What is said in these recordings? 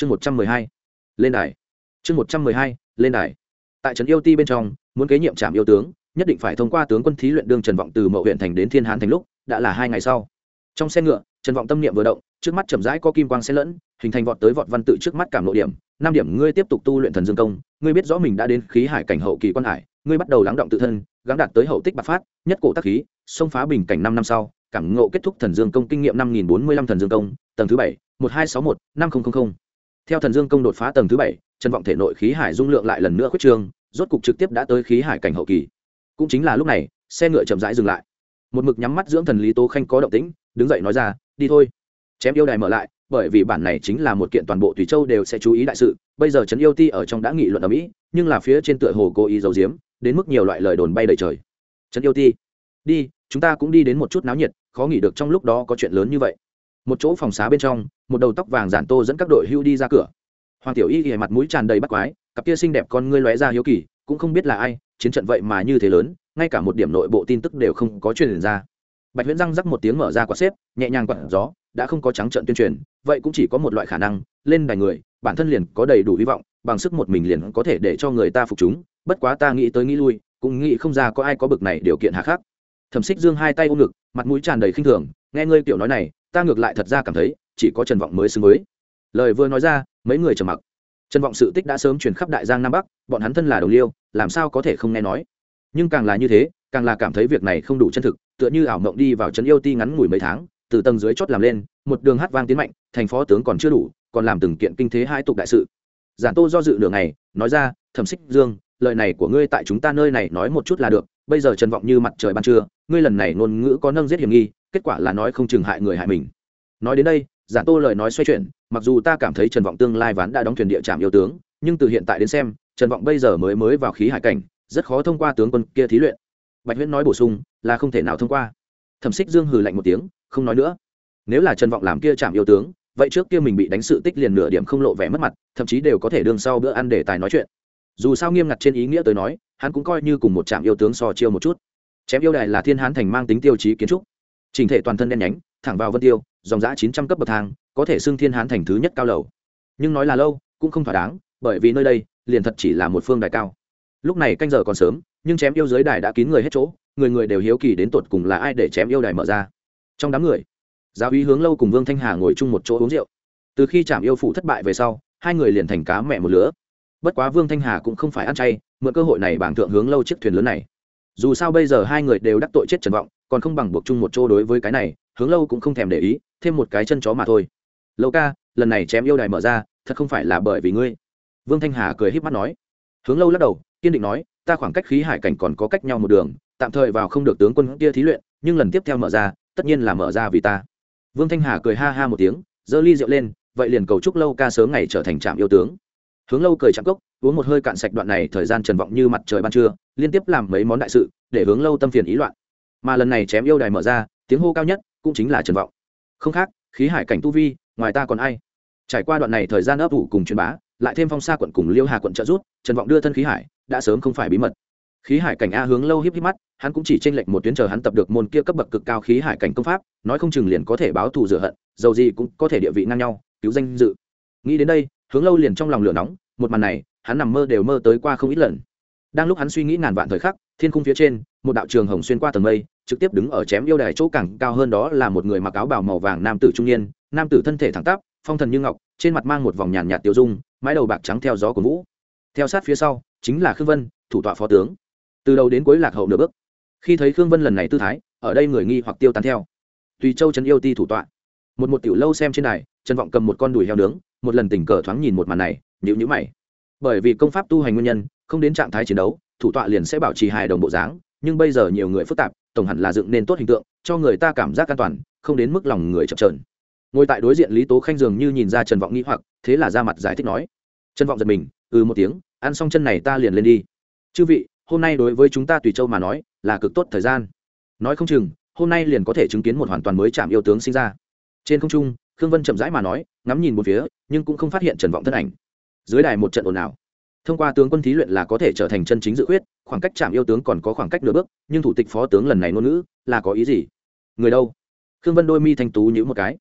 chương một trăm mười hai, lên đài. Chương một trăm mười hai, lên đài. Tại trấn yêu ti bên trong, muốn kế nhiệm trạm yêu tướng, nhất định phải thông qua tướng quân thí luyện đương trần vọng từ mậu huyện thành đến thiên hán thành lúc, đã là hai ngày sau. Trong xe ngựa, trần vọng tâm niệm vừa động, trước mắt chậm rãi có kim quang xen lẫn, hình thành vọt tới vọt văn tự trước mắt cảm lộ điểm. Năm điểm, ngươi tiếp tục tu luyện thần dương công, ngươi biết rõ mình đã đến khí hải cảnh hậu kỳ quan hải, ngươi bắt đầu lắng động tự thân, gắng đạt tới hậu tích bạc phát, nhất cổ tác khí, xông phá bình cảnh năm năm sau, cảm ngộ kết thúc thần dương công kinh nghiệm năm nghìn bốn mươi lăm thần dương công, tầng thứ bảy, một hai sáu một, năm nghìn theo thần dương công đột phá tầng thứ bảy, trần vọng thể nội khí hải dung lượng lại lần nữa khuyết trương, rốt cục trực tiếp đã tới khí hải cảnh hậu kỳ. Cũng chính là lúc này, xe ngựa chậm rãi dừng lại. Một mực nhắm mắt dưỡng thần lý tố khanh có động tĩnh, đứng dậy nói ra, đi thôi. Chém yêu đài mở lại, bởi vì bản này chính là một kiện toàn bộ tùy châu đều sẽ chú ý đại sự, bây giờ trấn yêu ti ở trong đã nghị luận ở mỹ, nhưng là phía trên tựa hồ cố ý giấu giếm, đến mức nhiều loại lời đồn bay đầy trời. Trấn yêu ti, đi, chúng ta cũng đi đến một chút náo nhiệt, khó nghĩ được trong lúc đó có chuyện lớn như vậy một chỗ phòng xá bên trong, một đầu tóc vàng giản tô dẫn các đội hưu đi ra cửa. Hoàng tiểu y ghề mặt mũi tràn đầy bắt quái, cặp kia xinh đẹp con ngươi lóe ra hiếu kỳ, cũng không biết là ai, chiến trận vậy mà như thế lớn, ngay cả một điểm nội bộ tin tức đều không có truyền ra. Bạch huyễn răng rắc một tiếng mở ra quạt xếp, nhẹ nhàng quạt gió, đã không có trắng trận tuyên truyền, vậy cũng chỉ có một loại khả năng, lên đài người, bản thân liền có đầy đủ hy vọng, bằng sức một mình liền có thể để cho người ta phục chúng, bất quá ta nghĩ tới nghĩ lui, cũng nghĩ không ra có ai có bực này điều kiện hạ khắc thẩm xích dương hai tay ôm ngực, mặt mũi tràn đầy khinh thường, nghe ngươi kiểu nói này ta ngược lại thật ra cảm thấy, chỉ có trần vọng mới xứng với. Lời vừa nói ra, mấy người trầm mặc. Trần vọng sự tích đã sớm truyền khắp đại giang nam bắc, bọn hắn thân là đồng liêu, làm sao có thể không nghe nói? Nhưng càng là như thế, càng là cảm thấy việc này không đủ chân thực, tựa như ảo mộng đi vào trấn yêu ti ngắn ngủi mấy tháng, từ tầng dưới chót làm lên, một đường hát vang tiến mạnh, thành phó tướng còn chưa đủ, còn làm từng kiện kinh thế hai tục đại sự. Giản tô do dự nửa ngày, nói ra, thẩm xích dương, lời này của ngươi tại chúng ta nơi này nói một chút là được, bây giờ trần vọng như mặt trời ban trưa, ngươi lần này ngôn ngữ có nâng giết hiểm nghi kết quả là nói không chừng hại người hại mình. Nói đến đây giản tô lời nói xoay chuyển, mặc dù ta cảm thấy trần vọng tương lai ván đã đóng thuyền địa trạm yêu tướng, nhưng từ hiện tại đến xem, trần vọng bây giờ mới mới vào khí hải cảnh, rất khó thông qua tướng quân kia thí luyện. Bạch huyễn nói bổ sung, là không thể nào thông qua. Thẩm xích dương hừ lạnh một tiếng, không nói nữa. Nếu là trần vọng làm kia chạm yêu tướng, vậy trước kia mình bị đánh sự tích liền nửa điểm không lộ vẻ mất mặt, thậm chí đều có thể đương sau bữa ăn để tài nói chuyện. Dù sao nghiêm ngặt trên ý nghĩa tới nói, hắn cũng coi như cùng một trạm yêu tướng so chiêu một chút. Chém yêu đài là thiên hán thành mang tính tiêu chí kiến trúc trình thể toàn thân đen nhánh, thẳng vào vân tiêu, dòng giã chín trăm cấp bậc thang, có thể xưng thiên hán thành thứ nhất cao lầu. Nhưng nói là lâu, cũng không thỏa đáng, bởi vì nơi đây, liền thật chỉ là một phương đài cao. Lúc này canh giờ còn sớm, nhưng chém yêu giới đài đã kín người hết chỗ, người người đều hiếu kỳ đến tột cùng là ai để chém yêu đài mở ra. Trong đám người, giáo uý hướng lâu cùng vương thanh hà ngồi chung một chỗ uống rượu. Từ khi chạm yêu phụ thất bại về sau, hai người liền thành cá mẹ một lứa. Bất quá vương thanh hà cũng không phải ăn chay, mượn cơ hội này bảng thượng hướng lâu chiếc thuyền lớn này dù sao bây giờ hai người đều đắc tội chết trần vọng, còn không bằng buộc chung một chỗ đối với cái này, hướng lâu cũng không thèm để ý, thêm một cái chân chó mà thôi. Lâu ca, lần này chém yêu đài mở ra, thật không phải là bởi vì ngươi. Vương thanh hà cười h í p mắt nói. Hướng lâu lắc đầu, kiên định nói, ta khoảng cách khí hải cảnh còn có cách nhau một đường, tạm thời vào không được tướng quân kia thí luyện, nhưng lần tiếp theo mở ra, tất nhiên là mở ra vì ta. Vương thanh hà cười ha ha một tiếng, giơ ly rượu lên, vậy liền cầu chúc lâu ca sớm ngày trở thành trạm yêu tướng. Hướng lâu cười chạm cốc uống một hơi cạn sạch đoạn này thời gian trần vọng như mặt trời ban trưa, liên tiếp làm mấy món đại sự, để hướng lâu tâm phiền ý loạn. Mà lần này chém yêu đài mở ra, tiếng hô cao nhất cũng chính là trần vọng. Không khác, khí hải cảnh tu vi, ngoài ta còn ai? Trải qua đoạn này thời gian ấp ủ cùng truyền bá, lại thêm phong sa quận cùng liêu hà quận trợ rút trần vọng đưa thân khí hải, đã sớm không phải bí mật. Khí hải cảnh a hướng lâu híp híp mắt, hắn cũng chỉ tranh lệch một tuyến chờ hắn tập được môn kia cấp bậc cực cao khí hải cảnh công pháp, nói không chừng liền có thể báo thù rửa hận, dầu gì cũng có thể địa vị ngang nhau, cứu danh dự. Nghĩ đến đây, hướng lâu liền trong lòng lửa nóng, một màn này hắn nằm mơ đều mơ tới qua không ít lần. Đang lúc hắn suy nghĩ ngàn vạn thời khắc thiên khung phía trên một đạo trường hồng xuyên qua tầng mây trực tiếp đứng ở chém yêu đài chỗ cẳng cao hơn đó là một người mặc áo bào màu vàng nam tử trung niên nam tử thân thể thẳng tắp phong thần như ngọc trên mặt mang một vòng nhàn nhạt tiêu dung mái đầu bạc trắng theo gió của vũ. Theo sát phía sau chính là khương vân thủ tọa phó tướng. Từ đầu đến cuối lạc hậu nửa bước. Khi thấy khương vân lần này tư thái ở đây người nghi hoặc tiêu tán theo. Tùy châu trấn yêu ti thủ tọa. Một một tiểu lâu xem trên đài, trần vọng cầm một con đùi heo nướng một lần tình cờ thoáng nhìn một màn này nhịu nhữ mày bởi vì công pháp tu hành nguyên nhân, không đến trạng thái chiến đấu, thủ tọa liền sẽ bảo trì hài đồng bộ dáng, nhưng bây giờ nhiều người phức tạp, tổng hẳn là dựng nên tốt hình tượng, cho người ta cảm giác an toàn, không đến mức lòng người chập trờn ngồi tại đối diện lý tố khanh dường như nhìn ra trần vọng nghĩ hoặc, thế là ra mặt giải thích nói. Trần vọng giật mình ừ một tiếng, ăn xong chân này ta liền lên đi. Chư vị, hôm nay đối với chúng ta tùy châu mà nói, là cực tốt thời gian. Nói không chừng, hôm nay liền có thể chứng kiến một hoàn toàn mới chạm yêu tướng sinh ra. Trên không trung, khương vân chậm rãi mà nói, ngắm nhìn một phía, nhưng cũng không phát hiện trần vọng thân ảnh dưới đài một trận ồn ào. Thông qua tướng quân thí luyện là có thể trở thành chân chính dự khuyết, khoảng cách chạm yêu tướng còn có khoảng cách nửa bước, nhưng thủ tịch phó tướng lần này ngôn ngữ là có ý gì? Người đâu? Khương vân đôi mi thanh tú nhữ một cái.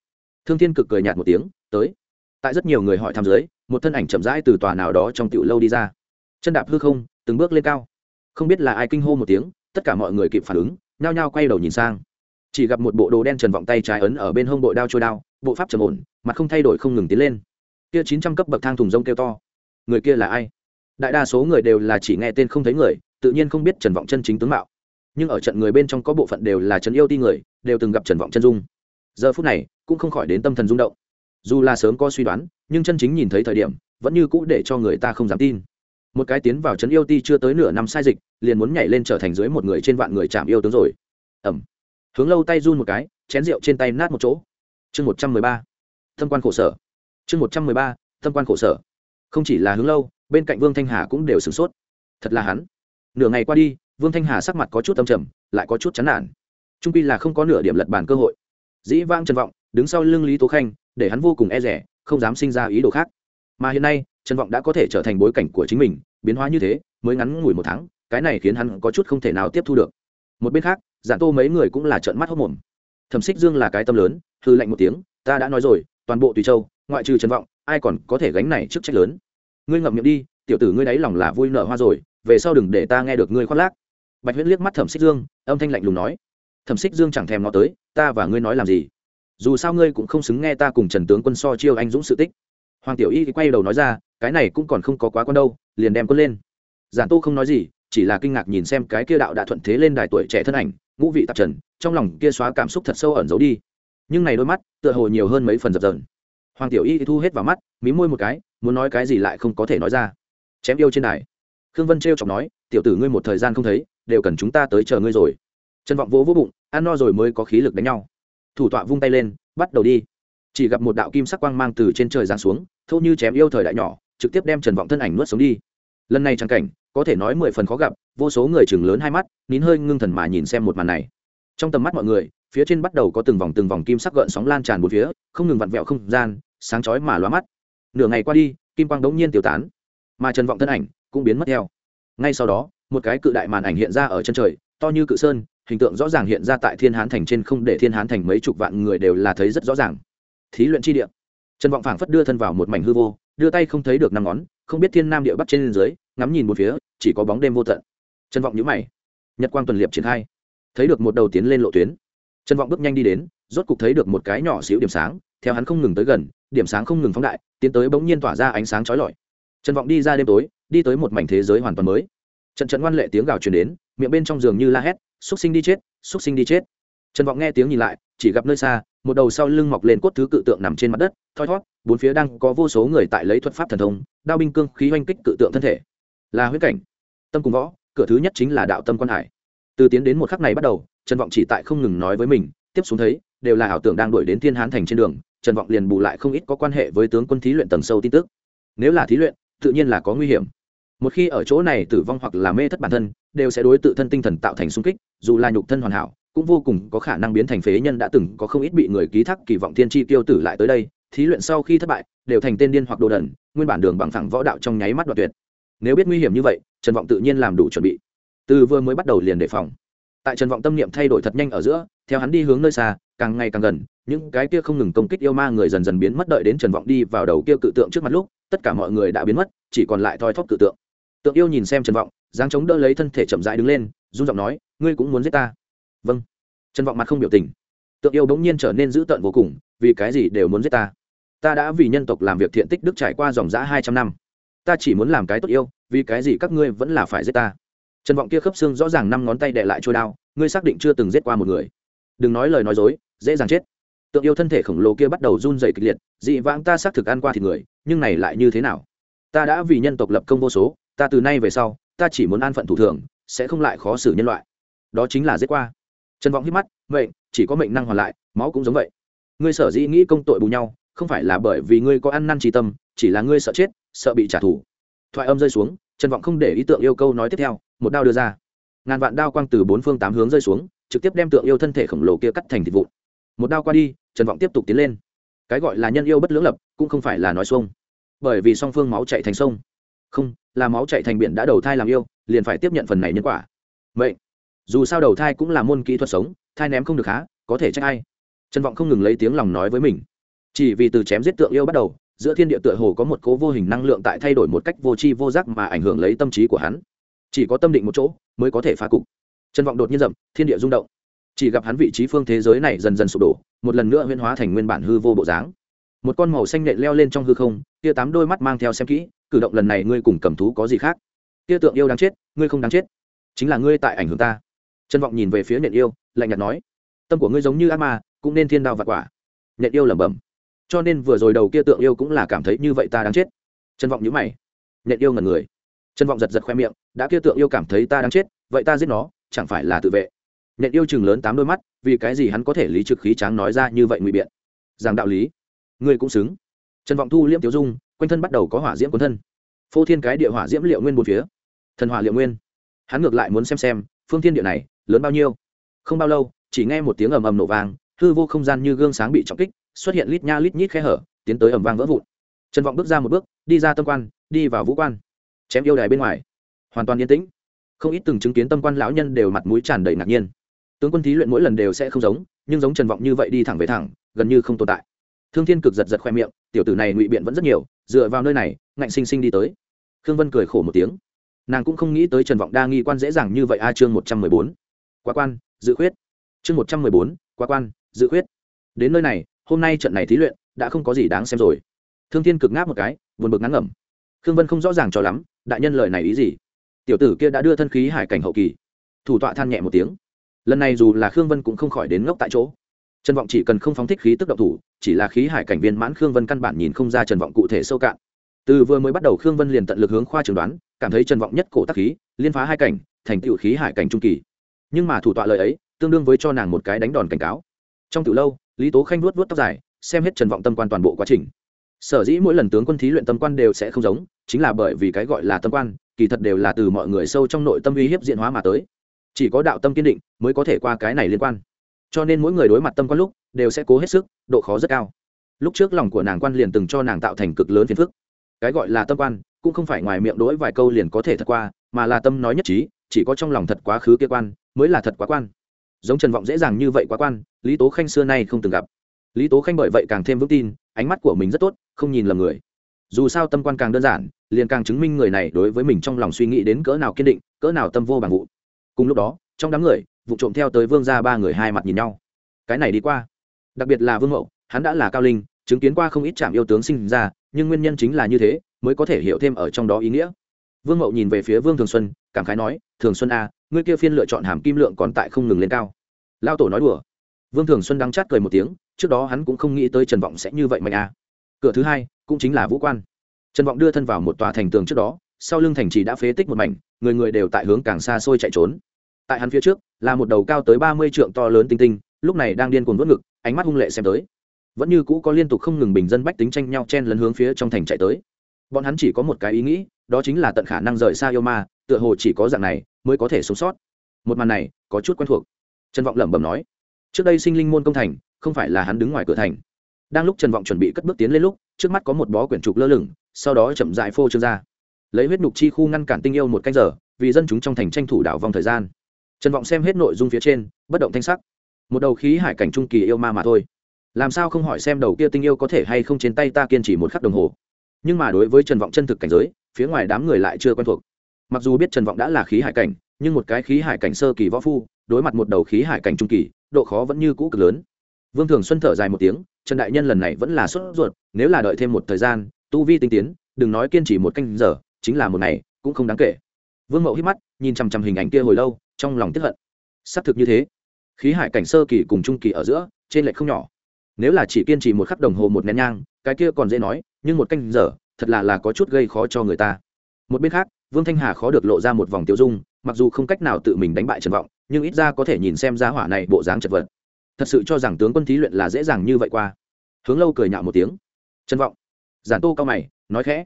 Thương thiên cực cười nhạt một tiếng, tới. Tại rất nhiều người hỏi thăm dưới, một thân ảnh chậm rãi từ tòa nào đó trong tiểu lâu đi ra. Chân đạp hư không, từng bước lên cao. Không biết là ai kinh hô một tiếng, tất cả mọi người kịp phản ứng, nhao nhao quay đầu nhìn sang. Chỉ gặp một bộ đồ đen trần vọng tay trái ấn ở bên hông bội đao trôi đao, bộ pháp trầm ổn, mặt không thay đổi không ngừng tiến lên kia chín trăm cấp bậc thang thùng rông kêu to. Người kia là ai? Đại đa số người đều là chỉ nghe tên không thấy người, tự nhiên không biết trần vọng chân chính tướng mạo. Nhưng ở trận người bên trong có bộ phận đều là trần yêu ti người, đều từng gặp trần vọng chân dung. Giờ phút này, cũng không khỏi đến tâm thần rung động. Dù là sớm có suy đoán, nhưng chân chính nhìn thấy thời điểm, vẫn như cũ để cho người ta không dám tin. Một cái tiến vào trấn yêu ti chưa tới nửa năm sai dịch, liền muốn nhảy lên trở thành dưới một người trên vạn người chạm yêu tướng rồi. Ẩm hướng lâu tay run một cái, chén rượu trên tay nát một chỗ. Chương một trăm mười ba. Thâm quan khổ sở chương một trăm mười ba, tâm quan khổ sở. Không chỉ là hướng lâu, bên cạnh vương thanh hà cũng đều sửng sốt. Thật là hắn. Nửa ngày qua đi, vương thanh hà sắc mặt có chút âm trầm, lại có chút chán nản. Trung pi là không có nửa điểm lật bàn cơ hội. Dĩ vang trần vọng, đứng sau lưng lý tố khanh, để hắn vô cùng e rẻ, không dám sinh ra ý đồ khác. Mà hiện nay, trần vọng đã có thể trở thành bối cảnh của chính mình, biến hóa như thế, mới ngắn ngủi một tháng, cái này khiến hắn có chút không thể nào tiếp thu được. Một bên khác, giản tô mấy người cũng là trợn mắt hốc mồm thẩm xích dương là cái tâm lớn hư lạnh một tiếng, ta đã nói rồi, toàn bộ tùy châu ngoại trừ trần vọng, ai còn có thể gánh này trước trách lớn? Ngươi ngậm miệng đi, tiểu tử ngươi đáy lòng là vui nở hoa rồi, về sau đừng để ta nghe được ngươi khoác lác. Bạch huyễn liếc mắt thẩm xích dương, âm thanh lạnh lùng nói. Thẩm xích dương chẳng thèm nó tới, ta và ngươi nói làm gì? Dù sao ngươi cũng không xứng nghe ta cùng trần tướng quân so chiêu anh dũng sự tích. Hoàng tiểu y quay đầu nói ra, cái này cũng còn không có quá con đâu, liền đem quân lên. Giản tô không nói gì, chỉ là kinh ngạc nhìn xem cái kia đạo đã thuận thế lên đài tuổi trẻ thân ảnh, ngũ vị tạp trần, trong lòng kia xóa cảm xúc thật sâu ẩn giấu đi. Nhưng này đôi mắt, tựa hồ nhiều hơn mấy phần dập dờn hoàng tiểu y thu hết vào mắt, mí môi một cái, muốn nói cái gì lại không có thể nói ra. Chém yêu trên đài. Khương vân t chọc nói, tiểu tử ngươi một thời gian không thấy, đều cần chúng ta tới chờ ngươi rồi. Trần vọng vỗ vỗ bụng, ăn no rồi mới có khí lực đánh nhau. Thủ tọa vung tay lên, bắt đầu đi. Chỉ gặp một đạo kim sắc quang mang từ trên trời giáng xuống thâu như chém yêu thời đại nhỏ, trực tiếp đem trần vọng thân ảnh nuốt sống đi. Lần này trang cảnh, có thể nói mười phần khó gặp, vô số người chừng lớn hai mắt, nín hơi ngưng thần mà nhìn xem một màn này. Trong tầm mắt mọi người phía trên bắt đầu có từng vòng từng vòng kim sắc gợn sóng lan tràn bốn phía, không ngừng vặn vẹo không gian, sáng chói mà lóa mắt. Nửa ngày qua đi, kim quang đống nhiên tiêu tán, mà trần vọng thân ảnh cũng biến mất theo. Ngay sau đó, một cái cự đại màn ảnh hiện ra ở chân trời, to như cự sơn, hình tượng rõ ràng hiện ra tại thiên hán thành trên không để thiên hán thành mấy chục vạn người đều là thấy rất rõ ràng. Thí luyện chi địa. Trần vọng phảng phất đưa thân vào một mảnh hư vô, đưa tay không thấy được năm ngón, không biết thiên nam địa bắc trên dưới, ngắm nhìn một phía, chỉ có bóng đêm vô tận. Trần vọng nhữ mày. Nhật quang tuần liệp triển khai. Thấy được một đầu tiến lên lộ tuyến trần vọng bước nhanh đi đến, rốt cục thấy được một cái nhỏ xíu điểm sáng, theo hắn không ngừng tới gần, điểm sáng không ngừng phóng đại, tiến tới bỗng nhiên tỏa ra ánh sáng chói lọi. Trần vọng đi ra đêm tối, đi tới một mảnh thế giới hoàn toàn mới. Trận trận ngoan lệ tiếng gào truyền đến, miệng bên trong giường như la hét xúc sinh đi chết xúc sinh đi chết. Trần vọng nghe tiếng nhìn lại, chỉ gặp nơi xa, một đầu sau lưng mọc lên cốt thứ cự tượng nằm trên mặt đất, thoi thót, bốn phía đang có vô số người tại lấy thuật pháp thần thông, đao binh cương khí oanh kích cự tượng thân thể. Là huyết cảnh. Tâm cùng võ, cửa thứ nhất chính là đạo tâm quan hải. Từ tiến đến một khắc này bắt đầu trần vọng chỉ tại không ngừng nói với mình, tiếp xuống thấy, đều là ảo tưởng đang đuổi đến thiên hán thành trên đường, trần vọng liền bù lại không ít có quan hệ với tướng quân thí luyện tầng sâu tin tức. Nếu là thí luyện, tự nhiên là có nguy hiểm. Một khi ở chỗ này tử vong hoặc là mê thất bản thân, đều sẽ đối tự thân tinh thần tạo thành sung kích, dù là nhục thân hoàn hảo, cũng vô cùng có khả năng biến thành phế nhân đã từng có không ít bị người ký thác kỳ vọng thiên tri tiêu tử lại tới đây, thí luyện sau khi thất bại, đều thành tên điên hoặc đồ đần, nguyên bản đường bằng thẳng võ đạo trong nháy mắt đoạt tuyệt. Nếu biết nguy hiểm như vậy, trần vọng tự nhiên làm đủ chuẩn bị. Từ vừa mới bắt đầu liền đề phòng tại trần vọng tâm niệm thay đổi thật nhanh ở giữa, theo hắn đi hướng nơi xa, càng ngày càng gần, những cái kia không ngừng công kích yêu ma người dần dần biến mất đợi đến trần vọng đi vào đầu kia cự tượng trước mặt lúc, tất cả mọi người đã biến mất, chỉ còn lại thoi thóp cự tượng. Tượng yêu nhìn xem trần vọng, dáng chống đỡ lấy thân thể chậm rãi đứng lên, run giọng nói, ngươi cũng muốn giết ta? Vâng. Trần vọng mặt không biểu tình. Tượng yêu bỗng nhiên trở nên dữ tợn vô cùng, vì cái gì đều muốn giết ta? Ta đã vì nhân tộc làm việc thiện tích đức trải qua dòng giã hai trăm năm. Ta chỉ muốn làm cái tốt yêu, vì cái gì các ngươi vẫn là phải giết ta? Trần vọng kia khớp xương rõ ràng năm ngón tay đệ lại trôi đao, ngươi xác định chưa từng giết qua một người. Đừng nói lời nói dối, dễ dàng chết. Tượng yêu thân thể khổng lồ kia bắt đầu run dày kịch liệt, dị vãng ta xác thực ăn qua thịt người, nhưng này lại như thế nào? Ta đã vì nhân tộc lập công vô số, ta từ nay về sau, ta chỉ muốn an phận thủ thường, sẽ không lại khó xử nhân loại. Đó chính là giết qua. Trần vọng hít mắt vậy chỉ có mệnh năng hoàn lại, máu cũng giống vậy. Ngươi sở dĩ nghĩ công tội bù nhau, không phải là bởi vì ngươi có ăn năn trí tâm, chỉ là ngươi sợ chết, sợ bị trả thù. Thoại âm rơi xuống, trần vọng không để ý tượng yêu câu nói tiếp theo một đao đưa ra. Ngàn vạn đao quang từ bốn phương tám hướng rơi xuống, trực tiếp đem tượng yêu thân thể khổng lồ kia cắt thành thịt vụn. Một đao qua đi, trần vọng tiếp tục tiến lên. Cái gọi là nhân yêu bất lưỡng lập, cũng không phải là nói xuông. Bởi vì song phương máu chạy thành sông. Không, là máu chạy thành biển đã đầu thai làm yêu, liền phải tiếp nhận phần này nhân quả. Vậy dù sao đầu thai cũng là môn kỹ thuật sống, thai ném không được há, có thể trách ai? Trần vọng không ngừng lấy tiếng lòng nói với mình. Chỉ vì từ chém giết tượng yêu bắt đầu, giữa thiên địa tựa hồ có một cố vô hình năng lượng tại thay đổi một cách vô tri vô giác mà ảnh hưởng lấy tâm trí của hắn chỉ có tâm định một chỗ, mới có thể phá cục. Trần vọng đột nhiên rậm, thiên địa rung động. Chỉ gặp hắn vị trí phương thế giới này dần dần sụp đổ, một lần nữa huyên hóa thành nguyên bản hư vô bộ dáng. Một con màu xanh nhện leo lên trong hư không kia tám đôi mắt mang theo xem kỹ, cử động lần này ngươi cùng cầm thú có gì khác? Kia tượng yêu đáng chết, ngươi không đáng chết. Chính là ngươi tại ảnh hưởng ta. Trân vọng nhìn về phía nhện yêu, lạnh nhạt nói, tâm của ngươi giống như ác ma, cũng nên thiên đao vặt quả. Nhện yêu lẩm bẩm, cho nên vừa rồi đầu kia tượng yêu cũng là cảm thấy như vậy ta đáng chết. Trân vọng nhữ mày. Nhện yêu ngần người trân vọng giật giật khoe miệng, đã kia tượng yêu cảm thấy ta đang chết, vậy ta giết nó, chẳng phải là tự vệ? Nhện yêu chừng lớn tám đôi mắt, vì cái gì hắn có thể lý trực khí tráng nói ra như vậy ngụy biện? Rằng đạo lý, ngươi cũng xứng. Trần vọng thu liễm tiểu dung, quanh thân bắt đầu có hỏa diễm cuốn thân. Phô thiên cái địa hỏa diễm liệu nguyên một phía. Thần hỏa liệu nguyên. Hắn ngược lại muốn xem xem, phương thiên địa này, lớn bao nhiêu. Không bao lâu, chỉ nghe một tiếng ầm ầm nổ vang, hư vô không gian như gương sáng bị trọng kích, xuất hiện lít nha lít nhít khe hở, tiến tới ầm vang vỡ vụn. Trần vọng bước ra một bước, đi ra tâm quan, đi vào vũ quan chém yêu đài bên ngoài. Hoàn toàn yên tĩnh. Không ít từng chứng kiến tâm quan lão nhân đều mặt mũi tràn đầy ngạc nhiên. Tướng quân thí luyện mỗi lần đều sẽ không giống, nhưng giống trần vọng như vậy đi thẳng về thẳng, gần như không tồn tại. Thương thiên cực giật giật khoe miệng, tiểu tử này ngụy biện vẫn rất nhiều, dựa vào nơi này, ngạnh sinh sinh đi tới. Khương vân cười khổ một tiếng. Nàng cũng không nghĩ tới trần vọng đa nghi quan dễ dàng như vậy a chương một trăm mười bốn. Quá quan, dự khuyết. Chương một trăm mười bốn, quá quan, dự khuyết. Đến nơi này, hôm nay trận này thí luyện đã không có gì đáng xem rồi. Thương thiên cực ngáp một cái, buồn bực ngắn ngẩm. Khương vân không rõ ràng cho lắm đại nhân lời này ý gì? Tiểu tử kia đã đưa thân khí hải cảnh hậu kỳ. Thủ tọa than nhẹ một tiếng. Lần này dù là khương vân cũng không khỏi đến ngốc tại chỗ. Trần vọng chỉ cần không phóng thích khí tức động thủ, chỉ là khí hải cảnh viên mãn khương vân căn bản nhìn không ra trần vọng cụ thể sâu cạn. Từ vừa mới bắt đầu khương vân liền tận lực hướng khoa trường đoán, cảm thấy trần vọng nhất cổ tắc khí, liên phá hai cảnh, thành tựu khí hải cảnh trung kỳ. Nhưng mà thủ tọa lời ấy, tương đương với cho nàng một cái đánh đòn cảnh cáo. Trong từ lâu, lý tố khanh vuốt vuốt tóc dài, xem hết trần vọng tâm quan toàn bộ quá trình sở dĩ mỗi lần tướng quân thí luyện tâm quan đều sẽ không giống, chính là bởi vì cái gọi là tâm quan, kỳ thật đều là từ mọi người sâu trong nội tâm uy hiếp diện hóa mà tới. Chỉ có đạo tâm kiên định mới có thể qua cái này liên quan. Cho nên mỗi người đối mặt tâm quan lúc đều sẽ cố hết sức, độ khó rất cao. Lúc trước lòng của nàng quan liền từng cho nàng tạo thành cực lớn phiền phức. Cái gọi là tâm quan cũng không phải ngoài miệng đối vài câu liền có thể thật qua, mà là tâm nói nhất trí, chỉ có trong lòng thật quá khứ kia quan mới là thật quá quan. Giống trần vọng dễ dàng như vậy quá quan, lý tố khanh xưa nay không từng gặp. Lý tố khanh bởi vậy càng thêm vững tin ánh mắt của mình rất tốt, không nhìn lầm người. Dù sao tâm quan càng đơn giản, liền càng chứng minh người này đối với mình trong lòng suy nghĩ đến cỡ nào kiên định, cỡ nào tâm vô bằng vụ. Cùng lúc đó, trong đám người, vụ trộm theo tới vương ra ba người hai mặt nhìn nhau. Cái này đi qua. Đặc biệt là vương mậu, hắn đã là cao linh, chứng kiến qua không ít trạm yêu tướng sinh ra, nhưng nguyên nhân chính là như thế, mới có thể hiểu thêm ở trong đó ý nghĩa. Vương mậu nhìn về phía vương thường xuân, cảm khái nói, thường xuân a, ngươi kia phiên lựa chọn hàm kim lượng còn tại không ngừng lên cao. Lao tổ nói đùa vương thường xuân đắng chát cười một tiếng, trước đó hắn cũng không nghĩ tới trần vọng sẽ như vậy mạnh a cửa thứ hai, cũng chính là vũ quan. Trần vọng đưa thân vào một tòa thành tường trước đó, sau lưng thành trì đã phế tích một mảnh, người người đều tại hướng càng xa xôi chạy trốn. Tại hắn phía trước, là một đầu cao tới ba mươi trượng to lớn tinh tinh, lúc này đang điên cuồng vớt ngực, ánh mắt hung lệ xem tới. Vẫn như cũ có liên tục không ngừng bình dân bách tính tranh nhau chen lấn hướng phía trong thành chạy tới. Bọn hắn chỉ có một cái ý nghĩ, đó chính là tận khả năng rời xa yêu ma, tựa hồ chỉ có dạng này mới có thể sống sót. Một màn này có chút quen thuộc. Trần vọng lẩm bẩm nói trước đây sinh linh môn công thành, không phải là hắn đứng ngoài cửa thành. Đang lúc trần vọng chuẩn bị cất bước tiến lên lúc, trước mắt có một bó quyển trục lơ lửng, sau đó chậm dại phô trương ra. Lấy huyết nhục chi khu ngăn cản tinh yêu một canh giờ, vì dân chúng trong thành tranh thủ đảo vòng thời gian. Trần vọng xem hết nội dung phía trên, bất động thanh sắc. Một đầu khí hải cảnh trung kỳ yêu ma mà thôi. Làm sao không hỏi xem đầu kia tinh yêu có thể hay không trên tay ta kiên trì một khắc đồng hồ. Nhưng mà đối với trần vọng chân thực cảnh giới, phía ngoài đám người lại chưa quen thuộc. Mặc dù biết trần vọng đã là khí hải cảnh, nhưng một cái khí hải cảnh sơ kỳ võ phu, đối mặt một đầu khí hải cảnh trung kỳ độ khó vẫn như cũ cực lớn. Vương thường xuân thở dài một tiếng, trần đại nhân lần này vẫn là sốt ruột, nếu là đợi thêm một thời gian, tu vi tinh tiến, đừng nói kiên trì một canh giờ, chính là một ngày, cũng không đáng kể. Vương mậu hít mắt, nhìn chằm chằm hình ảnh kia hồi lâu, trong lòng tiếp hận. Xác thực như thế, khí hải cảnh sơ kỳ cùng trung kỳ ở giữa, trên lệch không nhỏ. Nếu là chỉ kiên trì một khắc đồng hồ một nén nhang, cái kia còn dễ nói, nhưng một canh giờ, thật là là có chút gây khó cho người ta. Một bên khác, vương thanh hà khó được lộ ra một vòng tiêu dung, mặc dù không cách nào tự mình đánh bại trần vọng nhưng ít ra có thể nhìn xem giá hỏa này bộ dáng chật vật. Thật sự cho rằng tướng quân thí luyện là dễ dàng như vậy qua. Hướng lâu cười nhạo một tiếng. Trần vọng. Giản tô cao mày, nói khẽ.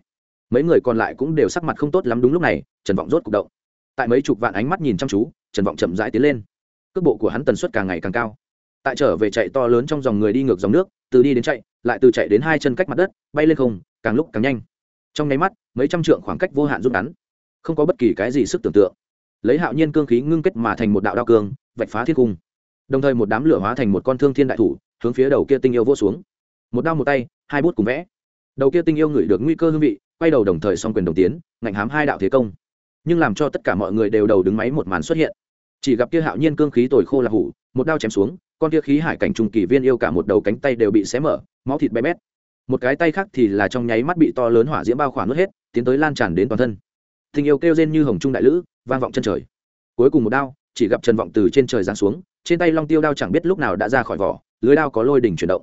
Mấy người còn lại cũng đều sắc mặt không tốt lắm đúng lúc này, trần vọng rốt c ụ c động. Tại mấy chục vạn ánh mắt nhìn chăm chú, trần vọng chậm rãi tiến lên. Cước bộ của hắn tần suất càng ngày càng cao. Tại trở về chạy to lớn trong dòng người đi ngược dòng nước, từ đi đến chạy, lại từ chạy đến hai chân cách mặt đất, bay lên không, càng lúc càng nhanh. Trong nháy mắt, mấy trăm trượng khoảng cách vô hạn rút ngắn. Không có bất kỳ cái gì sức tưởng tượng lấy hạo nhiên cương khí ngưng kết mà thành một đạo đao cương, vạch phá thiên cung. Đồng thời một đám lửa hóa thành một con thương thiên đại thủ, hướng phía đầu kia tinh yêu vô xuống. Một đao một tay, hai bút cùng vẽ. Đầu kia tinh yêu ngửi được nguy cơ hương vị, quay đầu đồng thời song quyền đồng tiến, ngạnh hám hai đạo thế công. Nhưng làm cho tất cả mọi người đều đầu đứng máy một màn xuất hiện. Chỉ gặp kia hạo nhiên cương khí tồi khô là hủ, một đao chém xuống, con kia khí hải cảnh trùng kỳ viên yêu cả một đầu cánh tay đều bị xé mở, máu thịt bé bét. Một cái tay khác thì là trong nháy mắt bị to lớn hỏa diễm bao khỏa nuốt hết, tiến tới lan tràn đến toàn thân. Tình yêu kêu rên như hồng trung đại lữ vang vọng chân trời. Cuối cùng một đao, chỉ gặp trần vọng từ trên trời giáng xuống, trên tay long tiêu đao chẳng biết lúc nào đã ra khỏi vỏ, lưới đao có lôi đỉnh chuyển động.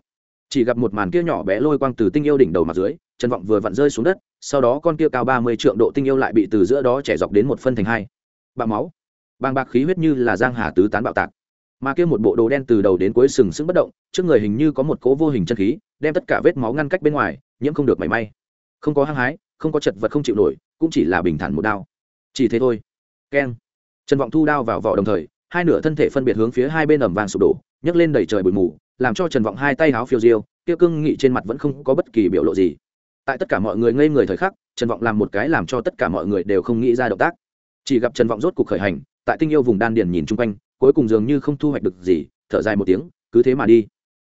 Chỉ gặp một màn kia nhỏ bé lôi quang từ tinh yêu đỉnh đầu mặt dưới trần vọng vừa vặn rơi xuống đất, sau đó con kia cao ba mươi trượng độ tinh yêu lại bị từ giữa đó chẻ dọc đến một phân thành hai. Bạo máu. Bàng bạc khí huyết như là giang hà tứ tán bạo tạc. Mà kia một bộ đồ đen từ đầu đến cuối sừng sững bất động, trước người hình như có một cố vô hình chân khí, đem tất cả vết máu ngăn cách bên ngoài, nhiễm không được mảy may. Không có hăng hái, không có chật vật không chịu nổi, cũng chỉ là bình thản một đao. Chỉ thế thôi keng. Trần vọng thu đao vào vỏ đồng thời, hai nửa thân thể phân biệt hướng phía hai bên ẩm vàng sụp đổ, nhấc lên đầy trời bụi mù, làm cho trần vọng hai tay háo phiêu diêu kia cương nghị trên mặt vẫn không có bất kỳ biểu lộ gì. Tại tất cả mọi người ngây người thời khắc, trần vọng làm một cái làm cho tất cả mọi người đều không nghĩ ra động tác. Chỉ gặp trần vọng rốt cuộc khởi hành, tại tinh yêu vùng đan điền nhìn chung quanh, cuối cùng dường như không thu hoạch được gì, thở dài một tiếng, cứ thế mà đi.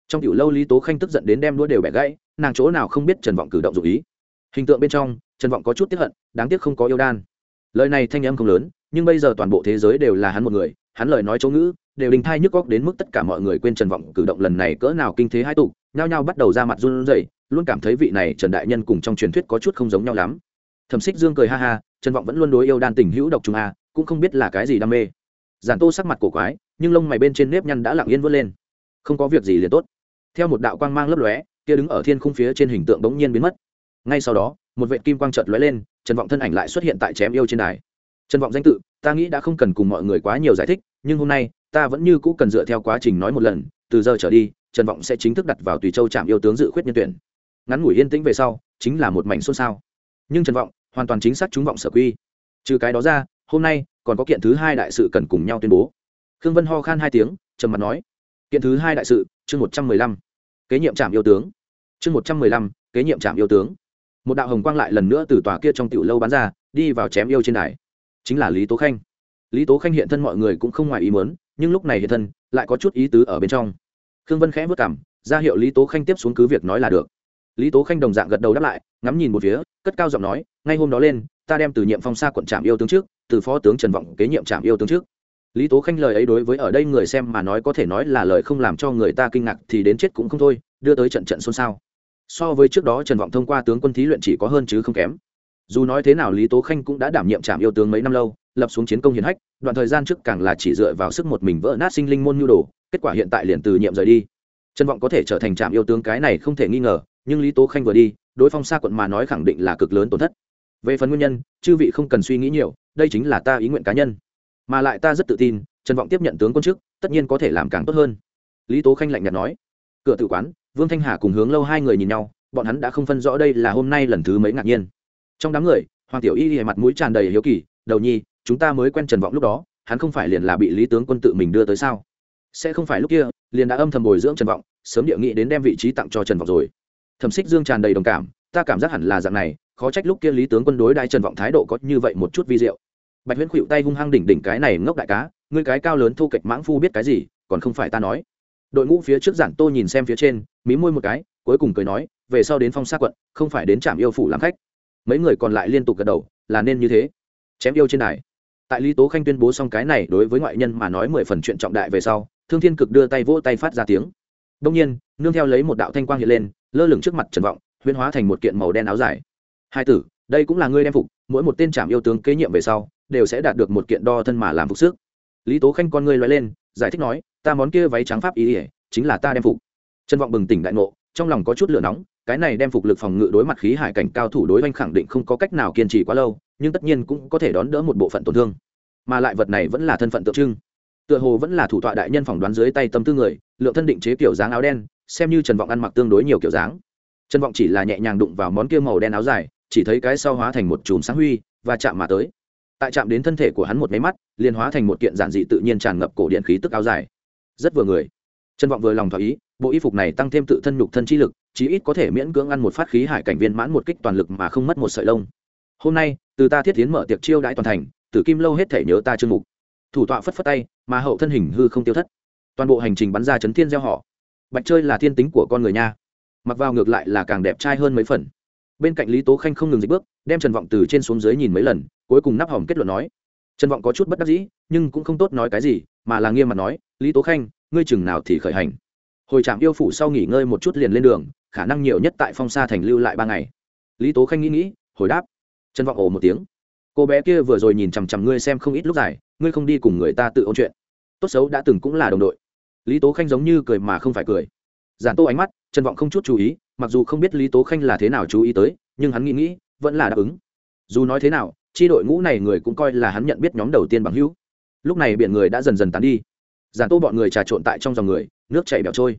Trong tiểu lâu lý tố khanh tức giận đến đem đua đều bẻ gãy, nàng chỗ nào không biết trần vọng cử động dụ ý. Hình tượng bên trong, trần vọng có chút tiếp hận, đáng tiếc không có yêu đan. Lời này thanh âm không lớn nhưng bây giờ toàn bộ thế giới đều là hắn một người, hắn lời nói chỗ ngữ, đều đình thai nhức góc đến mức tất cả mọi người quên trần vọng cử động lần này cỡ nào kinh thế hai tục, nhao nhao bắt đầu ra mặt run rẩy, luôn cảm thấy vị này trần đại nhân cùng trong truyền thuyết có chút không giống nhau lắm. Thẩm xích dương cười ha ha, trần vọng vẫn luôn đối yêu đan tình hữu độc trùng a, cũng không biết là cái gì đam mê. Giản tô sắc mặt cổ quái, nhưng lông mày bên trên nếp nhăn đã lặng yên vớt lên. Không có việc gì liền tốt. Theo một đạo quang mang lấp lóe, kia đứng ở thiên khung phía trên hình tượng bỗng nhiên biến mất. Ngay sau đó, một vệ kim quang chợt lóe lên, trần vọng thân ảnh lại xuất hiện tại chém yêu trên đài trần vọng danh tự, ta nghĩ đã không cần cùng mọi người quá nhiều giải thích, nhưng hôm nay, ta vẫn như cũ cần dựa theo quá trình nói một lần, từ giờ trở đi, trần vọng sẽ chính thức đặt vào tùy châu trạm yêu tướng dự khuyết nhân tuyển. Ngắn ngủi yên tĩnh về sau, chính là một mảnh xôn xao. Nhưng trần vọng, hoàn toàn chính xác chúng vọng sở quy. Trừ cái đó ra, hôm nay, còn có kiện thứ hai đại sự cần cùng nhau tuyên bố. Khương vân ho khan hai tiếng, trầm mặt nói, kiện thứ hai đại sự, chương một trăm mười lăm, kế nhiệm trạm yêu tướng. Chương một trăm mười lăm, kế nhiệm trạm yêu tướng. Một đạo hồng quang lại lần nữa từ tòa kia trong tiểu lâu bắn ra, đi vào chém yêu trên đài chính là lý tố khanh. Lý tố khanh hiện thân mọi người cũng không ngoài ý muốn, nhưng lúc này hiện thân, lại có chút ý tứ ở bên trong. Khương vân khẽ vất cảm, ra hiệu lý tố khanh tiếp xuống cứ việc nói là được. Lý tố khanh đồng dạng gật đầu đáp lại, ngắm nhìn một phía, cất cao giọng nói, ngay hôm đó lên, ta đem từ nhiệm phong xa quận trạm yêu tướng trước, từ phó tướng trần vọng kế nhiệm trạm yêu tướng trước. Lý tố khanh lời ấy đối với ở đây người xem mà nói có thể nói là lời không làm cho người ta kinh ngạc thì đến chết cũng không thôi, đưa tới trận trận xôn xao. So với trước đó trần vọng thông qua tướng quân thí luyện chỉ có hơn chứ không kém dù nói thế nào lý tố khanh cũng đã đảm nhiệm trạm yêu tướng mấy năm lâu, lập xuống chiến công hiển hách, đoạn thời gian trước càng là chỉ dựa vào sức một mình vỡ nát sinh linh môn nhu đồ, kết quả hiện tại liền từ nhiệm rời đi. Trần vọng có thể trở thành trạm yêu tướng cái này không thể nghi ngờ, nhưng lý tố khanh vừa đi, đối phong xa quận mà nói khẳng định là cực lớn tổn thất. Về phần nguyên nhân, chư vị không cần suy nghĩ nhiều, đây chính là ta ý nguyện cá nhân. Mà lại ta rất tự tin, trần vọng tiếp nhận tướng quân chức tất nhiên có thể làm càng tốt hơn. Lý tố khanh lạnh nhạt nói. Cửa tự quán, vương thanh hà cùng hướng lâu hai người nhìn nhau, bọn hắn đã không phân rõ đây là hôm nay lần thứ mấy ngạc nhiên trong đám người, hoàng tiểu y hề mặt mũi tràn đầy hiếu kỳ, đầu nhi, chúng ta mới quen trần vọng lúc đó, hắn không phải liền là bị lý tướng quân tự mình đưa tới sao? Sẽ không phải lúc kia, liền đã âm thầm bồi dưỡng trần vọng, sớm địa nghị đến đem vị trí tặng cho trần vọng rồi. Thẩm xích dương tràn đầy đồng cảm, ta cảm giác hẳn là dạng này, khó trách lúc kia lý tướng quân đối đại trần vọng thái độ có như vậy một chút vi diệu. Bạch huyễn khuỵu tay hung hăng đỉnh đỉnh cái này ngốc đại cá, ngươi cái cao lớn thu kịch mãng phu biết cái gì, còn không phải ta nói. Đội ngũ phía trước giản tô nhìn xem phía trên, mí môi một cái, cuối cùng cười nói, về sau đến phong xa quận, không phải đến trạm yêu phủ làm khách mấy người còn lại liên tục gật đầu, là nên như thế. Chém yêu trên đài. Tại lý tố khanh tuyên bố xong cái này đối với ngoại nhân mà nói mười phần chuyện trọng đại về sau, thương thiên cực đưa tay vỗ tay phát ra tiếng. Đông nhiên, nương theo lấy một đạo thanh quang hiện lên, lơ lửng trước mặt trần vọng, huyễn hóa thành một kiện màu đen áo dài. Hai tử, đây cũng là ngươi đem phục, mỗi một tên trạm yêu tướng kế nhiệm về sau, đều sẽ đạt được một kiện đo thân mà làm phục sức. Lý tố khanh con ngươi loay lên, giải thích nói, ta món kia váy trắng pháp ý ỉa chính là ta đem phục. Trần vọng bừng tỉnh đại ngộ, trong lòng có chút lửa nóng cái này đem phục lực phòng ngự đối mặt khí hải cảnh cao thủ đối oanh khẳng định không có cách nào kiên trì quá lâu, nhưng tất nhiên cũng có thể đón đỡ một bộ phận tổn thương. Mà lại vật này vẫn là thân phận tượng trưng. Tựa hồ vẫn là thủ tọa đại nhân phỏng đoán dưới tay tâm tư người, lượng thân định chế kiểu dáng áo đen, xem như trần vọng ăn mặc tương đối nhiều kiểu dáng. Trần vọng chỉ là nhẹ nhàng đụng vào món kia màu đen áo dài, chỉ thấy cái sau hóa thành một chùm sáng huy, và chạm mà tới. Tại chạm đến thân thể của hắn một máy mắt, liền hóa thành một kiện giản dị tự nhiên tràn ngập cổ điện khí tức áo dài. Rất vừa người. Trần vọng vừa lòng thỏa ý, bộ y phục này tăng thêm tự thân nhục thân chi lực chí ít có thể miễn cưỡng ăn một phát khí hải cảnh viên mãn một kích toàn lực mà không mất một sợi lông. Hôm nay, từ ta thiết tiến mở tiệc chiêu đãi toàn thành, tử kim lâu hết thể nhớ ta chương mục. Thủ tọa phất phất tay, mà hậu thân hình hư không tiêu thất. Toàn bộ hành trình bắn ra chấn thiên gieo họ. Bạch chơi là thiên tính của con người nha. Mặc vào ngược lại là càng đẹp trai hơn mấy phần. Bên cạnh lý tố khanh không ngừng dịch bước, đem trần vọng từ trên xuống dưới nhìn mấy lần, cuối cùng nắp hỏng kết luận nói. Trần vọng có chút bất đắc dĩ, nhưng cũng không tốt nói cái gì, mà là nghiêm mặt nói, lý tố khanh, ngươi chừng nào thì khởi hành? Hồi trạm yêu phủ sau nghỉ ngơi một chút liền lên đường khả năng nhiều nhất tại phong sa thành lưu lại ba ngày. Lý tố khanh nghĩ nghĩ, hồi đáp. Trần vọng ồ một tiếng. Cô bé kia vừa rồi nhìn chằm chằm ngươi xem không ít lúc dài, ngươi không đi cùng người ta tự ôn chuyện. Tốt xấu đã từng cũng là đồng đội. Lý tố khanh giống như cười mà không phải cười. Giản tô ánh mắt, trần vọng không chút chú ý, mặc dù không biết lý tố khanh là thế nào chú ý tới, nhưng hắn nghĩ nghĩ, vẫn là đáp ứng. Dù nói thế nào, chi đội ngũ này người cũng coi là hắn nhận biết nhóm đầu tiên bằng hữu. Lúc này biển người đã dần dần tán đi. Giản tô bọn người trà trộn tại trong dòng người, nước chảy bẹo trôi.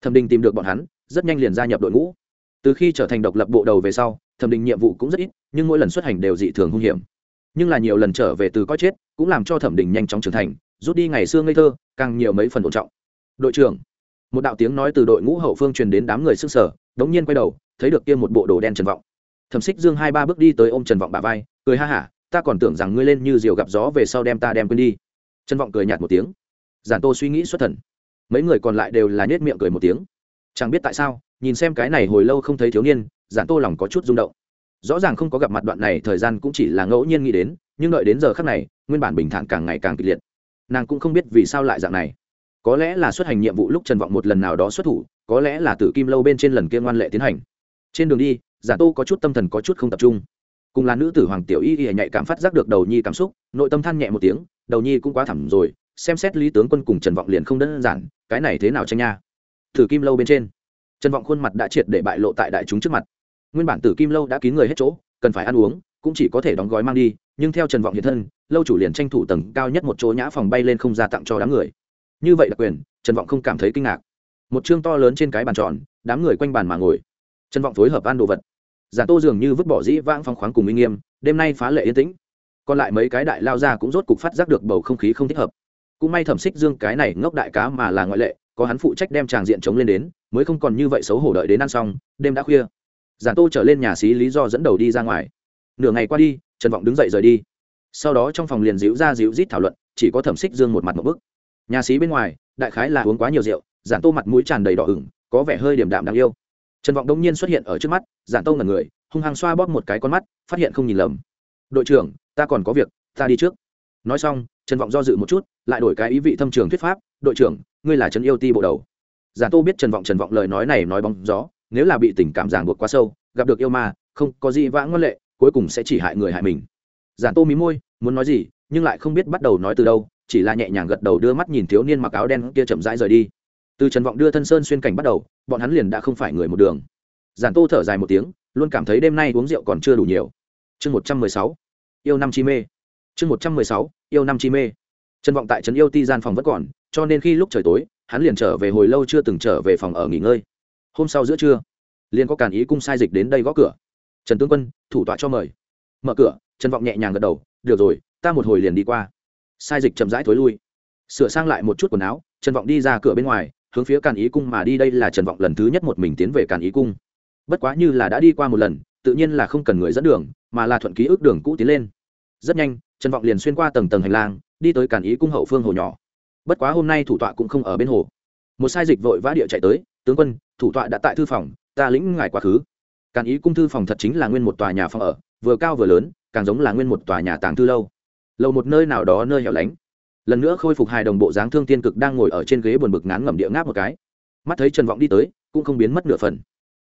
Thẩm đình tìm được bọn hắn rất nhanh liền gia nhập đội ngũ. Từ khi trở thành độc lập bộ đầu về sau, thẩm đình nhiệm vụ cũng rất ít, nhưng mỗi lần xuất hành đều dị thường hung hiểm. Nhưng là nhiều lần trở về từ coi chết, cũng làm cho thẩm đình nhanh chóng trưởng thành, rút đi ngày xưa ngây thơ, càng nhiều mấy phần ổn trọng. Đội trưởng, một đạo tiếng nói từ đội ngũ hậu phương truyền đến đám người sức sở đống nhiên quay đầu, thấy được kia một bộ đồ đen trần vọng. Thẩm xích dương hai ba bước đi tới ôm trần vọng bà vai, cười ha hả, ta còn tưởng rằng ngươi lên như diều gặp gió về sau đem ta đem quên đi. Trần vọng cười nhạt một tiếng. Giản tô suy nghĩ xuất thần. Mấy người còn lại đều là nhếch miệng cười một tiếng chẳng biết tại sao, nhìn xem cái này hồi lâu không thấy thiếu niên, giản tô lòng có chút rung động. Rõ ràng không có gặp mặt đoạn này, thời gian cũng chỉ là ngẫu nhiên nghĩ đến, nhưng đợi đến giờ khác này, nguyên bản bình thản càng ngày càng kịch liệt. Nàng cũng không biết vì sao lại dạng này. Có lẽ là xuất hành nhiệm vụ lúc trần vọng một lần nào đó xuất thủ, có lẽ là tử kim lâu bên trên lần kia ngoan lệ tiến hành. Trên đường đi giả tô có chút tâm thần có chút không tập trung. Cùng là nữ tử hoàng tiểu y y nhạy cảm phát giác được đầu nhi cảm xúc, nội tâm than nhẹ một tiếng, đầu nhi cũng quá thẳm rồi, xem xét lý tướng quân cùng trần vọng liền không đơn giản, cái này thế nào tranh nha? Tử kim lâu bên trên. Trần vọng khuôn mặt đã triệt để bại lộ tại đại chúng trước mặt. Nguyên bản tử kim lâu đã kín người hết chỗ, cần phải ăn uống, cũng chỉ có thể đóng gói mang đi, nhưng theo trần vọng hiện thân, lâu chủ liền tranh thủ tầng cao nhất một chỗ nhã phòng bay lên không ra tặng cho đám người. Như vậy đặc quyền, trần vọng không cảm thấy kinh ngạc. Một chương to lớn trên cái bàn tròn, đám người quanh bàn mà ngồi. Trần vọng phối hợp ăn đồ vật. Giả tô dường như vứt bỏ dĩ vãng phong khoáng cùng uy nghiêm, đêm nay phá lệ yên tĩnh. Còn lại mấy cái đại lao ra cũng rốt cục phát giác được bầu không khí không thích hợp. Cũng may thẩm xích dương cái này ngốc đại cá mà là ngoại lệ có hắn phụ trách đem tràng diện chống lên đến, mới không còn như vậy xấu hổ đợi đến ăn xong, đêm đã khuya. Giản tô trở lên nhà xí lý do dẫn đầu đi ra ngoài. Nửa ngày qua đi, trần vọng đứng dậy rời đi. Sau đó trong phòng liền dịu ra dịu rít thảo luận, chỉ có thẩm xích dương một mặt một bức. Nhà xí bên ngoài, đại khái là uống quá nhiều rượu, giản tô mặt mũi tràn đầy đỏ ửng, có vẻ hơi điểm đạm đáng yêu. Trần vọng đông nhiên xuất hiện ở trước mắt, giản tô ngẩn người, hung hăng xoa bóp một cái con mắt, phát hiện không nhìn lầm. Đội trưởng, ta còn có việc, ta đi trước. Nói xong, trần vọng do dự một chút, lại đổi cái ý vị thâm trường thuyết pháp, đội trưởng ngươi là trần yêu ti bộ đầu. Giản tô biết trần vọng trần vọng lời nói này nói bóng gió, nếu là bị tình cảm giảng buộc quá sâu, gặp được yêu ma, không có gì vãng ngân lệ, cuối cùng sẽ chỉ hại người hại mình. Giản tô mí môi, muốn nói gì, nhưng lại không biết bắt đầu nói từ đâu, chỉ là nhẹ nhàng gật đầu đưa mắt nhìn thiếu niên mặc áo đen kia chậm rãi rời đi. Từ trần vọng đưa thân sơn xuyên cảnh bắt đầu, bọn hắn liền đã không phải người một đường. Giản tô thở dài một tiếng, luôn cảm thấy đêm nay uống rượu còn chưa đủ nhiều. Chương một trăm mười sáu, yêu năm chi mê. Chương một trăm mười sáu, yêu năm chi mê trần vọng tại trấn yêu ti gian phòng vẫn còn, cho nên khi lúc trời tối, hắn liền trở về hồi lâu chưa từng trở về phòng ở nghỉ ngơi. Hôm sau giữa trưa, liền có cản ý cung sai dịch đến đây gõ cửa. Trần tướng quân, thủ tọa cho mời. Mở cửa, trần vọng nhẹ nhàng gật đầu, được rồi, ta một hồi liền đi qua. Sai dịch chậm rãi thối lui. Sửa sang lại một chút quần áo, trần vọng đi ra cửa bên ngoài, hướng phía càn ý cung mà đi. Đây là trần vọng lần thứ nhất một mình tiến về càn ý cung. Bất quá như là đã đi qua một lần, tự nhiên là không cần người dẫn đường, mà là thuận ký ức đường cũ tiến lên. Rất nhanh, trần vọng liền xuyên qua tầng tầng hành lang đi tới càn ý cung hậu phương hồ nhỏ. Bất quá hôm nay thủ tọa cũng không ở bên hồ. Một sai dịch vội vã địa chạy tới, tướng quân, thủ tọa đã tại thư phòng, ta lĩnh ngài quá khứ. Càn ý cung thư phòng thật chính là nguyên một tòa nhà phòng ở, vừa cao vừa lớn, càng giống là nguyên một tòa nhà tàng thư lâu. Lầu một nơi nào đó nơi hẻo lánh. Lần nữa khôi phục hài đồng bộ dáng thương tiên cực đang ngồi ở trên ghế buồn bực ngán ngẩm địa ngáp một cái. Mắt thấy trần vọng đi tới, cũng không biến mất nửa phần.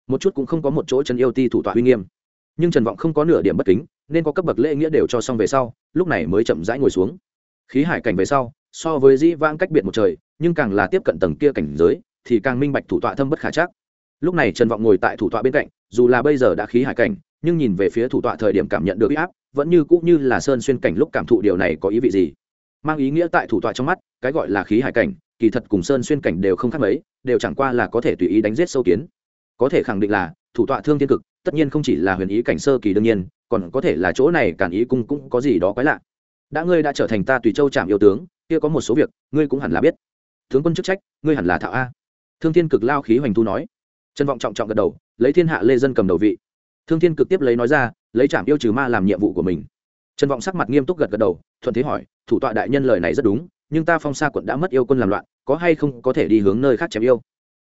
Một chút cũng không có một chỗ trần yêu ti thủ tọa uy nghiêm. Nhưng trần vọng không có nửa điểm bất kính, nên có cấp bậc lễ nghĩa đều cho xong về sau, lúc này mới chậm rãi ngồi xuống khí hải cảnh về sau, so với dĩ vãng cách biệt một trời, nhưng càng là tiếp cận tầng kia cảnh giới, thì càng minh bạch thủ tọa thâm bất khả chắc. Lúc này trần vọng ngồi tại thủ tọa bên cạnh, dù là bây giờ đã khí hải cảnh, nhưng nhìn về phía thủ tọa thời điểm cảm nhận được uy áp, vẫn như cũng như là sơn xuyên cảnh lúc cảm thụ điều này có ý vị gì. Mang ý nghĩa tại thủ tọa trong mắt, cái gọi là khí hải cảnh, kỳ thật cùng sơn xuyên cảnh đều không khác mấy, đều chẳng qua là có thể tùy ý đánh giết sâu kiến. Có thể khẳng định là, thủ tọa thương thiên cực, tất nhiên không chỉ là huyền ý cảnh sơ kỳ đương nhiên, còn có thể là chỗ này cản ý cung cũng có gì đó quái lạ đã ngươi đã trở thành ta tùy châu trạm yêu tướng, kia có một số việc, ngươi cũng hẳn là biết. Tướng quân chức trách, ngươi hẳn là thạo a. Thương thiên cực lao khí hoành thu nói. Trân vọng trọng trọng gật đầu, lấy thiên hạ lê dân cầm đầu vị. Thương thiên cực tiếp lấy nói ra, lấy trạm yêu trừ ma làm nhiệm vụ của mình. Trân vọng sắc mặt nghiêm túc gật gật đầu, thuận thế hỏi, thủ tọa đại nhân lời này rất đúng, nhưng ta phong sa quận đã mất yêu quân làm loạn, có hay không có thể đi hướng nơi khác chém yêu?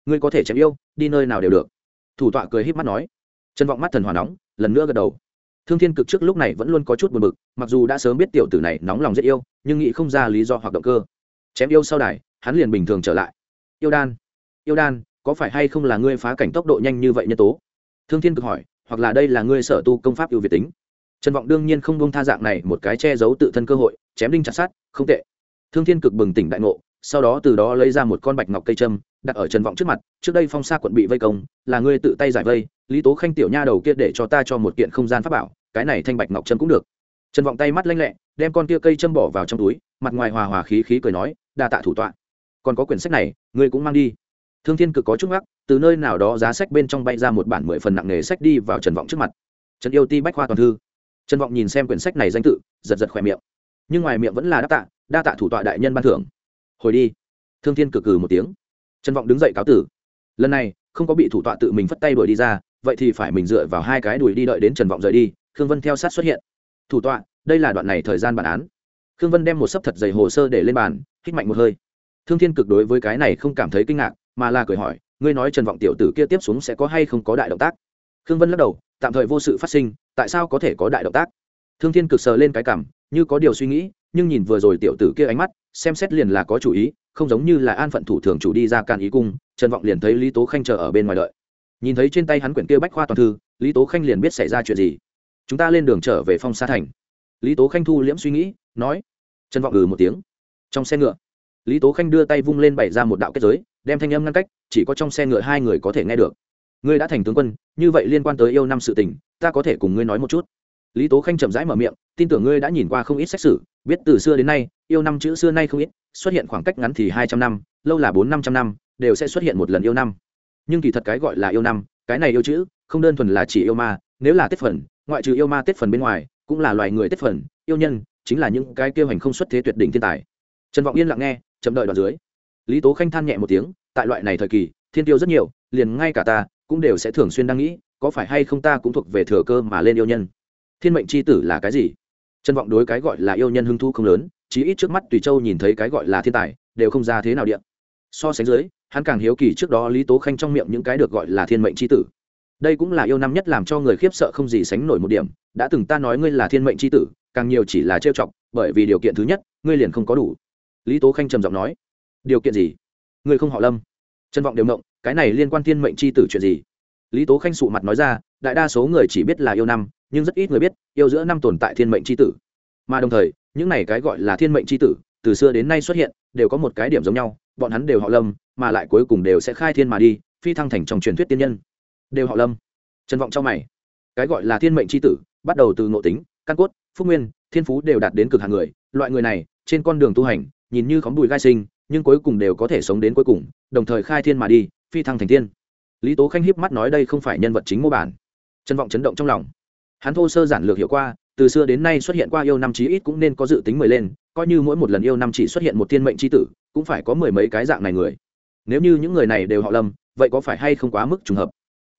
Ngươi có thể chém yêu, đi nơi nào đều được. Thủ tọa cười híp mắt nói. Trân vọng mắt thần hòa nóng, lần nữa gật đầu thương thiên cực trước lúc này vẫn luôn có chút buồn bực, mặc dù đã sớm biết tiểu tử này nóng lòng rất yêu, nhưng nghĩ không ra lý do hoặc động cơ. Chém yêu sau đài, hắn liền bình thường trở lại. Yêu đan yêu đan, có phải hay không là ngươi phá cảnh tốc độ nhanh như vậy nhân tố? Thương thiên cực hỏi, hoặc là đây là ngươi sở tu công pháp ưu việt tính? Trần vọng đương nhiên không bông tha dạng này một cái che giấu tự thân cơ hội, chém đinh chặt sát không tệ. Thương thiên cực bừng tỉnh đại ngộ, sau đó từ đó lấy ra một con bạch ngọc cây trâm đặt ở trần vọng trước mặt, trước đây phong sa quận bị vây công, là ngươi tự tay giải vây, lý tố khanh tiểu nha đầu kia để cho ta cho một kiện không gian pháp bảo, cái này thanh bạch ngọc trâm cũng được. Trần vọng tay mắt lanh lẹ, đem con kia cây châm bỏ vào trong túi, mặt ngoài hòa hòa khí khí cười nói, đa tạ thủ tọa. Còn có quyển sách này, ngươi cũng mang đi. Thương thiên cực có chút ngắc, từ nơi nào đó giá sách bên trong bay ra một bản mười phần nặng nghề sách đi vào trần vọng trước mặt. Trần yêu ti bách khoa toàn thư. Trần vọng nhìn xem quyển sách này danh tự, giật giật khỏe miệng. Nhưng ngoài miệng vẫn là đáp tạ, đa tạ thủ tọa đại nhân ban thưởng. Hồi đi. Thương thiên cực cừ một tiếng trần vọng đứng dậy cáo tử. Lần này, không có bị thủ tọa tự mình phất tay đuổi đi ra, vậy thì phải mình dựa vào hai cái đuổi đi đợi đến trần vọng rời đi, khương vân theo sát xuất hiện. Thủ tọa, đây là đoạn này thời gian bản án. Khương vân đem một sấp thật dày hồ sơ để lên bàn, hít mạnh một hơi. Thương thiên cực đối với cái này không cảm thấy kinh ngạc, mà là cười hỏi, ngươi nói trần vọng tiểu tử kia tiếp xuống sẽ có hay không có đại động tác? Khương vân lắc đầu, tạm thời vô sự phát sinh, tại sao có thể có đại động tác? Thương thiên cực sờ lên cái cảm như có điều suy nghĩ, nhưng nhìn vừa rồi tiểu tử kia ánh mắt, xem xét liền là có chủ ý không giống như là an phận thủ thường chủ đi ra can ý cung, trần vọng liền thấy lý tố khanh chờ ở bên ngoài đợi. Nhìn thấy trên tay hắn quyển kia bách khoa toàn thư, lý tố khanh liền biết xảy ra chuyện gì. Chúng ta lên đường trở về phong sa thành. Lý tố khanh thu liễm suy nghĩ, nói. Trần vọng ừ một tiếng. Trong xe ngựa, lý tố khanh đưa tay vung lên bày ra một đạo kết giới, đem thanh âm ngăn cách, chỉ có trong xe ngựa hai người có thể nghe được. Ngươi đã thành tướng quân, như vậy liên quan tới yêu năm sự tình, ta có thể cùng ngươi nói một chút. Lý tố khanh chậm rãi mở miệng, tin tưởng ngươi đã nhìn qua không ít xét xử biết từ xưa đến nay, yêu năm chữ xưa nay không ít xuất hiện khoảng cách ngắn thì hai trăm năm, lâu là bốn năm trăm năm, đều sẽ xuất hiện một lần yêu năm. Nhưng kỳ thật cái gọi là yêu năm, cái này yêu chữ, không đơn thuần là chỉ yêu ma, nếu là tết phần, ngoại trừ yêu ma tết phần bên ngoài, cũng là loài người tết phần, yêu nhân, chính là những cái kêu hành không xuất thế tuyệt đỉnh thiên tài. Trần vọng yên lặng nghe, chậm đợi đoạn dưới. Lý tố khanh than nhẹ một tiếng, tại loại này thời kỳ, thiên tiêu rất nhiều, liền ngay cả ta, cũng đều sẽ thường xuyên đang nghĩ, có phải hay không ta cũng thuộc về thừa cơ mà lên yêu nhân. Thiên mệnh c h i tử là cái gì? Trân vọng đối cái gọi là yêu nhân hưng thu không lớn chí ít trước mắt tùy châu nhìn thấy cái gọi là thiên tài, đều không ra thế nào điện so sánh dưới, hắn càng hiếu kỳ trước đó lý tố khanh trong miệng những cái được gọi là thiên mệnh c h i tử. Đây cũng là yêu năm nhất làm cho người khiếp sợ không gì sánh nổi một điểm, đã từng ta nói ngươi là thiên mệnh c h i tử, càng nhiều chỉ là trêu chọc, bởi vì điều kiện thứ nhất, ngươi liền không có đủ. Lý tố khanh trầm giọng nói, điều kiện gì? Ngươi không họ lâm. Trân vọng đều mộng cái này liên quan thiên mệnh c h i tử chuyện gì? Lý tố khanh sụ mặt nói ra, đại đa số người chỉ biết là yêu năm, nhưng rất ít người biết, yêu giữa năm tồn tại thiên mệnh c h i tử. Mà đồng thời những này cái gọi là thiên mệnh c h i tử, từ xưa đến nay xuất hiện, đều có một cái điểm giống nhau, bọn hắn đều họ lâm, mà lại cuối cùng đều sẽ khai thiên mà đi, phi thăng thành trong truyền thuyết tiên nhân. Đều họ lâm. Trần vọng trong mày. Cái gọi là thiên mệnh c h i tử, bắt đầu từ ngộ tính, căn cốt, phúc nguyên, thiên phú đều đạt đến cực hàng người. Loại người này, trên con đường tu hành, nhìn như khóm bùi gai sinh, nhưng cuối cùng đều có thể sống đến cuối cùng, đồng thời khai thiên mà đi, phi thăng thành tiên. Lý tố khanh hiếp mắt nói đây không phải nhân vật chính mô bản. Trân vọng chấn động trong lòng. Hắn thô sơ giản lược hiểu qua từ xưa đến nay xuất hiện qua yêu năm chí ít cũng nên có dự tính mười lên, coi như mỗi một lần yêu năm chỉ xuất hiện một thiên mệnh c h i tử, cũng phải có mười mấy cái dạng này người. Nếu như những người này đều họ lâm, vậy có phải hay không quá mức trùng hợp?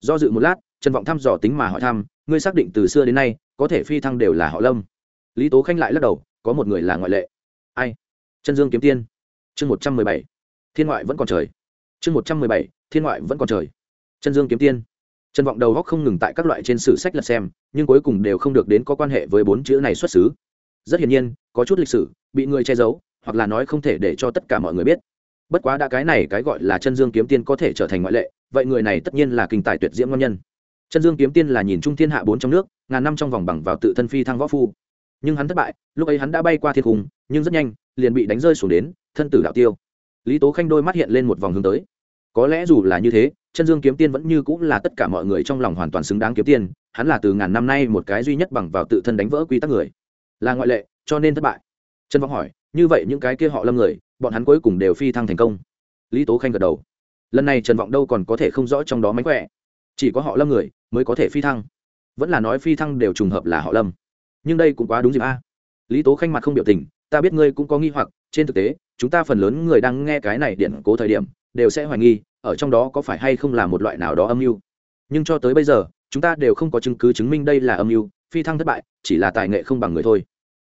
Do dự một lát, trần vọng thăm dò tính mà hỏi thăm, ngươi xác định từ xưa đến nay, có thể phi thăng đều là họ lâm. Lý tố khanh lại lắc đầu, có một người là ngoại lệ. Ai? Chân dương kiếm tiên. Chương một trăm mười bảy. Thiên ngoại vẫn còn trời. Chương một trăm mười bảy. Thiên ngoại vẫn còn trời. Chân dương kiếm tiên trần vọng đầu góc không ngừng tại các loại trên sử sách lật xem nhưng cuối cùng đều không được đến có quan hệ với bốn chữ này xuất xứ. Rất hiển nhiên có chút lịch sử bị người che giấu hoặc là nói không thể để cho tất cả mọi người biết. Bất quá đã cái này cái gọi là chân dương kiếm tiên có thể trở thành ngoại lệ vậy người này tất nhiên là kinh tài tuyệt diễm ngon nhân. Chân dương kiếm tiên là nhìn trung thiên hạ bốn trong nước ngàn năm trong vòng bằng vào tự thân phi thăng võ phu. Nhưng hắn thất bại lúc ấy hắn đã bay qua thiên hùng, nhưng rất nhanh liền bị đánh rơi xuống đến thân tử đạo tiêu. Lý tố khanh đôi mắt hiện lên một vòng hướng tới. Có lẽ dù là như thế chân dương kiếm tiên vẫn như cũng là tất cả mọi người trong lòng hoàn toàn xứng đáng kiếm tiên hắn là từ ngàn năm nay một cái duy nhất bằng vào tự thân đánh vỡ quy tắc người. Là ngoại lệ, cho nên thất bại. Trần vọng hỏi, như vậy những cái kia họ lâm người, bọn hắn cuối cùng đều phi thăng thành công. Lý tố khanh gật đầu. Lần này trần vọng đâu còn có thể không rõ trong đó mánh khỏe. Chỉ có họ lâm người mới có thể phi thăng. Vẫn là nói phi thăng đều trùng hợp là họ lâm. Nhưng đây cũng quá đúng dịp a. Lý tố khanh mặt không biểu tình, ta biết ngươi cũng có nghi hoặc, trên thực tế, chúng ta phần lớn người đang nghe cái này điện cố thời điểm, đều sẽ hoài nghi ở trong đó có phải hay không là một loại nào đó âm mưu? Nhưng cho tới bây giờ, chúng ta đều không có chứng cứ chứng minh đây là âm mưu, phi thăng thất bại, chỉ là tài nghệ không bằng người thôi.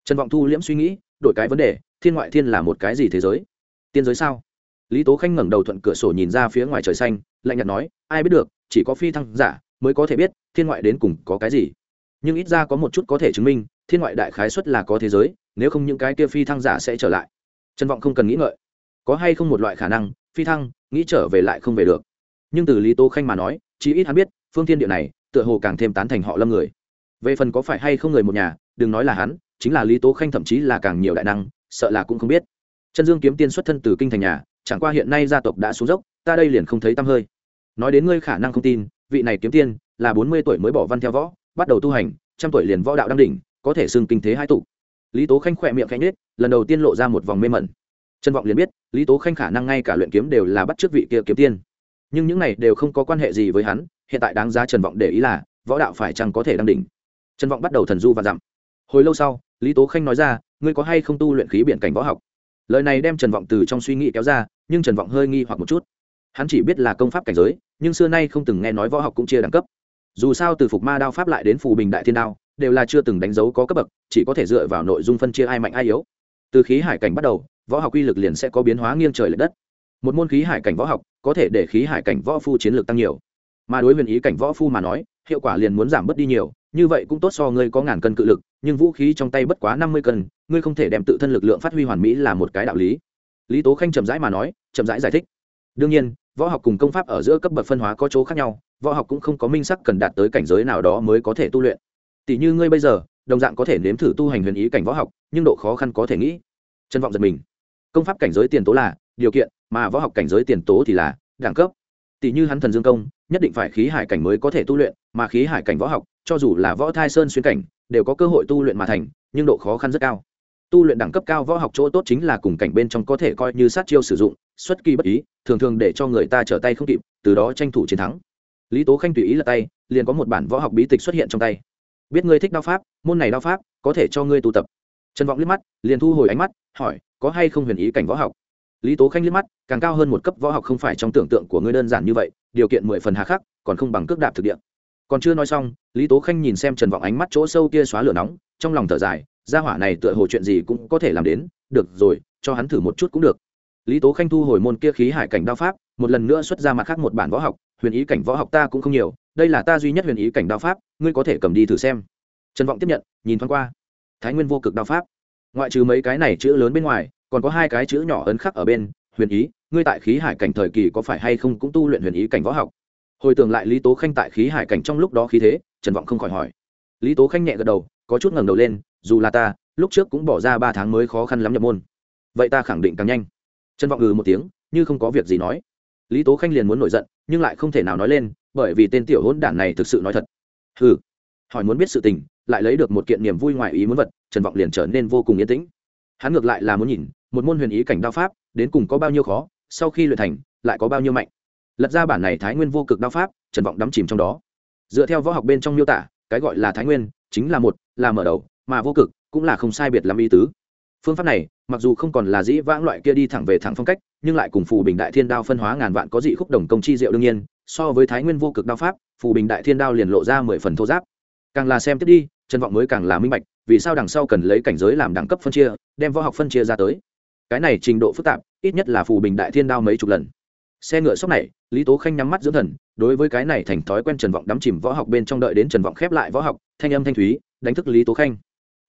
Trần vọng thu liễm suy nghĩ, đổi cái vấn đề, thiên ngoại thiên là một cái gì thế giới? Tiên giới sao? Lý tố khanh ngẩng đầu thuận cửa sổ nhìn ra phía ngoài trời xanh, lạnh nhạt nói, ai biết được, chỉ có phi thăng giả mới có thể biết thiên ngoại đến cùng có cái gì. Nhưng ít ra có một chút có thể chứng minh, thiên ngoại đại khái xuất là có thế giới, nếu không những cái kia phi thăng giả sẽ trở lại. Trần vọng không cần nghĩ ngợi. Có hay không một loại khả năng phi thăng, nghĩ trở về lại không về được. Nhưng từ lý Tô khanh mà nói, chí ít hắn biết, phương thiên địa này, tựa hồ càng thêm tán thành họ lâm người. Về phần có phải hay không người một nhà, đừng nói là hắn, chính là lý tố khanh thậm chí là càng nhiều đại năng, sợ là cũng không biết. Chân dương kiếm tiên xuất thân từ kinh thành nhà, chẳng qua hiện nay gia tộc đã xuống dốc, ta đây liền không thấy tăm hơi. Nói đến ngươi khả năng không tin, vị này kiếm tiên là bốn mươi tuổi mới bỏ văn theo võ, bắt đầu tu hành, trăm tuổi liền võ đạo đăng đỉnh, có thể xưng kinh thế hai tụ. Lý tố khanh khỏe miệng khẽ nhết lần đầu tiên lộ ra một vòng mê mẩn trân vọng liền biết, lý tố khanh khả năng ngay cả luyện kiếm đều là bắt trước vị kia kiếm tiên. Nhưng những này đều không có quan hệ gì với hắn, hiện tại đáng giá trần vọng để ý là, võ đạo phải chăng có thể đăng đỉnh. Trần vọng bắt đầu thần du và dặm hồi lâu sau, lý tố khanh nói ra, ngươi có hay không tu luyện khí biện cảnh võ học? Lời này đem trần vọng từ trong suy nghĩ kéo ra, nhưng trần vọng hơi nghi hoặc một chút. Hắn chỉ biết là công pháp cảnh giới, nhưng xưa nay không từng nghe nói võ học cũng chia đẳng cấp. Dù sao từ phục ma đao pháp lại đến phù bình đại thiên đao, đều là chưa từng đánh dấu có cấp bậc, chỉ có thể dựa vào nội dung phân chia ai mạnh ai yếu. Từ khí hải cảnh bắt đầu võ học uy lực liền sẽ có biến hóa nghiêng trời l ệ đất. Một môn khí hải cảnh võ học có thể để khí hải cảnh võ phu chiến lược tăng nhiều. Mà đối huyền ý cảnh võ phu mà nói, hiệu quả liền muốn giảm bớt đi nhiều, như vậy cũng tốt so ngươi có ngàn cân cự lực, nhưng vũ khí trong tay bất quá năm mươi cân, ngươi không thể đem tự thân lực lượng phát huy hoàn mỹ là một cái đạo lý. Lý tố khanh chậm rãi mà nói, chậm rãi giải thích. Đương nhiên, võ học cùng công pháp ở giữa cấp bậc phân hóa có chỗ khác nhau, võ học cũng không có minh sắc cần đạt tới cảnh giới nào đó mới có thể tu luyện. Tỷ như ngươi bây giờ, đồng dạng có thể nếm thử tu hành huyền ý cảnh võ học, nhưng độ khó khăn có thể nghĩ. Chân vọng giật mình công pháp cảnh giới tiền tố là điều kiện, mà võ học cảnh giới tiền tố thì là đẳng cấp. Tỷ như hắn thần dương công, nhất định phải khí hải cảnh mới có thể tu luyện, mà khí hải cảnh võ học, cho dù là võ thai sơn xuyên cảnh, đều có cơ hội tu luyện mà thành, nhưng độ khó khăn rất cao. Tu luyện đẳng cấp cao võ học chỗ tốt chính là cùng cảnh bên trong có thể coi như sát chiêu sử dụng, xuất kỳ bất ý, thường thường để cho người ta trở tay không kịp, từ đó tranh thủ chiến thắng. Lý tố khanh tùy ý là tay, liền có một bản võ học bí tịch xuất hiện trong tay. Biết ngươi thích đao pháp, môn này đao pháp, có thể cho ngươi tu tập. Trần vọng liếc mắt, liền thu hồi ánh mắt, hỏi có hay không huyền ý cảnh võ học? Lý tố khanh liếc mắt, càng cao hơn một cấp võ học không phải trong tưởng tượng của ngươi đơn giản như vậy, điều kiện mười phần hà khắc, còn không bằng cước đạp thực địa. Còn chưa nói xong, lý tố khanh nhìn xem trần vọng ánh mắt chỗ sâu kia xóa lửa nóng, trong lòng thở dài, gia hỏa này tựa hồ chuyện gì cũng có thể làm đến, được rồi, cho hắn thử một chút cũng được. Lý tố khanh thu hồi môn kia khí hải cảnh đao pháp, một lần nữa xuất ra mặt khác một bản võ học, huyền ý cảnh võ học ta cũng không nhiều, đây là ta duy nhất huyền ý cảnh đao pháp, ngươi có thể cầm đi thử xem. Trần vọng tiếp nhận, nhìn thoáng qua. Thái nguyên vô cực đao pháp ngoại trừ mấy cái này chữ lớn bên ngoài, còn có hai cái chữ nhỏ ấn khắc ở bên, huyền ý, ngươi tại khí hải cảnh thời kỳ có phải hay không cũng tu luyện huyền ý cảnh võ học? Hồi tưởng lại lý tố khanh tại khí hải cảnh trong lúc đó khí thế, trần vọng không khỏi hỏi. Lý tố khanh nhẹ gật đầu, có chút ngẩng đầu lên, dù là ta, lúc trước cũng bỏ ra ba tháng mới khó khăn lắm nhập môn. Vậy ta khẳng định càng nhanh. Trần vọng ừ một tiếng, như không có việc gì nói. Lý tố khanh liền muốn nổi giận, nhưng lại không thể nào nói lên, bởi vì tên tiểu hỗn đản này thực sự nói thật. Ừ hỏi muốn biết sự tình, lại lấy được một kiện niềm vui ngoài ý muốn vật, trần vọng liền trở nên vô cùng yên tĩnh. Hắn ngược lại là muốn nhìn, một môn huyền ý cảnh đao pháp, đến cùng có bao nhiêu khó, sau khi luyện thành, lại có bao nhiêu mạnh. Lật ra bản này thái nguyên vô cực đao pháp, trần vọng đắm chìm trong đó. Dựa theo võ học bên trong miêu tả, cái gọi là thái nguyên, chính là một, là mở đầu, mà vô cực cũng là không sai biệt làm ý tứ. Phương pháp này, mặc dù không còn là dĩ vãng loại kia đi thẳng về thẳng phong cách, nhưng lại cùng phù bình đại thiên đao phân hóa ngàn vạn có dị khúc đồng công chi diệu đương nhiên, so với thái nguyên vô cực đao pháp, phù bình đại thiên đao liền lộ ra mười phần thô giáp càng là xem tiếp đi, trần vọng mới càng là minh bạch, vì sao đằng sau cần lấy cảnh giới làm đẳng cấp phân chia, đem võ học phân chia ra tới. Cái này trình độ phức tạp, ít nhất là phù bình đại thiên đao mấy chục lần. Xe ngựa sốc này, lý tố khanh nhắm mắt dưỡng thần, đối với cái này thành thói quen trần vọng đắm chìm võ học bên trong đợi đến trần vọng khép lại võ học, thanh âm thanh thúy, đánh thức lý tố khanh.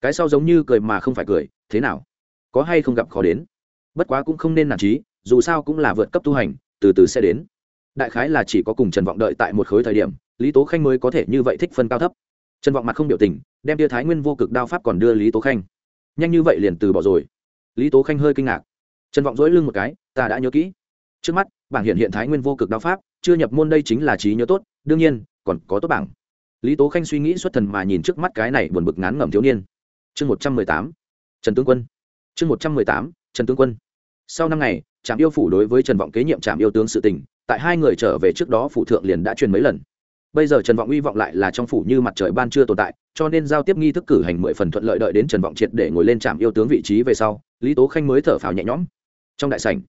Cái sau giống như cười mà không phải cười, thế nào? Có hay không gặp khó đến? Bất quá cũng không nên nản trí, dù sao cũng là vượt cấp tu hành, từ từ sẽ đến. Đại khái là chỉ có cùng trần vọng đợi tại một khối thời điểm, lý tố khanh mới có thể như vậy thích phân cao thấp trần vọng mặt không biểu tình, đem tia thái nguyên vô cực đao pháp còn đưa lý tố khanh. Nhanh như vậy liền từ bỏ rồi. Lý tố khanh hơi kinh ngạc. Trần vọng dỗi lưng một cái, ta đã nhớ kỹ. Trước mắt, bảng hiện hiện thái nguyên vô cực đao pháp, chưa nhập môn đây chính là trí nhớ tốt, đương nhiên, còn có tốt bảng. Lý tố khanh suy nghĩ xuất thần mà nhìn trước mắt cái này buồn bực ngán ngẩm thiếu niên. Chương một trăm mười tám, trần tướng quân. Chương một trăm mười tám, trần tướng quân. Sau năm ngày, trạm yêu phủ đối với trần vọng kế nhiệm trạm yêu tướng sự tình, tại hai người trở về trước đó phủ thượng liền đã truyền mấy lần bây giờ trần vọng uy vọng lại là trong phủ như mặt trời ban chưa tồn tại, cho nên giao tiếp nghi thức cử hành mười phần thuận lợi đợi đến trần vọng triệt để ngồi lên trạm yêu tướng vị trí về sau, lý tố khanh mới thở phào nhẹ nhõm. Trong đại sảnh,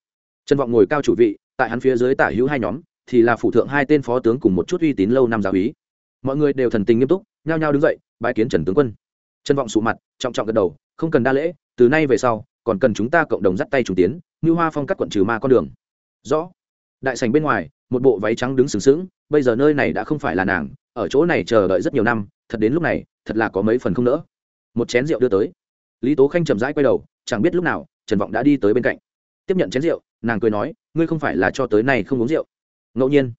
trần vọng ngồi cao chủ vị, tại hắn phía dưới tả hữu hai nhóm, thì là phủ thượng hai tên phó tướng cùng một chút uy tín lâu năm giáo ý mọi người đều thần tình nghiêm túc, nhao nhao đứng dậy bãi kiến trần tướng quân. Trần vọng sụ mặt, trọng trọng gật đầu, không cần đa lễ, từ nay về sau, còn cần chúng ta cộng đồng dắt tay trùng tiến, như hoa phong cắt quận trừ ma con đường. Rõ. Đại sành bên ngoài một bộ váy trắng đứng sừng sững, bây giờ nơi này đã không phải là nàng, ở chỗ này chờ đợi rất nhiều năm, thật đến lúc này, thật là có mấy phần không nỡ. Một chén rượu đưa tới. Lý tố khanh chậm rãi quay đầu, chẳng biết lúc nào, trần vọng đã đi tới bên cạnh. Tiếp nhận chén rượu, nàng cười nói, ngươi không phải là cho tới nay không uống rượu? Ngẫu nhiên,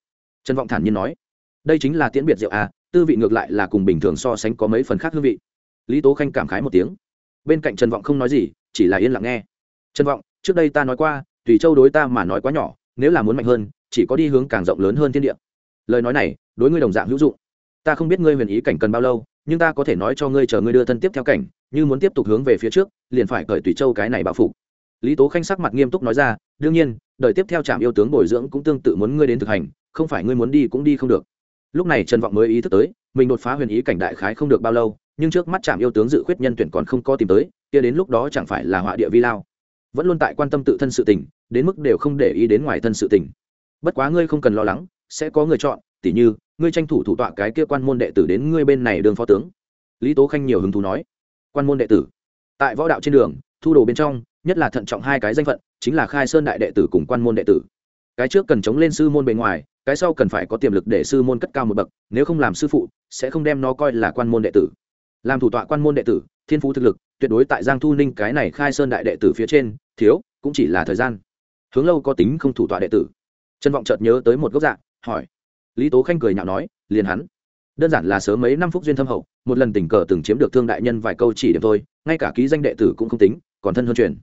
trần vọng thản nhiên nói, đây chính là tiễn biệt rượu à tư vị ngược lại là cùng bình thường so sánh có mấy phần khác hương vị. Lý tố khanh cảm khái một tiếng. Bên cạnh trần vọng không nói gì, chỉ là yên lặng nghe. Trần vọng, trước đây ta nói qua, tùy châu đối ta mà nói quá nhỏ nếu là muốn mạnh hơn, chỉ có đi hướng càng rộng lớn hơn thiên địa. Lời nói này, đối ngươi đồng dạng hữu dụng. Ta không biết ngươi huyền ý cảnh cần bao lâu, nhưng ta có thể nói cho ngươi chờ ngươi đưa thân tiếp theo cảnh, như muốn tiếp tục hướng về phía trước, liền phải cởi tùy châu cái này bao phủ lý tố khanh sắc mặt nghiêm túc nói ra, đương nhiên, đời tiếp theo trạm yêu tướng bồi dưỡng cũng tương tự muốn ngươi đến thực hành, không phải ngươi muốn đi cũng đi không được. Lúc này trần vọng mới ý thức tới, mình đột phá huyền ý cảnh đại khái không được bao lâu, nhưng trước mắt trạm yêu tướng dự khuyết nhân tuyển còn không có tìm tới, kia đến lúc đó chẳng phải là họa địa vi lao vẫn luôn tại quan tâm tự thân sự tình, đến mức đều không để ý đến ngoài thân sự tình. Bất quá ngươi không cần lo lắng, sẽ có người chọn, tỉ như, ngươi tranh thủ thủ tọa cái kia quan môn đệ tử đến ngươi bên này đường phó tướng. Lý tố khanh nhiều hứng thú nói. Quan môn đệ tử? Tại võ đạo trên đường, thu đồ bên trong, nhất là thận trọng hai cái danh phận, chính là khai sơn đại đệ tử cùng quan môn đệ tử. Cái trước cần chống lên sư môn bề ngoài, cái sau cần phải có tiềm lực để sư môn cất cao một bậc, nếu không làm sư phụ, sẽ không đem nó coi là quan môn đệ tử. Làm thủ tọa quan môn đệ tử, thiên phú thực lực tuyệt đối tại giang thu ninh cái này khai sơn đại đệ tử phía trên, thiếu, cũng chỉ là thời gian. Hướng lâu có tính không thủ tọa đệ tử. Trân vọng chợt nhớ tới một gốc dạ hỏi. Lý tố khanh cười nhạo nói, liền hắn. Đơn giản là sớm mấy năm phút duyên thâm hậu, một lần tình cờ từng chiếm được thương đại nhân vài câu chỉ điểm thôi, ngay cả ký danh đệ tử cũng không tính, còn thân hơn truyền.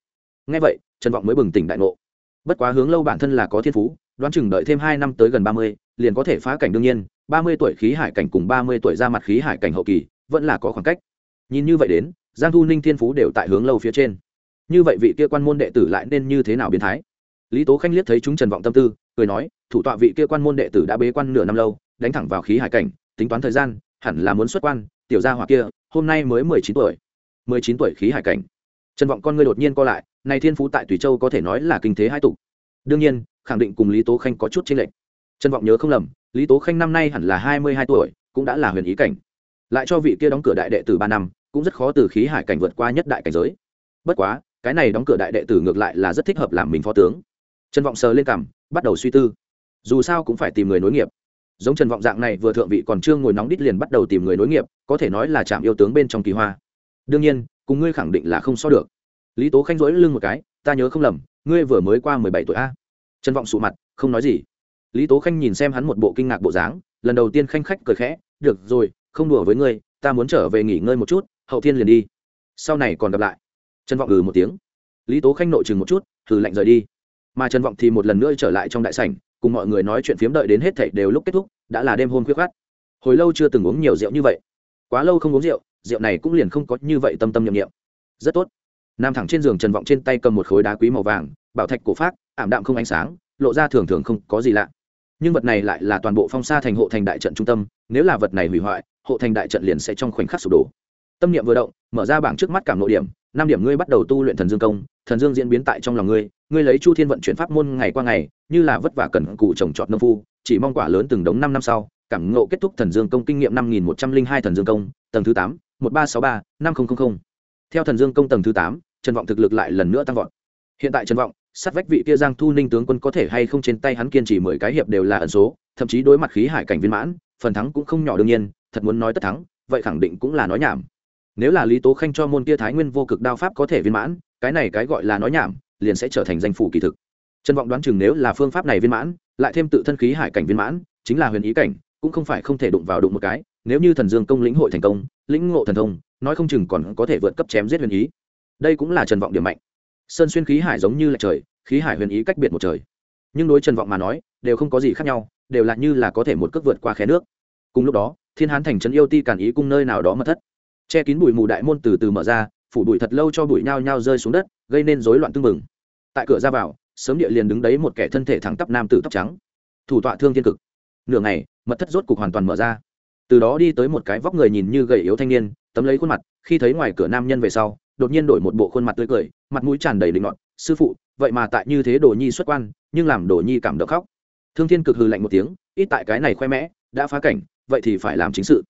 Ngay vậy, trần vọng mới bừng tỉnh đại ngộ. Bất quá hướng lâu bản thân là có thiên phú, đoán chừng đợi thêm hai năm tới gần ba mươi, liền có thể phá cảnh đương nhiên, ba mươi tuổi khí hải cảnh cùng ba mươi tuổi ra mặt khí hải cảnh hậu kỳ, vẫn là có khoảng cách. Nhìn như vậy đến giang thu ninh thiên phú đều tại hướng lâu phía trên. Như vậy vị kia quan môn đệ tử lại nên như thế nào biến thái? Lý tố khanh liếc thấy chúng trần vọng tâm tư, cười nói, thủ tọa vị kia quan môn đệ tử đã bế quan nửa năm lâu, đánh thẳng vào khí hải cảnh, tính toán thời gian, hẳn là muốn xuất quan, tiểu gia hỏa kia, hôm nay mới mười chín tuổi. mười chín tuổi khí hải cảnh. Trần vọng con ngươi đột nhiên co lại, này thiên phú tại tùy châu có thể nói là kinh thế hai tục. Đương nhiên, khẳng định cùng lý tố khanh có chút chênh lệch. Trần vọng nhớ không lầm, lý tố khanh năm nay hẳn là hai mươi hai tuổi, cũng đã là huyền ý cảnh. Lại cho vị kia đóng cửa đại đệ tử ba năm cũng rất khó từ khí hải cảnh vượt qua nhất đại cảnh giới. Bất quá, cái này đóng cửa đại đệ tử ngược lại là rất thích hợp làm mình phó tướng. Trần vọng sờ lên cằm, bắt đầu suy tư. Dù sao cũng phải tìm người nối nghiệp. Giống trần vọng dạng này vừa thượng vị còn chưa ngồi nóng đít liền bắt đầu tìm người nối nghiệp, có thể nói là chạm yêu tướng bên trong kỳ hoa. Đương nhiên, cùng ngươi khẳng định là không so được. Lý tố khanh rỗi lưng một cái, ta nhớ không lầm, ngươi vừa mới qua mười bảy tuổi a. Trần vọng sụ mặt, không nói gì. Lý tố khanh nhìn xem hắn một bộ kinh ngạc bộ dáng, lần đầu tiên khanh khách cười khẽ, được rồi, không đùa với ngươi, ta muốn trở về nghỉ ngơi một chút hậu thiên liền đi. Sau này còn gặp lại. Trần vọng ừ một tiếng. Lý tố khanh nội chừng một chút thử lạnh rời đi. Mà trần vọng thì một lần nữa trở lại trong đại sảnh, cùng mọi người nói chuyện phiếm đợi đến hết thảy đều lúc kết thúc, đã là đêm hôm khuya khát hồi lâu chưa từng uống nhiều rượu như vậy. Quá lâu không uống rượu rượu này cũng liền không có như vậy tâm tâm nhiệm nghiệm rất tốt. Nam thẳng trên giường trần vọng trên tay cầm một khối đá quý màu vàng, bảo thạch cổ phát ảm đạm không ánh sáng, lộ ra thường thường không có gì lạ. Nhưng vật này lại là toàn bộ phong sa thành hộ thành đại trận trung tâm, nếu là vật này hủy hoại, hộ thành đại trận liền sẽ trong khoảnh khắc sụp đổ tâm niệm vừa động, mở ra bảng trước mắt cảm nội điểm, năm điểm ngươi bắt đầu tu luyện thần dương công, thần dương diễn biến tại trong lòng ngươi ngươi lấy chu thiên vận chuyển pháp môn ngày qua ngày, như là vất vả cần cù trồng trọt nông phu, chỉ mong quả lớn từng đống năm năm sau, cảm ngộ kết thúc thần dương công kinh nghiệm năm nghìn một trăm linh hai thần dương công, tầng thứ tám, một ba sáu ba, năm nghìn theo thần dương công tầng thứ tám, trần vọng thực lực lại lần nữa tăng vọt. Hiện tại trần vọng, sát vách vị kia giang thu ninh tướng quân có thể hay không trên tay hắn kiên trì mười cái hiệp đều là ẩn số, thậm chí đối mặt khí hải cảnh viên mãn, phần thắng cũng không nhỏ đương nhiên, thật muốn nói tất thắng, vậy khẳng định cũng là nói nhảm nếu là lý tố khanh cho môn kia thái nguyên vô cực đao pháp có thể viên mãn, cái này cái gọi là nói nhảm, liền sẽ trở thành danh phủ kỳ thực. Trần vọng đoán chừng nếu là phương pháp này viên mãn, lại thêm tự thân khí hải cảnh viên mãn, chính là huyền ý cảnh, cũng không phải không thể đụng vào đụng một cái, nếu như thần dương công lĩnh hội thành công, lĩnh ngộ thần thông, nói không chừng còn có thể vượt cấp chém giết huyền ý. Đây cũng là trần vọng điểm mạnh. Sơn xuyên khí hải giống như là trời, khí hải huyền ý cách biệt một trời. Nhưng đối trần vọng mà nói, đều không có gì khác nhau, đều là như là có thể một cước vượt qua khe nước. Cùng lúc đó, thiên hán thành trấn yêu ti càn ý cung nơi nào đó mất thất che kín bụi mù đại môn từ từ mở ra, phủ bụi thật lâu cho bụi nhao nhao rơi xuống đất, gây nên rối loạn tưng bừng. Tại cửa ra vào, sớm địa liền đứng đấy một kẻ thân thể thẳng tắp nam tử tóc trắng. Thủ tọa thương thiên cực. Nửa ngày, mật thất rốt cục hoàn toàn mở ra. Từ đó đi tới một cái vóc người nhìn như gầy yếu thanh niên, tấm lấy khuôn mặt, khi thấy ngoài cửa nam nhân về sau, đột nhiên đổi một bộ khuôn mặt tươi cười, mặt mũi tràn đầy định ngọn sư phụ, vậy mà tại như thế đồ nhi xuất quan, nhưng làm đồ nhi cảm động khóc. Thương thiên cực hừ lạnh một tiếng, ít tại cái này khoe mẽ, đã phá cảnh, vậy thì phải làm chính sự.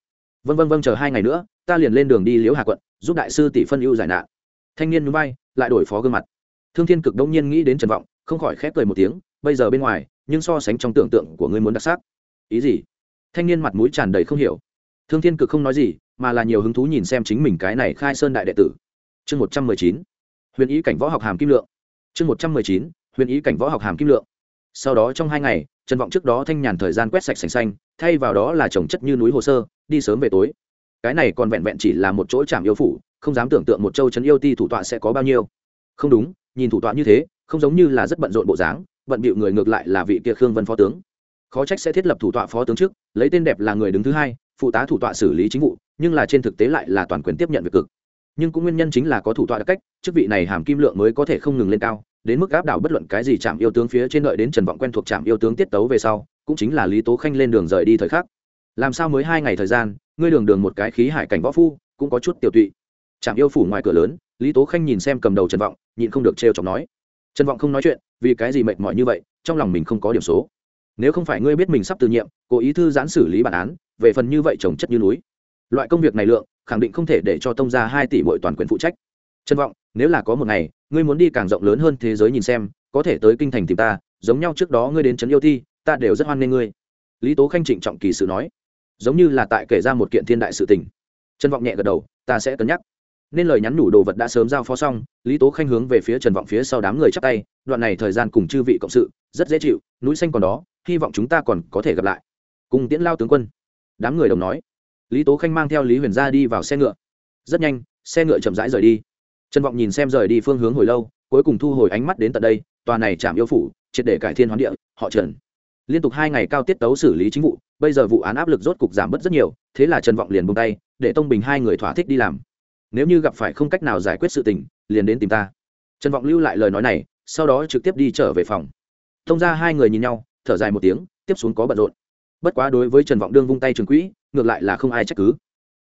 Vân vân vân chờ hai ngày nữa ta liền lên đường đi liễu hà quận, giúp đại sư tỷ phân ưu giải nạn. Thanh niên núi bay lại đổi phó gương mặt. Thương thiên cực đông nhiên nghĩ đến trần vọng, không khỏi khép cười một tiếng, bây giờ bên ngoài, nhưng so sánh trong tưởng tượng của ngươi muốn đặc sắc. Ý gì? Thanh niên mặt mũi tràn đầy không hiểu. Thương thiên cực không nói gì, mà là nhiều hứng thú nhìn xem chính mình cái này khai sơn đại đệ tử. Chương một trăm mười chín, huyền ý cảnh võ học hàm kim lượng. Chương một trăm mười chín, huyền ý cảnh võ học hàm kim lượng. Sau đó trong hai ngày, trần vọng trước đó thanh nhàn thời gian quét sạch sành xanh, thay vào đó là trồng chất như núi hồ sơ, đi sớm về tối cái này còn vẹn vẹn chỉ là một chỗ trạm yêu phủ, không dám tưởng tượng một châu trấn yêu ti thủ tọa sẽ có bao nhiêu. Không đúng, nhìn thủ tọa như thế, không giống như là rất bận rộn bộ dáng, bận bịu người ngược lại là vị kia khương vân phó tướng. Khó trách sẽ thiết lập thủ tọa phó tướng trước, lấy tên đẹp là người đứng thứ hai, phụ tá thủ tọa xử lý chính vụ, nhưng là trên thực tế lại là toàn quyền tiếp nhận việc cực. Nhưng cũng nguyên nhân chính là có thủ tọa đặc cách, chức vị này hàm kim lượng mới có thể không ngừng lên cao, đến mức áp đảo bất luận cái gì chạm yêu tướng phía trên đợi đến trần vọng quen thuộc chạm yêu tướng tiết tấu về sau, cũng chính là lý tố khanh lên đường rời đi thời khắc. Làm sao mới hai ngày thời gian ngươi đường đường một cái khí hải cảnh võ phu, cũng có chút tiểu tụy. Trạm yêu phủ ngoài cửa lớn, lý tố khanh nhìn xem cầm đầu trần vọng, nhịn không được trêu chọc nói. Trần vọng không nói chuyện, vì cái gì mệt mỏi như vậy, trong lòng mình không có điểm số. Nếu không phải ngươi biết mình sắp từ nhiệm, cố ý thư giãn xử lý bản án, về phần như vậy trồng chất như núi. Loại công việc này lượng, khẳng định không thể để cho tông ra hai tỷ bội toàn quyền phụ trách. Trân vọng, nếu là có một ngày, ngươi muốn đi càng rộng lớn hơn thế giới nhìn xem, có thể tới kinh thành tìm ta, giống nhau trước đó ngươi đến trấn yêu thi ta đều rất hoan nghênh ngươi. Lý tố khanh trịnh trọng kỳ sự nói giống như là tại kể ra một kiện thiên đại sự tình. Trần vọng nhẹ gật đầu, ta sẽ cân nhắc. Nên lời nhắn nhủ đồ vật đã sớm giao phó xong, lý tố khanh hướng về phía trần vọng phía sau đám người chắp tay, đoạn này thời gian cùng chư vị cộng sự, rất dễ chịu, núi xanh còn đó, hy vọng chúng ta còn có thể gặp lại. Cùng tiễn lao tướng quân, đám người đồng nói. Lý tố khanh mang theo lý huyền gia đi vào xe ngựa. Rất nhanh, xe ngựa chậm rãi rời đi. Trần vọng nhìn xem rời đi phương hướng hồi lâu, cuối cùng thu hồi ánh mắt đến tận đây, tòa này chạm yêu phủ, triệt để cải thiên hoán địa, họ trần liên tục hai ngày cao tiết tấu xử lý chính vụ, bây giờ vụ án áp lực rốt cục giảm bớt rất nhiều, thế là trần vọng liền buông tay, để tông bình hai người thỏa thích đi làm. Nếu như gặp phải không cách nào giải quyết sự tình, liền đến tìm ta. Trần vọng lưu lại lời nói này, sau đó trực tiếp đi trở về phòng. Thông ra hai người nhìn nhau, thở dài một tiếng, tiếp xuống có bận rộn. Bất quá đối với trần vọng đương vung tay trường quỹ, ngược lại là không ai trách cứ.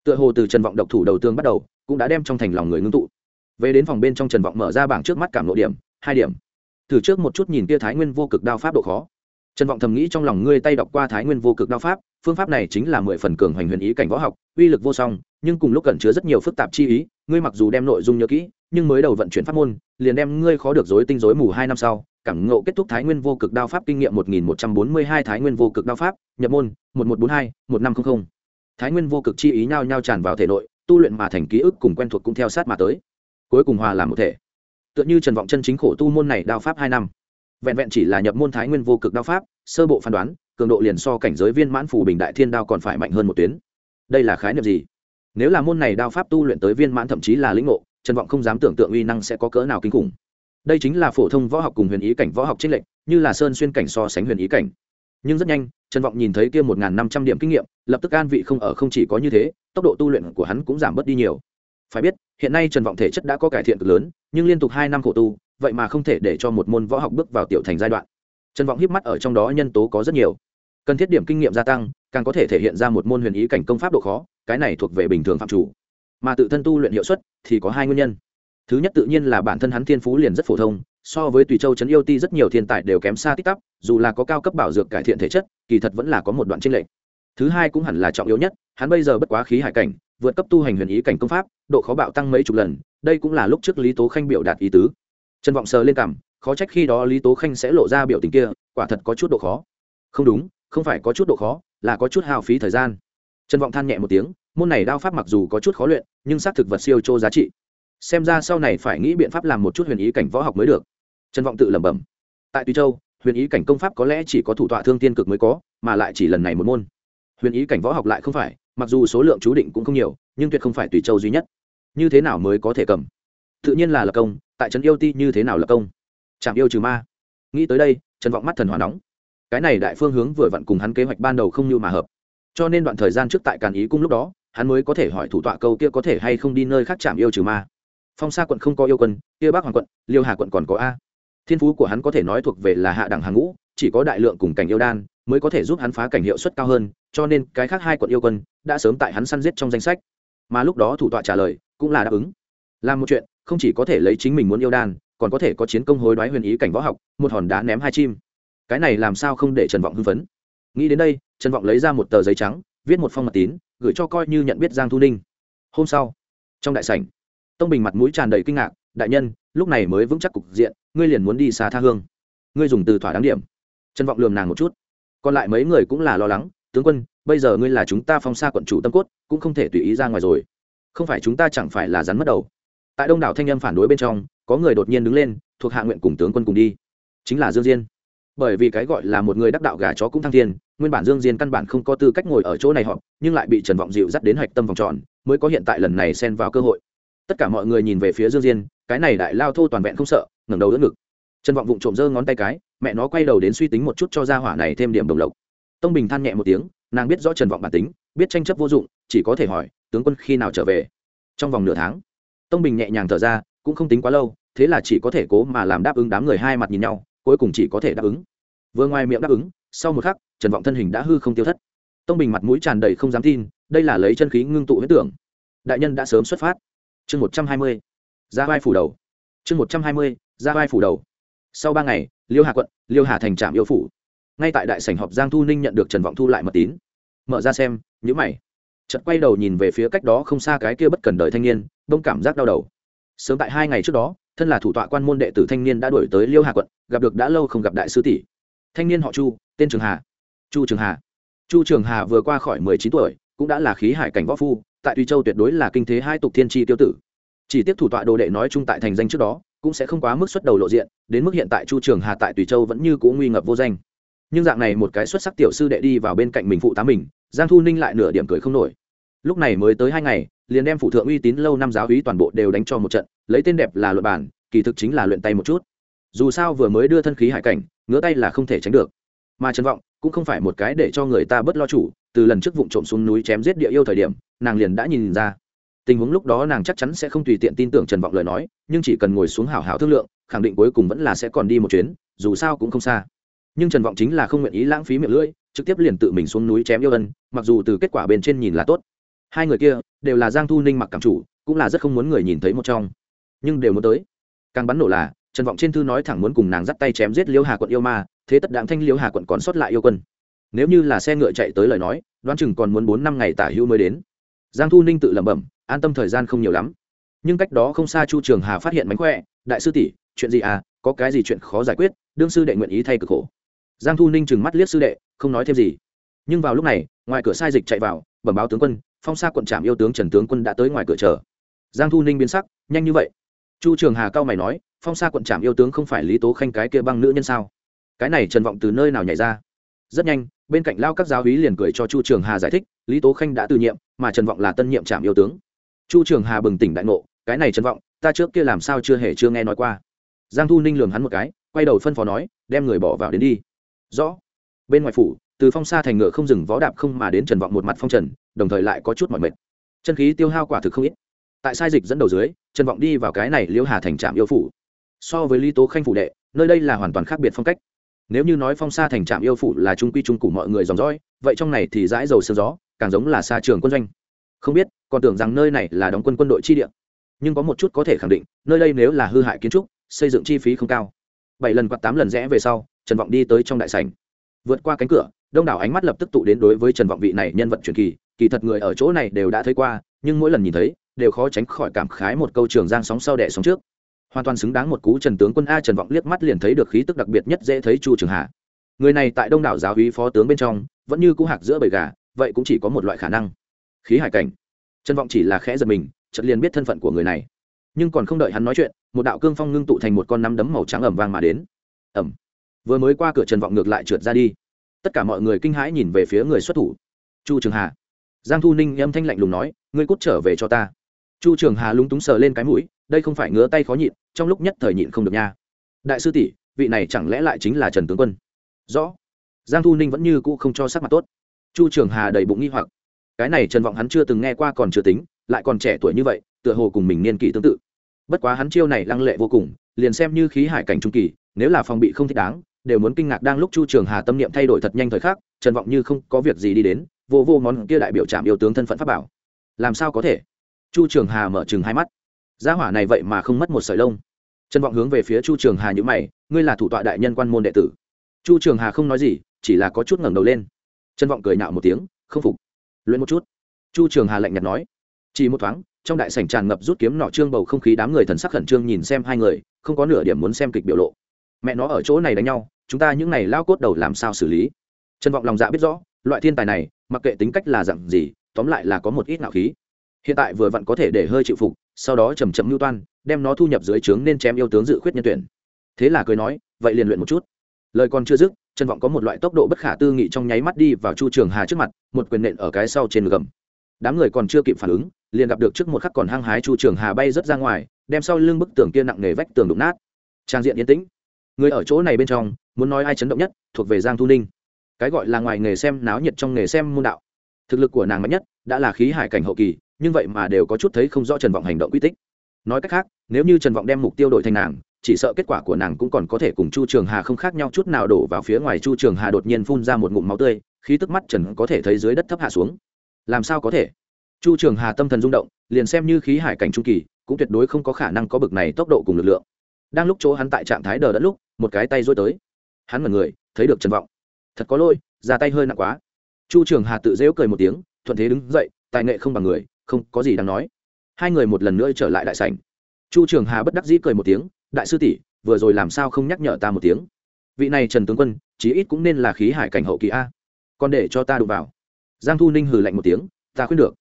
Tựa hồ từ trần vọng độc thủ đầu tương bắt đầu, cũng đã đem trong thành lòng người ngưng tụ. Về đến phòng bên trong trần vọng mở ra bảng trước mắt cảm lộ điểm, hai điểm. Thử trước một chút nhìn kia thái nguyên vô cực đao pháp độ khó trần vọng thầm nghĩ trong lòng ngươi tay đọc qua thái nguyên vô cực đao pháp, phương pháp này chính là mười phần cường hoành huyền ý cảnh võ học, uy lực vô song, nhưng cùng lúc cẩn chứa rất nhiều phức tạp chi ý, ngươi mặc dù đem nội dung nhớ kỹ, nhưng mới đầu vận chuyển pháp môn, liền đem ngươi khó được dối tinh dối mù hai năm sau, cảm ngộ kết thúc thái nguyên vô cực đao pháp kinh nghiệm một nghìn một trăm bốn mươi hai thái nguyên vô cực đao pháp, nhập môn, một một bốn hai, một năm không không. Thái nguyên vô cực chi ý nhao nhao tràn vào thể nội, tu luyện mà thành ký ức cùng quen thuộc cũng theo sát mà tới. Cuối cùng hòa làm một thể. Tựa như trần vọng chân chính khổ tu môn này đao pháp hai năm vẹn vẹn chỉ là nhập môn thái nguyên vô cực đao pháp, sơ bộ phán đoán, cường độ liền so cảnh giới viên mãn phù bình đại thiên đao còn phải mạnh hơn một tuyến. Đây là khái niệm gì? Nếu là môn này đao pháp tu luyện tới viên mãn thậm chí là lĩnh ngộ, trần vọng không dám tưởng tượng uy năng sẽ có cỡ nào kinh khủng. Đây chính là phổ thông võ học cùng huyền ý cảnh võ học trích lệnh như là sơn xuyên cảnh so sánh huyền ý cảnh. Nhưng rất nhanh, trần vọng nhìn thấy kia một năm trăm điểm kinh nghiệm, lập tức an vị không ở không chỉ có như thế, tốc độ tu luyện của hắn cũng giảm bớt đi nhiều. Phải biết, hiện nay trần vọng thể chất đã có cải thiện cực lớn, nhưng liên tục hai năm khổ tu vậy mà không thể để cho một môn võ học bước vào tiểu thành giai đoạn. Trần vọng híp mắt ở trong đó nhân tố có rất nhiều. Cần thiết điểm kinh nghiệm gia tăng, càng có thể thể hiện ra một môn huyền ý cảnh công pháp độ khó, cái này thuộc về bình thường phạm chủ. Mà tự thân tu luyện hiệu suất thì có hai nguyên nhân. Thứ nhất tự nhiên là bản thân hắn thiên phú liền rất phổ thông, so với tùy châu trấn yêu ti rất nhiều thiên tài đều kém xa tích tắp dù là có cao cấp bảo dược cải thiện thể chất, kỳ thật vẫn là có một đoạn tranh lệch. Thứ hai cũng hẳn là trọng yếu nhất, hắn bây giờ bất quá khí hải cảnh, vượt cấp tu hành huyền ý cảnh công pháp, độ khó bạo tăng mấy chục lần, đây cũng là lúc trước lý tố khanh biểu đạt ý tứ trần vọng sờ lên cảm, khó trách khi đó lý tố khanh sẽ lộ ra biểu tình kia, quả thật có chút độ khó. Không đúng, không phải có chút độ khó, là có chút hào phí thời gian. Trần vọng than nhẹ một tiếng, môn này đao pháp mặc dù có chút khó luyện, nhưng xác thực vật siêu chô giá trị. Xem ra sau này phải nghĩ biện pháp làm một chút huyền ý cảnh võ học mới được. Trần vọng tự lẩm bẩm. Tại tùy châu, huyền ý cảnh công pháp có lẽ chỉ có thủ tọa thương tiên cực mới có, mà lại chỉ lần này một môn. Huyền ý cảnh võ học lại không phải, mặc dù số lượng chú định cũng không nhiều, nhưng tuyệt không phải tùy châu duy nhất. Như thế nào mới có thể cầm? Tự nhiên là lập công, tại trấn yêu ti như thế nào lập công? Chạm yêu trừ ma. Nghĩ tới đây, trần vọng mắt thần hỏa nóng. Cái này đại phương hướng vừa vặn cùng hắn kế hoạch ban đầu không như mà hợp. Cho nên đoạn thời gian trước tại càn ý cung lúc đó, hắn mới có thể hỏi thủ tọa câu kia có thể hay không đi nơi khác chạm yêu trừ ma. Phong sa quận không có yêu quân, kia bắc hoàng quận, liêu hà quận còn có a. Thiên phú của hắn có thể nói thuộc về là hạ đẳng hàng ngũ, chỉ có đại lượng cùng cảnh yêu đan mới có thể giúp hắn phá cảnh hiệu suất cao hơn, cho nên cái khác hai quận yêu quân đã sớm tại hắn săn giết trong danh sách. Mà lúc đó thủ tọa trả lời cũng là đáp ứng. Làm một chuyện không chỉ có thể lấy chính mình muốn yêu đan, còn có thể có chiến công hối đoái huyền ý cảnh võ học, một hòn đá ném hai chim. Cái này làm sao không để trần vọng hưng phấn? Nghĩ đến đây, trần vọng lấy ra một tờ giấy trắng, viết một phong mật tín, gửi cho coi như nhận biết giang thu ninh. Hôm sau, trong đại sảnh, tông bình mặt mũi tràn đầy kinh ngạc, đại nhân, lúc này mới vững chắc cục diện, ngươi liền muốn đi xa tha hương. Ngươi dùng từ thỏa đáng điểm. Trần vọng lườm nàng một chút. Còn lại mấy người cũng là lo lắng, tướng quân, bây giờ ngươi là chúng ta phong xa quận chủ tâm cốt, cũng không thể tùy ý ra ngoài rồi. Không phải chúng ta chẳng phải là rắn mất đầu tại đông đảo thanh âm phản đối bên trong, có người đột nhiên đứng lên, thuộc hạ nguyện cùng tướng quân cùng đi. Chính là dương diên. Bởi vì cái gọi là một người đắc đạo gà chó cũng thăng thiên, nguyên bản dương diên căn bản không có tư cách ngồi ở chỗ này họp, nhưng lại bị trần vọng dịu dắt đến hạch tâm vòng tròn, mới có hiện tại lần này xen vào cơ hội. Tất cả mọi người nhìn về phía dương diên, cái này đại lao thô toàn vẹn không sợ, ngẩng đầu đỡ ngực. Trần vọng vụng trộm giơ ngón tay cái, mẹ nó quay đầu đến suy tính một chút cho gia hỏa này thêm điểm đồng lộc. Tông bình than nhẹ một tiếng, nàng biết rõ trần vọng bản tính, biết tranh chấp vô dụng, chỉ có thể hỏi, tướng quân khi nào trở về? Trong vòng nửa tháng tông bình nhẹ nhàng thở ra, cũng không tính quá lâu, thế là chỉ có thể cố mà làm đáp ứng đám người hai mặt nhìn nhau, cuối cùng chỉ có thể đáp ứng. Vừa ngoài miệng đáp ứng, sau một khắc, trần vọng thân hình đã hư không tiêu thất. Tông bình mặt mũi tràn đầy không dám tin, đây là lấy chân khí ngưng tụ huyết tưởng. Đại nhân đã sớm xuất phát. Chương một trăm hai mươi, ra vai phủ đầu. Chương một trăm hai mươi, ra vai phủ đầu. Sau ba ngày, liêu hà quận, liêu hà thành trạm yêu phủ. Ngay tại đại sảnh họp giang thu ninh nhận được trần vọng thu lại mật tín. Mở ra xem nhữ mày. Chật quay đầu nhìn về phía cách đó không xa cái kia bất cần đời thanh niên đông cảm giác đau đầu. Sớm tại hai ngày trước đó, thân là thủ tọa quan môn đệ tử thanh niên đã đổi tới liêu hà quận, gặp được đã lâu không gặp đại sư tỷ. Thanh niên họ chu, tên trường hà. Chu trường hà. Chu trường hà vừa qua khỏi mười chín tuổi, cũng đã là khí hải cảnh võ phu, tại tuy châu tuyệt đối là kinh thế hai tục thiên tri tiêu tử. Chỉ tiếp thủ tọa đồ đệ nói chung tại thành danh trước đó, cũng sẽ không quá mức xuất đầu lộ diện, đến mức hiện tại chu trường hà tại tùy châu vẫn như cũ nguy ngập vô danh. Nhưng dạng này một cái xuất sắc tiểu sư đệ đi vào bên cạnh mình phụ tá mình, giang thu ninh lại nửa điểm cười không nổi. Lúc này mới tới hai ngày liền đem phụ thượng uy tín lâu năm giáo úy toàn bộ đều đánh cho một trận, lấy tên đẹp là luật bản, kỳ thực chính là luyện tay một chút. Dù sao vừa mới đưa thân khí hải cảnh, ngứa tay là không thể tránh được. Mà trần vọng cũng không phải một cái để cho người ta bớt lo chủ, từ lần trước vụ trộm xuống núi chém giết địa yêu thời điểm, nàng liền đã nhìn ra. Tình huống lúc đó nàng chắc chắn sẽ không tùy tiện tin tưởng trần vọng lời nói, nhưng chỉ cần ngồi xuống hảo hảo thương lượng, khẳng định cuối cùng vẫn là sẽ còn đi một chuyến, dù sao cũng không xa. Nhưng trần vọng chính là không nguyện ý lãng phí miệng lưỡi, trực tiếp liền tự mình xuống núi chém yêu ân, mặc dù từ kết quả bên trên nhìn là tốt hai người kia đều là giang thu ninh mặc cảm chủ, cũng là rất không muốn người nhìn thấy một trong. Nhưng đều muốn tới. Càng bắn nổ là, trần vọng trên thư nói thẳng muốn cùng nàng dắt tay chém giết liêu hà quận yêu ma, thế tất đáng thanh liêu hà quận còn sót lại yêu quân. Nếu như là xe ngựa chạy tới lời nói, đoán chừng còn muốn bốn năm ngày tả hữu mới đến. Giang thu ninh tự lẩm bẩm, an tâm thời gian không nhiều lắm. Nhưng cách đó không xa chu trường hà phát hiện mánh khỏe, đại sư tỷ, chuyện gì à? Có cái gì chuyện khó giải quyết? Đương sư đệ nguyện ý thay cực khổ. Giang thu ninh chừng mắt liếc sư đệ, không nói thêm gì. Nhưng vào lúc này, ngoài cửa sai dịch chạy vào, bẩm báo tướng quân phong xa quận trạm yêu tướng trần tướng quân đã tới ngoài cửa chờ. Giang thu ninh biến sắc, nhanh như vậy. Chu trường hà cao mày nói, phong xa quận trạm yêu tướng không phải lý tố khanh cái kia băng nữ nhân sao? Cái này trần vọng từ nơi nào nhảy ra? Rất nhanh, bên cạnh lao các giáo hí liền cười cho chu trường hà giải thích, lý tố khanh đã từ nhiệm, mà trần vọng là tân nhiệm trạm yêu tướng. Chu trường hà bừng tỉnh đại ngộ, cái này trần vọng, ta trước kia làm sao chưa hề chưa nghe nói qua. Giang thu ninh lường hắn một cái, quay đầu phân phó nói, đem người bỏ vào đến đi. Rõ. Bên ngoài phủ, từ phong xa thành ngựa không dừng vó đạp không mà đến trần vọng một mặt phong trần đồng thời lại có chút mọi mệt. Chân khí tiêu hao quả thực không ít. Tại sai dịch dẫn đầu dưới, trần vọng đi vào cái này liễu hà thành trạm yêu phủ. So với lý tố khanh phủ đệ, nơi đây là hoàn toàn khác biệt phong cách. Nếu như nói phong xa thành trạm yêu phủ là trung quy trung cụ mọi người dòng dõi, vậy trong này thì dãi dầu sương gió, càng giống là xa trường quân doanh. Không biết, còn tưởng rằng nơi này là đóng quân quân đội chi địa. Nhưng có một chút có thể khẳng định, nơi đây nếu là hư hại kiến trúc, xây dựng chi phí không cao. Bảy lần quạt tám lần rẽ về sau, trần vọng đi tới trong đại sảnh. Vượt qua cánh cửa, đông đảo ánh mắt lập tức tụ đến đối với trần vọng vị này nhân vật truyền kỳ kỳ thật người ở chỗ này đều đã thấy qua, nhưng mỗi lần nhìn thấy, đều khó tránh khỏi cảm khái một câu trường giang sóng sau đẻ sóng trước. Hoàn toàn xứng đáng một cú trần tướng quân a trần vọng liếc mắt liền thấy được khí tức đặc biệt nhất dễ thấy chu trường hạ. Người này tại đông đảo giáo hí phó tướng bên trong, vẫn như cú hạc giữa bầy gà, vậy cũng chỉ có một loại khả năng. Khí hải cảnh. Trần vọng chỉ là khẽ giật mình, chợt liền biết thân phận của người này. Nhưng còn không đợi hắn nói chuyện, một đạo cương phong ngưng tụ thành một con nắm đấm màu trắng ẩm vang mà đến. Ẩm vừa mới qua cửa trần vọng ngược lại trượt ra đi. Tất cả mọi người kinh hãi nhìn về phía người xuất thủ. Chu trường hà giang thu ninh âm thanh lạnh lùng nói, ngươi cút trở về cho ta. Chu trường hà lúng túng sờ lên cái mũi, đây không phải ngứa tay khó nhịn, trong lúc nhất thời nhịn không được nha. Đại sư tỷ, vị này chẳng lẽ lại chính là trần tướng quân? Rõ. Giang thu ninh vẫn như cũ không cho sắc mặt tốt. Chu trường hà đầy bụng nghi hoặc. Cái này trần vọng hắn chưa từng nghe qua còn chưa tính, lại còn trẻ tuổi như vậy, tựa hồ cùng mình niên kỷ tương tự. Bất quá hắn chiêu này lăng lệ vô cùng, liền xem như khí hải cảnh trung kỳ, nếu là phòng bị không thích đáng, đều muốn kinh ngạc đang lúc chu trường hà tâm niệm thay đổi thật nhanh thời khắc, trần vọng như không có việc gì đi đến vô vô món kia đại biểu trạm yêu tướng thân phận pháp bảo. Làm sao có thể? Chu trường hà mở chừng hai mắt. Gia hỏa này vậy mà không mất một sợi lông. Trần vọng hướng về phía chu trường hà nhữ mày, ngươi là thủ tọa đại nhân quan môn đệ tử. Chu trường hà không nói gì, chỉ là có chút ngẩng đầu lên. Trần vọng cười nạo một tiếng, không phục. Luyện một chút. Chu trường hà lạnh nhạt nói. Chỉ một thoáng, trong đại sảnh tràn ngập rút kiếm nọ trương bầu không khí đám người thần sắc khẩn trương nhìn xem hai người, không có nửa điểm muốn xem kịch biểu lộ. Mẹ nó ở chỗ này đánh nhau, chúng ta những này lao cốt đầu làm sao xử lý? Trần vọng lòng dạ biết rõ, loại thiên tài này mặc kệ tính cách là dặn gì, tóm lại là có một ít nạo khí. Hiện tại vừa vặn có thể để hơi chịu phục, sau đó chầm chậm mưu toan, đem nó thu nhập dưới trướng nên chém yêu tướng dự khuyết nhân tuyển. Thế là cười nói, vậy liền luyện một chút. Lời còn chưa dứt, trần vọng có một loại tốc độ bất khả tư nghị trong nháy mắt đi vào chu trường hà trước mặt, một quyền nện ở cái sau trên gầm. Đám người còn chưa kịp phản ứng, liền gặp được trước một khắc còn hăng hái chu trường hà bay rớt ra ngoài, đem sau lưng bức tường kia nặng nề vách tường đụng nát. Trang diện yên tĩnh. Người ở chỗ này bên trong, muốn nói ai chấn động nhất, thuộc về giang thu ninh cái gọi là ngoài nghề xem náo nhiệt trong nghề xem môn đạo. Thực lực của nàng mạnh nhất đã là khí hải cảnh hậu kỳ, nhưng vậy mà đều có chút thấy không rõ trần vọng hành động quy tích. Nói cách khác, nếu như trần vọng đem mục tiêu đổi thành nàng, chỉ sợ kết quả của nàng cũng còn có thể cùng chu trường hà không khác nhau chút nào đổ vào phía ngoài chu trường hà đột nhiên phun ra một ngụm máu tươi, khí tức mắt trần có thể thấy dưới đất thấp hạ xuống. Làm sao có thể? Chu trường hà tâm thần rung động, liền xem như khí hải cảnh trung kỳ, cũng tuyệt đối không có khả năng có bực này tốc độ cùng lực lượng. Đang lúc chỗ hắn tại trạng thái đờ đẫn lúc, một cái tay rối tới. Hắn mật người, thấy được trần vọng thật có lỗi, ra tay hơi nặng quá. Chu trường hà tự dễu cười một tiếng, thuận thế đứng dậy, tài nghệ không bằng người, không có gì đáng nói. Hai người một lần nữa trở lại đại sảnh. Chu trường hà bất đắc dĩ cười một tiếng, đại sư tỷ, vừa rồi làm sao không nhắc nhở ta một tiếng? Vị này trần tướng quân, chí ít cũng nên là khí hải cảnh hậu kỳ a. Còn để cho ta đụng vào. Giang thu ninh hừ lạnh một tiếng, ta khuyên được.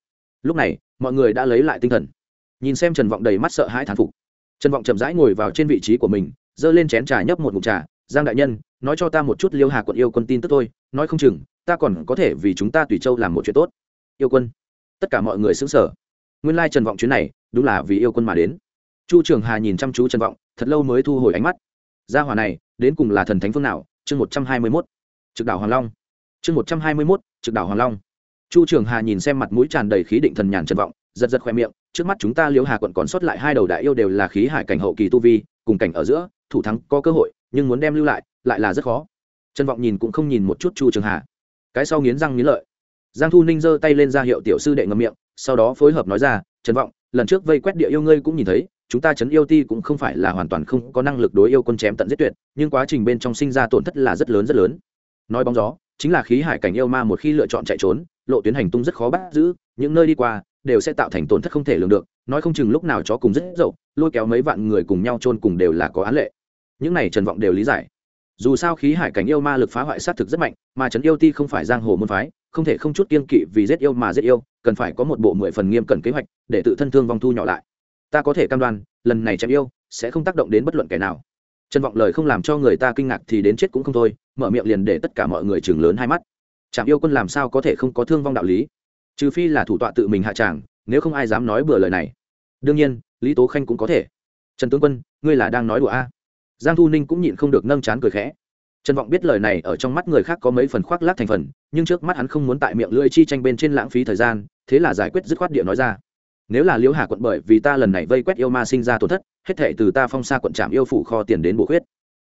Lúc này, mọi người đã lấy lại tinh thần. Nhìn xem trần vọng đầy mắt sợ hãi thán phục. Trần vọng chậm rãi ngồi vào trên vị trí của mình, giơ lên chén trà nhấp một ngụm trà giang đại nhân, nói cho ta một chút liêu hà quận yêu quân tin tức thôi, nói không chừng, ta còn có thể vì chúng ta tùy châu làm một chuyện tốt. Yêu quân. Tất cả mọi người xứng sở nguyên lai trần vọng chuyến này, đúng là vì yêu quân mà đến. Chu trường hà nhìn chăm chú trần vọng, thật lâu mới thu hồi ánh mắt. Gia hòa này, đến cùng là thần thánh phương nào? Chương một trăm hai mươi mốt. Trực đảo hoàng long. Chương một trăm hai mươi mốt, trực đảo hoàng long. Chu trường hà nhìn xem mặt mũi tràn đầy khí định thần nhàn trần vọng, giật giật khoe miệng, trước mắt chúng ta liễu hà quận còn sót lại hai đầu đại yêu đều là khí hải cảnh hậu kỳ tu vi, cùng cảnh ở giữa, thủ thắng có cơ hội nhưng muốn đem lưu lại lại là rất khó. Trần vọng nhìn cũng không nhìn một chút chu trường hà. Cái sau nghiến răng nghiến lợi. Giang thu ninh giơ tay lên ra hiệu tiểu sư đệ ngậm miệng, sau đó phối hợp nói ra, trần vọng, lần trước vây quét địa yêu ngươi cũng nhìn thấy, chúng ta chấn yêu ti cũng không phải là hoàn toàn không có năng lực đối yêu quân chém tận giết tuyệt, nhưng quá trình bên trong sinh ra tổn thất là rất lớn rất lớn. Nói bóng gió, chính là khí hải cảnh yêu ma một khi lựa chọn chạy trốn, lộ tuyến hành tung rất khó bắt giữ, những nơi đi qua đều sẽ tạo thành tổn thất không thể lường được, nói không chừng lúc nào chó cùng rất dậu, lôi kéo mấy vạn người cùng nhau chôn cùng đều là có án lệ những này trần vọng đều lý giải. Dù sao khí hải cảnh yêu ma lực phá hoại sát thực rất mạnh, mà trấn yêu ti không phải giang hồ môn phái, không thể không chút kiên kỵ vì giết yêu mà giết yêu, cần phải có một bộ mười phần nghiêm cẩn kế hoạch để tự thân thương vong thu nhỏ lại. Ta có thể cam đoan, lần này chém yêu sẽ không tác động đến bất luận kẻ nào. Trần vọng lời không làm cho người ta kinh ngạc thì đến chết cũng không thôi, mở miệng liền để tất cả mọi người chừng lớn hai mắt. Chạm yêu quân làm sao có thể không có thương vong đạo lý? Trừ phi là thủ tọa tự mình hạ tràng, nếu không ai dám nói bừa lời này. Đương nhiên, lý tố khanh cũng có thể. Trần tướng quân, ngươi là đang nói đùa a? Giang thu ninh cũng nhịn không được nâng chán cười khẽ. Trần vọng biết lời này ở trong mắt người khác có mấy phần khoác lác thành phần, nhưng trước mắt hắn không muốn tại miệng lưỡi chi tranh bên trên lãng phí thời gian, thế là giải quyết dứt khoát địa nói ra. Nếu là liễu hà quận bởi vì ta lần này vây quét yêu ma sinh ra tổn thất, hết thệ từ ta phong xa quận trạm yêu phủ kho tiền đến bổ khuyết.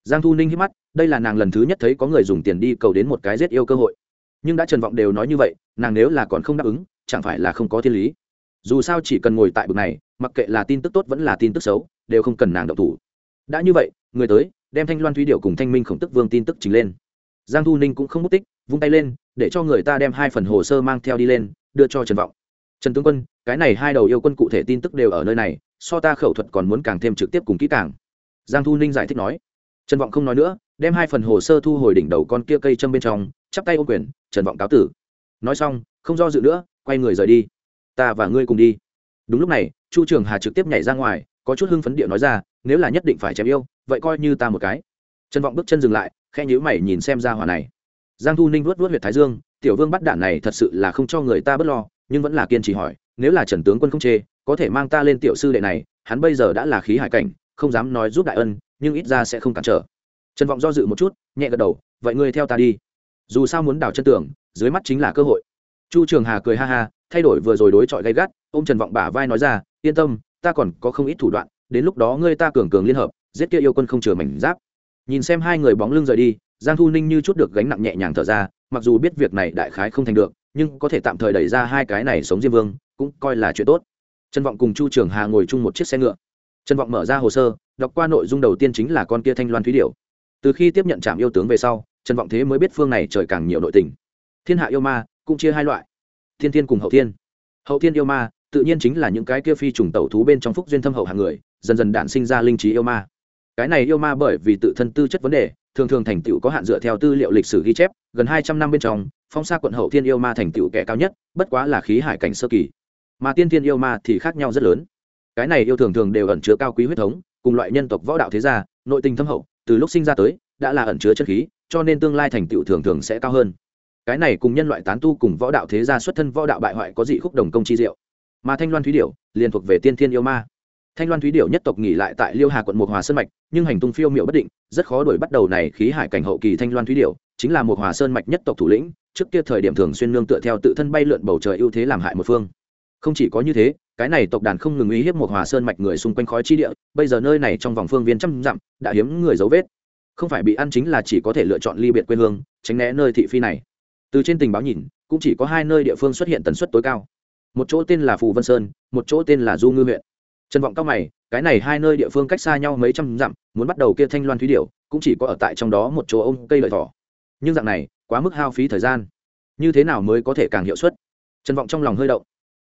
Giang thu ninh hít mắt, đây là nàng lần thứ nhất thấy có người dùng tiền đi cầu đến một cái giết yêu cơ hội. Nhưng đã trần vọng đều nói như vậy, nàng nếu là còn không đáp ứng, chẳng phải là không có thiên lý. Dù sao chỉ cần ngồi tại bực này, mặc kệ là tin tức tốt vẫn là tin tức xấu, đều không cần nàng động thủ. Đã như vậy người tới, đem thanh loan thúy điệu cùng thanh minh khổng tức vương tin tức trình lên. Giang thu ninh cũng không mất tích, vung tay lên, để cho người ta đem hai phần hồ sơ mang theo đi lên, đưa cho trần vọng. Trần tướng quân, cái này hai đầu yêu quân cụ thể tin tức đều ở nơi này, so ta khẩu thuật còn muốn càng thêm trực tiếp cùng kỹ càng. Giang thu ninh giải thích nói. Trần vọng không nói nữa, đem hai phần hồ sơ thu hồi đỉnh đầu con kia cây châm bên trong, chắp tay ô quyền, trần vọng cáo tử. Nói xong, không do dự nữa, quay người rời đi. Ta và ngươi cùng đi. Đúng lúc này, chu trường hà trực tiếp nhảy ra ngoài có chút hưng phấn địa nói ra, nếu là nhất định phải chém yêu, vậy coi như ta một cái. Trần vọng bước chân dừng lại khe nhữ mày nhìn xem ra hỏa này. Giang thu ninh vuốt vuốt h u y ệ t thái dương, tiểu vương bắt đạn này thật sự là không cho người ta bớt lo, nhưng vẫn là kiên trì hỏi, nếu là trần tướng quân không chê, có thể mang ta lên tiểu sư đệ này, hắn bây giờ đã là khí hải cảnh, không dám nói giúp đại ân, nhưng ít ra sẽ không cản trở. Trần vọng do dự một chút, nhẹ gật đầu, vậy ngươi theo ta đi. Dù sao muốn đào chân tưởng dưới mắt chính là cơ hội. Chu trường hà cười ha ha, thay đổi vừa rồi đối chọi gay gắt ô m trần vọng bả vai nói ra, yên tâm ta còn có không ít thủ đoạn, đến lúc đó ngươi ta cường cường liên hợp, giết kia yêu quân không chừa mảnh giáp. Nhìn xem hai người bóng lưng rời đi, giang thu ninh như chút được gánh nặng nhẹ nhàng thở ra, mặc dù biết việc này đại khái không thành được, nhưng có thể tạm thời đẩy ra hai cái này sống diêm vương, cũng coi là chuyện tốt. Trân vọng cùng chu trường hà ngồi chung một chiếc xe ngựa. Trân vọng mở ra hồ sơ, đọc qua nội dung đầu tiên chính là con kia thanh loan thúy điểu. Từ khi tiếp nhận trạm yêu tướng về sau, trần vọng thế mới biết phương này trời càng nhiều nội tình. Thiên hạ yêu ma cũng chia hai loại. Thiên thiên cùng hậu thiên. Hậu thiên yêu ma tự nhiên chính là những cái kia phi trùng tẩu thú bên trong phúc duyên thâm hậu hàng người, dần dần đản sinh ra linh trí yêu ma. Cái này yêu ma bởi vì tự thân tư chất vấn đề, thường thường thành tựu có hạn dựa theo tư liệu lịch sử ghi chép, gần hai trăm năm bên trong, phong sa quận hậu thiên yêu ma thành tựu kẻ cao nhất, bất quá là khí hải cảnh sơ kỳ. Mà tiên thiên yêu ma thì khác nhau rất lớn. Cái này yêu thường thường đều ẩn chứa cao quý huyết thống, cùng loại nhân tộc võ đạo thế gia, nội tình thâm hậu, từ lúc sinh ra tới, đã là ẩn chứa chân khí, cho nên tương lai thành tựu thường thường sẽ cao hơn. Cái này cùng nhân loại tán tu cùng võ đạo thế gia xuất thân võ đạo bại hoại có dị khúc đồng công chi diệu mà thanh loan thúy điểu liền thuộc về tiên thiên yêu ma. Thanh loan thúy điểu nhất tộc nghỉ lại tại liêu hà quận một hòa sơn mạch, nhưng hành tung phiêu m i ệ u bất định, rất khó đuổi bắt đầu này khí hải cảnh hậu kỳ thanh loan thúy điểu, chính là một hòa sơn mạch nhất tộc thủ lĩnh, trước kia thời điểm thường xuyên nương tựa theo tự thân bay lượn bầu trời ưu thế làm hại một phương. Không chỉ có như thế, cái này tộc đàn không ngừng uy hiếp một hòa sơn mạch người xung quanh khói chi địa, bây giờ nơi này trong vòng phương viên trăm dặm, đã hiếm người dấu vết. Không phải bị ăn chính là chỉ có thể lựa chọn ly biệt quê hương, tránh né nơi thị phi này. Từ trên tình báo nhìn, cũng chỉ có hai nơi địa phương xuất hiện tần suất tối cao một chỗ tên là phù vân sơn, một chỗ tên là du ngư huyện. Trần vọng cao mày, cái này hai nơi địa phương cách xa nhau mấy trăm dặm, muốn bắt đầu kia thanh loan thúy điệu cũng chỉ có ở tại trong đó một chỗ ông cây lợi thỏ. Nhưng dạng này, quá mức hao phí thời gian. Như thế nào mới có thể càng hiệu suất? Trần vọng trong lòng hơi động.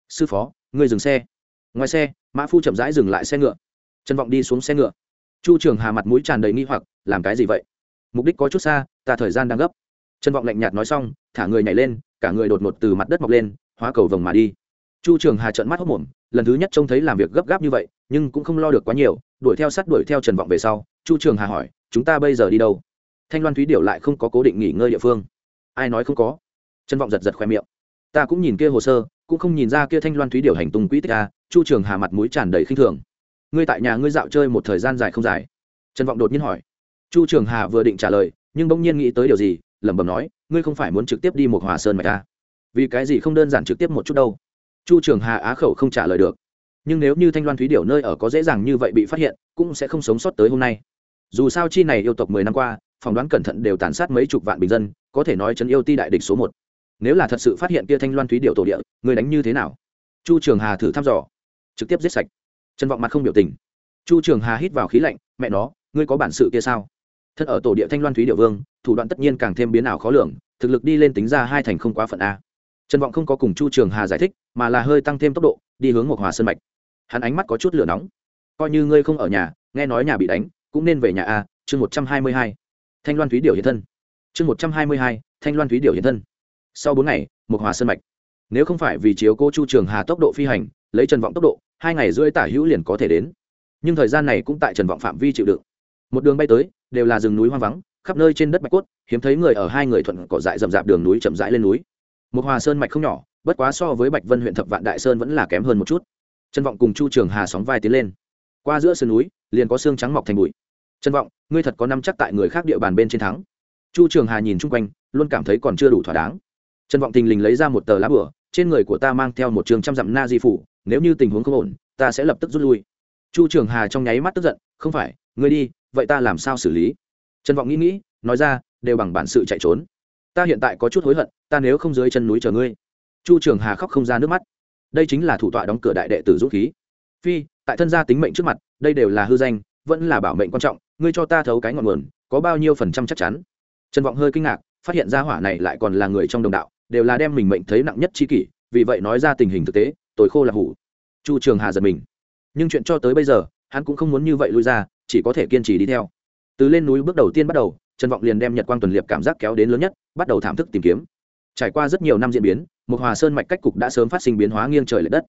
Sư phó người dừng xe. Ngoài xe, mã phu chậm rãi dừng lại xe ngựa. Trần vọng đi xuống xe ngựa. Chu trường hà mặt mũi tràn đầy nghi hoặc, làm cái gì vậy? Mục đích có chút xa, ta thời gian đang gấp. Trần vọng lạnh nhạt nói xong, thả người nhảy lên, cả người đột ngột từ mặt đất mọc lên, hóa cầu vồng mà đi chu trường hà trợn mắt hốc mồm, lần thứ nhất trông thấy làm việc gấp gáp như vậy, nhưng cũng không lo được quá nhiều, đuổi theo sát đuổi theo trần vọng về sau, chu trường hà hỏi, chúng ta bây giờ đi đâu? Thanh loan thúy điệu lại không có cố định nghỉ ngơi địa phương. Ai nói không có? Trần vọng giật giật khoe miệng. Ta cũng nhìn kia hồ sơ, cũng không nhìn ra kia thanh loan thúy điệu hành tung quỹ tích a, chu trường hà mặt mũi tràn đầy khinh thường. Ngươi tại nhà ngươi dạo chơi một thời gian dài không dài? Trần vọng đột nhiên hỏi. Chu trường hà vừa định trả lời, nhưng bỗng nhiên nghĩ tới điều gì, lẩm bẩm nói, ngươi không phải muốn trực tiếp đi một hòa sơn mạch ta? Vì cái gì không đơn giản trực tiếp một chút đâu? Chu trường hà á khẩu không trả lời được. Nhưng nếu như thanh loan thúy điểu nơi ở có dễ dàng như vậy bị phát hiện, cũng sẽ không sống sót tới hôm nay. Dù sao chi này yêu tộc mười năm qua, phỏng đoán cẩn thận đều tàn sát mấy chục vạn bình dân, có thể nói chấn yêu ti đại địch số một. Nếu là thật sự phát hiện kia thanh loan thúy điệu tổ địa, người đánh như thế nào? Chu trường hà thử thăm dò. Trực tiếp giết sạch. Chân vọng mặt không biểu tình. Chu trường hà hít vào khí lạnh, mẹ nó, ngươi có bản sự kia sao? Thân ở tổ địa thanh loan thúy điệu vương, thủ đoạn tất nhiên càng thêm biến ảo khó lường, thực lực đi lên tính ra hai thành không quá phận a trần vọng không có cùng chu trường hà giải thích, mà là hơi tăng thêm tốc độ, đi hướng một hòa sơn mạch. Hắn ánh mắt có chút lửa nóng. Coi như ngươi không ở nhà, nghe nói nhà bị đánh, cũng nên về nhà a, chương một trăm hai mươi hai. Thanh loan thúy điều hiện thân. Chương một trăm hai mươi hai, thanh loan thúy điều hiện thân. Sau bốn ngày một hòa sơn mạch. Nếu không phải vì chiếu cô chu trường hà tốc độ phi hành, lấy trần vọng tốc độ, hai ngày rưỡi tả hữu liền có thể đến. Nhưng thời gian này cũng tại trần vọng phạm vi chịu đựng. Một đường bay tới, đều là rừng núi hoang vắng, khắp nơi trên đất bạch cốt, hiếm thấy người ở hai người thuận cỏ dại rậm rạp đường núi chậm rãi lên núi một hòa sơn mạch không nhỏ, bất quá so với bạch vân huyện thập vạn đại sơn vẫn là kém hơn một chút. Trân vọng cùng chu trường hà sóng vai tiến lên. Qua giữa sườn núi, liền có xương trắng mọc thành bụi. Trân vọng, ngươi thật có năm chắc tại người khác địa bàn bên trên thắng. Chu trường hà nhìn chung quanh, luôn cảm thấy còn chưa đủ thỏa đáng. Trân vọng thình lình lấy ra một tờ lá bửa, trên người của ta mang theo một trường trăm dặm na di phủ, nếu như tình huống không ổn, ta sẽ lập tức rút lui. Chu trường hà trong nháy mắt tức giận, không phải, ngươi đi, vậy ta làm sao xử lý? Trần vọng nghĩ nghĩ, nói ra, đều bằng bản sự chạy trốn. Ta hiện tại có chút hối hận ta nếu không dưới chân núi chờ ngươi. Chu trường hà khóc không ra nước mắt. Đây chính là thủ tọa đóng cửa đại đệ tử dũng khí. Phi, tại thân gia tính mệnh trước mặt, đây đều là hư danh, vẫn là bảo mệnh quan trọng, ngươi cho ta thấu cái ngọn nguồn, có bao nhiêu phần trăm chắc chắn? Trần vọng hơi kinh ngạc, phát hiện ra hỏa này lại còn là người trong đồng đạo, đều là đem mình mệnh thấy nặng nhất chi kỷ, vì vậy nói ra tình hình thực tế tối khô là hủ. Chu trường hà giật mình. Nhưng chuyện cho tới bây giờ, hắn cũng không muốn như vậy lui ra, chỉ có thể kiên trì đi theo. Từ lên núi bước đầu tiên bắt đầu, trần vọng liền đem nhật quang tuần liệp cảm giác kéo đến lớn nhất, bắt đầu thảm thức tìm kiếm trải qua rất nhiều năm diễn biến, một hòa sơn mạch cách cục đã sớm phát sinh biến hóa nghiêng trời l ệ đất.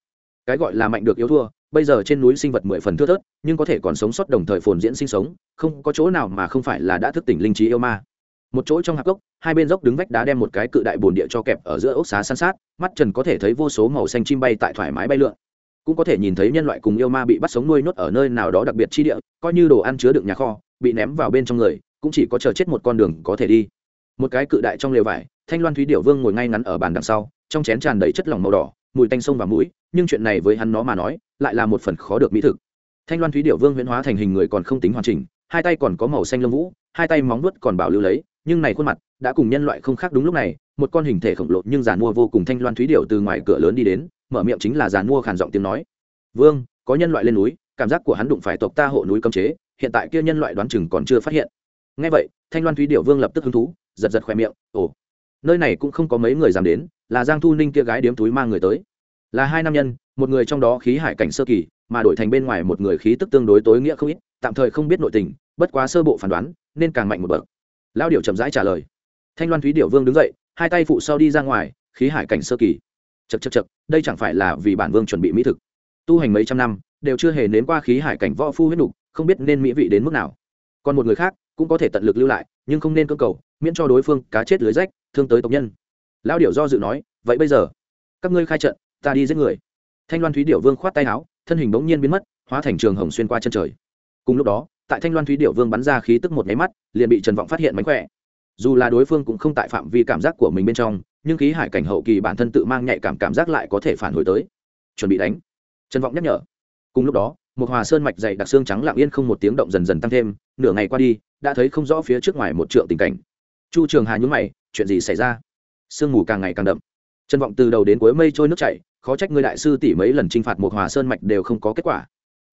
Cái gọi là mạnh được yếu thua, bây giờ trên núi sinh vật mười phần thưa thớt, nhưng có thể còn sống sót đồng thời phồn diễn sinh sống, không có chỗ nào mà không phải là đã thức tỉnh linh trí yêu ma. Một chỗ trong hạp gốc hai bên dốc đứng vách đá đem một cái cự đại bồn địa cho kẹp ở giữa ốc xá san sát, mắt trần có thể thấy vô số màu xanh chim bay tại thoải mái bay lượn. Cũng có thể nhìn thấy nhân loại cùng yêu ma bị bắt sống nuôi nhốt ở nơi nào đó đặc biệt chi địa, coi như đồ ăn chứa đựng nhà kho, bị ném vào bên trong người, cũng chỉ có chờ chết một con đường có thể đi. Một cái cự đại trong lều vải thanh loan thúy điệu vương ngồi ngay ngắn ở bàn đằng sau, trong chén tràn đầy chất lỏng màu đỏ, mùi tanh sông và mũi, nhưng chuyện này với hắn nó mà nói, lại là một phần khó được mỹ thực. Thanh loan thúy điệu vương huyễn hóa thành hình người còn không tính hoàn chỉnh, hai tay còn có màu xanh lông vũ, hai tay móng nuốt còn bảo lưu lấy, nhưng này khuôn mặt đã cùng nhân loại không khác đúng lúc này, một con hình thể khổng lồ nhưng giàn mua vô cùng thanh loan thúy điệu từ ngoài cửa lớn đi đến, mở miệng chính là giàn mua khàn giọng tiếng nói. Vương, có nhân loại lên núi, cảm giác của hắn đụng phải tộc ta hộ núi cấm chế, hiện tại kia nhân loại đoán chừng còn chưa phát hiện. Ngay vậy, thanh loan thúy điệu vương lập tức hứng thú, giật giật khoe miệng, ồ nơi này cũng không có mấy người dám đến, là giang thu ninh kia gái điếm túi mang người tới. Là hai nam nhân, một người trong đó khí hải cảnh sơ kỳ, mà đổi thành bên ngoài một người khí tức tương đối tối nghĩa không ít, tạm thời không biết nội tình, bất quá sơ bộ phán đoán, nên càng mạnh một bậc. Lao điệu chậm rãi trả lời. Thanh loan thúy điệu vương đứng dậy, hai tay phụ sau đi ra ngoài, khí hải cảnh sơ kỳ. Chật chật chật đây chẳng phải là vì bản vương chuẩn bị mỹ thực. Tu hành mấy trăm năm, đều chưa hề nếm qua khí hải cảnh võ phu huyết nục, không biết nên mỹ vị đến mức nào. Còn một người khác, cũng có thể tận lực lưu lại, nhưng không nên cơ cầu, miễn cho đối phương cá chết lưới rách thương tới tộc nhân. Lão điệu do dự nói, vậy bây giờ, các ngươi khai trận, ta đi giết người. Thanh loan thúy điệu vương khoát tay áo, thân hình bỗng nhiên biến mất, hóa thành trường hồng xuyên qua chân trời. Cùng lúc đó, tại thanh loan thúy điệu vương bắn ra khí tức một nháy mắt, liền bị trần vọng phát hiện mánh khỏe. Dù là đối phương cũng không tại phạm vi cảm giác của mình bên trong, nhưng khí hải cảnh hậu kỳ bản thân tự mang nhạy cảm cảm giác lại có thể phản hồi tới. Chuẩn bị đánh. Trần vọng nhắc nhở. Cùng lúc đó, một hòa sơn mạch dày đặc xương trắng lặng yên không một tiếng động dần dần tăng thêm, nửa ngày qua đi, đã thấy không rõ phía trước ngoài một trượng tình cảnh. Chu trường hà nhún mày chuyện gì xảy ra? Sương mù càng ngày càng đậm. Chân vọng từ đầu đến cuối mây trôi nước chảy, khó trách người đại sư tỷ mấy lần t r i n h phạt một hòa sơn mạch đều không có kết quả.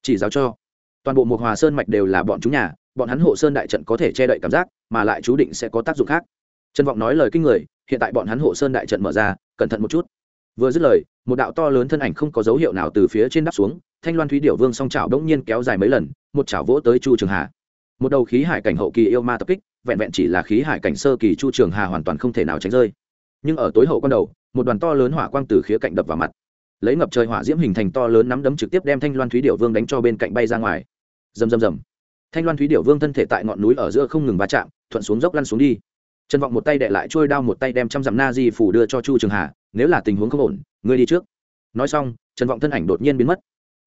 Chỉ giáo cho, toàn bộ một hòa sơn mạch đều là bọn chúng nhà, bọn hắn hộ sơn đại trận có thể che đậy cảm giác, mà lại chú định sẽ có tác dụng khác. Chân vọng nói lời kinh người, hiện tại bọn hắn hộ sơn đại trận mở ra, cẩn thận một chút. Vừa dứt lời, một đạo to lớn thân ảnh không có dấu hiệu nào từ phía trên đắp xuống, thanh loan thúy điểu vương song chảo g nhiên kéo dài mấy lần, một chảo vỗ tới chu trường hà. Một đầu khí hải cảnh hậu kỳ yêu ma tập kích vẹn vẹn chỉ là khí hải cảnh sơ kỳ chu trường hà hoàn toàn không thể nào tránh rơi. Nhưng ở tối hậu con đầu, một đoàn to lớn hỏa quang từ khía cạnh đập vào mặt. Lấy ngập trời hỏa diễm hình thành to lớn nắm đấm trực tiếp đem thanh loan thúy điệu vương đánh cho bên cạnh bay ra ngoài. Rầm rầm rầm. Thanh loan thúy điệu vương thân thể tại ngọn núi ở giữa không ngừng va chạm, thuận xuống dốc lăn xuống đi. Trần vọng một tay đệ lại trôi đao một tay đem trăm dặm na di phủ đưa cho chu trường hà, nếu là tình huống không ổn, ngươi đi trước. Nói xong, trần vọng thân ảnh đột nhiên biến mất.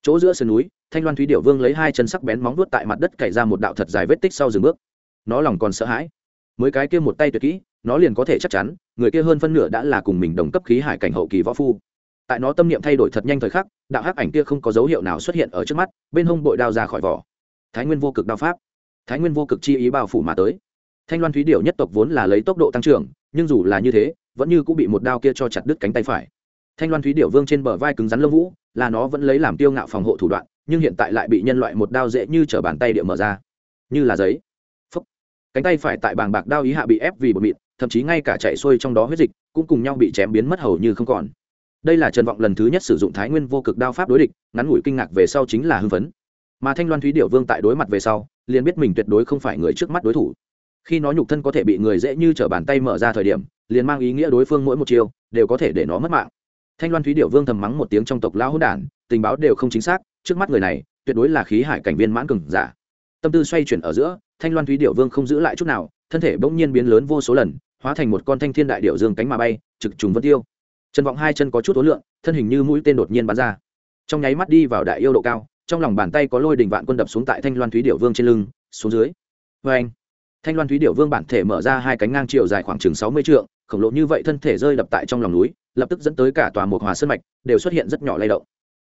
Chỗ giữa sườn núi, thanh loan thúy điệu vương lấy hai chân sắc bén móng vuốt tại mặt đất cày ra một đạo thật dài vết tích sau dừng bước nó lòng còn sợ hãi. Mới cái kia một tay tuyệt kỹ, nó liền có thể chắc chắn, người kia hơn phân nửa đã là cùng mình đồng cấp khí hải cảnh hậu kỳ võ phu. Tại nó tâm niệm thay đổi thật nhanh thời khắc, đạo hắc ảnh kia không có dấu hiệu nào xuất hiện ở trước mắt, bên hông bội đao ra khỏi vỏ. Thái nguyên vô cực đao pháp. Thái nguyên vô cực chi ý bao phủ mà tới. Thanh loan thúy điệu nhất tộc vốn là lấy tốc độ tăng trưởng, nhưng dù là như thế, vẫn như cũng bị một đao kia cho chặt đứt cánh tay phải. Thanh loan thúy điệu vương trên bờ vai cứng rắn lông vũ, là nó vẫn lấy làm tiêu ngạo phòng hộ thủ đoạn, nhưng hiện tại lại bị nhân loại một đao dễ như t bàn tay địa mở ra. Như là giấy cánh tay phải tại bàng bạc đao ý hạ bị ép vì bột mịn, thậm chí ngay cả chạy xuôi trong đó huyết dịch cũng cùng nhau bị chém biến mất hầu như không còn. Đây là trần vọng lần thứ nhất sử dụng thái nguyên vô cực đao pháp đối địch, ngắn ngủi kinh ngạc về sau chính là hưng phấn. Mà thanh loan thúy điệu vương tại đối mặt về sau, liền biết mình tuyệt đối không phải người trước mắt đối thủ. Khi nó nhục thân có thể bị người dễ như t r ở bàn tay mở ra thời điểm, liền mang ý nghĩa đối phương mỗi một chiều đều có thể để nó mất mạng. Thanh loan thúy điệu vương thầm mắng một tiếng trong tộc lao hôn đản, tình báo đều không chính xác, trước mắt người này tuyệt đối là khí hải cảnh viên mãn cừng giả. Tâm tư xoay chuyển ở giữa thanh loan thúy điệu vương không giữ lại chút nào, thân thể bỗng nhiên biến lớn vô số lần, hóa thành một con thanh thiên đại điệu dương cánh mà bay, trực trùng vân tiêu. Trần vọng hai chân có chút ố lượng thân hình như mũi tên đột nhiên bắn ra. Trong nháy mắt đi vào đại yêu độ cao, trong lòng bàn tay có lôi đình vạn quân đập xuống tại thanh loan thúy điệu vương trên lưng, xuống dưới. Vê anh, thanh loan thúy điệu vương bản thể mở ra hai cánh ngang chiều dài khoảng chừng sáu mươi trượng, khổng lồ như vậy thân thể rơi đập tại trong lòng núi, lập tức dẫn tới cả tòa một hòa sơn mạch, đều xuất hiện rất nhỏ lay động.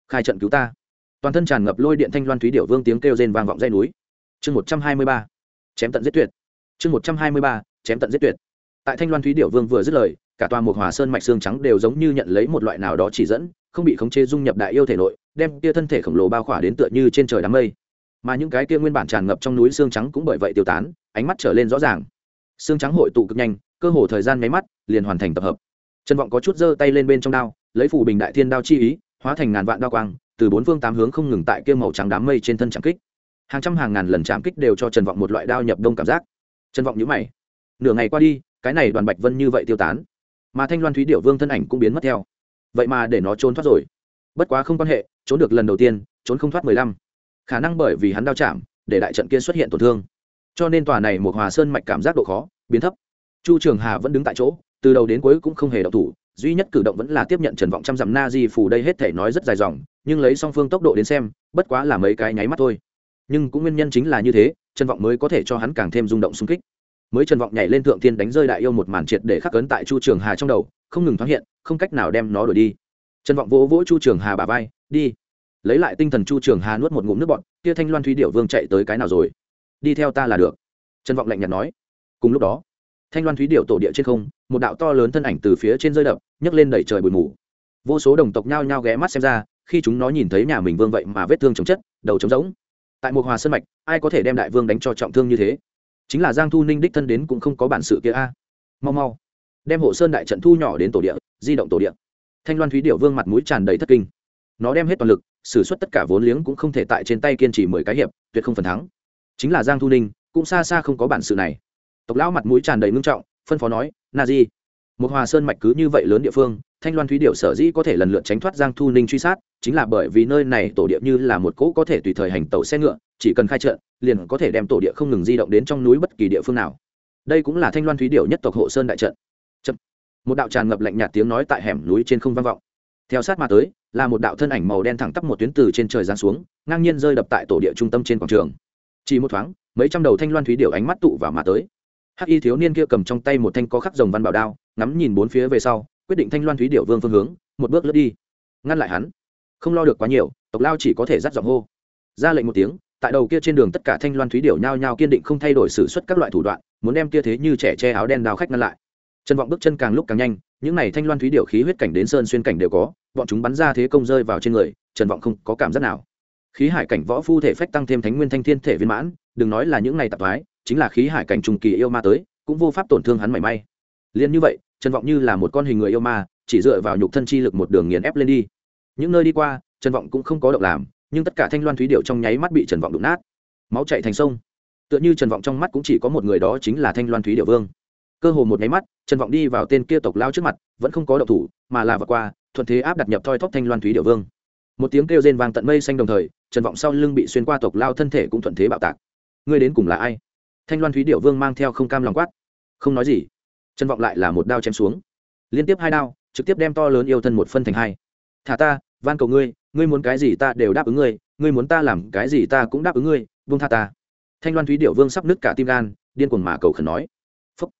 Khai trận cứu ta. Toàn thân tràn ngập lôi điện thanh loan thúy điệu vương tiếng kêu rên vang vọng dây núi. Chương một trăm hai mươi ba chém tận giết tuyệt. Chương một trăm hai mươi ba, chém tận giết tuyệt. Tại thanh loan thúy điệu vương vừa dứt lời, cả toàn một hòa sơn mạch xương trắng đều giống như nhận lấy một loại nào đó chỉ dẫn, không bị khống chế dung nhập đại yêu thể nội, đem kia thân thể khổng lồ bao khỏa đến tựa như trên trời đám mây. Mà những cái kia nguyên bản tràn ngập trong núi xương trắng cũng bởi vậy tiêu tán, ánh mắt trở lên rõ ràng. Xương trắng hội tụ cực nhanh, cơ hồ thời gian nháy mắt, liền hoàn thành tập hợp. Trần vọng có chút giơ tay lên bên trong đao, lấy phủ bình đại thiên đao chi ý, hóa thành ngàn vạn đao quang, từ bốn phương tám hướng không ngừng tại kia màu trắng đám mây trên thân trạm kích hàng trăm hàng ngàn lần chạm kích đều cho trần vọng một loại đao nhập đông cảm giác. Trần vọng nhữ mày. Nửa ngày qua đi, cái này đoàn bạch vân như vậy tiêu tán, mà thanh loan thúy điệu vương thân ảnh cũng biến mất theo. Vậy mà để nó trốn thoát rồi. Bất quá không quan hệ, trốn được lần đầu tiên, trốn không thoát mười lăm. Khả năng bởi vì hắn đao chạm, để đại trận kia xuất hiện tổn thương. Cho nên tòa này một hòa sơn mạch cảm giác độ khó, biến thấp. Chu trường hà vẫn đứng tại chỗ, từ đầu đến cuối cũng không hề đọc thủ, duy nhất cử động vẫn là tiếp nhận trần vọng trăm dặm na di phủ đây hết thể nói rất dài dòng, nhưng lấy song phương tốc độ đến xem, bất quá là mấy cái nháy mắt thôi nhưng cũng nguyên nhân chính là như thế trần vọng mới có thể cho hắn càng thêm rung động xung kích. Mới trần vọng nhảy lên thượng thiên đánh rơi đại yêu một màn triệt để khắc ấn tại chu trường hà trong đầu không ngừng thoáng hiện không cách nào đem nó đổi đi. Trần vọng vỗ vỗ chu trường hà bà vai đi. Lấy lại tinh thần chu trường hà nuốt một ngụm nước bọt, kia thanh loan thúy điệu vương chạy tới cái nào rồi? Đi theo ta là được. Trần vọng lạnh nhạt nói. Cùng lúc đó thanh loan thúy điệu tổ địa trên không một đạo to lớn thân ảnh từ phía trên rơi đập nhấc lên đẩy trời bụi mù. Vô số đồng tộc nhao nhao ghé mắt xem ra khi chúng nó nhìn thấy nhà mình vương vậy mà vết thương chống chất đầu trống rỗng tại một hòa sơn mạch, ai có thể đem đại vương đánh cho trọng thương như thế? Chính là giang thu ninh đích thân đến cũng không có bản sự kia a. Mau mau, đem hộ sơn đại trận thu nhỏ đến tổ địa, di động tổ địa. Thanh loan thúy điệu vương mặt mũi tràn đầy thất kinh. Nó đem hết toàn lực xử suất tất cả vốn liếng cũng không thể tại trên tay kiên trì mười cái hiệp, tuyệt không phần thắng. Chính là giang thu ninh, cũng xa xa không có bản sự này. Tộc lão mặt mũi tràn đầy ngưng trọng, phân phó nói, na di, một hòa sơn mạch cứ như vậy lớn địa phương thanh loan thúy điệu sở dĩ có thể lần lượt tránh thoát giang thu ninh truy sát, chính là bởi vì nơi này tổ địa như là một cỗ có thể tùy thời hành tàu xe ngựa, chỉ cần khai trận, liền có thể đem tổ địa không ngừng di động đến trong núi bất kỳ địa phương nào. Đây cũng là thanh loan thúy điệu nhất tộc hộ sơn đại trận. Chập. một đạo tràn ngập lạnh nhạt tiếng nói tại hẻm núi trên không vang vọng. Theo sát mà tới, là một đạo thân ảnh màu đen thẳng tắp một tuyến từ trên trời giáng xuống, ngang nhiên rơi đập tại tổ địa trung tâm trên quảng trường. Chỉ một thoáng, mấy trăm đầu thanh loan thúy điệu ánh mắt tụ vào mà tới. Hắc y thiếu niên kia cầm trong tay một thanh có khắc rồng văn bảo đao, ngắm nhìn bốn phía về sau quyết định thanh loan thúy điệu vương phương hướng, một bước lướt đi. Ngăn lại hắn. Không lo được quá nhiều, tộc lao chỉ có thể dắt giọng hô. Ra lệnh một tiếng, tại đầu kia trên đường tất cả thanh loan thúy điệu nhao nhao kiên định không thay đổi xử suất các loại thủ đoạn, muốn đem kia thế như trẻ che áo đen đào khách ngăn lại. Trần vọng bước chân càng lúc càng nhanh, những n à y thanh loan thúy điệu khí huyết cảnh đến sơn xuyên cảnh đều có, bọn chúng bắn ra thế công rơi vào trên người, trần vọng không có cảm giác nào. Khí hải cảnh võ phu thể phách tăng thêm thánh nguyên thanh thiên thể viên mãn, đừng nói là những n à y tạp thoái, chính là khí hải cảnh trùng kỳ yêu ma tới, cũng vô pháp tổn thương hắn mảy may. Liền như vậy trần vọng như là một con hình người yêu ma, chỉ dựa vào nhục thân chi lực một đường nghiền ép lên đi. Những nơi đi qua, trần vọng cũng không có động làm, nhưng tất cả thanh loan thúy điệu trong nháy mắt bị trần vọng đụng nát. Máu chạy thành sông. Tựa như trần vọng trong mắt cũng chỉ có một người đó chính là thanh loan thúy điệu vương. Cơ hồ một nháy mắt, trần vọng đi vào tên kia tộc lao trước mặt, vẫn không có động thủ, mà là vượt qua, thuận thế áp đặt nhập thoi thóp thanh loan thúy điệu vương. Một tiếng kêu rên vang tận mây xanh đồng thời, trần vọng sau lưng bị xuyên qua tộc lao thân thể cũng thuận thế bạo tạc. Ngươi đến cùng là ai? Thanh loan thúy điệu vương mang theo không cam lòng quát. Không nói gì trần vọng lại là một đao chém xuống. Liên tiếp hai đao, trực tiếp đem to lớn yêu thân một phân thành hai. Thả ta, van cầu ngươi ngươi muốn cái gì ta đều đáp ứng ngươi ngươi muốn ta làm cái gì ta cũng đáp ứng ngươi vương tha ta. Thanh loan thúy điệu vương sắp nứt cả tim gan, điên cuồng mà cầu khẩn nói. Phúc.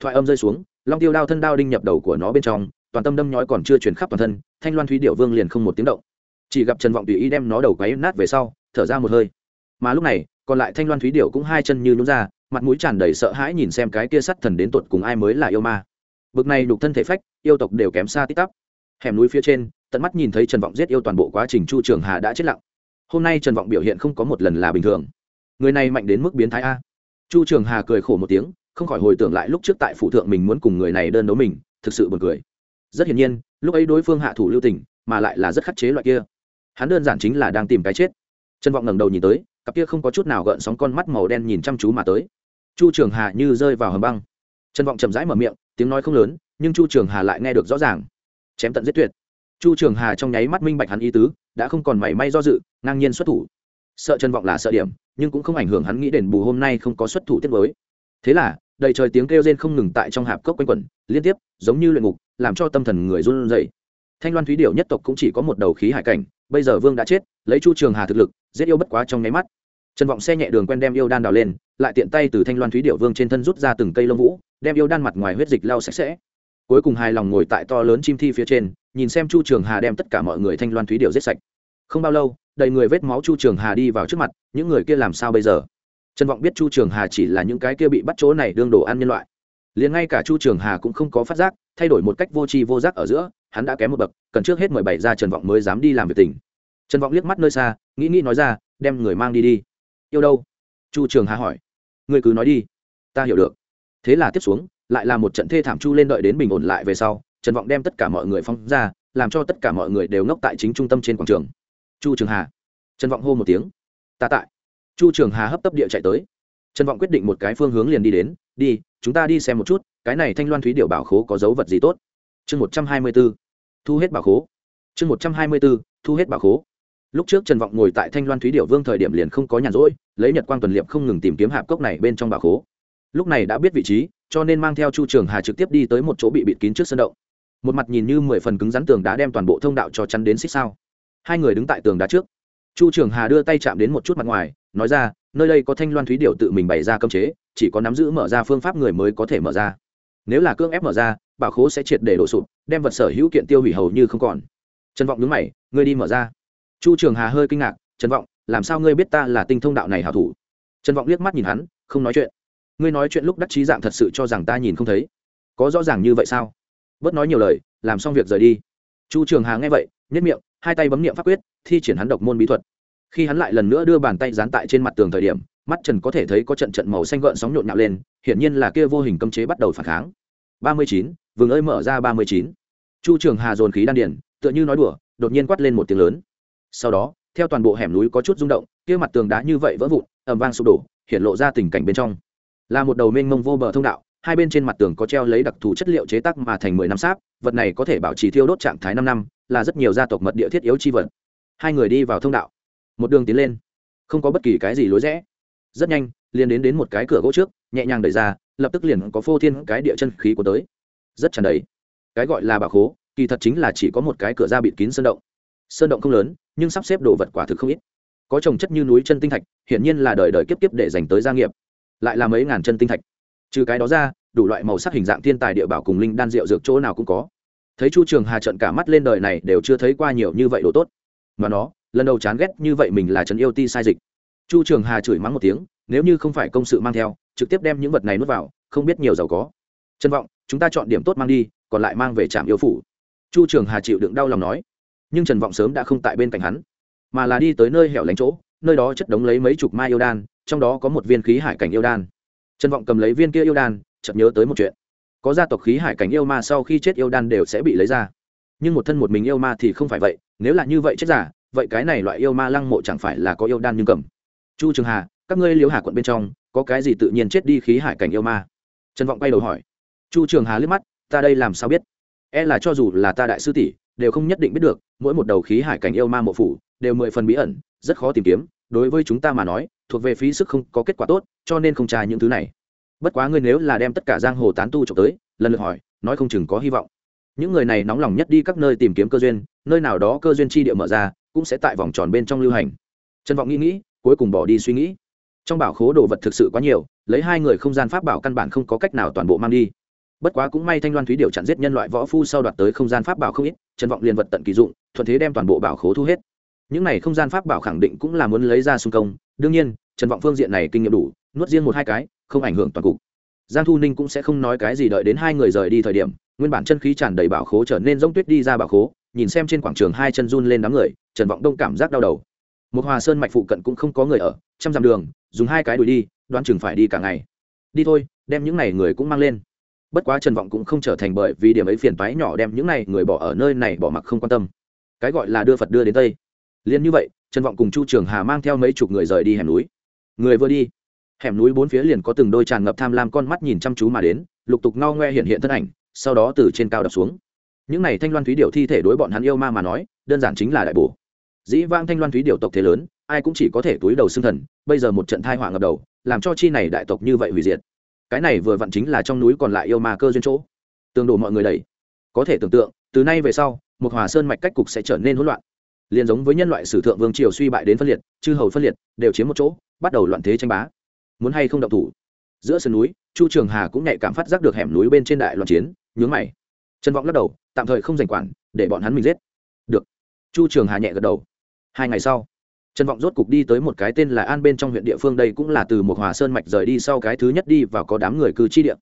Thoại âm rơi xuống, long tiêu đao thân đao đinh nhập đầu của nó bên trong, toàn tâm đâm nhói còn chưa chuyển khắp toàn thân, thanh loan thúy điệu vương liền không một tiếng động. Chỉ gặp trần vọng tùy ý đem nó đầu quấy nát về sau, thở ra một hơi. Mà lúc này, còn lại thanh loan thúy điệu cũng hai chân như nhún ra mặt mũi tràn đầy sợ hãi nhìn xem cái kia sắt thần đến tột cùng ai mới là yêu ma. Bực này đục thân thể phách, yêu tộc đều kém xa tít tắp. Hẻm núi phía trên, tận mắt nhìn thấy trần vọng giết yêu toàn bộ quá trình chu trường hà đã chết lặng. Hôm nay trần vọng biểu hiện không có một lần là bình thường. Người này mạnh đến mức biến thái a. Chu trường hà cười khổ một tiếng, không khỏi hồi tưởng lại lúc trước tại phủ thượng mình muốn cùng người này đơn đấu mình, thực sự buồn cười. Rất hiển nhiên, lúc ấy đối phương hạ thủ lưu tình, mà lại là rất khắc chế loại kia. Hắn đơn giản chính là đang tìm cái chết. Trần vọng ngẩng đầu nhìn tới, cặp kia không có chút nào gợn sóng con mắt màu đen nhìn chăm chú mà tới chu trường hà như rơi vào hầm băng. Trần vọng chậm rãi mở miệng, tiếng nói không lớn, nhưng chu trường hà lại nghe được rõ ràng. Chém tận giết tuyệt. Chu trường hà trong nháy mắt minh bạch hắn ý tứ, đã không còn mảy may do dự, ngang nhiên xuất thủ. Sợ trần vọng là sợ điểm, nhưng cũng không ảnh hưởng hắn nghĩ đền bù hôm nay không có xuất thủ tiết mới. Thế là, đầy trời tiếng kêu rên không ngừng tại trong hạp cốc quanh quẩn, liên tiếp, giống như luyện ngục, làm cho tâm thần người run rẩy. Thanh loan thúy điệu nhất tộc cũng chỉ có một đầu khí hải cảnh, bây giờ vương đã chết, lấy chu trường hà thực lực, giết yêu bất quá trong nháy mắt trần vọng xe nhẹ đường quen đem yêu đan đào lên, lại tiện tay từ thanh loan thúy điệu vương trên thân rút ra từng cây lông vũ, đem yêu đan mặt ngoài huyết dịch lau sạch sẽ. Cuối cùng hài lòng ngồi tại to lớn chim thi phía trên, nhìn xem chu trường hà đem tất cả mọi người thanh loan thúy điệu giết sạch. Không bao lâu, đầy người vết máu chu trường hà đi vào trước mặt, những người kia làm sao bây giờ? Trần vọng biết chu trường hà chỉ là những cái kia bị bắt chỗ này đương đồ ăn nhân loại. Liền ngay cả chu trường hà cũng không có phát giác, thay đổi một cách vô tri vô giác ở giữa, hắn đã kém một bậc, cần trước hết mười bảy ra trần vọng mới dám đi làm việc tỉnh trần vọng liếc mắt nơi xa, nghĩ nghĩ nói ra, đem người mang đi đi yêu đâu? Chu trường hà hỏi. Người cứ nói đi. Ta hiểu được. Thế là tiếp xuống, lại là một trận thê thảm chu lên đợi đến bình ổn lại về sau, trần vọng đem tất cả mọi người phong ra, làm cho tất cả mọi người đều ngốc tại chính trung tâm trên quảng trường. Chu trường hà. Trần vọng hô một tiếng. Ta tại. Chu trường hà hấp tấp địa chạy tới. Trần vọng quyết định một cái phương hướng liền đi đến. Đi, chúng ta đi xem một chút, cái này thanh loan thúy điệu bảo khố có dấu vật gì tốt? Chương một trăm hai mươi b ố thu hết bảo khố. Chương một trăm hai mươi b ố thu hết bảo khố lúc trước trần vọng ngồi tại thanh loan thúy điệu vương thời điểm liền không có nhàn rỗi, lấy nhật quang tuần liệp không ngừng tìm kiếm hạp cốc này bên trong bảo khố. Lúc này đã biết vị trí, cho nên mang theo chu trường hà trực tiếp đi tới một chỗ bị bịt kín trước sân động. Một mặt nhìn như mười phần cứng rắn tường đá đem toàn bộ thông đạo cho chắn đến xích sao. Hai người đứng tại tường đá trước. Chu trường hà đưa tay chạm đến một chút mặt ngoài, nói ra, nơi đây có thanh loan thúy điệu tự mình bày ra cơm chế, chỉ có nắm giữ mở ra phương pháp người mới có thể mở ra. Nếu là cưỡng ép mở ra bảo khố sẽ triệt để đổ sụp, đem vật sở hữu kiện tiêu hủy hầu như không còn. Trần vọng đứng mày, ngươi đi mở ra chu trường hà hơi kinh ngạc, trần vọng, làm sao ngươi biết ta là tinh thông đạo này hảo thủ? Trần vọng liếc mắt nhìn hắn, không nói chuyện. Ngươi nói chuyện lúc đắc chí dạng thật sự cho rằng ta nhìn không thấy. Có rõ ràng như vậy sao? Bớt nói nhiều lời, làm xong việc rời đi. Chu trường hà nghe vậy nhất miệng, hai tay bấm niệm pháp quyết, thi triển hắn độc môn bí thuật. Khi hắn lại lần nữa đưa bàn tay dán tại trên mặt tường thời điểm, mắt trần có thể thấy có trận trận màu xanh gợn sóng nhộn nhạo lên, hiển nhiên là kia vô hình cấm chế bắt đầu phản kháng. Ba mươi chín vừng ơi mở ra ba mươi chín. Chu trường hà dồn khí đan điển tựa như nói đùa, đột nhiên quát lên một tiếng lớn sau đó, theo toàn bộ hẻm núi có chút rung động, kia mặt tường đá như vậy vỡ vụn ẩm vang sụp đổ hiện lộ ra tình cảnh bên trong. Là một đầu mênh mông vô bờ thông đạo, hai bên trên mặt tường có treo lấy đặc thù chất liệu chế tác mà thành mười năm sáp, vật này có thể bảo trì thiêu đốt trạng thái năm năm, là rất nhiều gia tộc mật địa thiết yếu chi vật. Hai người đi vào thông đạo. Một đường tiến lên. Không có bất kỳ cái gì lối rẽ. Rất nhanh, liền đến đến một cái cửa gỗ trước, nhẹ nhàng đẩy ra, lập tức liền có phô thiên cái địa chân khí của tới. Rất tràn đầy. Cái gọi là bảo khố kỳ thật chính là chỉ có một cái cửa ra bịt kín sơn động sơn động không lớn, nhưng sắp xếp đồ vật quả thực không ít. Có trồng chất như núi chân tinh thạch, hiển nhiên là đời đời kiếp kiếp để dành tới gia nghiệp. Lại là mấy ngàn chân tinh thạch. Trừ cái đó ra, đủ loại màu sắc hình dạng thiên tài địa bảo cùng linh đan rượu dược chỗ nào cũng có. Thấy chu trường hà trận cả mắt lên đời này đều chưa thấy qua nhiều như vậy đồ tốt. Mà nó, lần đầu chán ghét như vậy mình là trấn yêu ti sai dịch. Chu trường hà chửi mắng một tiếng, nếu như không phải công sự mang theo, trực tiếp đem những vật này nuốt vào, không biết nhiều giàu có. Trân vọng, chúng ta chọn điểm tốt mang đi, còn lại mang về trạm yêu phủ. Chu trường hà chịu đựng đau lòng nói nhưng trần vọng sớm đã không tại bên cạnh hắn, mà là đi tới nơi hẻo lánh chỗ, nơi đó chất đống lấy mấy chục mai yêu đan, trong đó có một viên khí hải cảnh yêu đan. Trần vọng cầm lấy viên kia yêu đan, chợt nhớ tới một chuyện. Có gia tộc khí hải cảnh yêu ma sau khi chết yêu đan đều sẽ bị lấy ra. Nhưng một thân một mình yêu ma thì không phải vậy, nếu là như vậy chết giả, vậy cái này loại yêu ma lăng mộ chẳng phải là có yêu đan nhưng cầm. Chu trường hà, các ngươi liếu hà quận bên trong, có cái gì tự nhiên chết đi khí hải cảnh yêu ma? Trần vọng quay đầu hỏi. Chu trường hà liếc mắt, ta đây làm sao biết? E là cho dù là ta đại sư tỷ, đều không nhất định biết được mỗi một đầu khí hải cảnh yêu ma mộ phủ đều mười phần bí ẩn, rất khó tìm kiếm. Đối với chúng ta mà nói, thuộc về phí sức không có kết quả tốt, cho nên không tra những thứ này. Bất quá ngươi nếu là đem tất cả giang hồ tán tu trộm tới, lần lượt hỏi, nói không chừng có hy vọng. Những người này nóng lòng nhất đi các nơi tìm kiếm cơ duyên, nơi nào đó cơ duyên chi địa mở ra, cũng sẽ tại vòng tròn bên trong lưu hành. Trần vọng nghĩ nghĩ, cuối cùng bỏ đi suy nghĩ. Trong bảo khố đồ vật thực sự quá nhiều, lấy hai người không gian pháp bảo căn bản không có cách nào toàn bộ mang đi. Bất quá cũng may thanh loan thúy điệu chặn giết nhân loại võ phu sau đoạt tới không gian pháp bảo không ít trần vọng liền vật tận kỳ dụng, thuận thế đem toàn bộ bảo khố thu hết. Những này không gian pháp bảo khẳng định cũng là muốn lấy ra xung công. Đương nhiên, trần vọng phương diện này kinh nghiệm đủ, nuốt riêng một hai cái, không ảnh hưởng toàn cục. Giang thu ninh cũng sẽ không nói cái gì đợi đến hai người rời đi thời điểm, nguyên bản chân khí tràn đầy bảo khố trở nên giống tuyết đi ra bảo khố, nhìn xem trên quảng trường hai chân run lên đám người, trần vọng đông cảm giác đau đầu. Một hòa sơn mạch phụ cận cũng không có người ở, trăm dặm đường, dùng hai cái đuổi đi, đoán chừng phải đi cả ngày. Đi thôi, đem những n à y người cũng mang lên bất quá trần vọng cũng không trở thành bởi vì điểm ấy phiền toái nhỏ đem những này người bỏ ở nơi này bỏ mặc không quan tâm. Cái gọi là đưa phật đưa đến tây. Liền như vậy, trần vọng cùng chu trường hà mang theo mấy chục người rời đi hẻm núi. Người vừa đi, hẻm núi bốn phía liền có từng đôi tràn ngập tham lam con mắt nhìn chăm chú mà đến, lục tục ngao ngoe hiện hiện thân ảnh, sau đó từ trên cao đập xuống. Những này thanh loan thúy điệu thi thể đối bọn hắn yêu ma mà nói, đơn giản chính là đại bổ. Dĩ vang thanh loan thúy điệu tộc thế lớn, ai cũng chỉ có thể túi đầu xương thần, bây giờ một trận thai họa ngập đầu, làm cho chi này đại tộc như vậy hủy diệt cái này vừa vặn chính là trong núi còn lại yêu ma cơ duyên chỗ. Tương đổ mọi người đầy có thể tưởng tượng, từ nay về sau, một hòa sơn mạch cách cục sẽ trở nên hỗn loạn. Liền giống với nhân loại sử thượng vương triều suy bại đến phân liệt, chư hầu phân liệt, đều chiếm một chỗ, bắt đầu loạn thế tranh bá. Muốn hay không động thủ? Giữa sườn núi, chu trường hà cũng nhạy cảm phát giác được hẻm núi bên trên đại loạn chiến, nhướng mày. Trần vọng lắc đầu, tạm thời không giành quản, để bọn hắn mình giết. Được. Chu trường hà nhẹ gật đầu. Hai ngày sau trần vọng rốt cục đi tới một cái tên là an bên trong huyện địa phương, đây cũng là từ một hòa sơn mạch rời đi sau cái thứ nhất đi và có đám người cư chi địa.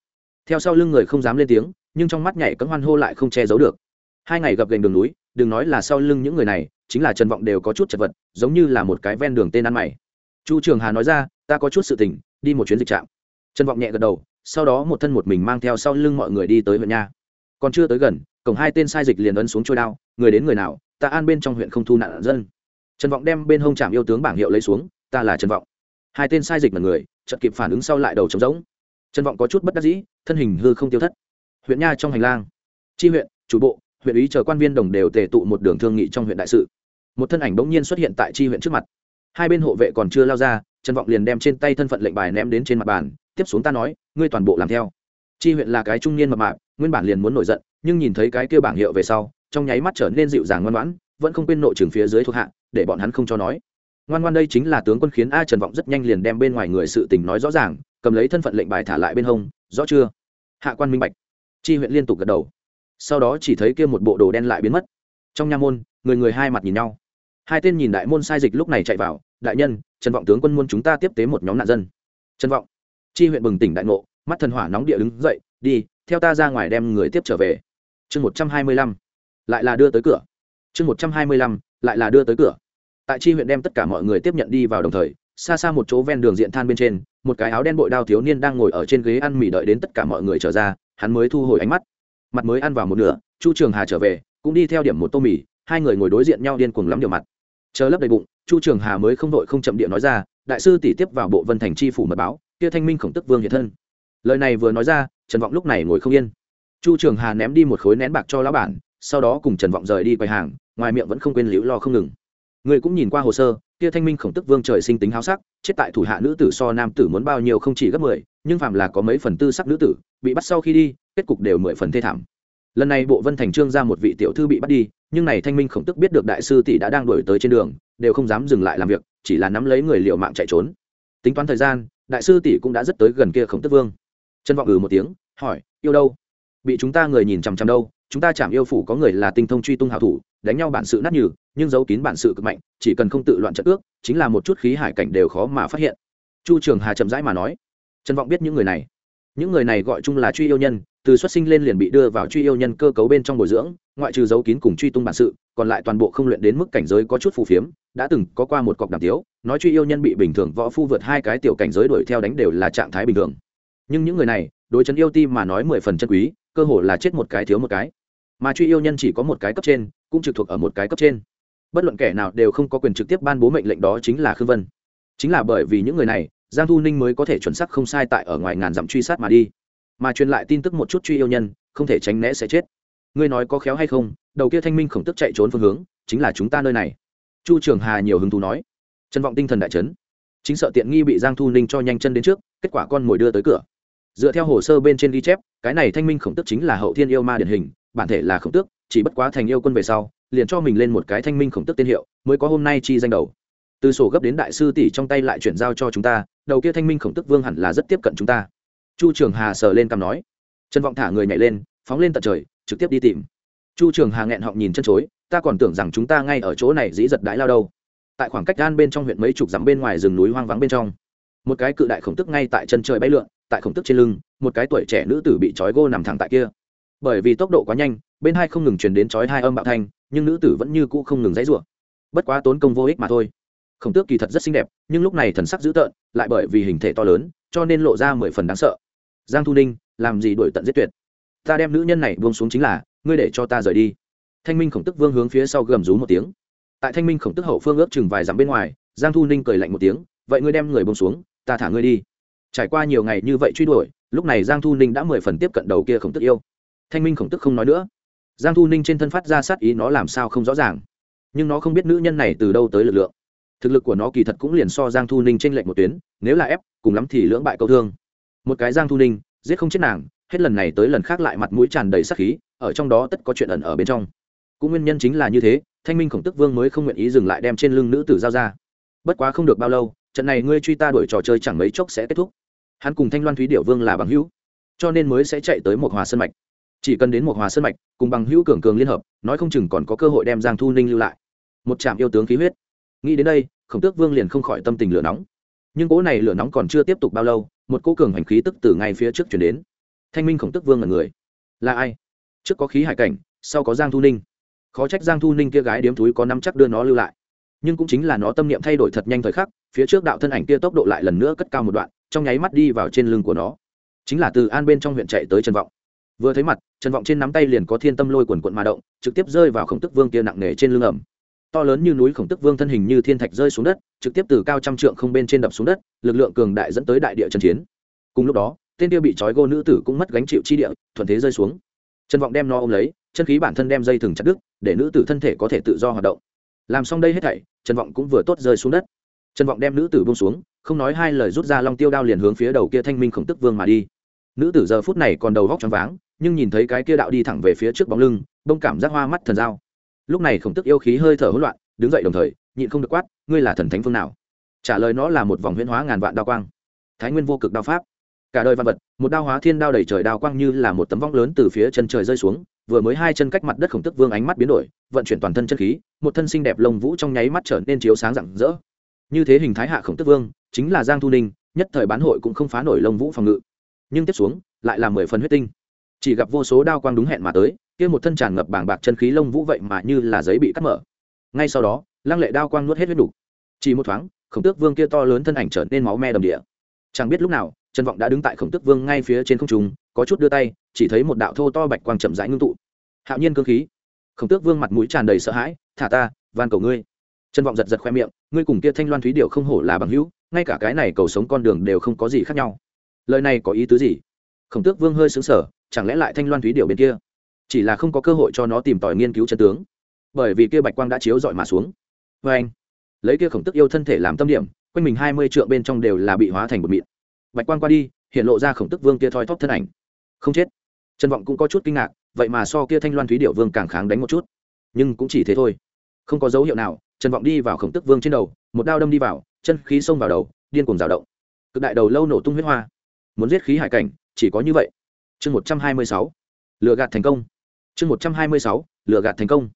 Theo sau lưng người không dám lên tiếng, nhưng trong mắt nhảy cấm hoan hô lại không che giấu được. Hai ngày gặp gành đường núi, đừng nói là sau lưng những người này, chính là trần vọng đều có chút chật vật, giống như là một cái ven đường tên ăn mày. Chu trường hà nói ra, ta có chút sự tình, đi một chuyến dịch trạm. Trần vọng nhẹ gật đầu, sau đó một thân một mình mang theo sau lưng mọi người đi tới huyện nha. Còn chưa tới gần, cổng hai tên sai dịch liền ấn xuống trôi đao, người đến người nào, ta an bên trong huyện không thu nạn dân trần vọng đem bên hông trạm yêu tướng bảng hiệu lấy xuống, ta là trần vọng. Hai tên sai dịch mật người, chợt kịp phản ứng sau lại đầu trống rỗng. Trần vọng có chút bất đắc dĩ, thân hình hư không tiêu thất. Huyện nha trong hành lang tri huyện, chủ bộ, huyện ý chờ quan viên đồng đều tề tụ một đường thương nghị trong huyện đại sự. Một thân ảnh bỗng nhiên xuất hiện tại tri huyện trước mặt. Hai bên hộ vệ còn chưa lao ra, trần vọng liền đem trên tay thân phận lệnh bài ném đến trên mặt bàn, tiếp xuống ta nói, ngươi toàn bộ làm theo. Tri huyện là cái trung niên mập mạp, nguyên bản liền muốn nổi giận, nhưng nhìn thấy cái kêu bảng hiệu về sau, trong nháy mắt trở nên dịu dàng ngoan ngoãn vẫn không quên nội trường phía dưới thuộc hạ, để bọn hắn không cho nói. Ngoan ngoan đây chính là tướng quân khiến a trần vọng rất nhanh liền đem bên ngoài người sự tình nói rõ ràng, cầm lấy thân phận lệnh bài thả lại bên hông, rõ chưa? Hạ quan minh bạch. Chi huyện liên tục gật đầu. Sau đó chỉ thấy kia một bộ đồ đen lại biến mất. Trong nha môn, người người hai mặt nhìn nhau. Hai tên nhìn đại môn sai dịch lúc này chạy vào, đại nhân, trần vọng tướng quân muôn chúng ta tiếp tế một nhóm nạn dân. Trần vọng. Chi huyện bừng tỉnh đại ngộ, mắt thần hỏa nóng địa đứng dậy, đi, theo ta ra ngoài đem người tiếp trở về. Chương một trăm hai mươi lăm. Lại là đưa tới cửa chương một trăm hai mươi lăm, lại là đưa tới cửa. Tại chi huyện đem tất cả mọi người tiếp nhận đi vào đồng thời, xa xa một chỗ ven đường diện than bên trên, một cái áo đen bội đao thiếu niên đang ngồi ở trên ghế ăn mì đợi đến tất cả mọi người trở ra, hắn mới thu hồi ánh mắt. Mặt mới ăn vào một nửa, chu trường hà trở về, cũng đi theo điểm một tô mì, hai người ngồi đối diện nhau điên cuồng lắm điều mặt. Chờ lấp đầy bụng, chu trường hà mới không đội không chậm điện nói ra, đại sư tỷ tiếp vào bộ vân thành chi phủ mật báo, kia thanh minh khổng tức vương hiện thân. Lời này vừa nói ra, trần vọng lúc này ngồi không yên. Chu trường hà ném đi một khối nén bạc cho lão bản, sau đó cùng trần vọng rời đi quầy hàng ngoài miệng vẫn không quên liễu lo không ngừng. Người cũng nhìn qua hồ sơ, kia thanh minh khổng tức vương trời sinh tính háo sắc, chết tại thủ hạ nữ tử so nam tử muốn bao nhiêu không chỉ gấp mười, nhưng phạm là có mấy phần tư sắc nữ tử, bị bắt sau khi đi, kết cục đều mười phần thê thảm. Lần này bộ vân thành trương ra một vị tiểu thư bị bắt đi, nhưng này thanh minh khổng tức biết được đại sư tỷ đã đang đổi tới trên đường, đều không dám dừng lại làm việc, chỉ là nắm lấy người liệu mạng chạy trốn. Tính toán thời gian, đại sư tỷ cũng đã rất tới gần kia khổng tức vương. Trân vọng ừ một tiếng, hỏi, yêu đâu? Bị chúng ta người nhìn chằm chằm đâu? Chúng ta chạm yêu phủ có người là tinh thông truy tung hảo thủ đánh nhau bản sự nát nhừ, nhưng giấu kín bản sự cực mạnh, chỉ cần không tự loạn trận ước, chính là một chút khí hải cảnh đều khó mà phát hiện. Chu trường hà chậm rãi mà nói trân vọng biết những người này. Những người này gọi chung là truy yêu nhân, từ xuất sinh lên liền bị đưa vào truy yêu nhân cơ cấu bên trong bồi dưỡng, ngoại trừ giấu kín cùng truy tung bản sự, còn lại toàn bộ không luyện đến mức cảnh giới có chút phù phiếm, đã từng có qua một cọc đàm tiếu, nói truy yêu nhân bị bình thường võ phu vượt hai cái tiểu cảnh giới đuổi theo đánh đều là trạng thái bình thường. Nhưng những người này, đối chân yêu ti mà nói mười phần chân quý, cơ hồ là chết một cái thiếu một cái. Mà truy yêu nhân chỉ có một cái cấp trên cũng trực thuộc ở một cái cấp trên. Bất luận kẻ nào đều không có quyền trực tiếp ban bố mệnh lệnh đó chính là khương vân. Chính là bởi vì những người này, giang thu ninh mới có thể chuẩn xác không sai tại ở ngoài ngàn dặm truy sát mà đi. Mà truyền lại tin tức một chút truy yêu nhân, không thể tránh né sẽ chết. Ngươi nói có khéo hay không, đầu kia thanh minh khổng tức chạy trốn phương hướng, chính là chúng ta nơi này. Chu trường hà nhiều hứng thú nói. Trân vọng tinh thần đại trấn chính sợ tiện nghi bị giang thu ninh cho nhanh chân đến trước, kết quả con mồi đưa tới cửa. Dựa theo hồ sơ bên trên ghi chép, cái này thanh minh khổng tức chính là hậu thiên yêu ma điển hình, bản thể là khổng tước chỉ bất quá thành yêu quân về sau, liền cho mình lên một cái thanh minh khổng tức tiên hiệu, mới có hôm nay chi danh đầu. Từ sổ gấp đến đại sư tỷ trong tay lại chuyển giao cho chúng ta, đầu kia thanh minh khổng tức vương hẳn là rất tiếp cận chúng ta. Chu trường hà sờ lên cằm nói. Trân vọng thả người nhảy lên, phóng lên tận trời, trực tiếp đi tìm. Chu trường hà nghẹn họng nhìn chân chối, ta còn tưởng rằng chúng ta ngay ở chỗ này dĩ giật đái lao đâu. Tại khoảng cách gan bên trong huyện mấy chục dặm bên ngoài rừng núi hoang vắng bên trong, một cái cự đại khổng tức ngay tại chân trời bay lượn, tại khổng tức trên lưng, một cái tuổi trẻ nữ tử bị trói gô nằm thẳng tại kia. Bởi vì tốc độ quá nhanh bên hai không ngừng truyền đến chói hai âm bạo thanh, nhưng nữ tử vẫn như cũ không ngừng dãy rủa. Bất quá tốn công vô ích mà thôi. Khổng tước kỳ thật rất xinh đẹp, nhưng lúc này thần sắc dữ tợn, lại bởi vì hình thể to lớn, cho nên lộ ra mười phần đáng sợ. Giang thu ninh, làm gì đổi tận giết tuyệt? Ta đem nữ nhân này buông xuống chính là, ngươi để cho ta rời đi. Thanh minh khổng tức vương hướng phía sau gầm rú một tiếng. Tại thanh minh khổng tức hậu phương ước chừng vài dặm bên ngoài, giang thu ninh cười lạnh một tiếng, vậy ngươi đem người buông xuống, ta thả ngươi đi. Trải qua nhiều ngày như vậy truy đuổi, lúc này giang thu ninh đã mười phần tiếp cận đầu kia khổng tức yêu. Thanh minh khổng tức không nói nữa giang thu ninh trên thân phát ra sát ý nó làm sao không rõ ràng. Nhưng nó không biết nữ nhân này từ đâu tới lực lượng. Thực lực của nó kỳ thật cũng liền so giang thu ninh t r ê n lệch một tuyến, nếu là ép, cùng lắm thì lưỡng bại câu thương. Một cái giang thu ninh, giết không chết nàng, hết lần này tới lần khác lại mặt mũi tràn đầy sắc khí, ở trong đó tất có chuyện ẩn ở bên trong. Cũng nguyên nhân chính là như thế, thanh minh khổng tức vương mới không nguyện ý dừng lại đem trên lưng nữ tử giao ra. Bất quá không được bao lâu, trận này ngươi truy ta đuổi trò chơi chẳng mấy chốc sẽ kết thúc. Hắn cùng thanh loan thúy điệu vương là bằng hữu, cho nên mới sẽ chạy tới một hòa sân mạch chỉ cần đến một hòa sân mạch, cùng bằng hữu cường cường liên hợp, nói không chừng còn có cơ hội đem giang thu ninh lưu lại. Một trạm yêu tướng khí huyết. Nghĩ đến đây, khổng tước vương liền không khỏi tâm tình lửa nóng. Nhưng cỗ này lửa nóng còn chưa tiếp tục bao lâu, một cỗ cường hành khí tức từ ngay phía trước chuyển đến. Thanh minh khổng tước vương là người. Là ai? Trước có khí hải cảnh, sau có giang thu ninh. Khó trách giang thu ninh kia gái điếm túi có năm chắc đưa nó lưu lại. Nhưng cũng chính là nó tâm niệm thay đổi thật nhanh thời khắc, phía trước đạo thân ảnh kia tốc độ lại lần nữa cất cao một đoạn, trong nháy mắt đi vào trên lưng của nó. Chính là từ an bên trong huyện chạy tới trần vọng vừa thấy mặt, trần vọng trên nắm tay liền có thiên tâm lôi quần quận mà động, trực tiếp rơi vào khổng tức vương kia nặng nề trên lưng ẩm. To lớn như núi khổng tức vương thân hình như thiên thạch rơi xuống đất, trực tiếp từ cao trăm trượng không bên trên đập xuống đất, lực lượng cường đại dẫn tới đại địa trần chiến. Cùng lúc đó, tên kia bị trói gô nữ tử cũng mất gánh chịu chi địa, thuận thế rơi xuống. Trần vọng đem no ôm lấy, chân khí bản thân đem dây thừng chặt đứt, để nữ tử thân thể có thể tự do hoạt động. Làm xong đây hết thảy, trần vọng cũng vừa tốt rơi xuống đất. Trần vọng đem nữ tử bông xuống, không nói hai lời rút ra long tiêu đao liền hướng phía đầu kia thanh minh khổng tức vương mà đi. Nữ tử giờ phút này còn đầu góc choáng váng nhưng nhìn thấy cái kia đạo đi thẳng về phía trước bóng lưng bông cảm giác hoa mắt thần dao. Lúc này khổng tức yêu khí hơi thở hỗn loạn, đứng dậy đồng thời, nhịn không được quát, ngươi là thần thánh phương nào? Trả lời nó là một vòng huyễn hóa ngàn vạn đao quang. Thái nguyên vô cực đao pháp. Cả đời văn vật, một đao hóa thiên đao đầy trời đao quang như là một tấm vong lớn từ phía chân trời rơi xuống, vừa mới hai chân cách mặt đất khổng tức vương ánh mắt biến đổi, vận chuyển toàn thân chân khí, một thân xinh đẹp lông vũ trong nháy mắt trở nên chiếu sáng rạng rỡ. Như thế hình thái hạ khổng tức vương, chính là giang thu ninh, nhất thời bán hội cũng không phá nổi lông vũ phòng ngự. Nhưng tiếp xuống, lại là mười phần huyết tinh chỉ gặp vô số đao quang đúng hẹn mà tới, kia một thân tràn ngập bảng bạc chân khí lông vũ vậy mà như là giấy bị cắt mở. Ngay sau đó, lăng lệ đao quang nuốt hết huyết đủ. Chỉ một thoáng, khổng tước vương kia to lớn thân ảnh trở nên máu me đầm địa. Chẳng biết lúc nào, trần vọng đã đứng tại khổng tước vương ngay phía trên không trung, có chút đưa tay, chỉ thấy một đạo thô to bạch quang chậm rãi ngưng tụ. Hạo nhiên cơ khí. Khổng tước vương mặt mũi tràn đầy sợ hãi, thả ta, van cầu ngươi. Trần vọng giật giật khoe miệng, ngươi cùng kia thanh loan thúy điệu không hổ là bằng hữu, ngay cả cái này cầu sống con đường đều không có gì khác nhau. Lời này có ý tứ gì? Khổng tước vương hơi xứng sở chẳng lẽ lại thanh loan thúy điệu bên kia? Chỉ là không có cơ hội cho nó tìm tòi nghiên cứu chân tướng. Bởi vì kia bạch quang đã chiếu dọi mà xuống. Vê anh, lấy kia khổng tức yêu thân thể làm tâm điểm, quanh mình hai mươi trượng bên trong đều là bị hóa thành một mịn. Bạch quang qua đi, hiện lộ ra khổng tức vương kia thoi thóp thân ảnh. Không chết. Trần vọng cũng có chút kinh ngạc, vậy mà so kia thanh loan thúy điệu vương càng kháng đánh một chút. Nhưng cũng chỉ thế thôi. Không có dấu hiệu nào, trần vọng đi vào khổng tức vương trên đầu, một đao đâm đi vào, chân khí xông vào đầu, điên cùng rào động. Cực đại đầu lâu nổ tung huyết hoa. Muốn giết khí hải cảnh, chỉ có như vậy chương một trăm hai mươi sáu. Lừa gạt thành công. Chương một trăm hai mươi sáu. Lừa gạt thành công.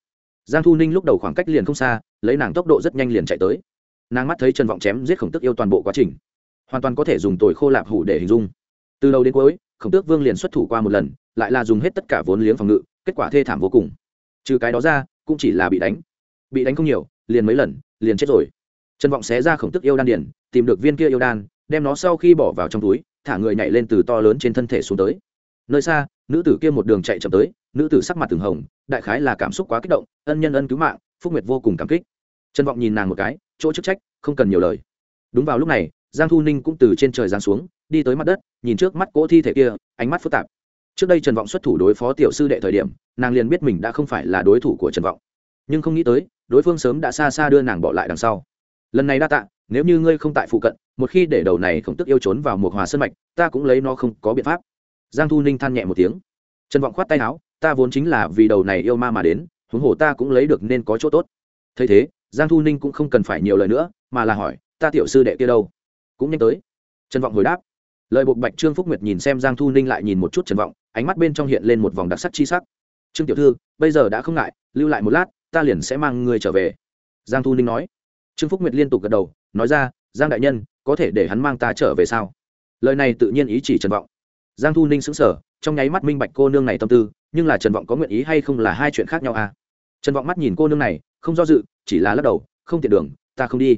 Giang thu ninh lúc đầu khoảng cách liền không xa, lấy nàng tốc độ rất nhanh liền chạy tới. Nàng mắt thấy trần vọng chém giết khổng tức yêu toàn bộ quá trình, hoàn toàn có thể dùng tồi khô lạp hủ để hình dung. Từ đầu đến cuối, khổng tước vương liền xuất thủ qua một lần, lại là dùng hết tất cả vốn liếng phòng ngự, kết quả thê thảm vô cùng. Trừ cái đó ra, cũng chỉ là bị đánh. Bị đánh không nhiều, liền mấy lần, liền chết rồi. Trần vọng xé ra khổng tức yêu đan điển tìm được viên kia yêu đan, đem nó sau khi bỏ vào trong túi, thả người nhảy lên từ to lớn trên thân thể xuống tới nơi xa, nữ tử kia một đường chạy chậm tới, nữ tử sắc mặt từng hồng, đại khái là cảm xúc quá kích động, ân nhân ân cứu mạng, phúc nguyệt vô cùng cảm kích. Trần vọng nhìn nàng một cái, chỗ chức trách, không cần nhiều lời. Đúng vào lúc này, giang thu ninh cũng từ trên trời giáng xuống, đi tới mặt đất, nhìn trước mắt cỗ thi thể kia, ánh mắt phức tạp. Trước đây trần vọng xuất thủ đối phó tiểu sư đệ thời điểm, nàng liền biết mình đã không phải là đối thủ của trần vọng. Nhưng không nghĩ tới, đối phương sớm đã xa xa đưa nàng bỏ lại đằng sau. Lần này đa tạ, nếu như ngươi không tại phụ cận, một khi để đầu này không tức yêu trốn vào một hòa sân mạch, ta cũng lấy nó không có biện pháp giang thu ninh than nhẹ một tiếng. Trần vọng khoát tay áo, ta vốn chính là vì đầu này yêu ma mà đến, huống hồ ta cũng lấy được nên có chỗ tốt. Thấy thế, giang thu ninh cũng không cần phải nhiều lời nữa, mà là hỏi, ta tiểu sư đệ kia đâu? Cũng nhanh tới. Trần vọng hồi đáp, lời buộc bạch trương phúc nguyệt nhìn xem giang thu ninh lại nhìn một chút trần vọng, ánh mắt bên trong hiện lên một vòng đặc sắc chi sắc. Trương tiểu thư, bây giờ đã không ngại, lưu lại một lát, ta liền sẽ mang người trở về. Giang thu ninh nói. Trương phúc nguyệt liên tục gật đầu, nói ra, giang đại nhân, có thể để hắn mang ta trở về sao? Lời này tự nhiên ý chỉ trần vọng giang thu ninh sững sờ, trong nháy mắt minh bạch cô nương này tâm tư nhưng là trần vọng có nguyện ý hay không là hai chuyện khác nhau à? Trần vọng mắt nhìn cô nương này không do dự chỉ là lắc đầu không tiện đường ta không đi.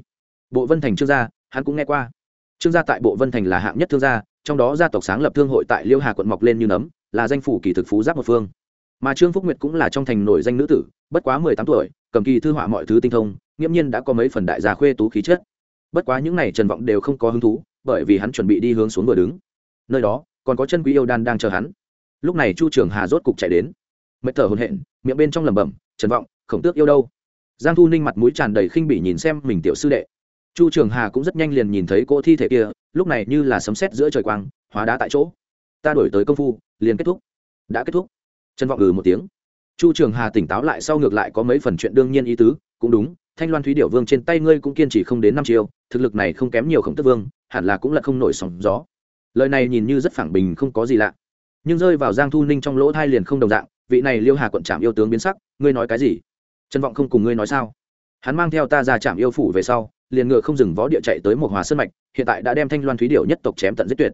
Bộ vân thành trương gia hắn cũng nghe qua. Trương gia tại bộ vân thành là hạng nhất thương gia trong đó gia tộc sáng lập thương hội tại liêu hà quận mọc lên như nấm là danh phủ kỳ thực phú giáp một phương. Mà trương phúc nguyệt cũng là trong thành nổi danh nữ tử bất quá mười tám tuổi cầm kỳ thư họa mọi thứ tinh thông nghiễm nhiên đã có mấy phần đại gia khuê tú khí chất. Bất quá những n à y trần vọng đều không có hứng thú bởi vì hắn chuẩn bị đi hướng xuống vừa đứng. Nơi đó còn có chân quý yêu đan đang chờ hắn. Lúc này chu trường hà rốt cục chạy đến. Mệt thở hồn hện miệng bên trong lẩm bẩm, trần vọng, khổng tước yêu đâu? Giang thu ninh mặt mũi tràn đầy khinh bỉ nhìn xem mình tiểu sư đệ. Chu trường hà cũng rất nhanh liền nhìn thấy cỗ thi thể kia, lúc này như là sấm sét giữa trời quang, hóa đá tại chỗ. Ta đổi tới công phu, liền kết thúc. Đã kết thúc. Trần vọng ừ một tiếng. Chu trường hà tỉnh táo lại sau ngược lại có mấy phần chuyện đương nhiên ý tứ, cũng đúng, thanh loan thúy điểu vương trên tay ngươi cũng kiên trì không đến năm chiều thực lực này không kém nhiều khổng tức vương, hẳn là cũng là không nổi sóng gió lời này nhìn như rất phẳng bình, không có gì lạ. Nhưng rơi vào giang thu ninh trong lỗ thai liền không đồng dạng, vị này liêu hà quận trạm yêu tướng biến sắc, ngươi nói cái gì? Trân vọng không cùng ngươi nói sao? Hắn mang theo ta ra trạm yêu phủ về sau, liền ngựa không dừng vó địa chạy tới một hòa sơn mạch, hiện tại đã đem thanh loan thúy điệu nhất tộc chém tận giết tuyệt.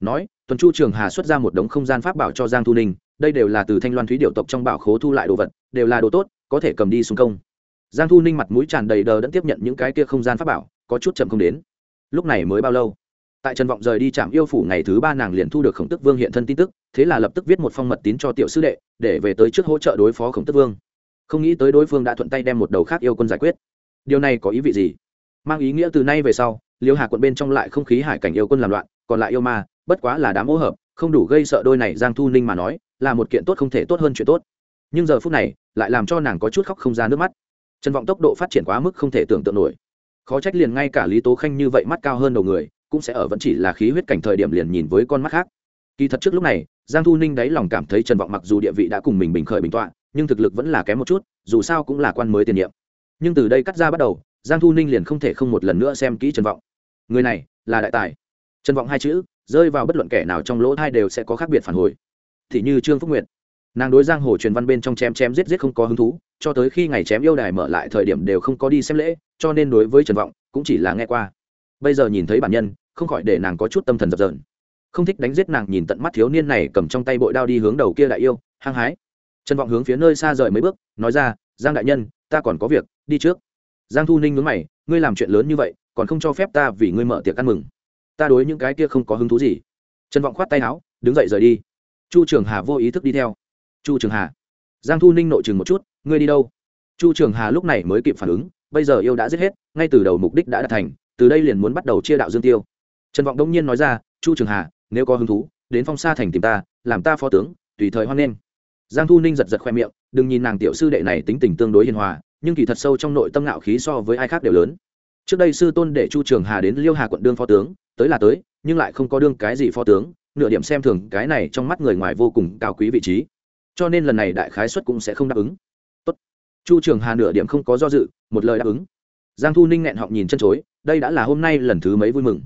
Nói, tuần chu trường hà xuất ra một đống không gian pháp bảo cho giang thu ninh, đây đều là từ thanh loan thúy điệu tộc trong bảo khố thu lại đồ vật, đều là đồ tốt, có thể cầm đi xuống công. Giang thu ninh mặt mũi tràn đầy đờ đẫn tiếp nhận những cái kia không gian pháp bảo, có chút chậm không đến. Lúc này mới bao lâu? Tại trần vọng rời đi trạm yêu phủ ngày thứ ba nàng liền thu được khổng tức vương hiện thân tin tức, thế là lập tức viết một phong mật tín cho tiểu sư đệ, để về tới trước hỗ trợ đối phó khổng tức vương. Không nghĩ tới đối phương đã thuận tay đem một đầu khác yêu quân giải quyết. Điều này có ý vị gì? Mang ý nghĩa từ nay về sau, liêu hà quận bên trong lại không khí hải cảnh yêu quân làm loạn, còn lại yêu ma, bất quá là đám ô hợp, không đủ gây sợ đôi này giang thu ninh mà nói, là một kiện tốt không thể tốt hơn chuyện tốt. Nhưng giờ phút này, lại làm cho nàng có chút khóc không ra nước mắt. Trần vọng tốc độ phát triển quá mức không thể tưởng tượng nổi. Khó trách liền ngay cả lý tố khanh như vậy mắt cao hơn đầu người cũng sẽ ở vẫn chỉ là khí huyết cảnh thời điểm liền nhìn với con mắt khác. Kỳ thật trước lúc này, giang thu ninh đáy lòng cảm thấy trần vọng mặc dù địa vị đã cùng mình bình khởi bình tọa, nhưng thực lực vẫn là kém một chút, dù sao cũng là quan mới tiền nhiệm. Nhưng từ đây cắt ra bắt đầu, giang thu ninh liền không thể không một lần nữa xem kỹ trần vọng. Người này, là đại tài. Trần vọng hai chữ, rơi vào bất luận kẻ nào trong lỗ thai đều sẽ có khác biệt phản hồi. Thì như trương phúc nguyệt. Nàng đối giang hồ truyền văn bên trong chém chém giết giết không có hứng thú, cho tới khi ngày chém yêu đài mở lại thời điểm đều không có đi xem lễ, cho nên đối với trần vọng cũng chỉ là nghe qua bây giờ nhìn thấy bản nhân, không khỏi để nàng có chút tâm thần dập dờn. Không thích đánh giết nàng nhìn tận mắt thiếu niên này cầm trong tay bội đao đi hướng đầu kia đại yêu, hăng hái. Trần vọng hướng phía nơi xa rời mấy bước, nói ra, giang đại nhân, ta còn có việc, đi trước. Giang thu ninh nhớ mày, ngươi làm chuyện lớn như vậy, còn không cho phép ta vì ngươi mở tiệc ăn mừng. Ta đối những cái kia không có hứng thú gì. Trần vọng khoát tay áo, đứng dậy rời đi. Chu trường hà vô ý thức đi theo. Chu trường hà. Giang thu ninh nội chừng một chút, ngươi đi đâu? Chu trường hà lúc này mới kịp phản ứng, bây giờ yêu đã giết hết, ngay từ đầu mục đích đã đạt thành từ đây liền muốn bắt đầu chia đạo dương tiêu. Trần vọng đông nhiên nói ra, chu trường hà, nếu có hứng thú, đến phong sa thành tìm ta, làm ta phó tướng, tùy thời hoan nghênh. Giang thu ninh giật giật khoe miệng, đừng nhìn nàng tiểu sư đệ này tính tình tương đối hiền hòa, nhưng kỳ thật sâu trong nội tâm ngạo khí so với ai khác đều lớn. Trước đây sư tôn để chu trường hà đến liêu hà quận đương phó tướng, tới là tới, nhưng lại không có đương cái gì phó tướng, nửa điểm xem thường cái này trong mắt người ngoài vô cùng cao quý vị trí. Cho nên lần này đại khái xuất cũng sẽ không đáp ứng. Tốt. chu trường hà nửa điểm không có do dự, một lời đáp ứng. Giang thu ninh nghẹn họng nhìn chân chối đây đã là hôm nay lần thứ mấy vui mừng?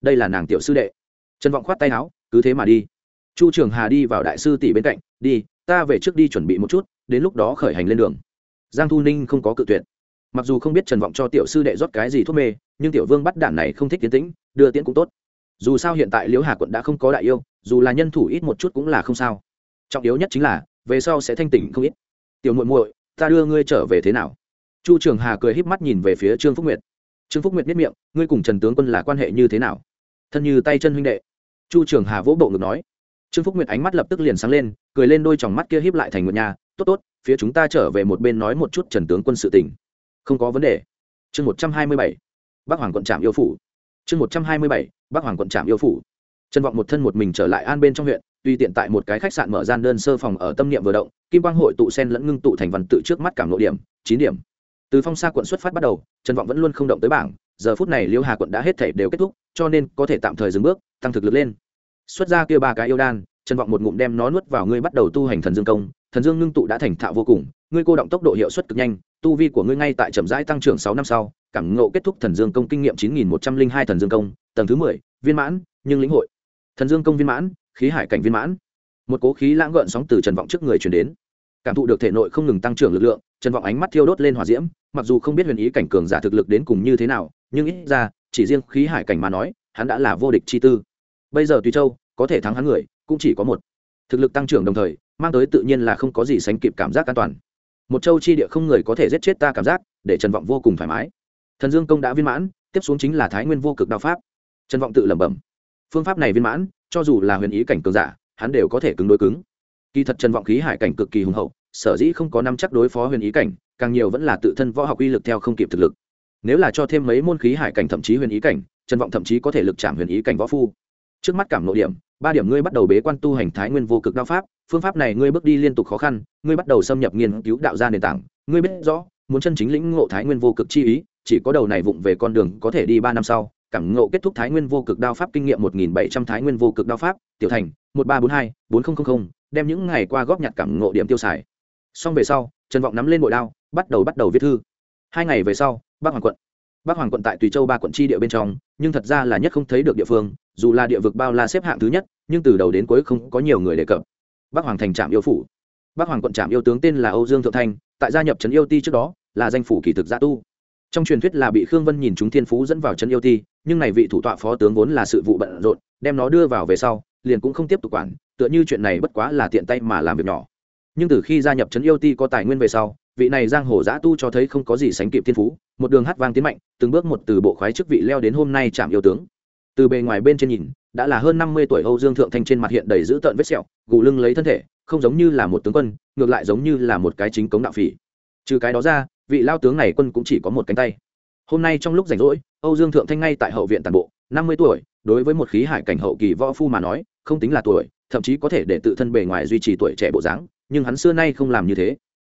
Đây là nàng tiểu sư đệ. Trần vọng khoát tay áo, cứ thế mà đi. Chu trường hà đi vào đại sư tỷ bên cạnh, đi, ta về trước đi chuẩn bị một chút, đến lúc đó khởi hành lên đường. Giang thu ninh không có cự tuyệt. Mặc dù không biết trần vọng cho tiểu sư đệ rót cái gì thuốc mê, nhưng tiểu vương bắt đản này không thích tiến tĩnh, đưa tiễn cũng tốt. Dù sao hiện tại liễu hà quận đã không có đại yêu, dù là nhân thủ ít một chút cũng là không sao. Trọng yếu nhất chính là, về sau sẽ thanh tỉnh không ít. Tiểu muội muội, ta đưa ngươi trở về thế nào? Chu trường hà cười híp mắt nhìn về phía trương phúc nguyệt trương phúc nguyệt biết miệng, ngươi cùng trần tướng quân là quan hệ như thế nào? Thân như tay chân huynh đệ. Chu trường hà vỗ bộ ngực nói. Trương phúc nguyệt ánh mắt lập tức liền sáng lên, cười lên đôi tròng mắt kia híp lại thành nguyệt nhà tốt tốt, phía chúng ta trở về một bên nói một chút trần tướng quân sự tình. Không có vấn đề. Chương một trăm hai mươi bảy. Bắc hoàng quận trạm yêu phủ. Chương một trăm hai mươi bảy. Bắc hoàng quận trạm yêu phủ. Trần vọng một thân một mình trở lại an bên trong huyện, tuy tiện tại một cái khách sạn mở gian đơn sơ phòng ở tâm niệm vừa động, kim quang hội tụ sen lẫn ngưng tụ thành văn tự trước mắt cảm nội điểm, chín điểm từ phong xa quận xuất phát bắt đầu, trần vọng vẫn luôn không động tới bảng, giờ phút này liêu hà quận đã hết thể đều kết thúc, cho nên có thể tạm thời dừng bước, tăng thực lực lên. Xuất ra kia ba cái yêu đan, trần vọng một ngụm đem nó nuốt vào ngươi bắt đầu tu hành thần dương công, thần dương ngưng tụ đã thành thạo vô cùng, ngươi cô động tốc độ hiệu suất cực nhanh, tu vi của ngươi ngay tại chậm rãi tăng trưởng sáu năm sau, cảm ngộ kết thúc thần dương công kinh nghiệm chín nghìn một trăm linh hai thần dương công, tầng thứ mười, viên mãn, nhưng lĩnh hội. Thần dương công viên mãn, khí hải cảnh viên mãn. Một cố khí lãng gợn sóng từ trần vọng trước người chuyển đến cảm thụ được thể nội không ngừng tăng trưởng lực lượng, trần vọng ánh mắt thiêu đốt lên hòa diễm, mặc dù không biết huyền ý cảnh cường giả thực lực đến cùng như thế nào, nhưng ít ra, chỉ riêng khí hải cảnh mà nói, hắn đã là vô địch chi tư. Bây giờ tùy châu, có thể thắng hắn người, cũng chỉ có một. Thực lực tăng trưởng đồng thời, mang tới tự nhiên là không có gì sánh kịp cảm giác an toàn. Một châu chi địa không người có thể giết chết ta cảm giác, để trần vọng vô cùng thoải mái. Thần dương công đã viên mãn, tiếp xuống chính là thái nguyên vô cực đao pháp. Trần vọng tự lẩm bẩm. Phương pháp này viên mãn, cho dù là huyền ý cảnh cường giả, hắn đều có thể cứng đối cứng kỳ thật trần vọng khí hải cảnh cực kỳ hùng hậu, sở dĩ không có năm chắc đối phó huyền ý cảnh, càng nhiều vẫn là tự thân võ học uy lực theo không kịp thực lực. Nếu là cho thêm mấy môn khí hải cảnh thậm chí huyền ý cảnh, trần vọng thậm chí có thể lực chạm huyền ý cảnh võ phu. Trước mắt cảm nội điểm, ba điểm ngươi bắt đầu bế quan tu hành thái nguyên vô cực đao pháp, phương pháp này ngươi bước đi liên tục khó khăn, ngươi bắt đầu xâm nhập nghiên cứu đạo gia nền tảng, ngươi biết rõ, muốn chân chính lĩnh ngộ thái nguyên vô cực chi ý, chỉ có đầu này vụng về con đường có thể đi ba năm sau, cảm ngộ kết thúc thái nguyên vô cực đao pháp kinh nghiệm một nghìn bảy trăm thái nguyên vô cực đao pháp, tiểu thành, một ba bốn hai, bốn nghìn đem những ngày qua góp nhặt cảm ngộ điểm tiêu xài. Xong về sau, trần vọng nắm lên bội đao, bắt đầu bắt đầu viết thư. Hai ngày về sau, bắc hoàng quận. Bắc hoàng quận tại tùy châu ba quận tri địa bên trong, nhưng thật ra là nhất không thấy được địa phương, dù là địa vực bao la xếp hạng thứ nhất, nhưng từ đầu đến cuối không có nhiều người đề cập. Bắc hoàng thành trạm yêu phủ. Bắc hoàng quận trạm yêu tướng tên là âu dương thượng thanh, tại gia nhập trấn yêu ti trước đó, là danh phủ kỳ thực gia tu. Trong truyền thuyết là bị khương vân nhìn chúng thiên phú dẫn vào trấn yêu ti, nhưng này vị thủ tọa phó tướng vốn là sự vụ bận rộn, đem nó đưa vào về sau liền cũng không tiếp tục quản, tựa như chuyện này bất quá là tiện tay mà làm việc nhỏ. Nhưng từ khi gia nhập trấn yêu ti có tài nguyên về sau, vị này giang hồ giã tu cho thấy không có gì sánh kịp thiên phú, một đường hát vang tiến mạnh, từng bước một từ bộ khoái chức vị leo đến hôm nay chạm yêu tướng. Từ bề ngoài bên trên nhìn, đã là hơn năm mươi tuổi âu dương thượng thanh trên mặt hiện đầy dữ tợn vết sẹo, gù lưng lấy thân thể, không giống như là một tướng quân, ngược lại giống như là một cái chính cống đạo phỉ. Trừ cái đó ra, vị lao tướng này quân cũng chỉ có một cánh tay. Hôm nay trong lúc rảnh rỗi, âu dương thượng thanh ngay tại hậu viện tàn bộ năm mươi tuổi, đối với một khí hải cảnh hậu kỳ võ phu mà nói, không tính là tuổi, thậm chí có thể để tự thân bề ngoài duy trì tuổi trẻ bộ dáng, nhưng hắn xưa nay không làm như thế.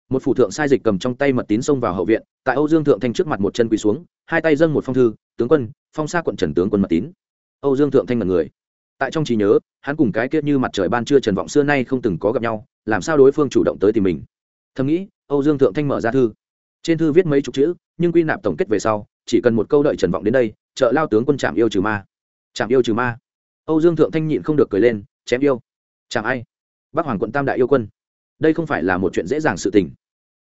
Một phủ thượng sai dịch cầm trong tay mật tín xông vào hậu viện, tại âu dương thượng thanh trước mặt một chân quỳ xuống, hai tay dâng một phong thư, tướng quân, phong xa quận trần tướng quân mật tín. Âu dương thượng thanh mật người. Tại trong trí nhớ, hắn cùng cái kia như mặt trời ban trưa trần vọng xưa nay không từng có gặp nhau, làm sao đối phương chủ động tới tìm mình? Thầm nghĩ, âu dương thượng thanh mở ra thư. Trên thư viết mấy chục chữ, nhưng quy nạp tổng kết về sau, chỉ cần một câu đợi trần vọng đến đây trợ lao tướng quân trạm yêu trừ ma. Trạm yêu trừ ma. Âu dương thượng thanh nhịn không được cười lên, chém yêu? Chạm ai? Bắc hoàng quận tam đại yêu quân. Đây không phải là một chuyện dễ dàng sự tình.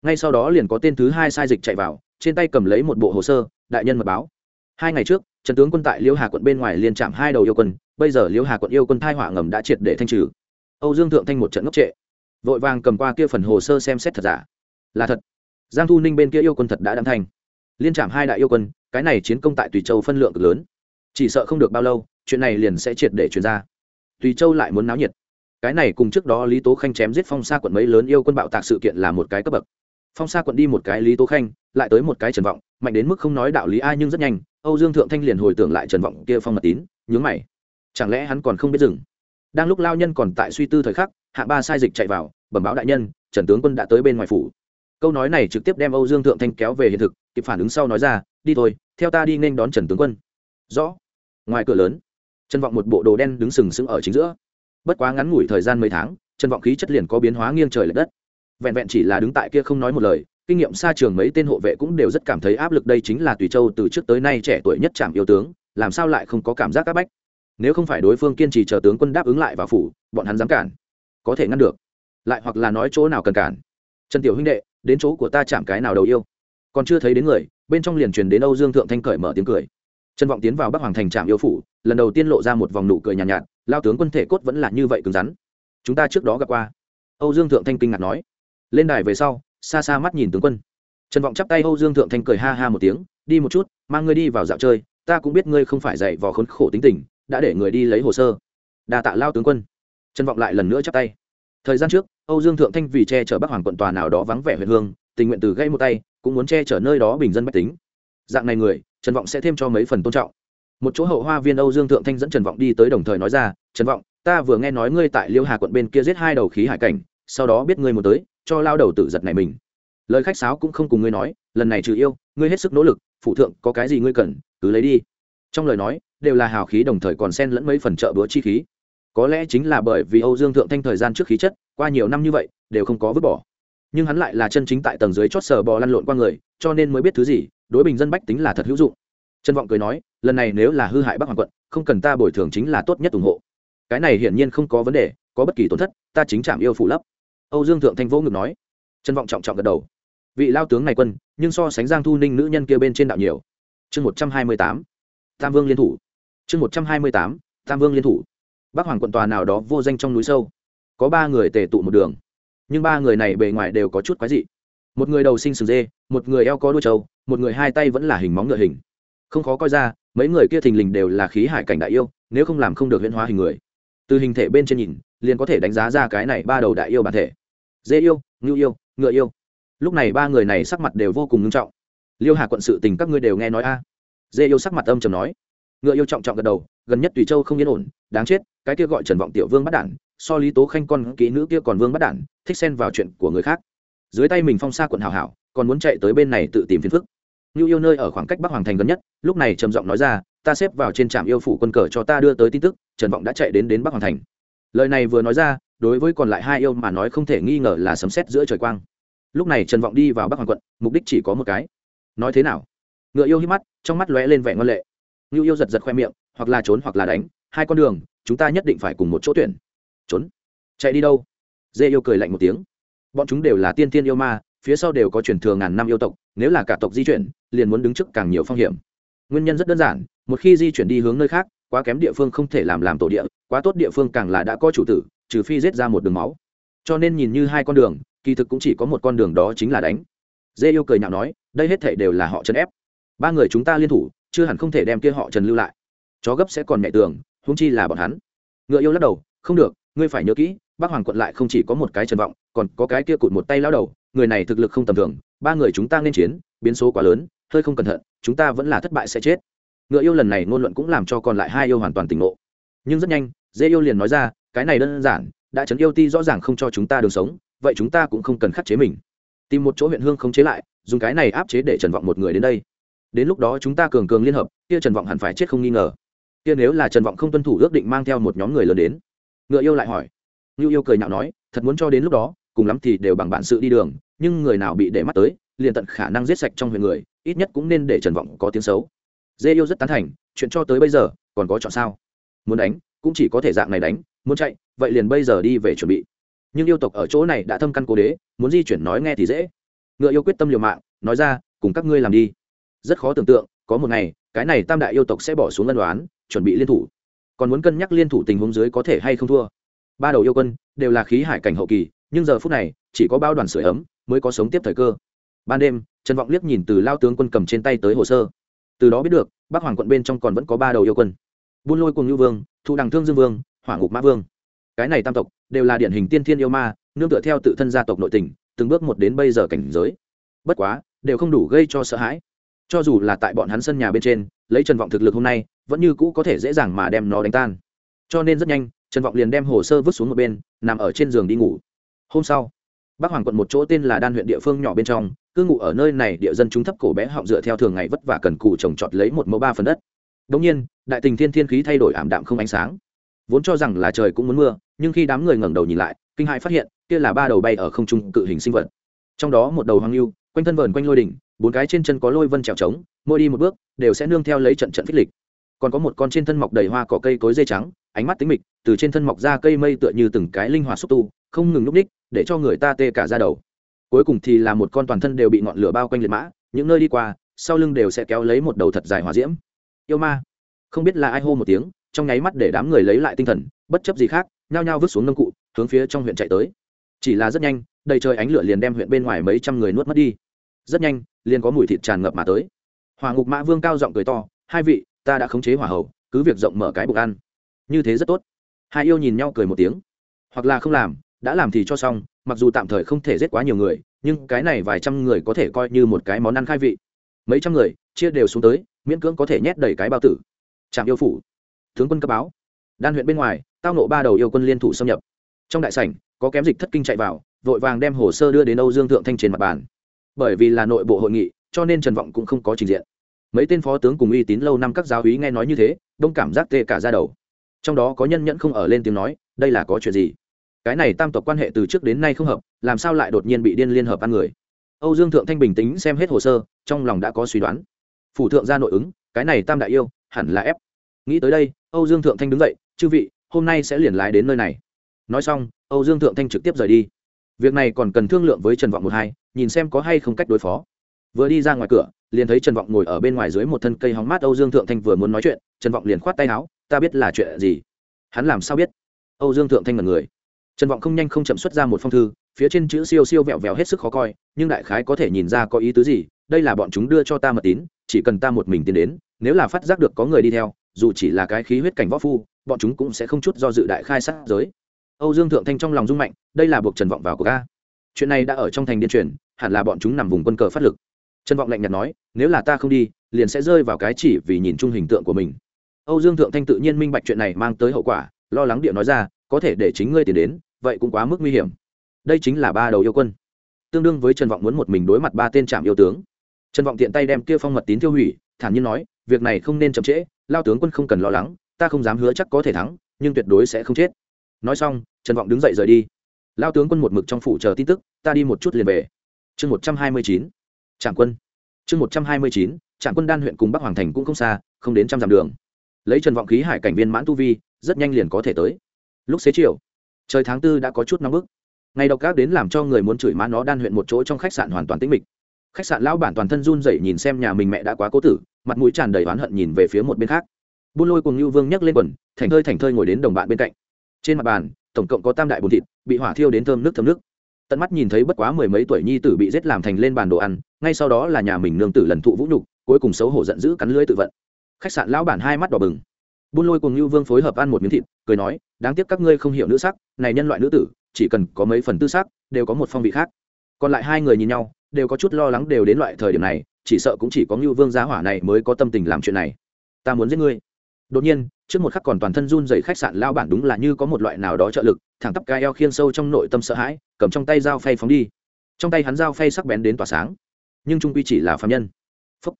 Ngay sau đó liền có tên thứ hai sai dịch chạy vào, trên tay cầm lấy một bộ hồ sơ, đại nhân mật báo. Hai ngày trước, trần tướng quân tại liêu hà quận bên ngoài liền chạm hai đầu yêu quân, bây giờ liêu hà quận yêu quân thai hỏa ngầm đã triệt để thanh trừ. Âu dương thượng thanh một trận ngốc trệ, vội vàng cầm qua kia phần hồ sơ xem xét thật giả. Là thật. Giang thu ninh bên kia yêu quân thật đã đăng thành liên trạm hai đại yêu quân cái này chiến công tại tùy châu phân lượng cực lớn. Chỉ sợ không được bao lâu, chuyện này liền sẽ triệt để chuyển ra. Tùy châu lại muốn náo nhiệt. Cái này cùng trước đó lý tố khanh chém giết phong sa quận mấy lớn yêu quân bạo tạc sự kiện là một cái cấp bậc. Phong sa quận đi một cái lý tố khanh, lại tới một cái trần vọng, mạnh đến mức không nói đạo lý ai nhưng rất nhanh, âu dương thượng thanh liền hồi tưởng lại trần vọng kia phong mật tín, nhướng mày. Chẳng lẽ hắn còn không biết dừng? Đang lúc lao nhân còn tại suy tư thời khắc, hạ ba sai dịch chạy vào, bẩm báo đại nhân, trần tướng quân đã tới bên ngoài phủ. Câu nói này trực tiếp đem âu dương thượng thanh kéo về hiện thực, kịp phản ứng sau nói ra, đi thôi theo ta đi nên đón trần tướng quân. Rõ. Ngoài cửa lớn, trần vọng một bộ đồ đen đứng sừng sững ở chính giữa. Bất quá ngắn ngủi thời gian mấy tháng, trần vọng khí chất liền có biến hóa nghiêng trời l ệ đất. Vẹn vẹn chỉ là đứng tại kia không nói một lời, kinh nghiệm xa trường mấy tên hộ vệ cũng đều rất cảm thấy áp lực đây chính là tùy châu từ trước tới nay trẻ tuổi nhất trạm yêu tướng, làm sao lại không có cảm giác áp bách? Nếu không phải đối phương kiên trì chờ tướng quân đáp ứng lại và phủ, bọn hắn dám cản, có thể ngăn được. Lại hoặc là nói chỗ nào cần cản. Trần tiểu huynh đệ, đến chỗ của ta chạm cái nào đầu yêu? Còn chưa thấy đến người bên trong liền truyền đến âu dương thượng thanh cởi mở tiếng cười. Trần vọng tiến vào bắc hoàng thành trạm yêu phủ lần đầu tiên lộ ra một vòng nụ cười nhàn nhạt, nhạt lao tướng quân thể cốt vẫn là như vậy cứng rắn. Chúng ta trước đó gặp qua. Âu dương thượng thanh kinh ngạc nói. Lên đài về sau xa xa mắt nhìn tướng quân. Trần vọng chắp tay âu dương thượng thanh cười ha ha một tiếng đi một chút mang ngươi đi vào dạo chơi ta cũng biết ngươi không phải dạy vò khốn khổ tính tình đã để người đi lấy hồ sơ. Đa tạ lao tướng quân. Trần vọng lại lần nữa chắp tay. Thời gian trước âu dương thượng thanh vì che chở bắc hoàng quận tòa nào đó vắng vẻ huyện hương tình nguyện từ gây một tay, cũng muốn che chở nơi đó bình dân bách tính. Dạng này người, trần vọng sẽ thêm cho mấy phần tôn trọng. Một chỗ hậu hoa viên âu dương thượng thanh dẫn trần vọng đi tới đồng thời nói ra, trần vọng, ta vừa nghe nói ngươi tại liêu hà quận bên kia giết hai đầu khí hải cảnh, sau đó biết ngươi một tới, cho lao đầu tử giật này mình. Lời khách sáo cũng không cùng ngươi nói, lần này trừ yêu, ngươi hết sức nỗ lực phụ thượng, có cái gì ngươi cần, cứ lấy đi. Trong lời nói, đều là hào khí đồng thời còn xen lẫn mấy phần trợ bữa chi khí. Có lẽ chính là bởi vì âu dương thượng thanh thời gian trước khí chất, qua nhiều năm như vậy, đều không có vứt bỏ nhưng hắn lại là chân chính tại tầng dưới chót sờ bò lăn lộn qua người, cho nên mới biết thứ gì, đối bình dân bách tính là thật hữu dụng. Trân vọng cười nói, lần này nếu là hư hại bắc hoàng quận, không cần ta bồi thường chính là tốt nhất ủng hộ. Cái này hiển nhiên không có vấn đề, có bất kỳ tổn thất, ta chính chạm yêu phủ lấp. Âu dương thượng thanh vỗ ngực nói. Trân vọng trọng trọng gật đầu. Vị lao tướng này quân, nhưng so sánh giang thu ninh nữ nhân kia bên trên đạo nhiều. Chương một trăm hai mươi tám. Tam vương liên thủ. Chương một trăm hai mươi tám. Tam vương liên thủ. Bắc hoàng quận tòa nào đó vô danh trong núi sâu. Có ba người tề tụ một đường nhưng ba người này bề ngoài đều có chút quái dị. Một người đầu sinh sừng dê, một người eo có đuôi trâu, một người hai tay vẫn là hình móng ngựa hình. Không khó coi ra, mấy người kia thình lình đều là khí hải cảnh đại yêu, nếu không làm không được huyễn hóa hình người. Từ hình thể bên trên nhìn, liền có thể đánh giá ra cái này ba đầu đại yêu bản thể. Dê yêu, ngưu yêu, ngựa yêu. Lúc này ba người này sắc mặt đều vô cùng nghiêm trọng. Liêu hà quận sự tình các ngươi đều nghe nói a. Dê yêu sắc mặt âm trầm nói. Ngựa yêu trọng trọng gật đầu, gần nhất tùy châu không yên ổn, đáng chết, cái kia gọi trần vọng tiểu vương bắt đản so lý tố khanh con kỹ nữ kia còn vương bắt đản, thích xen vào chuyện của người khác. Dưới tay mình phong xa quận hảo hảo, còn muốn chạy tới bên này tự tìm phiền phức. Như yêu nơi ở khoảng cách bắc hoàng thành gần nhất, lúc này trầm giọng nói ra, ta xếp vào trên trạm yêu phủ quân cờ cho ta đưa tới tin tức, trần vọng đã chạy đến đến bắc hoàng thành. Lời này vừa nói ra, đối với còn lại hai yêu mà nói không thể nghi ngờ là sấm sét giữa trời quang. Lúc này trần vọng đi vào bắc hoàng quận, mục đích chỉ có một cái. Nói thế nào? Ngựa yêu hít mắt, trong mắt lóe lên vẻ ngân lệ. Như yêu giật giật khoe miệng, hoặc là trốn hoặc là đánh, hai con đường, chúng ta nhất định phải cùng một chỗ tuyển trốn. Chạy đi đâu? Dê yêu cười lạnh một tiếng. Bọn chúng đều là tiên tiên yêu ma, phía sau đều có truyền thừa ngàn năm yêu tộc, nếu là cả tộc di chuyển, liền muốn đứng trước càng nhiều phong hiểm. Nguyên nhân rất đơn giản, một khi di chuyển đi hướng nơi khác, quá kém địa phương không thể làm làm tổ địa, quá tốt địa phương càng là đã có chủ tử, trừ phi giết ra một đường máu. Cho nên nhìn như hai con đường, kỳ thực cũng chỉ có một con đường đó chính là đánh. Dê yêu cười nhạo nói, đây hết thể đều là họ trần ép. Ba người chúng ta liên thủ, chưa hẳn không thể đem kia họ trần lưu lại. Chó gấp sẽ còn nhẹ tường húng chi là bọn hắn. Ngựa yêu lắc đầu, không được ngươi phải nhớ kỹ, bác hoàng quận lại không chỉ có một cái trần vọng, còn có cái kia cụt một tay lao đầu, người này thực lực không tầm thường, ba người chúng ta nên chiến, biến số quá lớn, hơi không cẩn thận, chúng ta vẫn là thất bại sẽ chết. Ngựa yêu lần này ngôn luận cũng làm cho còn lại hai yêu hoàn toàn tỉnh ngộ. Nhưng rất nhanh dễ yêu liền nói ra, cái này đơn giản, đã chấn yêu ti rõ ràng không cho chúng ta đường sống, vậy chúng ta cũng không cần khắc chế mình. Tìm một chỗ huyện hương không chế lại, dùng cái này áp chế để trần vọng một người đến đây. Đến lúc đó chúng ta cường cường liên hợp, kia trần vọng hẳn phải chết không nghi ngờ. Kia nếu là trần vọng không tuân thủ ước định mang theo một nhóm người lớn đến ngựa yêu lại hỏi. Ngưu yêu cười nhạo nói, thật muốn cho đến lúc đó, cùng lắm thì đều bằng bản sự đi đường, nhưng người nào bị để mắt tới, liền tận khả năng giết sạch trong huyện người, ít nhất cũng nên để trần vọng có tiếng xấu. Dê yêu rất tán thành, chuyện cho tới bây giờ, còn có chọn sao? Muốn đánh, cũng chỉ có thể dạng này đánh, muốn chạy, vậy liền bây giờ đi về chuẩn bị. Nhưng yêu tộc ở chỗ này đã thâm căn cố đế, muốn di chuyển nói nghe thì dễ. Ngựa yêu quyết tâm liều mạng, nói ra, cùng các ngươi làm đi. Rất khó tưởng tượng, có một ngày, cái này tam đại yêu tộc sẽ bỏ xuống lân đoán chuẩn bị liên thủ còn muốn cân nhắc liên thủ tình huống dưới có thể hay không thua. Ba đầu yêu quân đều là khí hải cảnh hậu kỳ, nhưng giờ phút này, chỉ có bao đoàn sửa ấm mới có sống tiếp thời cơ. Ban đêm, trần vọng liếc nhìn từ lao tướng quân cầm trên tay tới hồ sơ. Từ đó biết được, bắc hoàng quận bên trong còn vẫn có ba đầu yêu quân. Buôn lôi cùng ngưu vương, thụ đằng thương dương vương, hỏa ngục mã vương. Cái này tam tộc đều là điển hình tiên thiên yêu ma, nương tựa theo tự thân gia tộc nội tình, từng bước một đến bây giờ cảnh giới. Bất quá, đều không đủ gây cho sợ hãi cho dù là tại bọn hắn sân nhà bên trên, lấy trần vọng thực lực hôm nay, vẫn như cũ có thể dễ dàng mà đem nó đánh tan. Cho nên rất nhanh, trần vọng liền đem hồ sơ vứt xuống một bên, nằm ở trên giường đi ngủ. Hôm sau, bắc hoàng quận một chỗ tên là đan huyện địa phương nhỏ bên trong, cư ngụ ở nơi này địa dân chúng thấp cổ bé họng dựa theo thường ngày vất vả cần cù trồng trọt lấy một mẫu ba phần đất. Đ nhiên, đại tình thiên thiên khí thay đổi ảm đạm không ánh sáng. Vốn cho rằng là trời cũng muốn mưa, nhưng khi đám người ngẩng đầu nhìn lại, kinh hãi phát hiện, kia là ba đầu bay ở không trung cự hình sinh vật. Trong đó một đầu hoàng lưu, quanh thân vờn quanh lôi đỉnh bốn cái trên chân có lôi vân trèo trống, mỗi đi một bước, đều sẽ nương theo lấy trận trận phích lịch. Còn có một con trên thân mọc đầy hoa cỏ cây cối dây trắng, ánh mắt tính mịch, từ trên thân mọc ra cây mây tựa như từng cái linh hoạt xúc tu, không ngừng núp ních, để cho người ta tê cả ra đầu. Cuối cùng thì là một con toàn thân đều bị ngọn lửa bao quanh liệt mã, những nơi đi qua, sau lưng đều sẽ kéo lấy một đầu thật dài hỏa diễm. Yêu ma. Không biết là ai hô một tiếng, trong nháy mắt để đám người lấy lại tinh thần, bất chấp gì khác, nhao nhao vứt xuống nông cụ, hướng phía trong huyện chạy tới. Chỉ là rất nhanh, đầy trời ánh lửa liền đem huyện bên ngoài mấy trăm người nuốt mất đi rất nhanh, liền có mùi thịt tràn ngập mà tới. Hỏa ngục mã vương cao giọng cười to, hai vị, ta đã khống chế hỏa hầu, cứ việc rộng mở cái bụng ăn. Như thế rất tốt. Hai yêu nhìn nhau cười một tiếng. Hoặc là không làm, đã làm thì cho xong, mặc dù tạm thời không thể giết quá nhiều người, nhưng cái này vài trăm người có thể coi như một cái món ăn khai vị. Mấy trăm người, chia đều xuống tới, miễn cưỡng có thể nhét đầy cái bao tử. Trạm yêu phủ. Tướng quân cấp báo. Đan huyện bên ngoài, tao nộ ba đầu yêu quân liên thủ xâm nhập. Trong đại sảnh, có kém dịch thất kinh chạy vào, vội vàng đem hồ sơ đưa đến âu dương thượng thanh trên mặt bàn bởi vì là nội bộ hội nghị, cho nên trần vọng cũng không có trình diện. Mấy tên phó tướng cùng uy tín lâu năm các giáo úy nghe nói như thế, đông cảm giác tê cả ra đầu. Trong đó có nhân nhẫn không ở lên tiếng nói, đây là có chuyện gì? Cái này tam tộc quan hệ từ trước đến nay không hợp, làm sao lại đột nhiên bị điên liên hợp ăn người? Âu dương thượng thanh bình tĩnh xem hết hồ sơ, trong lòng đã có suy đoán. Phủ thượng ra nội ứng, cái này tam đại yêu, hẳn là ép. Nghĩ tới đây, âu dương thượng thanh đứng dậy, chư vị, hôm nay sẽ liền lái đến nơi này. Nói xong, âu dương thượng thanh trực tiếp rời đi việc này còn cần thương lượng với trần vọng một hai, nhìn xem có hay không cách đối phó. Vừa đi ra ngoài cửa, liền thấy trần vọng ngồi ở bên ngoài dưới một thân cây hóng mát âu dương thượng thanh vừa muốn nói chuyện, trần vọng liền khoát tay áo, ta biết là chuyện gì? Hắn làm sao biết? Âu dương thượng thanh là người. Trần vọng không nhanh không chậm xuất ra một phong thư, phía trên chữ siêu siêu vẹo vẹo hết sức khó coi, nhưng đại khái có thể nhìn ra có ý tứ gì, đây là bọn chúng đưa cho ta mật tín, chỉ cần ta một mình tiến đến, nếu là phát giác được có người đi theo, dù chỉ là cái khí huyết cảnh võ phu, bọn chúng cũng sẽ không chút do dự đại khai sát giới âu dương thượng thanh trong lòng rung mạnh, đây là buộc trần vọng vào của ca chuyện này đã ở trong thành điên truyền, hẳn là bọn chúng nằm vùng quân cờ phát lực. Trần vọng lạnh nhạt nói, nếu là ta không đi, liền sẽ rơi vào cái chỉ vì nhìn chung hình tượng của mình. Âu dương thượng thanh tự nhiên minh bạch chuyện này mang tới hậu quả, lo lắng điện nói ra, có thể để chính ngươi tiến đến, vậy cũng quá mức nguy hiểm. Đây chính là ba đầu yêu quân. Tương đương với trần vọng muốn một mình đối mặt ba tên trạm yêu tướng. Trần vọng tiện tay đem kia phong mật tín tiêu hủy, thản nhiên nói, việc này không nên chậm trễ, lao tướng quân không cần lo lắng, ta không dám hứa chắc có thể thắng, nhưng tuyệt đối sẽ không chết nói xong, trần vọng đứng dậy rời đi. Lao tướng quân một mực trong phủ chờ tin tức, ta đi một chút liền về. Chương một trăm hai mươi chín, trạm quân. Chương một trăm hai mươi chín, trạm quân đan huyện cùng bắc hoàng thành cũng không xa, không đến trăm dặm đường. Lấy trần vọng khí hải cảnh viên mãn tu vi, rất nhanh liền có thể tới. Lúc xế chiều, trời tháng tư đã có chút nóng bức. Ngày độc ác đến làm cho người muốn chửi má nó đan huyện một chỗ trong khách sạn hoàn toàn tĩnh mịch. Khách sạn lão bản toàn thân run rẩy nhìn xem nhà mình mẹ đã quá cố tử, mặt mũi tràn đầy oán hận nhìn về phía một bên khác. Buôn lôi cùng ngưu vương nhấc lên quần, thành thơi thành thơi ngồi đến đồng bạn bên cạnh trên mặt bàn, tổng cộng có tam đại bồn thịt, bị hỏa thiêu đến thơm nước thơm nước. Tận mắt nhìn thấy bất quá mười mấy tuổi nhi tử bị giết làm thành lên bàn đồ ăn, ngay sau đó là nhà mình nương tử lần thụ vũ nhục, cuối cùng xấu hổ giận dữ cắn lưỡi tự vận. Khách sạn lão bản hai mắt đỏ bừng. Buôn lôi cùng lưu vương phối hợp ăn một miếng thịt, cười nói, đáng tiếc các ngươi không hiểu nữ sắc, này nhân loại nữ tử, chỉ cần có mấy phần tư sắc, đều có một phong vị khác. Còn lại hai người nhìn nhau, đều có chút lo lắng đều đến loại thời điểm này, chỉ sợ cũng chỉ có lưu vương giá hỏa này mới có tâm tình làm chuyện này. Ta muốn giết ngươi. Đột nhiên trước một khắc còn toàn thân run dày khách sạn lao bản đúng là như có một loại nào đó trợ lực, thẳng tắp ca eo khiên sâu trong nội tâm sợ hãi, cầm trong tay dao phay phóng đi. Trong tay hắn dao phay sắc bén đến tỏa sáng, nhưng trung quy chỉ là phạm nhân. Phúc.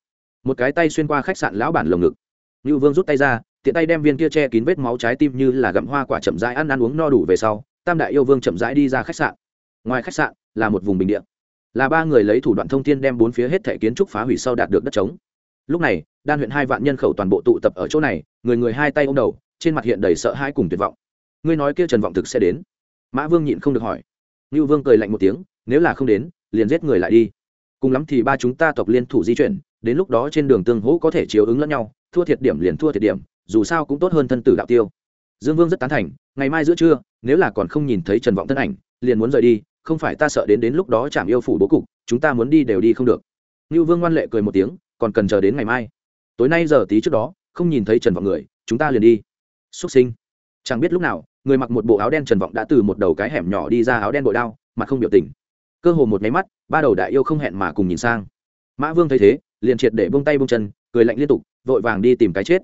một cái tay xuyên qua khách sạn lão bản lồng ngực. Như vương rút tay ra, tiện tay đem viên kia che kín vết máu trái tim như là gặm hoa quả chậm rãi ăn ăn uống no đủ về sau, tam đại yêu vương chậm rãi đi ra khách sạn. Ngoài khách sạn là một vùng bình địa. Là ba người lấy thủ đoạn thông tin đem bốn phía hết thẻ kiến trúc phá hủy sau đạt được đất trống. Lúc này đan huyện hai vạn nhân khẩu toàn bộ tụ tập ở chỗ này, người người hai tay ô m đầu, trên mặt hiện đầy sợ hãi cùng tuyệt vọng. Ngươi nói kia trần vọng thực sẽ đến? Mã vương nhịn không được hỏi. Ngưu vương cười lạnh một tiếng, nếu là không đến, liền giết người lại đi. Cùng lắm thì ba chúng ta tộc liên thủ di chuyển, đến lúc đó trên đường tương hỗ có thể chiếu ứng lẫn nhau, thua thiệt điểm liền thua thiệt điểm, dù sao cũng tốt hơn thân tử đạo tiêu. Dương vương rất tán thành, ngày mai giữa trưa, nếu là còn không nhìn thấy trần vọng thân ảnh, liền muốn rời đi, không phải ta sợ đến đến lúc đó chạm yêu phủ bố cục, chúng ta muốn đi đều đi không được. Ngưu vương ngoan lệ cười một tiếng, còn cần chờ đến ngày mai tối nay giờ tí trước đó, không nhìn thấy trần vọng người, chúng ta liền đi. Xuất sinh. Chẳng biết lúc nào, người mặc một bộ áo đen trần vọng đã từ một đầu cái hẻm nhỏ đi ra áo đen bội đao mà không biểu tình. Cơ hồ một máy mắt, ba đầu đại yêu không hẹn mà cùng nhìn sang. Mã vương thấy thế, liền triệt để bông tay bông chân, cười lạnh liên tục, vội vàng đi tìm cái chết.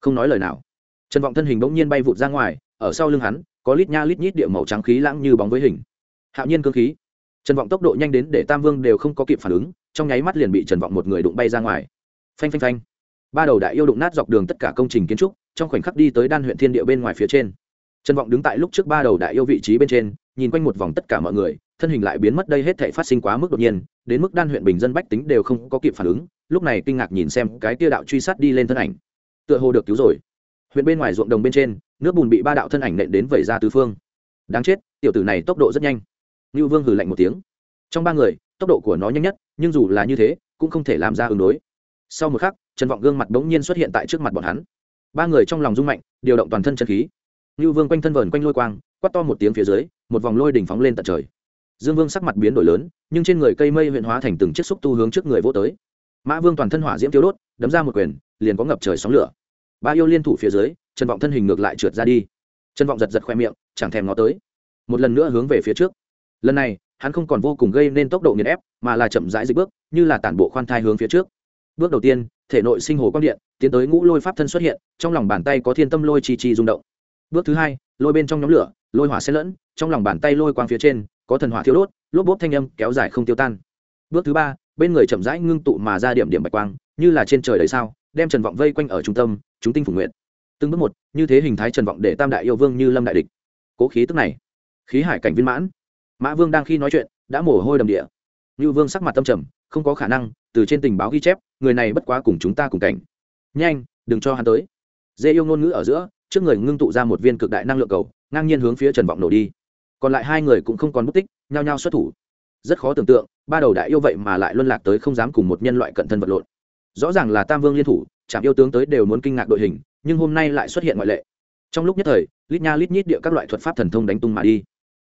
Không nói lời nào. Trần vọng thân hình bỗng nhiên bay vụt ra ngoài, ở sau lưng hắn, có lít nha lít nhít địa màu trắng khí lãng như bóng với hình. Hạo nhiên cơ khí. Trần vọng tốc độ nhanh đến để tam vương đều không có kịp phản ứng, trong nháy mắt liền bị trần vọng một người đụng bay ra ngoài. Phanh phanh phanh ba đầu đại yêu đụng nát dọc đường tất cả công trình kiến trúc, trong khoảnh khắc đi tới đan huyện thiên địa bên ngoài phía trên. Trần vọng đứng tại lúc trước ba đầu đại yêu vị trí bên trên, nhìn quanh một vòng tất cả mọi người, thân hình lại biến mất đây hết thể phát sinh quá mức đột nhiên, đến mức đan huyện bình dân bách tính đều không có kịp phản ứng, lúc này kinh ngạc nhìn xem cái tia đạo truy sát đi lên thân ảnh. Tựa hồ được cứu rồi. Huyện bên ngoài ruộng đồng bên trên, nước bùn bị ba đạo thân ảnh nện đến vẩy ra tứ phương. Đáng chết, tiểu tử này tốc độ rất nhanh. Ngưu vương hừ lạnh một tiếng. Trong ba người, tốc độ của nó nhanh nhất, nhưng dù là như thế, cũng không thể làm ra ứng đối. Sau một khắc trần vọng gương mặt bỗng nhiên xuất hiện tại trước mặt bọn hắn. Ba người trong lòng rung mạnh, điều động toàn thân chân khí. Như vương quanh thân vờn quanh lôi quang quắt to một tiếng phía dưới, một vòng lôi đỉnh phóng lên tận trời. Dương vương sắc mặt biến đổi lớn, nhưng trên người cây mây huyện hóa thành từng chiếc xúc tu hướng trước người vô tới. Mã vương toàn thân hỏa diễm tiêu đốt, đấm ra một quyền, liền có ngập trời sóng lửa. Ba yêu liên thủ phía dưới, trần vọng thân hình ngược lại trượt ra đi. Trần vọng giật giật khoe miệng, chẳng thèm ngó tới. Một lần nữa hướng về phía trước. Lần này, hắn không còn vô cùng gây nên tốc độ nghiền ép, mà là chậm rãi dịch bước, như là tản bộ khoan thai hướng phía trước. Bước đầu tiên thể nội sinh hồ quang điện, tiến tới ngũ lôi pháp thân xuất hiện, trong lòng bàn tay có thiên tâm lôi chi chi rung động. Bước thứ hai, lôi bên trong nhóm lửa, lôi hỏa xen lẫn, trong lòng bàn tay lôi quang phía trên, có thần hỏa thiếu đốt, lốp bốp thanh âm kéo dài không tiêu tan. Bước thứ ba, bên người chậm rãi ngưng tụ mà ra điểm điểm bạch quang, như là trên trời đầy sao, đem trần vọng vây quanh ở trung tâm, chúng tinh phủ nguyện từng bước một, như thế hình thái trần vọng để tam đại yêu vương như lâm đại địch. Cố khí tức này, khí hải cảnh viên mãn. Mã vương đang khi nói chuyện, đã mồ hôi đầm địa. Như vương sắc mặt tâm trầm không có khả năng, từ trên tình báo ghi chép, người này bất quá cùng chúng ta cùng cảnh. Nhanh, đừng cho hắn tới. Dê yêu ngôn ngữ ở giữa, trước người ngưng tụ ra một viên cực đại năng lượng cầu, ngang nhiên hướng phía trần vọng nổ đi. Còn lại hai người cũng không còn mất tích, nhao nhao xuất thủ. Rất khó tưởng tượng, ba đầu đại yêu vậy mà lại luân lạc tới không dám cùng một nhân loại cận thân vật lộn. Rõ ràng là tam vương liên thủ chạm yêu tướng tới đều muốn kinh ngạc đội hình, nhưng hôm nay lại xuất hiện ngoại lệ. Trong lúc nhất thời, lít nha lít nhít địa các loại thuật pháp thần thông đánh tung mà đi.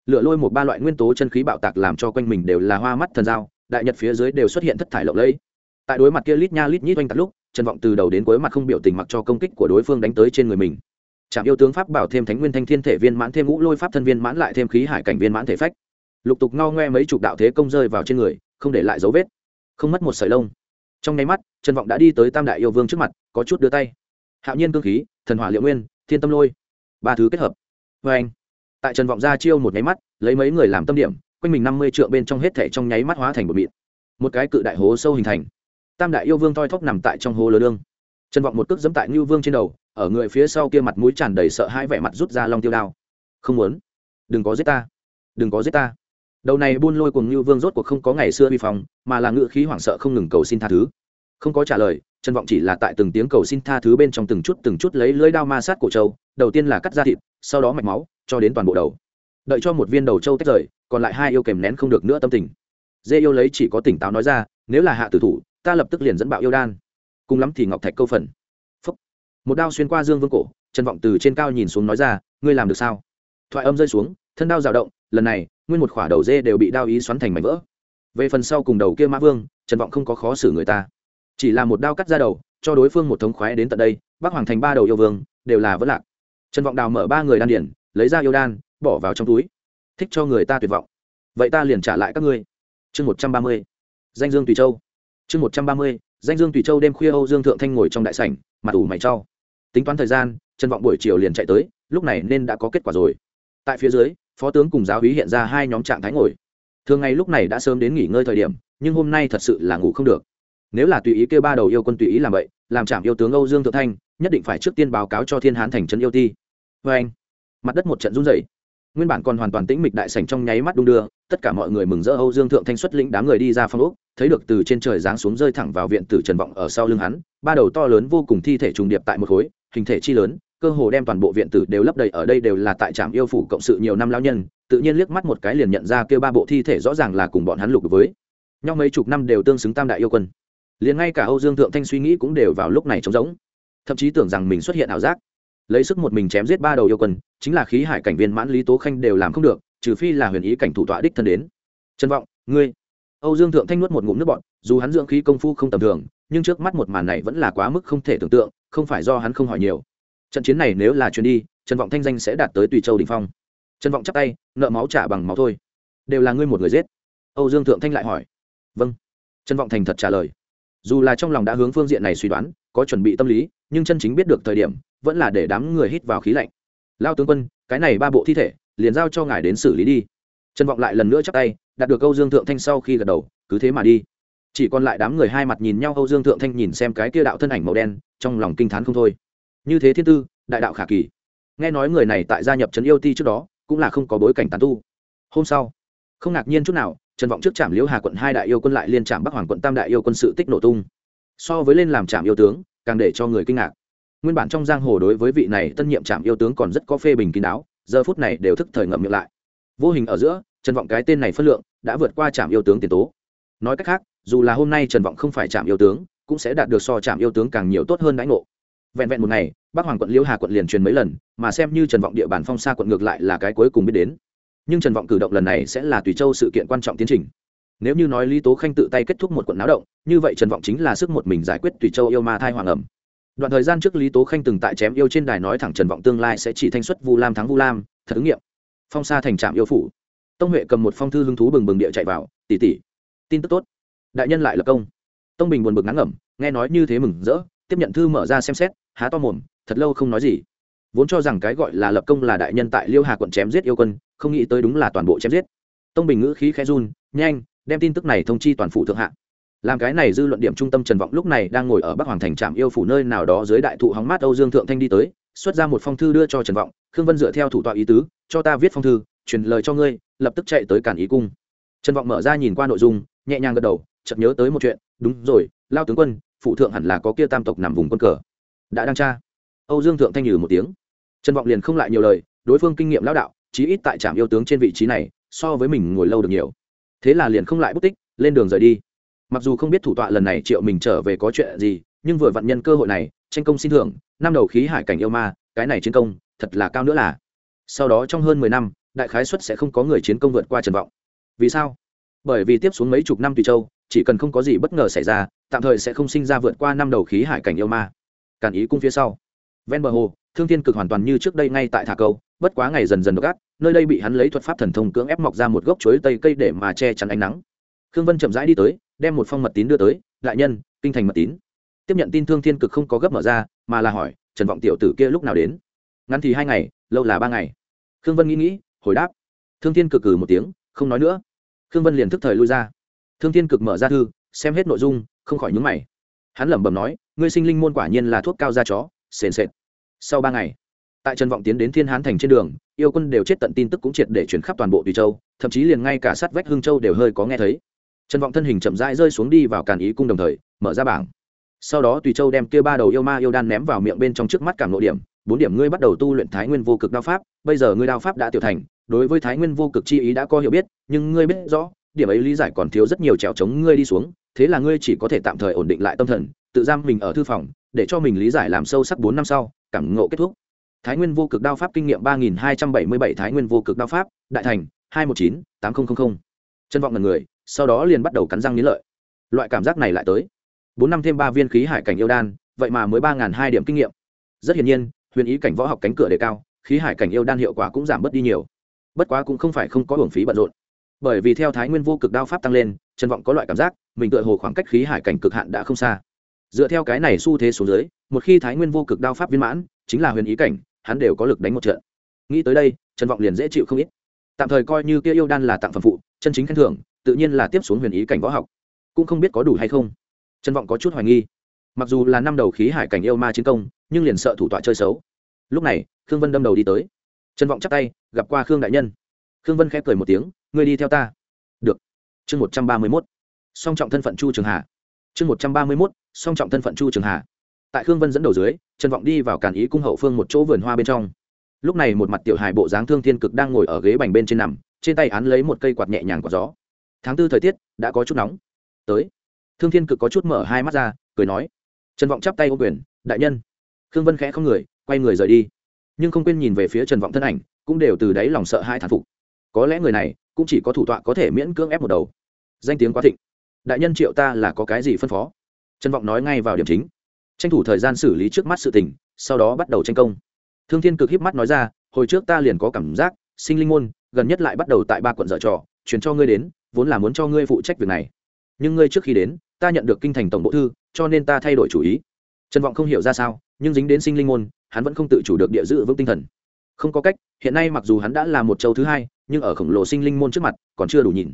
Lựa lôi một ba loại nguyên tố chân khí bạo tạc làm cho quanh mình đều là hoa mắt thần dao đại nhật phía dưới đều xuất hiện thất thải lộng lẫy. Tại đối mặt kia lít nha lít nhít oanh tạc lúc, trần vọng từ đầu đến cuối mặt không biểu tình mặc cho công kích của đối phương đánh tới trên người mình. Trạm yêu tướng pháp bảo thêm thánh nguyên thanh thiên thể viên mãn, thêm ngũ lôi pháp thân viên mãn lại thêm khí hải cảnh viên mãn thể phách. Lục tục ngao ngoe mấy chục đạo thế công rơi vào trên người, không để lại dấu vết, không mất một sợi lông. Trong nháy mắt, trần vọng đã đi tới tam đại yêu vương trước mặt, có chút đưa tay. Hạo nhiên cương khí, thần hỏa liệu nguyên, thiên tâm lôi, ba thứ kết hợp. Vê anh tại trần vọng ra chiêu một nháy mắt, lấy mấy người làm tâm điểm quanh mình năm mươi trượng bên trong hết thể trong nháy mắt hóa thành một mịn. Một cái cự đại hố sâu hình thành. Tam đại yêu vương thoi thóp nằm tại trong hố lơ đương. trần vọng một cước dẫm tại ngưu vương trên đầu, ở người phía sau kia mặt mũi tràn đầy sợ hãi vẻ mặt rút ra long tiêu đao. Không muốn. Đừng có giết ta. Đừng có giết ta. Đầu này buôn lôi cùng ngưu vương rốt cuộc không có ngày xưa vi phong, mà là ngự khí hoảng sợ không ngừng cầu xin tha thứ. Không có trả lời trần vọng chỉ là tại từng tiếng cầu xin tha thứ bên trong từng chút từng chút lấy lưỡi đao ma sát cổ trâu đầu tiên là cắt da thịt, sau đó mạch máu, cho đến toàn bộ đầu. Đợi cho một viên đầu trâu tách rời còn lại hai yêu kèm nén không được nữa tâm tình. Dê yêu lấy chỉ có tỉnh táo nói ra, nếu là hạ tử thủ, ta lập tức liền dẫn bạo yêu đan. Cùng lắm thì ngọc thạch câu phần. Phúc. một đao xuyên qua dương vương cổ, trần vọng từ trên cao nhìn xuống nói ra, ngươi làm được sao? Thoại âm rơi xuống, thân đao rào động, lần này, nguyên một khỏa đầu dê đều bị đao ý xoắn thành mảnh vỡ. Về phần sau cùng đầu kia mã vương, trần vọng không có khó xử người ta. Chỉ là một đao cắt ra đầu, cho đối phương một thống khoái đến tận đây, bắc hoàng thành ba đầu yêu vương, đều là vất lạc. Trần vọng đào mở ba người đan điển lấy ra yêu đan, bỏ vào trong túi thích cho người ta tuyệt vọng. Vậy ta liền trả lại các ngươi. Chương một trăm ba mươi, danh dương tùy châu. Chương một trăm ba mươi, danh dương tùy châu đêm khuya âu dương thượng thanh ngồi trong đại sảnh, mặt ủ mày trau tính toán thời gian, trần vọng buổi chiều liền chạy tới, lúc này nên đã có kết quả rồi. Tại phía dưới, phó tướng cùng giáo hí hiện ra hai nhóm trạng thái ngồi. Thường ngày lúc này đã sớm đến nghỉ ngơi thời điểm, nhưng hôm nay thật sự là ngủ không được. Nếu là tùy ý kêu ba đầu yêu quân tùy ý làm vậy, làm chạm yêu tướng âu dương thượng thanh, nhất định phải trước tiên báo cáo cho thiên hán thành trấn yêu ti. Vê anh mặt đất một trận run rẩy nguyên bản còn hoàn toàn tĩnh mịch đại sảnh trong nháy mắt đung đưa, tất cả mọi người mừng rỡ, âu dương thượng thanh xuất lĩnh đám người đi ra phong ốc, thấy được từ trên trời giáng xuống rơi thẳng vào viện tử trần vọng ở sau lưng hắn, ba đầu to lớn vô cùng thi thể trùng điệp tại một khối, hình thể chi lớn, cơ hồ đem toàn bộ viện tử đều lấp đầy, ở đây đều là tại trạm yêu phủ cộng sự nhiều năm lao nhân, tự nhiên liếc mắt một cái liền nhận ra kêu ba bộ thi thể rõ ràng là cùng bọn hắn lục với. Nhau mấy chục năm đều tương xứng tam đại yêu quân. Liền ngay cả âu dương thượng thanh suy nghĩ cũng đều vào lúc này trống rỗng. Thậm chí tưởng rằng mình xuất hiện ảo giác lấy sức một mình chém giết ba đầu yêu quân, chính là khí hải cảnh viên mãn lý tố khanh đều làm không được, trừ phi là huyền ý cảnh thủ tọa đích thân đến. Trân vọng, ngươi. Âu dương thượng thanh nuốt một ngụm nước bọn dù hắn dưỡng khí công phu không tầm thường, nhưng trước mắt một màn này vẫn là quá mức không thể tưởng tượng, không phải do hắn không hỏi nhiều. Trận chiến này nếu là chuyến đi, trần vọng thanh danh sẽ đạt tới tùy châu đình phong. Trần vọng chắc tay, nợ máu trả bằng máu thôi. Đều là ngươi một người giết. Âu dương thượng thanh lại hỏi. Vâng. Trần vọng thành thật trả lời dù là trong lòng đã hướng phương diện này suy đoán, có chuẩn bị tâm lý, nhưng chân chính biết được thời điểm, vẫn là để đám người hít vào khí lạnh. Lao tướng quân, cái này ba bộ thi thể, liền giao cho ngài đến xử lý đi. Trần vọng lại lần nữa chắc tay đạt được câu dương thượng thanh sau khi gật đầu, cứ thế mà đi. Chỉ còn lại đám người hai mặt nhìn nhau, âu dương thượng thanh nhìn xem cái kia đạo thân ảnh màu đen, trong lòng kinh t h á n không thôi. Như thế thiên tư, đại đạo khả kỳ. Nghe nói người này tại gia nhập trấn yêu ti trước đó, cũng là không có bối cảnh tàn tu. Hôm sau, không ngạc nhiên chút nào trần vọng trước trạm liễu hà quận hai đại yêu quân lại liên trạm bắc hoàng quận tam đại yêu quân sự tích nổ tung. So với lên làm trạm yêu tướng, càng để cho người kinh ngạc. Nguyên bản trong giang hồ đối với vị này tân nhiệm trạm yêu tướng còn rất có phê bình kín đáo, giờ phút này đều thức thời ngậm miệng lại. Vô hình ở giữa, trần vọng cái tên này phân lượng đã vượt qua trạm yêu tướng tiền tố. Nói cách khác, dù là hôm nay trần vọng không phải trạm yêu tướng, cũng sẽ đạt được so trạm yêu tướng càng nhiều tốt hơn đãi ngộ. Vẹn vẹn một ngày, bắc hoàng quận liễu hà quận liền truyền mấy lần, mà xem như trần vọng địa bàn phong xa quận ngược lại là cái cuối cùng biết đến nhưng trần vọng cử động lần này sẽ là tùy châu sự kiện quan trọng tiến trình. Nếu như nói lý tố khanh tự tay kết thúc một quận náo động, như vậy trần vọng chính là sức một mình giải quyết tùy châu yêu ma thai hoàng ẩm. Đoạn thời gian trước lý tố khanh từng tại chém yêu trên đài nói thẳng trần vọng tương lai sẽ chỉ thanh xuất vu lam thắng vu lam, thật ứng nghiệm. Phong sa thành trạm yêu phủ. Tông huệ cầm một phong thư hứng thú bừng bừng địa chạy vào tỉ tỉ tin tức tốt. Đại nhân lại lập công. Tông bình buồn bực ngắn ngẩm, nghe nói như thế mừng rỡ, tiếp nhận thư mở ra xem xét, há to mồm, thật lâu không nói gì. Vốn cho rằng cái gọi là lập công là đại nhân tại liêu hà quận chém giết yêu quân không nghĩ tới đúng là toàn bộ chém giết. Tông bình ngữ khí khẽ run, nhanh, đem tin tức này thông chi toàn phủ thượng hạ. Làm cái này dư luận điểm trung tâm trần vọng lúc này đang ngồi ở bắc hoàng thành trạm yêu phủ nơi nào đó dưới đại thụ hóng mát âu dương thượng thanh đi tới, xuất ra một phong thư đưa cho trần vọng, khương vân dựa theo thủ tọa ý tứ, cho ta viết phong thư, truyền lời cho ngươi, lập tức chạy tới cản ý cung. Trần vọng mở ra nhìn qua nội dung, nhẹ nhàng gật đầu, chợt nhớ tới một chuyện, đúng rồi, lao tướng quân phụ thượng hẳn là có kia tam tộc nằm vùng quân cờ. Đã đăng tra. Âu dương thượng thanh nhừ một tiếng. Trần vọng liền không lại nhiều lời, đối phương kinh nghiệm lão đạo chí ít tại trạm yêu tướng trên vị trí này, so với mình ngồi lâu được nhiều. Thế là liền không lại bút tích, lên đường rời đi. Mặc dù không biết thủ tọa lần này triệu mình trở về có chuyện gì, nhưng vừa vặn nhân cơ hội này, tranh công xin thưởng, năm đầu khí hải cảnh yêu ma, cái này chiến công, thật là cao nữa là. Sau đó trong hơn mười năm, đại khái xuất sẽ không có người chiến công vượt qua trần vọng. Vì sao? Bởi vì tiếp xuống mấy chục năm tùy châu, chỉ cần không có gì bất ngờ xảy ra, tạm thời sẽ không sinh ra vượt qua năm đầu khí hải cảnh yêu ma. Càn ý cung phía sau. Ven bờ hồ, thương thiên cực hoàn toàn như trước đây ngay tại thả câu, bất quá ngày dần dần gắt nơi đây bị hắn lấy thuật pháp thần thông cưỡng ép mọc ra một gốc chuối tây cây để mà che chắn ánh nắng. Khương vân chậm rãi đi tới, đem một phong mật tín đưa tới, đại nhân, kinh thành mật tín. Tiếp nhận tin thương thiên cực không có gấp mở ra, mà là hỏi, trần vọng tiểu tử kia lúc nào đến? Ngắn thì hai ngày, lâu là ba ngày. Khương vân nghĩ nghĩ, hồi đáp. Thương thiên cực cử một tiếng, không nói nữa. Khương vân liền thức thời lui ra. Thương thiên cực mở ra thư, xem hết nội dung, không khỏi nhúng mày. Hắn lẩm bẩm nói, ngươi sinh linh môn quả nhiên là thuốc cao da chó, sền sệt. Sau ba ngày, tại trần vọng tiến đến thiên hán thành trên đường yêu quân đều chết tận tin tức cũng triệt để chuyển khắp toàn bộ tùy châu, thậm chí liền ngay cả sát vách hương châu đều hơi có nghe thấy. Trần vọng thân hình chậm rãi rơi xuống đi vào càn ý cung đồng thời, mở ra bảng. Sau đó tùy châu đem kia ba đầu yêu ma yêu đan ném vào miệng bên trong trước mắt cảm nội điểm, bốn điểm ngươi bắt đầu tu luyện thái nguyên vô cực đao pháp, bây giờ ngươi đao pháp đã tiểu thành, đối với thái nguyên vô cực chi ý đã có hiểu biết, nhưng ngươi biết rõ, điểm ấy lý giải còn thiếu rất nhiều trèo chống ngươi đi xuống, thế là ngươi chỉ có thể tạm thời ổn định lại tâm thần, tự giam mình ở thư phòng, để cho mình lý giải làm sâu sắc bốn năm sau, cảm ngộ kết thúc thái nguyên vô cực đao pháp kinh nghiệm ba nghìn hai trăm bảy mươi bảy thái nguyên vô cực đao pháp, đại thành, hai một chín tám nghìn chân vọng là người, sau đó liền bắt đầu cắn răng nghĩ lợi. Loại cảm giác này lại tới. Bốn năm thêm ba viên khí hải cảnh yêu đan, vậy mà mới ba n g h n hai điểm kinh nghiệm. Rất hiển nhiên, huyền ý cảnh võ học cánh cửa đề cao, khí hải cảnh yêu đan hiệu quả cũng giảm bớt đi nhiều. Bất quá cũng không phải không có hưởng phí bận rộn. Bởi vì theo thái nguyên vô cực đao pháp tăng lên trần vọng có loại cảm giác, mình tựa hồ khoảng cách khí hải cảnh cực hạn đã không xa. Dựa theo cái này xu thế xuống dưới, một khi thái nguyên vô cực đao pháp viên mãn, chính là huyền ý cảnh hắn đều có lực đánh một trận. Nghĩ tới đây, trần vọng liền dễ chịu không ít. Tạm thời coi như kia yêu đan là tặng phẩm phụ, chân chính khen thưởng, tự nhiên là tiếp xuống huyền ý cảnh võ học. Cũng không biết có đủ hay không. Trần vọng có chút hoài nghi. Mặc dù là năm đầu khí hải cảnh yêu ma chiến công, nhưng liền sợ thủ tọa chơi xấu. Lúc này, khương vân đâm đầu đi tới. Trần vọng chắp tay, gặp qua khương đại nhân. Khương vân khẽ cười một tiếng, ngươi đi theo ta. Được. Chương một trăm ba mươi mốt. Song trọng thân phận chu trường hà. Chương một trăm ba mươi mốt, song trọng thân phận chu trường hà tại khương vân dẫn đầu dưới, trần vọng đi vào càn ý cung hậu phương một chỗ vườn hoa bên trong. Lúc này một mặt tiểu hài bộ dáng thương thiên cực đang ngồi ở ghế bành bên trên nằm, trên tay án lấy một cây quạt nhẹ nhàng quạt gió. Tháng tư thời tiết, đã có chút nóng. Tới. Thương thiên cực có chút mở hai mắt ra, cười nói. Trần vọng chắp tay ô quyền, đại nhân. Khương vân khẽ không người, quay người rời đi. Nhưng không quên nhìn về phía trần vọng thân ảnh, cũng đều từ đáy lòng sợ hai thản phục. Có lẽ người này, cũng chỉ có thủ tọa có thể miễn cưỡng ép một đầu. Danh tiếng quá thịnh. Đại nhân triệu ta là có cái gì phân phó? Trần vọng nói ngay vào điểm chính tranh thủ thời gian xử lý trước mắt sự tình, sau đó bắt đầu tranh công. Thương thiên cực híp mắt nói ra, hồi trước ta liền có cảm giác, sinh linh môn, gần nhất lại bắt đầu tại ba quận dở trò chuyển cho ngươi đến, vốn là muốn cho ngươi phụ trách việc này. Nhưng ngươi trước khi đến, ta nhận được kinh thành tổng bộ thư, cho nên ta thay đổi chủ ý. Trần vọng không hiểu ra sao, nhưng dính đến sinh linh môn, hắn vẫn không tự chủ được địa dự vững tinh thần. Không có cách, hiện nay mặc dù hắn đã là một châu thứ hai, nhưng ở khổng lồ sinh linh môn trước mặt, còn chưa đủ nhìn.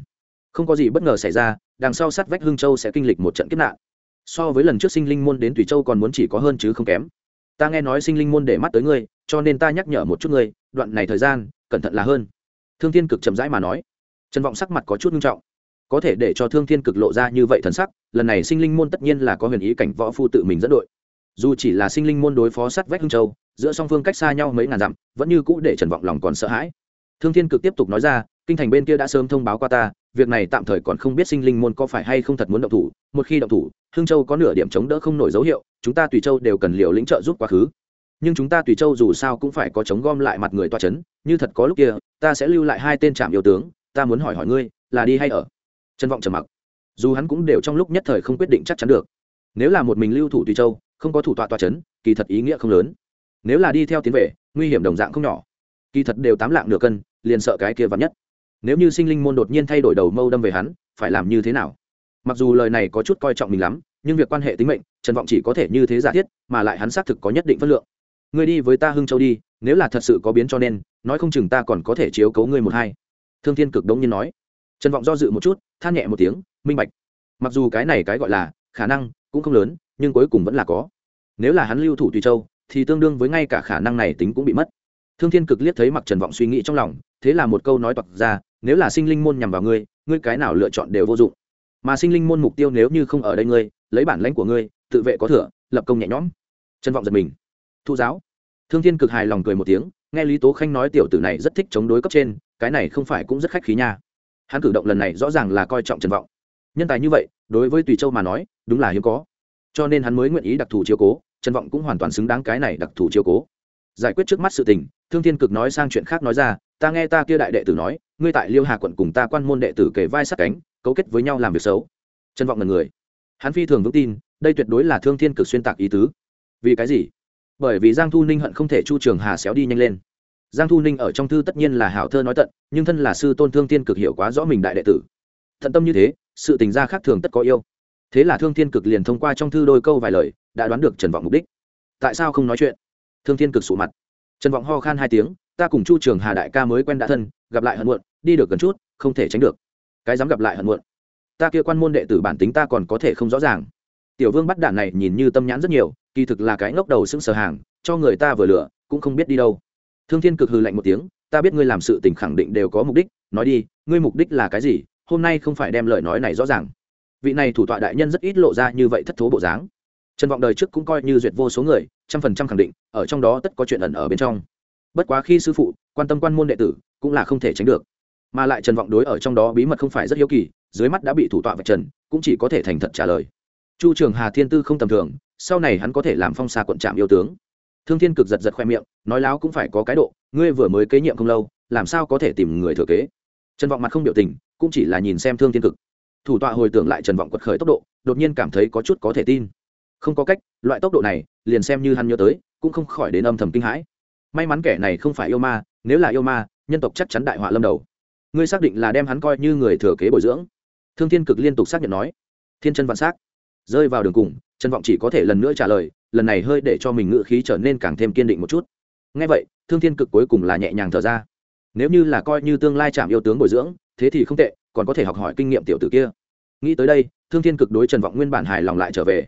Không có gì bất ngờ xảy ra, đằng sau sát vách hương châu sẽ kinh lịch một trận kiếp nạn so với lần trước sinh linh môn đến tùy châu còn muốn chỉ có hơn chứ không kém. Ta nghe nói sinh linh môn để mắt tới ngươi, cho nên ta nhắc nhở một chút ngươi, đoạn này thời gian, cẩn thận là hơn. Thương thiên cực chậm rãi mà nói. Trần vọng sắc mặt có chút nghiêm trọng. Có thể để cho thương thiên cực lộ ra như vậy thần sắc, lần này sinh linh môn tất nhiên là có huyền ý cảnh võ phu tự mình dẫn đội. Dù chỉ là sinh linh môn đối phó sát vách hưng châu, giữa song phương cách xa nhau mấy ngàn dặm, vẫn như cũ để trần vọng lòng còn sợ hãi. Thương thiên cực tiếp tục nói ra, kinh thành bên kia đã sớm thông báo qua ta việc này tạm thời còn không biết sinh linh môn có phải hay không thật muốn động thủ, một khi động thủ, hưng châu có nửa điểm chống đỡ không nổi dấu hiệu, chúng ta tùy châu đều cần liều lĩnh trợ giúp quá khứ. Nhưng chúng ta tùy châu dù sao cũng phải có chống gom lại mặt người toa c h ấ n như thật có lúc kia, ta sẽ lưu lại hai tên trạm yêu tướng, ta muốn hỏi hỏi ngươi, là đi hay ở? Trân vọng trầm mặc. Dù hắn cũng đều trong lúc nhất thời không quyết định chắc chắn được. Nếu là một mình lưu thủ tùy châu, không có thủ tọa toa c h ấ n kỳ thật ý nghĩa không lớn. Nếu là đi theo tiến về, nguy hiểm đồng dạng không nhỏ. Kỳ thật đều tám lạng nửa cân, liền sợ cái kia vắn nhất nếu như sinh linh môn đột nhiên thay đổi đầu mâu đâm về hắn, phải làm như thế nào? Mặc dù lời này có chút coi trọng mình lắm, nhưng việc quan hệ tính mệnh, trần vọng chỉ có thể như thế giả thiết, mà lại hắn xác thực có nhất định phân lượng. Ngươi đi với ta hưng châu đi, nếu là thật sự có biến cho nên, nói không chừng ta còn có thể chiếu cấu ngươi một hai. Thương thiên cực đống nhiên nói. Trần vọng do dự một chút, than nhẹ một tiếng, minh bạch. Mặc dù cái này cái gọi là khả năng cũng không lớn, nhưng cuối cùng vẫn là có. Nếu là hắn lưu thủ tùy châu, thì tương đương với ngay cả khả năng này tính cũng bị mất thương thiên cực liếc thấy mặc trần vọng suy nghĩ trong lòng, thế là một câu nói toặc ra, nếu là sinh linh môn nhằm vào ngươi ngươi cái nào lựa chọn đều vô dụng. Mà sinh linh môn mục tiêu nếu như không ở đây ngươi, lấy bản lãnh của ngươi, tự vệ có thừa, lập công nhẹ nhõm. Trần vọng giật mình. Thu giáo. Thương thiên cực hài lòng cười một tiếng, nghe lý tố khanh nói tiểu tử này rất thích chống đối cấp trên, cái này không phải cũng rất khách khí nha. Hắn cử động lần này rõ ràng là coi trọng trần vọng. Nhân tài như vậy, đối với tùy châu mà nói, đúng là hiếm có. Cho nên hắn mới nguyện ý đặc thù chiếu cố, trần vọng cũng hoàn toàn xứng đáng cái này đặc thù chiếu cố. Giải quyết trước mắt sự tình thương thiên cực nói sang chuyện khác nói ra, ta nghe ta kia đại đệ tử nói, ngươi tại liêu hà quận cùng ta quan môn đệ tử kể vai sát cánh, cấu kết với nhau làm việc xấu. Trần vọng là người. Hắn phi thường vững tin, đây tuyệt đối là thương thiên cực xuyên tạc ý tứ. Vì cái gì? Bởi vì giang thu ninh hận không thể chu trường hà xéo đi nhanh lên. Giang thu ninh ở trong thư tất nhiên là hảo thơ nói tận, nhưng thân là sư tôn thương Thiên cực hiểu quá rõ mình đại đệ tử. Thận tâm như thế, sự tình gia khác thường tất có yêu. Thế là thương thiên cực liền thông qua trong thư đôi câu vài lời, đã đoán được trần vọng mục đích. Tại sao không nói chuyện? Thương thiên cực sụ mặt trần vọng ho khan hai tiếng, ta cùng chu trường hà đại ca mới quen đã thân, gặp lại hận muộn, đi được gần chút, không thể tránh được. Cái dám gặp lại hận muộn. Ta kia quan môn đệ tử bản tính ta còn có thể không rõ ràng. Tiểu vương bắt đạn này nhìn như tâm nhãn rất nhiều, kỳ thực là cái ngốc đầu sững sờ hàng, cho người ta vừa lựa cũng không biết đi đâu. Thương thiên cực hừ lạnh một tiếng, ta biết ngươi làm sự tình khẳng định đều có mục đích, nói đi, ngươi mục đích là cái gì, hôm nay không phải đem lời nói này rõ ràng. Vị này thủ tọa đại nhân rất ít lộ ra như vậy thất thố bộ dáng. Trần vọng đời trước cũng coi như duyệt vô số người trăm phần trăm khẳng định, ở trong đó tất có chuyện ẩn ở bên trong. Bất quá khi sư phụ, quan tâm quan môn đệ tử, cũng là không thể tránh được. Mà lại trần vọng đối ở trong đó bí mật không phải rất hiếu kỳ, dưới mắt đã bị thủ tọa vạch trần, cũng chỉ có thể thành thật trả lời. Chu trường hà thiên tư không tầm thường, sau này hắn có thể làm phong xa quận trạm yêu tướng. Thương thiên cực giật giật khoe miệng, nói láo cũng phải có cái độ, ngươi vừa mới kế nhiệm không lâu, làm sao có thể tìm người thừa kế? Trần vọng mặt không biểu tình, cũng chỉ là nhìn xem thương thiên cực. Thủ tọa hồi tưởng lại trần vọng quật khởi tốc độ, đột nhiên cảm thấy có chút có thể tin không có cách, loại tốc độ này, liền xem như hắn nhớ tới, cũng không khỏi đến âm thầm kinh hãi. May mắn kẻ này không phải yêu ma, nếu là yêu ma, nhân tộc chắc chắn đại họa lâm đầu. Ngươi xác định là đem hắn coi như người thừa kế bồi dưỡng. Thương thiên cực liên tục xác nhận nói. Thiên chân vạn s á c rơi vào đường cùng, trần vọng chỉ có thể lần nữa trả lời, lần này hơi để cho mình ngự khí trở nên càng thêm kiên định một chút. Ngay vậy, thương thiên cực cuối cùng là nhẹ nhàng thở ra. Nếu như là coi như tương lai chạm yêu tướng bồi dưỡng, thế thì không tệ, còn có thể học hỏi kinh nghiệm tiểu tử kia. Nghĩ tới đây, thương thiên cực đối trần vọng nguyên bản hài lòng lại trở về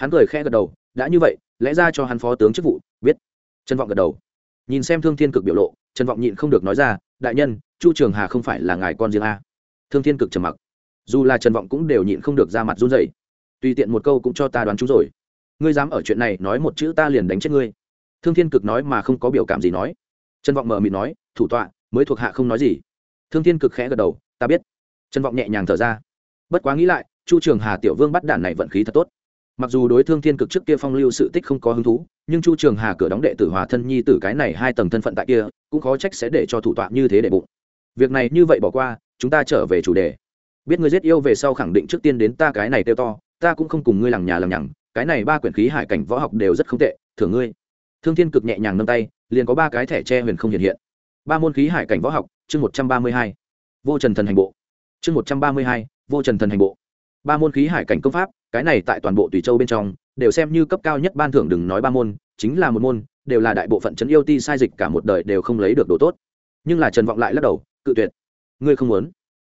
hắn cười khẽ gật đầu đã như vậy lẽ ra cho hắn phó tướng chức vụ. Biết trần vọng gật đầu. Nhìn xem thương thiên cực biểu lộ trần vọng nhịn không được nói ra đại nhân chu trường hà không phải là ngài con riêng a? Thương thiên cực trầm mặc. Dù là trần vọng cũng đều nhịn không được ra mặt run rẩy, tùy tiện một câu cũng cho ta đoán chú rồi. Ngươi dám ở chuyện này nói một chữ ta liền đánh chết ngươi. Thương thiên cực nói mà không có biểu cảm gì nói. Trần vọng mờ mịt nói thủ tọa mới thuộc hạ không nói gì. Thương thiên cực khẽ gật đầu ta biết. Trần vọng nhẹ nhàng thở ra. Bất quá nghĩ lại chu trường hà tiểu vương bắt đạn này vận khí thật tốt mặc dù đối thương thiên cực trước kia phong lưu sự tích không có hứng thú, nhưng chu trường hà cửa đóng đệ tử hòa thân nhi tử cái này hai tầng thân phận tại kia, cũng khó trách sẽ để cho thủ tọa như thế để bụng. Việc này như vậy bỏ qua, chúng ta trở về chủ đề. Biết ngươi giết yêu về sau khẳng định trước tiên đến ta cái này kêu to, ta cũng không cùng ngươi lằng nhà lằng nhằng, cái này ba quyển khí hải cảnh võ học đều rất không tệ, thưởng ngươi. Thương thiên cực nhẹ nhàng nâng tay, liền có ba cái thẻ tre huyền không hiện hiện. Ba môn khí hải cảnh võ học, chương một trăm ba mươi hai. Vô trần thần hành bộ. Chương một trăm ba mươi hai, vô trần thần hành bộ. Ba môn khí hải cảnh công pháp cái này tại toàn bộ tùy châu bên trong, đều xem như cấp cao nhất ban thưởng đừng nói ba môn, chính là một môn, đều là đại bộ phận trấn yêu ti sai dịch cả một đời đều không lấy được đồ tốt. Nhưng là trần vọng lại lắc đầu, cự tuyệt, ngươi không muốn.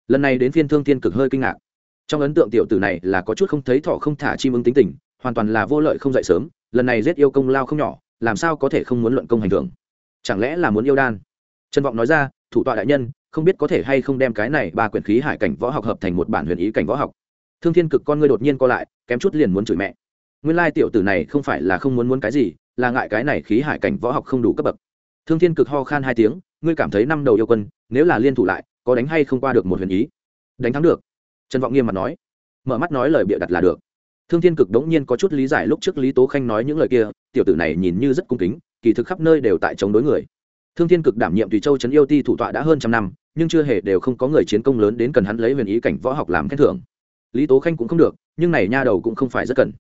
Lần này đến phiên thương thiên cực hơi kinh ngạc. Trong ấn tượng tiểu tử này là có chút không thấy thọ không thả chim ứng tính tình, hoàn toàn là vô lợi không dậy sớm, lần này giết yêu công lao không nhỏ, làm sao có thể không muốn luận công hành thưởng? Chẳng lẽ là muốn yêu đan? Trần vọng nói ra, thủ tọa đại nhân, không biết có thể hay không đem cái này ba quyển khí hải cảnh võ học hợp thành một bản huyền ý cảnh võ học thương thiên cực con ngươi đột nhiên co lại, kém chút liền muốn chửi mẹ. Nguyên lai tiểu tử này không phải là không muốn muốn cái gì, là ngại cái này khí hải cảnh võ học không đủ cấp bậc. Thương thiên cực ho khan hai tiếng, ngươi cảm thấy năm đầu yêu quân, nếu là liên thủ lại, có đánh hay không qua được một huyền ý? Đánh thắng được. Trần vọng nghiêm mặt nói. Mở mắt nói lời bịa đặt là được. Thương thiên cực đống nhiên có chút lý giải lúc trước lý tố khanh nói những lời kia, tiểu tử này nhìn như rất cung kính, kỳ thực khắp nơi đều tại chống đối người. Thương thiên cực đảm nhiệm tùy châu trấn yêu ti thủ tọa đã hơn trăm năm, nhưng chưa hề đều không có người chiến công lớn đến cần hắn lấy huyền ý cảnh võ học làm khen thưởng lý tố khanh cũng không được nhưng này nha đầu cũng không phải rất cần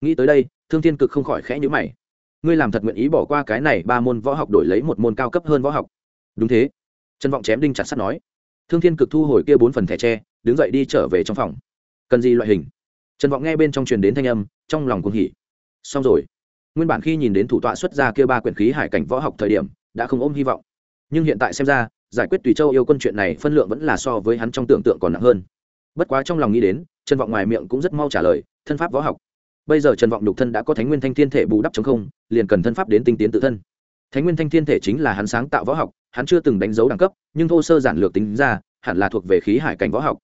nghĩ tới đây thương thiên cực không khỏi khẽ nhữ mày ngươi làm thật nguyện ý bỏ qua cái này ba môn võ học đổi lấy một môn cao cấp hơn võ học đúng thế trân vọng chém đinh chặt sắt nói thương thiên cực thu hồi kia bốn phần thẻ tre đứng dậy đi trở về trong phòng cần gì loại hình trần vọng nghe bên trong truyền đến thanh âm trong lòng cuồng hỉ xong rồi nguyên bản khi nhìn đến thủ tọa xuất ra kia ba quyển khí hải cảnh võ học thời điểm đã không ôm hy vọng nhưng hiện tại xem ra giải quyết tùy châu yêu quân chuyện này phân lượng vẫn là so với hắn trong tưởng tượng còn nặng hơn bất quá trong lòng nghĩ đến, trần vọng ngoài miệng cũng rất mau trả lời, thân pháp võ học. Bây giờ trần vọng nhục thân đã có thánh nguyên thanh thiên thể bù đắp chống không, liền cần thân pháp đến tinh tiến tự thân. Thánh nguyên thanh thiên thể chính là hắn sáng tạo võ học, hắn chưa từng đánh dấu đẳng cấp, nhưng thô sơ giản lược tính ra, hẳn là thuộc về khí hải cảnh võ học.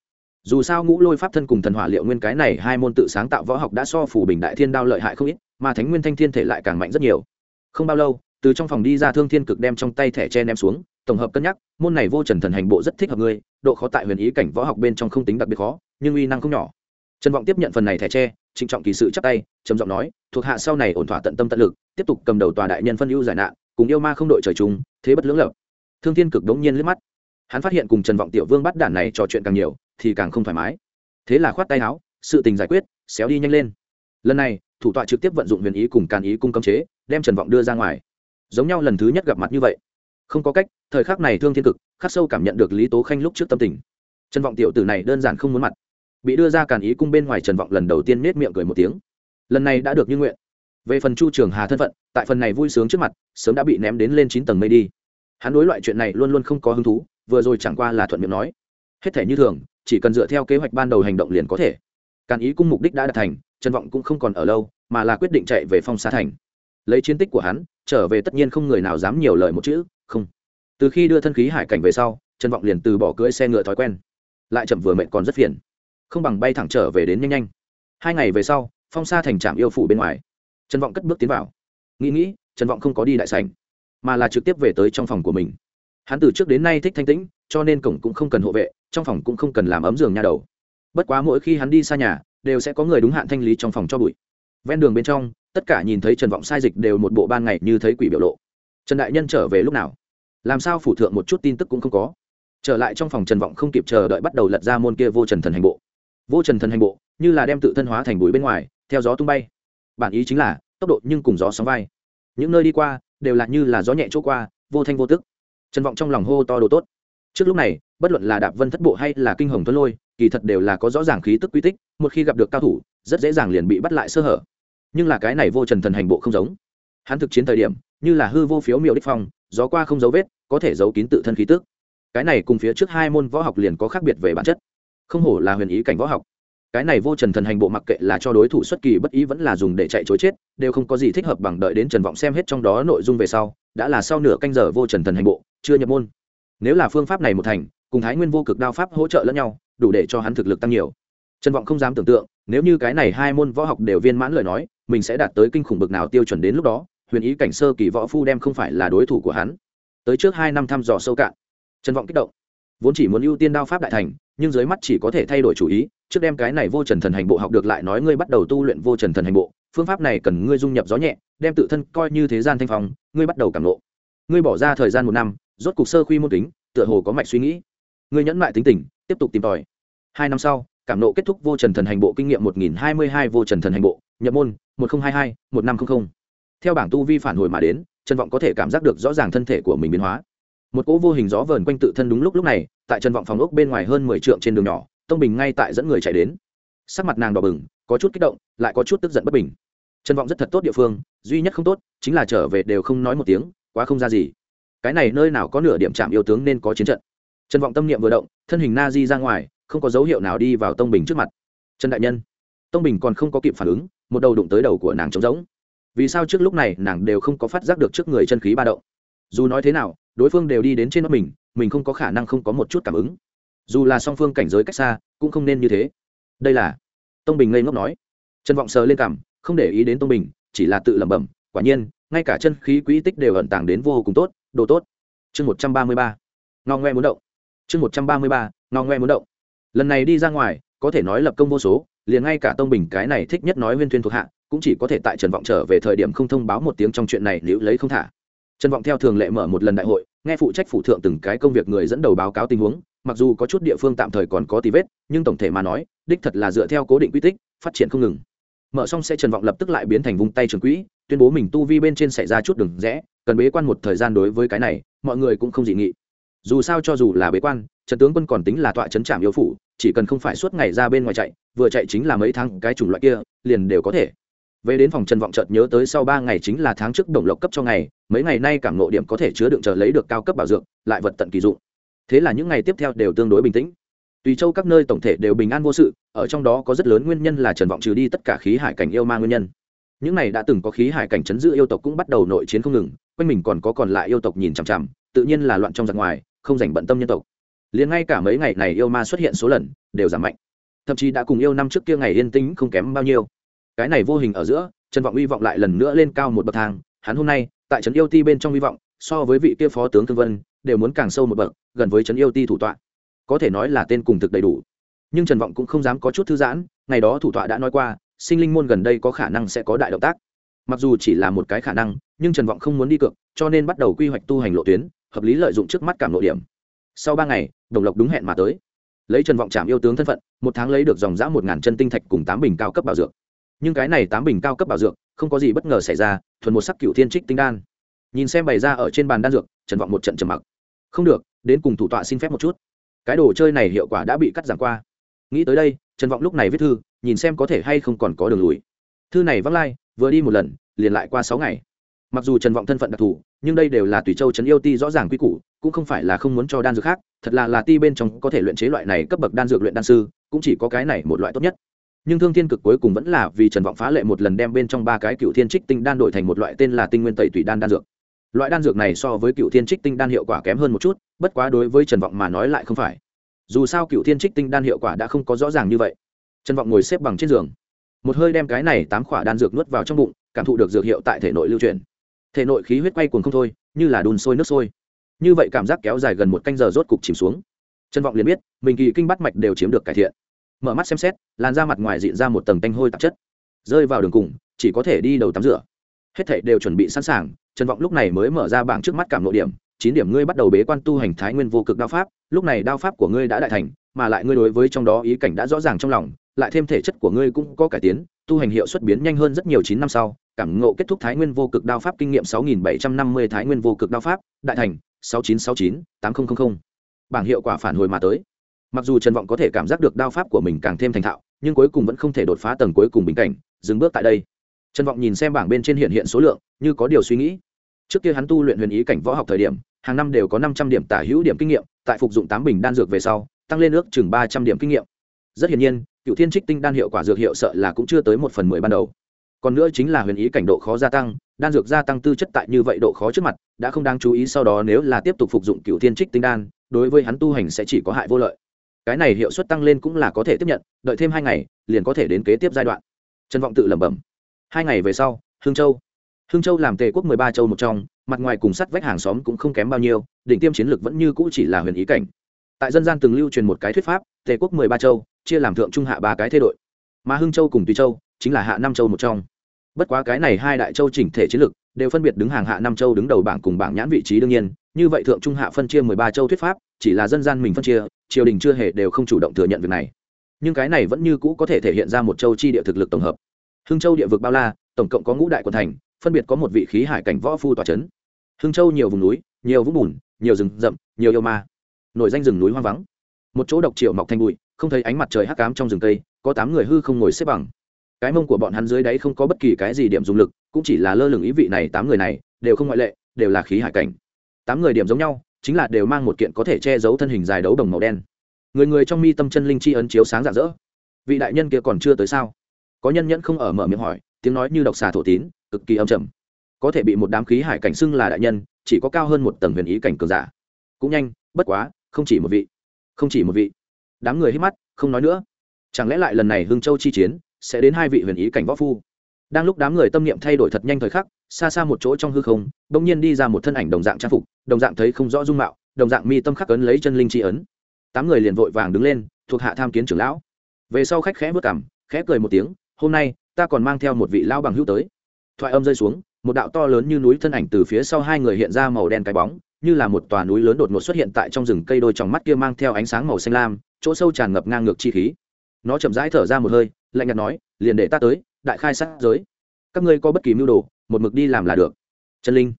Dù sao ngũ lôi pháp thân cùng thần hỏa liệu nguyên cái này hai môn tự sáng tạo võ học đã so phủ bình đại thiên đao lợi hại không ít, mà thánh nguyên thanh thiên thể lại càng mạnh rất nhiều. Không bao lâu, từ trong phòng đi ra thương thiên cực đem trong tay thẻ tre ném xuống tổng hợp cân nhắc, môn này vô trần thần hành bộ rất thích hợp ngươi, độ khó tại huyền ý cảnh võ học bên trong không tính đặc biệt khó, nhưng uy năng không nhỏ. Trần vọng tiếp nhận phần này thẻ tre, trịnh trọng kỳ sự chắp tay, trầm giọng nói, thuộc hạ sau này ổn thỏa tận tâm tận lực, tiếp tục cầm đầu tòa đại nhân phân ưu giải nạn, cùng yêu ma không đội trời chung, thế bất lưỡng lập. Thương thiên cực đống nhiên liếc mắt. Hắn phát hiện cùng trần vọng tiểu vương bắt đản này trò chuyện càng nhiều, thì càng không thoải mái. Thế là khoát tay áo, sự tình giải quyết, xéo đi nhanh lên. Lần này, thủ tọa trực tiếp vận dụng huyền ý cùng càn ý cung cấm chế, đem trần vọng đưa ra ngoài. Giống nhau lần thứ nhất gặp mặt như vậy không có cách, thời khắc này thương thiên cực, khắc sâu cảm nhận được lý tố khanh lúc trước tâm tình. Trần vọng tiểu tử này đơn giản không muốn mặt. Bị đưa ra càn ý cung bên ngoài trần vọng lần đầu tiên nết miệng cười một tiếng. Lần này đã được như nguyện. Về phần chu trường hà thân phận, tại phần này vui sướng trước mặt, sớm đã bị ném đến lên chín tầng mây đi. Hắn đối loại chuyện này luôn luôn không có hứng thú, vừa rồi chẳng qua là thuận miệng nói. Hết thể như thường, chỉ cần dựa theo kế hoạch ban đầu hành động liền có thể. Càn ý cung mục đích đã đạt thành, trần vọng cũng không còn ở lâu, mà là quyết định chạy về phong xa thành. Lấy chiến tích của hắn, trở về tất nhiên không người nào dám nhiều lời một chữ không. Từ khi đưa thân khí hải cảnh về sau, trần vọng liền từ bỏ cưỡi xe ngựa thói quen. Lại chậm vừa mệt còn rất phiền. Không bằng bay thẳng trở về đến nhanh nhanh. Hai ngày về sau, phong xa thành trạm yêu phủ bên ngoài. Trần vọng cất bước tiến vào. Nghĩ nghĩ, trần vọng không có đi đại sảnh, mà là trực tiếp về tới trong phòng của mình. Hắn từ trước đến nay thích thanh tĩnh, cho nên cổng cũng không cần hộ vệ, trong phòng cũng không cần làm ấm giường nhà đầu. Bất quá mỗi khi hắn đi xa nhà, đều sẽ có người đúng hạn thanh lý trong phòng cho bụi. Ven đường bên trong, tất cả nhìn thấy trần vọng sai dịch đều một bộ ban ngày như thấy quỷ biểu lộ trần đại nhân trở về lúc nào? Làm sao phủ thượng một chút tin tức cũng không có? Trở lại trong phòng trần vọng không kịp chờ đợi bắt đầu lật ra môn kia vô trần thần hành bộ. Vô trần thần hành bộ, như là đem tự thân hóa thành bụi bên ngoài, theo gió tung bay. Bản ý chính là, tốc độ nhưng cùng gió sóng vai. Những nơi đi qua, đều là như là gió nhẹ chỗ qua, vô thanh vô tức. Trần vọng trong lòng hô to đồ tốt. Trước lúc này, bất luận là đạp vân thất bộ hay là kinh hồng thuấn lôi, kỳ thật đều là có rõ ràng khí tức quy tích, một khi gặp được cao thủ, rất dễ dàng liền bị bắt lại sơ hở. Nhưng là cái này vô trần thần hành bộ không giống hắn thực chiến thời điểm, như là hư vô phiếu miệu đích phong, gió qua không dấu vết, có thể giấu kín tự thân khí tức. Cái này cùng phía trước hai môn võ học liền có khác biệt về bản chất. Không hổ là huyền ý cảnh võ học. Cái này vô trần thần hành bộ mặc kệ là cho đối thủ xuất kỳ bất ý vẫn là dùng để chạy chối chết, đều không có gì thích hợp bằng đợi đến trần vọng xem hết trong đó nội dung về sau, đã là sau nửa canh giờ vô trần thần hành bộ, chưa nhập môn. Nếu là phương pháp này một thành, cùng thái nguyên vô cực đao pháp hỗ trợ lẫn nhau, đủ để cho hắn thực lực tăng nhiều. Trần vọng không dám tưởng tượng, nếu như cái này hai môn võ học đều viên mãn lời nói, mình sẽ đạt tới kinh khủng bực nào tiêu chuẩn đến lúc đó huyền ý cảnh sơ kỳ võ phu đem không phải là đối thủ của hắn. Tới trước hai năm thăm dò sâu cạn trần vọng kích động. Vốn chỉ muốn ưu tiên đao pháp đại thành nhưng dưới mắt chỉ có thể thay đổi chủ ý trước đem cái này vô trần thần hành bộ học được lại nói ngươi bắt đầu tu luyện vô trần thần hành bộ phương pháp này cần ngươi dung nhập gió nhẹ đem tự thân coi như thế gian thanh phong ngươi bắt đầu cảm lộ ngươi bỏ ra thời gian một năm rốt cục sơ khuy môn tính, tựa hồ có mạch suy nghĩ. Ngươi nhẫn mại tính tình tiếp tục tìm tòi. Hai năm sau cảm nộ kết thúc vô trần thần hành bộ kinh nghiệm một nghìn hai mươi hai vô trần thần hành bộ nhập môn một nghìn hai mươi hai một năm trăm linh theo bảng tu vi phản hồi mà đến, trần vọng có thể cảm giác được rõ ràng thân thể của mình biến hóa. Một cỗ vô hình gió vờn quanh tự thân đúng lúc lúc này, tại trần vọng phòng ốc bên ngoài hơn mười trượng trên đường nhỏ, tông bình ngay tại dẫn người chạy đến. Sắc mặt nàng đỏ bừng, có chút kích động, lại có chút tức giận bất bình. Trần vọng rất thật tốt địa phương, duy nhất không tốt, chính là trở về đều không nói một tiếng, quá không ra gì. Cái này nơi nào có nửa điểm chạm yêu tướng nên có chiến trận. Trần vọng tâm niệm vừa động, thân hình na di ra ngoài, không có dấu hiệu nào đi vào tông bình trước mặt. Trần đại nhân. Tông bình còn không có kịp phản ứng, một đầu đụng tới đầu của nàng trống rỗng vì sao trước lúc này nàng đều không có phát giác được trước người chân khí ba động? Dù nói thế nào, đối phương đều đi đến trên mắt mình mình không có khả năng không có một chút cảm ứng. Dù là song phương cảnh giới cách xa, cũng không nên như thế. Đây là, tông bình ngây ngốc nói. Trần vọng sờ lên cảm, không để ý đến tông bình, chỉ là tự lẩm bẩm, quả nhiên, ngay cả chân khí quỹ tích đều ẩn tàng đến vô cùng tốt, đồ tốt. Chương một trăm ba mươi ba. Ngao ngoe muốn động. Chương một trăm ba mươi ba, ngao ngoe muốn động. Lần này đi ra ngoài, có thể nói lập công vô số, liền ngay cả tông bình cái này thích nhất nói huyên thuyên thuộc hạ cũng chỉ có thể tại trần vọng trở về thời điểm không thông báo một tiếng trong chuyện này nếu lấy không thả. Trần vọng theo thường lệ mở một lần đại hội, nghe phụ trách phủ thượng từng cái công việc người dẫn đầu báo cáo tình huống, mặc dù có chút địa phương tạm thời còn có tí vết, nhưng tổng thể mà nói, đích thật là dựa theo cố định quy tích, phát triển không ngừng. Mở xong sẽ trần vọng lập tức lại biến thành vung tay trường quỹ, tuyên bố mình tu vi bên trên xảy ra chút đường rẽ, cần bế quan một thời gian đối với cái này, mọi người cũng không dị nghị. Dù sao cho dù là bế quan, trần tướng quân còn tính là tọa trấn trạm yêu phủ, chỉ cần không phải suốt ngày ra bên ngoài chạy, vừa chạy chính là mấy tháng, cái chủng loại kia, liền đều có thể về đến phòng trần vọng chợt nhớ tới sau ba ngày chính là tháng trước đồng lộc cấp cho ngày, mấy ngày nay cảm nộ điểm có thể chứa đựng chờ lấy được cao cấp bảo dược, lại vật tận kỳ dụng. Thế là những ngày tiếp theo đều tương đối bình tĩnh. Tùy châu các nơi tổng thể đều bình an vô sự, ở trong đó có rất lớn nguyên nhân là trần vọng trừ đi tất cả khí hải cảnh yêu ma nguyên nhân. Những này đã từng có khí hải cảnh chấn giữ yêu tộc cũng bắt đầu nội chiến không ngừng, quanh mình còn có còn lại yêu tộc nhìn chằm chằm, tự nhiên là loạn trong giặc ngoài, không dành bận tâm nhân tộc. Liền ngay cả mấy ngày này yêu ma xuất hiện số lần, đều giảm mạnh. Thậm chí đã cùng yêu năm trước kia ngày yên tĩnh không kém bao nhiêu cái này vô hình ở giữa, trần vọng hy vọng lại lần nữa lên cao một bậc thang, hắn hôm nay, tại trấn yêu ti bên trong hy vọng, so với vị kia phó tướng thương vân, đều muốn càng sâu một bậc, gần với trấn yêu ti thủ tọa. Có thể nói là tên cùng thực đầy đủ. Nhưng trần vọng cũng không dám có chút thư giãn, ngày đó thủ tọa đã nói qua, sinh linh môn gần đây có khả năng sẽ có đại động tác. Mặc dù chỉ là một cái khả năng, nhưng trần vọng không muốn đi cược, cho nên bắt đầu quy hoạch tu hành lộ tuyến, hợp lý lợi dụng trước mắt cảm lộ điểm. Sau ba ngày, đồng lộc đúng hẹn mà tới. Lấy trần vọng chạm yêu tướng thân phận, một tháng lấy được dòng giã một ngàn chân tinh thạch cùng tám bình cao cấp bảo dược nhưng cái này tám bình cao cấp bảo dược, không có gì bất ngờ xảy ra, thuần một sắc cựu thiên trích tinh đan. Nhìn xem bày ra ở trên bàn đan dược, trần vọng một trận trầm mặc. Không được, đến cùng thủ tọa xin phép một chút. Cái đồ chơi này hiệu quả đã bị cắt giảm qua. Nghĩ tới đây, trần vọng lúc này viết thư, nhìn xem có thể hay không còn có đường lùi. Thư này văng lai, vừa đi một lần, liền lại qua sáu ngày. Mặc dù trần vọng thân phận đặc thù, nhưng đây đều là tùy châu trấn yêu ti rõ ràng quy củ, cũng không phải là không muốn cho đan dược khác, thật là là ti bên trong có thể luyện chế loại này cấp bậc đan dược luyện đan sư, cũng chỉ có cái này một loại tốt nhất nhưng thương thiên cực cuối cùng vẫn là vì trần vọng phá lệ một lần đem bên trong ba cái cựu thiên trích tinh đan đổi thành một loại tên là tinh nguyên tẩy tủy đan đan dược. Loại đan dược này so với cựu thiên trích tinh đan hiệu quả kém hơn một chút, bất quá đối với trần vọng mà nói lại không phải. Dù sao cựu thiên trích tinh đan hiệu quả đã không có rõ ràng như vậy. Trần vọng ngồi xếp bằng trên giường. Một hơi đem cái này tám khỏa đan dược nuốt vào trong bụng, cảm thụ được dược hiệu tại thể nội lưu truyền thể nội khí huyết quay cuồng không thôi, như là đun sôi nước sôi. Như vậy cảm giác kéo dài gần một canh giờ rốt cục chìm xuống. Trần vọng liền biết, mình kỳ kinh bắt mạch đều chiếm được cải thiện mở mắt xem xét, làn da mặt ngoài diện ra một tầng tanh hôi tạp chất. Rơi vào đường cùng, chỉ có thể đi đầu tắm rửa. Hết thảy đều chuẩn bị sẵn sàng, trần vọng lúc này mới mở ra bảng trước mắt cảm nội điểm, chín điểm ngươi bắt đầu bế quan tu hành thái nguyên vô cực đao pháp, lúc này đao pháp của ngươi đã đại thành, mà lại ngươi đối với trong đó ý cảnh đã rõ ràng trong lòng, lại thêm thể chất của ngươi cũng có cải tiến, tu hành hiệu suất biến nhanh hơn rất nhiều chín năm sau, cảm ngộ kết thúc thái nguyên vô cực đao pháp kinh nghiệm sáu nghìn bảy trăm năm mươi thái nguyên vô cực đao pháp, đại thành, sáu chín sáu chín tám nghìn bảng hiệu quả phản hồi mà tới mặc dù trần vọng có thể cảm giác được đao pháp của mình càng thêm thành thạo, nhưng cuối cùng vẫn không thể đột phá tầng cuối cùng bình cảnh, dừng bước tại đây. Trần vọng nhìn xem bảng bên trên hiện hiện số lượng, như có điều suy nghĩ. Trước kia hắn tu luyện huyền ý cảnh võ học thời điểm, hàng năm đều có năm trăm điểm tả hữu điểm kinh nghiệm, tại phục dụng tám bình đan dược về sau, tăng lên ước chừng ba trăm điểm kinh nghiệm. Rất hiển nhiên, cựu thiên trích tinh đan hiệu quả dược hiệu sợ là cũng chưa tới một phần mười ban đầu. Còn nữa chính là huyền ý cảnh độ khó gia tăng, đan dược gia tăng tư chất tại như vậy độ khó trước mặt, đã không đáng chú ý sau đó nếu là tiếp tục phục dụng cựu thiên trích tinh đan, đối với hắn tu hành sẽ chỉ có hại vô lợi cái này hiệu suất tăng lên cũng là có thể tiếp nhận, đợi thêm hai ngày, liền có thể đến kế tiếp giai đoạn. Trần vọng tự lẩm bẩm. Hai ngày về sau, hương châu. Hương châu làm tề quốc mười ba châu một trong, mặt ngoài cùng sắt vách hàng xóm cũng không kém bao nhiêu, đỉnh tiêm chiến lược vẫn như cũ chỉ là huyền ý cảnh. Tại dân gian từng lưu truyền một cái thuyết pháp, tề quốc mười ba châu, chia làm thượng trung hạ ba cái thế đội. Mà hưng châu cùng tùy châu, chính là hạ năm châu một trong. Bất quá cái này hai đại châu chỉnh thể chiến lược, đều phân biệt đứng hàng hạ năm châu đứng đầu bảng cùng bảng nhãn vị trí đương nhiên, như vậy thượng trung hạ phân chia mười ba châu thuyết pháp, chỉ là dân gian mình phân chia triều đình chưa hề đều không chủ động thừa nhận việc này. Nhưng cái này vẫn như cũ có thể thể hiện ra một châu chi địa thực lực tổng hợp. Hưng châu địa vực bao la, tổng cộng có ngũ đại quận thành, phân biệt có một vị khí hải cảnh võ phu tòa c h ấ n hưng châu nhiều vùng núi, nhiều vũng bùn, nhiều rừng rậm, nhiều yêu ma. Nổi danh rừng núi hoang vắng. Một chỗ độc triệu mọc thành bụi, không thấy ánh mặt trời hắc cám trong rừng cây, có tám người hư không ngồi xếp bằng. Cái mông của bọn hắn dưới đáy không có bất kỳ cái gì điểm dùng lực, cũng chỉ là lơ lửng ý vị này tám người này, đều không ngoại lệ, đều là khí hải cảnh. Tám người điểm giống nhau chính là đều mang một kiện có thể che giấu thân hình dài đấu đồng màu đen. Người người trong mi tâm chân linh chi ấn chiếu sáng rạng rỡ. Vị đại nhân kia còn chưa tới sao? Có nhân nhẫn không ở mở miệng hỏi, tiếng nói như độc xà thổ tín, cực kỳ âm trầm. Có thể bị một đám khí hải cảnh xưng là đại nhân, chỉ có cao hơn một tầng huyền ý cảnh cường giả. Cũng nhanh, bất quá, không chỉ một vị. Không chỉ một vị. Đám người hít mắt, không nói nữa. Chẳng lẽ lại lần này hương châu chi chiến, sẽ đến hai vị huyền ý cảnh võ phu? Đang lúc đám người tâm niệm thay đổi thật nhanh thời khắc xa xa một chỗ trong hư không, bỗng nhiên đi ra một thân ảnh đồng dạng trang phục, đồng dạng thấy không rõ dung mạo, đồng dạng mi tâm khắc ấn lấy chân linh tri ấn. Tám người liền vội vàng đứng lên, thuộc hạ tham kiến trưởng lão. Về sau khách khẽ vớt cảm, khẽ cười một tiếng, hôm nay, ta còn mang theo một vị lao bằng hữu tới. Thoại âm rơi xuống, một đạo to lớn như núi thân ảnh từ phía sau hai người hiện ra màu đen cái bóng, như là một tòa núi lớn đột ngột xuất hiện tại trong rừng cây đôi tròng mắt kia mang theo ánh sáng màu xanh lam, chỗ sâu tràn ngập ngang ngược chi khí. Nó chậm rãi thở ra một hơi, lạnh nhạt nói, liền để ta tới, đại khai sát giới. Các ngươi có bất kỳ mưu đồ một mực đi làm là được. Chân linh.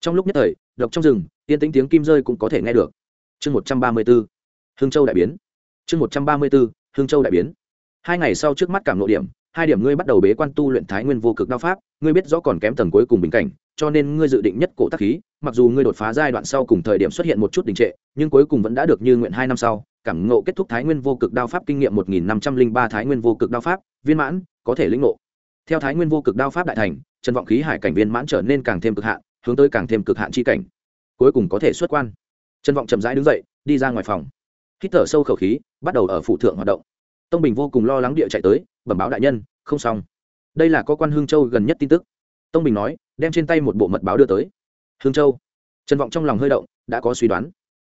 Trong lúc nhất thời, độc trong rừng tiên tĩnh tiếng kim rơi cũng có thể nghe được. Chương một trăm ba mươi b ố hương châu đại biến. Chương một trăm ba mươi b ố hương châu đại biến. Hai ngày sau trước mắt cảm nội điểm, hai điểm ngươi bắt đầu bế quan tu luyện thái nguyên vô cực đao pháp, ngươi biết rõ còn kém tầng cuối cùng bình cảnh, cho nên ngươi dự định nhất cổ tác khí, mặc dù ngươi đột phá giai đoạn sau cùng thời điểm xuất hiện một chút đình trệ, nhưng cuối cùng vẫn đã được như nguyện hai năm sau, cảm ngộ kết thúc thái nguyên vô cực đao pháp kinh nghiệm một nghìn năm trăm linh ba thái nguyên vô cực đao pháp, viên mãn, có thể lĩnh ngộ. Theo thái nguyên vô cực đao pháp đại thành trần vọng khí hải cảnh viên mãn trở nên càng thêm cực hạn hướng tới càng thêm cực hạn chi cảnh. Cuối cùng có thể xuất quan. Trần vọng chậm rãi đứng dậy đi ra ngoài phòng. Hít thở sâu khẩu khí bắt đầu ở phụ thượng hoạt động. Tông bình vô cùng lo lắng địa chạy tới bẩm báo đại nhân không xong. Đây là có quan hương châu gần nhất tin tức. Tông bình nói đem trên tay một bộ mật báo đưa tới. Hương châu. Trần vọng trong lòng hơi động đã có suy đoán.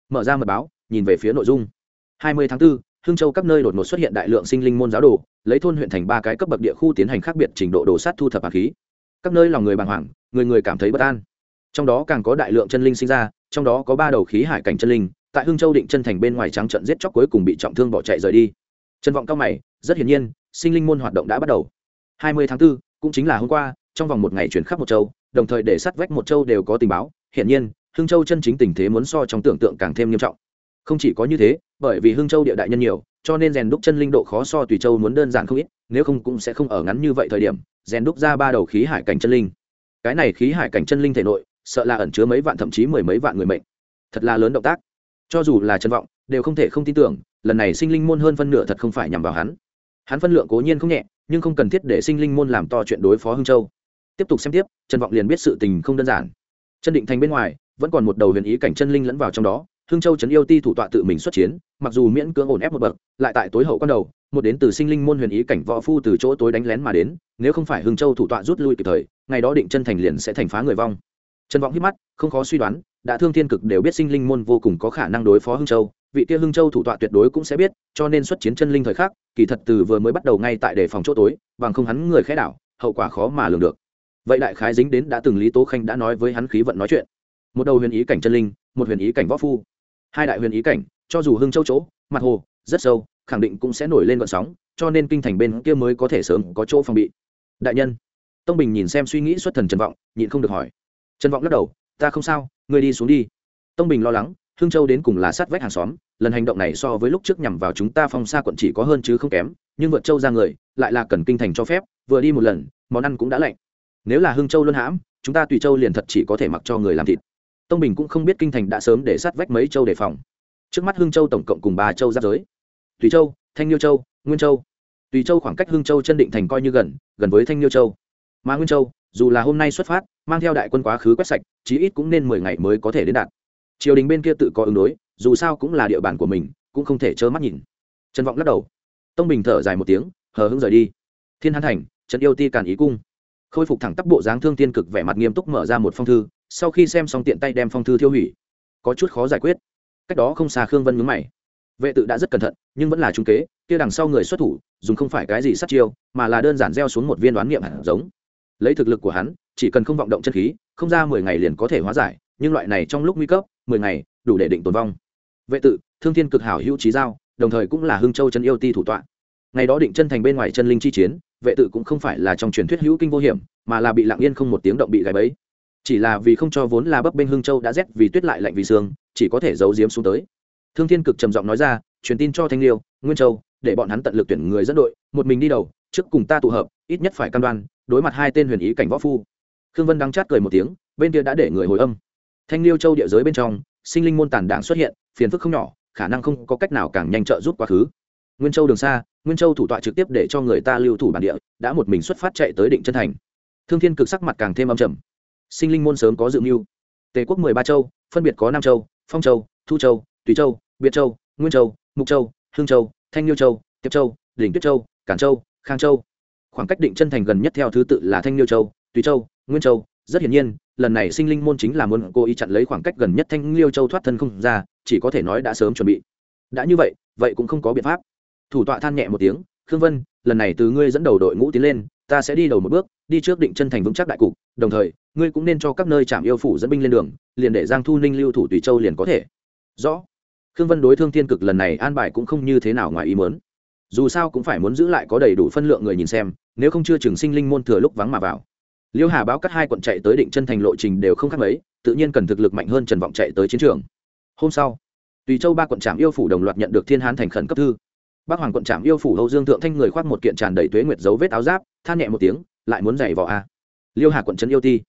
Mở ra mật báo nhìn về phía nội dung. Hai mươi tháng 4, hương châu các nơi đột ngột xuất hiện đại lượng sinh linh môn giáo đồ lấy thôn huyện thành ba cái cấp bậc địa khu tiến hành khác biệt trình độ đồ sát thu thập hạt khí các nơi lòng người bàng hoàng người người cảm thấy bất an. Trong đó càng có đại lượng chân linh sinh ra trong đó có ba đầu khí hải cảnh chân linh tại hương châu định chân thành bên ngoài trắng trận giết chóc cuối cùng bị trọng thương bỏ chạy rời đi. Trân vọng cao mày rất hiển nhiên sinh linh môn hoạt động đã bắt đầu. Hai mươi tháng 4, cũng chính là hôm qua trong vòng một ngày chuyển khắp một châu đồng thời để sát vách một châu đều có tình báo. Hiển nhiên hương châu chân chính tình thế muốn so trong tưởng tượng càng thêm nghiêm trọng. Không chỉ có như thế bởi vì hương châu địa đại nhân nhiều cho nên rèn đúc chân linh độ khó so tùy châu muốn đơn giản không ít nếu không cũng sẽ không ở ngắn như vậy thời điểm, rèn đúc ra ba đầu khí hải cảnh chân linh. Cái này khí hải cảnh chân linh thể nội, sợ là ẩn chứa mấy vạn thậm chí mười mấy vạn người mệnh. Thật là lớn động tác. Cho dù là chân vọng, đều không thể không tin tưởng, lần này sinh linh môn hơn phân nửa thật không phải nhằm vào hắn. Hắn phân lượng cố nhiên không nhẹ, nhưng không cần thiết để sinh linh môn làm to chuyện đối phó hưng châu. Tiếp tục xem tiếp trần vọng liền biết sự tình không đơn giản. Chân định thành bên ngoài, vẫn còn một đầu huyền ý cảnh chân linh lẫn vào trong đó, hưng châu trấn yêu ti thủ tọa tự mình xuất chiến, mặc dù miễn cưỡng ổn ép một bậc, lại tại tối hậu con đầu một đến từ sinh linh môn huyền ý cảnh võ phu từ chỗ tối đánh lén mà đến, nếu không phải hưng châu thủ tọa rút lui kịp thời, ngày đó định chân thành liền sẽ thành phá người vong. Trần vọng hít mắt, không khó suy đoán, đã thương thiên cực đều biết sinh linh môn vô cùng có khả năng đối phó hưng châu, vị kia hưng châu thủ tọa tuyệt đối cũng sẽ biết, cho nên xuất chiến chân linh thời khắc, kỳ thật từ vừa mới bắt đầu ngay tại đề phòng chỗ tối, bằng không hắn người khẽ đảo, hậu quả khó mà lường được. Vậy đại khái dính đến đã từng lý tố khanh đã nói với hắn khí vận nói chuyện. Một đầu huyền ý cảnh chân linh, một huyền ý cảnh võ phu. Hai đại huyền ý cảnh, cho dù hưng châu chỗ, mặt hồ, rất sâu khẳng định cũng sẽ nổi lên vận sóng, cho nên kinh thành bên kia mới có thể sớm có chỗ phòng bị. Đại nhân, tông bình nhìn xem suy nghĩ xuất thần trần vọng, nhịn không được hỏi. Trần vọng lắc đầu, ta không sao, ngươi đi xuống đi. Tông bình lo lắng, hương châu đến cùng là sát vách hàng xóm, lần hành động này so với lúc trước nhằm vào chúng ta phong xa quận chỉ có hơn chứ không kém, nhưng vượt châu ra người, lại là cần kinh thành cho phép, vừa đi một lần, món ăn cũng đã lạnh. Nếu là hương châu luân hãm, chúng ta tùy châu liền thật chỉ có thể mặc cho người làm thịt. Tông bình cũng không biết kinh thành đã sớm để sát vách mấy châu đề phòng. Trước mắt hương châu tổng cộng cùng ba châu giáp giới tùy châu, thanh nhiêu châu, nguyên châu. Tùy châu khoảng cách hương châu chân định thành coi như gần gần với thanh nhiêu châu. Mà nguyên châu, dù là hôm nay xuất phát, mang theo đại quân quá khứ quét sạch, chí ít cũng nên mười ngày mới có thể đến đạt. Triều đình bên kia tự có ứng đối, dù sao cũng là địa bàn của mình, cũng không thể trơ mắt nhìn. Trần vọng lắc đầu. Tông bình thở dài một tiếng, hờ hững rời đi. Thiên hán thành trần yêu ti càn ý cung. Khôi phục thẳng tắp bộ dáng thương tiên cực vẻ mặt nghiêm túc mở ra một phong thư, sau khi xem xong tiện tay đem phong thư thiêu hủy. Có chút khó giải quyết. Cách đó không xa khương vân nhướng mày vệ tự đã rất cẩn thận, nhưng vẫn là trung kế, kia đằng sau người xuất thủ, dùng không phải cái gì sát chiêu, mà là đơn giản gieo xuống một viên đoán nghiệm hạt giống. Lấy thực lực của hắn, chỉ cần không vọng động chân khí, không ra mười ngày liền có thể hóa giải, nhưng loại này trong lúc nguy cấp, mười ngày, đủ để định tồn vong. Vệ tự, thương thiên cực hảo hữu trí giao, đồng thời cũng là hưng châu chân yêu ti thủ tọa. Ngày đó định chân thành bên ngoài chân linh chi chiến, vệ tự cũng không phải là trong truyền thuyết hữu kinh vô hiểm, mà là bị lặng yên không một tiếng động bị gãy bẫy. Chỉ là vì không cho vốn là bấp bênh hưng châu đã rét vì tuyết lại lạnh vì sương, chỉ có thể giấu giếm xuống tới thương thiên cực trầm giọng nói ra, truyền tin cho thanh liêu, nguyên châu, để bọn hắn tận lực tuyển người dẫn đội, một mình đi đầu, trước cùng ta tụ hợp, ít nhất phải cam đoan, đối mặt hai tên huyền ý cảnh võ phu. Khương vân đắng chát cười một tiếng, bên kia đã để người hồi âm. Thanh liêu châu địa giới bên trong, sinh linh môn tàn đảng xuất hiện, phiền phức không nhỏ, khả năng không có cách nào càng nhanh trợ giúp quá khứ. Nguyên châu đường xa, nguyên châu thủ tọa trực tiếp để cho người ta lưu thủ bản địa, đã một mình xuất phát chạy tới định chân thành. Thương thiên cực sắc mặt càng thêm âm trầm. Sinh linh môn sớm có dự mưu. Tề quốc mười ba châu, phân biệt có nam châu, phong châu, thu châu tùy châu, biệt châu, nguyên châu, mục châu, hương châu, thanh liêu châu, tiệp châu, đỉnh tuyết châu, cản châu, khang châu. Khoảng cách định chân thành gần nhất theo thứ tự là thanh liêu châu, tùy châu, nguyên châu. Rất hiển nhiên, lần này sinh linh môn chính là muốn cố ý chặn lấy khoảng cách gần nhất thanh liêu châu thoát thân không ra, chỉ có thể nói đã sớm chuẩn bị. Đã như vậy vậy cũng không có biện pháp. Thủ tọa than nhẹ một tiếng, khương vân, lần này từ ngươi dẫn đầu đội ngũ tiến lên, ta sẽ đi đầu một bước, đi trước định chân thành vững chắc đại cục, đồng thời, ngươi cũng nên cho các nơi trạm yêu phủ dẫn binh lên đường, liền để giang thu ninh lưu thủ tùy châu liền có thể. Rõ khương vân đối thương thiên cực lần này an bài cũng không như thế nào ngoài ý mớn dù sao cũng phải muốn giữ lại có đầy đủ phân lượng người nhìn xem, nếu không chưa chừng sinh linh môn thừa lúc vắng mà vào. Liêu hà báo cắt hai quận chạy tới định chân thành lộ trình đều không khác mấy, tự nhiên cần thực lực mạnh hơn trần vọng chạy tới chiến trường. Hôm sau, tùy châu ba quận trạm yêu phủ đồng loạt nhận được thiên hán thành khẩn cấp thư. Bác hoàng quận trạm yêu phủ âu dương thượng thanh người khoác một kiện tràn đầy tuế nguyệt dấu vết áo giáp, than nhẹ một tiếng, lại muốn giày vò a. Liêu hà quận trấn yêu ti.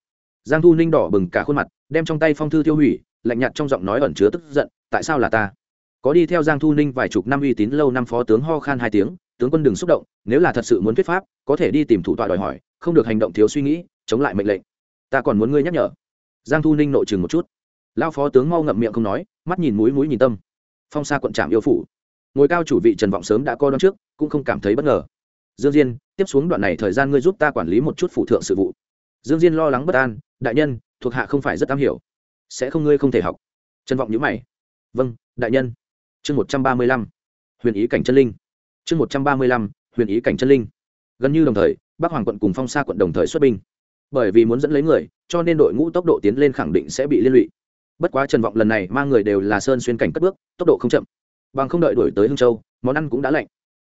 Giang thu ninh đỏ bừng cả khuôn mặt, đem trong tay phong thư tiêu hủy, lạnh nhạt trong giọng nói ẩn chứa tức giận tại sao là ta? Có đi theo giang thu ninh vài chục năm uy tín lâu năm phó tướng ho khan hai tiếng, tướng quân đừng xúc động, nếu là thật sự muốn thuyết pháp, có thể đi tìm thủ tọa đòi hỏi, không được hành động thiếu suy nghĩ, chống lại mệnh lệnh. Ta còn muốn ngươi nhắc nhở. Giang thu ninh nội chừng một chút. Lao phó tướng mau ngậm miệng không nói, mắt nhìn mũi mũi nhìn tâm. Phong sa quận trạm yêu phủ. Ngồi cao chủ vị trần vọng sớm đã coi đón trước, cũng không cảm thấy bất ngờ. Dương diên, tiếp xuống đoạn này thời gian ngươi giúp ta quản lý một chút phụ thượng sự vụ. Dương diên lo lắng bất an, đại nhân, thuộc hạ không phải rất am hiểu. Sẽ không ngươi không thể học. Trần vọng nhữ mày vâng đại nhân. Chương một trăm ba mươi lăm, huyền ý cảnh chân linh. Chương một trăm ba mươi lăm, huyền ý cảnh chân linh. Gần như đồng thời, bắc hoàng quận cùng phong sa quận đồng thời xuất binh. Bởi vì muốn dẫn lấy người, cho nên đội ngũ tốc độ tiến lên khẳng định sẽ bị liên lụy. Bất quá trần vọng lần này mang người đều là sơn xuyên cảnh cất bước, tốc độ không chậm. Bằng không đợi đuổi tới hương châu, món ăn cũng đã lạnh.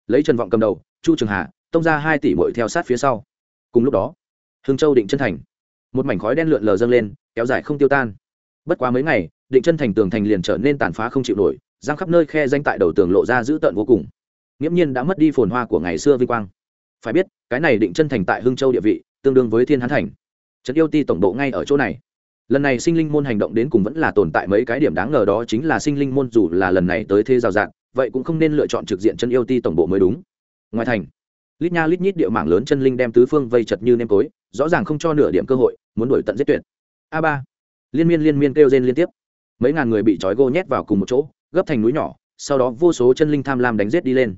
Lấy trần vọng cầm đầu, chu trường hà, tông ra hai tỷ bội theo sát phía sau. Cùng lúc đó hương châu định chân thành. Một mảnh khói đen lượn lờ dâng lên, kéo dài không tiêu tan. Bất quá mấy ngày định chân thành tường thành liền trở nên tàn phá không chịu nổi giang khắp nơi khe danh tại đầu tường lộ ra dữ tợn vô cùng. Nghiễm nhiên đã mất đi phồn hoa của ngày xưa vinh quang. Phải biết cái này định chân thành tại hưng châu địa vị tương đương với thiên hán thành. Trấn yêu ti tổng bộ ngay ở chỗ này. Lần này sinh linh môn hành động đến cùng vẫn là tồn tại mấy cái điểm đáng ngờ đó chính là sinh linh môn dù là lần này tới thế rào dạng, vậy cũng không nên lựa chọn trực diện chân yêu ti tổng bộ mới đúng. Ngoài thành lít nha lít nhít địa mảng lớn chân linh đem tứ phương vây chật như nêm tối rõ ràng không cho nửa điểm cơ hội muốn đuổi tận giết tuyệt. A ba liên miên liên miên kêu rên liên tiếp mấy ngàn người bị trói gô nhét vào cùng một chỗ, gấp thành núi nhỏ, sau đó vô số chân linh tham lam đánh giết đi lên.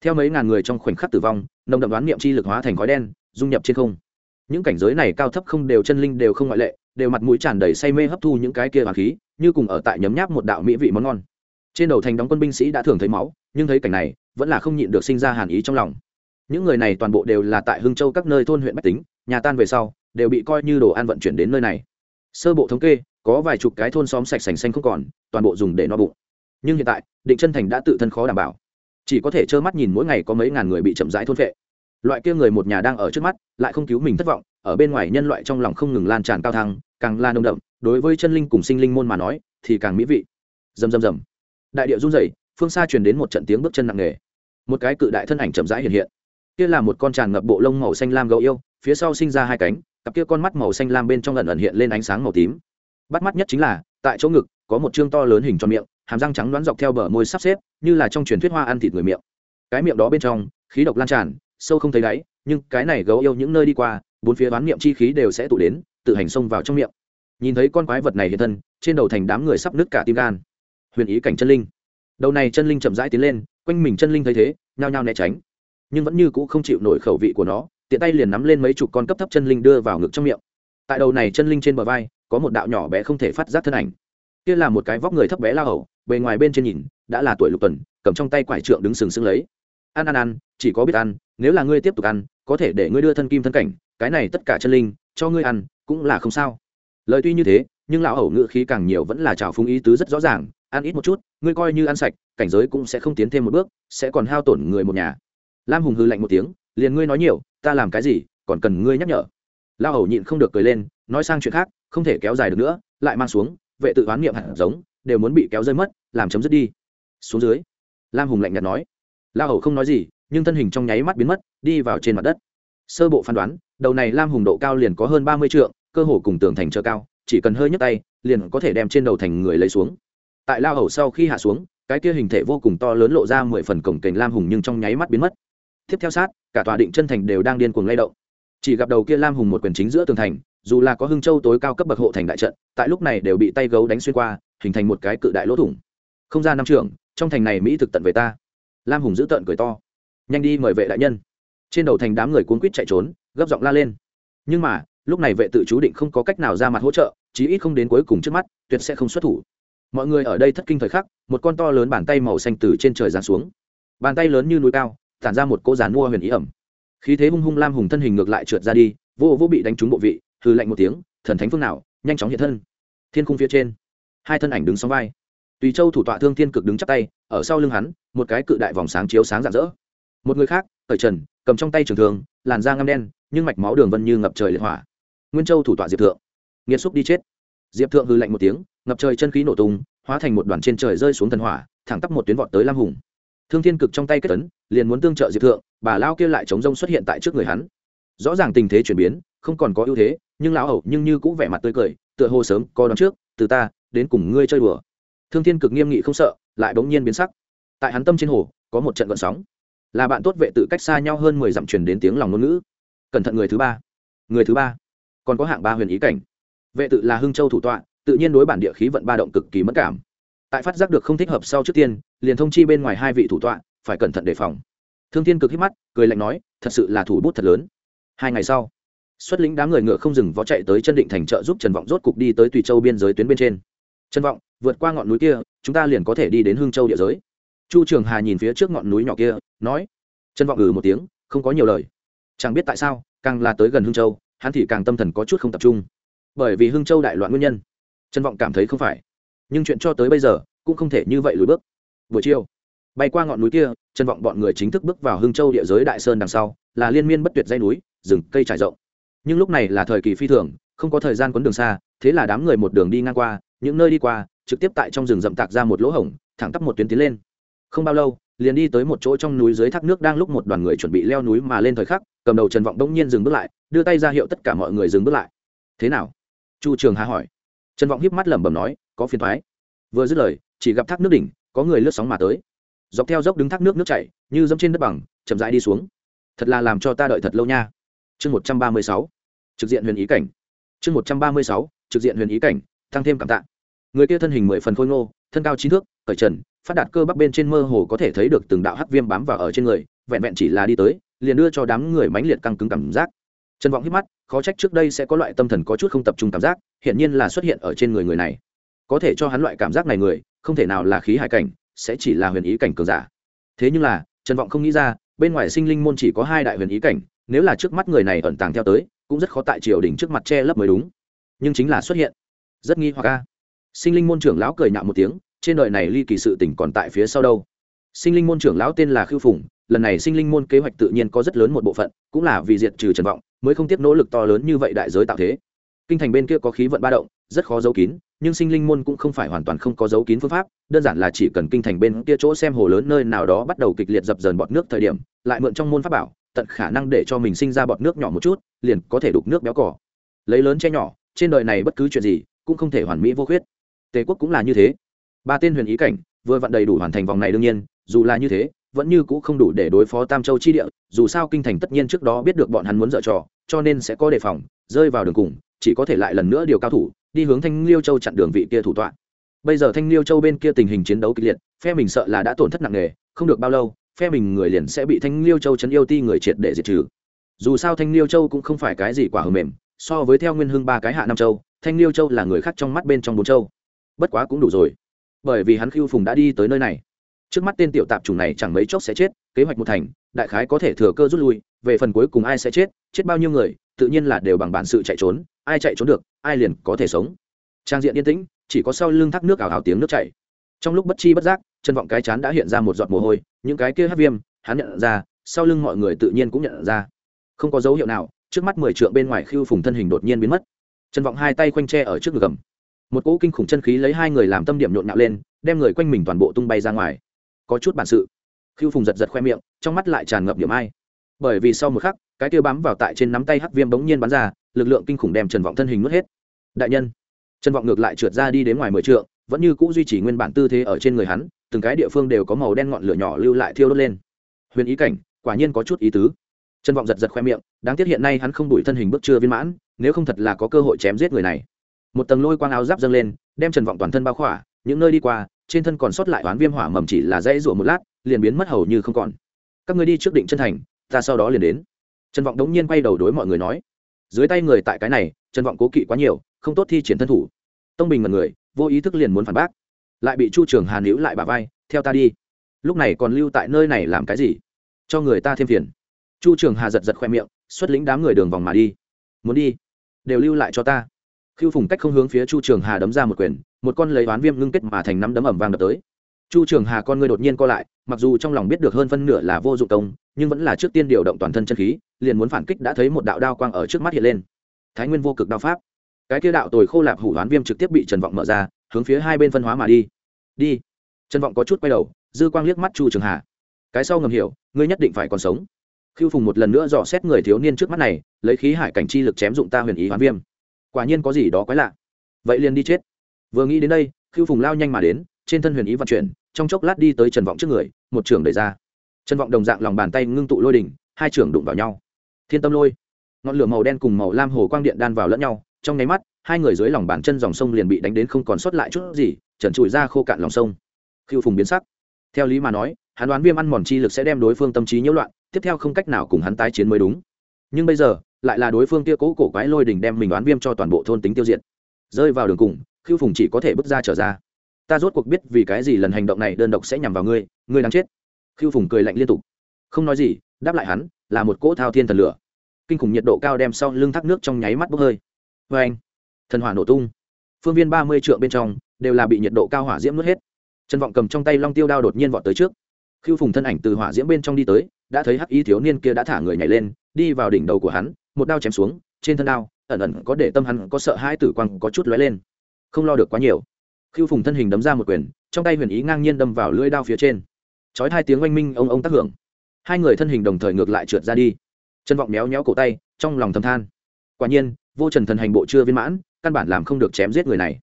Theo mấy ngàn người trong khoảnh khắc tử vong, nồng đậm đoán niệm chi lực hóa thành khói đen, dung nhập trên không. Những cảnh giới này cao thấp không đều chân linh đều không ngoại lệ, đều mặt mũi tràn đầy say mê hấp thu những cái kia hoàng khí, như cùng ở tại nhấm nháp một đạo mỹ vị món ngon. Trên đầu thành đóng quân binh sĩ đã thường thấy máu, nhưng thấy cảnh này, vẫn là không nhịn được sinh ra hàn ý trong lòng. Những người này toàn bộ đều là tại hưng châu các nơi thôn huyện bách tính, nhà tan về sau, đều bị coi như đồ ăn vận chuyển đến nơi này. Sơ bộ thống kê có vài chục cái thôn xóm sạch sành xanh không còn, toàn bộ dùng để no bụng. Nhưng hiện tại, định chân thành đã tự thân khó đảm bảo. Chỉ có thể trơ mắt nhìn mỗi ngày có mấy ngàn người bị chậm rãi thôn vệ loại kia người một nhà đang ở trước mắt, lại không cứu mình thất vọng, ở bên ngoài nhân loại trong lòng không ngừng lan tràn cao thăng, càng lan đông đậm, đối với chân linh cùng sinh linh môn mà nói, thì càng mỹ vị. Rầm rầm rầm. Đại địa run rẩy, phương xa truyền đến một trận tiếng bước chân nặng nề. Một cái cự đại thân ảnh chậm rãi hiện hiện. Kia là một con tràn ngập bộ lông màu xanh lam gấu yêu, phía sau sinh ra hai cánh, cặp kia con mắt màu xanh lam bên trong lần ẩn hiện lên ánh sáng màu tím bắt mắt nhất chính là, tại chỗ ngực, có một chương to lớn hình tròn miệng, hàm răng trắng đoán dọc theo bờ môi sắp xếp, như là trong truyền thuyết hoa ăn thịt người miệng. Cái miệng đó bên trong, khí độc lan tràn, sâu không thấy đáy, nhưng cái này gấu yêu những nơi đi qua, bốn phía đoán niệm chi khí đều sẽ tụ đến, tự hành xông vào trong miệng. Nhìn thấy con quái vật này hiện thân, trên đầu thành đám người sắp nứt cả tim gan. Huyền ý cảnh chân linh. Đầu này chân linh chậm rãi tiến lên, quanh mình chân linh thấy thế, nhao nhao né tránh. Nhưng vẫn như cũ không chịu nổi khẩu vị của nó, tiện tay liền nắm lên mấy chục con cấp thấp chân linh đưa vào ngực trong miệng. Tại đầu này chân linh trên bờ vai có một đạo nhỏ bé không thể phát giác thân ảnh. Kia là một cái vóc người thấp bé la hầu, bề ngoài bên trên nhìn, đã là tuổi lục tuần, cầm trong tay quải trượng đứng sừng sững lấy. Ăn ăn ăn, chỉ có biết ăn, nếu là ngươi tiếp tục ăn, có thể để ngươi đưa thân kim thân cảnh, cái này tất cả chân linh, cho ngươi ăn, cũng là không sao. Lời tuy như thế, nhưng lão hầu ngự khí càng nhiều vẫn là trào phúng ý tứ rất rõ ràng, ăn ít một chút, ngươi coi như ăn sạch, cảnh giới cũng sẽ không tiến thêm một bước, sẽ còn hao tổn người một nhà. Lam hùng hư lạnh một tiếng, liền ngươi nói nhiều, ta làm cái gì, còn cần ngươi nhắc nhở. Lao hầu nhịn không được cười lên, nói sang chuyện khác không thể kéo dài được nữa, lại mang xuống, vệ tự oán niệm hạt giống, đều muốn bị kéo rơi mất, làm chấm dứt đi. Xuống dưới, lam hùng lạnh nhạt nói. La hầu không nói gì, nhưng thân hình trong nháy mắt biến mất, đi vào trên mặt đất. Sơ bộ phán đoán, đầu này lam hùng độ cao liền có hơn ba mươi trượng, cơ hồ cùng tường thành chờ cao, chỉ cần hơi nhấc tay, liền có thể đem trên đầu thành người lấy xuống. Tại La hầu sau khi hạ xuống, cái kia hình thể vô cùng to lớn lộ ra mười phần cổng kềnh lam hùng nhưng trong nháy mắt biến mất. Tiếp theo sát, cả tòa định chân thành đều đang điên cuồng lay động. Chỉ gặp đầu kia lam hùng một quyền chính giữa tường thành dù là có hưng châu tối cao cấp bậc hộ thành đại trận, tại lúc này đều bị tay gấu đánh xuyên qua, hình thành một cái cự đại lỗ thủng. Không ra năm trường, trong thành này mỹ thực tận về ta. Lam hùng giữ tợn cười to. Nhanh đi mời vệ đại nhân. Trên đầu thành đám người cuốn quýt chạy trốn, gấp giọng la lên. Nhưng mà, lúc này vệ tự chú định không có cách nào ra mặt hỗ trợ, chí ít không đến cuối cùng trước mắt, tuyệt sẽ không xuất thủ. Mọi người ở đây thất kinh thời khắc, một con to lớn bàn tay màu xanh từ trên trời giáng xuống. Bàn tay lớn như núi cao, tản ra một cỗ giàn mua huyền ý ẩm. Khí thế hung hung lam hùng thân hình ngược lại trượt ra đi, vô vô bị đánh trúng bộ vị hư lạnh một tiếng, thần thánh phương nào, nhanh chóng hiện thân. Thiên khung phía trên, hai thân ảnh đứng sóng vai. Tùy châu thủ tọa thương thiên cực đứng chắp tay, ở sau lưng hắn, một cái cự đại vòng sáng chiếu sáng rạng rỡ. Một người khác ở trần, cầm trong tay trường thường làn da ngăm đen, nhưng mạch máu đường vân như ngập trời liệt hỏa. Nguyên châu thủ tọa diệp thượng, nghiệt xúc đi chết. Diệp thượng hư lạnh một tiếng, ngập trời chân khí nổ tung, hóa thành một đoàn trên trời rơi xuống thần hỏa, thẳng tắp một tuyến vọt tới lam hùng. Thương thiên cực trong tay kết tấn liền muốn tương trợ diệp thượng, bà lao kia lại chống rông xuất hiện tại trước người hắn rõ ràng tình thế chuyển biến, không còn có ưu thế, nhưng lão hậu nhưng như cũng vẻ mặt tươi cười, tựa hồ sớm có đón trước, từ ta, đến cùng ngươi chơi đùa. Thương thiên cực nghiêm nghị không sợ, lại bỗng nhiên biến sắc. Tại hắn tâm trên hồ, có một trận gợn sóng. Là bạn tốt vệ tự cách xa nhau hơn mười dặm truyền đến tiếng lòng ngôn ngữ. Cẩn thận người thứ ba. Người thứ ba. Còn có hạng ba huyền ý cảnh. Vệ tự là hưng châu thủ tọa, tự nhiên đối bản địa khí vận ba động cực kỳ mất cảm. Tại phát giác được không thích hợp sau trước tiên, liền thông chi bên ngoài hai vị thủ tọa, phải cẩn thận đề phòng. Thương thiên cực hít mắt, cười lạnh nói, thật sự là thủ bút thật lớn hai ngày sau, xuất lĩnh đám người ngựa không dừng vó chạy tới chân định thành trợ giúp trần vọng rốt cục đi tới tùy châu biên giới tuyến bên trên. Trần vọng, vượt qua ngọn núi kia, chúng ta liền có thể đi đến hương châu địa giới. Chu trường hà nhìn phía trước ngọn núi nhỏ kia, nói. Trần vọng ừ một tiếng, không có nhiều lời. Chẳng biết tại sao, càng là tới gần hương châu, hắn thì càng tâm thần có chút không tập trung. Bởi vì hương châu đại loạn nguyên nhân, trần vọng cảm thấy không phải. Nhưng chuyện cho tới bây giờ, cũng không thể như vậy lùi bước. Buổi chiều, bay qua ngọn núi kia, trần vọng bọn người chính thức bước vào hương châu địa giới đại sơn đằng sau, là liên miên bất tuyệt dây núi rừng, cây trải rộng. Nhưng lúc này là thời kỳ phi thường, không có thời gian quấn đường xa, thế là đám người một đường đi ngang qua, những nơi đi qua, trực tiếp tại trong rừng rậm tạc ra một lỗ hổng, thẳng tắp một tuyến tiến lên. Không bao lâu, liền đi tới một chỗ trong núi dưới thác nước đang lúc một đoàn người chuẩn bị leo núi mà lên thời khắc, cầm đầu trần vọng đông nhiên dừng bước lại, đưa tay ra hiệu tất cả mọi người dừng bước lại. Thế nào? Chu trường hà hỏi. Trần vọng híp mắt lẩm bẩm nói, có phiền thoái vừa dứt lời, chỉ gặp thác nước đỉnh, có người lướt sóng mà tới. Dọc theo dốc đứng thác nước nước chảy, như dẫm trên đất bằng, chậm rãi đi xuống. Thật là làm cho ta đợi thật lâu nha chương một trăm ba mươi sáu, trực diện huyền ý cảnh. Chương một trăm ba mươi sáu, trực diện huyền ý cảnh, tăng thêm cảm tạ. Người kia thân hình mười phần khôi ngô, thân cao chín thước, cởi trần, phát đạt cơ bắp bên trên mơ hồ có thể thấy được từng đạo hắc viêm bám vào ở trên người, vẹn vẹn chỉ là đi tới, liền đưa cho đám người mãnh liệt căng cứng cảm giác. Trần vọng hít mắt, khó trách trước đây sẽ có loại tâm thần có chút không tập trung cảm giác hiện nhiên là xuất hiện ở trên người người này. Có thể cho hắn loại cảm giác này người, không thể nào là khí hải cảnh, sẽ chỉ là huyền ý cảnh cường giả. Thế nhưng là, trần vọng không nghĩ ra, bên ngoài sinh linh môn chỉ có hai đại huyền ý cảnh nếu là trước mắt người này ẩn tàng theo tới, cũng rất khó tại triều đình trước mặt che lấp mới đúng. Nhưng chính là xuất hiện. Rất nghi hoặc ca sinh linh môn trưởng lão cười nhạo một tiếng, trên đời này ly kỳ sự tỉnh còn tại phía sau đâu. Sinh linh môn trưởng lão tên là khưu phùng, lần này sinh linh môn kế hoạch tự nhiên có rất lớn một bộ phận, cũng là vì diệt trừ trần vọng, mới không tiếp nỗ lực to lớn như vậy đại giới tạo thế. Kinh thành bên kia có khí vận ba động, rất khó giấu kín nhưng sinh linh môn cũng không phải hoàn toàn không có dấu kín phương pháp, đơn giản là chỉ cần kinh thành bên kia chỗ xem hồ lớn nơi nào đó bắt đầu kịch liệt dập dờn bọt nước thời điểm, lại mượn trong môn pháp bảo, tận khả năng để cho mình sinh ra bọt nước nhỏ một chút, liền có thể đục nước béo cỏ lấy lớn che nhỏ, trên đời này bất cứ chuyện gì cũng không thể hoàn mỹ vô khuyết. Tề quốc cũng là như thế. Ba tên huyền ý cảnh, vừa vặn đầy đủ hoàn thành vòng này đương nhiên, dù là như thế, vẫn như cũ không đủ để đối phó tam châu chi địa, dù sao kinh thành tất nhiên trước đó biết được bọn hắn muốn dở trò, cho nên sẽ có đề phòng, rơi vào đường cùng, chỉ có thể lại lần nữa điều cao thủ đi hướng thanh liêu châu chặn đường vị kia thủ tọa. Bây giờ thanh liêu châu bên kia tình hình chiến đấu kịch liệt, phe mình sợ là đã tổn thất nặng nề, không được bao lâu, phe mình người liền sẽ bị thanh liêu châu chấn yêu ti người triệt để diệt trừ. Dù sao thanh liêu châu cũng không phải cái gì quả hờ mềm, so với theo nguyên hưng ba cái hạ nam châu, thanh liêu châu là người khác trong mắt bên trong bốn châu. Bất quá cũng đủ rồi. Bởi vì hắn khiêu phùng đã đi tới nơi này. Trước mắt tên tiểu tạp chủng này chẳng mấy chốc sẽ chết, kế hoạch một thành, đại khái có thể thừa cơ rút lui, về phần cuối cùng ai sẽ chết chết bao nhiêu người, tự nhiên là đều bằng bản sự chạy trốn, ai chạy trốn được ai liền có thể sống? Trang diện yên tĩnh, chỉ có sau lưng thác nước ảo ảo tiếng nước chảy. Trong lúc bất chi bất giác, chân vọng cái chán đã hiện ra một giọt mồ hôi, những cái kia hát viêm, hắn nhận ra, sau lưng mọi người tự nhiên cũng nhận ra. Không có dấu hiệu nào, trước mắt mười trượng bên ngoài khiêu phùng thân hình đột nhiên biến mất. Chân vọng hai tay khoanh tre ở trước ngực gầm. Một cỗ kinh khủng chân khí lấy hai người làm tâm điểm nhộn nhạo lên, đem người quanh mình toàn bộ tung bay ra ngoài. Có chút bản sự. Khiêu phùng giật giật khoe miệng, trong mắt lại tràn ngập điểm ai. Bởi vì sau một khắc cái kia bám vào tại trên nắm tay hắc viêm bỗng nhiên bắn ra, lực lượng kinh khủng đem trần vọng thân hình nuốt hết. Đại nhân, trần vọng ngược lại trượt ra đi đến ngoài mười trượng, vẫn như cũ duy trì nguyên bản tư thế ở trên người hắn, từng cái địa phương đều có màu đen ngọn lửa nhỏ lưu lại thiêu đốt lên. Huyền ý cảnh, quả nhiên có chút ý tứ. Trần vọng giật giật khoe miệng, đáng tiếc hiện nay hắn không đuổi thân hình bước chưa viên mãn, nếu không thật là có cơ hội chém giết người này. Một tầng lôi quang áo giáp dâng lên, đem trần vọng toàn thân bao khỏa, những nơi đi qua, trên thân còn sót lại oán viêm hỏa mầm chỉ là dãy rủa một lát, liền biến mất hầu như không còn. Các người đi trước định chân thành, ta sau đó liền đến trần vọng đống nhiên quay đầu đối mọi người nói, dưới tay người tại cái này, trần vọng cố kỵ quá nhiều, không tốt thi triển thân thủ. Tông bình mật người, vô ý thức liền muốn phản bác. Lại bị chu trường hàn hữu lại bà vai, theo ta đi. Lúc này còn lưu tại nơi này làm cái gì? Cho người ta thêm phiền. Chu trường hà giật giật khoe miệng, xuất lĩnh đám người đường vòng mà đi. Muốn đi, đều lưu lại cho ta. Khiêu phùng cách không hướng phía chu trường hà đấm ra một quyền, một con lấy oán viêm ngưng kết mà thành nắm đấm ẩm vàng đập tới chu trường hà con ngươi đột nhiên co lại, mặc dù trong lòng biết được hơn phân nửa là vô dụng công, nhưng vẫn là trước tiên điều động toàn thân chân khí, liền muốn phản kích đã thấy một đạo đao quang ở trước mắt hiện lên. Thái nguyên vô cực đao pháp. Cái kia đạo tồi khô lạp hủ đoán viêm trực tiếp bị trần vọng mở ra, hướng phía hai bên phân hóa mà đi. Đi. Trần vọng có chút quay đầu, dư quang liếc mắt chu trường hà. Cái sau ngầm hiểu, ngươi nhất định phải còn sống. Khiêu phùng một lần nữa dò xét người thiếu niên trước mắt này, lấy khí hải cảnh chi lực chém dụng ta huyền ý hoán viêm. Quả nhiên có gì đó quái lạ. Vậy liền đi chết. Vừa nghĩ đến đây khiêu phùng lao nhanh mà đến trên thân huyền ý vận chuyển, trong chốc lát đi tới trần vọng trước người, một trưởng đẩy ra. Trần vọng đồng dạng lòng bàn tay ngưng tụ lôi đỉnh, hai trưởng đụng vào nhau. Thiên tâm lôi, ngọn lửa màu đen cùng màu lam hồ quang điện đan vào lẫn nhau, trong nháy mắt, hai người dưới lòng bàn chân dòng sông liền bị đánh đến không còn sót lại chút gì, trần trụi ra khô cạn lòng sông. Khiêu phùng biến sắc. Theo lý mà nói, hắn đoán viêm ăn mòn chi lực sẽ đem đối phương tâm trí nhiễu loạn, tiếp theo không cách nào cùng hắn tái chiến mới đúng. Nhưng bây giờ, lại là đối phương kia cố cổ quái lôi đỉnh đem mình đoán viêm cho toàn bộ thôn tính tiêu diệt. Rơi vào đường cùng khiêu phùng chỉ có thể bước ra trở ra ta rốt cuộc biết vì cái gì lần hành động này đơn độc sẽ nhằm vào ngươi ngươi đang chết. Khiêu phùng cười lạnh liên tục. Không nói gì, đáp lại hắn, là một cỗ thao thiên thần lửa. Kinh khủng nhiệt độ cao đem sau lưng thác nước trong nháy mắt bốc hơi. Vê anh, thần hỏa nổ tung. Phương viên ba mươi trượng bên trong, đều là bị nhiệt độ cao hỏa diễm nuốt hết. Trần vọng cầm trong tay long tiêu đao đột nhiên vọt tới trước. Khiêu phùng thân ảnh từ hỏa diễm bên trong đi tới, đã thấy hắc y thiếu niên kia đã thả người nhảy lên, đi vào đỉnh đầu của hắn, một đao chém xuống, trên thân đao, ẩn ẩn có để tâm hắn có sợ hai tử quang có chút lóe lên. Không lo được quá nhiều khiêu phùng thân hình đấm ra một quyền, trong tay huyền ý ngang nhiên đâm vào lưỡi đao phía trên. Chói hai tiếng oanh minh, ông ông tác hưởng. Hai người thân hình đồng thời ngược lại trượt ra đi. Chân vọng méo méo cổ tay, trong lòng thầm than. Quả nhiên, vô trần thần hành bộ chưa viên mãn, căn bản làm không được chém giết người này.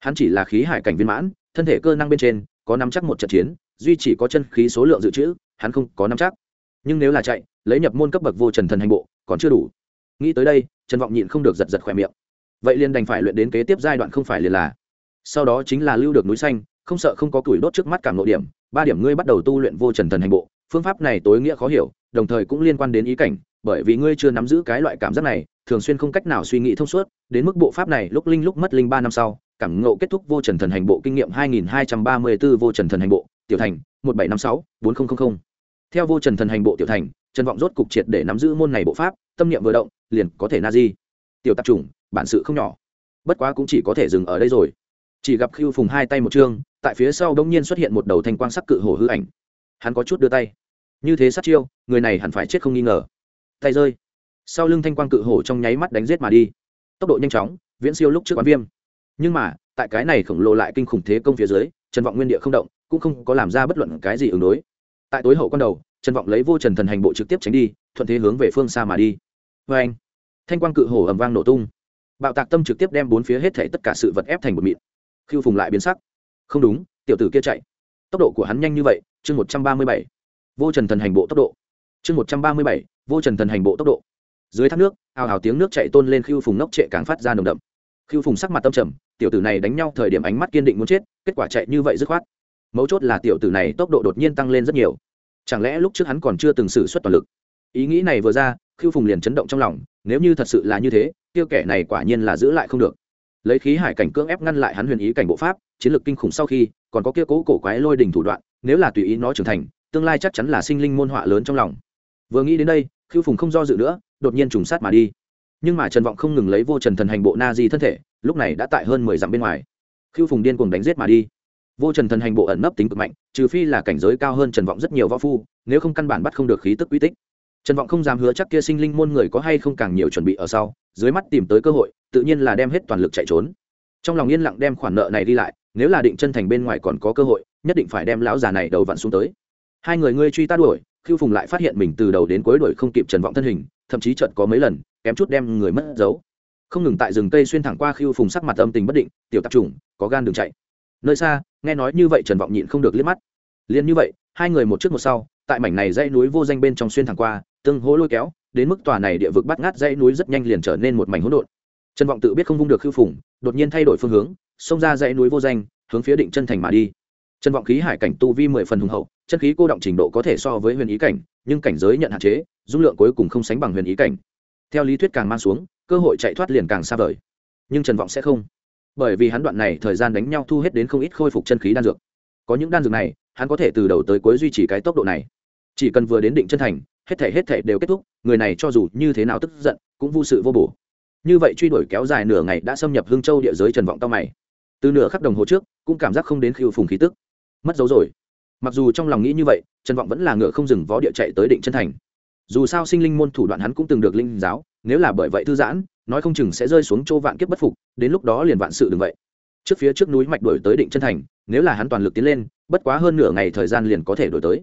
Hắn chỉ là khí hải cảnh viên mãn, thân thể cơ năng bên trên, có nắm chắc một trận chiến, duy chỉ có chân khí số lượng dự trữ, hắn không có nắm chắc. Nhưng nếu là chạy, lấy nhập môn cấp bậc vô trần thần hành bộ, còn chưa đủ. Nghĩ tới đây trần vọng nhịn không được giật giật khỏe miệng. Vậy liền đành phải luyện đến kế tiếp giai đoạn không phải liền là sau đó chính là lưu được núi xanh, không sợ không có củi đốt trước mắt cảm nội điểm, ba điểm ngươi bắt đầu tu luyện vô trần thần hành bộ. Phương pháp này tối nghĩa khó hiểu, đồng thời cũng liên quan đến ý cảnh, bởi vì ngươi chưa nắm giữ cái loại cảm giác này, thường xuyên không cách nào suy nghĩ thông suốt, đến mức bộ pháp này lúc linh lúc mất linh ba năm sau, cảm ngộ kết thúc vô trần thần hành bộ kinh nghiệm 2234 vô trần thần hành bộ, tiểu thành 1756 4000 theo vô trần thần hành bộ tiểu thành, trần vọng rốt cục triệt để nắm giữ môn này bộ pháp, tâm niệm vừa động, liền có thể na di. Tiểu tạp chủng, bản sự không nhỏ. Bất quá cũng chỉ có thể dừng ở đây rồi chỉ gặp khiêu phùng hai tay một chương tại phía sau đông nhiên xuất hiện một đầu thanh quang sắc cự hổ hư ảnh. Hắn có chút đưa tay. Như thế sát chiêu, người này hẳn phải chết không nghi ngờ. Tay rơi. Sau lưng thanh quang cự hổ trong nháy mắt đánh giết mà đi. Tốc độ nhanh chóng, viễn siêu lúc trước quán viêm. Nhưng mà, tại cái này khổng lồ lại kinh khủng thế công phía dưới, trần vọng nguyên địa không động, cũng không có làm ra bất luận cái gì ứng đối. Tại tối hậu con đầu, trần vọng lấy vô trần thần hành bộ trực tiếp tránh đi, thuận thế hướng về phương xa mà đi. Vê anh, thanh quang cự hổ ầm vang nổ tung. Bạo tạc tâm trực tiếp đem bốn phía hết thể tất cả sự vật ép thành một mịn khiêu phùng lại biến sắc. Không đúng, tiểu tử kia chạy. Tốc độ của hắn nhanh như vậy, chương một trăm ba mươi bảy. Vô trần thần hành bộ tốc độ. Chương một trăm ba mươi bảy, vô trần thần hành bộ tốc độ. Dưới thác nước hào hào tiếng nước chạy tôn lên khiêu phùng nốc trệ càng phát ra nồng đậm. Khiêu phùng sắc mặt tâm trầm, tiểu tử này đánh nhau thời điểm ánh mắt kiên định muốn chết, kết quả chạy như vậy dứt khoát. Mấu chốt là tiểu tử này tốc độ đột nhiên tăng lên rất nhiều. Chẳng lẽ lúc trước hắn còn chưa từng xử suất toàn lực? Ý nghĩ này vừa ra khiêu phùng liền chấn động trong lòng, nếu như thật sự là như thế, tiêu kẻ này quả nhiên là giữ lại không được lấy khí hải cảnh cưỡng ép ngăn lại hắn huyền ý cảnh bộ pháp, chiến lược kinh khủng sau khi, còn có kia cố cổ quái lôi đỉnh thủ đoạn, nếu là tùy ý nó trưởng thành, tương lai chắc chắn là sinh linh môn họa lớn trong lòng. Vừa nghĩ đến đây khiêu phùng không do dự nữa, đột nhiên trùng sát mà đi. Nhưng mà trần vọng không ngừng lấy vô trần thần hành bộ na di thân thể, lúc này đã tại hơn mười dặm bên ngoài. Khiêu phùng điên cuồng đánh giết mà đi. Vô trần thần hành bộ ẩn nấp tính cực mạnh, trừ phi là cảnh giới cao hơn trần vọng rất nhiều võ phu, nếu không căn bản bắt không được khí tức uy tích trần vọng không dám hứa chắc kia sinh linh môn người có hay không càng nhiều chuẩn bị ở sau, dưới mắt tìm tới cơ hội, tự nhiên là đem hết toàn lực chạy trốn. Trong lòng yên lặng đem khoản nợ này đi lại, nếu là định chân thành bên ngoài còn có cơ hội, nhất định phải đem lão già này đầu vặn xuống tới. Hai người ngươi truy ta đuổi khiêu phùng lại phát hiện mình từ đầu đến cuối đuổi không kịp trần vọng thân hình, thậm chí chợt có mấy lần, kém chút đem người mất dấu. Không ngừng tại rừng cây xuyên thẳng qua khiêu phùng sắc mặt âm tình bất định, tiểu tạp trùng có gan đường chạy. Nơi xa, nghe nói như vậy trần vọng nhịn không được liếc mắt. Liền như vậy, hai người một trước một sau tại mảnh này dãy núi vô danh bên trong xuyên thẳng qua, tương hố lôi kéo, đến mức tòa này địa vực bắt ngát dãy núi rất nhanh liền trở nên một mảnh hỗn độn. Trần vọng tự biết không vung được khiêu phùng, đột nhiên thay đổi phương hướng, xông ra dãy núi vô danh, hướng phía định chân thành mà đi. Trần vọng khí hải cảnh tu vi mười phần hùng hậu, chân khí cô động trình độ có thể so với huyền ý cảnh, nhưng cảnh giới nhận hạn chế, dung lượng cuối cùng không sánh bằng huyền ý cảnh. Theo lý thuyết càng mang xuống, cơ hội chạy thoát liền càng xa vời. Nhưng trần vọng sẽ không, bởi vì hắn đoạn này thời gian đánh nhau thu hết đến không ít khôi phục chân khí đan dược. Có những đan dược này, hắn có thể từ đầu tới cuối duy trì cái tốc độ này chỉ cần vừa đến định chân thành, hết thể hết thể đều kết thúc, người này cho dù như thế nào tức giận, cũng vô sự vô bổ. Như vậy truy đuổi kéo dài nửa ngày đã xâm nhập hương châu địa giới trần vọng tao mày. Từ nửa khắc đồng hồ trước, cũng cảm giác không đến khiêu phùng khí tức. Mất dấu rồi. Mặc dù trong lòng nghĩ như vậy, trần vọng vẫn là ngựa không dừng vó địa chạy tới định chân thành. Dù sao sinh linh môn thủ đoạn hắn cũng từng được linh giáo, nếu là bởi vậy thư giãn, nói không chừng sẽ rơi xuống chỗ vạn kiếp bất phục, đến lúc đó liền vạn sự đừng vậy. Trước phía trước núi mạch đổi tới định chân thành, nếu là hắn toàn lực tiến lên, bất quá hơn nửa ngày thời gian liền có thể đổi tới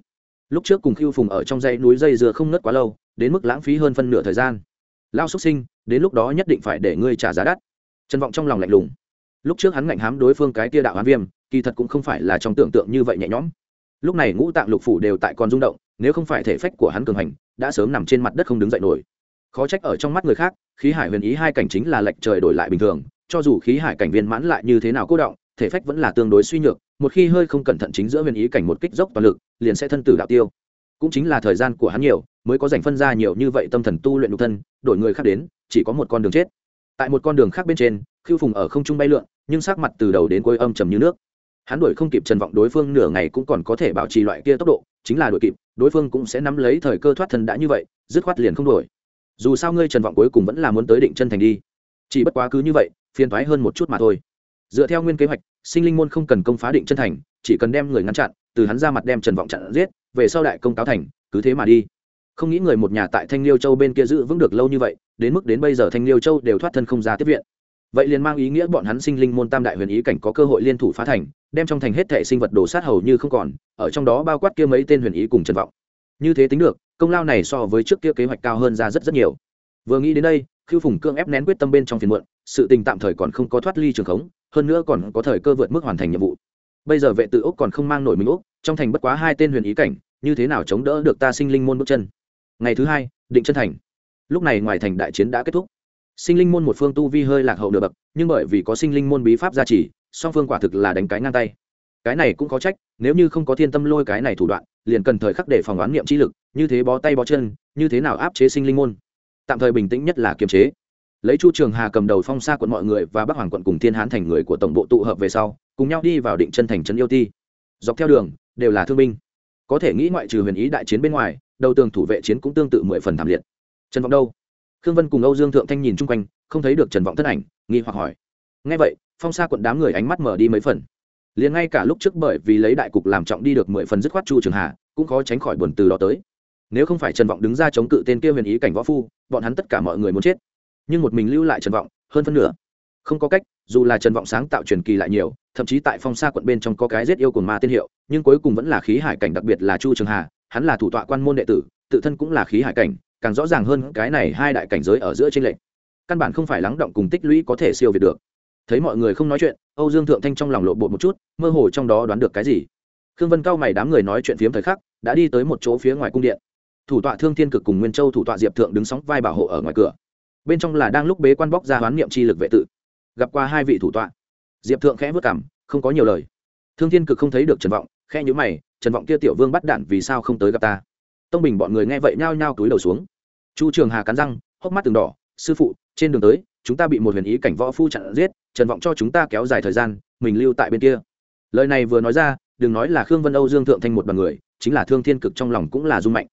lúc trước cùng khiêu phùng ở trong dãy núi dây dừa không ngất quá lâu, đến mức lãng phí hơn phân nửa thời gian. Lao xuất sinh, đến lúc đó nhất định phải để ngươi trả giá đắt. Trần vọng trong lòng lạnh lùng. Lúc trước hắn ngạnh hám đối phương cái tia đạo hán viêm, kỳ thật cũng không phải là trong tưởng tượng như vậy nhẹ nhõm. Lúc này ngũ tạng lục phủ đều tại còn rung động, nếu không phải thể phách của hắn cường hành, đã sớm nằm trên mặt đất không đứng dậy nổi. Khó trách ở trong mắt người khác, khí hải huyền ý hai cảnh chính là lệnh trời đổi lại bình thường, cho dù khí hải cảnh viên mãn lại như thế nào cố động, thể phách vẫn là tương đối suy nhược một khi hơi không cẩn thận chính giữa huyền ý cảnh một kích dốc toàn lực, liền sẽ thân tử đạo tiêu. Cũng chính là thời gian của hắn nhiều, mới có dành phân ra nhiều như vậy tâm thần tu luyện nhục thân, đổi người khác đến, chỉ có một con đường chết. Tại một con đường khác bên trên khiêu phùng ở không trung bay lượn, nhưng sắc mặt từ đầu đến cuối âm trầm như nước. Hắn đuổi không kịp trần vọng đối phương nửa ngày cũng còn có thể bảo trì loại kia tốc độ, chính là đuổi kịp, đối phương cũng sẽ nắm lấy thời cơ thoát thân đã như vậy, dứt khoát liền không đuổi. Dù sao ngươi trần vọng cuối cùng vẫn là muốn tới định chân thành đi. Chỉ bất quá cứ như vậy, phiền thoái hơn một chút mà thôi dựa theo nguyên kế hoạch, sinh linh môn không cần công phá định chân thành, chỉ cần đem người ngăn chặn, từ hắn ra mặt đem trần vọng chặn giết, về sau đại công cáo thành, cứ thế mà đi. Không nghĩ người một nhà tại thanh liêu châu bên kia giữ vững được lâu như vậy, đến mức đến bây giờ thanh liêu châu đều thoát thân không ra tiếp viện. Vậy liền mang ý nghĩa bọn hắn sinh linh môn tam đại huyền ý cảnh có cơ hội liên thủ phá thành, đem trong thành hết thệ sinh vật đồ sát hầu như không còn, ở trong đó bao quát kia mấy tên huyền ý cùng trần vọng. Như thế tính được, công lao này so với trước kia kế hoạch cao hơn ra rất rất nhiều. Vừa nghĩ đến đây khiêu phùng cương ép nén quyết tâm bên trong phiền muộn sự tình tạm thời còn không có thoát ly trường khống, hơn nữa còn có thời cơ vượt mức hoàn thành nhiệm vụ. Bây giờ vệ tự úc còn không mang nổi mình úc, trong thành bất quá hai tên huyền ý cảnh, như thế nào chống đỡ được ta sinh linh môn bước chân? Ngày thứ hai, định chân thành. Lúc này ngoài thành đại chiến đã kết thúc. Sinh linh môn một phương tu vi hơi lạc hậu nửa bậc, nhưng bởi vì có sinh linh môn bí pháp gia trì, song phương quả thực là đánh cái ngang tay. Cái này cũng có trách, nếu như không có thiên tâm lôi cái này thủ đoạn, liền cần thời khắc để phòng oán niệm chi lực, như thế bó tay bó chân, như thế nào áp chế sinh linh môn? Tạm thời bình tĩnh nhất là kiềm chế lấy chu trường hà cầm đầu phong xa quận mọi người và bắc hoàng quận cùng thiên hán thành người của tổng bộ tụ hợp về sau, cùng nhau đi vào định chân thành trấn yêu ti. Dọc theo đường, đều là thương binh. Có thể nghĩ ngoại trừ huyền ý đại chiến bên ngoài, đầu tường thủ vệ chiến cũng tương tự mười phần thảm liệt. Trần vọng đâu? Khương vân cùng âu dương thượng thanh nhìn chung quanh, không thấy được trần vọng thân ảnh, nghi hoặc hỏi. Ngay vậy, phong xa quận đám người ánh mắt mở đi mấy phần. Liền ngay cả lúc trước bởi vì lấy đại cục làm trọng đi được mười phần dứt khoát chu trường hà, cũng khó tránh khỏi buồn từ đó tới. Nếu không phải trần vọng đứng ra chống cự tên kia huyền ý cảnh võ phu, bọn hắn tất cả mọi người muốn chết nhưng một mình lưu lại trần vọng, hơn phân nửa. Không có cách, dù là trần vọng sáng tạo truyền kỳ lại nhiều, thậm chí tại phong sa quận bên trong có cái giết yêu cồn ma tiên hiệu, nhưng cuối cùng vẫn là khí hải cảnh, đặc biệt là chu trường hà, hắn là thủ tọa quan môn đệ tử, tự thân cũng là khí hải cảnh, càng rõ ràng hơn cái này hai đại cảnh giới ở giữa trên lệnh căn bản không phải lắng động cùng tích lũy có thể siêu việt được. Thấy mọi người không nói chuyện, âu dương thượng thanh trong lòng lộ bột một chút, mơ hồ trong đó đoán được cái gì. Khương vân cao mày đám người nói chuyện phiếm thời khắc, đã đi tới một chỗ phía ngoài cung điện. Thủ tọa thương thiên cực cùng nguyên châu thủ tọa diệp thượng đứng sóng vai bảo hộ ở ngoài cửa bên trong là đang lúc bế quan bóc ra hoán niệm chi lực vệ tự. Gặp qua hai vị thủ tọa. Diệp thượng khẽ vất cảm không có nhiều lời. Thương thiên cực không thấy được trần vọng khe nhữ mày, trần vọng kia tiểu vương bắt đạn vì sao không tới gặp ta? Tông bình bọn người nghe vậy nhao nhao túi đầu xuống. Chu trường hà cắn răng, hốc mắt từng đỏ, sư phụ, trên đường tới, chúng ta bị một huyền ý cảnh võ phu chặn giết, trần vọng cho chúng ta kéo dài thời gian, mình lưu tại bên kia. Lời này vừa nói ra, đừng nói là khương vân âu dương thượng thanh một đoàn người, chính là thương thiên cực trong lòng cũng là dung mạnh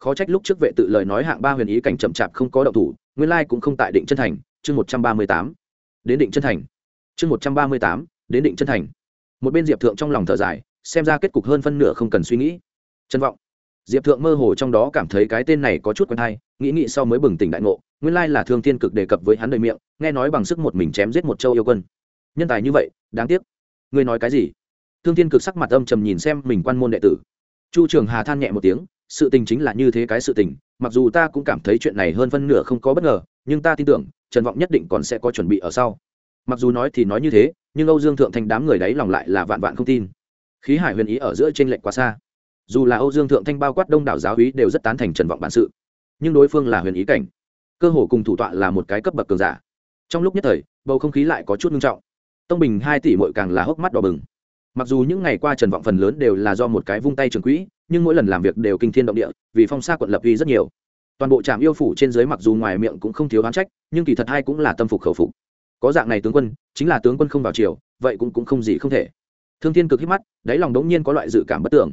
khó trách lúc trước vệ tự lời nói hạng ba huyền ý cảnh chậm chạp không có động thủ, nguyên lai cũng không tại định chân thành, chương một trăm ba mươi tám. Đến định chân thành. Chương một trăm ba mươi tám, đến định chân thành. Một bên diệp thượng trong lòng thở dài, xem ra kết cục hơn phân nửa không cần suy nghĩ. Chân vọng. Diệp thượng mơ hồ trong đó cảm thấy cái tên này có chút quen hay, nghĩ nghĩ sau mới bừng tỉnh đại ngộ, nguyên lai là thương thiên cực đề cập với hắn đời miệng, nghe nói bằng sức một mình chém giết một châu yêu quân. Nhân tài như vậy, đáng tiếc. Ngươi nói cái gì? Thương thiên cực sắc mặt âm trầm nhìn xem mình quan môn đệ tử. Chu trường hà than nhẹ một tiếng sự tình chính là như thế cái sự tình, mặc dù ta cũng cảm thấy chuyện này hơn phân nửa không có bất ngờ, nhưng ta tin tưởng, trần vọng nhất định còn sẽ có chuẩn bị ở sau. Mặc dù nói thì nói như thế, nhưng âu dương thượng thanh đám người đấy lòng lại là vạn vạn không tin. Khí hải huyền ý ở giữa t r ê n lệch quá xa. Dù là âu dương thượng thanh bao quát đông đảo giáo hí đều rất tán thành trần vọng bản sự, nhưng đối phương là huyền ý cảnh. Cơ hồ cùng thủ tọa là một cái cấp bậc cường giả. Trong lúc nhất thời, bầu không khí lại có chút nghiêm trọng. Tông bình hai tỷ mội càng là hốc mắt đỏ bừng mặc dù những ngày qua trần vọng phần lớn đều là do một cái vung tay trường quỹ, nhưng mỗi lần làm việc đều kinh thiên động địa, vì phong sa quận lập uy rất nhiều. Toàn bộ trạm yêu phủ trên dưới mặc dù ngoài miệng cũng không thiếu oán trách, nhưng kỳ thật hai cũng là tâm phục khẩu phục. Có dạng này tướng quân, chính là tướng quân không vào chiều vậy cũng cũng không gì không thể. Thương thiên cực hít mắt, đáy lòng đống nhiên có loại dự cảm bất tưởng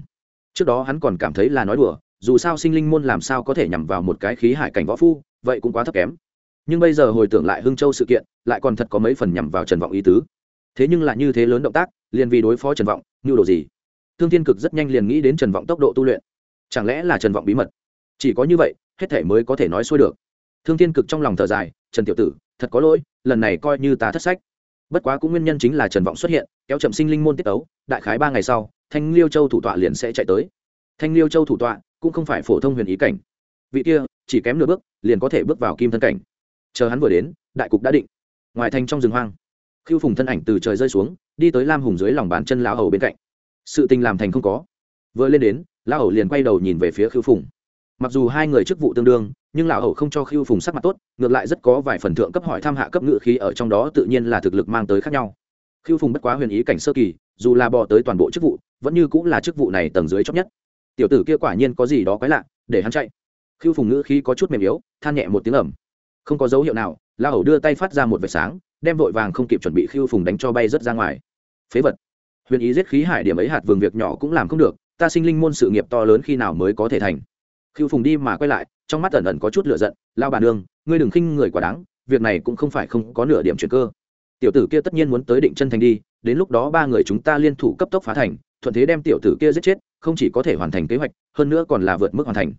trước đó hắn còn cảm thấy là nói đùa, dù sao sinh linh môn làm sao có thể nhằm vào một cái khí hải cảnh võ phu, vậy cũng quá thấp kém. Nhưng bây giờ hồi tưởng lại hưng châu sự kiện, lại còn thật có mấy phần nhằm vào trần vọng ý tứ thế nhưng lại như thế lớn động tác, liền vì đối phó trần vọng như đồ gì? Thương thiên cực rất nhanh liền nghĩ đến trần vọng tốc độ tu luyện. Chẳng lẽ là trần vọng bí mật? Chỉ có như vậy, hết thể mới có thể nói xuôi được. Thương thiên cực trong lòng thở dài, trần tiểu tử, thật có lỗi, lần này coi như ta thất sách. Bất quá cũng nguyên nhân chính là trần vọng xuất hiện, kéo chậm sinh linh môn tiết tấu, đại khái ba ngày sau, thanh liêu châu thủ tọa liền sẽ chạy tới. Thanh liêu châu thủ tọa cũng không phải phổ thông huyền ý cảnh. Vị kia, chỉ kém nửa bước, liền có thể bước vào kim thân cảnh. Chờ hắn vừa đến, đại cục đã định. Ngoài thành trong rừng hoang khiêu phùng thân ảnh từ trời rơi xuống, đi tới lam hùng dưới lòng bàn chân lão hầu bên cạnh. Sự tình làm thành không có. Vừa lên đến, lão hầu liền quay đầu nhìn về phía khiêu phùng. Mặc dù hai người chức vụ tương đương, nhưng lão hầu không cho khiêu phùng sắc mặt tốt, ngược lại rất có vài phần thượng cấp hỏi tham hạ cấp ngự khí ở trong đó tự nhiên là thực lực mang tới khác nhau. Khiêu phùng bất quá huyền ý cảnh sơ kỳ, dù là bò tới toàn bộ chức vụ, vẫn như cũng là chức vụ này tầng dưới chót nhất. Tiểu tử kia quả nhiên có gì đó quái lạ, để hắn chạy. Khiêu phùng ngữ khí có chút mềm yếu, than nhẹ một tiếng ẩm không có dấu hiệu nào, lão hầu đưa tay phát ra một vệt sáng đem vội vàng không kịp chuẩn bị khiêu phùng đánh cho bay rớt ra ngoài. Phế vật. Huyền ý giết khí hải điểm ấy hạt vườn việc nhỏ cũng làm không được ta sinh linh môn sự nghiệp to lớn khi nào mới có thể thành. Khiêu phùng đi mà quay lại trong mắt ẩn ẩn có chút lựa giận lao bà đường, ngươi đừng khinh người quá đáng việc này cũng không phải không có nửa điểm chuyện cơ. Tiểu tử kia tất nhiên muốn tới định chân thành đi đến lúc đó ba người chúng ta liên thủ cấp tốc phá thành thuận thế đem tiểu tử kia giết chết không chỉ có thể hoàn thành kế hoạch hơn nữa còn là vượt mức hoàn thành.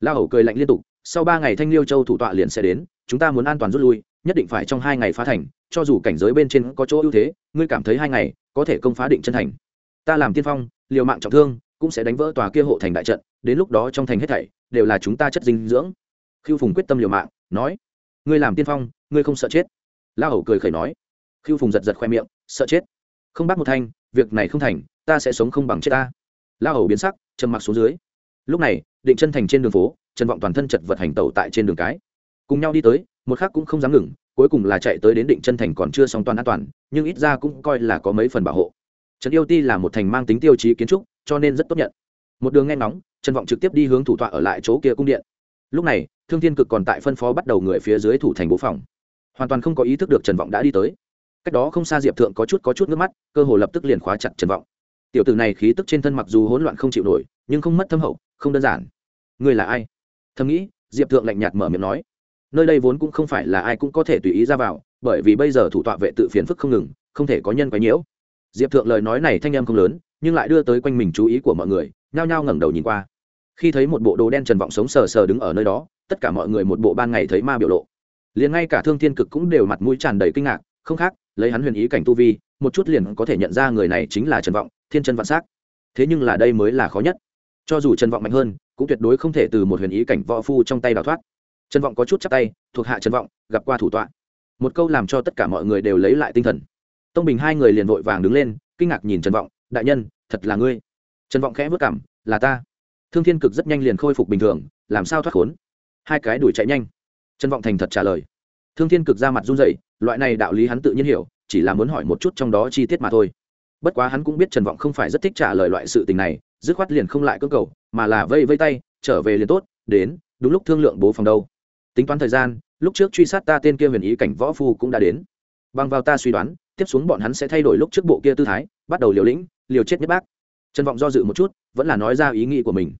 La hầu cười lạnh liên tục sau ba ngày thanh liêu châu thủ tọa liền sẽ đến chúng ta muốn an toàn rút lui nhất định phải trong hai ngày phá thành, cho dù cảnh giới bên trên có chỗ ưu thế, ngươi cảm thấy hai ngày có thể công phá định chân thành. Ta làm tiên phong, liều mạng trọng thương, cũng sẽ đánh vỡ tòa kia hộ thành đại trận, đến lúc đó trong thành hết thảy đều là chúng ta chất dinh dưỡng. Khiêu phùng quyết tâm liều mạng, nói, ngươi làm tiên phong, ngươi không sợ chết. La hầu cười khẩy nói. Khiêu phùng giật giật khoe miệng, sợ chết. Không bắt một thanh, việc này không thành, ta sẽ sống không bằng chết ta. La hầu biến sắc, trầm mặc xuống dưới. Lúc này, định chân thành trên đường phố, trần vọng toàn thân chật vật hành tẩu tại trên đường cái. Cùng nhau đi tới một khác cũng không dám ngừng, cuối cùng là chạy tới đến định chân thành còn chưa xong toàn an toàn, nhưng ít ra cũng coi là có mấy phần bảo hộ. Trần yêu ti là một thành mang tính tiêu chí kiến trúc, cho nên rất tốt nhận. Một đường nghe ngóng, trần vọng trực tiếp đi hướng thủ tọa ở lại chỗ kia cung điện. Lúc này, thương thiên cực còn tại phân phó bắt đầu người phía dưới thủ thành bố phòng. Hoàn toàn không có ý thức được trần vọng đã đi tới. Cách đó không xa diệp thượng có chút có chút nước mắt, cơ hồ lập tức liền khóa chặt trần vọng. Tiểu tử này khí tức trên thân mặc dù hỗn loạn không chịu nổi, nhưng không mất thâm hậu, không đơn giản. Người là ai? Thầm nghĩ, diệp thượng lạnh nhạt mở miệng nói nơi đây vốn cũng không phải là ai cũng có thể tùy ý ra vào, bởi vì bây giờ thủ tọa vệ tự phiền phức không ngừng, không thể có nhân quấy nhiễu. Diệp thượng lời nói này thanh em không lớn, nhưng lại đưa tới quanh mình chú ý của mọi người, nhao nhao ngẩng đầu nhìn qua. Khi thấy một bộ đồ đen trần vọng sống sờ sờ đứng ở nơi đó, tất cả mọi người một bộ ban ngày thấy ma biểu lộ. Liền ngay cả thương thiên cực cũng đều mặt mũi tràn đầy kinh ngạc, không khác, lấy hắn huyền ý cảnh tu vi, một chút liền có thể nhận ra người này chính là trần vọng, thiên chân vạn s á c thế nhưng là đây mới là khó nhất. Cho dù trần vọng mạnh hơn, cũng tuyệt đối không thể từ một huyền ý cảnh võ phu trong tay đào thoát trần vọng có chút chắc tay, thuộc hạ trần vọng, gặp qua thủ tọa. Một câu làm cho tất cả mọi người đều lấy lại tinh thần. Tông bình hai người liền vội vàng đứng lên, kinh ngạc nhìn trần vọng, đại nhân, thật là ngươi. Trần vọng khẽ vất cảm, là ta. Thương thiên cực rất nhanh liền khôi phục bình thường, làm sao thoát khốn? Hai cái đuổi chạy nhanh. Trần vọng thành thật trả lời. Thương thiên cực ra mặt run dậy loại này đạo lý hắn tự nhiên hiểu, chỉ là muốn hỏi một chút trong đó chi tiết mà thôi. Bất quá hắn cũng biết trần vọng không phải rất thích trả lời loại sự tình này, dứt khoát liền không lại cơ cầu, mà là vây vây tay, trở về liền tốt, đến, đúng lúc thương lượng bố phòng đâu tính toán thời gian, lúc trước truy sát ta tên kia huyền ý cảnh võ phu cũng đã đến. Bằng vào ta suy đoán, tiếp xuống bọn hắn sẽ thay đổi lúc trước bộ kia tư thái, bắt đầu liều lĩnh, liều chết nhất bác. Trân vọng do dự một chút, vẫn là nói ra ý nghĩ của mình.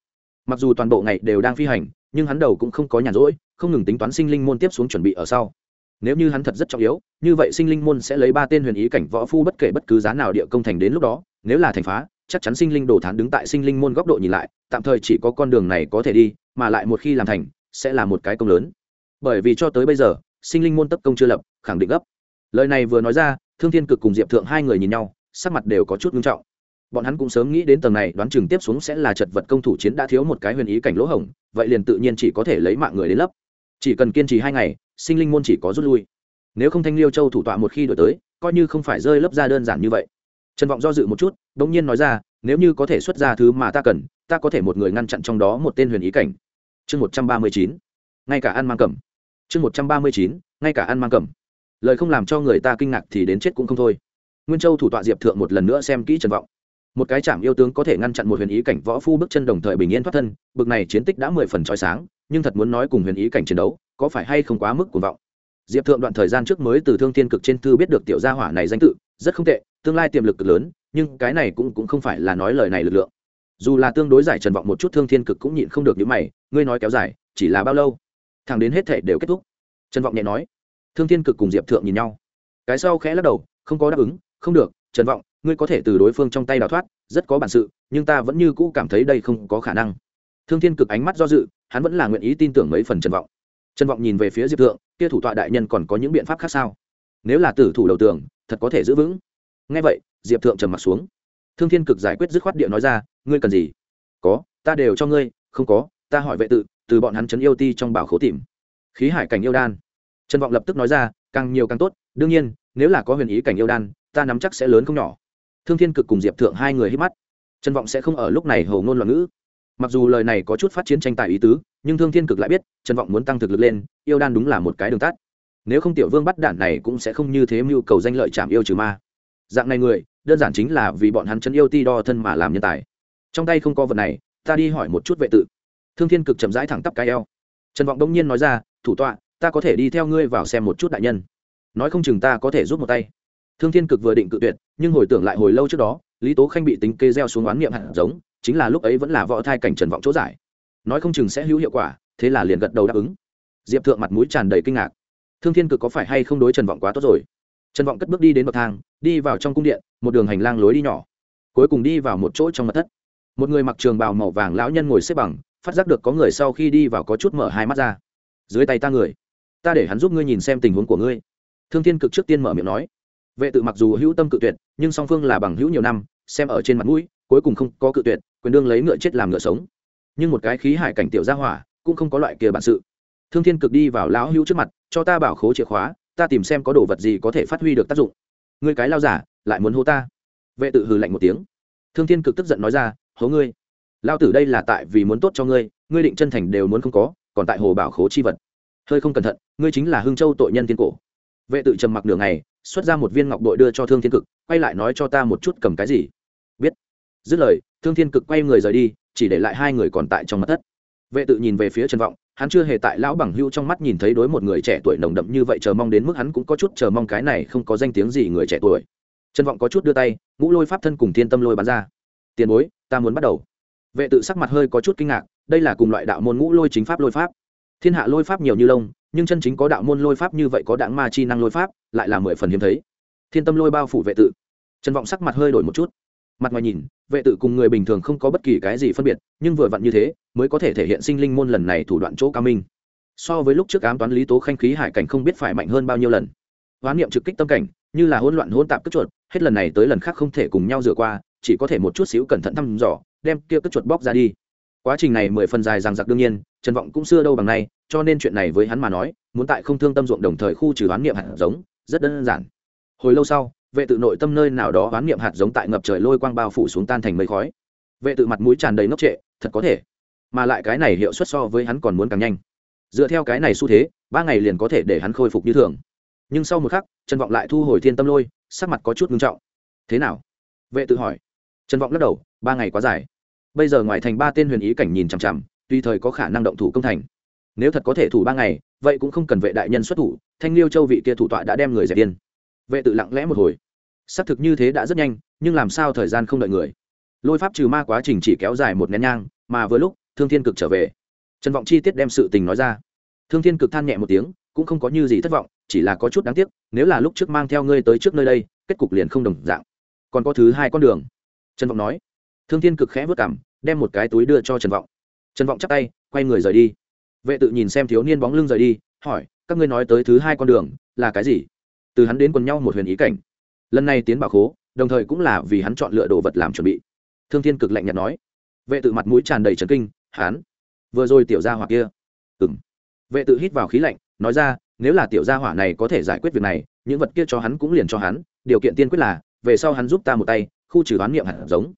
Mặc dù toàn bộ ngày đều đang phi hành, nhưng hắn đầu cũng không có nhàn rỗi, không ngừng tính toán sinh linh môn tiếp xuống chuẩn bị ở sau. Nếu như hắn thật rất trọng yếu, như vậy sinh linh môn sẽ lấy ba tên huyền ý cảnh võ phu bất kể bất cứ giá nào địa công thành đến lúc đó, nếu là thành phá, chắc chắn sinh linh đồ thán đứng tại sinh linh môn góc độ nhìn lại, tạm thời chỉ có con đường này có thể đi, mà lại một khi làm thành, sẽ là một cái công lớn bởi vì cho tới bây giờ, sinh linh môn tất công chưa lập, khẳng định gấp. Lời này vừa nói ra, thương thiên cực cùng diệp thượng hai người nhìn nhau, sắc mặt đều có chút nghiêm trọng. Bọn hắn cũng sớm nghĩ đến tầng này, đoán chừng tiếp xuống sẽ là chật vật công thủ chiến đã thiếu một cái huyền ý cảnh lỗ hổng, vậy liền tự nhiên chỉ có thể lấy mạng người đến lấp. Chỉ cần kiên trì hai ngày, sinh linh môn chỉ có rút lui. Nếu không thanh liêu châu thủ tọa một khi đổi tới, coi như không phải rơi lấp ra đơn giản như vậy. Trần vọng do dự một chút đ ỗ n g nhiên nói ra, nếu như có thể xuất ra thứ mà ta cần, ta có thể một người ngăn chặn trong đó một tên huyền ý cảnh. Chương một trăm ba mươi chín. Ngay cả ăn mang cầm chương một trăm ba mươi chín, ngay cả ăn mang cầm. Lời không làm cho người ta kinh ngạc thì đến chết cũng không thôi. Nguyên châu thủ tọa diệp thượng một lần nữa xem kỹ trần vọng. Một cái chạm yêu tướng có thể ngăn chặn một huyền ý cảnh võ phu bước chân đồng thời bình yên thoát thân, bực này chiến tích đã mười phần trói sáng, nhưng thật muốn nói cùng huyền ý cảnh chiến đấu, có phải hay không quá mức cuồng vọng. Diệp thượng đoạn thời gian trước mới từ thương thiên cực trên thư biết được tiểu gia hỏa này danh tự, rất không tệ, tương lai tiềm lực cực lớn, nhưng cái này cũng cũng không phải là nói lời này lực lượng. Dù là tương đối giải trần vọng một chút thương thiên cực cũng nhịn không được những mày, ngươi nói kéo dài, chỉ là bao lâu? Thằng đến hết thể đều kết thúc. Trần vọng nhẹ nói, thương thiên cực cùng diệp thượng nhìn nhau. Cái sau khẽ lắc đầu, không có đáp ứng, không được, trần vọng, ngươi có thể từ đối phương trong tay đào thoát, rất có bản sự, nhưng ta vẫn như cũ cảm thấy đây không có khả năng. Thương thiên cực ánh mắt do dự, hắn vẫn là nguyện ý tin tưởng mấy phần trần vọng. Trần vọng nhìn về phía diệp thượng, kia thủ tọa đại nhân còn có những biện pháp khác sao? Nếu là tử thủ đầu tường, thật có thể giữ vững. Ngay vậy, diệp thượng trầm m ặ t xuống. Thương thiên cực giải quyết dứt khoát địa nói ra, ngươi cần gì? Có, ta đều cho ngươi, không có, ta hỏi vệ tự từ bọn hắn chấn yêu ti trong bảo khố tìm. Khí hải cảnh yêu đan. Trần vọng lập tức nói ra, càng nhiều càng tốt, đương nhiên, nếu là có huyền ý cảnh yêu đan, ta nắm chắc sẽ lớn không nhỏ. Thương thiên cực cùng diệp thượng hai người hít mắt. Trần vọng sẽ không ở lúc này hầu ngôn loạn ngữ. Mặc dù lời này có chút phát chiến tranh tài ý tứ, nhưng thương thiên cực lại biết, trần vọng muốn tăng thực lực lên, yêu đan đúng là một cái đường tắt. Nếu không tiểu vương bắt đạn này cũng sẽ không như thế mưu cầu danh lợi chạm yêu trừ ma. Dạng này người, đơn giản chính là vì bọn hắn chấn yêu ti đo thân mà làm nhân tài. Trong tay không có vật này, ta đi hỏi một chút vệ tự thương thiên cực chậm rãi thẳng tắp cái eo. Trần vọng đông nhiên nói ra, thủ tọa, ta có thể đi theo ngươi vào xem một chút đại nhân. Nói không chừng ta có thể giúp một tay. Thương thiên cực vừa định cự tuyệt, nhưng hồi tưởng lại hồi lâu trước đó, lý tố khanh bị tính kê gieo xuống oán niệm hạt giống, chính là lúc ấy vẫn là võ thai cảnh trần vọng chỗ giải. Nói không chừng sẽ hữu hiệu quả, thế là liền gật đầu đáp ứng. Diệp thượng mặt mũi tràn đầy kinh ngạc. Thương thiên cực có phải hay không đối trần vọng quá tốt rồi? Trần vọng cất bước đi đến bậc thang, đi vào trong cung điện, một đường hành lang lối đi nhỏ. Cuối cùng đi vào một chỗ trong mặt thất. Một người mặc trường bào màu vàng lão nhân ngồi xếp bằng phát giác được có người sau khi đi vào có chút mở hai mắt ra. Dưới tay ta người, ta để hắn giúp ngươi nhìn xem tình huống của ngươi. Thương thiên cực trước tiên mở miệng nói. Vệ tự mặc dù hữu tâm cự tuyệt, nhưng song phương là bằng hữu nhiều năm, xem ở trên mặt mũi, cuối cùng không có cự tuyệt, quyền đương lấy ngựa chết làm ngựa sống. Nhưng một cái khí hải cảnh tiểu gia hỏa, cũng không có loại kia bản sự. Thương thiên cực đi vào lão hữu trước mặt, cho ta bảo khố chìa khóa, ta tìm xem có đồ vật gì có thể phát huy được tác dụng. Ngươi cái lao giả, lại muốn hô ta. Vệ tự hừ lạnh một tiếng. Thương thiên cực tức giận nói ra, hố ngươi lao tử đây là tại vì muốn tốt cho ngươi ngươi định chân thành đều muốn không có, còn tại hồ bảo khố chi vật. Hơi không cẩn thận, ngươi chính là hương châu tội nhân thiên cổ. Vệ tự trầm mặc đường này xuất ra một viên ngọc bội đưa cho thương thiên cực, quay lại nói cho ta một chút cầm cái gì. Biết. Dứt lời, thương thiên cực quay người rời đi, chỉ để lại hai người còn tại trong mặt thất. Vệ tự nhìn về phía trần vọng, hắn chưa hề tại lão bằng hưu trong mắt nhìn thấy đối một người trẻ tuổi nồng đậm như vậy chờ mong đến mức hắn cũng có chút chờ mong cái này không có danh tiếng gì người trẻ tuổi. Trần vọng có chút đưa tay, ngũ lôi pháp thân cùng thiên tâm lôi bắn ra. Tiền bối, ta muốn bắt đầu vệ tự sắc mặt hơi có chút kinh ngạc, đây là cùng loại đạo môn ngũ lôi chính pháp lôi pháp. Thiên hạ lôi pháp nhiều như lông, nhưng chân chính có đạo môn lôi pháp như vậy có đảng ma chi năng lôi pháp, lại là mười phần hiếm thấy. Thiên tâm lôi bao phủ vệ tự. Trần vọng sắc mặt hơi đổi một chút. Mặt ngoài nhìn, vệ tự cùng người bình thường không có bất kỳ cái gì phân biệt, nhưng vừa vặn như thế, mới có thể thể hiện sinh linh môn lần này thủ đoạn chỗ cao minh. So với lúc trước ám toán lý tố khanh khí hải cảnh không biết phải mạnh hơn bao nhiêu lần. Hoán niệm trực kích tâm cảnh, như là hỗn loạn hỗn tạp cất chuột, hết lần này tới lần khác không thể cùng nhau rửa qua chỉ có thể một chút xíu cẩn thận thăm dò, đem kia cất chuột bóc ra đi. Quá trình này mười phần dài rằng giặc đương nhiên, trần vọng cũng xưa đâu bằng nay, cho nên chuyện này với hắn mà nói, muốn tại không thương tâm ruộng đồng thời khu trừ hoán niệm hạt giống, rất đơn giản. Hồi lâu sau, vệ tự nội tâm nơi nào đó hoán niệm hạt giống tại ngập trời lôi quang bao phủ xuống tan thành mây khói. Vệ tự mặt mũi tràn đầy ngốc trệ, thật có thể. Mà lại cái này hiệu suất so với hắn còn muốn càng nhanh. Dựa theo cái này xu thế, ba ngày liền có thể để hắn khôi phục như thường. Nhưng sau một khắc, trần vọng lại thu hồi thiên tâm lôi, sắc mặt có chút ngưng trọng. Thế nào? Vệ tự hỏi trần vọng lắc đầu, ba ngày quá dài. Bây giờ ngoài thành ba tên huyền ý cảnh nhìn chằm chằm tùy thời có khả năng động thủ công thành. Nếu thật có thể thủ ba ngày, vậy cũng không cần vệ đại nhân xuất thủ, thanh liêu châu vị kia thủ tọa đã đem người dẹp điên. vệ tự lặng lẽ một hồi. Xác thực như thế đã rất nhanh, nhưng làm sao thời gian không đợi người? Lôi pháp trừ ma quá trình chỉ kéo dài một nén nhang, mà vừa lúc, thương thiên cực trở về. Trần vọng chi tiết đem sự tình nói ra. Thương thiên cực than nhẹ một tiếng, cũng không có như gì thất vọng, chỉ là có chút đáng tiếc, nếu là lúc trước mang theo ngươi tới trước nơi đây, kết cục liền không đồng dạng. Còn có thứ hai con đường trần vọng nói. Thương thiên cực khẽ vớt cảm đem một cái túi đưa cho trần vọng. Trần vọng chắc tay, quay người rời đi. Vệ tự nhìn xem thiếu niên bóng lưng rời đi, hỏi, các ngươi nói tới thứ hai con đường, là cái gì? Từ hắn đến quần nhau một huyền ý cảnh. Lần này tiến bảo khố, đồng thời cũng là vì hắn chọn lựa đồ vật làm chuẩn bị. Thương thiên cực lạnh nhạt nói. Vệ tự mặt mũi tràn đầy trần kinh hắn vừa rồi tiểu gia hỏa kia. Ừng vệ tự hít vào khí lạnh, nói ra, nếu là tiểu gia hỏa này có thể giải quyết việc này, những vật kia cho hắn cũng liền cho hắn, điều kiện tiên quyết là, về sau hắn giúp ta một tay khu trừ đoán niệm hạt giống.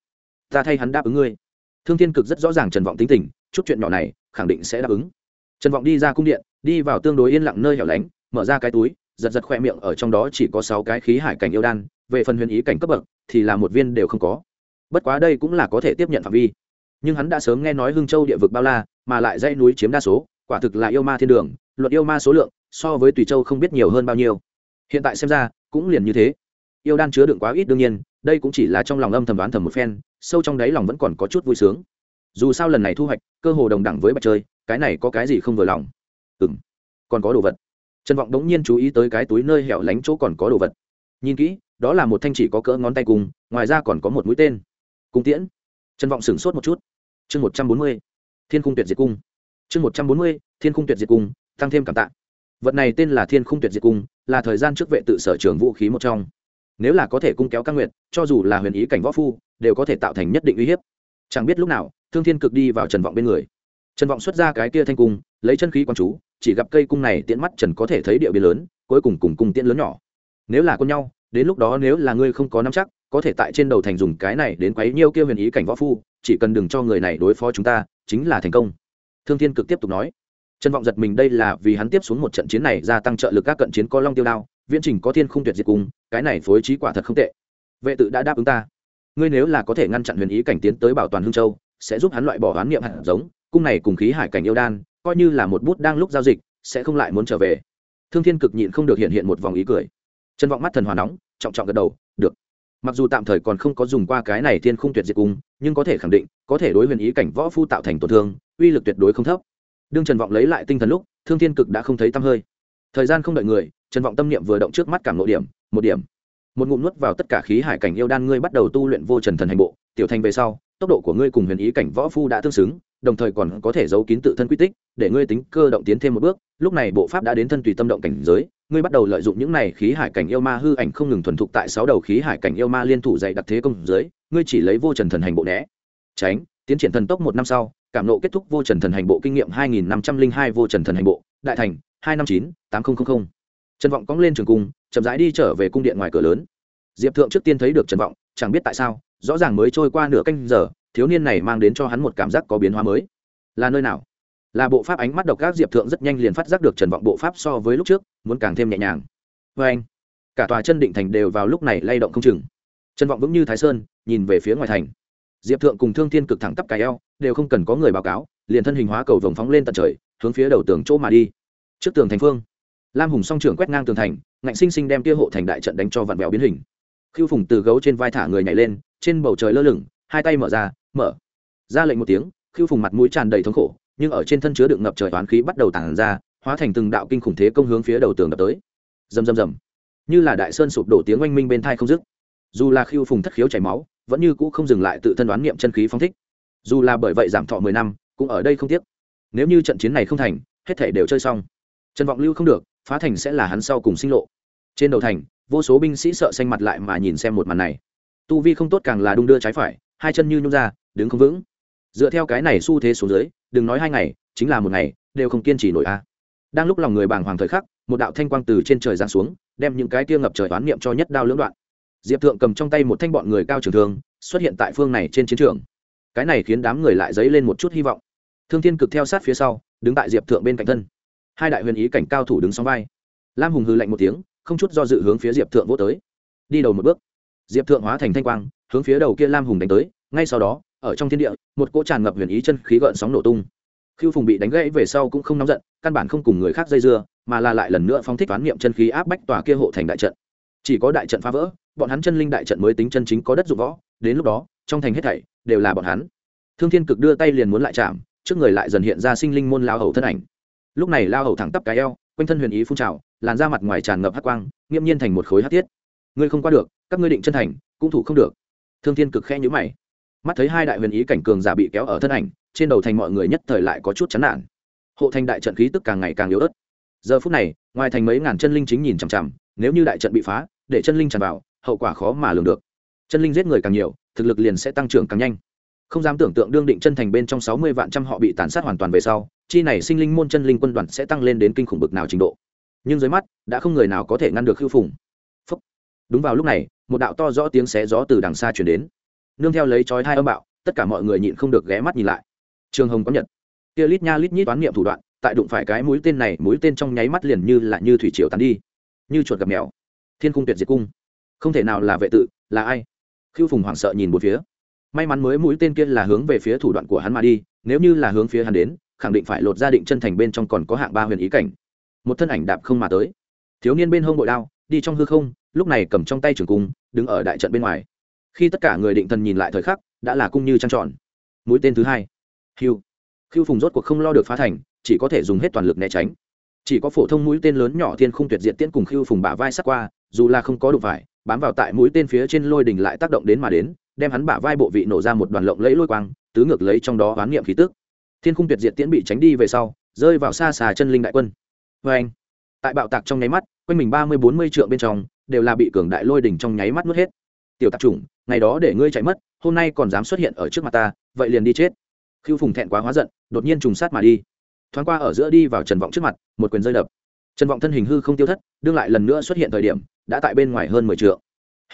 Ta thay hắn đáp ứng ngươi. Thương thiên cực rất rõ ràng trần vọng tính tình, chút chuyện nhỏ này, khẳng định sẽ đáp ứng. Trần vọng đi ra cung điện, đi vào tương đối yên lặng nơi hẻo lánh, mở ra cái túi, giật giật khoe miệng ở trong đó chỉ có sáu cái khí hải cảnh yêu đan, về phần huyền ý cảnh cấp bậc, thì là một viên đều không có. Bất quá đây cũng là có thể tiếp nhận phạm vi. Nhưng hắn đã sớm nghe nói hưng châu địa vực bao la, mà lại dãy núi chiếm đa số, quả thực là yêu ma thiên đường luật yêu ma số lượng, so với tùy châu không biết nhiều hơn bao nhiêu. Hiện tại xem ra, cũng liền như thế. Yêu đan chứa đựng quá ít đương nhiên đây cũng chỉ là trong lòng âm thầm đoán thầm một phen, sâu trong đáy lòng vẫn còn có chút vui sướng. Dù sao lần này thu hoạch, cơ hồ đồng đẳng với bạch chơi, cái này có cái gì không vừa lòng? Ừ m còn có đồ vật. Trần vọng đống nhiên chú ý tới cái túi nơi hẻo lánh chỗ còn có đồ vật. Nhìn kỹ, đó là một thanh chỉ có cỡ ngón tay cùng, ngoài ra còn có một mũi tên. Cung tiễn. Trần vọng sửng sốt một chút. Chương một trăm bốn mươi, thiên cung tuyệt diệt cung. Chương một trăm bốn mươi, thiên cung tuyệt diệt cung, tăng thêm cảm tạ. Vật này tên là thiên cung tuyệt diệt cung, là thời gian trước vệ tự sở trường vũ khí một trong nếu là có thể cung kéo các nguyện cho dù là huyền ý cảnh võ phu, đều có thể tạo thành nhất định uy hiếp. Chẳng biết lúc nào, thương thiên cực đi vào trần vọng bên người. Trần vọng xuất ra cái kia thanh cung, lấy chân khí quán chú, chỉ gặp cây cung này tiễn mắt trần có thể thấy địa biến lớn, cuối cùng cùng cung tiễn lớn nhỏ. Nếu là con nhau, đến lúc đó nếu là ngươi không có nắm chắc, có thể tại trên đầu thành dùng cái này đến quấy nhiêu kia huyền ý cảnh võ phu, chỉ cần đừng cho người này đối phó chúng ta, chính là thành công. Thương thiên cực tiếp tục nói. Trần vọng giật mình đây là vì hắn tiếp xuống một trận chiến này gia tăng trợ lực các cận chiến có long tiêu đao, viễn trình có thiên không tuyệt diệt cung cái này phối trí quả thật không tệ. Vệ tự đã đáp ứng ta. Ngươi nếu là có thể ngăn chặn huyền ý cảnh tiến tới bảo toàn hương châu, sẽ giúp hắn loại bỏ hoán niệm hạt giống, cung này cùng khí hải cảnh yêu đan, coi như là một bút đang lúc giao dịch, sẽ không lại muốn trở về. Thương thiên cực nhịn không được hiện hiện một vòng ý cười. Chân vọng mắt thần hòa nóng, trọng trọng gật đầu, được. Mặc dù tạm thời còn không có dùng qua cái này thiên không tuyệt diệt cung, nhưng có thể khẳng định, có thể đối huyền ý cảnh võ phu tạo thành tổn thương, uy lực tuyệt đối không thấp. Đương trần vọng lấy lại tinh thần lúc, thương thiên cực đã không thấy tăm hơi. Thời gian không đợi người, trần vọng tâm niệm vừa động trước mắt cảm nội điểm một điểm. Một ngụm nuốt vào tất cả khí hải cảnh yêu đan ngươi bắt đầu tu luyện vô trần thần hành bộ, tiểu thành về sau, tốc độ của ngươi cùng huyền ý cảnh võ phu đã tương xứng, đồng thời còn có thể giấu kín tự thân quy tích, để ngươi tính cơ động tiến thêm một bước. Lúc này bộ pháp đã đến thân tùy tâm động cảnh giới, ngươi bắt đầu lợi dụng những này khí hải cảnh yêu ma hư ảnh không ngừng thuần thục tại sáu đầu khí hải cảnh yêu ma liên thủ dạy đặc thế công dưới ngươi chỉ lấy vô trần thần hành bộ né. Tránh, tiến triển thần tốc một năm sau, cảm nộ kết thúc vô trần thần hành bộ kinh nghiệm hai nghìn năm trăm linh hai vô trần thần hành bộ, đại thành, hai năm chín, tám nghìn trần vọng cóng lên trường cung, chậm rãi đi trở về cung điện ngoài cửa lớn. Diệp thượng trước tiên thấy được trần vọng, chẳng biết tại sao, rõ ràng mới trôi qua nửa canh giờ, thiếu niên này mang đến cho hắn một cảm giác có biến hóa mới. Là nơi nào? Là bộ pháp ánh mắt độc các diệp thượng rất nhanh liền phát giác được trần vọng bộ pháp so với lúc trước, muốn càng thêm nhẹ nhàng. Vê anh, cả tòa chân định thành đều vào lúc này lay động không chừng. Trần vọng vững như thái sơn, nhìn về phía ngoài thành. Diệp thượng cùng thương thiên cực thẳng tắp cài eo, đều không cần có người báo cáo, liền thân hình hóa cầu vồng phóng lên tận trời, hướng phía đầu tường chỗ mà đi. Trước tường thành phương lam hùng song trưởng quét ngang tường thành, ngạnh sinh sinh đem kia hộ thành đại trận đánh cho vặn vẹo biến hình. Khiêu phùng từ gấu trên vai thả người nhảy lên, trên bầu trời lơ lửng, hai tay mở ra mở. Ra lệnh một tiếng khiêu phùng mặt mũi tràn đầy thống khổ, nhưng ở trên thân chứa đựng ngập trời toán khí bắt đầu tàn ra, hóa thành từng đạo kinh khủng thế công hướng phía đầu tường đập tới. Rầm rầm rầm. Như là đại sơn sụp đổ tiếng oanh minh bên thai không dứt. Dù là khiêu phùng thất khiếu chảy máu, vẫn như cũ không dừng lại tự thân đoán niệm chân khí phóng thích. Dù là bởi vậy giảm thọ mười năm, cũng ở đây không tiếc. Nếu như trận chiến này không thành, hết thể đều chơi xong. Trần vọng lưu không được phá thành sẽ là hắn sau cùng sinh lộ. Trên đầu thành, vô số binh sĩ sợ xanh mặt lại mà nhìn xem một màn này. Tu vi không tốt càng là đung đưa trái phải, hai chân như nhung ra, đứng không vững. Dựa theo cái này xu thế xuống dưới, đừng nói hai ngày, chính là một ngày, đều không kiên trì nổi a. Đang lúc lòng người bàng hoàng thời khắc, một đạo thanh quang từ trên trời giáng xuống, đem những cái kia ngập trời oán niệm cho nhất đao lưỡng đoạn. Diệp thượng cầm trong tay một thanh bọn người cao trường thương, xuất hiện tại phương này trên chiến trường. Cái này khiến đám người lại dấy lên một chút hy vọng. Thương thiên cực theo sát phía sau, đứng tại diệp thượng bên cạnh thân hai đại huyền ý cảnh cao thủ đứng song vai. Lam hùng hư lạnh một tiếng, không chút do dự hướng phía diệp thượng vô tới. Đi đầu một bước. Diệp thượng hóa thành thanh quang, hướng phía đầu kia lam hùng đánh tới. Ngay sau đó, ở trong thiên địa, một cỗ tràn ngập huyền ý chân khí gợn sóng nổ tung. Khiêu phùng bị đánh gãy về sau cũng không nóng giận, căn bản không cùng người khác dây dưa, mà là lại lần nữa phóng thích toán niệm chân khí áp bách tòa kia hộ thành đại trận. Chỉ có đại trận phá vỡ, bọn hắn chân linh đại trận mới tính chân chính có đất dụng võ, đến lúc đó, trong thành hết thảy đều là bọn hắn. Thương thiên cực đưa tay liền muốn lại chạm, trước người lại dần hiện ra sinh linh môn lao hầu thân ảnh lúc này lao hầu thẳng tắp cái eo, quanh thân huyền ý phun trào, làn ra mặt ngoài tràn ngập hát quang nghiêm nhiên thành một khối hát tiết ngươi không qua được, các ngươi định chân thành, cũng thủ không được. Thương thiên cực khe nhữ mày. Mắt thấy hai đại huyền ý cảnh cường giả bị kéo ở thân ảnh, trên đầu thành mọi người nhất thời lại có chút chán nản. Hộ thành đại trận khí tức càng ngày càng yếu ớt. Giờ phút này, ngoài thành mấy ngàn chân linh chính nhìn chằm chằm, nếu như đại trận bị phá, để chân linh tràn vào, hậu quả khó mà lường được. Chân linh giết người càng nhiều, thực lực liền sẽ tăng trưởng càng nhanh. Không dám tưởng tượng đương định chân thành bên trong sáu mươi vạn trăm họ bị tàn sát hoàn toàn về sau chi này sinh linh môn chân linh quân đoàn sẽ tăng lên đến kinh khủng bực nào trình độ. Nhưng dưới mắt, đã không người nào có thể ngăn được khưu phùng. Phúc. đúng vào lúc này, một đạo to rõ tiếng xé gió từ đằng xa chuyển đến. Nương theo lấy chói hai âm bạo, tất cả mọi người nhịn không được ghé mắt nhìn lại. Trường hồng có nhật. Kia lít nha lít nhít toán niệm thủ đoạn, tại đụng phải cái mũi tên này, mũi tên trong nháy mắt liền như là như thủy triều tán đi. Như chuột gặp mèo. Thiên cung tuyệt diệt cung. Không thể nào là vệ tự, là ai? Khiêu phùng hoảng sợ nhìn một phía. May mắn mới mũi tên kia là hướng về phía thủ đoạn của hắn mà đi, nếu như là hướng phía hắn đến khẳng định phải lột ra định chân thành bên trong còn có hạng ba huyền ý cảnh. Một thân ảnh đạp không mà tới. Thiếu niên bên hông bội đao, đi trong hư không, lúc này cầm trong tay trường cung, đứng ở đại trận bên ngoài. Khi tất cả người định thần nhìn lại thời khắc, đã là cung như trăng tròn. Mũi tên thứ hai. Hiu khiêu phùng rốt cuộc không lo được phá thành, chỉ có thể dùng hết toàn lực né tránh. Chỉ có phổ thông mũi tên lớn nhỏ thiên không tuyệt diệt tiễn cùng khiêu phùng bả vai sắc qua, dù là không có đụng vải bám vào tại mũi tên phía trên lôi đình lại tác động đến mà đến, đem hắn bả vai bộ vị nổ ra một đoàn lộng lẫy lôi quang, tứ ngược lấy trong đó oán niệm khí tức thiên khung tuyệt diệt tiễn bị tránh đi về sau, rơi vào xa xà chân linh đại quân. Vê anh, tại bạo tạc trong nháy mắt, quanh mình ba mươi bốn mươi trượng bên trong, đều là bị cường đại lôi đỉnh trong nháy mắt nuốt hết. Tiểu tạp chủng, ngày đó để ngươi chạy mất, hôm nay còn dám xuất hiện ở trước mặt ta, vậy liền đi chết. Khiêu phùng thẹn quá hóa giận, đột nhiên trùng sát mà đi. Thoáng qua ở giữa đi vào trần vọng trước mặt, một quyền rơi đập. Trần vọng thân hình hư không tiêu thất, đương lại lần nữa xuất hiện thời điểm, đã tại bên ngoài hơn mười t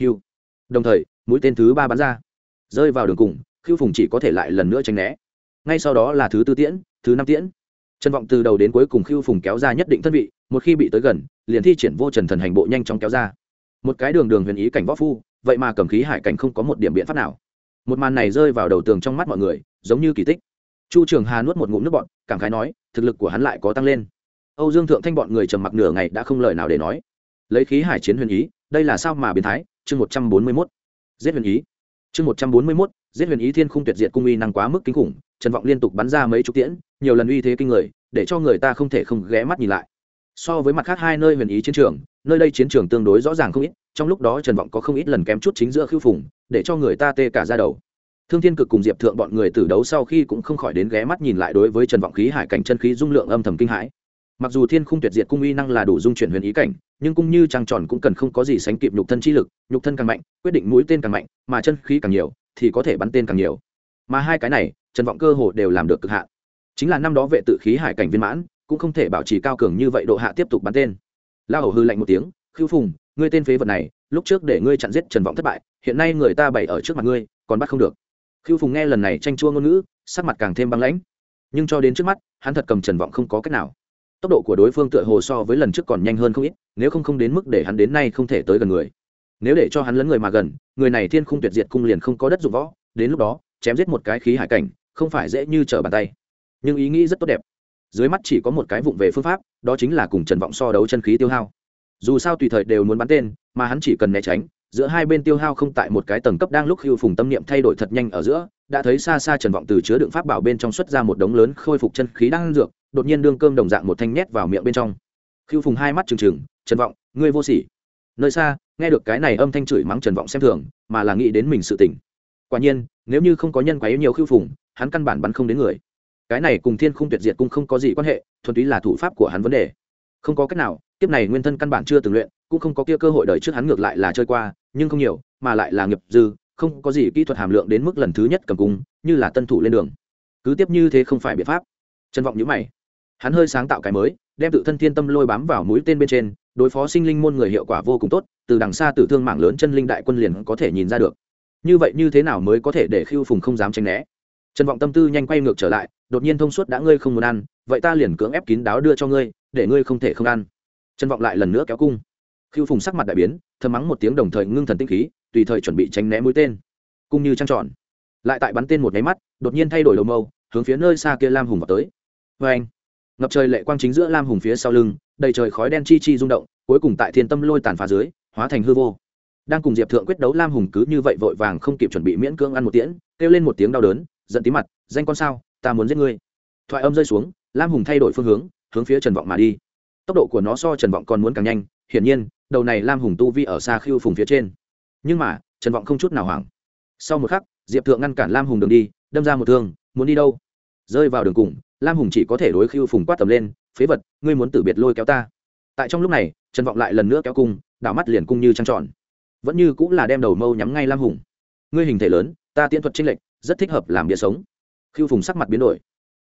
hiu đồng thời, mũi tên thứ ba bắn ra. Rơi vào đường cùng khiêu phùng chỉ có thể lại lần nữa tránh né ngay sau đó là thứ tư tiễn, thứ năm tiễn. Trần vọng từ đầu đến cuối cùng khiêu phùng kéo ra nhất định thân vị, một khi bị tới gần, liền thi triển vô trần thần hành bộ nhanh chóng kéo ra. Một cái đường đường huyền ý cảnh võ phu, vậy mà cầm khí hải cảnh không có một điểm biện pháp nào. Một màn này rơi vào đầu tường trong mắt mọi người, giống như kỳ tích. Chu trường hà nuốt một ngụm nước bọn cảm khái nói, thực lực của hắn lại có tăng lên. Âu dương thượng thanh bọn người trầm mặc nửa ngày đã không lời nào để nói. Lấy khí hải chiến huyền ý, đây là sao mà biến thái? Chương một trăm bốn mươi mốt. Giết huyền ý. Chương một trăm bốn mươi mốt, giết huyền ý thiên khung tuyệt diệt cung uy năng quá mức kinh khủng trần vọng liên tục bắn ra mấy chục tiễn, nhiều lần uy thế kinh người, để cho người ta không thể không ghé mắt nhìn lại. So với mặt khác hai nơi huyền ý chiến trường, nơi đây chiến trường tương đối rõ ràng không ít, trong lúc đó trần vọng có không ít lần kém chút chính giữa khưu phùng, để cho người ta tê cả ra đầu. Thương thiên cực cùng diệp thượng bọn người tử đấu sau khi cũng không khỏi đến ghé mắt nhìn lại đối với trần vọng khí, hải cảnh, chân khí, dung lượng âm thầm kinh hãi. Mặc dù thiên khung tuyệt diệt cung uy năng là đủ dung chuyển huyền ý cảnh, nhưng cung như trăng tròn cũng cần không có gì sánh kịp nhục thân chi lực, nhục thân càng mạnh, quyết định mũi tên càng mạnh, mà chân khí càng nhiều, thì có thể bắn tên càng nhiều. Mà hai cái này trần vọng cơ hồ đều làm được cực hạn. Chính là năm đó vệ tự khí hải cảnh viên mãn, cũng không thể bảo trì cao cường như vậy độ hạ tiếp tục bắn tên. La hầu hư lạnh một tiếng, Khưu phùng, ngươi tên phế vật này, lúc trước để ngươi chặn giết trần vọng thất bại, hiện nay người ta bày ở trước mặt ngươi, còn bắt không được. Khưu phùng nghe lần này tranh chua ngôn ngữ, sắc mặt càng thêm băng lãnh. Nhưng cho đến trước mắt, hắn thật cầm trần vọng không có cách nào. Tốc độ của đối phương tựa hồ so với lần trước còn nhanh hơn không ít, nếu không không đến mức để hắn đến nay không thể tới gần người. Nếu để cho hắn lấn người mà gần, người này thiên khung tuyệt diệt cung liền không có đất dụng võ, đến lúc đó chém giết một cái khí hải cảnh, không phải dễ như trở bàn tay. Nhưng ý nghĩ rất tốt đẹp. Dưới mắt chỉ có một cái vụng về phương pháp, đó chính là cùng trần vọng so đấu chân khí tiêu hao. Dù sao tùy thời đều muốn bắn tên, mà hắn chỉ cần né tránh, giữa hai bên tiêu hao không tại một cái tầng cấp đang lúc hưu phùng tâm niệm thay đổi thật nhanh ở giữa, đã thấy xa xa trần vọng từ chứa đựng pháp bảo bên trong xuất ra một đống lớn khôi phục chân khí đang dược, đột nhiên đương cơm đồng dạng một thanh nhét vào miệng bên trong. Hưu phùng hai mắt trừng trừng, trần vọng, ngươi vô sỉ. Nơi xa, nghe được cái này âm thanh chửi mắng trần vọng xem thường, mà là nghĩ đến mình sự tỉnh quả nhiên, nếu như không có nhân quá yếu nhiều khiêu phùng, hắn căn bản bắn không đến người. Cái này cùng thiên khung tuyệt diệt cũng không có gì quan hệ, thuần túy là thủ pháp của hắn vấn đề. Không có cách nào, kiếp này nguyên thân căn bản chưa từng luyện, cũng không có kia cơ hội đời trước hắn ngược lại là chơi qua, nhưng không nhiều, mà lại là nghiệp dư, không có gì kỹ thuật hàm lượng đến mức lần thứ nhất cầm cung, như là tân thủ lên đường. Cứ tiếp như thế không phải biện pháp. Trân vọng nhữ mày. Hắn hơi sáng tạo cái mới, đem tự thân thiên tâm lôi bám vào mũi tên bên trên, đối phó sinh linh môn người hiệu quả vô cùng tốt, từ đằng xa tử thương mạng lớn chân linh đại quân liền có thể nhìn ra được như vậy như thế nào mới có thể để khiêu phùng không dám tranh né? Trần vọng tâm tư nhanh quay ngược trở lại, đột nhiên thông suốt đã ngươi không muốn ăn, vậy ta liền cưỡng ép kín đáo đưa cho ngươi, để ngươi không thể không ăn. Trần vọng lại lần nữa kéo cung. Khiêu phùng sắc mặt đại biến thơm mắng một tiếng đồng thời ngưng thần tinh khí, tùy thời chuẩn bị tránh né mũi tên. Cung như trăng tròn. Lại tại bắn tên một nháy mắt, đột nhiên thay đổi đầu mâu, hướng phía nơi xa kia lam hùng vào tới. Vê anh, ngập trời lệ quang chính giữa lam hùng phía sau lưng, đầy trời khói đen chi chi rung động, cuối cùng tại thiên tâm lôi tàn phá dưới, hóa thành hư vô đang cùng diệp thượng quyết đấu lam hùng cứ như vậy vội vàng không kịp chuẩn bị miễn cưỡng ăn một tiễn, kêu lên một tiếng đau đớn, giận tí mặt, danh con sao, ta muốn giết ngươi. Thoại âm rơi xuống, lam hùng thay đổi phương hướng hướng phía trần vọng mà đi. Tốc độ của nó so trần vọng còn muốn càng nhanh, hiển nhiên, đầu này lam hùng tu vi ở xa khiêu phùng phía trên. Nhưng mà, trần vọng không chút nào hoảng. Sau một khắc, diệp thượng ngăn cản lam hùng đường đi, đâm ra một thương, muốn đi đâu? Rơi vào đường cùng, lam hùng chỉ có thể đối khiêu phùng quát tầm lên, phế vật, ngươi muốn tử biệt lôi kéo ta. Tại trong lúc này, trần vọng lại lần nữa kéo cung, đảo mắt liền cung như trăng tròn vẫn như cũng là đem đầu mâu nhắm ngay lam hùng ngươi hình thể lớn ta tiễn thuật trinh lệch rất thích hợp làm bia sống khiêu phùng sắc mặt biến đổi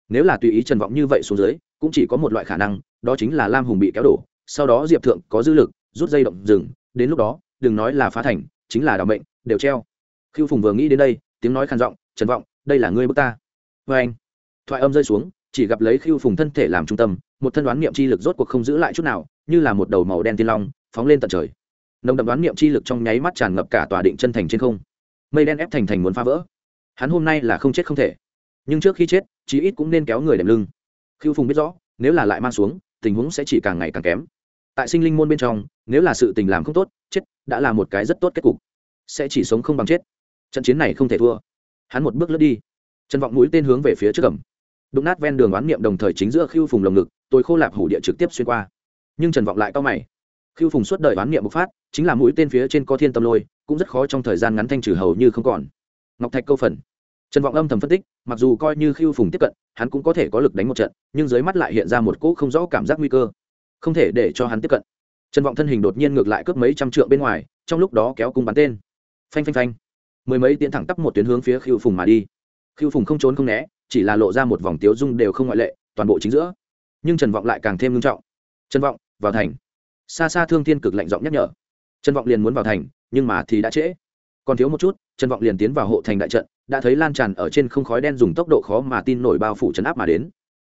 nếu là tùy ý trần vọng như vậy xuống dưới cũng chỉ có một loại khả năng đó chính là lam hùng bị kéo đổ sau đó diệp thượng có dư lực rút dây động rừng đến lúc đó đừng nói là phá thành chính là đào mệnh đều treo khiêu phùng vừa nghĩ đến đây tiếng nói khàn giọng trần vọng đây là ngươi bước ta vê anh thoại âm rơi xuống chỉ gặp lấy khiêu phùng thân thể làm trung tâm một thân đoán niệm chi lực rốt cuộc không giữ lại chút nào như là một đầu màu đen tiên long phóng lên tận trời nồng đậm đoán niệm chi lực trong nháy mắt tràn ngập cả tòa định chân thành trên không. Mây đen ép thành thành muốn phá vỡ. Hắn hôm nay là không chết không thể. Nhưng trước khi chết, chí ít cũng nên kéo người đệm lưng. Khiêu phùng biết rõ, nếu là lại mang xuống, tình huống sẽ chỉ càng ngày càng kém. Tại sinh linh môn bên trong, nếu là sự tình làm không tốt, chết đã là một cái rất tốt kết cục. Sẽ chỉ sống không bằng chết. Trận chiến này không thể thua. Hắn một bước lướt đi. Trần vọng mũi tên hướng về phía trước cầm. Đụng nát ven đường oán niệm đồng thời chính giữa khiêu phùng lồng ngực, tôi khô lạp hủ địa trực tiếp xuyên qua. Nhưng trần vọng lại cao mày khiêu phùng suốt đời oán niệm bộc phát, chính là mũi tên phía trên có thiên tâm lôi, cũng rất khó trong thời gian ngắn thanh trừ hầu như không còn. Ngọc thạch câu phần. Trần vọng âm thầm phân tích, mặc dù coi như khiêu phùng tiếp cận, hắn cũng có thể có lực đánh một trận, nhưng dưới mắt lại hiện ra một cỗ không rõ cảm giác nguy cơ. Không thể để cho hắn tiếp cận. Trần vọng thân hình đột nhiên ngược lại cướp mấy trăm trượng bên ngoài, trong lúc đó kéo cung bắn tên. Phanh phanh phanh. Mười mấy tiến thẳng tắp một tuyến hướng phía khiêu phùng mà đi. Khiêu phùng không trốn không né, chỉ là lộ ra một vòng tiếu dung đều không ngoại lệ, toàn bộ chính giữa. Nhưng trần vọng lại càng thêm nghiêm trọng. Trần vọng, vào thành xa xa thương thiên cực lạnh giọng nhắc nhở. Trần vọng liền muốn vào thành, nhưng mà thì đã trễ. Còn thiếu một chút, trần vọng liền tiến vào hộ thành đại trận, đã thấy lan tràn ở trên không khói đen dùng tốc độ khó mà tin nổi bao phủ trấn áp mà đến.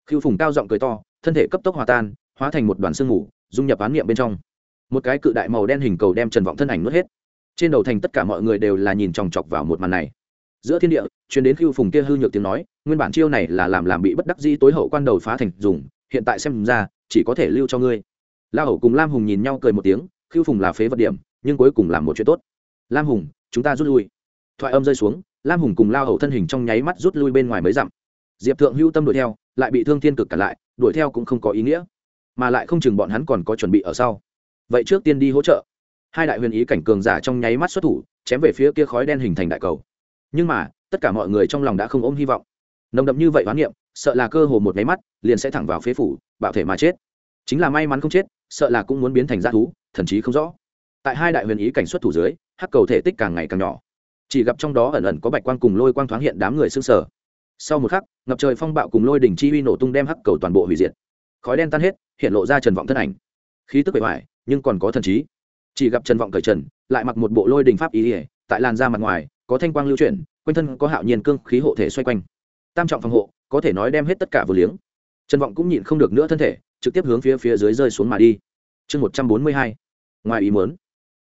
Khiêu phùng cao giọng cười to, thân thể cấp tốc hòa tan, hóa thành một đoàn sương mù, dung nhập án miệng bên trong. Một cái cự đại màu đen hình cầu đem trần vọng thân ảnh nuốt hết. Trên đầu thành tất cả mọi người đều là nhìn chòng chọc vào một màn này. Giữa thiên địa chuyến đến khiêu phùng kia hư nhược tiếng nói, nguyên bản chiêu này là làm làm bị bất đắc dĩ tối hậu quan đầu phá thành dùng, hiện tại xem ra, chỉ có thể lưu cho ngươi la hậu cùng lam hùng nhìn nhau cười một tiếng khiêu phùng là phế vật điểm, nhưng cuối cùng làm một chuyện tốt. Lam hùng, chúng ta rút lui. Thoại âm rơi xuống, lam hùng cùng la hậu thân hình trong nháy mắt rút lui bên ngoài mấy dặm. Diệp thượng hữu tâm đuổi theo, lại bị thương thiên cực cả lại, đuổi theo cũng không có ý nghĩa. Mà lại không chừng bọn hắn còn có chuẩn bị ở sau. Vậy trước tiên đi hỗ trợ. Hai đại huyền ý cảnh cường giả trong nháy mắt xuất thủ, chém về phía kia khói đen hình thành đại cầu. Nhưng mà, tất cả mọi người trong lòng đã không ôm hy vọng. Nồng đậm như vậy hoán niệm, sợ là cơ hồ một máy mắt, liền sẽ thẳng vào phế phủ, bạo thể mà chết chính là may mắn không chết, sợ là cũng muốn biến thành g thú, thần chí không rõ. Tại hai đại huyền ý cảnh xuất thủ dưới, hắc cầu thể tích càng ngày càng nhỏ. Chỉ gặp trong đó ẩn ẩn có bạch quang cùng lôi quang thoáng hiện đám người xương sở sau một khắc, ngập trời phong bạo cùng lôi đỉnh chi uy nổ tung đem hắc cầu toàn bộ hủy diệt. Khói đen tan hết, hiện lộ ra trần vọng thân ảnh. Khí tức bề ngoài nhưng còn có thần trí chỉ gặp trần vọng cởi trần, lại mặc một bộ lôi đình pháp ý ỉa tại làn da mặt ngoài, có thanh quang lưu chuyển, quanh thân có hạo nhiên cương khí hộ thể xoay quanh. Tam trọng phòng hộ, có thể nói đem hết tất cả vừa liếng. Trần vọng cũng nhịn không được nữa thân thể trực tiếp hướng phía phía dưới rơi xuống mà đi. Chương một trăm bốn mươi hai, ngoài ý muốn.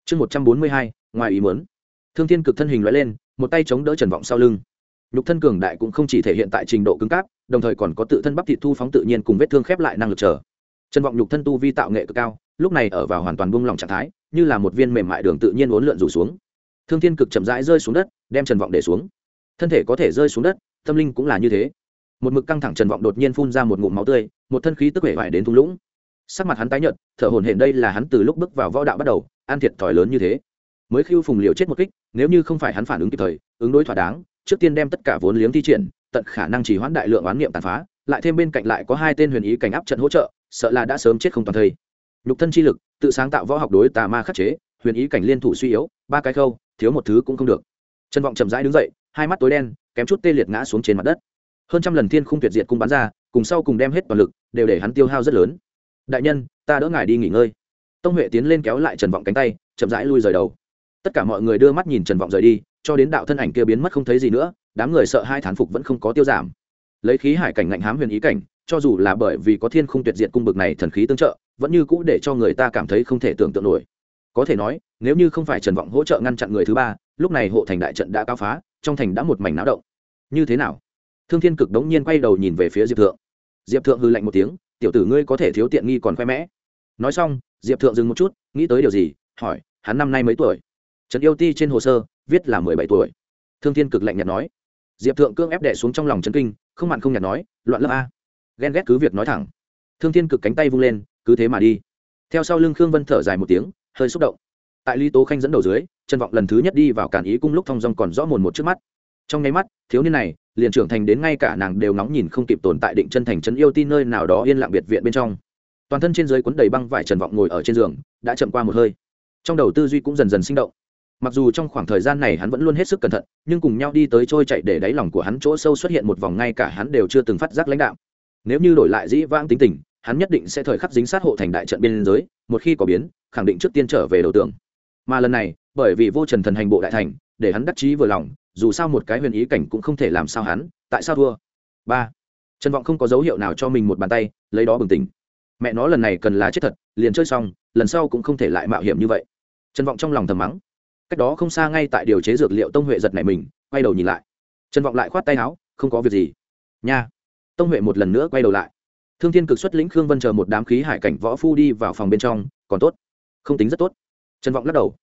Chương một trăm bốn mươi hai, ngoài ý muốn. Thương thiên cực thân hình loại lên, một tay chống đỡ trần vọng sau lưng. Nhục thân cường đại cũng không chỉ thể hiện tại trình độ cứng cáp, đồng thời còn có tự thân bắp thịt thu phóng tự nhiên cùng vết thương khép lại năng lực trở trần vọng nhục thân tu vi tạo nghệ cực cao, lúc này ở vào hoàn toàn buông lỏng trạng thái, như là một viên mềm mại đường tự nhiên uốn lượn rủ xuống. Thương thiên cực chậm rãi rơi xuống đất, đem trần vọng để xuống. Thân thể có thể rơi xuống đất, tâm linh cũng là như thế một mực căng thẳng trần vọng đột nhiên phun ra một ngụm máu tươi, một thân khí tức vẻ vải đến thung lũng. Sắc mặt hắn tái nhợt, thở hổn hển đây là hắn từ lúc bước vào võ đạo bắt đầu, ăn thiệt thòi lớn như thế. Mới khiêu phùng liều chết một kích, nếu như không phải hắn phản ứng kịp thời, ứng đối thỏa đáng, trước tiên đem tất cả vốn liếng thi triển, tận khả năng chỉ hoãn đại lượng oán niệm tàn phá, lại thêm bên cạnh lại có hai tên huyền ý cảnh áp trận hỗ trợ, sợ là đã sớm chết không toàn thây. Nhục thân chi lực, tự sáng tạo võ học đối tà ma khắc chế, huyền ý cảnh liên thủ suy yếu, ba cái khâu, thiếu một thứ cũng không được. Trần vọng chậm rãi đứng dậy, hai mắt tối đen, kém chút tê liệt ngã xuống trên mặt đất hơn trăm lần thiên không tuyệt diệt cung bắn ra, cùng sau cùng đem hết toàn lực, đều để hắn tiêu hao rất lớn. Đại nhân, ta đỡ ngài đi nghỉ ngơi. Tông huệ tiến lên kéo lại trần vọng cánh tay, chậm rãi lui rời đầu. Tất cả mọi người đưa mắt nhìn trần vọng rời đi, cho đến đạo thân ảnh kia biến mất không thấy gì nữa, đám người sợ hai thán phục vẫn không có tiêu giảm. Lấy khí hải cảnh ngạnh hám huyền ý cảnh, cho dù là bởi vì có thiên không tuyệt diệt cung bực này thần khí tương trợ, vẫn như cũ để cho người ta cảm thấy không thể tưởng tượng nổi. Có thể nói, nếu như không phải trần vọng hỗ trợ ngăn chặn người thứ ba, lúc này hộ thành đại trận đã cao phá, trong thành đã một mảnh náo động. Như thế nào? Thương thiên cực đống nhiên quay đầu nhìn về phía diệp thượng. Diệp thượng hư lạnh một tiếng, tiểu tử ngươi có thể thiếu tiện nghi còn khoe mẽ. Nói xong, diệp thượng dừng một chút, nghĩ tới điều gì, hỏi, hắn năm nay mấy tuổi? Trần yêu ti trên hồ sơ, viết là mười bảy tuổi. Thương thiên cực lạnh nhạt nói. Diệp thượng cương ép đẻ xuống trong lòng trấn kinh, không mặn không nhạt nói, loạn lớp a. Ghen ghét cứ việc nói thẳng. Thương thiên cực cánh tay vung lên, cứ thế mà đi. Theo sau lưng khương vân thở dài một tiếng, hơi xúc động. Tại lý tố khanh dẫn đầu dưới, trần vọng lần thứ nhất đi vào cản ý cung lúc thong dong còn rõ mồn một trước mắt. Trong nháy mắt, thiếu niên này liền trưởng thành đến ngay cả nàng đều nóng nhìn không kịp tồn tại định chân thành trấn yêu tin nơi nào đó yên lặng biệt viện bên trong. Toàn thân trên dưới cuốn đầy băng vải trần vọng ngồi ở trên giường, đã chậm qua một hơi. Trong đầu tư duy cũng dần dần sinh động. Mặc dù trong khoảng thời gian này hắn vẫn luôn hết sức cẩn thận, nhưng cùng nhau đi tới trôi chạy để đáy lòng của hắn chỗ sâu xuất hiện một vòng ngay cả hắn đều chưa từng phát giác lãnh đạo nếu như đổi lại dĩ vãng tính tình, hắn nhất định sẽ thời khắc dính sát hộ thành đại trận biên giới, một khi có biến, khẳng định trước tiên trở về đầu tường. Mà lần này, bởi vì vô trần thần hành bộ đại thành, để hắn đắc chí vừa lòng dù sao một cái huyền ý cảnh cũng không thể làm sao hắn, tại sao thua? Ba. Trần vọng không có dấu hiệu nào cho mình một bàn tay, lấy đó bừng tỉnh. Mẹ nó lần này cần là chết thật, liền chơi xong, lần sau cũng không thể lại mạo hiểm như vậy. Trần vọng trong lòng thầm mắng. Cách đó không xa ngay tại điều chế dược liệu tông huệ giật này mình, quay đầu nhìn lại. Trần vọng lại khoát tay áo, không có việc gì. Nha. Tông huệ một lần nữa quay đầu lại. Thương thiên cực xuất lĩnh khương vân chờ một đám khí hải cảnh võ phu đi vào phòng bên trong, còn tốt. Không tính rất tốt. Trần vọng lắc đầu.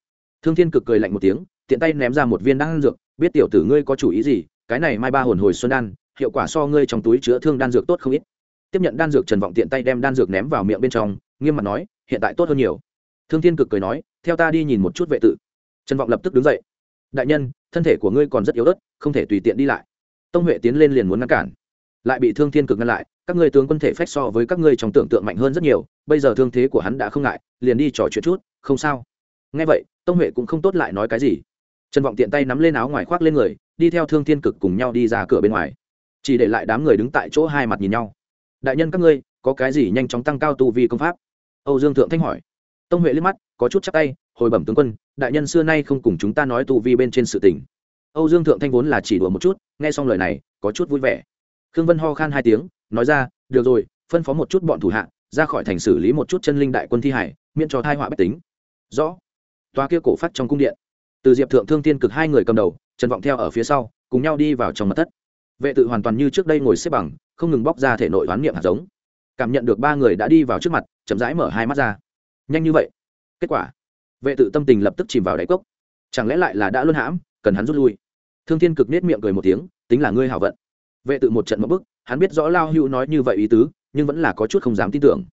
Thương thiên cực cười lạnh một tiếng, tiện tay ném ra một viên đan dược biết tiểu tử ngươi có chủ ý gì, cái này mai ba hồn hồi xuân đan, hiệu quả so ngươi trong túi chứa thương đan dược tốt không ít. Tiếp nhận đan dược trần vọng tiện tay đem đan dược ném vào miệng bên trong, nghiêm mặt nói, hiện tại tốt hơn nhiều. Thương thiên cực cười nói, theo ta đi nhìn một chút vệ tự. Trần vọng lập tức đứng dậy. Đại nhân, thân thể của ngươi còn rất yếu ớt, không thể tùy tiện đi lại. Tông huệ tiến lên liền muốn ngăn cản. Lại bị thương thiên cực ngăn lại, các ngươi tướng quân thể phách so với các ngươi trong tưởng tượng mạnh hơn rất nhiều, bây giờ thương thế của hắn đã không ngại, liền đi trò chuyện chút, không sao. Nghe vậy, tông huệ cũng không tốt lại nói cái gì trần vọng tiện tay nắm lên áo ngoài khoác lên người, đi theo thương thiên cực cùng nhau đi ra cửa bên ngoài. Chỉ để lại đám người đứng tại chỗ hai mặt nhìn nhau. Đại nhân các ngươi, có cái gì nhanh chóng tăng cao tu vi công pháp? Âu dương thượng thanh hỏi. Tông huệ liếc mắt, có chút chắc tay, hồi bẩm tướng quân, đại nhân xưa nay không cùng chúng ta nói tu vi bên trên sự tình. Âu dương thượng thanh vốn là chỉ đùa một chút, nghe xong lời này, có chút vui vẻ. Khương vân ho khan hai tiếng, nói ra, được rồi, phân phó một chút bọn thủ hạ, ra khỏi thành xử lý một chút chân linh đại quân thi hải, miễn cho thai họa bách tính. Rõ. Toa kia cổ phát trong cung điện từ diệp thượng thương tiên cực hai người cầm đầu, trần vọng theo ở phía sau, cùng nhau đi vào trong mật thất. Vệ tự hoàn toàn như trước đây ngồi xếp bằng, không ngừng bóc ra thể nội đoán niệm hạt giống. Cảm nhận được ba người đã đi vào trước mặt, chậm rãi mở hai mắt ra. Nhanh như vậy? Kết quả? Vệ tự tâm tình lập tức chìm vào đáy cốc. Chẳng lẽ lại là đã luân hãm, cần hắn rút lui? Thương thiên cực nết miệng cười một tiếng, tính là ngươi hảo vận. Vệ tự một trận mất bức, hắn biết rõ lao hưu nói như vậy ý tứ, nhưng vẫn là có chút không dám tin tưởng.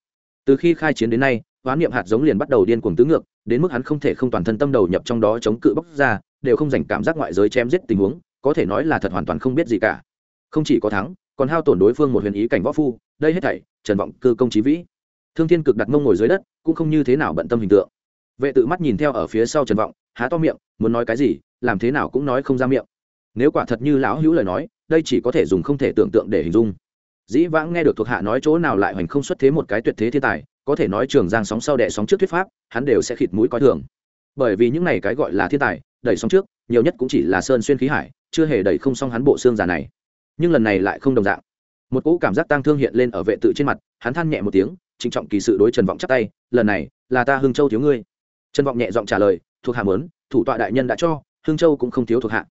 Từ khi khai chiến đến nay hoán niệm hạt giống liền bắt đầu điên cuồng tứ ngược đến mức hắn không thể không toàn thân tâm đầu nhập trong đó chống cự bóc ra, đều không dành cảm giác ngoại giới chém giết tình huống, có thể nói là thật hoàn toàn không biết gì cả. Không chỉ có thắng, còn hao tổn đối phương một huyền ý cảnh võ phu, đây hết thảy, trần vọng cư công trí vĩ. Thương thiên cực đặt mông ngồi dưới đất, cũng không như thế nào bận tâm hình tượng. Vệ tự mắt nhìn theo ở phía sau trần vọng, há to miệng, muốn nói cái gì, làm thế nào cũng nói không ra miệng. Nếu quả thật như lão hữu lời nói, đây chỉ có thể dùng không thể tưởng tượng để hình dung. Dĩ vãng nghe được thuộc hạ nói chỗ nào lại hoành không xuất thế một cái tuyệt thế thiên tài có thể nói trường giang sóng sau đẻ sóng trước thuyết pháp, hắn đều sẽ khịt mũi coi thường. Bởi vì những này cái gọi là thiên tài, đẩy sóng trước, nhiều nhất cũng chỉ là sơn xuyên khí hải, chưa hề đẩy không xong hắn bộ xương già này. Nhưng lần này lại không đồng dạng. Một cỗ cảm giác tang thương hiện lên ở vệ tự trên mặt, hắn than nhẹ một tiếng, trịnh trọng kỳ sự đối trần vọng chắc tay, lần này, là ta hưng châu thiếu ngươi. Trần vọng nhẹ giọng trả lời, thuộc hạ mớn thủ tọa đại nhân đã cho, hưng châu cũng không thiếu thuộc hạ.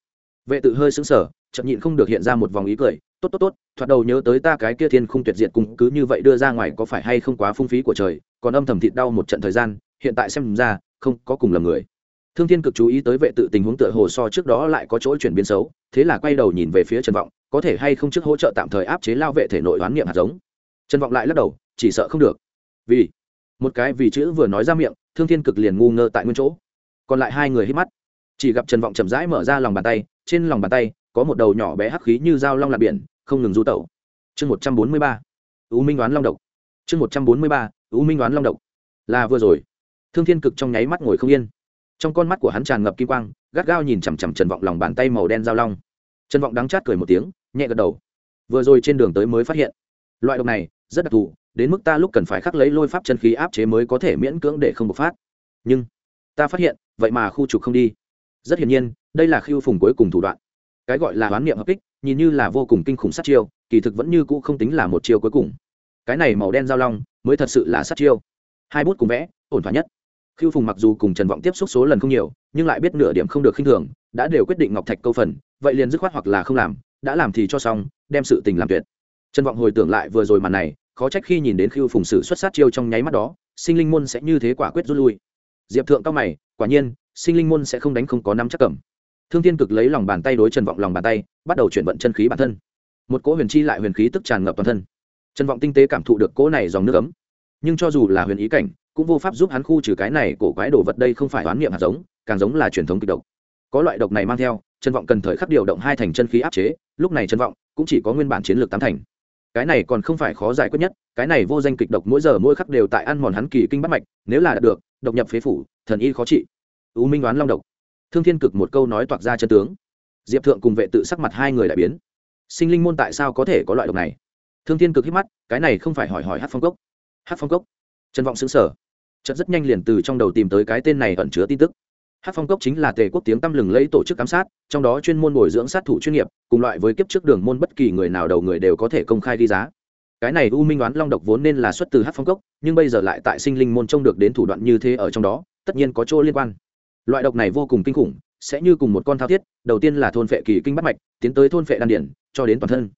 Vệ tự hơi xứng sở chậm nhịn không được hiện ra một vòng ý cười tốt tốt tốt, thoạt đầu nhớ tới ta cái kia thiên không tuyệt diệt cùng cứ như vậy đưa ra ngoài có phải hay không quá phung phí của trời, còn âm thầm thịt đau một trận thời gian, hiện tại xem ra, không có cùng lầm người. Thương thiên cực chú ý tới vệ tự tình huống tựa hồ so trước đó lại có chỗ chuyển biến xấu, thế là quay đầu nhìn về phía trần vọng, có thể hay không trước hỗ trợ tạm thời áp chế lao vệ thể nội oán niệm hạt giống. Trần vọng lại lắc đầu, chỉ sợ không được. Vì, một cái vì chữ vừa nói ra miệng, thương thiên cực liền ngu ngơ tại nguyên chỗ. Còn lại hai người hít mắt. Chỉ gặp trần vọng chậm rãi mở ra lòng bàn tay, trên lòng bàn tay có một đầu nhỏ bé hắc khí như dao long lạt biển, không ngừng du tẩu. Chương một trăm bốn mươi ba ưu minh đoán long độc. Chương một trăm bốn mươi ba ưu minh đoán long độc. Là vừa rồi. Thương thiên cực trong nháy mắt ngồi không yên. Trong con mắt của hắn tràn ngập kim quang, gắt gao nhìn chằm chằm trần vọng lòng bàn tay màu đen dao long. Trần vọng đắng chát cười một tiếng, nhẹ gật đầu. Vừa rồi trên đường tới mới phát hiện. Loại độc này, rất đặc thù, đến mức ta lúc cần phải khắc lấy lôi pháp chân khí áp chế mới có thể miễn cưỡng để không bộc phát. Nhưng, ta phát hiện, vậy mà khu trục không đi. Rất hiển nhiên, đây là khiêu phùng cuối cùng thủ đoạn cái gọi là hoán niệm hợp kích, nhìn như là vô cùng kinh khủng sát chiêu, kỳ thực vẫn như cũ không tính là một chiêu cuối cùng. Cái này màu đen giao long mới thật sự là sát chiêu. Hai bút cùng vẽ, ổn thỏa nhất. Khiêu phùng mặc dù cùng trần vọng tiếp xúc số lần không nhiều, nhưng lại biết nửa điểm không được khinh thường, đã đều quyết định ngọc thạch câu phần, vậy liền dứt khoát hoặc là không làm, đã làm thì cho xong, đem sự tình làm tuyệt. Trần vọng hồi tưởng lại vừa rồi màn này, khó trách khi nhìn đến khiêu phùng sử xuất sát chiêu trong nháy mắt đó, sinh linh môn sẽ như thế quả quyết rút lui. Diệp thượng cao mày, quả nhiên, sinh linh môn sẽ không đánh không có năm chắc cầm thương thiên cực lấy lòng bàn tay đối trần vọng lòng bàn tay, bắt đầu chuyển vận chân khí bản thân. Một cỗ huyền chi lại huyền khí tức tràn ngập toàn thân. Trần vọng tinh tế cảm thụ được cỗ này dòng nước ấm. Nhưng cho dù là huyền ý cảnh, cũng vô pháp giúp hắn khu trừ cái này cổ quái đồ vật đây không phải đoán niệm hạt giống, càng giống là truyền thống kịch độc. Có loại độc này mang theo, trần vọng cần thời khắc điều động hai thành chân khí áp chế, lúc này trần vọng cũng chỉ có nguyên bản chiến lược tám thành. Cái này còn không phải khó giải quyết nhất, cái này vô danh kịch độc mỗi giờ mỗi khắc đều tại ăn mòn hắn kỳ kinh bắt mạch, nếu là đạt được, độc nhập phế phủ, thần y khó trị. U minh đoán long độc thương thiên cực một câu nói toạc ra chân tướng. Diệp thượng cùng vệ tự sắc mặt hai người đại biến. Sinh linh môn tại sao có thể có loại độc này? Thương thiên cực hít mắt, cái này không phải hỏi hỏi hát phong cốc. Hát phong cốc. Trần vọng xứng sở trận rất nhanh liền từ trong đầu tìm tới cái tên này ẩn chứa tin tức. Hát phong cốc chính là tề quốc tiếng tăm lừng lấy tổ chức giám sát, trong đó chuyên môn bồi dưỡng sát thủ chuyên nghiệp, cùng loại với kiếp trước đường môn bất kỳ người nào đầu người đều có thể công khai ghi giá. Cái này u minh đoán long độc vốn nên là xuất từ hát phong cốc, nhưng bây giờ lại tại sinh linh môn trông được đến thủ đoạn như thế ở trong đó, tất nhiên có chỗ liên quan loại độc này vô cùng kinh khủng, sẽ như cùng một con thao thiết, đầu tiên là thôn phệ kỳ kinh bắt mạch, tiến tới thôn phệ đan điển, cho đến toàn thân.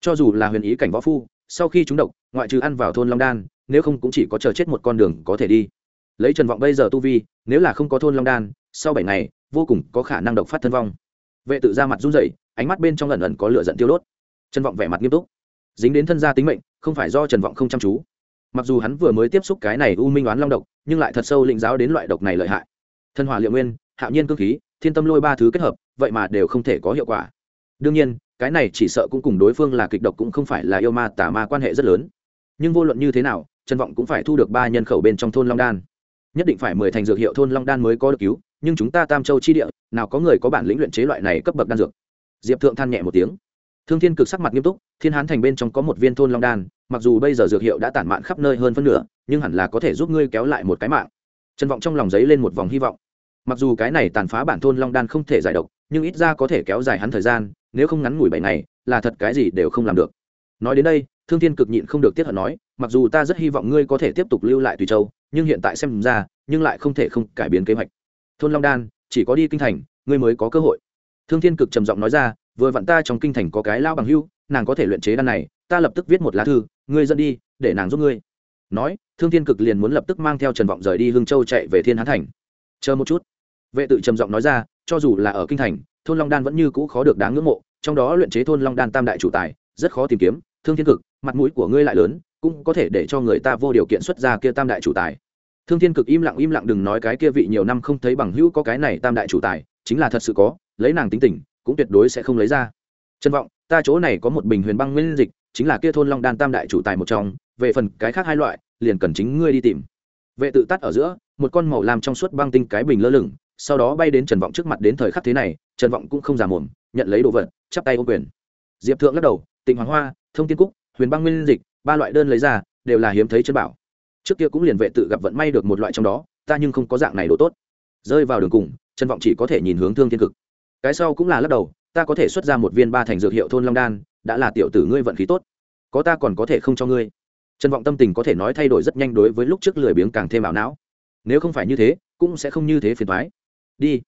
Cho dù là huyền ý cảnh võ phu, sau khi chúng độc, ngoại trừ ăn vào thôn long đan, nếu không cũng chỉ có chờ chết một con đường có thể đi. Lấy trần vọng bây giờ tu vi, nếu là không có thôn long đan, sau bảy ngày, vô cùng có khả năng độc phát thân vong. Vệ tự ra mặt run rẩy, ánh mắt bên trong lần lần có lửa giận tiêu đốt. Trần vọng vẻ mặt nghiêm túc. Dính đến thân gia tính mệnh, không phải do trần vọng không chăm chú. Mặc dù hắn vừa mới tiếp xúc cái này u minh oán long độc, nhưng lại thật sâu lĩnh giáo đến loại độc này lợi hại thân hỏa liệu nguyên, hạo nhiên cơ khí, thiên tâm lôi ba thứ kết hợp, vậy mà đều không thể có hiệu quả. Đương nhiên, cái này chỉ sợ cũng cùng đối phương là kịch độc cũng không phải là yêu ma tả ma quan hệ rất lớn. Nhưng vô luận như thế nào, trần vọng cũng phải thu được ba nhân khẩu bên trong thôn long đan. Nhất định phải mười thành dược hiệu thôn long đan mới có được cứu, nhưng chúng ta tam châu chi địa, nào có người có bản lĩnh luyện chế loại này cấp bậc đan dược. Diệp thượng than nhẹ một tiếng. Thương thiên cực sắc mặt nghiêm túc, thiên hán thành bên trong có một viên thôn long đan, mặc dù bây giờ dược hiệu đã tản mạn khắp nơi hơn phân nửa, nhưng hẳn là có thể giúp ngươi kéo lại một cái mạng. Trần vọng trong lòng giấy lên một vòng hy vọng mặc dù cái này tàn phá bản thôn long đan không thể giải độc, nhưng ít ra có thể kéo dài hắn thời gian, nếu không ngắn ngủi bảy ngày, là thật cái gì đều không làm được. Nói đến đây, thương thiên cực nhịn không được tiết hận nói, mặc dù ta rất hy vọng ngươi có thể tiếp tục lưu lại tùy châu, nhưng hiện tại xem ra, nhưng lại không thể không cải biến kế hoạch. Thôn long đan, chỉ có đi kinh thành, ngươi mới có cơ hội. Thương thiên cực trầm giọng nói ra, vừa vặn ta trong kinh thành có cái lao bằng hưu, nàng có thể luyện chế đan này, ta lập tức viết một lá thư, ngươi dẫn đi, để nàng giúp ngươi. Nói, thương thiên cực liền muốn lập tức mang theo trần vọng rời đi hương châu chạy về thiên hán thành. Chờ một chút vệ tự trầm giọng nói ra, cho dù là ở kinh thành, thôn long đan vẫn như cũ khó được đáng ngưỡng mộ, trong đó luyện chế thôn long đan tam đại chủ tài, rất khó tìm kiếm, thương thiên cực, mặt mũi của ngươi lại lớn, cũng có thể để cho người ta vô điều kiện xuất ra kia tam đại chủ tài. Thương thiên cực im lặng im lặng đừng nói cái kia vị nhiều năm không thấy bằng hữu có cái này tam đại chủ tài, chính là thật sự có, lấy nàng tính tình, cũng tuyệt đối sẽ không lấy ra. Trân vọng, ta chỗ này có một bình huyền băng nguyên dịch, chính là kia thôn long đan tam đại chủ tài một trong, về phần cái khác hai loại, liền cần chính ngươi đi tìm. Vệ tự tắt ở giữa, một con màu làm trong suốt băng tinh cái bình lơ lửng sau đó bay đến trần vọng trước mặt đến thời khắc thế này, trần vọng cũng không giả mồm, nhận lấy đồ vật, chắp tay ô quyền. Diệp thượng lắc đầu, tịnh hoàng hoa, thông tiên cúc, huyền băng nguyên dịch, ba loại đơn lấy ra, đều là hiếm thấy chân bảo. Trước kia cũng liền vệ tự gặp vận may được một loại trong đó, ta nhưng không có dạng này đồ tốt. Rơi vào đường cùng, trần vọng chỉ có thể nhìn hướng thương thiên cực. Cái sau cũng là lắc đầu, ta có thể xuất ra một viên ba thành dược hiệu thôn long đan, đã là tiểu tử ngươi vận khí tốt. Có ta còn có thể không cho ngươi. Trần vọng tâm tình có thể nói thay đổi rất nhanh đối với lúc trước lười biếng càng thêm ảo não. Nếu không phải như thế, cũng sẽ không như thế phiền thoái đi.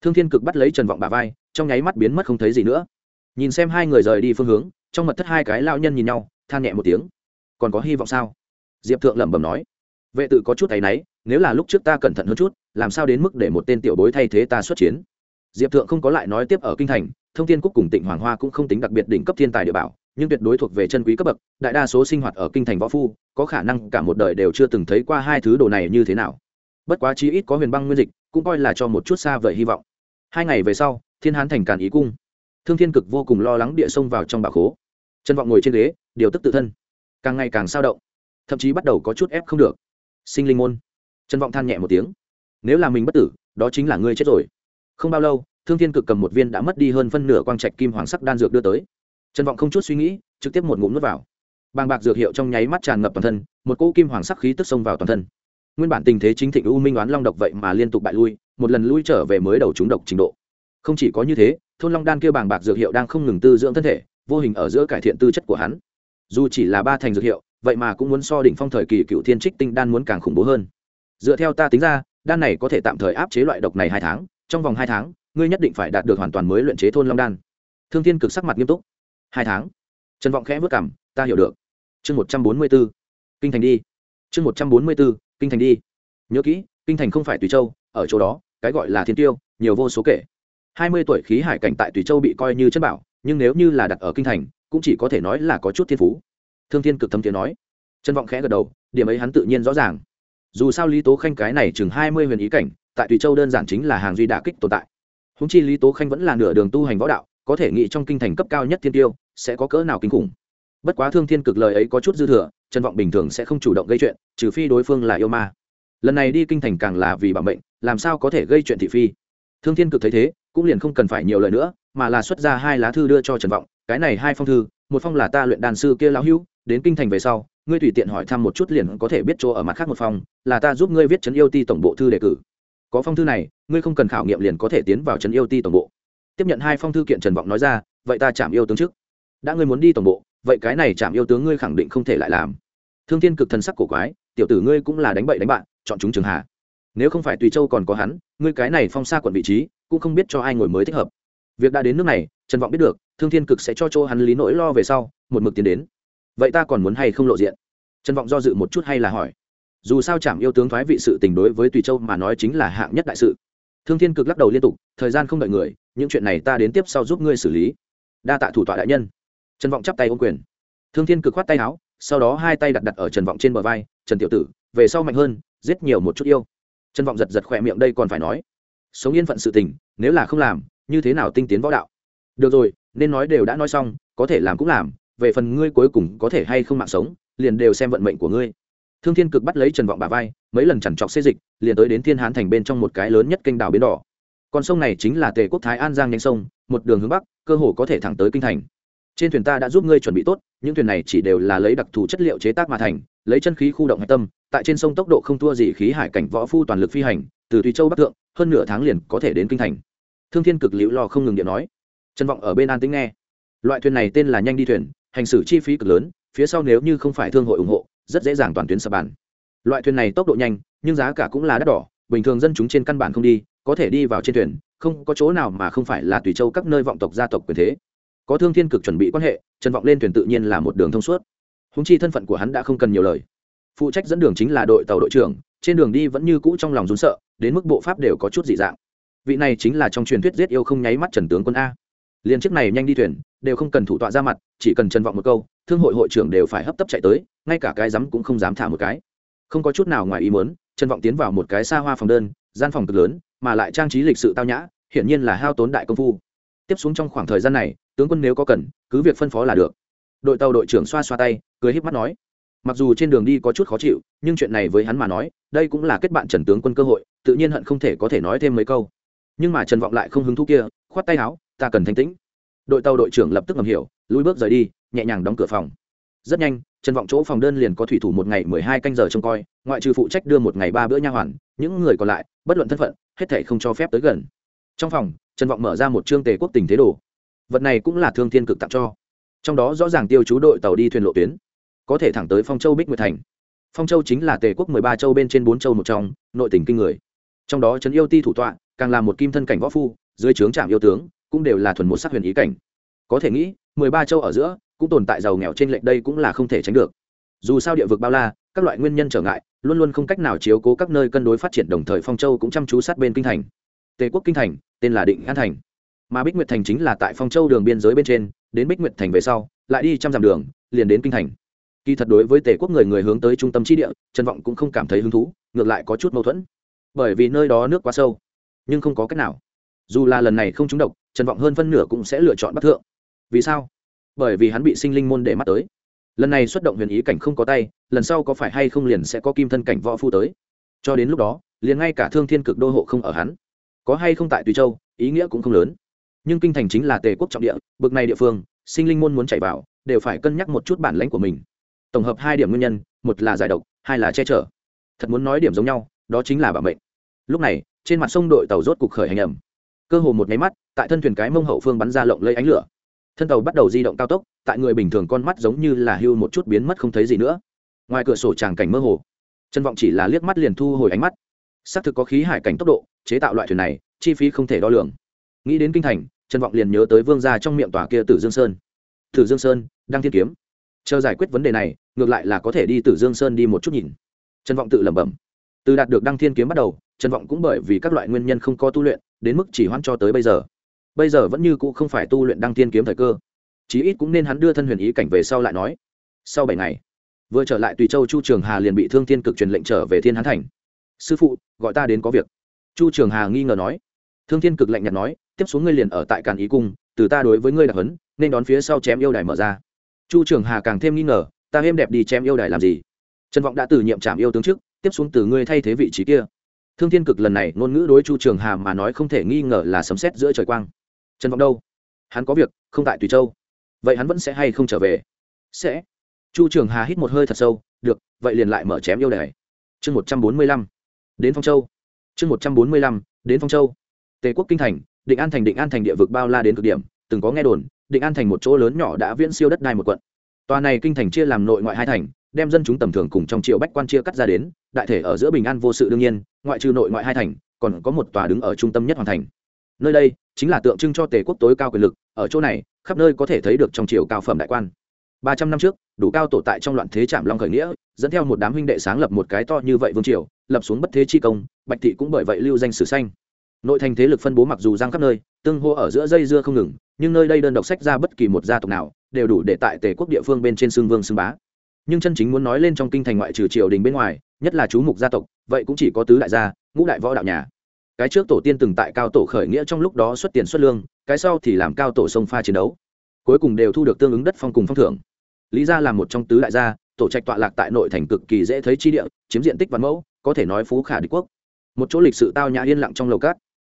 Thương thiên cực bắt lấy trần vọng bà vai, trong nháy mắt biến mất không thấy gì nữa. Nhìn xem hai người rời đi phương hướng, trong mật thất hai cái lao nhân nhìn nhau, than nhẹ một tiếng. Còn có hy vọng sao? Diệp thượng lẩm bẩm nói. Vệ tự có chút tay náy, nếu là lúc trước ta cẩn thận hơn chút, làm sao đến mức để một tên tiểu bối thay thế ta xuất chiến? Diệp thượng không có lại nói tiếp ở kinh thành, thông thiên cúc cùng tỉnh hoàng hoa cũng không tính đặc biệt đỉnh cấp thiên tài địa bảo, nhưng tuyệt đối thuộc về chân quý cấp bậc, đại đa số sinh hoạt ở kinh thành võ phu, có khả năng cả một đời đều chưa từng thấy qua hai thứ đồ này như thế nào. Bất quá chí ít có huyền băng nguyên dịch cũng coi là cho một chút xa vời hy vọng. Hai ngày về sau, thiên hán thành càn ý cung. Thương thiên cực vô cùng lo lắng địa sông vào trong bà khố. Chân vọng ngồi trên ghế, điều tức tự thân. Càng ngày càng sao động, thậm chí bắt đầu có chút ép không được. Sinh linh môn. Chân vọng than nhẹ một tiếng. Nếu là mình bất tử, đó chính là ngươi chết rồi. Không bao lâu, thương thiên cực cầm một viên đã mất đi hơn phân nửa quang trạch kim hoàng sắc đan dược đưa tới. Chân vọng không chút suy nghĩ, trực tiếp một ngụm nuốt vào. Bàng bạc dược hiệu trong nháy mắt tràn ngập toàn thân, một cỗ kim hoàng sắc khí tức xông vào toàn thân nguyên bản tình thế chính thịnh u minh oán long độc vậy mà liên tục bại lui, một lần lui trở về mới đầu trúng độc trình độ. Không chỉ có như thế, thôn long đan kia bàng bạc dược hiệu đang không ngừng tư dưỡng thân thể, vô hình ở giữa cải thiện tư chất của hắn. Dù chỉ là ba thành dược hiệu, vậy mà cũng muốn so đỉnh phong thời kỳ cựu thiên trích tinh đan muốn càng khủng bố hơn. Dựa theo ta tính ra, đan này có thể tạm thời áp chế loại độc này hai tháng, trong vòng hai tháng, ngươi nhất định phải đạt được hoàn toàn mới luyện chế thôn long đan. Thương thiên cực sắc mặt nghiêm túc. Hai tháng? Trần vọng khẽ vất cảm ta hiểu được. Chương một trăm bốn mươi b ố kinh thành đi. Chương một trăm bốn mươi b ố kinh thành đi. Nhớ kỹ, kinh thành không phải tùy châu, ở chỗ đó, cái gọi là thiên tiêu, nhiều vô số kể. Hai mươi tuổi khí hải cảnh tại tùy châu bị coi như chất bảo, nhưng nếu như là đặt ở kinh thành, cũng chỉ có thể nói là có chút thiên phú. Thương thiên cực thâm tiếng nói. Trân vọng khẽ gật đầu, điểm ấy hắn tự nhiên rõ ràng. Dù sao lý tố khanh cái này chừng hai mươi huyền ý cảnh, tại tùy châu đơn giản chính là hàng duy đà kích tồn tại. Húng chi lý tố khanh vẫn là nửa đường tu hành võ đạo, có thể nghĩ trong kinh thành cấp cao nhất thiên tiêu, sẽ có cỡ nào kinh khủng. Bất quá thương thiên cực lời ấy có chút dư thừa trần vọng bình thường sẽ không chủ động gây chuyện, trừ phi đối phương là yêu ma. Lần này đi kinh thành càng là vì bảo mệnh, làm sao có thể gây chuyện thị phi? Thương thiên cực thấy thế, cũng liền không cần phải nhiều lời nữa, mà là xuất ra hai lá thư đưa cho trần vọng, cái này hai phong thư, một phong là ta luyện đàn sư kia lão hữu, đến kinh thành về sau, ngươi tùy tiện hỏi thăm một chút liền có thể biết chỗ ở mặt khác một phong, là ta giúp ngươi viết trấn yêu ti tổng bộ thư đề cử. Có phong thư này, ngươi không cần khảo nghiệm liền có thể tiến vào trấn yêu ti tổng bộ. Tiếp nhận hai phong thư kiện, trần vọng nói ra, vậy ta chạm yêu tướng trước. Đã ngươi muốn đi tổng bộ, vậy cái này chạm yêu tướng ngươi khẳng định không thể lại làm thương thiên cực thần sắc cổ quái, tiểu tử ngươi cũng là đánh bậy đánh bạn, chọn chúng trường hà. Nếu không phải tùy châu còn có hắn, ngươi cái này phong xa quận vị trí, cũng không biết cho ai ngồi mới thích hợp. Việc đã đến nước này, trần vọng biết được, thương thiên cực sẽ cho chỗ hắn lý nỗi lo về sau, một mực tiến đến. Vậy ta còn muốn hay không lộ diện? Trần vọng do dự một chút hay là hỏi. Dù sao chạm yêu tướng thoái vị sự tình đối với tùy châu mà nói chính là hạng nhất đại sự. Thương thiên cực lắc đầu liên tục, thời gian không đợi người, những chuyện này ta đến tiếp sau giúp ngươi xử lý. Đa tạ thủ tọa đại nhân. Trần vọng chắp tay ô quyền. Thương thiên cực khoát tay áo sau đó hai tay đặt đặt ở trần vọng trên bờ vai, trần tiểu tử, về sau mạnh hơn, giết nhiều một chút yêu. Trần vọng giật giật khỏe miệng, đây còn phải nói. Sống yên phận sự tình, nếu là không làm, như thế nào tinh tiến võ đạo? Được rồi, nên nói đều đã nói xong, có thể làm cũng làm, về phần ngươi cuối cùng có thể hay không mạng sống, liền đều xem vận mệnh của ngươi. Thương thiên cực bắt lấy trần vọng bà vai, mấy lần chằn trọc xê dịch, liền tới đến thiên hán thành bên trong một cái lớn nhất kênh đảo bến đỏ. Con sông này chính là tề quốc thái an giang nhanh sông, một đường hướng bắc, cơ hồ có thể thẳng tới kinh thành trên thuyền ta đã giúp ngươi chuẩn bị tốt, những thuyền này chỉ đều là lấy đặc thù chất liệu chế tác mà thành, lấy chân khí khu động hạch tâm, tại trên sông tốc độ không thua gì khí hải cảnh võ phu toàn lực phi hành, từ tùy châu bắc thượng, hơn nửa tháng liền có thể đến kinh thành. Thương thiên cực liễu lo không ngừng điện nói. Trân vọng ở bên an tính nghe. Loại thuyền này tên là nhanh đi thuyền, hành xử chi phí cực lớn, phía sau nếu như không phải thương hội ủng hộ, rất dễ dàng toàn tuyến sập bàn. Loại thuyền này tốc độ nhanh, nhưng giá cả cũng là đắt đỏ, bình thường dân chúng trên căn bản không đi, có thể đi vào trên thuyền, không có chỗ nào mà không phải là tùy châu các nơi vọng tộc gia tộc quyền thế có thương thiên cực chuẩn bị quan hệ, trần vọng lên thuyền tự nhiên là một đường thông suốt. Húng chi thân phận của hắn đã không cần nhiều lời. Phụ trách dẫn đường chính là đội tàu đội trưởng, trên đường đi vẫn như cũ trong lòng rún sợ, đến mức bộ pháp đều có chút dị dạng. Vị này chính là trong truyền thuyết giết yêu không nháy mắt trần tướng quân a. Liền chiếc này nhanh đi thuyền, đều không cần thủ tọa ra mặt, chỉ cần trần vọng một câu, thương hội hội trưởng đều phải hấp tấp chạy tới, ngay cả cái rắm cũng không dám thả một cái. Không có chút nào ngoài ý muốn, trần vọng tiến vào một cái xa hoa phòng đơn, gian phòng cực lớn, mà lại trang trí lịch sự tao nhã, hiển nhiên là hao tốn đại công phu. Tiếp xuống trong khoảng thời gian này tướng quân nếu có cần, cứ việc phân phó là được. Đội tàu đội trưởng xoa xoa tay, cười híp mắt nói, mặc dù trên đường đi có chút khó chịu, nhưng chuyện này với hắn mà nói, đây cũng là kết bạn trần tướng quân cơ hội, tự nhiên hận không thể có thể nói thêm mấy câu. Nhưng mà trần vọng lại không hứng thú kia, khoát tay áo, ta cần thanh tĩnh. Đội tàu đội trưởng lập tức ngầm hiểu, lùi bước rời đi, nhẹ nhàng đóng cửa phòng. Rất nhanh, trần vọng chỗ phòng đơn liền có thủy thủ một ngày mười hai canh giờ trông coi, ngoại trừ phụ trách đưa một ngày ba bữa nha hoàn, những người còn lại, bất luận thân phận, hết thể không cho phép tới gần. Trong phòng, trần vọng mở ra một chương tề quốc tình thế đồ vật này cũng là thương thiên cực tặng cho. Trong đó rõ ràng tiêu chú đội tàu đi thuyền lộ tuyến, có thể thẳng tới phong châu bích nguyệt thành. Phong châu chính là tề quốc mười ba châu bên trên bốn châu một trong, nội tỉnh kinh người. Trong đó trấn yêu ti thủ tọa, càng là một kim thân cảnh võ phu, dưới trướng trạm yêu tướng, cũng đều là thuần một sắc huyền ý cảnh. Có thể nghĩ, mười ba châu ở giữa, cũng tồn tại giàu nghèo trên lệnh đây cũng là không thể tránh được. Dù sao địa vực bao la, các loại nguyên nhân trở ngại, luôn luôn không cách nào chiếu cố các nơi cân đối phát triển đồng thời phong châu cũng chăm chú sát bên kinh thành. Tề quốc kinh thành, tên là định an thành mà bích nguyệt thành chính là tại phong châu đường biên giới bên trên, đến bích nguyệt thành về sau, lại đi trăm dặm đường, liền đến kinh thành. Kỳ thật đối với tề quốc người người hướng tới trung tâm tri địa, trần vọng cũng không cảm thấy hứng thú, ngược lại có chút mâu thuẫn. Bởi vì nơi đó nước quá sâu, nhưng không có cách nào. Dù là lần này không trúng độc, trần vọng hơn phân nửa cũng sẽ lựa chọn bắc thượng. Vì sao? Bởi vì hắn bị sinh linh môn để mắt tới. Lần này xuất động huyền ý cảnh không có tay, lần sau có phải hay không liền sẽ có kim thân cảnh võ phu tới. Cho đến lúc đó, liền ngay cả thương thiên cực đô hộ không ở hắn. Có hay không tại tùy châu, ý nghĩa cũng không lớn nhưng kinh thành chính là tề quốc trọng địa, bực này địa phương, sinh linh môn muốn chạy vào, đều phải cân nhắc một chút bản lãnh của mình. Tổng hợp hai điểm nguyên nhân, một là giải độc, hai là che chở. Thật muốn nói điểm giống nhau, đó chính là bảo mệnh. Lúc này, trên mặt sông đội tàu rốt cục khởi hành ẩm cơ hồ một máy mắt, tại thân thuyền cái mông hậu phương bắn ra lộng lây ánh lửa. Thân tàu bắt đầu di động cao tốc, tại người bình thường con mắt giống như là hưu một chút biến mất không thấy gì nữa. Ngoài cửa sổ tràng cảnh mơ hồ. Trân vọng chỉ là liếc mắt liền thu hồi ánh mắt. Xác thực có khí hải cảnh tốc độ, chế tạo loại thuyền này, chi phí không thể đo lường. Nghĩ đến kinh thành trần vọng liền nhớ tới vương gia trong miệng tòa kia tử dương sơn. Tử dương sơn đang thiên kiếm. Chờ giải quyết vấn đề này, ngược lại là có thể đi tử dương sơn đi một chút nhìn. Trần vọng tự lẩm bẩm. Từ đạt được đăng thiên kiếm bắt đầu, trần vọng cũng bởi vì các loại nguyên nhân không có tu luyện, đến mức chỉ hoãn cho tới bây giờ. Bây giờ vẫn như cũ không phải tu luyện đăng thiên kiếm thời cơ. Chí ít cũng nên hắn đưa thân huyền ý cảnh về sau lại nói. Sau bảy ngày, vừa trở lại tùy châu chu trường hà liền bị thương thiên cực truyền lệnh trở về thiên hán thành. Sư phụ, gọi ta đến có việc. Chu trường hà nghi ngờ nói. Thương thiên cực lạnh nhạt nói tiếp xuống ngươi liền ở tại càn ý cung, từ ta đối với ngươi đặc hấn nên đón phía sau chém yêu đài mở ra. Chu trường hà càng thêm nghi ngờ, ta êm đẹp đi chém yêu đài làm gì? Trần vọng đã từ nhiệm trảm yêu tướng trước, tiếp xuống từ ngươi thay thế vị trí kia. Thương thiên cực lần này ngôn ngữ đối chu trường hà mà nói không thể nghi ngờ là sấm xét giữa trời quang. Trần vọng đâu? Hắn có việc, không tại tùy châu. Vậy hắn vẫn sẽ hay không trở về? Sẽ. Chu trường hà hít một hơi thật sâu, được, vậy liền lại mở chém yêu đài. Chương một trăm bốn mươi lăm. Đến phong châu. Chương một trăm bốn mươi lăm, đến phong châu. Tề quốc kinh thành định an thành định an thành địa vực bao la đến cực điểm, từng có nghe đồn, định an thành một chỗ lớn nhỏ đã viễn siêu đất đai một quận. Tòa này kinh thành chia làm nội ngoại hai thành, đem dân chúng tầm thường cùng trong triệu bách quan chia cắt ra đến, đại thể ở giữa bình an vô sự đương nhiên, ngoại trừ nội ngoại hai thành, còn có một tòa đứng ở trung tâm nhất hoàn thành. Nơi đây, chính là tượng trưng cho tề quốc tối cao quyền lực, ở chỗ này, khắp nơi có thể thấy được trong triều cao phẩm đại quan. Ba trăm năm trước, đủ cao tổ tại trong loạn thế trạm long khởi nghĩa, dẫn theo một đám huynh đệ sáng lập một cái to như vậy vương triều, lập xuống bất thế chi công, bạch thị cũng bởi vậy lưu danh sử xanh nội thành thế lực phân bố mặc dù giang khắp nơi, tương hô ở giữa dây dưa không ngừng, nhưng nơi đây đơn độc sách ra bất kỳ một gia tộc nào, đều đủ để tại tề quốc địa phương bên trên xương vương xương bá. Nhưng chân chính muốn nói lên trong kinh thành ngoại trừ triều đình bên ngoài, nhất là chú mục gia tộc, vậy cũng chỉ có tứ đại gia, ngũ đại võ đạo nhà. Cái trước tổ tiên từng tại cao tổ khởi nghĩa trong lúc đó xuất tiền xuất lương, cái sau thì làm cao tổ sông pha chiến đấu. Cuối cùng đều thu được tương ứng đất phong cùng phong thưởng. Lý gia là một trong tứ đại gia, tổ trạch tọa lạc tại nội thành cực kỳ dễ thấy chi địa, chiếm diện tích văn mẫu, có thể nói phú khả đế quốc. Một chỗ lịch sự tao nhã yên lặng trong lầu cát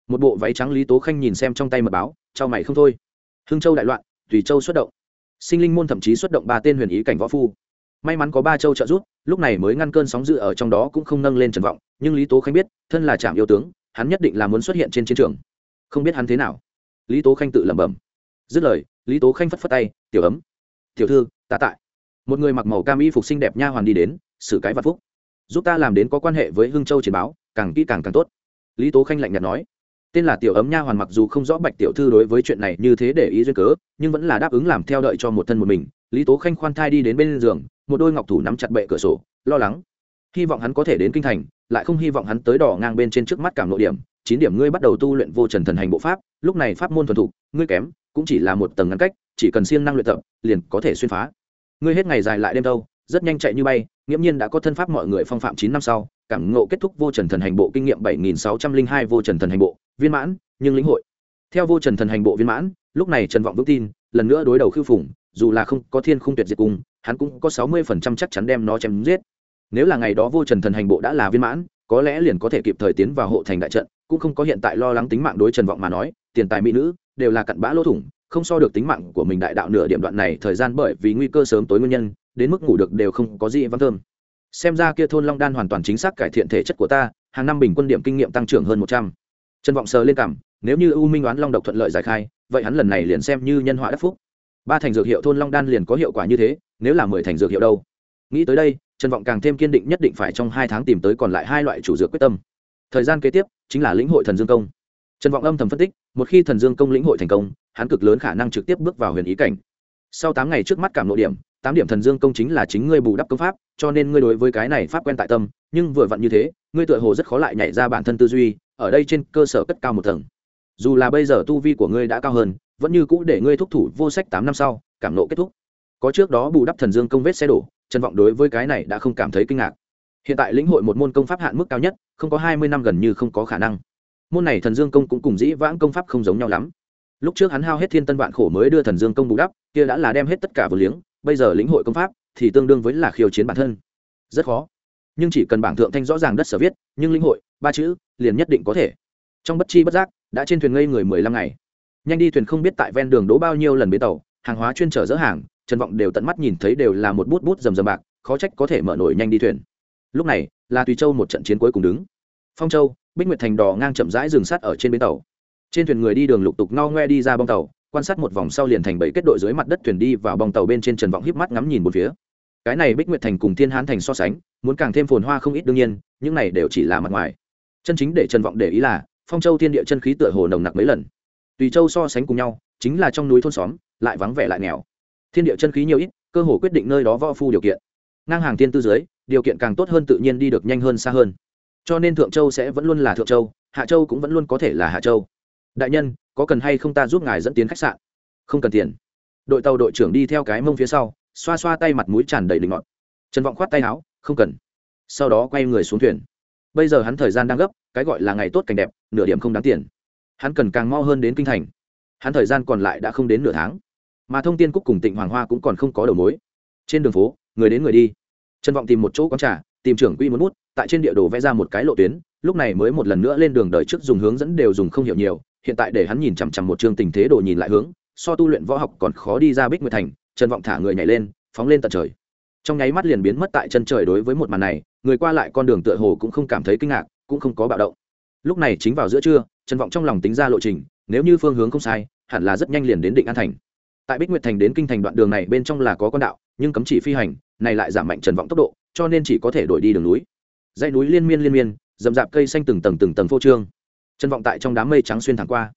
một bộ váy trắng lý tố khanh nhìn xem trong tay mật báo trao mày không thôi. Hưng châu đại loạn tùy châu xuất động. Sinh linh môn thậm chí xuất động ba tên huyền ý cảnh võ phu. May mắn có ba châu trợ giúp, lúc này mới ngăn cơn sóng dữ ở trong đó cũng không nâng lên trần vọng, nhưng lý tố khanh biết, thân là trạm yêu tướng, hắn nhất định là muốn xuất hiện trên chiến trường. Không biết hắn thế nào. Lý tố khanh tự lẩm bẩm. Dứt lời, lý tố khanh phất phất tay, tiểu ấm, tiểu thư, ta tại. Một người mặc màu cam y phục xinh đẹp nha hoàn đi đến xử cái vạn phúc, giúp ta làm đến có quan hệ với hưng châu chiến báo, càng kỹ càng càng tốt. Lý tố khanh lạnh nhạt nói tên là tiểu ấm nha hoàn mặc dù không rõ bạch tiểu thư đối với chuyện này như thế để ý duyên cớ, nhưng vẫn là đáp ứng làm theo đợi cho một thân một mình. Lý tố khanh khoan thai đi đến bên giường, một đôi ngọc thủ nắm chặt bệ cửa sổ, lo lắng. Hy vọng hắn có thể đến kinh thành, lại không hy vọng hắn tới đỏ ngang bên trên trước mắt cảm nội điểm. Chín điểm ngươi bắt đầu tu luyện vô trần thần hành bộ pháp, lúc này pháp môn thuần thục, ngươi kém, cũng chỉ là một tầng ngăn cách, chỉ cần siêng năng luyện tập, liền có thể xuyên phá. Ngươi hết ngày dài lại đêm đâu rất nhanh chạy như bay nghiễm nhiên đã có thân pháp mọi người phong phạm chín năm sau cảm ngộ kết thúc vô trần thần hành bộ kinh nghiệm bảy nghìn sáu trăm linh hai vô trần thần hành bộ viên mãn nhưng lĩnh hội. Theo vô trần thần hành bộ viên mãn lúc này trần vọng vững tin lần nữa đối đầu khiêu phủng dù là không có thiên khung tuyệt diệt cùng, hắn cũng có sáu mươi phần trăm chắc chắn đem nó chém giết. Nếu là ngày đó vô trần thần hành bộ đã là viên mãn có lẽ liền có thể kịp thời tiến vào hộ thành đại trận cũng không có hiện tại lo lắng tính mạng đối trần vọng mà nói tiền tài mỹ nữ đều là cặn bã lỗ thủng không so được tính mạng của mình đại đạo nửa điểm đoạn này thời gian bởi vì nguy cơ sớm tối nguyên nhân đến mức ngủ được đều không có gì văn thơm. Xem ra kia thôn long đan hoàn toàn chính xác cải thiện thể chất của ta, hàng năm bình quân điểm kinh nghiệm tăng trưởng hơn một trăm. Trần vọng sờ lên cảm, nếu như u minh đoán long độc thuận lợi giải khai, vậy hắn lần này liền xem như nhân họa đắc phúc. Ba thành dược hiệu thôn long đan liền có hiệu quả như thế, nếu là mười thành dược hiệu đâu? Nghĩ tới đây, trần vọng càng thêm kiên định nhất định phải trong hai tháng tìm tới còn lại hai loại chủ dược quyết tâm. Thời gian kế tiếp, chính là lĩnh hội thần dương công. Trần vọng âm thầm phân tích, một khi thần dương công lĩnh hội thành công, hắn cực lớn khả năng trực tiếp bước vào huyền ý cảnh. Sau tám ngày trước mắt cảm nội điểm tám điểm thần dương công chính là chính ngươi bù đắp công pháp, cho nên ngươi đối với cái này pháp quen tại tâm, nhưng vừa vặn như thế, ngươi tựa hồ rất khó lại nhảy ra bản thân tư duy, ở đây trên cơ sở cất cao một tầng. Dù là bây giờ tu vi của ngươi đã cao hơn, vẫn như cũ để ngươi thúc thủ vô sách tám năm sau, cảm nộ kết thúc. Có trước đó bù đắp thần dương công vết xe đổ, trần vọng đối với cái này đã không cảm thấy kinh ngạc. Hiện tại lĩnh hội một môn công pháp hạn mức cao nhất, không có hai mươi năm gần như không có khả năng. Môn này thần dương công cũng cùng dĩ vãng công pháp không giống nhau lắm. Lúc trước hắn hao hết thiên tân vạn khổ mới đưa thần dương công bù đắp, kia đã là đem hết tất cả vừa liếng bây giờ lĩnh hội công pháp thì tương đương với là khiêu chiến bản thân. Rất khó. Nhưng chỉ cần bảng thượng thanh rõ ràng đất sở viết, nhưng lĩnh hội, ba chữ, liền nhất định có thể. Trong bất chi bất giác, đã trên thuyền ngây người mười lăm ngày. Nhanh đi thuyền không biết tại ven đường đỗ bao nhiêu lần bến tàu, hàng hóa chuyên trở dỡ hàng, trần vọng đều tận mắt nhìn thấy đều là một bút bút rầm rầm bạc, khó trách có thể mở nổi nhanh đi thuyền. Lúc này, là tùy châu một trận chiến cuối cùng đứng. Phong châu, bích nguyệt thành đò ngang chậm rãi dừng sắt ở trên bến tàu. Trên thuyền người đi đường lục tục no ngoe đi ra bong tàu quan sát một vòng sau liền thành bảy kết đội dưới mặt đất thuyền đi vào bong tàu bên trên trần vọng híp mắt ngắm nhìn một phía. Cái này bích nguyệt thành cùng thiên hán thành so sánh, muốn càng thêm phồn hoa không ít đương nhiên, những này đều chỉ là mặt ngoài. Chân chính để trần vọng để ý là, phong châu thiên địa chân khí tựa hồ nồng nặc mấy lần. Tùy châu so sánh cùng nhau, chính là trong núi thôn xóm, lại vắng vẻ lại nghèo. Thiên địa chân khí nhiều ít, cơ hồ quyết định nơi đó võ phu điều kiện. Ngang hàng thiên tư dưới, điều kiện càng tốt hơn tự nhiên đi được nhanh hơn xa hơn. Cho nên thượng châu sẽ vẫn luôn là thượng châu, hạ châu cũng vẫn luôn có thể là hạ châu. Đại nhân có cần hay không ta giúp ngài dẫn tiến khách sạn? Không cần tiền. Đội tàu đội trưởng đi theo cái mông phía sau, xoa xoa tay mặt mũi tràn đầy linh ngọt trần vọng khoát tay áo, không cần. Sau đó quay người xuống thuyền. Bây giờ hắn thời gian đang gấp, cái gọi là ngày tốt cảnh đẹp, nửa điểm không đáng tiền. Hắn cần càng mau hơn đến kinh thành. Hắn thời gian còn lại đã không đến nửa tháng. Mà thông tin cúc cùng tịnh hoàng hoa cũng còn không có đầu mối. Trên đường phố, người đến người đi. Trần vọng tìm một chỗ quán trà, tìm trưởng quy muốn bút, tại trên địa đồ vẽ ra một cái lộ tuyến, lúc này mới một lần nữa lên đường đời trước dùng hướng dẫn đều dùng không hiểu nhiều hiện tại để hắn nhìn chằm chằm một chương tình thế đồ nhìn lại hướng, so tu luyện võ học còn khó đi ra bích nguyệt thành, trần vọng thả người nhảy lên, phóng lên tận trời. Trong nháy mắt liền biến mất tại chân trời đối với một màn này, người qua lại con đường tựa hồ cũng không cảm thấy kinh ngạc, cũng không có bạo động. Lúc này chính vào giữa trưa, trần vọng trong lòng tính ra lộ trình, nếu như phương hướng không sai, hẳn là rất nhanh liền đến định an thành. Tại bích nguyệt thành đến kinh thành đoạn đường này bên trong là có con đạo, nhưng cấm chỉ phi hành, này lại giảm mạnh trần vọng tốc độ, cho nên chỉ có thể đổi đi đường núi. Dãy núi liên miên liên miên dầm dạp cây xanh từng tầng từng tầng phô trương trần vọng tại trong đám mây trắng xuyên thẳng qua.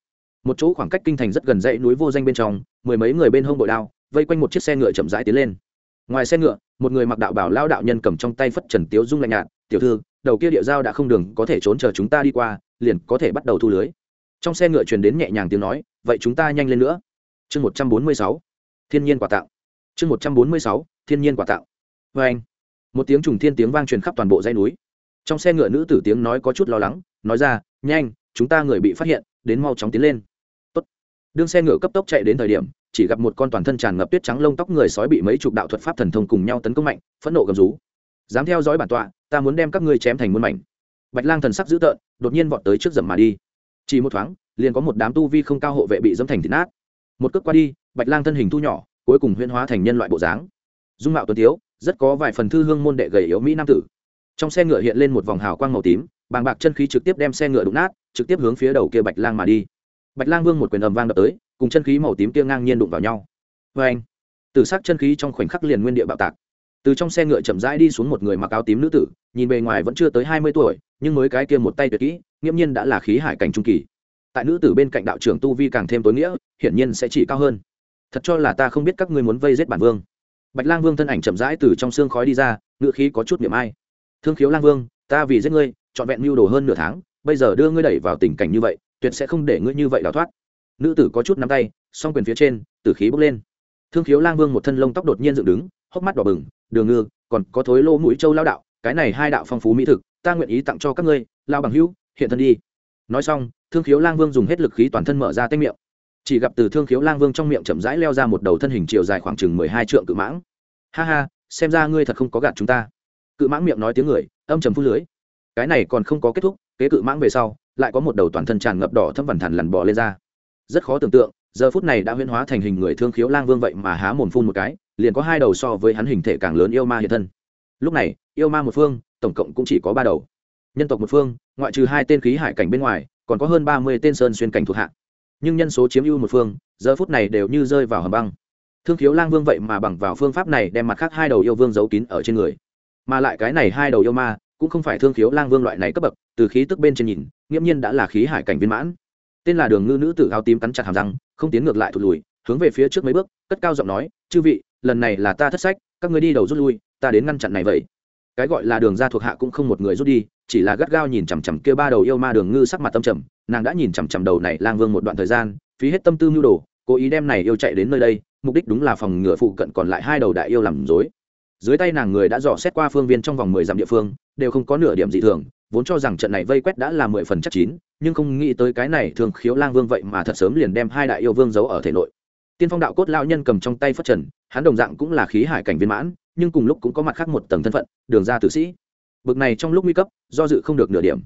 Một chỗ khoảng cách kinh thành rất gần dãy núi vô danh bên trong, mười mấy người bên hông bội đao, vây quanh một chiếc xe ngựa chậm rãi tiến lên. Ngoài xe ngựa, một người mặc đạo bảo lao đạo nhân cầm trong tay phất trần tiếu dung lạnh nhạt, tiểu thư, đầu kia địa giao đã không đường, có thể trốn chờ chúng ta đi qua, liền có thể bắt đầu thu lưới. Trong xe ngựa truyền đến nhẹ nhàng tiếng nói, vậy chúng ta nhanh lên nữa. Chương một trăm bốn mươi sáu, thiên nhiên quả tạo. Chương một trăm bốn mươi sáu, thiên nhiên quả tạo. Vê anh, một tiếng trùng thiên tiếng vang truyền khắp toàn bộ dãy núi. Trong xe ngựa nữ tử tiếng nói có chút lo lắng, nói ra, nhanh chúng ta người bị phát hiện, đến mau chóng tiến lên. Tốt. đương xe ngựa cấp tốc chạy đến thời điểm, chỉ gặp một con toàn thân tràn ngập tuyết trắng lông tóc người sói bị mấy chục đạo thuật pháp thần thông cùng nhau tấn công mạnh, phẫn nộ gầm rú. Dám theo dõi bản tọa, ta muốn đem các ngươi chém thành muôn mảnh. Bạch lang thần sắc dữ tợn, đột nhiên vọt tới trước dầm mà đi. Chỉ một thoáng, liền có một đám tu vi không cao hộ vệ bị dẫm thành thịt nát. Một cước qua đi, bạch lang thân hình thu nhỏ, cuối cùng huyễn hóa thành nhân loại bộ dáng. Dung mạo tuấn tiếu, rất có vài phần thư hương môn đệ gầy yếu mỹ nam tử. Trong xe ngựa hiện lên một vòng hào quang màu tím, bàng bạc chân khí trực tiếp đem xe ngựa đụng nát trực tiếp hướng phía đầu kia bạch lang mà đi. Bạch lang vương một quyền ầm vang đập tới, cùng chân khí màu tím kia ngang nhiên đụng vào nhau. Vê anh từ sắc chân khí trong khoảnh khắc liền nguyên địa bạo tạc. Từ trong xe ngựa chậm rãi đi xuống một người mặc áo tím nữ tử, nhìn bề ngoài vẫn chưa tới hai mươi tuổi, nhưng mới cái kia một tay tuyệt kỹ, nghiễm nhiên đã là khí hải cảnh trung kỳ. Tại nữ tử bên cạnh đạo trưởng tu vi càng thêm tối nghĩa, hiển nhiên sẽ chỉ cao hơn. Thật cho là ta không biết các ngươi muốn vây giết bản vương. Bạch lang vương thân ảnh chậm rãi từ trong xương khói đi ra ngựa khí có chút niệm ai. Thương khiếu lang vương, ta vì giết ngươi, trọn vẹn mưu đồ hơn nửa tháng bây giờ đưa ngươi đẩy vào tình cảnh như vậy, tuyệt sẽ không để ngươi như vậy đào thoát. Nữ tử có chút nắm tay, song quyền phía trên, tử khí bốc lên. Thương khiếu lang vương một thân lông tóc đột nhiên dựng đứng, hốc mắt đỏ bừng, đường ngư, còn có thối lô mũi châu lao đạo, cái này hai đạo phong phú mỹ thực, ta nguyện ý tặng cho các ngươi lao bằng hữu, hiện thân đi. Nói xong, thương khiếu lang vương dùng hết lực khí toàn thân mở ra tay miệng. Chỉ gặp từ thương khiếu lang vương trong miệng chậm rãi leo ra một đầu thân hình chiều dài khoảng chừng mười hai trượng cự mãng. Ha ha, xem ra ngươi thật không có gạt chúng ta. Cự mãng miệng nói tiếng người, âm trầm phun lưới. Cái này còn không có kết thúc kế cự mãng về sau, lại có một đầu toàn thân tràn ngập đỏ thâm vằn thằn lằn bò lên ra. Rất khó tưởng tượng, giờ phút này đã huyễn hóa thành hình người thương khiếu lang vương vậy mà há mồm phun một cái, liền có hai đầu so với hắn hình thể càng lớn yêu ma hiện thân. Lúc này, yêu ma một phương, tổng cộng cũng chỉ có ba đầu. Nhân tộc một phương, ngoại trừ hai tên khí hải cảnh bên ngoài, còn có hơn ba mươi tên sơn xuyên cảnh thuộc hạ. Nhưng nhân số chiếm ưu một phương, giờ phút này đều như rơi vào hầm băng. Thương khiếu lang vương vậy mà bằng vào phương pháp này đem mặt khác hai đầu yêu vương giấu kín ở trên người. Mà lại cái này hai đầu yêu ma, cũng không phải thương khiếu lang vương loại này cấp bậc từ khí tức bên trên nhìn, nghiễm nhiên đã là khí hải cảnh viên mãn. Tên là đường ngư nữ tử áo tím cắn chặt hàm răng, không tiến ngược lại thụt lùi, hướng về phía trước mấy bước, cất cao giọng nói, chư vị, lần này là ta thất sách, các người đi đầu rút lui, ta đến ngăn chặn này vậy. Cái gọi là đường ra thuộc hạ cũng không một người rút đi, chỉ là gắt gao nhìn chằm chằm kia ba đầu yêu ma đường ngư sắc mặt tâm trầm, nàng đã nhìn chằm chằm đầu này lang vương một đoạn thời gian, phí hết tâm tư mưu đồ, cố ý đem này yêu chạy đến nơi đây, mục đích đúng là phòng ngựa phụ cận còn lại hai đầu đại yêu làm dối dưới tay nàng người đã dò xét qua phương viên trong vòng mười dặm địa phương, đều không có nửa điểm dị thường vốn cho rằng trận này vây quét đã là mười phần chắc chín, nhưng không nghĩ tới cái này thường khiếu lang vương vậy mà thật sớm liền đem hai đại yêu vương giấu ở thể nội. Tiên phong đạo cốt lao nhân cầm trong tay phất trần, hắn đồng dạng cũng là khí hải cảnh viên mãn, nhưng cùng lúc cũng có mặt khác một tầng thân phận, đường ra tử sĩ. Bực này trong lúc nguy cấp, do dự không được nửa điểm.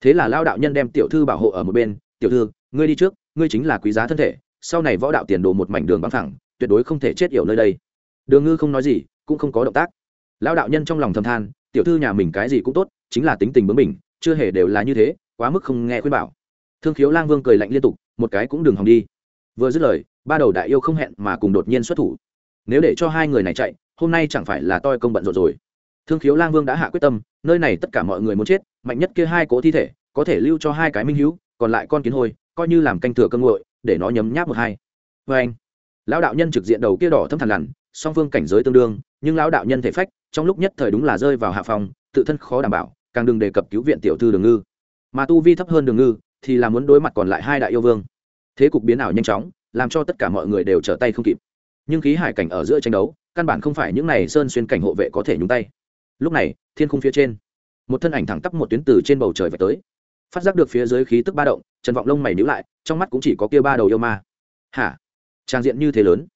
Thế là lao đạo nhân đem tiểu thư bảo hộ ở một bên, tiểu thư, ngươi đi trước, ngươi chính là quý giá thân thể, sau này võ đạo tiền đồ một mảnh đường băng thẳng tuyệt đối không thể chết yểu nơi đây. Đường ngư không nói gì, cũng không có động tác. Lao đạo nhân trong lòng thầm than, tiểu thư nhà mình cái gì cũng tốt chính là tính tình bướng mình chưa hề đều là như thế, quá mức không nghe khuyên bảo. Thương khiếu lang vương cười lạnh liên tục, một cái cũng đừng hòng đi. Vừa dứt lời, ba đầu đại yêu không hẹn mà cùng đột nhiên xuất thủ. Nếu để cho hai người này chạy, hôm nay chẳng phải là toi công bận rộn rồi. Thương khiếu lang vương đã hạ quyết tâm, nơi này tất cả mọi người muốn chết, mạnh nhất kia hai cỗ thi thể, có thể lưu cho hai cái minh hữu, còn lại con kiến hôi, coi như làm canh thừa cơ ngội để nó nhấm nháp một hai. Vê anh, lão đạo nhân trực diện đầu kia đỏ thâm thằn lằn, song phương cảnh giới tương đương, nhưng lão đạo nhân thể phách, trong lúc nhất thời đúng là rơi vào hạ phòng, tự thân khó đảm bảo càng đừng đề cập cứu viện tiểu thư đường ngư. Mà tu vi thấp hơn đường ngư, thì là muốn đối mặt còn lại hai đại yêu vương. Thế cục biến ảo nhanh chóng, làm cho tất cả mọi người đều trở tay không kịp. Nhưng khí hải cảnh ở giữa tranh đấu, căn bản không phải những này sơn xuyên cảnh hộ vệ có thể nhúng tay. Lúc này, thiên khung phía trên, một thân ảnh thẳng tắp một tuyến từ trên bầu trời về tới. Phát giác được phía dưới khí tức ba động, trần vọng lông mày nhữ lại, trong mắt cũng chỉ có kia ba đầu yêu ma. Hả? Trang diện như thế lớn.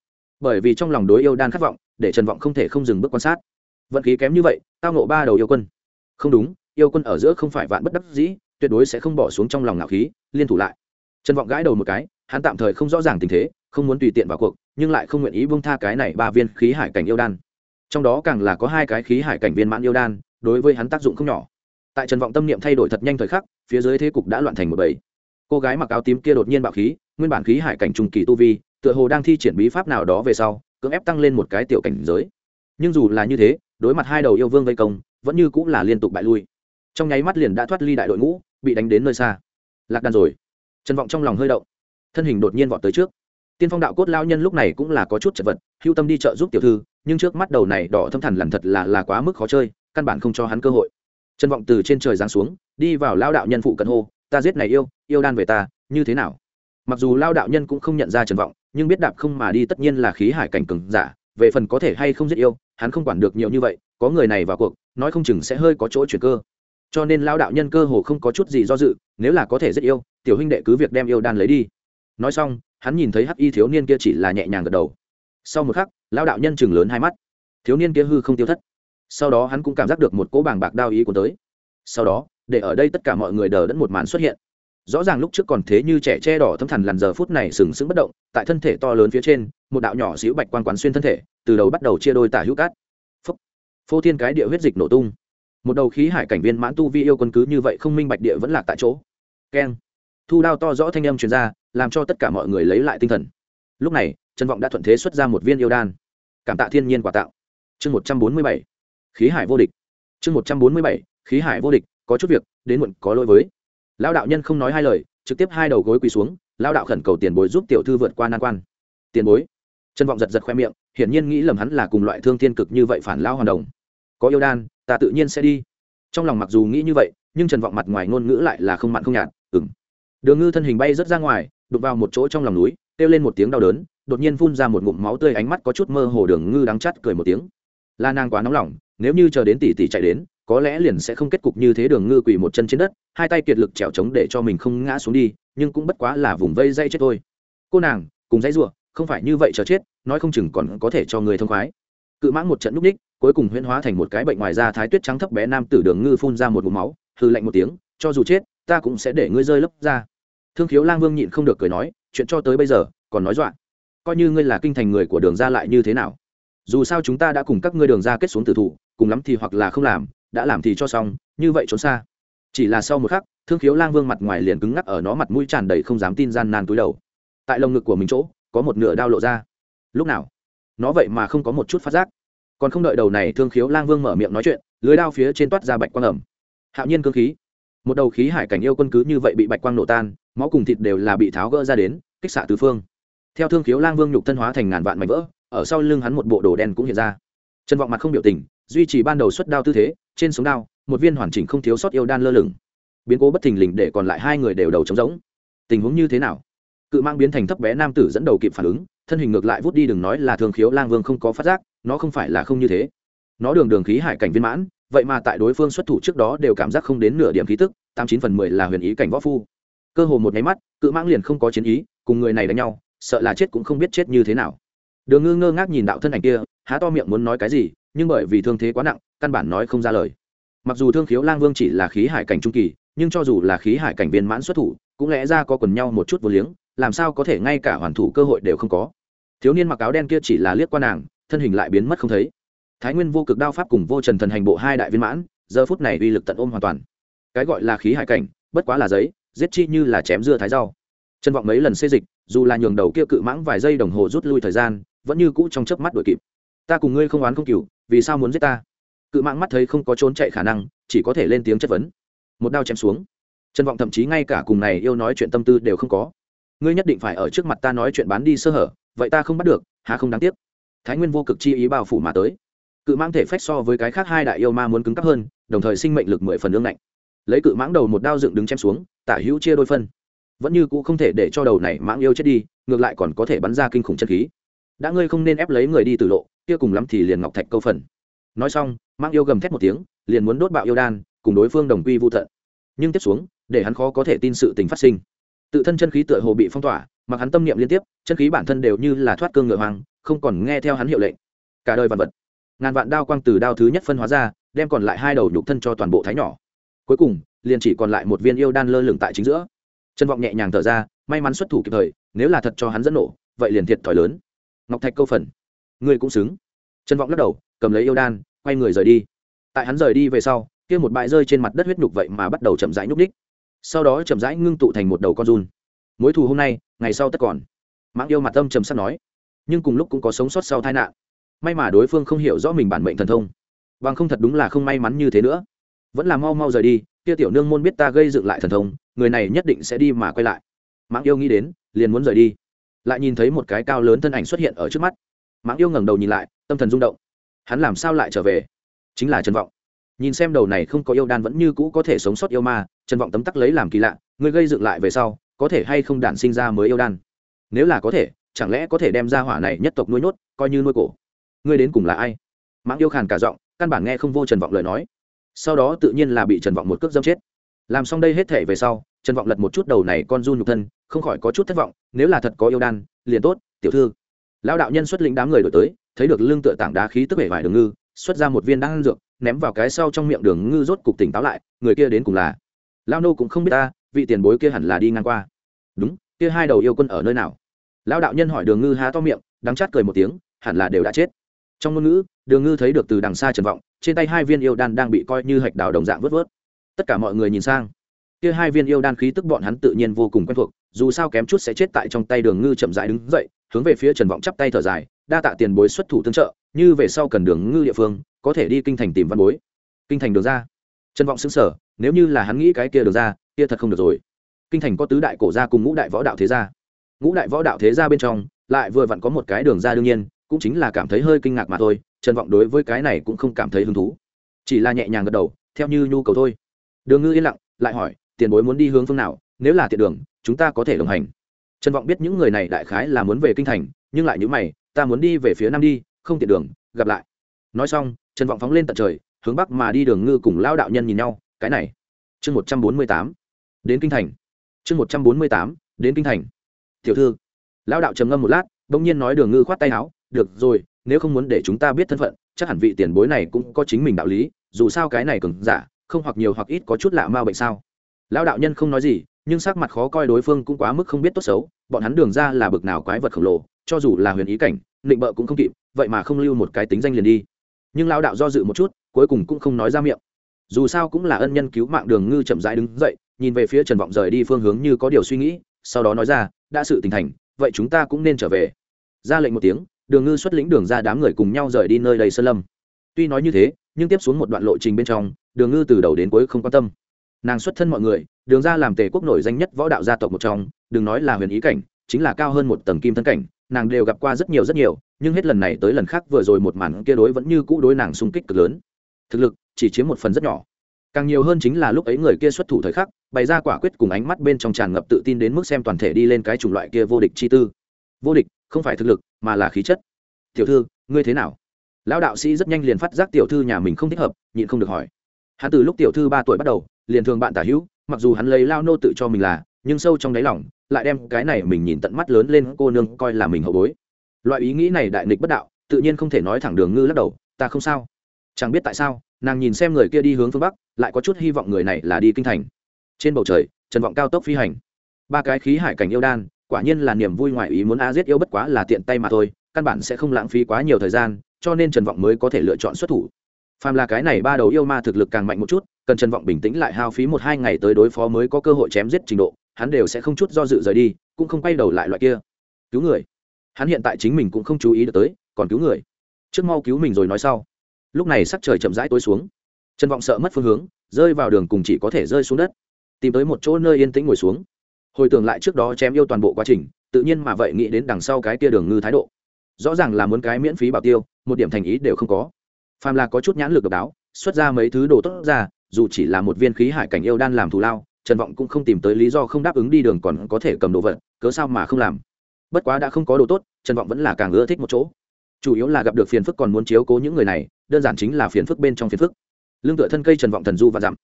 Bởi vì trong lòng đối yêu đan khát vọng, để trần vọng không thể không dừng bước quan sát. Vận khí kém như vậy, tao nộ ba đầu yêu quân. Không đúng yêu quân ở giữa không phải vạn bất đắc dĩ, tuyệt đối sẽ không bỏ xuống trong lòng ngạo khí, liên thủ lại. Trần vọng gãi đầu một cái, hắn tạm thời không rõ ràng tình thế, không muốn tùy tiện vào cuộc, nhưng lại không nguyện ý bông tha cái này ba viên khí hải cảnh yêu đan. Trong đó càng là có hai cái khí hải cảnh viên mãn yêu đan, đối với hắn tác dụng không nhỏ. Tại trần vọng tâm niệm thay đổi thật nhanh thời khắc, phía dưới thế cục đã loạn thành một bầy. Cô gái mặc áo tím kia đột nhiên bạo khí, nguyên bản khí hải cảnh trung kỳ tu vi, tựa hồ đang thi triển bí pháp nào đó về sau, cưỡng ép tăng lên một cái tiểu cảnh giới. Nhưng dù là như thế, đối mặt hai đầu yêu vương vây công, vẫn như cũng là liên tục bại lui trong nháy mắt liền đã thoát ly đại đội ngũ, bị đánh đến nơi xa. Lạc đàn rồi. Trần vọng trong lòng hơi động. Thân hình đột nhiên vọt tới trước. Tiên phong đạo cốt lao nhân lúc này cũng là có chút chật vật, hưu tâm đi chợ giúp tiểu thư, nhưng trước mắt đầu này đỏ thâm thần lần thật là là quá mức khó chơi, căn bản không cho hắn cơ hội. Trần vọng từ trên trời giáng xuống, đi vào lao đạo nhân phụ cận hô, ta giết này yêu yêu đan về ta, như thế nào? Mặc dù lao đạo nhân cũng không nhận ra trần vọng, nhưng biết đạp không mà đi tất nhiên là khí hải cảnh cừng giả, về phần có thể hay không giết yêu, hắn không quản được nhiều như vậy, có người này vào cuộc, nói không chừng sẽ hơi có chỗ chuyển cơ cho nên lao đạo nhân cơ hồ không có chút gì do dự, nếu là có thể rất yêu, tiểu huynh đệ cứ việc đem yêu đan lấy đi. Nói xong, hắn nhìn thấy hắc y thiếu niên kia chỉ là nhẹ nhàng gật đầu. Sau một khắc lao đạo nhân chừng lớn hai mắt. Thiếu niên kia hư không tiêu thất. Sau đó hắn cũng cảm giác được một cỗ bàng bạc đao ý của tới. Sau đó, để ở đây tất cả mọi người đờ đẫn một màn xuất hiện. Rõ ràng lúc trước còn thế như trẻ che đỏ thâm thần lằn giờ phút này sừng sững bất động, tại thân thể to lớn phía trên, một đạo nhỏ xíu bạch quan quán xuyên thân thể, từ đầu bắt đầu chia đôi tả hữu cát. Phô thiên cái địa huyết dịch nổ tung một đầu khí hải cảnh viên mãn tu vi yêu quân cứ như vậy không minh bạch địa vẫn lạc tại chỗ. Keng. Thu đao to rõ thanh âm truyền ra, làm cho tất cả mọi người lấy lại tinh thần. Lúc này, trần vọng đã thuận thế xuất ra một viên yêu đan. Cảm tạ thiên nhiên quả tạo. Chương một trăm bốn mươi bảy. Khí hải vô địch. Chương một trăm bốn mươi bảy. Khí hải vô địch, có chút việc, đến muộn, có lỗi với. Lao đạo nhân không nói hai lời, trực tiếp hai đầu gối quỳ xuống lao đạo khẩn cầu tiền bối giúp tiểu thư vượt qua nan quan. Tiền bối. Trần vọng giật giật khoe miệng, hiển nhiên nghĩ lầm hắn là cùng loại thương thiên cực như vậy phản lao hoàn đồng. Có yêu đan ta tự nhiên sẽ đi. Trong lòng mặc dù nghĩ như vậy, nhưng trần vọng mặt ngoài ngôn ngữ lại là không mặn không nhạt ừng đường ngư thân hình bay rớt ra ngoài đục vào một chỗ trong lòng núi, kêu lên một tiếng đau đớn, đột nhiên phun ra một ngụm máu tươi, ánh mắt có chút mơ hồ đường ngư đắng chắt cười một tiếng. La nàng quá nóng lòng, nếu như chờ đến tỷ tỷ chạy đến, có lẽ liền sẽ không kết cục như thế. Đường ngư quỳ một chân trên đất, hai tay kiệt lực trèo trống để cho mình không ngã xuống đi, nhưng cũng bất quá là vùng vây dây chết thôi. Cô nàng, cùng dãy rùa không phải như vậy chờ chết, nói không chừng còn có thể cho người thông khoái cự mãng một trận núp ních, cuối cùng huyễn hóa thành một cái bệnh ngoài da thái tuyết trắng thấp bé nam tử đường ngư phun ra một mũ máu hư lạnh một tiếng, cho dù chết, ta cũng sẽ để ngươi rơi lấp ra. Thương khiếu lang vương nhịn không được cười nói, chuyện cho tới bây giờ, còn nói dọa. Coi như ngươi là kinh thành người của đường ra lại như thế nào? Dù sao chúng ta đã cùng các ngươi đường ra kết xuống tử thủ, cùng lắm thì hoặc là không làm, đã làm thì cho xong, như vậy trốn xa. Chỉ là sau một khắc, thương khiếu lang vương mặt ngoài liền cứng ngắc ở nó mặt mũi tràn đầy không dám tin gian nan túi đầu. Tại lồng ngực của mình chỗ, có một nửa đao lộ ra. Lúc nào? Nó vậy mà không có một chút phát giác. Còn không đợi đầu này thương khiếu lang vương mở miệng nói chuyện, lưới đao phía trên toát ra bạch quang ẩm. Hạo nhiên cơ khí. Một đầu khí hải cảnh yêu quân cứ như vậy bị bạch quang nổ tan, máu cùng thịt đều là bị tháo gỡ ra đến, kích xạ tứ phương. Theo thương khiếu lang vương nhục thân hóa thành ngàn vạn mảnh vỡ, ở sau lưng hắn một bộ đồ đen cũng hiện ra. Trần vọng mặt không biểu tình, duy trì ban đầu xuất đao tư thế, trên sống đao, một viên hoàn chỉnh không thiếu sót yêu đan lơ lửng. Biến cố bất thình lình để còn lại hai người đều đầu trống rỗng. Tình huống như thế nào? Cự mang biến thành thấp bé nam tử dẫn đầu kịp phản ứng thân hình ngược lại vút đi đừng nói là thường khiếu lang vương không có phát giác, nó không phải là không như thế. Nó đường đường khí hải cảnh viên mãn, vậy mà tại đối phương xuất thủ trước đó đều cảm giác không đến nửa điểm khí tức, tám chín phần mười là huyền ý cảnh võ phu. Cơ hồ một nháy mắt, cự mãng liền không có chiến ý, cùng người này đánh nhau, sợ là chết cũng không biết chết như thế nào. Đường ngư ngơ ngác nhìn đạo thân ảnh kia, há to miệng muốn nói cái gì, nhưng bởi vì thương thế quá nặng, căn bản nói không ra lời. Mặc dù thương khiếu lang vương chỉ là khí hải cảnh trung kỳ, nhưng cho dù là khí hải cảnh viên mãn xuất thủ, cũng lẽ ra có quần nhau một chút vô liếng, làm sao có thể ngay cả hoàn thủ cơ hội đều không có thiếu niên mặc áo đen kia chỉ là liếc qua nàng, thân hình lại biến mất không thấy. Thái nguyên vô cực đao pháp cùng vô trần thần hành bộ hai đại viên mãn, giờ phút này uy lực tận ôm hoàn toàn. Cái gọi là khí hải cảnh, bất quá là giấy, giết chi như là chém dưa thái rau. Trân vọng mấy lần xê dịch, dù là nhường đầu kia cự mãng vài giây đồng hồ rút lui thời gian, vẫn như cũ trong chớp mắt đuổi kịp. Ta cùng ngươi không oán không cừu, vì sao muốn giết ta? Cự mãng mắt thấy không có trốn chạy khả năng, chỉ có thể lên tiếng chất vấn. Một đao chém xuống. Trần vọng thậm chí ngay cả cùng này yêu nói chuyện tâm tư đều không có ngươi nhất định phải ở trước mặt ta nói chuyện bán đi sơ hở, vậy ta không bắt được, há không đáng tiếc. Thái nguyên vô cực chi ý bao phủ mà tới. Cự mãng thể phách so với cái khác hai đại yêu ma muốn cứng cắp hơn, đồng thời sinh mệnh lực mười phần ương lạnh lấy cự mãng đầu một đao dựng đứng chém xuống, tả hữu chia đôi phân. Vẫn như cũ không thể để cho đầu này mãng yêu chết đi, ngược lại còn có thể bắn ra kinh khủng chân khí. Đã ngươi không nên ép lấy người đi từ lộ, kia cùng lắm thì liền ngọc thạch câu phần. Nói xong, mãng yêu gầm thét một tiếng, liền muốn đốt bạo yêu đan, cùng đối phương đồng quy vô thận nhưng tiếp xuống, để hắn khó có thể tin sự tình phát sinh tự thân chân khí tựa hồ bị phong tỏa, mặc hắn tâm niệm liên tiếp, chân khí bản thân đều như là thoát cương ngựa hoang, không còn nghe theo hắn hiệu lệnh. Cả đời vạn vật, ngàn vạn đao quang từ đao thứ nhất phân hóa ra, đem còn lại hai đầu nhục thân cho toàn bộ thái nhỏ. Cuối cùng, liền chỉ còn lại một viên yêu đan lơ lửng tại chính giữa. Chân vọng nhẹ nhàng thở ra, may mắn xuất thủ kịp thời, nếu là thật cho hắn dẫn nổ, vậy liền thiệt thòi lớn. Ngọc thạch câu phần. Ngươi cũng xứng. Chân vọng lắc đầu, cầm lấy yêu đan, quay người rời đi. Tại hắn rời đi về sau, kia một bãi rơi trên mặt đất huyết nhục vậy mà bắt đầu chậm rãi nhúc ních sau đó chậm rãi ngưng tụ thành một đầu con run. Mối thù hôm nay, ngày sau tất còn. Mãng yêu mặt tâm trầm sắc nói. Nhưng cùng lúc cũng có sống sót sau tai nạn. May mà đối phương không hiểu rõ mình bản mệnh thần thông. Bằng không thật đúng là không may mắn như thế nữa. Vẫn là mau mau rời đi, kia tiểu nương môn biết ta gây dựng lại thần thông, người này nhất định sẽ đi mà quay lại. Mãng yêu nghĩ đến, liền muốn rời đi. Lại nhìn thấy một cái cao lớn thân ảnh xuất hiện ở trước mắt. Mãng yêu ngẩng đầu nhìn lại, tâm thần rung động. Hắn làm sao lại trở về? Chính là trần vọng. Nhìn xem đầu này không có yêu đan vẫn như cũ có thể sống sót yêu ma trần vọng tấm tắc lấy làm kỳ lạ ngươi gây dựng lại về sau, có thể hay không đản sinh ra mới yêu đan? Nếu là có thể, chẳng lẽ có thể đem ra hỏa này nhất tộc nuôi nhốt, coi như nuôi cổ? Ngươi đến cùng là ai? Mãng yêu khàn cả giọng, căn bản nghe không vô trần vọng lời nói. Sau đó tự nhiên là bị trần vọng một cước dâm chết. Làm xong đây hết thể về sau, trần vọng lật một chút đầu này con run nhục thân, không khỏi có chút thất vọng, nếu là thật có yêu đan, liền tốt, tiểu thư. Lão đạo nhân xuất lĩnh đám người đổi tới, thấy được lưng tựa tảng đá khí tức vẻ vải đường ngư, xuất ra một viên đan dược, ném vào cái sau trong miệng đường ngư rốt cục tỉnh táo lại, người kia đến cùng là lao nô cũng không biết ta, vị tiền bối kia hẳn là đi ngang qua. Đúng, kia hai đầu yêu quân ở nơi nào? Lão đạo nhân hỏi đường ngư há to miệng, đắng chát cười một tiếng, hẳn là đều đã chết. Trong ngôn ngữ, đường ngư thấy được từ đằng xa trần vọng, trên tay hai viên yêu đan đang bị coi như hạch đào đồng dạng vớt vớt. Tất cả mọi người nhìn sang. Kia hai viên yêu đan khí tức bọn hắn tự nhiên vô cùng quen thuộc, dù sao kém chút sẽ chết tại trong tay đường ngư chậm dãi đứng dậy, hướng về phía trần vọng chắp tay thở dài, đa tạ tiền bối xuất thủ tương trợ, như về sau cần đường ngư địa phương, có thể đi kinh thành tìm văn bối. Kinh thành đường ra. Trần vọng xứng sở nếu như là hắn nghĩ cái kia được ra, kia thật không được rồi. Kinh thành có tứ đại cổ gia cùng ngũ đại võ đạo thế gia. Ngũ đại võ đạo thế gia bên trong, lại vừa vặn có một cái đường ra đương nhiên, cũng chính là cảm thấy hơi kinh ngạc mà thôi, trần vọng đối với cái này cũng không cảm thấy hứng thú. Chỉ là nhẹ nhàng gật đầu, theo như nhu cầu thôi. Đường ngư yên lặng, lại hỏi, tiền bối muốn đi hướng phương nào? Nếu là tiện đường, chúng ta có thể đồng hành. Trần vọng biết những người này đại khái là muốn về kinh thành, nhưng lại nhữ mày, ta muốn đi về phía nam đi, không tiện đường, gặp lại. Nói xong, trần vọng phóng lên tận trời, hướng bắc mà đi đường ngư cùng lao đạo nhân nhìn nhau cái này. Chương một trăm bốn mươi tám, đến kinh thành. Chương một trăm bốn mươi tám, đến kinh thành. Tiểu thư, lão đạo trầm ngâm một lát đ ỗ n g nhiên nói đường ngư khoát tay áo, được rồi, nếu không muốn để chúng ta biết thân phận, chắc hẳn vị tiền bối này cũng có chính mình đạo lý, dù sao cái này cứng giả, không hoặc nhiều hoặc ít có chút lạ ma bệnh sao? Lão đạo nhân không nói gì, nhưng sắc mặt khó coi đối phương cũng quá mức không biết tốt xấu, bọn hắn đường ra là bực nào quái vật khổng lồ, cho dù là huyền ý cảnh định bợ cũng không kịp, vậy mà không lưu một cái tính danh liền đi. Nhưng lão đạo do dự một chút, cuối cùng cũng không nói ra miệng dù sao cũng là ân nhân cứu mạng đường ngư chậm rãi đứng dậy, nhìn về phía trần vọng rời đi phương hướng như có điều suy nghĩ, sau đó nói ra, đã sự tình thành, vậy chúng ta cũng nên trở về. Ra lệnh một tiếng, đường ngư xuất lĩnh đường ra đám người cùng nhau rời đi nơi đầy sơn lâm. Tuy nói như thế, nhưng tiếp xuống một đoạn lộ trình bên trong, đường ngư từ đầu đến cuối không quan tâm. Nàng xuất thân mọi người, đường ra làm tề quốc nổi danh nhất võ đạo gia tộc một trong, đừng nói là huyền ý cảnh, chính là cao hơn một tầng kim thân cảnh, nàng đều gặp qua rất nhiều rất nhiều, nhưng hết lần này tới lần khác vừa rồi một màn kia đối vẫn như cũ đối nàng xung kích cực lớn. Thực lực chỉ chiếm một phần rất nhỏ. Càng nhiều hơn chính là lúc ấy người kia xuất thủ thời khắc, bày ra quả quyết cùng ánh mắt bên trong tràn ngập tự tin đến mức xem toàn thể đi lên cái chủng loại kia vô địch chi tư. Vô địch, không phải thực lực, mà là khí chất. Tiểu thư, ngươi thế nào? Lão đạo sĩ rất nhanh liền phát giác tiểu thư nhà mình không thích hợp, nhịn không được hỏi. Hắn từ lúc tiểu thư ba tuổi bắt đầu, liền thường bạn tả hữu, mặc dù hắn lấy lao nô tự cho mình là, nhưng sâu trong đáy lòng, lại đem cái này mình nhìn tận mắt lớn lên cô nương coi là mình hậu bối. Loại ý nghĩ này đại nghịch bất đạo, tự nhiên không thể nói thẳng đường ngư lắc đầu, ta không sao. Chẳng biết tại sao nàng nhìn xem người kia đi hướng phương bắc, lại có chút hy vọng người này là đi kinh thành. Trên bầu trời, trần vọng cao tốc phi hành. Ba cái khí hải cảnh yêu đan, quả nhiên là niềm vui ngoài ý muốn a giết yêu bất quá là tiện tay mà thôi, căn bản sẽ không lãng phí quá nhiều thời gian, cho nên trần vọng mới có thể lựa chọn xuất thủ. Phàm là cái này ba đầu yêu ma thực lực càng mạnh một chút, cần trần vọng bình tĩnh lại hao phí một hai ngày tới đối phó mới có cơ hội chém giết trình độ, hắn đều sẽ không chút do dự rời đi, cũng không quay đầu lại loại kia. Cứu người. Hắn hiện tại chính mình cũng không chú ý được tới, còn cứu người. Trước mau cứu mình rồi nói sau lúc này sắc trời chậm rãi tối xuống. Trần vọng sợ mất phương hướng, rơi vào đường cùng chỉ có thể rơi xuống đất. Tìm tới một chỗ nơi yên tĩnh ngồi xuống. Hồi tưởng lại trước đó chém yêu toàn bộ quá trình, tự nhiên mà vậy nghĩ đến đằng sau cái kia đường ngư thái độ. Rõ ràng là muốn cái miễn phí bảo tiêu, một điểm thành ý đều không có. Phàm là có chút nhãn lực độc đáo, xuất ra mấy thứ đồ tốt ra, dù chỉ là một viên khí hải cảnh yêu đan làm thù lao, trần vọng cũng không tìm tới lý do không đáp ứng đi đường còn có thể cầm đồ vật, cớ sao mà không làm. Bất quá đã không có đồ tốt, trần vọng vẫn là càng ưa thích một chỗ chủ yếu là gặp được phiền phức còn muốn chiếu cố những người này đơn giản chính là phiền phức bên trong phiền phức. Lương tựa thân cây trần vọng thần du và dặm.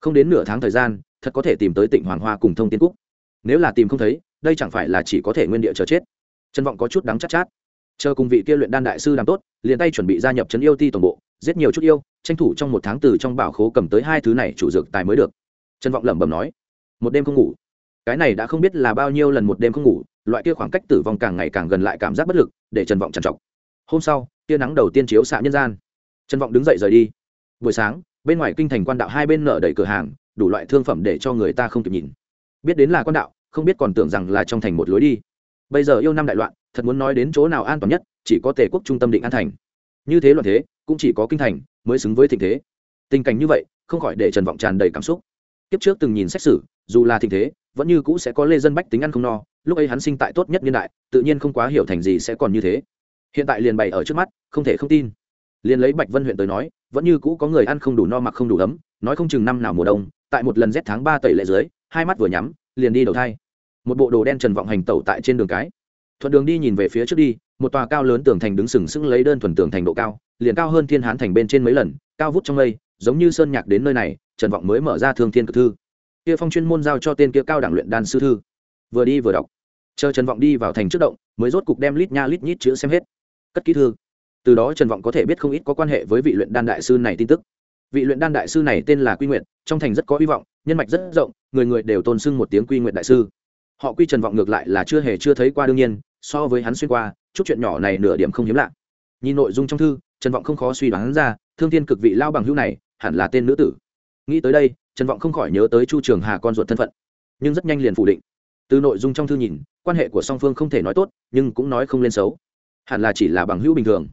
Không đến nửa tháng thời gian thật có thể tìm tới tỉnh hoàng hoa cùng thông tiên cúc. Nếu là tìm không thấy đây chẳng phải là chỉ có thể nguyên địa chờ chết. Trần vọng có chút đắng chắc chát, chát. Chờ cùng vị kia luyện đan đại sư làm tốt liền tay chuẩn bị gia nhập trấn yêu ti tổng bộ giết nhiều chút yêu tranh thủ trong một tháng từ trong bảo khố cầm tới hai thứ này chủ dược tài mới được. Trần vọng lẩm bẩm nói một đêm không ngủ. Cái này đã không biết là bao nhiêu lần một đêm không ngủ loại kia khoảng cách tử vong càng ngày càng gần lại cảm giác bất lực để trần vọng trằn trọc hôm sau, tia nắng đầu tiên chiếu xạ nhân gian. Trần vọng đứng dậy rời đi. Buổi sáng, bên ngoài kinh thành quan đạo hai bên nở đầy cửa hàng, đủ loại thương phẩm để cho người ta không kịp nhìn. Biết đến là quan đạo, không biết còn tưởng rằng là trong thành một lối đi. Bây giờ yêu năm đại loạn, thật muốn nói đến chỗ nào an toàn nhất, chỉ có tề quốc trung tâm định an thành. Như thế loạn thế, cũng chỉ có kinh thành mới xứng với tình thế. Tình cảnh như vậy, không khỏi để trần vọng tràn đầy cảm xúc. Kiếp trước từng nhìn xét xử, dù là tình thế, vẫn như cũ sẽ có lê dân bách tính ăn không no, lúc ấy hắn sinh tại tốt nhất niên đại, tự nhiên không quá hiểu thành gì sẽ còn như thế hiện tại liền bày ở trước mắt, không thể không tin. Liền lấy bạch vân huyện tới nói, vẫn như cũ có người ăn không đủ no mặc không đủ ấm, nói không chừng năm nào mùa đông, tại một lần rét tháng ba tẩy lệ dưới, hai mắt vừa nhắm, liền đi đầu thai. Một bộ đồ đen trần vọng hành tẩu tại trên đường cái. Thuận đường đi nhìn về phía trước đi, một tòa cao lớn tường thành đứng sừng sững lấy đơn thuần tường thành độ cao, liền cao hơn thiên hán thành bên trên mấy lần, cao vút trong mây, giống như sơn nhạc đến nơi này, trần vọng mới mở ra thương thiên cực thư. Kia phong chuyên môn giao cho tên kia cao đẳng luyện đan sư thư. Vừa đi vừa đọc. Chờ trần vọng đi vào thành trước động, mới rốt cục đem lít nha lít nhít chữ xem hết cất kỹ thư. Từ đó trần vọng có thể biết không ít có quan hệ với vị luyện đan đại sư này tin tức. Vị luyện đan đại sư này tên là quy nguyện trong thành rất có hy vọng, nhân mạch rất rộng, người người đều tôn sưng một tiếng quy nguyện đại sư. Họ quy trần vọng ngược lại là chưa hề chưa thấy qua đương nhiên, so với hắn xuyên qua, chút chuyện nhỏ này nửa điểm không hiếm lạ. Nhìn nội dung trong thư, trần vọng không khó suy đoán ra, thương thiên cực vị lao bằng hữu này, hẳn là tên nữ tử. Nghĩ tới đây, trần vọng không khỏi nhớ tới chu trường hà con ruột thân phận, nhưng rất nhanh liền phủ định. Từ nội dung trong thư nhìn, quan hệ của song phương không thể nói tốt, nhưng cũng nói không lên xấu hẳn là chỉ là bằng hữu bình thường.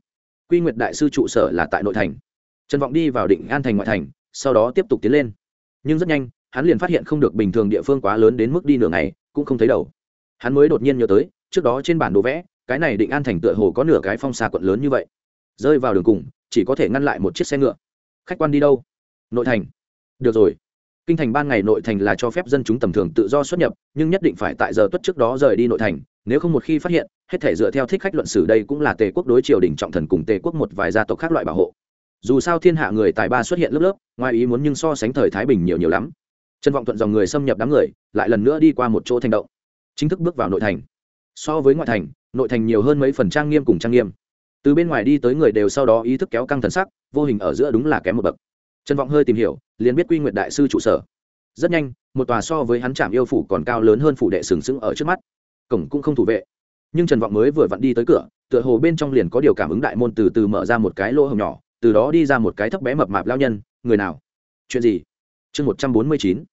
Quy nguyệt đại sư trụ sở là tại nội thành. Trần vọng đi vào định an thành ngoại thành, sau đó tiếp tục tiến lên. Nhưng rất nhanh, hắn liền phát hiện không được bình thường địa phương quá lớn đến mức đi nửa ngày, cũng không thấy đầu. Hắn mới đột nhiên nhớ tới, trước đó trên bản đồ vẽ, cái này định an thành tựa hồ có nửa cái phong xa quận lớn như vậy. Rơi vào đường cùng, chỉ có thể ngăn lại một chiếc xe ngựa. Khách quan đi đâu? Nội thành. Được rồi. Kinh thành ban ngày nội thành là cho phép dân chúng tầm thường tự do xuất nhập, nhưng nhất định phải tại giờ tuất trước đó rời đi nội thành nếu không một khi phát hiện, hết thể dựa theo thích khách luận sử đây cũng là tề quốc đối triều đình trọng thần cùng tề quốc một vài gia tộc khác loại bảo hộ. Dù sao thiên hạ người tài ba xuất hiện lớp lớp, ngoài ý muốn nhưng so sánh thời thái bình nhiều nhiều lắm. Trân vọng thuận dòng người xâm nhập đám người, lại lần nữa đi qua một chỗ thành động. Chính thức bước vào nội thành. So với ngoại thành, nội thành nhiều hơn mấy phần trang nghiêm cùng trang nghiêm. Từ bên ngoài đi tới người đều sau đó ý thức kéo căng thần sắc, vô hình ở giữa đúng là kém một bậc. Trần vọng hơi tìm hiểu, liền biết quy nguyệt đại sư trụ sở. Rất nhanh, một tòa so với hắn chạm yêu phủ còn cao lớn hơn phủ đệ sừng sững ở trước mắt cổng cũng không thủ vệ. Nhưng trần vọng mới vừa vặn đi tới cửa, tựa hồ bên trong liền có điều cảm ứng đại môn từ từ mở ra một cái lỗ hồng nhỏ, từ đó đi ra một cái thấp bé mập mạp lao nhân, người nào? Chuyện gì? Chương một trăm bốn mươi chín,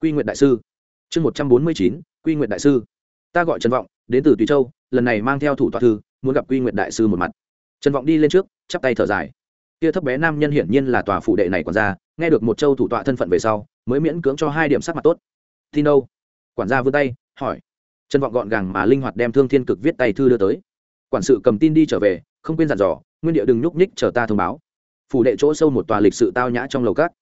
quy nguyện đại sư. Chương một trăm bốn mươi chín, quy nguyện đại sư. Ta gọi trần vọng, đến từ tùy châu, lần này mang theo thủ tọa thư, muốn gặp quy nguyện đại sư một mặt. Trần vọng đi lên trước, chắp tay thở dài. Kia thấp bé nam nhân hiển nhiên là tòa phụ đệ này còn ra nghe được một châu thủ tọa thân phận về sau, mới miễn cưỡng cho hai điểm sắc mặt tốt. Tin đâu? Quản gia vươn tay, hỏi trần vọng gọn gàng mà linh hoạt đem thương thiên cực viết tay thư đưa tới. Quản sự cầm tin đi trở về, không quên dặn dò, nguyên địa đừng nhúc nhích, chờ ta thông báo. Phủ đệ chỗ sâu một tòa lịch sự tao nhã trong lầu các.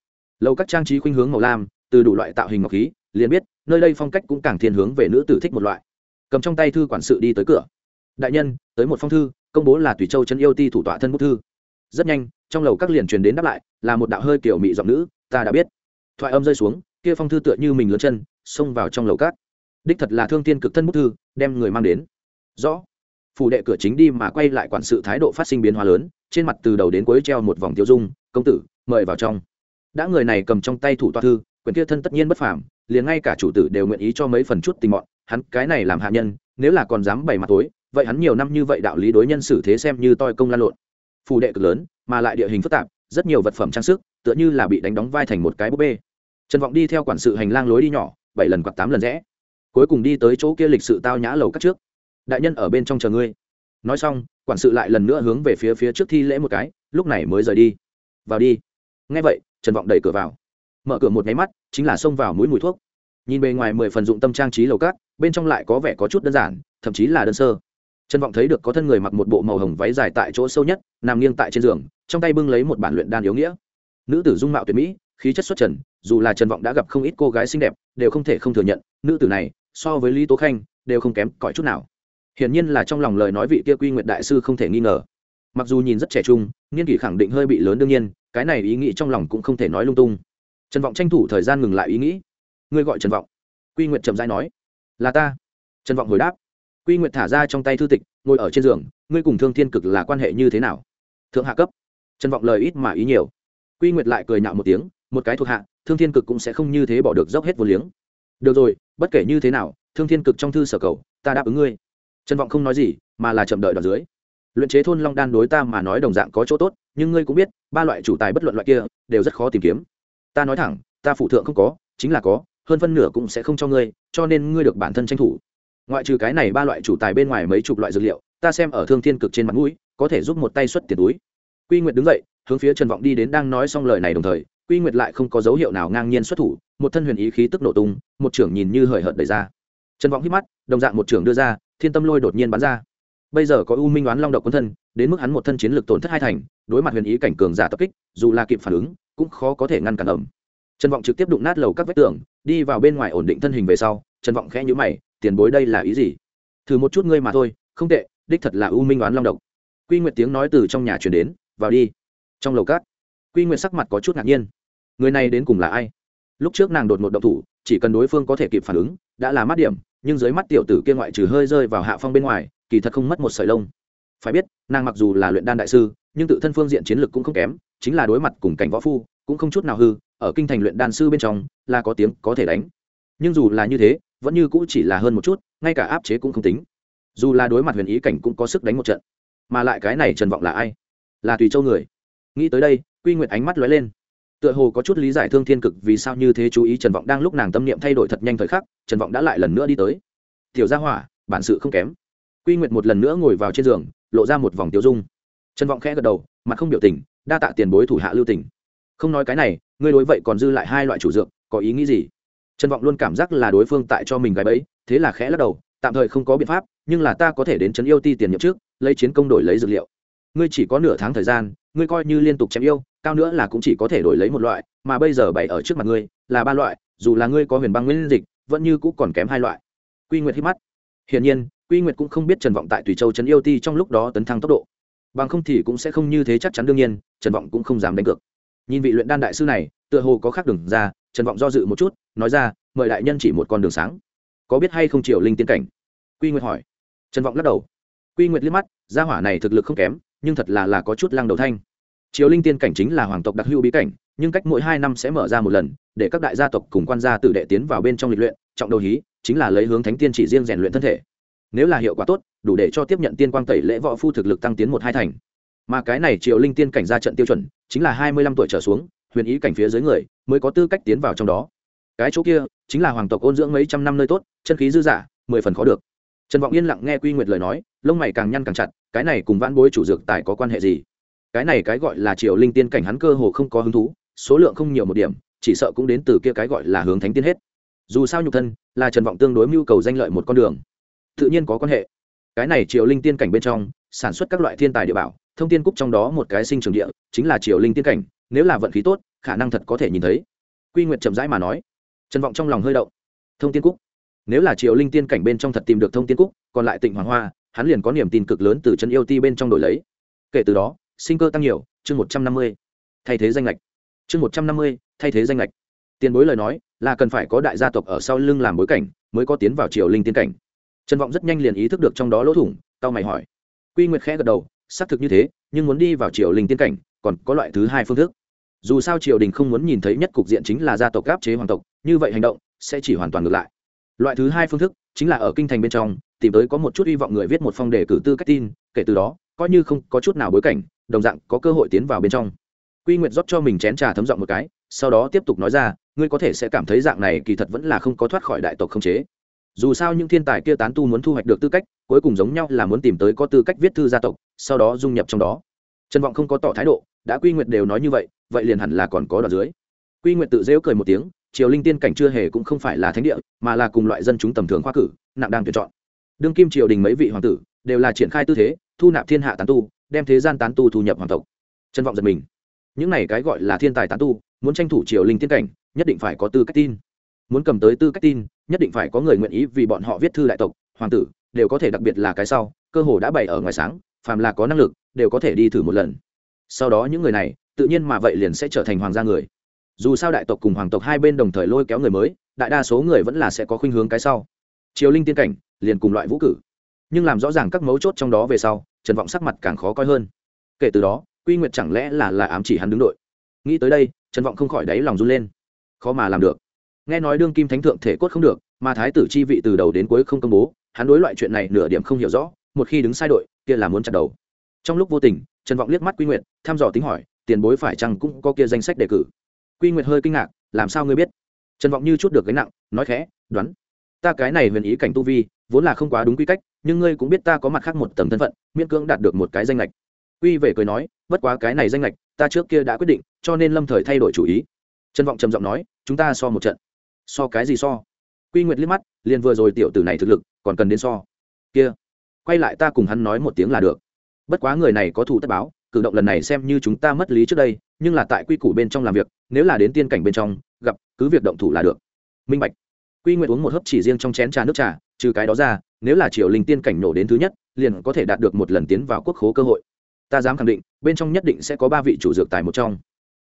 Lầu các trang trí khuynh hướng màu lam, từ đủ loại tạo hình ngọc khí, liền biết, nơi đây phong cách cũng càng thiên hướng về nữ tử thích một loại. Cầm trong tay thư quản sự đi tới cửa. Đại nhân, tới một phong thư, công bố là tùy châu chân yêu ti thủ tọa thân bút thư. Rất nhanh, trong lầu các liền truyền đến đáp lại, là một đạo hơi kiểu mị giọng nữ, ta đã biết. Thoại âm rơi xuống, kia phong thư tựa như mình lớn chân, xông vào trong lầu các đích thật là thương tiên cực thân bút thư, đem người mang đến. Rõ. Phủ đệ cửa chính đi mà quay lại quản sự thái độ phát sinh biến hóa lớn, trên mặt từ đầu đến cuối treo một vòng tiêu dung, công tử, mời vào trong. Đã người này cầm trong tay thủ toa thư, quyền kia thân tất nhiên bất phàm, liền ngay cả chủ tử đều nguyện ý cho mấy phần chút tình mọn, hắn cái này làm hạ nhân, nếu là còn dám bày mặt tối, vậy hắn nhiều năm như vậy đạo lý đối nhân xử thế xem như toi công lan lộn. Phù đệ cực lớn, mà lại địa hình phức tạp, rất nhiều vật phẩm trang sức, tựa như là bị đánh đóng vai thành một cái búp bê. Trần vọng đi theo quản sự hành lang lối đi nhỏ, bảy lần quạt tám lần rẽ cuối cùng đi tới chỗ kia lịch sự tao nhã lầu cắt trước. Đại nhân ở bên trong chờ ngươi. Nói xong, quản sự lại lần nữa hướng về phía phía trước thi lễ một cái, lúc này mới rời đi. Vào đi. Ngay vậy, trần vọng đẩy cửa vào. Mở cửa một nháy mắt, chính là xông vào mũi mùi thuốc. Nhìn bề ngoài mười phần dụng tâm trang trí lầu cát bên trong lại có vẻ có chút đơn giản, thậm chí là đơn sơ. Trần vọng thấy được có thân người mặc một bộ màu hồng váy dài tại chỗ sâu nhất, nằm nghiêng tại trên giường, trong tay bưng lấy một bản luyện đan yếu nghĩa. Nữ tử dung mạo tuyệt mỹ, khí chất xuất trần, dù là trần vọng đã gặp không ít cô gái xinh đẹp, đều không thể không thừa nhận, nữ tử này so với lý tố khanh đều không kém cỏi chút nào hiển nhiên là trong lòng lời nói vị kia quy nguyện đại sư không thể nghi ngờ mặc dù nhìn rất trẻ trung nghiên kỷ khẳng định hơi bị lớn đương nhiên cái này ý nghĩ trong lòng cũng không thể nói lung tung trần vọng tranh thủ thời gian ngừng lại ý nghĩ ngươi gọi trần vọng quy nguyện trầm dai nói là ta trần vọng hồi đáp quy nguyện thả ra trong tay thư tịch ngồi ở trên giường ngươi cùng thương thiên cực là quan hệ như thế nào thượng hạ cấp trần vọng lời ít mà ý nhiều quy nguyệt lại cười nhạo một tiếng một cái thuộc hạ thương thiên cực cũng sẽ không như thế bỏ được dốc hết vô liếng được rồi, bất kể như thế nào, thương thiên cực trong thư sở cầu, ta đáp ứng ngươi. Trần vọng không nói gì, mà là chậm đợi đoạn dưới. Luyện chế thôn long đan đối ta mà nói đồng dạng có chỗ tốt, nhưng ngươi cũng biết, ba loại chủ tài bất luận loại kia, đều rất khó tìm kiếm. Ta nói thẳng, ta phụ thượng không có, chính là có, hơn phân nửa cũng sẽ không cho ngươi, cho nên ngươi được bản thân tranh thủ. Ngoại trừ cái này ba loại chủ tài bên ngoài mấy chục loại dược liệu, ta xem ở thương thiên cực trên mặt mũi, có thể giúp một tay xuất tiền túi. Quy nguyệt đứng dậy, hướng phía trần vọng đi đến đang nói xong lời này đồng thời quy nguyệt lại không có dấu hiệu nào ngang nhiên xuất thủ, một thân huyền ý khí tức nổ tung, một trưởng nhìn như hời hợt đẩy ra. Trần vọng hít mắt, đồng dạng một trưởng đưa ra, thiên tâm lôi đột nhiên bắn ra. Bây giờ có u minh oán long độc quân thân, đến mức hắn một thân chiến lực tổn thất hai thành, đối mặt huyền ý cảnh cường giả tập kích, dù là kịp phản ứng, cũng khó có thể ngăn cản ẩm. Trần vọng trực tiếp đụng nát lầu các vách tường, đi vào bên ngoài ổn định thân hình về sau, trần vọng khẽ nhữ mày, tiền bối đây là ý gì? Thử một chút ngươi mà thôi, không tệ, đích thật là u minh oán long độc. Quy nguyệt tiếng nói từ trong nhà truyền đến, vào đi. Trong lầu cát quy nguyệt sắc mặt có chút ngạc nhiên người này đến cùng là ai? Lúc trước nàng đột ngột động thủ, chỉ cần đối phương có thể kịp phản ứng, đã là mát điểm, nhưng dưới mắt tiểu tử kia ngoại trừ hơi rơi vào hạ phong bên ngoài, kỳ thật không mất một sợi lông. Phải biết, nàng mặc dù là luyện đan đại sư, nhưng tự thân phương diện chiến lược cũng không kém, chính là đối mặt cùng cảnh võ phu, cũng không chút nào hư, ở kinh thành luyện đan sư bên trong, là có tiếng có thể đánh. Nhưng dù là như thế, vẫn như cũ chỉ là hơn một chút, ngay cả áp chế cũng không tính. Dù là đối mặt huyền ý cảnh cũng có sức đánh một trận. Mà lại cái này trần vọng là ai? Là tùy châu người. Nghĩ tới đây, quy nguyệt ánh mắt lóe lên tựa hồ có chút lý giải thương thiên cực vì sao như thế chú ý trần vọng đang lúc nàng tâm niệm thay đổi thật nhanh thời khắc, trần vọng đã lại lần nữa đi tới. Tiểu gia hỏa, bản sự không kém. Quy nguyệt một lần nữa ngồi vào trên giường, lộ ra một vòng tiêu dung. Trần vọng khẽ gật đầu, mặt không biểu tình, đa tạ tiền bối thủ hạ lưu tình. Không nói cái này, ngươi đối vậy còn dư lại hai loại chủ dược, có ý nghĩ gì? Trần vọng luôn cảm giác là đối phương tại cho mình gái bẫy, thế là khẽ lắc đầu, tạm thời không có biện pháp, nhưng là ta có thể đến trấn yêu ti tiền nhậm trước, lấy chiến công đổi lấy dược liệu. Ngươi chỉ có nửa tháng thời gian ngươi coi như liên tục chém yêu, cao nữa là cũng chỉ có thể đổi lấy một loại, mà bây giờ bày ở trước mặt ngươi là ba loại, dù là ngươi có huyền băng nguyên dịch, vẫn như cũng còn kém hai loại. Quy nguyệt hít mắt. Hiển nhiên, quy nguyệt cũng không biết trần vọng tại tùy châu trấn yêu ti trong lúc đó tấn thăng tốc độ. Bằng không thì cũng sẽ không như thế chắc chắn đương nhiên, trần vọng cũng không dám đánh cược. Nhìn vị luyện đan đại sư này, tựa hồ có khác đường ra, trần vọng do dự một chút, nói ra, mời đại nhân chỉ một con đường sáng. Có biết hay không triệu linh tiên cảnh? Quy nguyệt hỏi. Trần vọng lắc đầu. Quy nguyệt liếc mắt, gia hỏa này thực lực không kém, nhưng thật là là có chút lăng đầu thanh triều linh tiên cảnh chính là hoàng tộc đặc hữu bí cảnh, nhưng cách mỗi hai năm sẽ mở ra một lần, để các đại gia tộc cùng quan gia tự đệ tiến vào bên trong lịch luyện, trọng đầu hí, chính là lấy hướng thánh tiên chỉ riêng rèn luyện thân thể. Nếu là hiệu quả tốt, đủ để cho tiếp nhận tiên quang tẩy lễ võ phu thực lực tăng tiến một hai thành. Mà cái này triều linh tiên cảnh ra trận tiêu chuẩn, chính là hai mươi lăm tuổi trở xuống, huyền ý cảnh phía dưới người, mới có tư cách tiến vào trong đó. Cái chỗ kia, chính là hoàng tộc ôn dưỡng mấy trăm năm nơi tốt, chân khí dư giả, mười phần khó được. Trần vọng yên lặng nghe quy nguyệt lời nói, lông mày càng nhăn càng chặt, cái này cùng vãn bối chủ dược tài có quan hệ gì? Cái này cái gọi là triều linh tiên cảnh hắn cơ hồ không có hứng thú, số lượng không nhiều một điểm, chỉ sợ cũng đến từ kia cái gọi là hướng thánh tiên hết. Dù sao nhục thân là trần vọng tương đối mưu cầu danh lợi một con đường. Tự nhiên có quan hệ. Cái này triều linh tiên cảnh bên trong, sản xuất các loại thiên tài địa bảo, thông tiên cúc trong đó một cái sinh trường địa, chính là triều linh tiên cảnh, nếu là vận khí tốt, khả năng thật có thể nhìn thấy. Quy nguyệt chậm rãi mà nói. Trần vọng trong lòng hơi động. Thông tiên cúc. Nếu là triều linh tiên cảnh bên trong thật tìm được thông tiên cúc, còn lại tịnh hoàng hoa, hắn liền có niềm tin cực lớn từ chân yêu ti bên trong đổi lấy. Kể từ đó sinh cơ tăng nhiều, chương một trăm năm mươi, thay thế danh lệch. Chương một trăm năm mươi, thay thế danh lệch. Tiền bối lời nói là cần phải có đại gia tộc ở sau lưng làm bối cảnh, mới có tiến vào triều linh tiên cảnh. Trần vọng rất nhanh liền ý thức được trong đó lỗ thủng tao mày hỏi. Quy nguyệt khẽ gật đầu, xác thực như thế, nhưng muốn đi vào triều linh tiên cảnh, còn có loại thứ hai phương thức. Dù sao triều đình không muốn nhìn thấy nhất cục diện chính là gia tộc gáp chế hoàng tộc, như vậy hành động sẽ chỉ hoàn toàn ngược lại. Loại thứ hai phương thức chính là ở kinh thành bên trong, tìm tới có một chút hy vọng người viết một phong đề cử tư cách tin, kể từ đó, coi như không có chút nào bối cảnh đồng dạng có cơ hội tiến vào bên trong. Quy nguyệt rót cho mình chén trà thấm giọng một cái, sau đó tiếp tục nói ra, ngươi có thể sẽ cảm thấy dạng này kỳ thật vẫn là không có thoát khỏi đại tộc không chế. Dù sao những thiên tài kia tán tu muốn thu hoạch được tư cách, cuối cùng giống nhau là muốn tìm tới có tư cách viết thư gia tộc, sau đó dung nhập trong đó. Trần vọng không có tỏ thái độ, đã quy nguyệt đều nói như vậy vậy liền hẳn là còn có đoạn dưới. Quy nguyệt tự dễu cười một tiếng, triều linh tiên cảnh chưa hề cũng không phải là thánh địa, mà là cùng loại dân chúng tầm thường khoa cử, nặng đang tuyển chọn. Đương kim triều đình mấy vị hoàng tử, đều là triển khai tư thế, thu nạp thiên hạ tán tu đem thế gian tán tu thu nhập hoàng tộc. Trân vọng giật mình. Những này cái gọi là thiên tài tán tu, muốn tranh thủ triều linh tiên cảnh, nhất định phải có tư cách tin. Muốn cầm tới tư cách tin, nhất định phải có người nguyện ý vì bọn họ viết thư đại tộc, hoàng tử, đều có thể đặc biệt là cái sau, cơ hồ đã bày ở ngoài sáng, phàm là có năng lực, đều có thể đi thử một lần. Sau đó những người này, tự nhiên mà vậy liền sẽ trở thành hoàng gia người. Dù sao đại tộc cùng hoàng tộc hai bên đồng thời lôi kéo người mới, đại đa số người vẫn là sẽ có khuynh hướng cái sau. Triều linh tiên cảnh, liền cùng loại vũ cử. Nhưng làm rõ ràng các mấu chốt trong đó về sau trần vọng sắc mặt càng khó coi hơn. Kể từ đó, quy nguyệt chẳng lẽ là là ám chỉ hắn đứng đội? Nghĩ tới đây, trần vọng không khỏi đáy lòng run lên. Khó mà làm được. Nghe nói đương kim thánh thượng thể cốt không được, mà thái tử chi vị từ đầu đến cuối không công bố, hắn đối loại chuyện này nửa điểm không hiểu rõ, một khi đứng sai đội, kia là muốn chặt đầu. Trong lúc vô tình, trần vọng liếc mắt quy nguyệt, thăm dò tính hỏi, tiền bối phải chăng cũng có kia danh sách đề cử? Quy nguyệt hơi kinh ngạc, làm sao ngươi biết? Trần vọng như chút được gánh nặng, nói khẽ, đoán. Ta cái này huyền ý cảnh tu vi, vốn là không quá đúng quy cách nhưng ngươi cũng biết ta có mặt khác một tầng thân phận, miễn cưỡng đạt được một cái danh lệch. Quy về cười nói, bất quá cái này danh lệch, ta trước kia đã quyết định, cho nên lâm thời thay đổi chủ ý. Trân vọng trầm giọng nói, chúng ta so một trận. So cái gì so? Quy nguyệt liếc mắt, liền vừa rồi tiểu tử này thực lực, còn cần đến so. Kia, quay lại ta cùng hắn nói một tiếng là được. Bất quá người này có thủ tất báo, cử động lần này xem như chúng ta mất lý trước đây, nhưng là tại quy củ bên trong làm việc, nếu là đến tiên cảnh bên trong, gặp, cứ việc động thủ là được. Minh bạch. Quy nguyệt uống một hớp chỉ riêng trong chén trà nước trà, trừ cái đó ra nếu là triều linh tiên cảnh nổ đến thứ nhất, liền có thể đạt được một lần tiến vào quốc khố cơ hội. Ta dám khẳng định, bên trong nhất định sẽ có ba vị chủ dược tài một trong.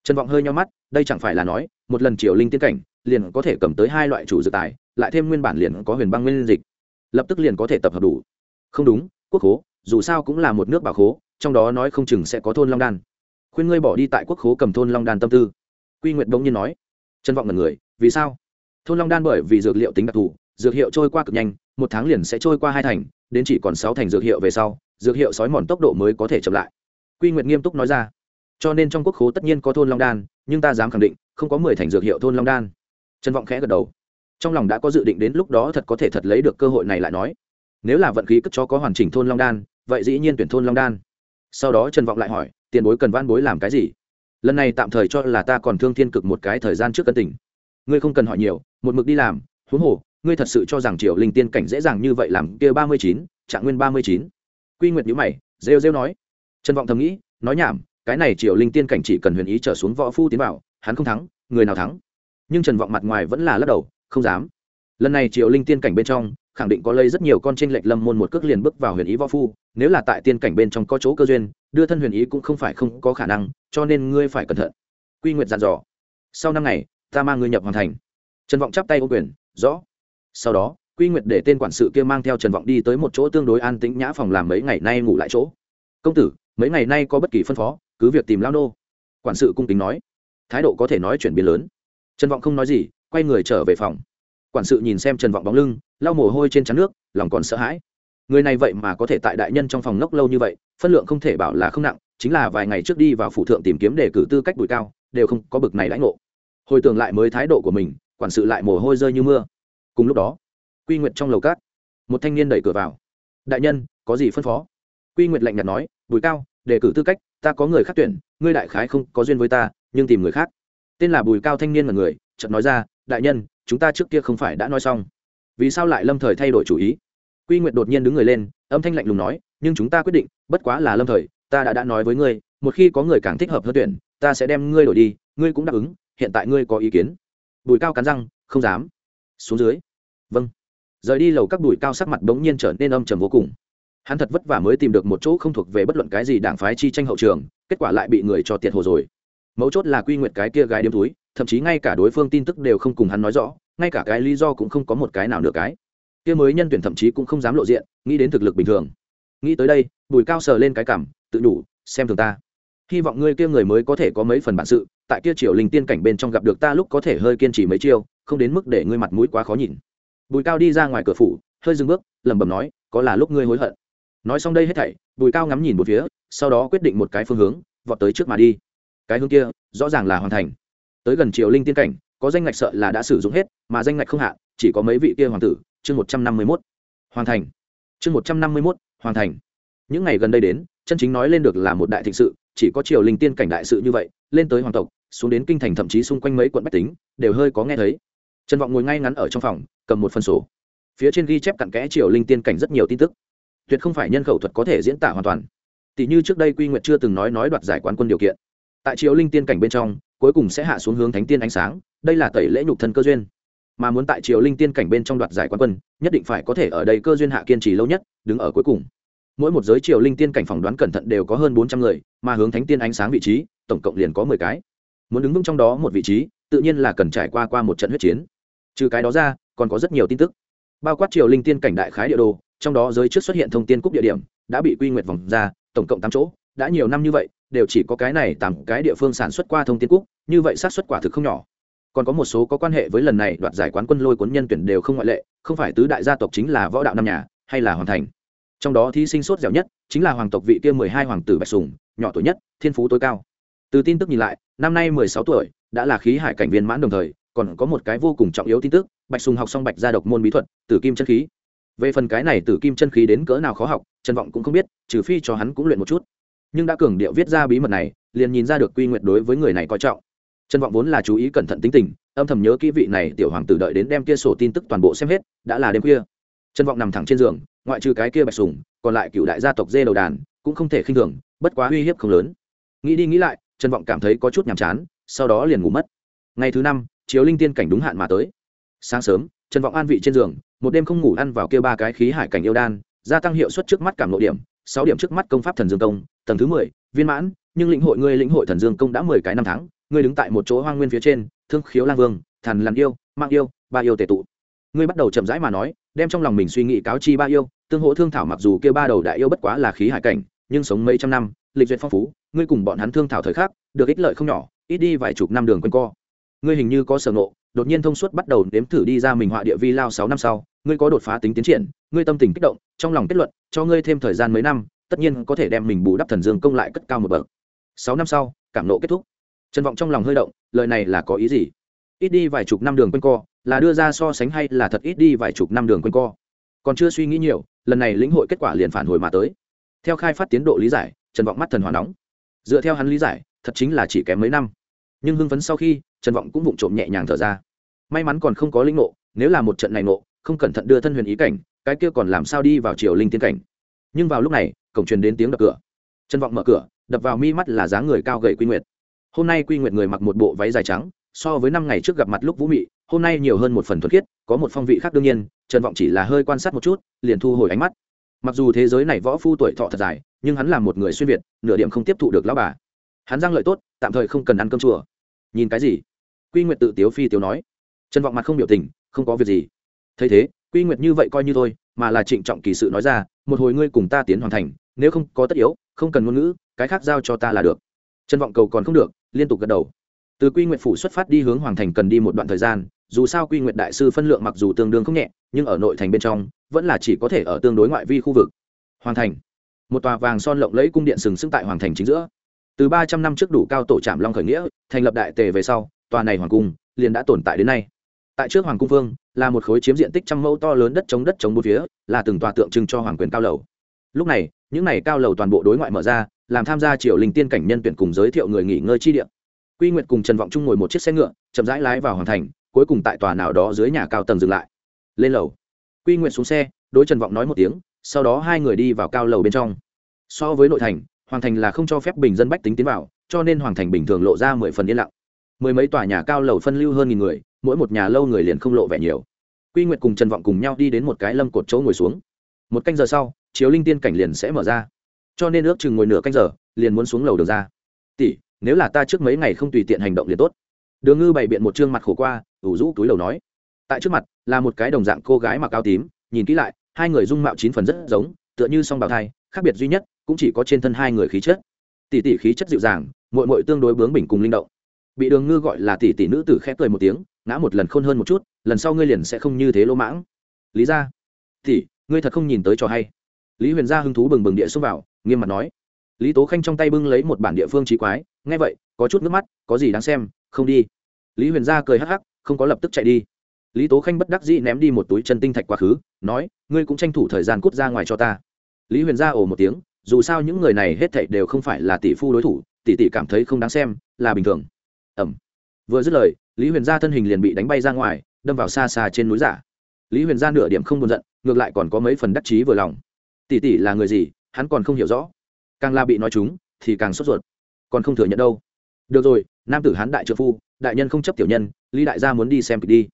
Trần vọng hơi nhau mắt, đây chẳng phải là nói, một lần triều linh tiên cảnh, liền có thể cầm tới hai loại chủ dược tài, lại thêm nguyên bản liền có huyền băng nguyên dịch. Lập tức liền có thể tập hợp đủ. Không đúng, quốc khố, dù sao cũng là một nước bảo khố, trong đó nói không chừng sẽ có thôn long đan. Khuyên ngươi bỏ đi tại quốc khố cầm thôn long đan tâm tư. Quy nguyện bỗng nhiên nói. Trân vọng là người, vì sao? Thôn long đan bởi vì dược liệu tính đặc thù, dược hiệu trôi qua cực nhanh một tháng liền sẽ trôi qua hai thành, đến chỉ còn sáu thành dược hiệu về sau, dược hiệu sói mòn tốc độ mới có thể chậm lại. Quy nguyệt nghiêm túc nói ra. Cho nên trong quốc khố tất nhiên có thôn long đan, nhưng ta dám khẳng định, không có mười thành dược hiệu thôn long đan. Trần vọng khẽ gật đầu. Trong lòng đã có dự định đến lúc đó thật có thể thật lấy được cơ hội này lại nói. Nếu là vận khí cất cho có hoàn chỉnh thôn long đan, vậy dĩ nhiên tuyển thôn long đan. Sau đó trần vọng lại hỏi, tiền bối cần van bối làm cái gì? Lần này tạm thời cho là ta còn thương thiên cực một cái thời gian trước cân tình. Ngươi không cần hỏi nhiều, một mực đi làm, huống hồ ngươi thật sự cho rằng triều linh tiên cảnh dễ dàng như vậy làm kia ba mươi chín, trạng nguyên ba mươi chín? Quy nguyệt nhữ mày, rêu rêu nói. Trần vọng thầm nghĩ, nói nhảm, cái này triều linh tiên cảnh chỉ cần huyền ý trở xuống võ phu tiến vào, hắn không thắng, người nào thắng? Nhưng trần vọng mặt ngoài vẫn là lắc đầu, không dám. Lần này triều linh tiên cảnh bên trong, khẳng định có lấy rất nhiều con tranh lệch lâm môn một cước liền bước vào huyền ý võ phu, nếu là tại tiên cảnh bên trong có chỗ cơ duyên, đưa thân huyền ý cũng không phải không có khả năng, cho nên ngươi phải cẩn thận. Quy nguyệt dặn dò. Sau năm ngày, ta mang ngươi nhập hoàn thành. Trần vọng chắp tay ô quyền, rõ sau đó, quy nguyệt để tên quản sự kia mang theo trần vọng đi tới một chỗ tương đối an tĩnh nhã phòng làm mấy ngày nay ngủ lại chỗ. Công tử, mấy ngày nay có bất kỳ phân phó, cứ việc tìm lao nô. Quản sự cung kính nói. Thái độ có thể nói chuyển biến lớn. Trần vọng không nói gì, quay người trở về phòng. Quản sự nhìn xem trần vọng bóng lưng, lau mồ hôi trên chắn nước, lòng còn sợ hãi. Người này vậy mà có thể tại đại nhân trong phòng ngốc lâu như vậy, phân lượng không thể bảo là không nặng, chính là vài ngày trước đi vào phủ thượng tìm kiếm đề cử tư cách bụi cao, đều không có bực này lãnh ngộ. Hồi tưởng lại mới thái độ của mình, quản sự lại mồ hôi rơi như mưa cùng lúc đó, quy nguyệt trong lầu cát một thanh niên đẩy cửa vào. Đại nhân, có gì phân phó? Quy nguyệt lạnh nhạt nói, bùi cao đề cử tư cách, ta có người khác tuyển, ngươi đại khái không có duyên với ta, nhưng tìm người khác. Tên là bùi cao thanh niên là người, chợt nói ra, đại nhân, chúng ta trước kia không phải đã nói xong. Vì sao lại lâm thời thay đổi chủ ý? Quy nguyệt đột nhiên đứng người lên, âm thanh lạnh lùng nói, nhưng chúng ta quyết định, bất quá là lâm thời, ta đã đã nói với ngươi, một khi có người càng thích hợp hơn tuyển, ta sẽ đem ngươi đổi đi, ngươi cũng đáp ứng, hiện tại ngươi có ý kiến. Bùi cao cắn răng, không dám. Xuống dưới vâng. Rời đi lầu các bùi cao sắc mặt bỗng nhiên trở nên âm trầm vô cùng. Hắn thật vất vả mới tìm được một chỗ không thuộc về bất luận cái gì đảng phái chi tranh hậu trường, kết quả lại bị người cho tiệt hồ rồi. Mấu chốt là quy nguyệt cái kia gái điếm túi, thậm chí ngay cả đối phương tin tức đều không cùng hắn nói rõ, ngay cả cái lý do cũng không có một cái nào nửa cái. Kia mới nhân tuyển thậm chí cũng không dám lộ diện, nghĩ đến thực lực bình thường. Nghĩ tới đây, bùi cao sờ lên cái cảm, tự đủ, xem thường ta. Hy vọng ngươi kia người mới có thể có mấy phần bản sự, tại kia triều linh tiên cảnh bên trong gặp được ta lúc có thể hơi kiên trì mấy chiêu, không đến mức để ngươi mặt mũi quá khó nhìn bùi cao đi ra ngoài cửa phủ, hơi dừng bước, lẩm bẩm nói, có là lúc ngươi hối hận. Nói xong đây hết thảy, bùi cao ngắm nhìn một phía, sau đó quyết định một cái phương hướng, vọt tới trước mà đi. Cái hướng kia, rõ ràng là hoàn thành. Tới gần triều linh tiên cảnh, có danh ngạch sợ là đã sử dụng hết, mà danh ngạch không hạ, chỉ có mấy vị kia hoàng tử, chương một trăm năm mươi mốt. Hoàn thành. Chương một trăm năm mươi mốt, hoàn thành. Những ngày gần đây đến, chân chính nói lên được là một đại thịnh sự, chỉ có triều linh tiên cảnh đại sự như vậy, lên tới hoàng tộc, xuống đến kinh thành thậm chí xung quanh mấy quận bách tính, đều hơi có nghe thấy trần vọng ngồi ngay ngắn ở trong phòng, cầm một phần sổ. Phía trên ghi chép cặn kẽ triều linh tiên cảnh rất nhiều tin tức. Tuyệt không phải nhân khẩu thuật có thể diễn tả hoàn toàn. Tỷ như trước đây quy nguyệt chưa từng nói nói đoạt giải quán quân điều kiện. Tại triều linh tiên cảnh bên trong, cuối cùng sẽ hạ xuống hướng thánh tiên ánh sáng, đây là tẩy lễ nhục thân cơ duyên. Mà muốn tại triều linh tiên cảnh bên trong đoạt giải quán quân, nhất định phải có thể ở đây cơ duyên hạ kiên trì lâu nhất, đứng ở cuối cùng. Mỗi một giới triều linh tiên cảnh phỏng đoán cẩn thận đều có hơn bốn trăm người, mà hướng thánh tiên ánh sáng vị trí, tổng cộng liền có mười cái. Muốn đứng vững trong đó một vị trí, tự nhiên là cần trải qua qua một trận huyết chiến trừ cái đó ra, còn có rất nhiều tin tức. Bao quát triều linh tiên cảnh đại khái địa đồ, trong đó giới trước xuất hiện thông tiên cúc địa điểm, đã bị quy nguyệt vòng ra, tổng cộng tám chỗ, đã nhiều năm như vậy, đều chỉ có cái này tạm cái địa phương sản xuất qua thông tin cúc, như vậy xác suất quả thực không nhỏ. Còn có một số có quan hệ với lần này đoạt giải quán quân lôi cuốn nhân tuyển đều không ngoại lệ, không phải tứ đại gia tộc chính là võ đạo năm nhà, hay là hoàn thành. Trong đó thí sinh sốt dẻo nhất, chính là hoàng tộc vị kia mười hai hoàng tử bạch sùng, nhỏ tuổi nhất, thiên phú tối cao. Từ tin tức nhìn lại, năm nay mười sáu tuổi, đã là khí hải cảnh viên mãn đồng thời còn có một cái vô cùng trọng yếu tin tức, bạch sùng học xong bạch gia độc môn bí thuật, tử kim chân khí. Về phần cái này tử kim chân khí đến cỡ nào khó học, trần vọng cũng không biết, trừ phi cho hắn cũng luyện một chút. Nhưng đã cường điệu viết ra bí mật này, liền nhìn ra được quy nguyện đối với người này coi trọng. Trần vọng vốn là chú ý cẩn thận tính tình, âm thầm nhớ kỹ vị này tiểu hoàng tử đợi đến đem kia sổ tin tức toàn bộ xem hết, đã là đêm khuya. Trần vọng nằm thẳng trên giường, ngoại trừ cái kia bạch sùng, còn lại cựu đại gia tộc dê đầu đàn, cũng không thể khinh thường, bất quá uy hiếp không lớn. Nghĩ đi nghĩ lại, trần vọng cảm thấy có chút nhàm chán, sau đó liền ngủ mất. Ngày thứ năm chiếu linh tiên cảnh đúng hạn mà tới. Sáng sớm, trần vọng an vị trên giường, một đêm không ngủ ăn vào kia ba cái khí hải cảnh yêu đan, gia tăng hiệu suất trước mắt cảm nội điểm, sáu điểm trước mắt công pháp thần dương công, tầng thứ mười, viên mãn, nhưng lĩnh hội ngươi lĩnh hội thần dương công đã mười cái năm tháng, ngươi đứng tại một chỗ hoang nguyên phía trên, thương khiếu lang vương, thần làn yêu mang yêu, ba yêu tề tụ. Ngươi bắt đầu chậm rãi mà nói, đem trong lòng mình suy nghĩ cáo chi ba yêu, tương hỗ thương thảo mặc dù kia ba đầu đại yêu bất quá là khí hải cảnh, nhưng sống mấy trăm năm, lịch duyệt phong phú, ngươi cùng bọn hắn thương thảo thời khắc, được ích lợi không nhỏ, ít đi vài chục năm đường quanh co ngươi hình như có sở ngộ, đột nhiên thông suốt bắt đầu nếm thử đi ra mình họa địa vi lao sáu năm sau, ngươi có đột phá tính tiến triển, ngươi tâm tình kích động, trong lòng kết luận, cho ngươi thêm thời gian mấy năm, tất nhiên có thể đem mình bù đắp thần dương công lại cất cao một bậc. Sáu năm sau, cảm nộ kết thúc. Trần vọng trong lòng hơi động, lời này là có ý gì? Ít đi vài chục năm đường quanh co, là đưa ra so sánh hay là thật ít đi vài chục năm đường quanh co? Còn chưa suy nghĩ nhiều, lần này lĩnh hội kết quả liền phản hồi mà tới. Theo khai phát tiến độ lý giải, trần vọng mắt thần hỏa nóng. Dựa theo hắn lý giải, thật chính là chỉ kém mấy năm. Nhưng hưng phấn sau khi trần vọng cũng vụng trộm nhẹ nhàng thở ra. May mắn còn không có linh nộ nếu là một trận này nộ không cẩn thận đưa thân huyền ý cảnh, cái kia còn làm sao đi vào triều linh tiên cảnh. Nhưng vào lúc này, cổng truyền đến tiếng đập cửa. Trần vọng mở cửa, đập vào mi mắt là dáng người cao gầy quy nguyệt. Hôm nay quy nguyệt người mặc một bộ váy dài trắng, so với năm ngày trước gặp mặt lúc vũ mị, hôm nay nhiều hơn một phần thuật khiết, có một phong vị khác đương nhiên, trần vọng chỉ là hơi quan sát một chút, liền thu hồi ánh mắt. Mặc dù thế giới này võ phu tuổi thọ thật dài, nhưng hắn là một người xuyên việt, nửa điểm không tiếp thụ được lão bà. Hắn giang lợi tốt, tạm thời không cần ăn cơm chùa. Nhìn cái gì? Quy nguyệt tự tiếu phi tiếu nói. Trần vọng mặt không biểu tình, không có việc gì. Thấy thế, quy nguyệt như vậy coi như thôi, mà là trịnh trọng kỳ sự nói ra, một hồi ngươi cùng ta tiến hoàn thành, nếu không có tất yếu, không cần ngôn ngữ, cái khác giao cho ta là được. Trần vọng cầu còn không được, liên tục gật đầu. Từ quy nguyệt phủ xuất phát đi hướng hoàng thành cần đi một đoạn thời gian, dù sao quy nguyệt đại sư phân lượng mặc dù tương đương không nhẹ, nhưng ở nội thành bên trong, vẫn là chỉ có thể ở tương đối ngoại vi khu vực. Hoàng thành. Một tòa vàng son lộng lẫy cung điện sừng sững tại hoàng thành chính giữa. Từ ba trăm năm trước đủ cao tổ trạm long khởi nghĩa, thành lập đại tề về sau tòa này hoàng cung liền đã tồn tại đến nay. Tại trước hoàng cung vương là một khối chiếm diện tích trăm mẫu to lớn đất chống đất chống bốn phía, là từng tòa tượng trưng cho hoàng quyền cao lầu. Lúc này, những này cao lầu toàn bộ đối ngoại mở ra, làm tham gia triều linh tiên cảnh nhân tuyển cùng giới thiệu người nghỉ ngơi chi địa. quy nguyệt cùng trần vọng trung ngồi một chiếc xe ngựa, chậm rãi lái vào hoàng thành, cuối cùng tại tòa nào đó dưới nhà cao tầng dừng lại. Lên lầu. Quy nguyệt xuống xe, đối trần vọng nói một tiếng, sau đó hai người đi vào cao lầu bên trong. So với nội thành, hoàng thành là không cho phép bình dân bách tính tiến vào, cho nên hoàng thành bình thường lộ ra mười phần yên lặng mười mấy tòa nhà cao lầu phân lưu hơn nghìn người, mỗi một nhà lâu người liền không lộ vẻ nhiều. Quy nguyệt cùng trần vọng cùng nhau đi đến một cái lâm cột chỗ ngồi xuống. Một canh giờ sau chiếu linh tiên cảnh liền sẽ mở ra. Cho nên ước chừng ngồi nửa canh giờ, liền muốn xuống lầu được ra. Tỷ, nếu là ta trước mấy ngày không tùy tiện hành động liền tốt. Đường ngư bày biện một chương mặt khổ qua, ủ rũ túi lầu nói. Tại trước mặt, là một cái đồng dạng cô gái mặc áo tím, nhìn kỹ lại, hai người dung mạo chín phần rất giống, tựa như song bào thai, khác biệt duy nhất, cũng chỉ có trên thân hai người khí chất. Tỷ tỷ khí chất dịu dàng mội mội tương đối bướng bỉnh cùng linh động bị đường ngư gọi là tỷ tỷ nữ tử khép cười một tiếng, ngã một lần khôn hơn một chút, lần sau ngươi liền sẽ không như thế lỗ mãng. Lý ra tỷ, ngươi thật không nhìn tới cho hay. Lý huyền gia hứng thú bừng bừng địa xông vào, nghiêm mặt nói. Lý tố khanh trong tay bưng lấy một bản địa phương trí quái, nghe vậy, có chút nước mắt, có gì đáng xem, không đi. Lý huyền gia cười hắc hắc, không có lập tức chạy đi. Lý tố khanh bất đắc dĩ ném đi một túi chân tinh thạch quá khứ, nói, ngươi cũng tranh thủ thời gian cút ra ngoài cho ta. Lý huyền gia ồ một tiếng, dù sao những người này hết thảy đều không phải là tỷ phu đối thủ, tỷ tỷ cảm thấy không đáng xem, là bình thường ẩm. Vừa dứt lời, lý huyền gia thân hình liền bị đánh bay ra ngoài, đâm vào xa xa trên núi giả. Lý huyền gia nửa điểm không buồn giận, ngược lại còn có mấy phần đắc chí vừa lòng. Tỷ tỷ là người gì, hắn còn không hiểu rõ. Càng la bị nói chúng, thì càng sốt ruột. Còn không thừa nhận đâu. Được rồi, nam tử hán đại trợ phu, đại nhân không chấp tiểu nhân, lý đại gia muốn đi xem kịch đi.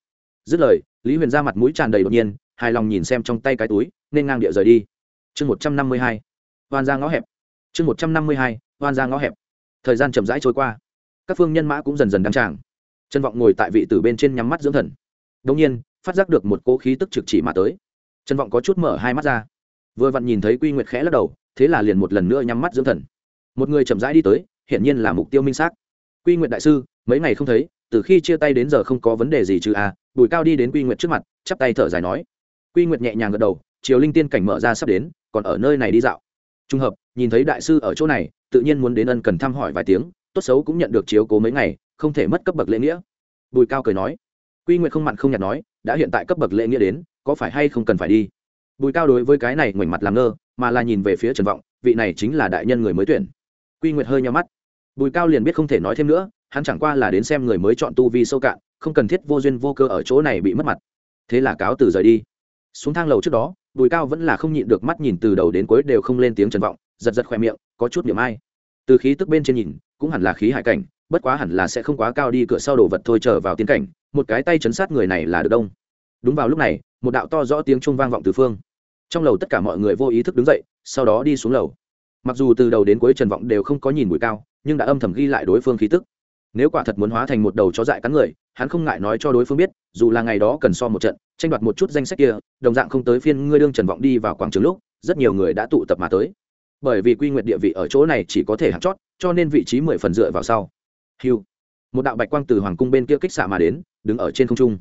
Dứt lời, lý huyền ra mặt mũi tràn đầy đột nhiên, hài lòng nhìn xem trong tay cái túi, nên ngang địa rời đi. Chương một trăm năm mươi hai hoan ra ngõ hẹp. Chương một trăm năm mươi hai hoan ra ngõ hẹp. Thời gian chậm rãi trôi qua các phương nhân mã cũng dần dần đăng tràng. Trân vọng ngồi tại vị tử bên trên nhắm mắt dưỡng thần. Đông nhiên, phát giác được một cỗ khí tức trực chỉ mà tới. Trân vọng có chút mở hai mắt ra. Vừa vặn nhìn thấy quy nguyệt khẽ lắc đầu, thế là liền một lần nữa nhắm mắt dưỡng thần. Một người chậm rãi đi tới, hiển nhiên là mục tiêu minh xác quy nguyệt đại sư, mấy ngày không thấy, từ khi chia tay đến giờ không có vấn đề gì chứ à? Bùi cao đi đến quy nguyệt trước mặt, chắp tay thở dài nói. Quy nguyệt nhẹ nhàng gật đầu chiều linh tiên cảnh mở ra sắp đến, còn ở nơi này đi dạo. Trùng hợp, nhìn thấy đại sư ở chỗ này, tự nhiên muốn đến ân cần thăm hỏi vài tiếng tốt xấu cũng nhận được chiếu cố mấy ngày, không thể mất cấp bậc lễ nghĩa. Bùi cao cười nói, quy nguyện không mặn không nhạt nói, đã hiện tại cấp bậc lễ nghĩa đến, có phải hay không cần phải đi? Bùi cao đối với cái này ngoảnh mặt làm ngơ, mà là nhìn về phía trần vọng, vị này chính là đại nhân người mới tuyển. Quy nguyệt hơi nhau mắt. Bùi cao liền biết không thể nói thêm nữa, hắn chẳng qua là đến xem người mới chọn tu vi sâu cạn, không cần thiết vô duyên vô cơ ở chỗ này bị mất mặt. Thế là cáo từ rời đi. Xuống thang lầu trước đó, bùi cao vẫn là không nhịn được mắt nhìn từ đầu đến cuối đều không lên tiếng trần vọng, giật giật khoe miệng, có chút điểm ai từ khí tức bên trên nhìn, cũng hẳn là khí hải cảnh, bất quá hẳn là sẽ không quá cao đi cửa sau đồ vật thôi trở vào tiến cảnh, một cái tay chấn sát người này là được đông. Đúng vào lúc này, một đạo to rõ tiếng trung vang vọng từ phương. Trong lầu tất cả mọi người vô ý thức đứng dậy, sau đó đi xuống lầu. Mặc dù từ đầu đến cuối trần vọng đều không có nhìn bụi cao, nhưng đã âm thầm ghi lại đối phương khí tức. Nếu quả thật muốn hóa thành một đầu chó dại cắn người, hắn không ngại nói cho đối phương biết, dù là ngày đó cần so một trận, tranh đoạt một chút danh sách kia, đồng dạng không tới phiên ngươi đương trần vọng đi vào quảng trường lúc, rất nhiều người đã tụ tập mà tới bởi vì quy nguyện địa vị ở chỗ này chỉ có thể hạt chót, cho nên vị trí mười phần dựa vào sau. Hiu một đạo bạch quang từ hoàng cung bên kia kích xạ mà đến, đứng ở trên không trung.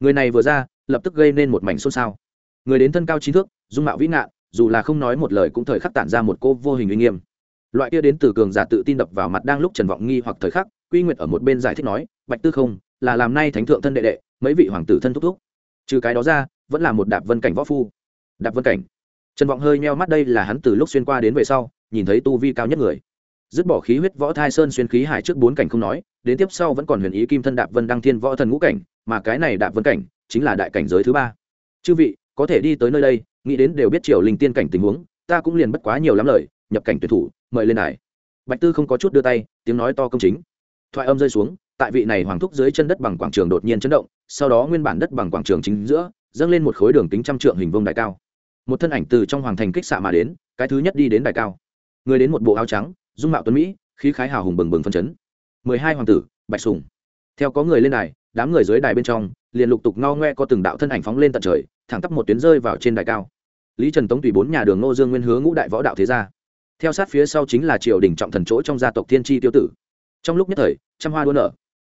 Người này vừa ra, lập tức gây nên một mảnh xôn xao. Người đến thân cao trí thước, dung mạo vĩ ngạn, dù là không nói một lời cũng thời khắc tản ra một cô vô hình uy nghiêm. Loại kia đến từ cường giả tự tin đập vào mặt đang lúc trần vọng nghi hoặc thời khắc, quy nguyệt ở một bên giải thích nói, bạch tư không, là làm nay thánh thượng thân đệ đệ, mấy vị hoàng tử thân thúc thúc. Trừ cái đó ra, vẫn là một đạp vân cảnh võ phu. Đạp vân cảnh trần vọng hơi meo mắt đây là hắn từ lúc xuyên qua đến về sau, nhìn thấy tu vi cao nhất người. Dứt bỏ khí huyết võ thai sơn xuyên khí hải trước bốn cảnh không nói, đến tiếp sau vẫn còn huyền ý kim thân đạp vân đăng thiên võ thần ngũ cảnh, mà cái này đạp vân cảnh chính là đại cảnh giới thứ ba. Chư vị, có thể đi tới nơi đây, nghĩ đến đều biết triều linh tiên cảnh tình huống, ta cũng liền bất quá nhiều lắm lời, nhập cảnh tuyển thủ, mời lên đài. Bạch tư không có chút đưa tay, tiếng nói to công chính. Thoại âm rơi xuống, tại vị này hoàng thúc dưới chân đất bằng quảng trường đột nhiên chấn động, sau đó nguyên bản đất bằng quảng trường chính giữa, dâng lên một khối đường kính trăm trượng hình vông đại cao một thân ảnh từ trong hoàng thành kích xạ mà đến, cái thứ nhất đi đến đài cao. Người đến một bộ áo trắng, dung mạo tuấn mỹ, khí khái hào hùng bừng bừng phân chấn. Mười hai hoàng tử, bạch sùng. Theo có người lên đài, đám người dưới đài bên trong, liền lục tục ngao ngoe có từng đạo thân ảnh phóng lên tận trời, thẳng tắp một tuyến rơi vào trên đài cao. Lý trần tống tùy bốn nhà đường ngô dương nguyên hứa ngũ đại võ đạo thế gia. Theo sát phía sau chính là triều đình trọng thần chỗ trong gia tộc thiên tri tiêu tử. Trong lúc nhất thời, trăm hoa đua nở.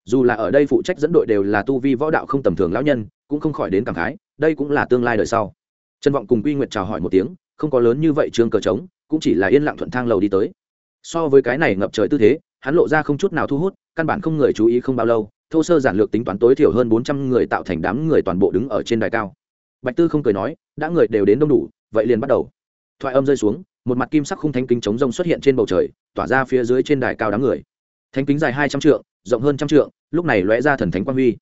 Dù là ở đây phụ trách dẫn đội đều là tu vi võ đạo không tầm thường lão nhân, cũng không khỏi đến cảm khái, đây cũng là tương lai đời sau trần vọng cùng quy nguyệt chào hỏi một tiếng, không có lớn như vậy trường cờ trống, cũng chỉ là yên lặng thuận thang lầu đi tới. So với cái này ngập trời tư thế, hắn lộ ra không chút nào thu hút, căn bản không người chú ý không bao lâu, thô sơ giản lược tính toán tối thiểu hơn bốn trăm người tạo thành đám người toàn bộ đứng ở trên đài cao. Bạch tư không cười nói, đã người đều đến đông đủ, vậy liền bắt đầu. Thoại âm rơi xuống, một mặt kim sắc khung thánh kính chống rông xuất hiện trên bầu trời, tỏa ra phía dưới trên đài cao đám người. Thánh kính dài hai trăm trượng, rộng hơn trăm trượng, lúc này lóe ra thần thánh quang huy.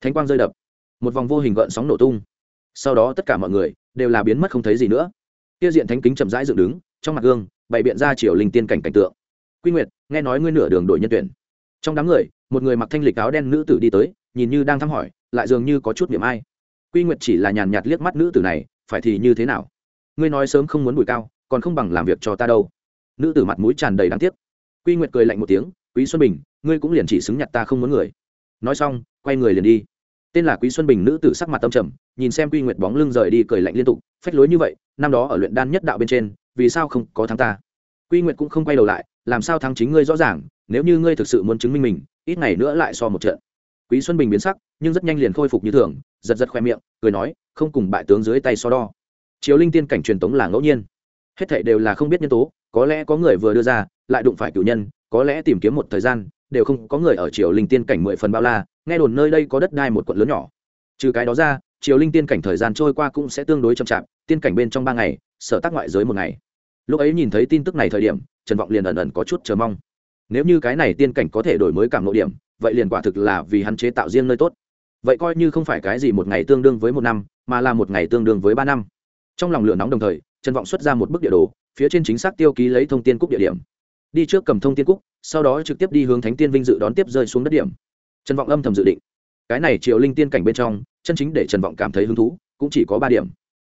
Thánh quang rơi đập, một vòng vô hình gợn sóng nổ tung sau đó tất cả mọi người đều là biến mất không thấy gì nữa. Kia diện thánh kính chậm rãi dựng đứng, trong mặt gương bày biện ra triều linh tiên cảnh cảnh tượng. Quy nguyệt, nghe nói ngươi nửa đường đội nhân tuyển. Trong đám người, một người mặc thanh lịch áo đen nữ tử đi tới, nhìn như đang thăm hỏi, lại dường như có chút niệm ai. Quy nguyệt chỉ là nhàn nhạt liếc mắt nữ tử này, phải thì như thế nào? Ngươi nói sớm không muốn bụi cao, còn không bằng làm việc cho ta đâu. Nữ tử mặt mũi tràn đầy đáng tiếc. Quy nguyệt cười lạnh một tiếng, quý xuân bình, ngươi cũng liền chỉ xứng nhặt ta không muốn người. Nói xong, quay người liền đi tên là quý xuân bình nữ tử sắc mặt tâm trầm, nhìn xem quy nguyệt bóng lưng rời đi cười lạnh liên tục, phách lối như vậy, năm đó ở luyện đan nhất đạo bên trên, vì sao không có thắng ta? Quy nguyệt cũng không quay đầu lại, làm sao thắng chính ngươi rõ ràng, nếu như ngươi thực sự muốn chứng minh mình, ít ngày nữa lại so một trận. Quý xuân bình biến sắc, nhưng rất nhanh liền khôi phục như thường, giật giật khoe miệng, cười nói, không cùng bại tướng dưới tay so đo. Chiếu linh tiên cảnh truyền tống là ngẫu nhiên. Hết thảy đều là không biết nhân tố, có lẽ có người vừa đưa ra, lại đụng phải cử nhân, có lẽ tìm kiếm một thời gian đều không có người ở triều linh tiên cảnh mười phần bao la, nghe đồn nơi đây có đất đai một quận lớn nhỏ. Trừ cái đó ra, triều linh tiên cảnh thời gian trôi qua cũng sẽ tương đối chậm chạp, tiên cảnh bên trong ba ngày, sở tác ngoại giới một ngày. Lúc ấy nhìn thấy tin tức này thời điểm, trần vọng liền ẩn ẩn có chút chờ mong. Nếu như cái này tiên cảnh có thể đổi mới cảm nội điểm, vậy liền quả thực là vì hắn chế tạo riêng nơi tốt. Vậy coi như không phải cái gì một ngày tương đương với một năm, mà là một ngày tương đương với ba năm. Trong lòng lửa nóng đồng thời, trần vọng xuất ra một bức địa đồ, phía trên chính xác tiêu ký lấy thông tin cúc địa điểm đi trước cầm thông tiên cúc, sau đó trực tiếp đi hướng thánh tiên vinh dự đón tiếp rơi xuống đất điểm. Trần vọng âm thầm dự định. Cái này triệu linh tiên cảnh bên trong, chân chính để trần vọng cảm thấy hứng thú, cũng chỉ có ba điểm.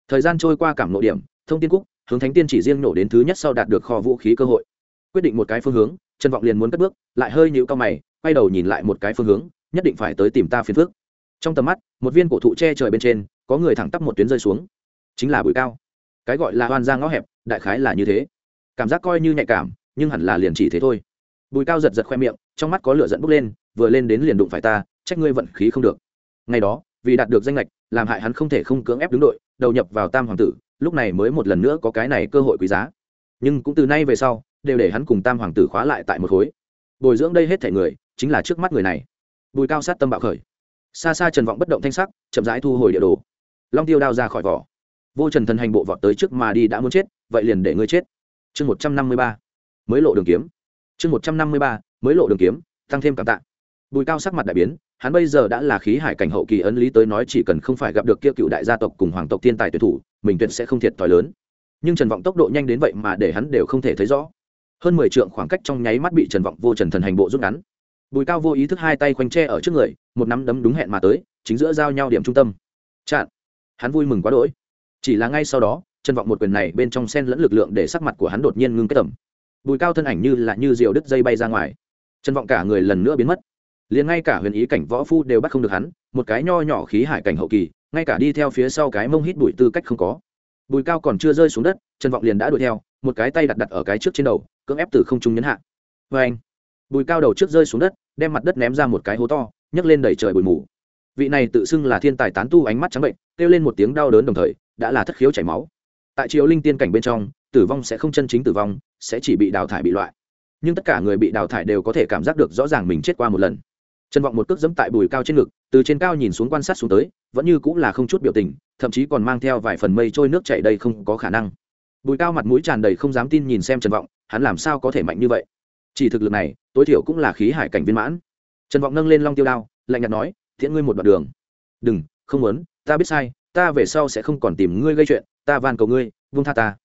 Thời gian trôi qua cảm nội điểm, thông tiên cúc, hướng thánh tiên chỉ riêng nổ đến thứ nhất sau đạt được kho vũ khí cơ hội. Quyết định một cái phương hướng, trần vọng liền muốn cất bước, lại hơi nhịu cao mày, quay đầu nhìn lại một cái phương hướng, nhất định phải tới tìm ta phiền phước trong tầm mắt, một viên cổ thụ che trời bên trên, có người thẳng tắp một tuyến rơi xuống. Chính là bụi cao. Cái gọi là hoan ra ngõ hẹp, đại khái là như thế. Cảm giác coi như nhạy cảm nhưng hẳn là liền chỉ thế thôi. Bùi cao giật giật khoe miệng, trong mắt có lửa dẫn bốc lên, vừa lên đến liền đụng phải ta, trách ngươi vận khí không được. Ngày đó, vì đạt được danh lệch, làm hại hắn không thể không cưỡng ép đứng đội, đầu nhập vào tam hoàng tử, lúc này mới một lần nữa có cái này cơ hội quý giá. Nhưng cũng từ nay về sau, đều để hắn cùng tam hoàng tử khóa lại tại một khối. Bồi dưỡng đây hết thể người, chính là trước mắt người này. Bùi cao sát tâm bạo khởi. Xa xa trần vọng bất động thanh sắc, chậm rãi thu hồi địa đồ. Long tiêu đao ra khỏi vỏ. Vô trần thần hành bộ vọt tới trước mà đi đã muốn chết, vậy liền để ngươi chết. Chương một trăm năm mươi ba mới lộ đường kiếm. Chương một trăm năm mươi ba, mới lộ đường kiếm, tăng thêm cảm tạ. Bùi cao sắc mặt đại biến, hắn bây giờ đã là khí hải cảnh hậu kỳ ấn lý tới nói chỉ cần không phải gặp được kia cựu đại gia tộc cùng hoàng tộc thiên tài tuyệt thủ, mình tuyệt sẽ không thiệt thòi lớn. Nhưng trần vọng tốc độ nhanh đến vậy mà để hắn đều không thể thấy rõ. Hơn mười trượng khoảng cách trong nháy mắt bị trần vọng vô trần thần hành bộ rút ngắn. Bùi cao vô ý thức hai tay khoanh tre ở trước người, một nắm đấm đúng hẹn mà tới, chính giữa giao nhau điểm trung tâm. Chặn. Hắn vui mừng quá đỗi. Chỉ là ngay sau đó, trần vọng một quyền này bên trong sen lẫn lực lượng để sắc mặt của hắn đột nhiên ngưng kết tầm bùi cao thân ảnh như là như diều đứt dây bay ra ngoài. Trân vọng cả người lần nữa biến mất. Liền ngay cả huyền ý cảnh võ phu đều bắt không được hắn, một cái nho nhỏ khí hải cảnh hậu kỳ, ngay cả đi theo phía sau cái mông hít bụi tư cách không có. Bùi cao còn chưa rơi xuống đất trần vọng liền đã đuổi theo, một cái tay đặt đặt ở cái trước trên đầu, cưỡng ép từ không trung nhấn hạ. Vê anh, bùi cao đầu trước rơi xuống đất, đem mặt đất ném ra một cái hố to, nhấc lên đẩy trời bụi mù. Vị này tự xưng là thiên tài tán tu ánh mắt trắng bệnh, kêu lên một tiếng đau đớn đồng thời, đã là thất khiếu chảy máu. Tại triều linh tiên cảnh bên trong tử vong sẽ không chân chính tử vong, sẽ chỉ bị đào thải bị loại. Nhưng tất cả người bị đào thải đều có thể cảm giác được rõ ràng mình chết qua một lần. Trần vọng một cước dẫm tại bùi cao trên ngực, từ trên cao nhìn xuống quan sát xuống tới, vẫn như cũng là không chút biểu tình, thậm chí còn mang theo vài phần mây trôi nước chảy đây không có khả năng. Bùi cao mặt mũi tràn đầy không dám tin nhìn xem trần vọng, hắn làm sao có thể mạnh như vậy? Chỉ thực lực này, tối thiểu cũng là khí hải cảnh viên mãn. Trần vọng nâng lên long tiêu đao, lạnh nhạt nói thiện ngươi một đoạn đường. Đừng, không muốn, ta biết sai, ta về sau sẽ không còn tìm ngươi gây chuyện, ta van cầu ngươi, vung tha ta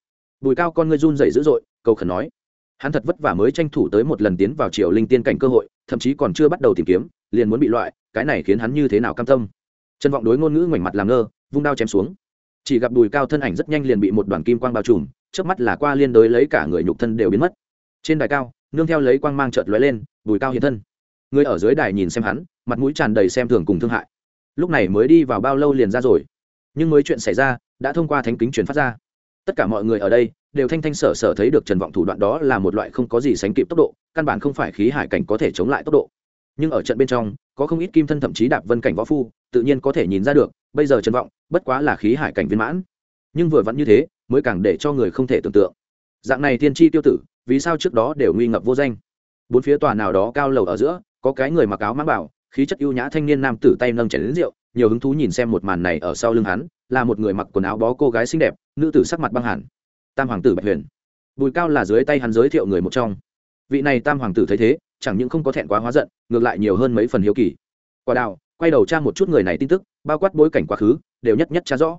bùi cao con ngươi run dậy dữ dội, cầu khẩn nói. Hắn thật vất vả mới tranh thủ tới một lần tiến vào triều linh tiên cảnh cơ hội, thậm chí còn chưa bắt đầu tìm kiếm, liền muốn bị loại, cái này khiến hắn như thế nào cam tâm. Trần vọng đối ngôn ngữ ngoảnh mặt làm ngơ, vung đao chém xuống. Chỉ gặp đùi cao thân ảnh rất nhanh liền bị một đoàn kim quang bao trùm trước mắt là qua liên đối lấy cả người nhục thân đều biến mất. Trên đài cao, nương theo lấy quang mang trợt lóe lên, bùi cao hiện thân. Người ở dưới đài nhìn xem hắn, mặt mũi tràn đầy xem thường cùng thương hại. Lúc này mới đi vào bao lâu liền ra rồi. Nhưng mới chuyện xảy ra, đã thông qua thánh kính truyền phát ra tất cả mọi người ở đây đều thanh thanh sở sở thấy được trần vọng thủ đoạn đó là một loại không có gì sánh kịp tốc độ, căn bản không phải khí hải cảnh có thể chống lại tốc độ. Nhưng ở trận bên trong, có không ít kim thân thậm chí đạp vân cảnh võ phu, tự nhiên có thể nhìn ra được, bây giờ trần vọng bất quá là khí hải cảnh viên mãn. Nhưng vừa vặn như thế, mới càng để cho người không thể tưởng tượng. Dạng này tiên tri tiêu tử, vì sao trước đó đều nguy ngập vô danh? Bốn phía tòa nào đó cao lầu ở giữa, có cái người mặc áo mang bảo, khí chất ưu nhã thanh niên nam tử tay nâng chảy đến rượu nhiều hứng thú nhìn xem một màn này ở sau lưng hắn, là một người mặc quần áo bó cô gái xinh đẹp, nữ tử sắc mặt băng hẳn. Tam hoàng tử bạch huyền. Bùi cao là dưới tay hắn giới thiệu người một trong. Vị này tam hoàng tử thấy thế, chẳng những không có thẹn quá hóa giận, ngược lại nhiều hơn mấy phần hiếu kỳ. Quả đào, quay đầu tra một chút người này tin tức, bao quát bối cảnh quá khứ, đều nhất nhất tra rõ.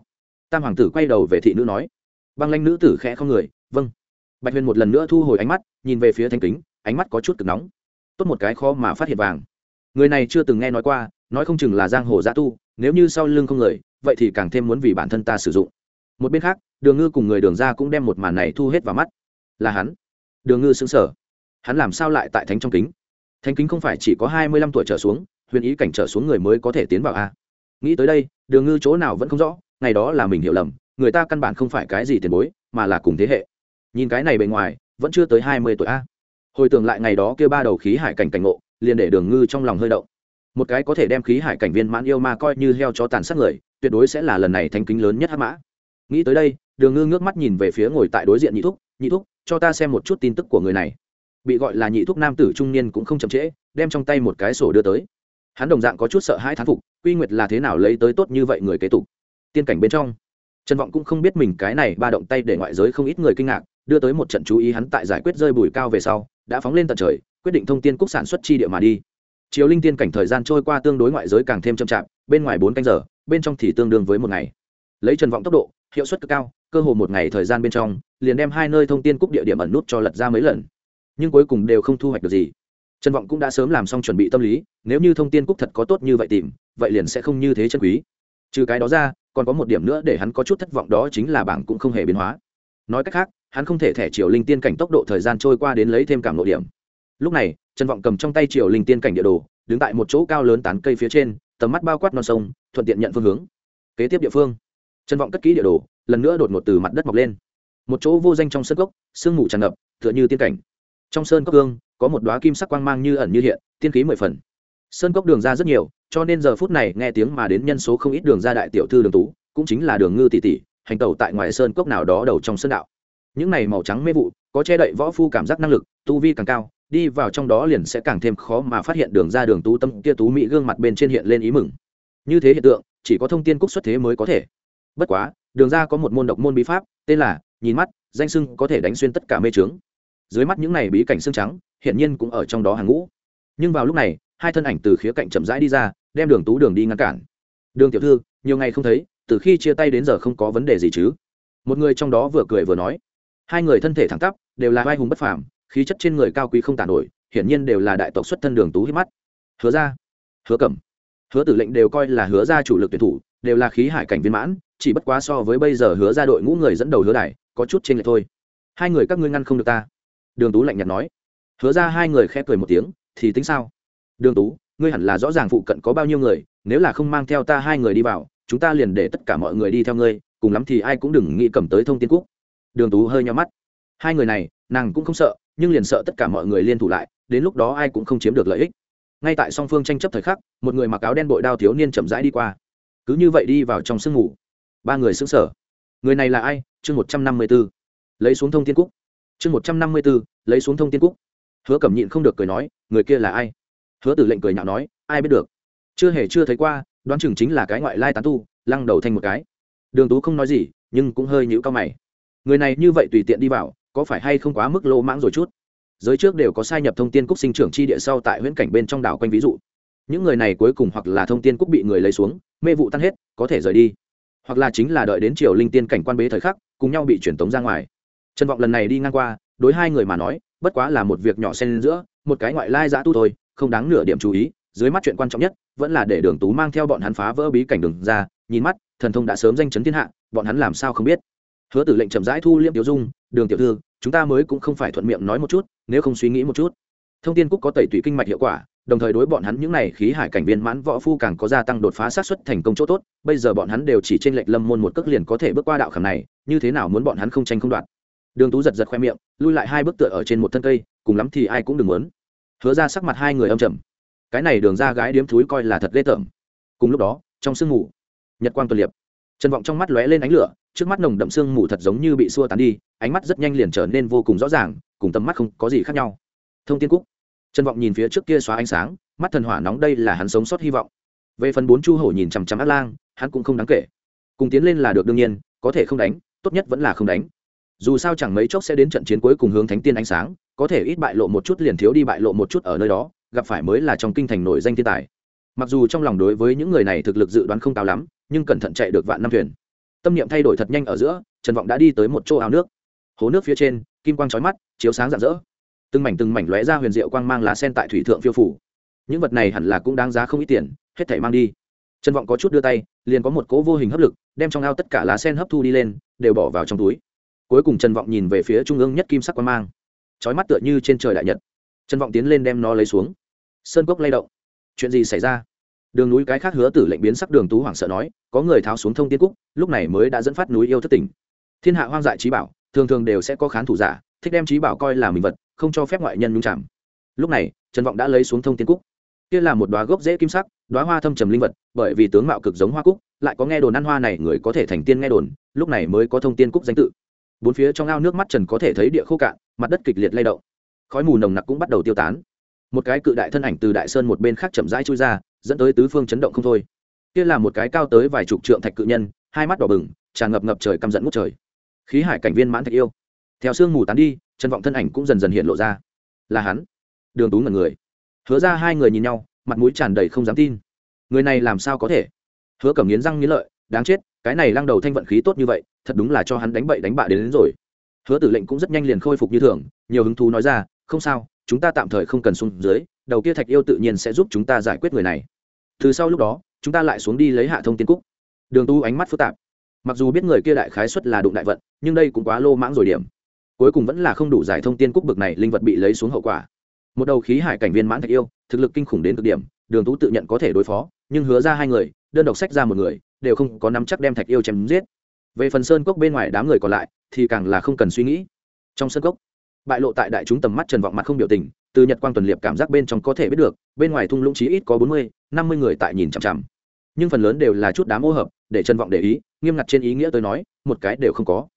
Tam hoàng tử quay đầu về thị nữ nói, băng lanh nữ tử khẽ không người vâng. Bạch huyền một lần nữa thu hồi ánh mắt, nhìn về phía thanh kính, ánh mắt có chút cực nóng. Tốt một cái khó mà phát hiện vàng. Người này chưa từng nghe nói qua, nói không chừng là giang hồ giã tu nếu như sau lưng không người, vậy thì càng thêm muốn vì bản thân ta sử dụng. Một bên khác, đường ngư cùng người đường ra cũng đem một màn này thu hết vào mắt. Là hắn. Đường ngư xứng sở hắn làm sao lại tại thánh trong kính? Thánh kính không phải chỉ có hai mươi lăm tuổi trở xuống, huyền ý cảnh trở xuống người mới có thể tiến vào a? Nghĩ tới đây, đường ngư chỗ nào vẫn không rõ, ngày đó là mình hiểu lầm, người ta căn bản không phải cái gì tiền bối, mà là cùng thế hệ. Nhìn cái này bề ngoài, vẫn chưa tới hai mươi tuổi a. Hồi tưởng lại ngày đó kia ba đầu khí hải cảnh cảnh ngộ, liền để đường ngư trong lòng hơi động một cái có thể đem khí hải cảnh viên mãn yêu ma coi như heo cho tàn sát người, tuyệt đối sẽ là lần này thanh kính lớn nhất hắc mã. Nghĩ tới đây, đường ngư ngước mắt nhìn về phía ngồi tại đối diện nhị thúc nhị thúc, cho ta xem một chút tin tức của người này. Bị gọi là nhị thúc nam tử trung niên cũng không chậm trễ, đem trong tay một cái sổ đưa tới. Hắn đồng dạng có chút sợ hai thán phục, quy nguyệt là thế nào lấy tới tốt như vậy người kế tục? Tiên cảnh bên trong, trần vọng cũng không biết mình cái này ba động tay để ngoại giới không ít người kinh ngạc, đưa tới một trận chú ý hắn tại giải quyết rơi bùi cao về sau, đã phóng lên tận trời, quyết định thông tiên cúc sản xuất chi địa mà đi chiều linh tiên cảnh thời gian trôi qua tương đối ngoại giới càng thêm chậm chạp, bên ngoài bốn canh giờ, bên trong thì tương đương với một ngày. Lấy trần vọng tốc độ, hiệu suất cực cao, cơ hồ một ngày thời gian bên trong, liền đem hai nơi thông tiên cúc địa điểm ẩn nút cho lật ra mấy lần. Nhưng cuối cùng đều không thu hoạch được gì. Trần vọng cũng đã sớm làm xong chuẩn bị tâm lý, nếu như thông tiên cúc thật có tốt như vậy tìm, vậy liền sẽ không như thế chân quý. Trừ cái đó ra, còn có một điểm nữa để hắn có chút thất vọng đó chính là bảng cũng không hề biến hóa. Nói cách khác, hắn không thể thẻ chiều linh tiên cảnh tốc độ thời gian trôi qua đến lấy thêm cảm nội điểm lúc này, trần vọng cầm trong tay triều linh tiên cảnh địa đồ, đứng tại một chỗ cao lớn tán cây phía trên, tầm mắt bao quát non sông, thuận tiện nhận phương hướng. Kế tiếp địa phương. Trần vọng cất kỹ địa đồ, lần nữa đột ngột từ mặt đất mọc lên. Một chỗ vô danh trong sân gốc sương mù tràn ngập, tựa như tiên cảnh. Trong sơn cốc gương có một đoá kim sắc quang mang như ẩn như hiện, tiên khí mười phần. Sơn cốc đường ra rất nhiều, cho nên giờ phút này nghe tiếng mà đến nhân số không ít đường ra đại tiểu thư đường tú, cũng chính là đường ngư tỷ tỷ, hành tẩu tại ngoài sơn cốc nào đó đầu trong sơn đạo. Những này màu trắng mê vụ, có che đậy võ phu cảm giác năng lực, tu vi càng cao đi vào trong đó liền sẽ càng thêm khó mà phát hiện đường ra đường tú tâm kia tú mỹ gương mặt bên trên hiện lên ý mừng. Như thế hiện tượng, chỉ có thông tin cúc xuất thế mới có thể. Bất quá, đường ra có một môn độc môn bí pháp, tên là nhìn mắt, danh sưng có thể đánh xuyên tất cả mê trướng dưới mắt những này bí cảnh xương trắng hiện nhiên cũng ở trong đó hàng ngũ. Nhưng vào lúc này, hai thân ảnh từ khía cạnh chậm rãi đi ra, đem đường tú đường đi ngăn cản. Đường tiểu thư, nhiều ngày không thấy, từ khi chia tay đến giờ không có vấn đề gì chứ? Một người trong đó vừa cười vừa nói. Hai người thân thể thẳng tắp, đều là vai hùng bất phàm khí chất trên người cao quý không tàn nổi, hiển nhiên đều là đại tộc xuất thân đường tú hít mắt. Hứa ra hứa cẩm, hứa tử lệnh đều coi là hứa ra chủ lực tuyển thủ, đều là khí hải cảnh viên mãn, chỉ bất quá so với bây giờ hứa ra đội ngũ người dẫn đầu hứa đài, có chút trên lệch thôi. Hai người các ngươi ngăn không được ta. Đường tú lạnh nhạt nói. Hứa ra hai người khẽ cười một tiếng, thì tính sao? Đường tú, ngươi hẳn là rõ ràng phụ cận có bao nhiêu người, nếu là không mang theo ta hai người đi vào, chúng ta liền để tất cả mọi người đi theo ngươi, cùng lắm thì ai cũng đừng nghĩ cầm tới thông tin cúc đường tú hơi nhó mắt. Hai người này, nàng cũng không sợ nhưng liền sợ tất cả mọi người liên thủ lại, đến lúc đó ai cũng không chiếm được lợi ích. Ngay tại song phương tranh chấp thời khắc, một người mặc áo đen bội đao thiếu niên chậm rãi đi qua. Cứ như vậy đi vào trong sương ngủ ba người xứng sở người này là ai? Chương một trăm năm mươi b ố lấy xuống thông tiên cúc. Chương một trăm năm mươi b ố lấy xuống thông tiên cúc. Hứa cẩm nhịn không được cười nói, người kia là ai? Hứa tử lệnh cười nhạo nói, ai biết được? Chưa hề chưa thấy qua, đoán chừng chính là cái ngoại lai tán tu, lăng đầu thành một cái. Đường tú không nói gì, nhưng cũng hơi nhũ cao mày. Người này như vậy tùy tiện đi vào có phải hay không quá mức lô mãng rồi chút? Giới trước đều có sai nhập thông tin cúc sinh trưởng chi địa sau tại huyễn cảnh bên trong đảo quanh ví dụ. Những người này cuối cùng hoặc là thông tin cúc bị người lấy xuống, mê vụ tan hết, có thể rời đi. Hoặc là chính là đợi đến triều linh tiên cảnh quan bế thời khắc, cùng nhau bị truyền tống ra ngoài. Trần vọng lần này đi ngang qua, đối hai người mà nói, bất quá là một việc nhỏ xen giữa, một cái ngoại lai giã tu thôi, không đáng nửa điểm chú ý, dưới mắt chuyện quan trọng nhất, vẫn là để đường tú mang theo bọn hắn phá vỡ bí cảnh đường ra, nhìn mắt, thần thông đã sớm danh chấn thiên hạ, bọn hắn làm sao không biết? Hứa tử lệnh chậm rãi thu liêm tiểu dung đường tiểu thư, chúng ta mới cũng không phải thuận miệng nói một chút, nếu không suy nghĩ một chút. Thông tin cúc có tẩy tủy kinh mạch hiệu quả, đồng thời đối bọn hắn những này khí hải cảnh viên mãn võ phu càng có gia tăng đột phá sát xuất thành công chỗ tốt, bây giờ bọn hắn đều chỉ trên lệch lâm môn một cước liền có thể bước qua đạo khảm này, như thế nào muốn bọn hắn không tranh không đoạt. Đường tú giật giật khoe miệng, lui lại hai bước tựa ở trên một thân cây, cùng lắm thì ai cũng đừng muốn. Hứa ra sắc mặt hai người âm trầm. Cái này đường ra gái điếm thúi coi là thật ghê tởm. Cùng lúc đó, trong sương mù, nhật quang tuần liệp. Trần vọng trong mắt lóe lên ánh lửa trước mắt nồng đậm sương mù thật giống như bị xua tán đi, ánh mắt rất nhanh liền trở nên vô cùng rõ ràng, cùng tầm mắt không có gì khác nhau. Thông tin cúc. Trân vọng nhìn phía trước kia xóa ánh sáng, mắt thần hỏa nóng đây là hắn sống sót hy vọng. Về phần bốn chu hổ nhìn chằm chằm át lang, hắn cũng không đáng kể. Cùng tiến lên là được đương nhiên, có thể không đánh, tốt nhất vẫn là không đánh. Dù sao chẳng mấy chốc sẽ đến trận chiến cuối cùng hướng thánh tiên ánh sáng, có thể ít bại lộ một chút liền thiếu đi bại lộ một chút ở nơi đó, gặp phải mới là trong kinh thành nổi danh thiên tài. Mặc dù trong lòng đối với những người này thực lực dự đoán không cao lắm, nhưng cẩn thận chạy được vạn năm thuyền tâm niệm thay đổi thật nhanh ở giữa, trần vọng đã đi tới một chỗ ao nước. Hố nước phía trên, kim quang trói mắt, chiếu sáng rạng rỡ. Từng mảnh từng mảnh lóe ra huyền diệu quang mang lá sen tại thủy thượng phiêu phủ. Những vật này hẳn là cũng đáng giá không ít tiền, hết thảy mang đi. Trần vọng có chút đưa tay, liền có một cỗ vô hình hấp lực, đem trong ao tất cả lá sen hấp thu đi lên, đều bỏ vào trong túi. Cuối cùng trần vọng nhìn về phía trung ương nhất kim sắc quang mang. Trói mắt tựa như trên trời đại nhật. Trần vọng tiến lên đem nó lấy xuống. Sơn cốc lay động. Chuyện gì xảy ra? Đường núi cái khác hứa tử lệnh biến sắc đường tú hoảng sợ nói, có người tháo xuống thông tiên cúc, lúc này mới đã dẫn phát núi yêu thất tình thiên hạ hoang dại trí bảo, thường thường đều sẽ có khán thủ giả, thích đem trí bảo coi là mình vật, không cho phép ngoại nhân nhung chạm lúc này, trần vọng đã lấy xuống thông tiên cúc. Kia là một đoá gốc dễ kim sắc đoá hoa thâm trầm linh vật, bởi vì tướng mạo cực giống hoa cúc, lại có nghe đồn ăn hoa này người có thể thành tiên nghe đồn, lúc này mới có thông tiên cúc danh tự. Bốn phía trong ao nước mắt trần có thể thấy địa khô cạn, mặt đất kịch liệt lay động. Khói mù nồng nặc cũng bắt đầu tiêu tán. Một cái cự đại thân ảnh từ đại sơn một bên khác chậm rãi chui ra dẫn tới tứ phương chấn động không thôi. Kia là một cái cao tới vài chục trượng thạch cự nhân hai mắt đỏ bừng tràn ngập ngập trời căm dẫn ngút trời. Khí hải cảnh viên mãn thạch yêu. Theo sương mù tán đi chân vọng thân ảnh cũng dần dần hiện lộ ra. Là hắn. Đường tú ngẩn người. Hứa ra hai người nhìn nhau mặt mũi tràn đầy không dám tin. Người này làm sao có thể? Hứa cẩm nghiến răng nghiến lợi đáng chết cái này lăng đầu thanh vận khí tốt như vậy thật đúng là cho hắn đánh bậy đánh bạ đến, đến rồi. Hứa tử lệnh cũng rất nhanh liền khôi phục như thường nhiều hứng thú nói ra không sao chúng ta tạm thời không cần xuống dưới đầu kia thạch yêu tự nhiên sẽ giúp chúng ta giải quyết người này từ sau lúc đó, chúng ta lại xuống đi lấy hạ thông tiên cúc. Đường tu ánh mắt phức tạp. Mặc dù biết người kia đại khái xuất là đụng đại vận, nhưng đây cũng quá lô mãng rồi điểm. Cuối cùng vẫn là không đủ giải thông tiên cúc bực này linh vật bị lấy xuống hậu quả. Một đầu khí hải cảnh viên mãn thạch yêu, thực lực kinh khủng đến cực điểm, đường tú tự nhận có thể đối phó, nhưng hứa ra hai người, đơn độc sách ra một người, đều không có nắm chắc đem thạch yêu chém giết. Về phần sơn cốc bên ngoài đám người còn lại, thì càng là không cần suy nghĩ. Trong sơn cốc, bại lộ tại đại chúng tầm mắt trần vọng mặt không biểu tình, từ nhật quang tuần liệp cảm giác bên trong có thể biết được, bên ngoài thung lũng chí ít có bốn mươi năm mươi người tại nhìn chằm chằm. Nhưng phần lớn đều là chút đám ô hợp, để trần vọng để ý, nghiêm ngặt trên ý nghĩa tôi nói, một cái đều không có.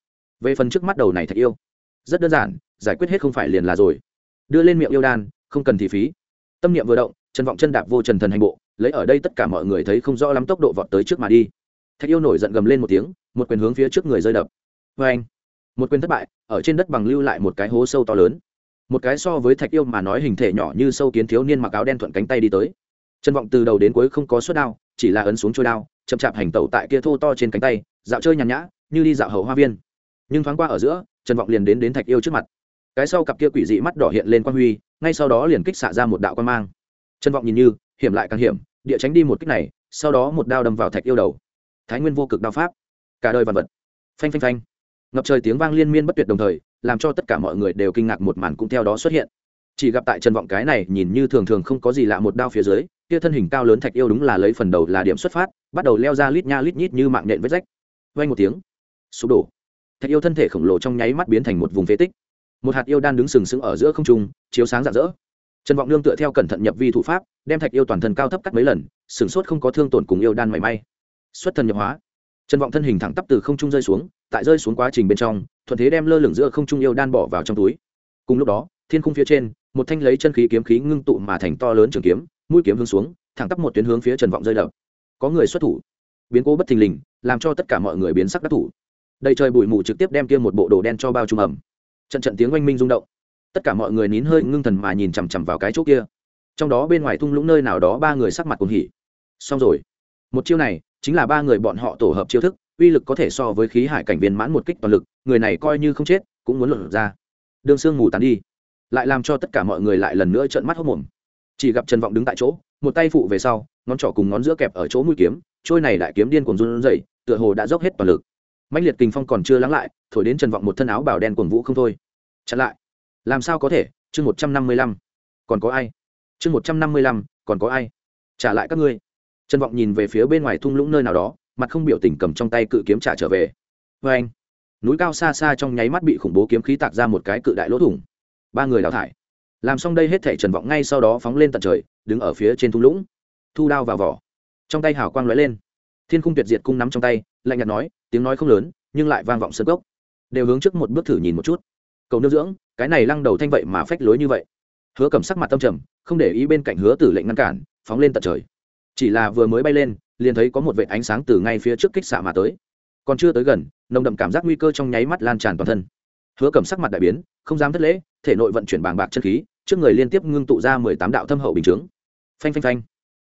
Về phần trước mắt đầu này thật yêu. Rất đơn giản, giải quyết hết không phải liền là rồi. Đưa lên miệng yêu đan, không cần thì phí. Tâm niệm vừa động, trần vọng chân đạp vô trần thần hành bộ, lấy ở đây tất cả mọi người thấy không rõ lắm tốc độ vọt tới trước mà đi. Thạch yêu nổi giận gầm lên một tiếng, một quyền hướng phía trước người rơi đập. Vê anh, một quyền thất bại, ở trên đất bằng lưu lại một cái hố sâu to lớn. Một cái so với thạch yêu mà nói hình thể nhỏ như sâu kiến thiếu niên mặc áo đen thuận cánh tay đi tới trần vọng từ đầu đến cuối không có suất đao, chỉ là ấn xuống trôi đao, chậm chạp hành tẩu tại kia thô to trên cánh tay, dạo chơi nhàn nhã, như đi dạo hậu hoa viên. Nhưng thoáng qua ở giữa, trần vọng liền đến đến thạch yêu trước mặt. Cái sau cặp kia quỷ dị mắt đỏ hiện lên quang huy, ngay sau đó liền kích xạ ra một đạo quan mang. Trần vọng nhìn như, hiểm lại càng hiểm, địa tránh đi một kích này, sau đó một đao đâm vào thạch yêu đầu. Thái nguyên vô cực đao pháp. Cả đời vật vật. Phanh phanh phanh. Ngập trời tiếng vang liên miên bất tuyệt đồng thời, làm cho tất cả mọi người đều kinh ngạc một màn cũng theo đó xuất hiện. Chỉ gặp tại trần vọng cái này nhìn như thường thường không có gì lạ một đao phía dưới kia thân hình cao lớn thạch yêu đúng là lấy phần đầu là điểm xuất phát, bắt đầu leo ra lít nha lít nhít như mạng nện vết rách. Vay một tiếng, sụp đổ. Thạch yêu thân thể khổng lồ trong nháy mắt biến thành một vùng phế tích. Một hạt yêu đan đứng sừng sững ở giữa không trung, chiếu sáng rạng rỡ. Trần vọng nương tựa theo cẩn thận nhập vi thủ pháp, đem thạch yêu toàn thân cao thấp cắt mấy lần sửng sốt không có thương tổn cùng yêu đan mảy may. Xuất thần nhập hóa. Trần vọng thân hình thẳng tắp từ không trung rơi xuống, tại rơi xuống quá trình bên trong, thuận thế đem lơ lửng giữa không trung yêu đan bỏ vào trong túi. Cùng lúc đó, thiên khung phía trên, một thanh lấy chân khí kiếm khí ngưng tụ mà thành to lớn trường kiếm mũi kiếm hướng xuống, thẳng tắp một tuyến hướng phía trần vọng rơi đập. Có người xuất thủ. Biến cố bất thình lình, làm cho tất cả mọi người biến sắc đắc thủ. Đầy trời bụi mù trực tiếp đem kia một bộ đồ đen cho bao trùm ẩm. Trận trận tiếng oanh minh rung động. Tất cả mọi người nín hơi ngưng thần mà nhìn chằm chằm vào cái chỗ kia. Trong đó bên ngoài thung lũng nơi nào đó ba người sắc mặt cùng hỉ. Xong rồi. Một chiêu này, chính là ba người bọn họ tổ hợp chiêu thức, uy lực có thể so với khí hải cảnh viên mãn một kích toàn lực, người này coi như không chết, cũng muốn luận ra. Đường sương mù tán đi. Lại làm cho tất cả mọi người lại lần nữa trợn mắt hốc mồm chỉ gặp trần vọng đứng tại chỗ, một tay phụ về sau, ngón trỏ cùng ngón giữa kẹp ở chỗ mũi kiếm, trôi này đại kiếm điên cuồng run rẩy, tựa hồ đã dốc hết toàn lực. Mạnh liệt kình phong còn chưa lắng lại, thổi đến trần vọng một thân áo bảo đen cuồng vũ không thôi. Chặn lại. Làm sao có thể? Chương một trăm năm mươi lăm. Còn có ai? Chương một trăm năm mươi lăm, còn có ai? Trả lại các ngươi. Trần vọng nhìn về phía bên ngoài thung lũng nơi nào đó, mặt không biểu tình cầm trong tay cự kiếm trả trở về. Vê anh, núi cao xa xa trong nháy mắt bị khủng bố kiếm khí tạc ra một cái cự đại lỗ thủng. Ba người đào thải làm xong đây hết thể trần vọng ngay sau đó phóng lên tận trời, đứng ở phía trên thung lũng, thu đao vào vỏ. Trong tay hào quang lóe lên. Thiên khung tuyệt diệt cung nắm trong tay, lạnh nhạt nói, tiếng nói không lớn, nhưng lại vang vọng sân gốc đều hướng trước một bước thử nhìn một chút. Cầu nước dưỡng, cái này lăng đầu thanh vậy mà phách lối như vậy. Hứa cầm sắc mặt tâm trầm, không để ý bên cạnh hứa tử lệnh ngăn cản, phóng lên tận trời. Chỉ là vừa mới bay lên, liền thấy có một vệ ánh sáng từ ngay phía trước kích xạ mà tới. Còn chưa tới gần, nồng đậm cảm giác nguy cơ trong nháy mắt lan tràn toàn thân. Hứa cầm sắc mặt đại biến, không dám thất lễ, thể nội vận chuyển bàng bạc chân khí trước người liên tiếp ngưng tụ ra mười tám đạo thâm hậu bình chướng. Phanh phanh phanh.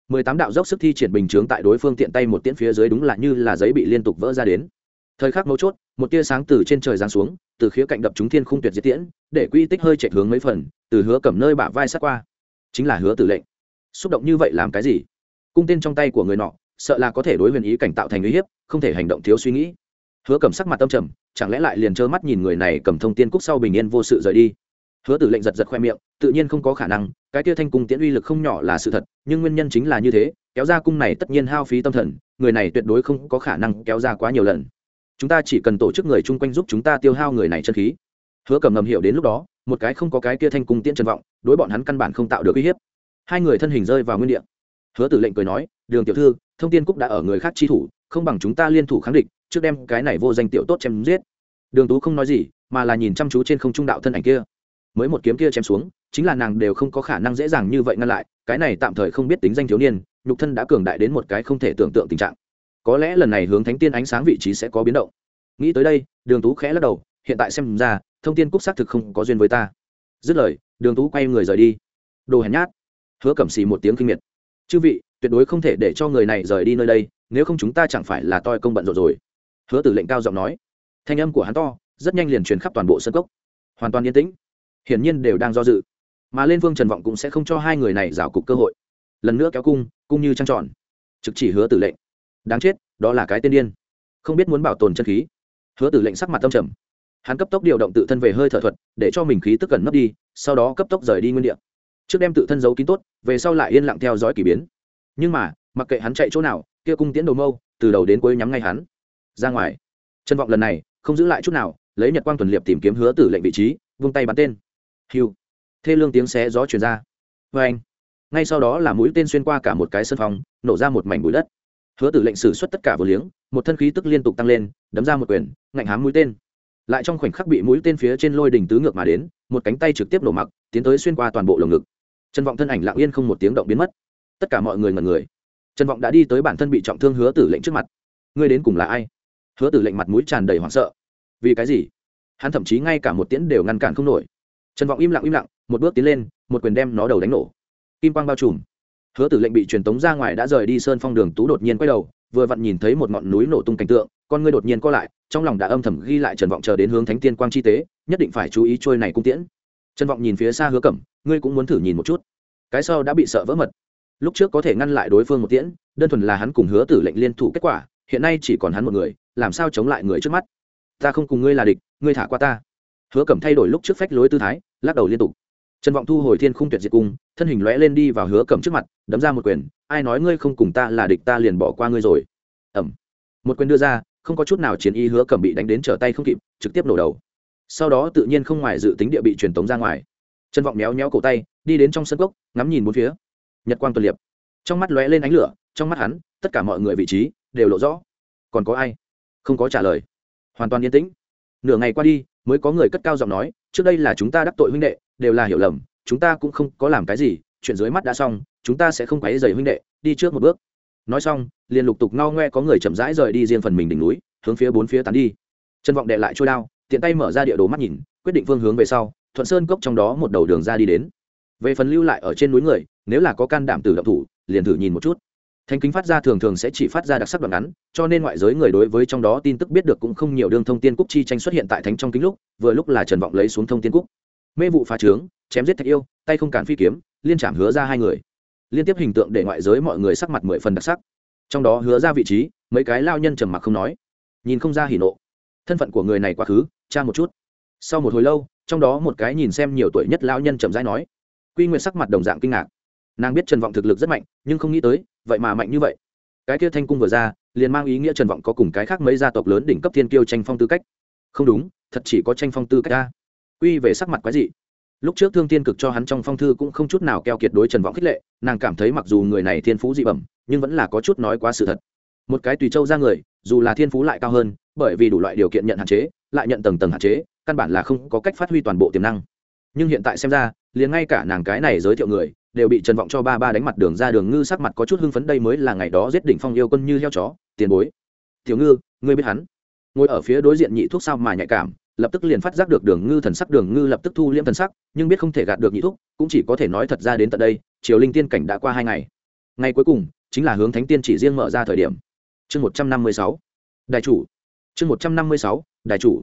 Mười tám đạo dốc sức thi triển bình chướng tại đối phương tiện tay một tiễn phía dưới đúng là như là giấy bị liên tục vỡ ra đến. Thời khắc mấu chốt, một tia sáng từ trên trời giáng xuống, từ khía cạnh đập chúng thiên khung tuyệt diệt tiễn, để quy tích hơi chạy hướng mấy phần, từ hứa cầm nơi bả vai sát qua. Chính là hứa tử lệnh. Xúc động như vậy làm cái gì? Cung tên trong tay của người nọ, sợ là có thể đối huyền ý cảnh tạo thành uy hiếp, không thể hành động thiếu suy nghĩ. Hứa cầm sắc mặt tâm trầm, chẳng lẽ lại liền trơ mắt nhìn người này cầm thông tiên cúc sau bình yên vô sự rời đi? Hứa tử lệnh giật giật khoe miệng, tự nhiên không có khả năng, cái kia thanh cung tiễn uy lực không nhỏ là sự thật, nhưng nguyên nhân chính là như thế, kéo ra cung này tất nhiên hao phí tâm thần, người này tuyệt đối không có khả năng kéo ra quá nhiều lần. Chúng ta chỉ cần tổ chức người chung quanh giúp chúng ta tiêu hao người này chân khí. Hứa cầm ngầm hiểu đến lúc đó, một cái không có cái kia thanh cung tiễn trần vọng, đối bọn hắn căn bản không tạo được uy hiếp. Hai người thân hình rơi vào nguyên địa. Hứa tử lệnh cười nói, đường tiểu thư, thông tiên cúc đã ở người khác chi thủ, không bằng chúng ta liên thủ kháng địch, trước đem cái này vô danh tiểu tốt chém giết. Đường tú không nói gì, mà là nhìn chăm chú trên không trung đạo thân ảnh kia mới một kiếm kia chém xuống, chính là nàng đều không có khả năng dễ dàng như vậy ngăn lại, cái này tạm thời không biết tính danh thiếu niên, nhục thân đã cường đại đến một cái không thể tưởng tượng tình trạng. Có lẽ lần này hướng thánh tiên ánh sáng vị trí sẽ có biến động. Nghĩ tới đây, đường tú khẽ lắc đầu, hiện tại xem ra, thông tiên cúc xác thực không có duyên với ta. Dứt lời, đường tú quay người rời đi. Đồ hèn nhát. Hứa cẩm xì một tiếng kinh miệt. Chư vị, tuyệt đối không thể để cho người này rời đi nơi đây, nếu không chúng ta chẳng phải là toi công bận rộn rồi. Hứa tử lệnh cao giọng nói. Thanh âm của hắn to, rất nhanh liền truyền khắp toàn bộ sân cốc. Hoàn toàn yên tĩnh hiển nhiên đều đang do dự. Mà lên vương trần vọng cũng sẽ không cho hai người này rào cục cơ hội. Lần nữa kéo cung cung như trăng tròn. Trực chỉ hứa tử lệnh. Đáng chết, đó là cái tên điên. Không biết muốn bảo tồn chân khí. Hứa tử lệnh sắc mặt tâm trầm. Hắn cấp tốc điều động tự thân về hơi thở thuật, để cho mình khí tức cần nấp đi, sau đó cấp tốc rời đi nguyên đ ị a trước đem tự thân giấu kín tốt, về sau lại yên lặng theo dõi k ỳ biến. Nhưng mà, mặc kệ hắn chạy chỗ nào, kia cung tiến đầu mâu, từ đầu đến cuối nhắm ngay hắn. Ra ngoài. Trân vọng lần này, không giữ lại chút nào, lấy nhật quang tuần liệp tìm kiếm hứa tử lệnh vị trí, vung tay bắn tên hiu thê lương tiếng xé gió truyền ra. Vê anh, ngay sau đó là mũi tên xuyên qua cả một cái sân phòng, nổ ra một mảnh bụi đất. Hứa tử lệnh xử suất tất cả vừa liếng, một thân khí tức liên tục tăng lên, đấm ra một quyền, ngạnh hám mũi tên. Lại trong khoảnh khắc bị mũi tên phía trên lôi đỉnh tứ ngược mà đến, một cánh tay trực tiếp nổ mặc, tiến tới xuyên qua toàn bộ lồng ngực. Trần vọng thân ảnh lặng yên không một tiếng động biến mất. Tất cả mọi người ngần người. Trần vọng đã đi tới bản thân bị trọng thương hứa tử lệnh trước mặt. Ngươi đến cùng là ai? Hứa tử lệnh mặt mũi tràn đầy hoảng sợ. Vì cái gì? Hắn thậm chí ngay cả một tiễn đều ngăn cản không nổi trần vọng im lặng im lặng, một bước tiến lên, một quyền đem nó đầu đánh nổ. Kim quang bao trùm. Hứa tử lệnh bị truyền tống ra ngoài đã rời đi sơn phong đường tú đột nhiên quay đầu, vừa vặn nhìn thấy một ngọn núi nổ tung cảnh tượng, con ngươi đột nhiên co lại, trong lòng đã âm thầm ghi lại trần vọng chờ đến hướng thánh tiên quang chi tế, nhất định phải chú ý trôi này cung tiễn. Trần vọng nhìn phía xa hứa cẩm, ngươi cũng muốn thử nhìn một chút. Cái sau đã bị sợ vỡ mật. Lúc trước có thể ngăn lại đối phương một tiễn, đơn thuần là hắn cùng hứa tử lệnh liên thủ kết quả, hiện nay chỉ còn hắn một người, làm sao chống lại người trước mắt? Ta không cùng ngươi là địch, ngươi thả qua ta hứa cẩm thay đổi lúc trước phách lối tư thái, lắc đầu liên tục. Trần vọng thu hồi thiên khung tuyệt diệt cung, thân hình lóe lên đi vào hứa cẩm trước mặt, đấm ra một quyền, ai nói ngươi không cùng ta là địch, ta liền bỏ qua ngươi rồi. Ẩm một quyền đưa ra, không có chút nào chiến y hứa cẩm bị đánh đến trở tay không kịp, trực tiếp nổ đầu. Sau đó tự nhiên không ngoài dự tính địa bị truyền tống ra ngoài. Trần vọng méo méo cổ tay, đi đến trong sân gốc, ngắm nhìn bốn phía. Nhật quang tuần liệp. Trong mắt lóe lên ánh lửa, trong mắt hắn, tất cả mọi người vị trí đều lộ rõ. Còn có ai? Không có trả lời. Hoàn toàn yên tĩnh. Nửa ngày qua đi mới có người cất cao giọng nói, trước đây là chúng ta đắc tội huynh đệ, đều là hiểu lầm, chúng ta cũng không có làm cái gì, chuyện dưới mắt đã xong, chúng ta sẽ không quấy dày huynh đệ, đi trước một bước. Nói xong, liền lục tục no ngoe có người chậm rãi rời đi riêng phần mình đỉnh núi, hướng phía bốn phía tán đi. Trân vọng đệ lại trôi đao, tiện tay mở ra địa đồ mắt nhìn, quyết định phương hướng về sau, thuận sơn cốc trong đó một đầu đường ra đi đến. Về phần lưu lại ở trên núi người, nếu là có can đảm từ động thủ, liền thử nhìn một chút thánh kính phát ra thường thường sẽ chỉ phát ra đặc sắc đoạn ngắn, cho nên ngoại giới người đối với trong đó tin tức biết được cũng không nhiều. Đương thông tiên cúc chi tranh xuất hiện tại thánh trong kính lúc, vừa lúc là trần vọng lấy xuống thông tiên cúc. Mê vụ phá trướng, chém giết thạch yêu, tay không cản phi kiếm, liên trảm hứa ra hai người. Liên tiếp hình tượng để ngoại giới mọi người sắc mặt mười phần đặc sắc. Trong đó hứa ra vị trí, mấy cái lao nhân trầm mặc không nói. Nhìn không ra hỉ nộ. Thân phận của người này quá khứ cha một chút. Sau một hồi lâu, trong đó một cái nhìn xem nhiều tuổi nhất lao nhân trầm rãi nói. Quy nguyện sắc mặt đồng dạng kinh ngạc nàng biết trần vọng thực lực rất mạnh, nhưng không nghĩ tới, vậy mà mạnh như vậy. Cái kia thanh cung vừa ra, liền mang ý nghĩa trần vọng có cùng cái khác mấy gia tộc lớn đỉnh cấp thiên kiêu tranh phong tư cách. Không đúng, thật chỉ có tranh phong tư cách ta. Quy về sắc mặt quái dị. Lúc trước thương tiên cực cho hắn trong phong thư cũng không chút nào keo kiệt đối trần vọng khích lệ, nàng cảm thấy mặc dù người này thiên phú dị bẩm, nhưng vẫn là có chút nói quá sự thật. Một cái tùy châu ra người, dù là thiên phú lại cao hơn, bởi vì đủ loại điều kiện nhận hạn chế, lại nhận tầng tầng hạn chế, căn bản là không có cách phát huy toàn bộ tiềm năng. Nhưng hiện tại xem ra, liền ngay cả nàng cái này giới thiệu người đều bị trần vọng cho ba ba đánh mặt đường ra đường ngư sắc mặt có chút hưng phấn, đây mới là ngày đó giết đỉnh phong yêu quân như heo chó, tiền bối. Tiểu ngư, ngươi biết hắn? Ngồi ở phía đối diện nhị thuốc sao mà nhạy cảm, lập tức liền phát giác được đường ngư thần sắc, đường ngư lập tức thu liễm thần sắc, nhưng biết không thể gạt được nhị thuốc, cũng chỉ có thể nói thật ra đến tận đây, triều linh tiên cảnh đã qua hai ngày. Ngày cuối cùng, chính là hướng thánh tiên chỉ riêng mở ra thời điểm. Chương một trăm năm mươi sáu, đại chủ. Chương một trăm năm mươi sáu, đại chủ.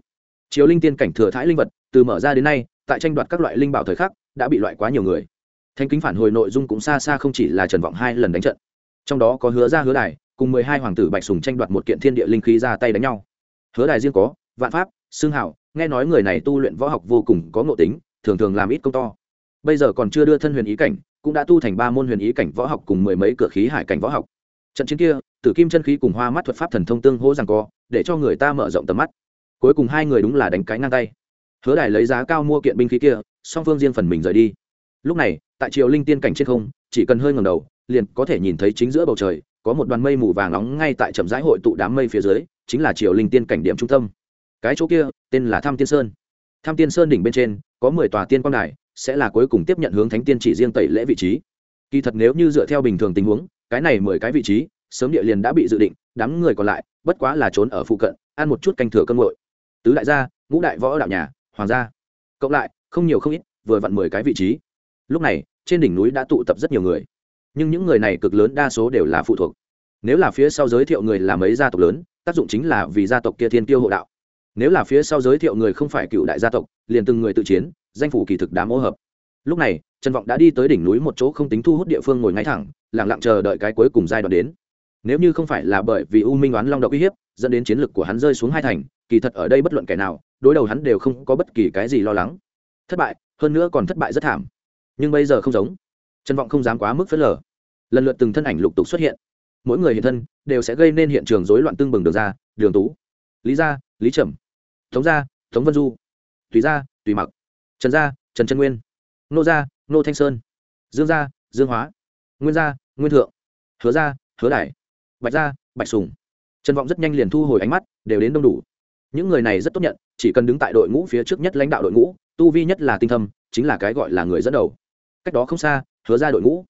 Triều linh tiên cảnh thừa thái linh vật, từ mở ra đến nay, tại tranh đoạt các loại linh bảo thời khắc, đã bị loại quá nhiều người thanh kính phản hồi nội dung cũng xa xa không chỉ là trần vọng hai lần đánh trận. Trong đó có hứa ra hứa đài, cùng mười hai hoàng tử bạch sùng tranh đoạt một kiện thiên địa linh khí ra tay đánh nhau. Hứa đài riêng có, vạn pháp xương hảo, nghe nói người này tu luyện võ học vô cùng có ngộ tính, thường thường làm ít công to. Bây giờ còn chưa đưa thân huyền ý cảnh, cũng đã tu thành ba môn huyền ý cảnh võ học cùng mười mấy cửa khí hải cảnh võ học. Trận chiến kia, tử kim chân khí cùng hoa mắt thuật pháp thần thông tương hỗ rằng co, để cho người ta mở rộng tầm mắt. Cuối cùng hai người đúng là đánh cái ngang tay. Hứa đài lấy giá cao mua kiện binh khí kia, song phương riêng phần mình rời đi lúc này, tại triều linh tiên cảnh trên không, chỉ cần hơi ngầm đầu, liền có thể nhìn thấy chính giữa bầu trời, có một đoàn mây mù vàng nóng ngay tại trầm rãi hội tụ đám mây phía dưới, chính là triều linh tiên cảnh điểm trung tâm. Cái chỗ kia, tên là tham tiên sơn. Tham tiên sơn đỉnh bên trên, có mười tòa tiên quang đài, sẽ là cuối cùng tiếp nhận hướng thánh tiên chỉ riêng tẩy lễ vị trí. Kỳ thật nếu như dựa theo bình thường tình huống, cái này mười cái vị trí, sớm địa liền đã bị dự định, đám người còn lại, bất quá là trốn ở phụ cận, ăn một chút canh thừa cơm ngội tứ đại gia, ngũ đại võ đạo nhà, hoàng gia. Cộng lại, không nhiều không ít, vừa vặn mười cái vị trí lúc này, trên đỉnh núi đã tụ tập rất nhiều người. Nhưng những người này cực lớn đa số đều là phụ thuộc. Nếu là phía sau giới thiệu người là mấy gia tộc lớn, tác dụng chính là vì gia tộc kia thiên tiêu hộ đạo. Nếu là phía sau giới thiệu người không phải cựu đại gia tộc, liền từng người tự chiến, danh phủ kỳ thực đám ô hợp. Lúc này, trần vọng đã đi tới đỉnh núi một chỗ không tính thu hút địa phương ngồi ngay thẳng lẳng lặng chờ đợi cái cuối cùng giai đoạn đến. Nếu như không phải là bởi vì u minh oán long độc uy hiếp, dẫn đến chiến lược của hắn rơi xuống hai thành, kỳ thật ở đây bất luận kẻ nào, đối đầu hắn đều không có bất kỳ cái gì lo lắng. Thất bại, hơn nữa còn thất bại rất thảm nhưng bây giờ không giống. Trần vọng không dám quá mức phớt lờ. Lần lượt từng thân ảnh lục tục xuất hiện. Mỗi người hiện thân đều sẽ gây nên hiện trường rối loạn tương bừng đường ra, đường tú. Lý gia, lý trầm. Tống gia, tống vân du. Tùy gia, tùy mặc. Trần gia, trần trân nguyên. Nô gia, nô thanh sơn. Dương gia, dương hóa. Nguyên gia, nguyên thượng. Hứa gia, hứa đại bạch gia, bạch sùng. Trần vọng rất nhanh liền thu hồi ánh mắt, đều đến đông đủ. Những người này rất tốt nhận, chỉ cần đứng tại đội ngũ phía trước nhất lãnh đạo đội ngũ, tu vi nhất là tinh thâm, chính là cái gọi là người dẫn đầu cách đó không xa, hứa ra đội ngũ.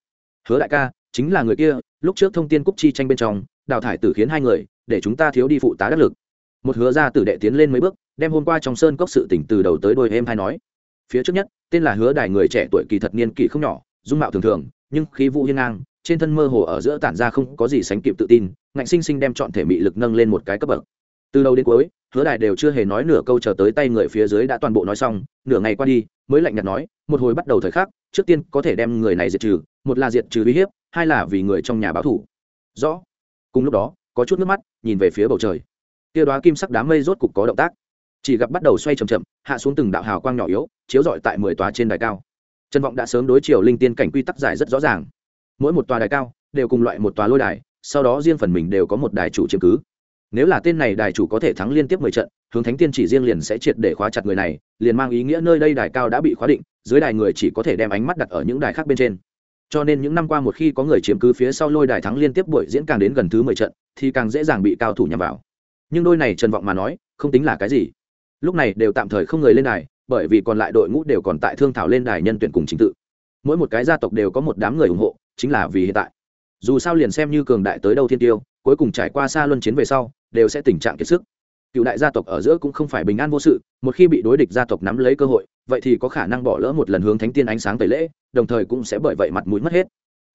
Hứa đại ca, chính là người kia, lúc trước thông tin cúc chi tranh bên trong, đào thải tử khiến hai người, để chúng ta thiếu đi phụ tá đắc lực. Một hứa ra tử đệ tiến lên mấy bước, đem hôm qua trong sơn cốc sự tỉnh từ đầu tới đôi em hay nói. Phía trước nhất, tên là hứa đài người trẻ tuổi kỳ thật niên kỷ không nhỏ, dung mạo thường thường, nhưng khí vũ hiên ngang, trên thân mơ hồ ở giữa tản ra không có gì sánh kịp tự tin, ngạnh sinh sinh đem chọn thể mị lực nâng lên một cái cấp bậc. Từ đầu đến cuối, hứa đài đều chưa hề nói nửa câu chờ tới tay người phía dưới đã toàn bộ nói xong, nửa ngày qua đi, mới lạnh nhạt nói một hồi bắt đầu thời khắc, trước tiên có thể đem người này diệt trừ, một là diệt trừ uy hiếp, hai là vì người trong nhà báo thủ. Rõ. Cùng lúc đó, có chút nước mắt nhìn về phía bầu trời. Kia đoá kim sắc đám mây rốt cục có động tác. Chỉ gặp bắt đầu xoay chậm chậm, hạ xuống từng đạo hào quang nhỏ yếu, chiếu rọi tại mười tòa trên đài cao. Trân vọng đã sớm đối chiều linh tiên cảnh quy tắc giải rất rõ ràng. Mỗi một tòa đài cao đều cùng loại một tòa lôi đài, sau đó riêng phần mình đều có một đài chủ chiếm cứ. Nếu là tên này đài chủ có thể thắng liên tiếp mười trận hướng thánh tiên chỉ riêng liền sẽ triệt để khóa chặt người này, liền mang ý nghĩa nơi đây đài cao đã bị khóa định, dưới đài người chỉ có thể đem ánh mắt đặt ở những đài khác bên trên. Cho nên những năm qua một khi có người chiếm cứ phía sau lôi đài thắng liên tiếp buổi diễn càng đến gần thứ mười trận, thì càng dễ dàng bị cao thủ nhằm vào. Nhưng đôi này trần vọng mà nói, không tính là cái gì. Lúc này đều tạm thời không người lên đài, bởi vì còn lại đội ngũ đều còn tại thương thảo lên đài nhân tuyển cùng chính tự. Mỗi một cái gia tộc đều có một đám người ủng hộ, chính là vì hiện tại. Dù sao liền xem như cường đại tới đâu thiên tiêu, cuối cùng trải qua xa luân chiến về sau, đều sẽ tình trạng kiệt sức cựu đại gia tộc ở giữa cũng không phải bình an vô sự, một khi bị đối địch gia tộc nắm lấy cơ hội, vậy thì có khả năng bỏ lỡ một lần hướng thánh tiên ánh sáng tẩy lễ, đồng thời cũng sẽ bởi vậy mặt mũi mất hết.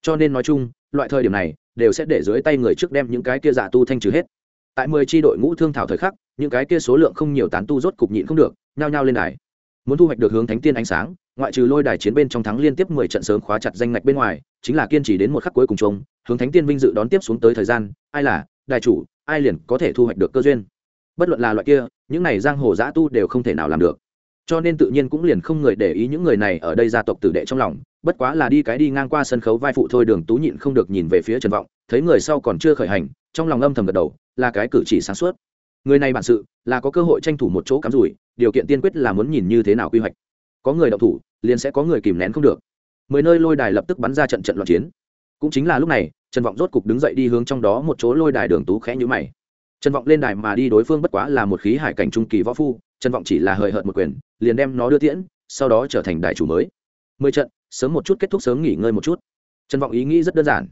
Cho nên nói chung, loại thời điểm này đều sẽ để dưới tay người trước đem những cái kia giả tu thanh trừ hết. Tại mười tri đội ngũ thương thảo thời khắc, những cái kia số lượng không nhiều tán tu rốt cục nhịn không được, nhao nhao lên đài. Muốn thu hoạch được hướng thánh tiên ánh sáng, ngoại trừ lôi đài chiến bên trong thắng liên tiếp mười trận sớm khóa chặt danh ngạch bên ngoài, chính là kiên trì đến một khắc cuối cùng chung, hướng thánh tiên vinh dự đón tiếp xuống tới thời gian, ai là, đài chủ, ai liền có thể thu hoạch được cơ duyên bất luận là loại kia, những này giang hồ giã tu đều không thể nào làm được. Cho nên tự nhiên cũng liền không người để ý những người này ở đây gia tộc tử đệ trong lòng, bất quá là đi cái đi ngang qua sân khấu vai phụ thôi đường tú nhịn không được nhìn về phía trần vọng, thấy người sau còn chưa khởi hành, trong lòng âm thầm gật đầu, là cái cử chỉ sáng suốt. Người này bản sự, là có cơ hội tranh thủ một chỗ cắm rủi, điều kiện tiên quyết là muốn nhìn như thế nào quy hoạch. Có người đậu thủ, liền sẽ có người kìm nén không được. Mười nơi lôi đài lập tức bắn ra trận trận loạn chiến. Cũng chính là lúc này, trần vọng rốt cục đứng dậy đi hướng trong đó một chỗ lôi đài đường tú khẽ nhữ mày trần vọng lên đài mà đi đối phương bất quá là một khí hải cảnh trung kỳ võ phu, trần vọng chỉ là hời hợt một quyền, liền đem nó đưa tiễn, sau đó trở thành đại chủ mới. Mười trận, sớm một chút kết thúc sớm nghỉ ngơi một chút. Trần vọng ý nghĩ rất đơn giản.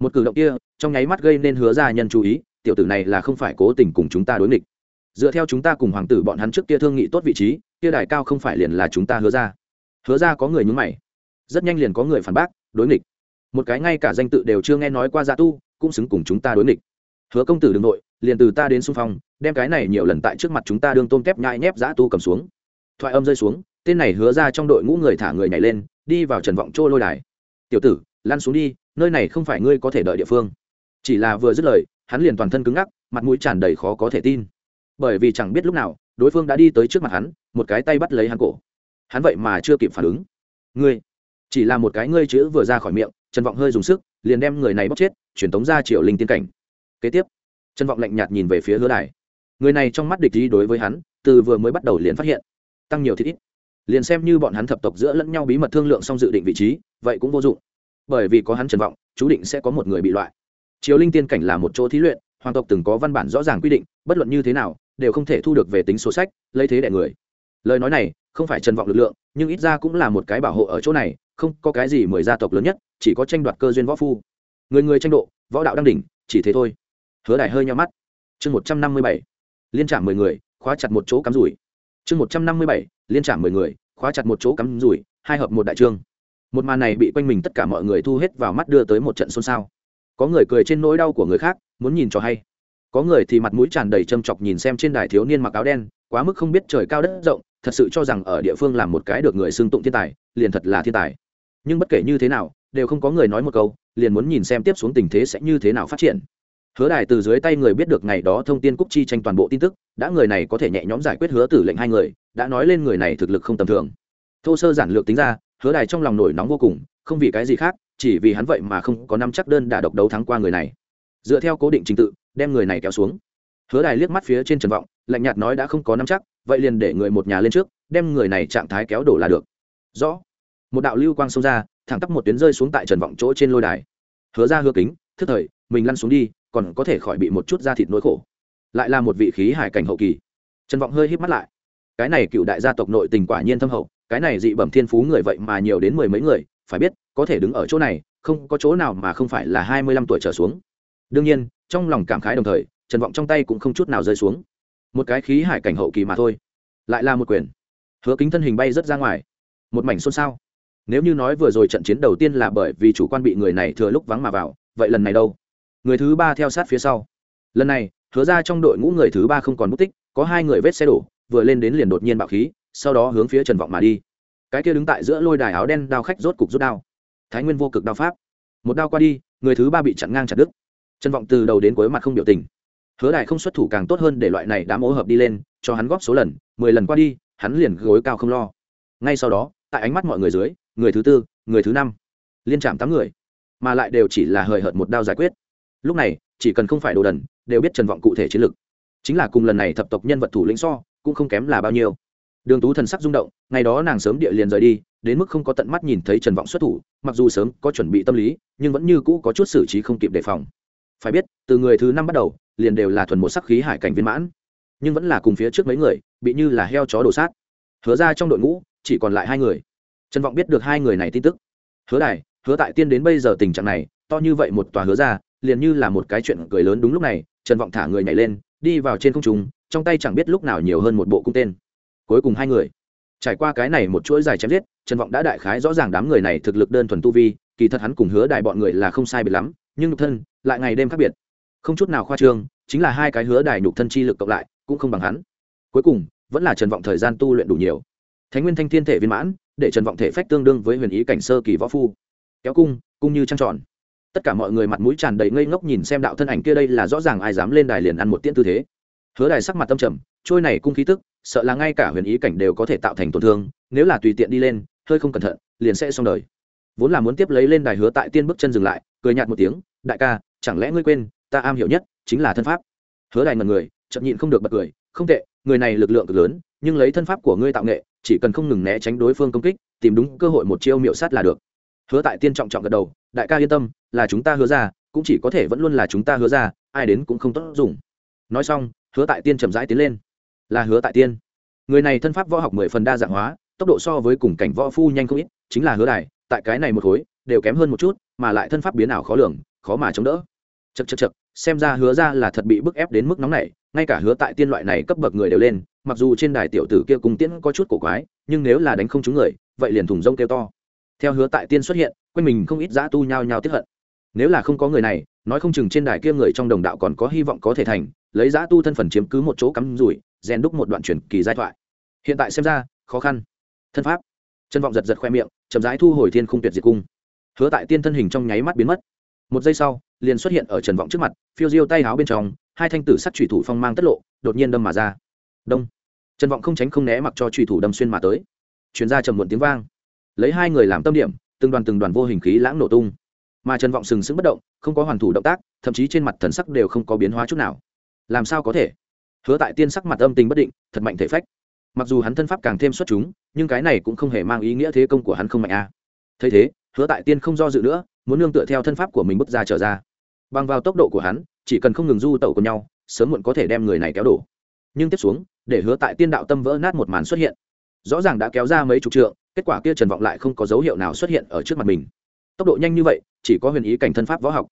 Một cử động kia, trong nháy mắt gây nên hứa ra nhân chú ý, tiểu tử này là không phải cố tình cùng chúng ta đối nghịch. Dựa theo chúng ta cùng hoàng tử bọn hắn trước kia thương nghị tốt vị trí, kia đài cao không phải liền là chúng ta hứa ra. Hứa ra có người nhúng mày. Rất nhanh liền có người phản bác, đối nghịch. Một cái ngay cả danh tự đều chưa nghe nói qua gia tu, cũng xứng cùng chúng ta đối nghịch. Hứa công tử đ ư n g nội liền từ ta đến xung phong, đem cái này nhiều lần tại trước mặt chúng ta đương tôm kép nhai nhép giã tu cầm xuống. Thoại âm rơi xuống, tên này hứa ra trong đội ngũ người thả người nhảy lên, đi vào trần vọng trô lôi đài. Tiểu tử, lăn xuống đi, nơi này không phải ngươi có thể đợi địa phương. Chỉ là vừa dứt lời, hắn liền toàn thân cứng ngắc, mặt mũi tràn đầy khó có thể tin. Bởi vì chẳng biết lúc nào, đối phương đã đi tới trước mặt hắn, một cái tay bắt lấy hắn cổ. Hắn vậy mà chưa kịp phản ứng. Ngươi, chỉ là một cái ngươi chữ vừa ra khỏi miệng. Trần vọng hơi dùng sức, liền đem người này bóc chết, truyền tống ra triệu linh tiên cảnh. Kế tiếp trân vọng lạnh nhạt nhìn về phía hứa đài. Người này trong mắt địch ý đối với hắn, từ vừa mới bắt đầu liền phát hiện, tăng nhiều thịt ít. Liền xem như bọn hắn thập tộc giữa lẫn nhau bí mật thương lượng xong dự định vị trí, vậy cũng vô dụng. Bởi vì có hắn trần vọng, chú định sẽ có một người bị loại. Chiếu linh tiên cảnh là một chỗ thí luyện, hoàng tộc từng có văn bản rõ ràng quy định, bất luận như thế nào, đều không thể thu được về tính số sách, lấy thế đại người. Lời nói này, không phải trần vọng lực lượng, nhưng ít ra cũng là một cái bảo hộ ở chỗ này, không có cái gì mười gia tộc lớn nhất, chỉ có tranh đoạt cơ duyên võ phu. Người người tranh độ, võ đạo đang đỉnh, chỉ thế thôi hứa đại hơi nhau mắt. Chương một trăm năm mươi bảy, liên trả mười người, khóa chặt một chỗ cắm rủi. Chương một trăm năm mươi bảy, liên trả mười người, khóa chặt một chỗ cắm rủi, hai hợp một đại trương. Một màn này bị quanh mình tất cả mọi người thu hết vào mắt đưa tới một trận xôn xao. Có người cười trên nỗi đau của người khác, muốn nhìn cho hay. Có người thì mặt mũi tràn đầy châm chọc nhìn xem trên đài thiếu niên mặc áo đen, quá mức không biết trời cao đất rộng, thật sự cho rằng ở địa phương làm một cái được người xưng tụng thiên tài, liền thật là thiên tài. Nhưng bất kể như thế nào, đều không có người nói một câu, liền muốn nhìn xem tiếp xuống tình thế sẽ như thế nào phát triển hứa đài từ dưới tay người biết được ngày đó thông tin cúc chi tranh toàn bộ tin tức, đã người này có thể nhẹ nhõm giải quyết hứa tử lệnh hai người, đã nói lên người này thực lực không tầm thường. Thô sơ giản lược tính ra, hứa đài trong lòng nổi nóng vô cùng, không vì cái gì khác, chỉ vì hắn vậy mà không có năm chắc đơn đả độc đấu thắng qua người này. Dựa theo cố định trình tự, đem người này kéo xuống. Hứa đài liếc mắt phía trên trần vọng, lạnh nhạt nói đã không có năm chắc, vậy liền để người một nhà lên trước, đem người này trạng thái kéo đổ là được. Rõ. Một đạo lưu quang xông ra, thẳng tắp một tuyến rơi xuống tại trần vọng chỗ trên lôi đài. Hứa ra hứa kính, thức thời, mình lăn xuống đi còn có thể khỏi bị một chút da thịt nỗi khổ. Lại là một vị khí hải cảnh hậu kỳ. Trần vọng hơi hít mắt lại. Cái này cựu đại gia tộc nội tình quả nhiên thâm hậu, cái này dị bẩm thiên phú người vậy mà nhiều đến mười mấy người, phải biết, có thể đứng ở chỗ này, không có chỗ nào mà không phải là hai mươi lăm tuổi trở xuống. Đương nhiên, trong lòng cảm khái đồng thời, trần vọng trong tay cũng không chút nào rơi xuống. Một cái khí hải cảnh hậu kỳ mà thôi, lại là một quyền. Hứa kính thân hình bay rất ra ngoài. Một mảnh xôn xao. Nếu như nói vừa rồi trận chiến đầu tiên là bởi vì chủ quan bị người này thừa lúc vắng mà vào, vậy lần này đâu? Người thứ ba theo sát phía sau. Lần này, hứa ra trong đội ngũ người thứ ba không còn mất tích, có hai người vết xe đổ, vừa lên đến liền đột nhiên bạo khí, sau đó hướng phía trần vọng mà đi. Cái kia đứng tại giữa lôi đài áo đen đao khách rốt cục rút đao. Thái nguyên vô cực đao pháp. Một đao qua đi, người thứ ba bị chặn ngang chặt đứt. Trần vọng từ đầu đến cuối mặt không biểu tình. Hứa đài không xuất thủ càng tốt hơn để loại này đã mỗ hợp đi lên, cho hắn góp số lần, mười lần qua đi, hắn liền gối cao không lo. Ngay sau đó, tại ánh mắt mọi người dưới, người thứ tư, người thứ năm, liên chạm tám người, mà lại đều chỉ là hời hợt một đao giải quyết lúc này, chỉ cần không phải đồ đần, đều biết trần vọng cụ thể chiến lược. Chính là cùng lần này thập tộc nhân vật thủ lĩnh so, cũng không kém là bao nhiêu. Đường tú thần sắc rung động, ngày đó nàng sớm địa liền rời đi, đến mức không có tận mắt nhìn thấy trần vọng xuất thủ, mặc dù sớm có chuẩn bị tâm lý, nhưng vẫn như cũ có chút xử trí không kịp đề phòng. Phải biết, từ người thứ năm bắt đầu, liền đều là thuần một sắc khí hải cảnh viên mãn. Nhưng vẫn là cùng phía trước mấy người, bị như là heo chó đổ sát. Hứa ra trong đội ngũ, chỉ còn lại hai người. Trần vọng biết được hai người này tin tức. Hứa đài hứa tại tiên đến bây giờ tình trạng này, to như vậy một tòa hứa ra liền như là một cái chuyện cười lớn đúng lúc này, trần vọng thả người nhảy lên, đi vào trên không trung, trong tay chẳng biết lúc nào nhiều hơn một bộ cung tên. Cuối cùng hai người. Trải qua cái này một chuỗi dài chém giết, trần vọng đã đại khái rõ ràng đám người này thực lực đơn thuần tu vi, kỳ thật hắn cùng hứa đại bọn người là không sai biệt lắm, nhưng nhục thân, lại ngày đêm khác biệt. Không chút nào khoa trương, chính là hai cái hứa đài nhục thân chi lực cộng lại, cũng không bằng hắn. Cuối cùng, vẫn là trần vọng thời gian tu luyện đủ nhiều. Thánh nguyên thanh thiên thể viên mãn, để trần vọng thể phách tương đương với huyền ý cảnh sơ kỳ võ phu. Kéo cung cung như trăng tròn tất cả mọi người mặt mũi tràn đầy ngây ngốc nhìn xem đạo thân ảnh kia đây là rõ ràng ai dám lên đài liền ăn một tiễn tư thế. Hứa đài sắc mặt tâm trầm, trôi này cung khí tức, sợ là ngay cả huyền ý cảnh đều có thể tạo thành tổn thương, nếu là tùy tiện đi lên, hơi không cẩn thận, liền sẽ xong đời. Vốn là muốn tiếp lấy lên đài hứa tại tiên bước chân dừng lại, cười nhạt một tiếng, đại ca, chẳng lẽ ngươi quên, ta am hiểu nhất chính là thân pháp? Hứa đài ngần người, chậm nhịn không được bật cười, không tệ, người này lực lượng cực lớn, nhưng lấy thân pháp của ngươi tạo nghệ, chỉ cần không ngừng né tránh đối phương công kích, tìm đúng cơ hội một chiêu miệu sát là được. Hứa tại tiên trọng trọng gật đầu đại ca yên tâm, là chúng ta hứa ra, cũng chỉ có thể vẫn luôn là chúng ta hứa ra, ai đến cũng không tốt dùng. Nói xong, hứa tại tiên chậm rãi tiến lên. Là hứa tại tiên. Người này thân pháp võ học mười phần đa dạng hóa, tốc độ so với cùng cảnh võ phu nhanh không ít, chính là hứa đài, tại cái này một khối, đều kém hơn một chút, mà lại thân pháp biến ảo khó lường, khó mà chống đỡ. Chật chật chật xem ra hứa ra là thật bị bức ép đến mức nóng này ngay cả hứa tại tiên loại này cấp bậc người đều lên, mặc dù trên đài tiểu tử kia cùng tiễn có chút cổ quái, nhưng nếu là đánh không trúng người, vậy liền thùng rông kêu to. Theo hứa tại tiên xuất hiện quanh mình không ít giã tu nhao nhao tiếp hận. Nếu là không có người này, nói không chừng trên đài kia người trong đồng đạo còn có hy vọng có thể thành, lấy giã tu thân phần chiếm cứ một chỗ cắm rủi, rèn đúc một đoạn truyền kỳ giai thoại. Hiện tại xem ra, khó khăn. Thân pháp. Chân vọng giật giật khoe miệng, chậm rãi thu hồi thiên khung tuyệt diệt cung. Hứa tại tiên thân hình trong nháy mắt biến mất. Một giây sau, liền xuất hiện ở trần vọng trước mặt, phiêu diêu tay háo bên trong, hai thanh tử sắt trùy thủ phong mang tất lộ, đột nhiên đâm mà ra. Đông. Trần vọng không tránh không né mặc cho trùy thủ đâm xuyên mà tới. Chuyên gia trầm muộn tiếng vang. Lấy hai người làm tâm điểm từng đoàn từng đoàn vô hình khí lãng nổ tung. Mà trần vọng sừng sững bất động, không có hoàn thủ động tác, thậm chí trên mặt thần sắc đều không có biến hóa chút nào. Làm sao có thể? Hứa tại tiên sắc mặt âm tình bất định, thật mạnh thể phách. Mặc dù hắn thân pháp càng thêm xuất chúng, nhưng cái này cũng không hề mang ý nghĩa thế công của hắn không mạnh a à. thấy thế, hứa tại tiên không do dự nữa, muốn nương tựa theo thân pháp của mình bước ra trở ra. Bằng vào tốc độ của hắn, chỉ cần không ngừng du tẩu cùng nhau, sớm muộn có thể đem người này kéo đổ. Nhưng tiếp xuống, để hứa tại tiên đạo tâm vỡ nát một màn xuất hiện rõ ràng đã kéo ra mấy chục trượng, kết quả kia trần vọng lại không có dấu hiệu nào xuất hiện ở trước mặt mình. Tốc độ nhanh như vậy, chỉ có huyền ý cảnh thân pháp võ học.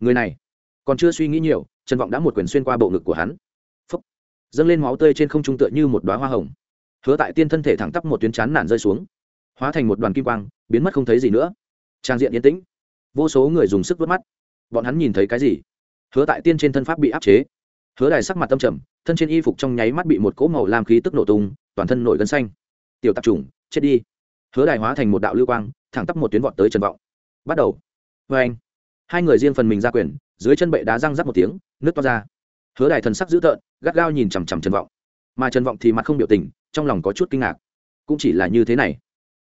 Người này, còn chưa suy nghĩ nhiều, trần vọng đã một quyền xuyên qua bộ ngực của hắn. Phấp dâng lên máu tươi trên không trung tựa như một đoá hoa hồng. Hứa tại tiên thân thể thẳng tắp một tuyến chán nản rơi xuống. Hóa thành một đoàn kim quang, biến mất không thấy gì nữa. Trang diện yên tĩnh. Vô số người dùng sức vớt mắt. Bọn hắn nhìn thấy cái gì? Hứa tại tiên trên thân pháp bị áp chế. Hứa đài sắc mặt tâm trầm, thân trên y phục trong nháy mắt bị một cỗ màu làm khí tức nổ tung, toàn thân nổi gân xanh tiểu tạp trùng chết đi. Hứa đài hóa thành một đạo lưu quang, thẳng tắp một tuyến vọt tới trần vọng. Bắt đầu. Vê anh, hai người riêng phần mình ra quyền, dưới chân bệ đá răng rắc một tiếng nước toát ra. Hứa đài thần sắc dữ tợn, gắt gao nhìn chằm chằm trần vọng. Mà trần vọng thì mặt không biểu tình, trong lòng có chút kinh ngạc. Cũng chỉ là như thế này.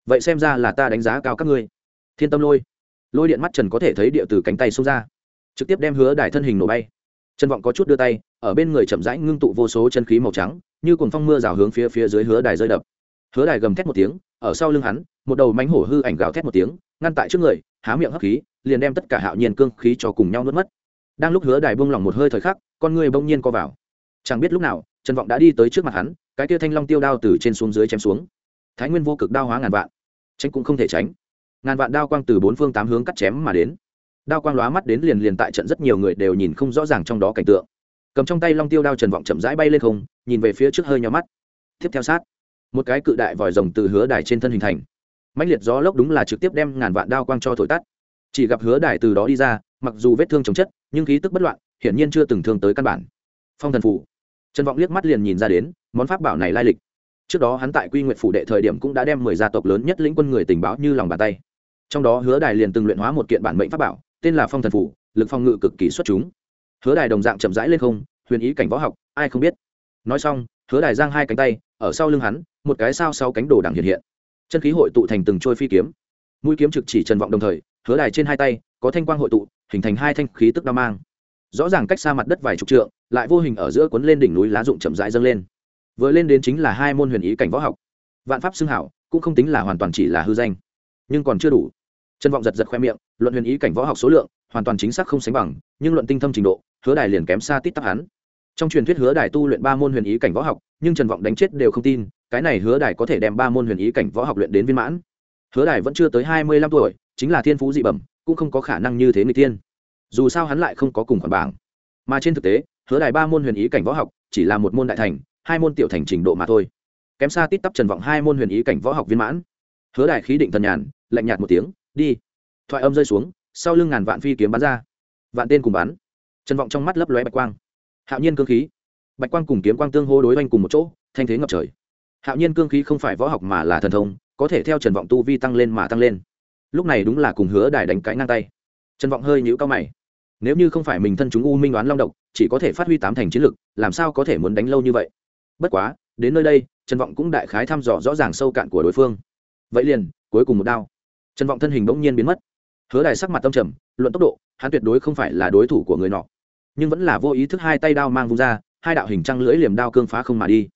Vậy xem ra là ta đánh giá cao các ngươi. Thiên tâm lôi. Lôi điện mắt trần có thể thấy địa từ cánh tay xông ra. Trực tiếp đem hứa đài thân hình nổ bay. Trần vọng có chút đưa tay, ở bên người chậm rãi ngưng tụ vô số chân khí màu trắng, như cồn phong mưa rào hướng phía phía dưới hứa đài rơi đập hứa đài gầm thét một tiếng, ở sau lưng hắn, một đầu mánh hổ hư ảnh gào thét một tiếng, ngăn tại trước người, há miệng hấp khí, liền đem tất cả hạo nhiên cương khí cho cùng nhau nuốt mất. Đang lúc hứa đài bông lỏng một hơi thời khắc, con người bỗng nhiên co vào. Chẳng biết lúc nào, trần vọng đã đi tới trước mặt hắn, cái tia thanh long tiêu đao từ trên xuống dưới chém xuống. Thái nguyên vô cực đao hóa ngàn vạn, tránh cũng không thể tránh. Ngàn vạn đao quang từ bốn phương tám hướng cắt chém mà đến. Đao quang lóa mắt đến liền liền tại trận rất nhiều người đều nhìn không rõ ràng trong đó cảnh tượng. Cầm trong tay long tiêu đao trần vọng chậm rãi bay lên không, nhìn về phía trước hơi nhau mắt. Tiếp theo sát một cái cự đại vòi rồng từ hứa đài trên thân hình thành. Mãnh liệt gió lốc đúng là trực tiếp đem ngàn vạn đao quang cho thổi tắt. Chỉ gặp hứa đài từ đó đi ra, mặc dù vết thương chồng chất, nhưng khí tức bất loạn, hiển nhiên chưa từng thương tới căn bản. Phong thần phủ. Trần vọng liếc mắt liền nhìn ra đến, món pháp bảo này lai lịch. Trước đó hắn tại quy nguyện phủ đệ thời điểm cũng đã đem mười gia tộc lớn nhất lĩnh quân người tình báo như lòng bàn tay. Trong đó hứa đài liền từng luyện hóa một kiện bản mệnh pháp bảo, tên là phong thần phủ, lực phong ngự cực kỳ xuất chúng. Hứa đài đồng dạng chậm rãi lên không, huyền ý cảnh võ học, ai không biết. Nói xong, hứa đài giang hai cánh tay, ở sau lưng hắn một cái sao sau cánh đồ đằng hiện hiện. Chân khí hội tụ thành từng trôi phi kiếm. Mũi kiếm trực chỉ trần vọng đồng thời, hứa đài trên hai tay, có thanh quang hội tụ, hình thành hai thanh khí tức đao mang. Rõ ràng cách xa mặt đất vài chục trượng, lại vô hình ở giữa cuốn lên đỉnh núi lá rụng chậm rãi dâng lên. Vừa lên đến chính là hai môn huyền ý cảnh võ học. Vạn pháp xưng hảo, cũng không tính là hoàn toàn chỉ là hư danh, nhưng còn chưa đủ. Trân vọng giật giật khoe miệng, luận huyền ý cảnh võ học số lượng, hoàn toàn chính xác không sánh bằng, nhưng luận tinh thâm trình độ, hứa đài liền kém xa tít tắc hắn. Trong truyền thuyết hứa đài tu luyện ba môn huyền ý cảnh võ học, nhưng trần vọng đánh chết đều không tin cái này hứa đài có thể đem ba môn huyền ý cảnh võ học luyện đến viên mãn. Hứa đài vẫn chưa tới hai mươi lăm tuổi, chính là thiên phú dị bẩm, cũng không có khả năng như thế người tiên. Dù sao hắn lại không có cùng khoản bảng. Mà trên thực tế, hứa đài ba môn huyền ý cảnh võ học chỉ là một môn đại thành, hai môn tiểu thành trình độ mà thôi. Kém xa tít tắp trần vọng hai môn huyền ý cảnh võ học viên mãn. Hứa đài khí định thần nhàn, lạnh nhạt một tiếng, đi. Thoại âm rơi xuống, sau lưng ngàn vạn phi kiếm bắn ra. Vạn tên cùng bắn. Trần vọng trong mắt lấp lóe bạch quang. Hạo nhiên cơ khí. Bạch quang cùng kiếm quang tương hô đối oanh cùng một chỗ, thanh thế ngập trời hạo nhiên cương khí không phải võ học mà là thần thông, có thể theo trần vọng tu vi tăng lên mà tăng lên. Lúc này đúng là cùng hứa đài đánh cãi ngang tay. Trần vọng hơi nhũ cao mày. Nếu như không phải mình thân chúng u minh đoán long độc, chỉ có thể phát huy tám thành chiến lực, làm sao có thể muốn đánh lâu như vậy? Bất quá, đến nơi đây, trần vọng cũng đại khái thăm dò rõ ràng sâu cạn của đối phương. Vậy liền, cuối cùng một đao. Trần vọng thân hình bỗng nhiên biến mất. Hứa đài sắc mặt tâm trầm, luận tốc độ, hắn tuyệt đối không phải là đối thủ của người nọ. Nhưng vẫn là vô ý thức hai tay đao mang vung ra, hai đạo hình trăng lưỡi liềm đao cương phá không mà đi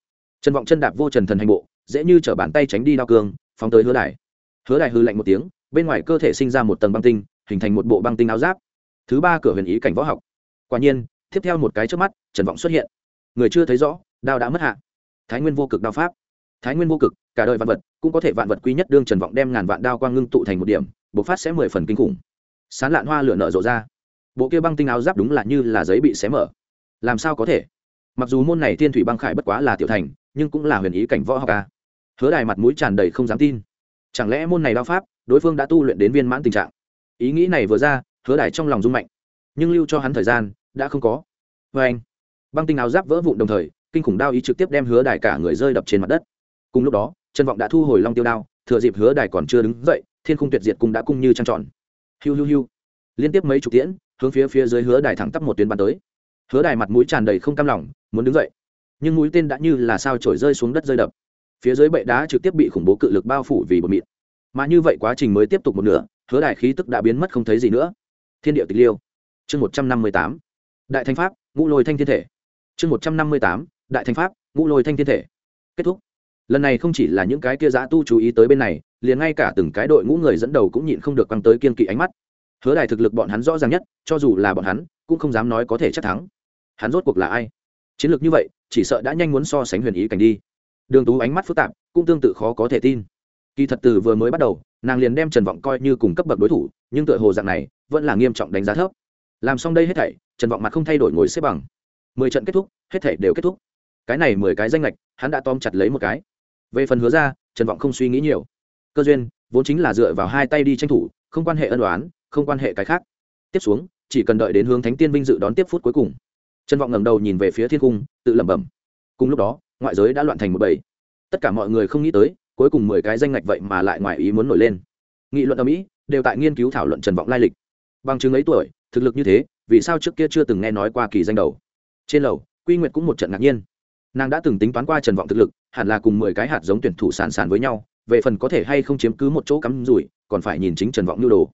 trần vọng chân đạp vô trần thần hành bộ, dễ như t bàn tay tránh đi đao cương, phóng tới hứa đài. Hứa đài hư lạnh một tiếng, bên ngoài cơ thể sinh ra một tầng băng tinh, hình thành một bộ băng tinh áo giáp. Thứ ba cửa huyền ý cảnh võ học. Quả nhiên, tiếp theo một cái trước mắt, trần vọng xuất hiện. Người chưa thấy rõ, đao đã mất hạ. Thái nguyên vô cực đao pháp. Thái nguyên vô cực, cả đời vạn vật, cũng có thể vạn vật quý nhất đương trần vọng đem ngàn vạn đao quang ngưng tụ thành một điểm, bộc phát sẽ mười phần kinh khủng. Sán lạn hoa lửa nở rộ ra. Bộ kia băng tinh áo giáp đúng là như là giấy bị xé mở. Làm sao có thể? Mặc dù môn này thiên thủy băng khải bất quá là tiểu thành nhưng cũng là huyền ý cảnh võ học ca hứa đài mặt mũi tràn đầy không dám tin. Chẳng lẽ môn này đao pháp, đối phương đã tu luyện đến viên mãn tình trạng? Ý nghĩ này vừa ra, hứa đài trong lòng rung mạnh. Nhưng lưu cho hắn thời gian, đã không có. Vê anh, băng tinh áo giáp vỡ vụn đồng thời, kinh khủng đao ý trực tiếp đem hứa đài cả người rơi đập trên mặt đất. Cùng lúc đó trần vọng đã thu hồi long tiêu đao, thừa dịp hứa đài còn chưa đứng dậy, thiên khung tuyệt diệt cũng đã cung như trăng tròn. Hiu hiu hiu. Liên tiếp mấy chục tiễn, hướng phía phía dưới hứa đài thẳng tắp một tuyến bắn tới. Hứa đài mặt mũi tràn đầy không cam lòng, muốn đứng dậy nhưng mũi tên đã như là sao trổi rơi xuống đất rơi đập. Phía dưới bệ đá trực tiếp bị khủng bố cự lực bao phủ vì bột mịn. Mà như vậy quá trình mới tiếp tục một nửa, hứa đại khí tức đã biến mất không thấy gì nữa. Thiên địa tịch liêu. Chương một trăm năm mươi tám. Đại thanh pháp, ngũ lôi thanh thiên thể. Chương một trăm năm mươi tám. Đại thanh pháp, ngũ lôi thanh thiên thể. Kết thúc. Lần này không chỉ là những cái kia giã tu chú ý tới bên này, liền ngay cả từng cái đội ngũ người dẫn đầu cũng nhịn không được căng tới kiên kỵ ánh mắt. Hứa đài thực lực bọn hắn rõ ràng nhất, cho dù là bọn hắn, cũng không dám nói có thể chắc thắng. Hắn rốt cuộc là ai? Chiến lược như vậy, chỉ sợ đã nhanh muốn so sánh huyền ý cảnh đi. Đường tú ánh mắt phức tạp, cũng tương tự khó có thể tin. Kỳ thật từ vừa mới bắt đầu, nàng liền đem trần vọng coi như cùng cấp bậc đối thủ, nhưng tựa hồ dạng này, vẫn là nghiêm trọng đánh giá thấp. Làm xong đây hết thảy, trần vọng mặt không thay đổi ngồi xếp bằng. Mười trận kết thúc, hết thảy đều kết thúc. Cái này mười cái danh lệch, hắn đã tóm chặt lấy một cái. Về phần hứa ra, trần vọng không suy nghĩ nhiều. Cơ duyên, vốn chính là dựa vào hai tay đi tranh thủ, không quan hệ ân đoán không quan hệ cái khác. Tiếp xuống, chỉ cần đợi đến hướng thánh tiên vinh dự đón tiếp phút cuối cùng trần vọng ngẩng đầu nhìn về phía thiên cung, tự lẩm bẩm. Cùng lúc đó, ngoại giới đã loạn thành một bầy. Tất cả mọi người không nghĩ tới, cuối cùng mười cái danh ngạch vậy mà lại ngoài ý muốn nổi lên. Nghị luận ở mỹ, đều tại nghiên cứu thảo luận trần vọng lai lịch. Bằng chứng ấy tuổi, thực lực như thế, vì sao trước kia chưa từng nghe nói qua kỳ danh đầu? Trên lầu, quy nguyệt cũng một trận ngạc nhiên. Nàng đã từng tính toán qua trần vọng thực lực, hẳn là cùng mười cái hạt giống tuyển thủ sàn sàn với nhau, về phần có thể hay không chiếm cứ một chỗ cắm rủi, còn phải nhìn chính trần vọng mưu đồ.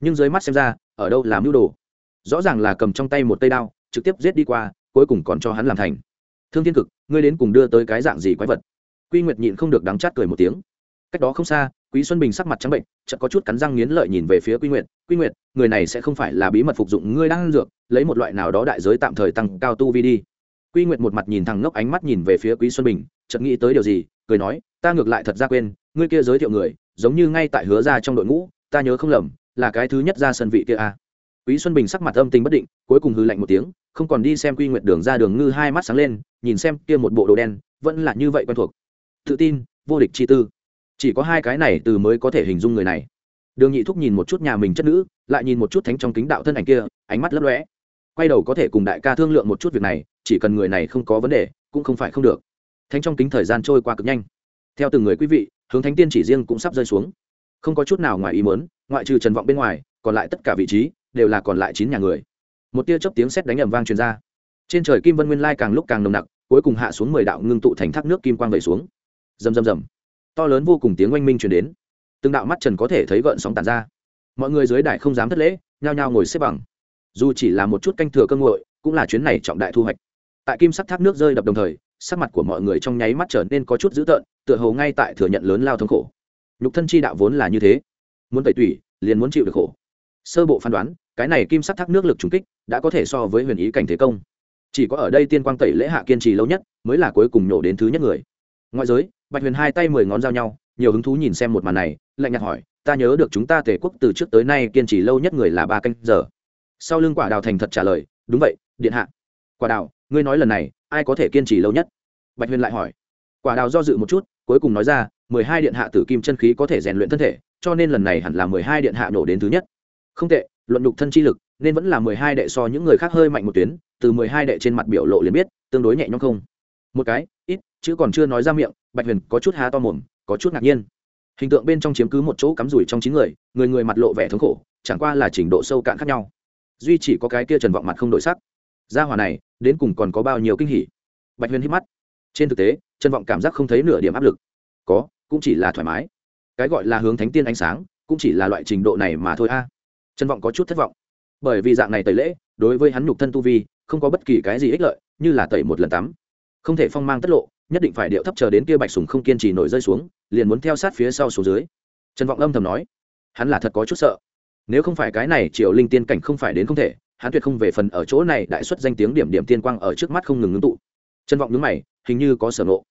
Nhưng dưới mắt xem ra, ở đâu làm mưu đồ? Rõ ràng là cầm trong tay một tay đao trực tiếp giết đi qua, cuối cùng còn cho hắn làm thành. Thương thiên cực, ngươi đến cùng đưa tới cái dạng gì quái vật? Quy nguyệt nhịn không được đắng chát cười một tiếng. Cách đó không xa, quý xuân bình sắc mặt trắng bệnh, chợt có chút cắn răng nghiến lợi nhìn về phía quy nguyệt. Quy nguyệt, người này sẽ không phải là bí mật phục dụng ngươi đang ăn dược, lấy một loại nào đó đại giới tạm thời tăng cao tu vi đi. Quy nguyệt một mặt nhìn thẳng ngốc ánh mắt nhìn về phía quý xuân bình, chợt nghĩ tới điều gì, cười nói, ta ngược lại thật ra quên, ngươi kia giới thiệu người, giống như ngay tại hứa ra trong đội ngũ, ta nhớ không lầm, là cái thứ nhất ra sân vị kia a. à quý xuân bình sắc mặt âm tình bất định, cuối cùng hư lạnh một tiếng, không còn đi xem quy nguyệt đường ra đường ngư hai mắt sáng lên, nhìn xem kia một bộ đồ đen, vẫn là như vậy quen thuộc. Tự tin, vô địch chi tư. Chỉ có hai cái này từ mới có thể hình dung người này. Đường nhị thúc nhìn một chút nhà mình chất nữ, lại nhìn một chút thánh trong kính đạo thân ảnh kia, ánh mắt lấp lóe. Quay đầu có thể cùng đại ca thương lượng một chút việc này, chỉ cần người này không có vấn đề, cũng không phải không được. Thánh trong kính thời gian trôi qua cực nhanh. Theo từng người quý vị, hướng thánh tiên chỉ riêng cũng sắp rơi xuống. Không có chút nào ngoài ý mớn ngoại trừ trần vọng bên ngoài, còn lại tất cả vị trí đều là còn lại chín nhà người. Một tia chớp tiếng sét đánh ầm vang truyền ra. Trên trời kim vân nguyên lai càng lúc càng nồng nặc, cuối cùng hạ xuống mười đạo ngưng tụ thành thác nước kim quang vẩy xuống. Rầm rầm rầm. To lớn vô cùng tiếng oanh minh truyền đến. Từng đạo mắt trần có thể thấy gợn sóng tàn ra. Mọi người dưới đài không dám thất lễ, nhao nhao ngồi xếp bằng. Dù chỉ là một chút canh thừa cơ ngội cũng là chuyến này trọng đại thu hoạch. Tại kim sắc thác nước rơi đập đồng thời, sắc mặt của mọi người trong nháy mắt trở nên có chút dữ tợn, tựa hồ ngay tại thừa nhận lớn lao thống khổ. Nhục thân chi đạo vốn là như thế. Muốn tẩy tủy, liền muốn chịu được khổ. Sơ bộ phán đoán cái này kim sắc thác nước lực trùng kích đã có thể so với huyền ý cảnh thế công. Chỉ có ở đây tiên quang tẩy lễ hạ kiên trì lâu nhất mới là cuối cùng nhổ đến thứ nhất người. Ngoại giới, bạch huyền hai tay mười ngón giao nhau, nhiều hứng thú nhìn xem một màn này, lạnh nhạt hỏi, ta nhớ được chúng ta tể quốc từ trước tới nay kiên trì lâu nhất người là ba canh giờ. Sau lưng quả đào thành thật trả lời, đúng vậy, điện hạ. Quả đào, ngươi nói lần này, ai có thể kiên trì lâu nhất? Bạch huyền lại hỏi. Quả đào do dự một chút, cuối cùng nói ra, mười hai điện hạ tử kim chân khí có thể rèn luyện thân thể, cho nên lần này hẳn là mười hai điện hạ nổ đến thứ nhất. Không tệ luận nhục thân chi lực, nên vẫn là mười hai đệ so những người khác hơi mạnh một tuyến, từ mười hai đệ trên mặt biểu lộ liền biết, tương đối nhẹ nhõm không. Một cái, ít, chứ còn chưa nói ra miệng, bạch huyền có chút há to mồm, có chút ngạc nhiên. Hình tượng bên trong chiếm cứ một chỗ cắm rủi trong chín người người người mặt lộ vẻ thống khổ, chẳng qua là trình độ sâu cạn khác nhau. Duy chỉ có cái kia trần vọng mặt không đổi sắc. Gia hòa này, đến cùng còn có bao nhiêu kinh hỉ? Bạch huyền hít mắt. Trên thực tế, trần vọng cảm giác không thấy nửa điểm áp lực. Có, cũng chỉ là thoải mái. Cái gọi là hướng thánh tiên ánh sáng, cũng chỉ là loại trình độ này mà thôi a trần vọng có chút thất vọng. Bởi vì dạng này tẩy lễ, đối với hắn nhục thân tu vi, không có bất kỳ cái gì ích lợi, như là tẩy một lần tắm. Không thể phong mang tất lộ, nhất định phải điệu thấp chờ đến kia bạch sùng không kiên trì nổi rơi xuống, liền muốn theo sát phía sau xuống dưới. Trần vọng âm thầm nói, hắn là thật có chút sợ. Nếu không phải cái này triều linh tiên cảnh không phải đến không thể, hắn tuyệt không về phần ở chỗ này đại xuất danh tiếng điểm điểm tiên quang ở trước mắt không ngừng ngưng tụ. Trần vọng nhướng mày, hình như có sở ngộ.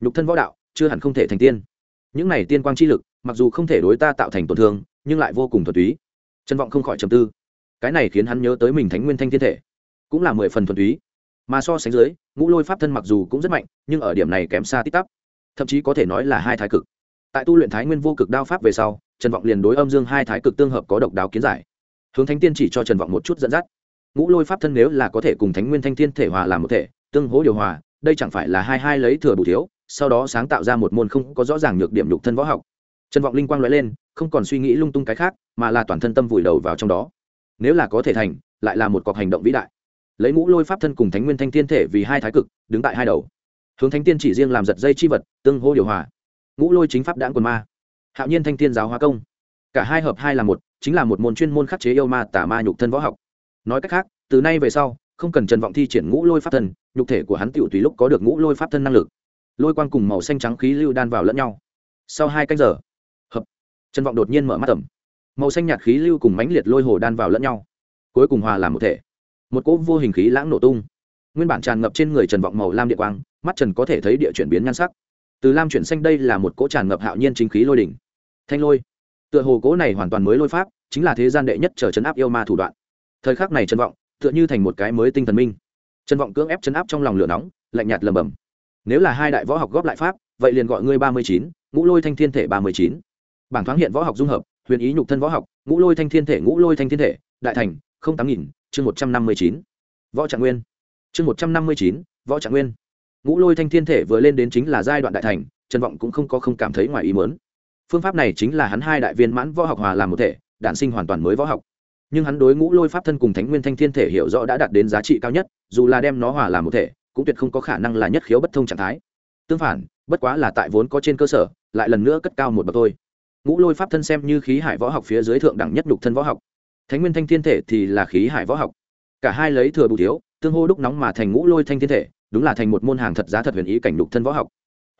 Nhục thân võ đạo, chưa hẳn không thể thành tiên. Những này tiên quang chi lực, mặc dù không thể đối ta tạo thành tổn thương, nhưng lại vô cùng thuần túy trân vọng không khỏi trầm tư. Cái này khiến hắn nhớ tới mình thánh nguyên thanh thiên thể, cũng là mười phần thuần túy. Mà so sánh dưới, ngũ lôi pháp thân mặc dù cũng rất mạnh, nhưng ở điểm này kém xa tít tắp. Thậm chí có thể nói là hai thái cực. Tại tu luyện thái nguyên vô cực đao pháp về sau, trần vọng liền đối âm dương hai thái cực tương hợp có độc đáo kiến giải. Hướng thánh tiên chỉ cho trần vọng một chút dẫn dắt. Ngũ lôi pháp thân nếu là có thể cùng thánh nguyên thanh thiên thể hòa làm một thể, tương hỗ điều hòa, đây chẳng phải là hai hai lấy thừa bù thiếu, sau đó sáng tạo ra một môn không có rõ ràng nhược điểm nhục thân võ học trần vọng linh quang l lên, không còn suy nghĩ lung tung cái khác, mà là toàn thân tâm vùi đầu vào trong đó. Nếu là có thể thành, lại là một cọc hành động vĩ đại. Lấy ngũ lôi pháp thân cùng thánh nguyên thanh thiên thể vì hai thái cực, đứng tại hai đầu. Hướng thánh tiên chỉ riêng làm giật dây chi vật, tương hô điều hòa. Ngũ lôi chính pháp đãng quần ma. Hạo nhiên thanh thiên giáo hóa công. Cả hai hợp hai là một, chính là một môn chuyên môn khắc chế yêu ma tả ma nhục thân võ học. Nói cách khác, từ nay về sau, không cần trần vọng thi triển ngũ lôi pháp thân, nhục thể của hắn tựu tùy lúc có được ngũ lôi pháp thân năng lực. Lôi quang cùng màu xanh trắng khí lưu đan vào lẫn nhau. Sau hai canh giờ trần vọng đột nhiên mở mắt tầm màu xanh nhạt khí lưu cùng mãnh liệt lôi hồ đan vào lẫn nhau. Cuối cùng hòa làm một thể. Một cỗ vô hình khí lãng nổ tung. Nguyên bản tràn ngập trên người trần vọng màu lam địa quang, mắt trần có thể thấy địa chuyển biến nhan sắc. Từ lam chuyển xanh đây là một cỗ tràn ngập hạo nhiên chính khí lôi đỉnh. Thanh lôi. Tựa hồ cỗ này hoàn toàn mới lôi pháp, chính là thế gian đệ nhất chờ chấn áp yêu ma thủ đoạn. Thời khắc này trần vọng, tựa như thành một cái mới tinh thần minh. Trần vọng cưỡng ép chấn áp trong lòng lửa nóng, lạnh nhạt lầm bầm nếu là hai đại võ học góp lại pháp, vậy liền gọi ngươi ba mươi chín, ngũ lôi thanh thiên thể ba mươi chín bảng thoáng hiện võ học dung hợp, huyền ý nhục thân võ học, ngũ lôi thanh thiên thể, ngũ lôi thanh thiên thể, đại thành, không tám nghìn, chương một trăm năm mươi chín. Võ trạng nguyên. Chương một trăm năm mươi chín, võ trạng nguyên. Ngũ lôi thanh thiên thể vừa lên đến chính là giai đoạn đại thành, trần vọng cũng không có không cảm thấy ngoài ý mớn phương pháp này chính là hắn hai đại viên mãn võ học hòa làm một thể, đản sinh hoàn toàn mới võ học. Nhưng hắn đối ngũ lôi pháp thân cùng thánh nguyên thanh thiên thể hiểu rõ đã đạt đến giá trị cao nhất, dù là đem nó hòa làm một thể, cũng tuyệt không có khả năng là nhất khiếu bất thông trạng thái. Tương phản, bất quá là tại vốn có trên cơ sở, lại lần nữa cất cao một bậc thôi ngũ lôi pháp thân xem như khí hải võ học phía dưới thượng đẳng nhất nhục thân võ học. Thánh nguyên thanh thiên thể thì là khí hải võ học. Cả hai lấy thừa bù thiếu, tương hô đúc nóng mà thành ngũ lôi thanh thiên thể, đúng là thành một môn hàng thật giá thật huyền ý cảnh nhục thân võ học.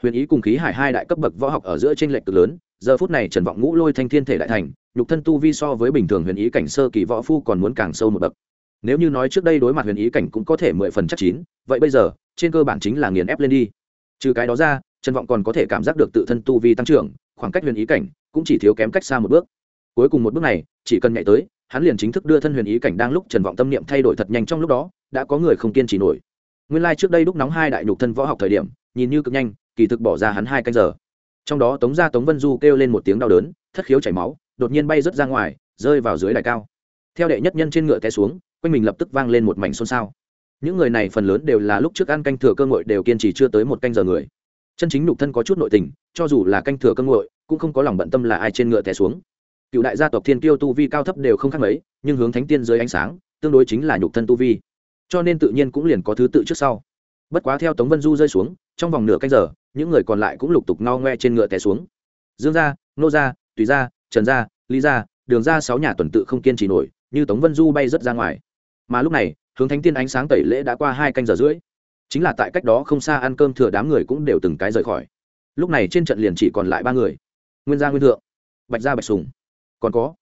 Huyền ý cùng khí hải hai đại cấp bậc võ học ở giữa trên lệch cực lớn, giờ phút này trần vọng ngũ lôi thanh thiên thể đại thành, nhục thân tu vi so với bình thường huyền ý cảnh sơ kỳ võ phu còn muốn càng sâu một bậc. Nếu như nói trước đây đối mặt huyền ý cảnh cũng có thể mười phần chắc chín, vậy bây giờ, trên cơ bản chính là nghiền ép lên đi. Trừ cái đó ra, trần vọng còn có thể cảm giác được tự thân tu vi tăng trưởng, khoảng cách huyền ý cảnh cũng chỉ thiếu kém cách xa một bước. Cuối cùng một bước này, chỉ cần nhảy tới, hắn liền chính thức đưa thân huyền ý cảnh đang lúc trần vọng tâm niệm thay đổi thật nhanh trong lúc đó, đã có người không kiên trì nổi. Nguyên lai trước đây đúc nóng hai đại nhục thân võ học thời điểm, nhìn như cực nhanh, kỳ thực bỏ ra hắn hai canh giờ. Trong đó tống gia tống vân du kêu lên một tiếng đau đớn, thất khiếu chảy máu, đột nhiên bay rớt ra ngoài, rơi vào dưới đài cao. Theo đệ nhất nhân trên ngựa té xuống, quanh mình lập tức vang lên một mảnh xôn xao. Những người này phần lớn đều là lúc trước ăn canh thừa cơ ngội đều kiên trì chưa tới một canh giờ người. Chân chính nhục thân có chút nội tình, cho dù là canh thừa cơ ngội cũng không có lòng bận tâm là ai trên ngựa té xuống. Cựu đại gia tộc thiên kiêu tu vi cao thấp đều không khác mấy, nhưng hướng thánh tiên dưới ánh sáng, tương đối chính là nhục thân tu vi. Cho nên tự nhiên cũng liền có thứ tự trước sau. Bất quá theo tống vân du rơi xuống, trong vòng nửa canh giờ, những người còn lại cũng lục tục ngao ngoe trên ngựa té xuống. Dương gia, nô gia, tùy gia, trần gia, lý gia, đường gia sáu nhà tuần tự không kiên trì nổi, như tống vân du bay rất ra ngoài. Mà lúc này, hướng thánh tiên ánh sáng tẩy lễ đã qua hai canh giờ rưỡi. Chính là tại cách đó không xa ăn cơm thừa đám người cũng đều từng cái rời khỏi. Lúc này trên trận liền chỉ còn lại ba người nguyên gia nguyên thượng, bạch gia bạch sùng. Còn có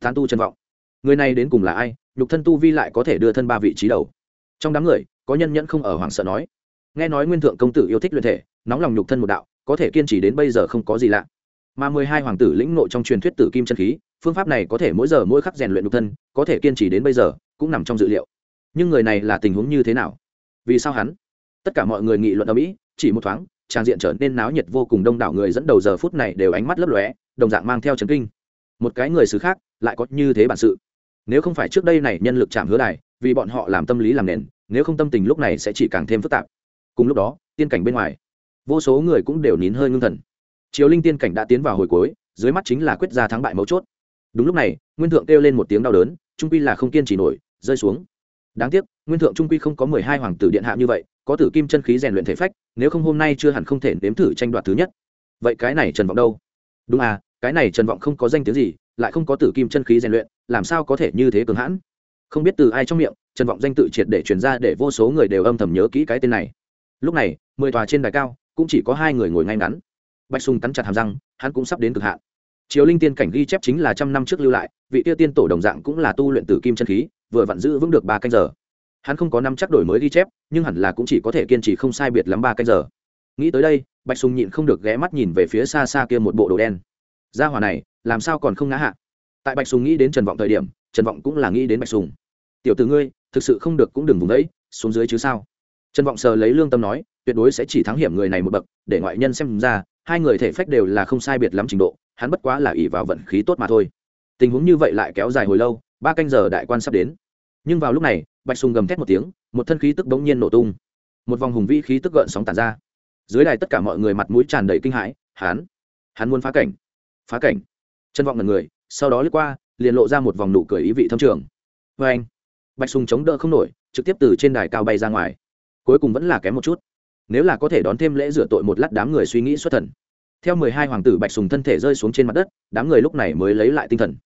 tán tu trần vọng. Người này đến cùng là ai? Nhục thân tu vi lại có thể đưa thân ba vị trí đầu. Trong đám người, có nhân nhẫn không ở hoàng sợ nói. Nghe nói nguyên thượng công tử yêu thích luyện thể, nóng lòng nhục thân một đạo, có thể kiên trì đến bây giờ không có gì lạ. Mà mười hai hoàng tử lĩnh nội trong truyền thuyết tử kim chân khí, phương pháp này có thể mỗi giờ mỗi khắc rèn luyện nhục thân, có thể kiên trì đến bây giờ, cũng nằm trong dự liệu. Nhưng người này là tình huống như thế nào? Vì sao hắn? Tất cả mọi người nghị luận ở mỹ, chỉ một thoáng trang diện trở nên náo nhiệt vô cùng đông đảo người dẫn đầu giờ phút này đều ánh mắt lấp lóe, đồng dạng mang theo trấn kinh. Một cái người xứ khác lại có như thế bản sự. Nếu không phải trước đây này nhân lực chạm hứa đài, vì bọn họ làm tâm lý làm nền, nếu không tâm tình lúc này sẽ chỉ càng thêm phức tạp. Cùng lúc đó, tiên cảnh bên ngoài, vô số người cũng đều nín hơi ngưng thần. Triều linh tiên cảnh đã tiến vào hồi cuối, dưới mắt chính là quyết ra thắng bại mấu chốt. Đúng lúc này, nguyên thượng kêu lên một tiếng đau đớn, trung quy là không kiên trì nổi, rơi xuống. Đáng tiếc, nguyên thượng trung quy không có mười hai hoàng tử điện hạ như vậy có tử kim chân khí rèn luyện thể phách, nếu không hôm nay chưa hẳn không thể nếm thử tranh đoạt thứ nhất. Vậy cái này trần vọng đâu? Đúng à cái này trần vọng không có danh tiếng gì, lại không có tử kim chân khí rèn luyện, làm sao có thể như thế cường hãn? Không biết từ ai trong miệng, trần vọng danh tự triệt để truyền ra để vô số người đều âm thầm nhớ kỹ cái tên này. Lúc này, mười tòa trên đài cao, cũng chỉ có hai người ngồi ngay ngắn. Bạch sùng cắn chặt hàm răng, hắn cũng sắp đến cực hạn. Triều linh tiên cảnh ghi chép chính là trăm năm trước lưu lại, vị tiêu tiên tổ đồng dạng cũng là tu luyện tử kim chân khí, vừa vặn giữ vững được ba canh giờ hắn không có năm chắc đổi mới ghi chép, nhưng hẳn là cũng chỉ có thể kiên trì không sai biệt lắm ba canh giờ. Nghĩ tới đây, bạch sùng nhịn không được ghé mắt nhìn về phía xa xa kia một bộ đồ đen. Gia hỏa này, làm sao còn không ngã hạ? Tại bạch sùng nghĩ đến trần vọng thời điểm, trần vọng cũng là nghĩ đến bạch sùng. Tiểu từ ngươi, thực sự không được cũng đừng vùng đấy, xuống dưới chứ sao? Trần vọng sờ lấy lương tâm nói, tuyệt đối sẽ chỉ thắng hiểm người này một bậc, để ngoại nhân xem ra, hai người thể phách đều là không sai biệt lắm trình độ, hắn bất quá là ỉ vào vận khí tốt mà thôi. Tình huống như vậy lại kéo dài hồi lâu, ba canh giờ đại quan sắp đến. Nhưng vào lúc này bạch sùng gầm thét một tiếng, một thân khí tức bỗng nhiên nổ tung. Một vòng hùng vĩ khí tức gợn sóng tàn ra. Dưới đài tất cả mọi người mặt mũi tràn đầy kinh hãi hắn hắn muốn phá cảnh. Phá cảnh? Chân vọng ngần người, sau đó lướt qua, liền lộ ra một vòng nụ cười ý vị thâm trường. Vê anh. Bạch sùng chống đỡ không nổi, trực tiếp từ trên đài cao bay ra ngoài. Cuối cùng vẫn là kém một chút. Nếu là có thể đón thêm lễ rửa tội một lát đám người suy nghĩ xuất thần. Theo mười hai hoàng tử bạch sùng thân thể rơi xuống trên mặt đất, đám người lúc này mới lấy lại tinh thần.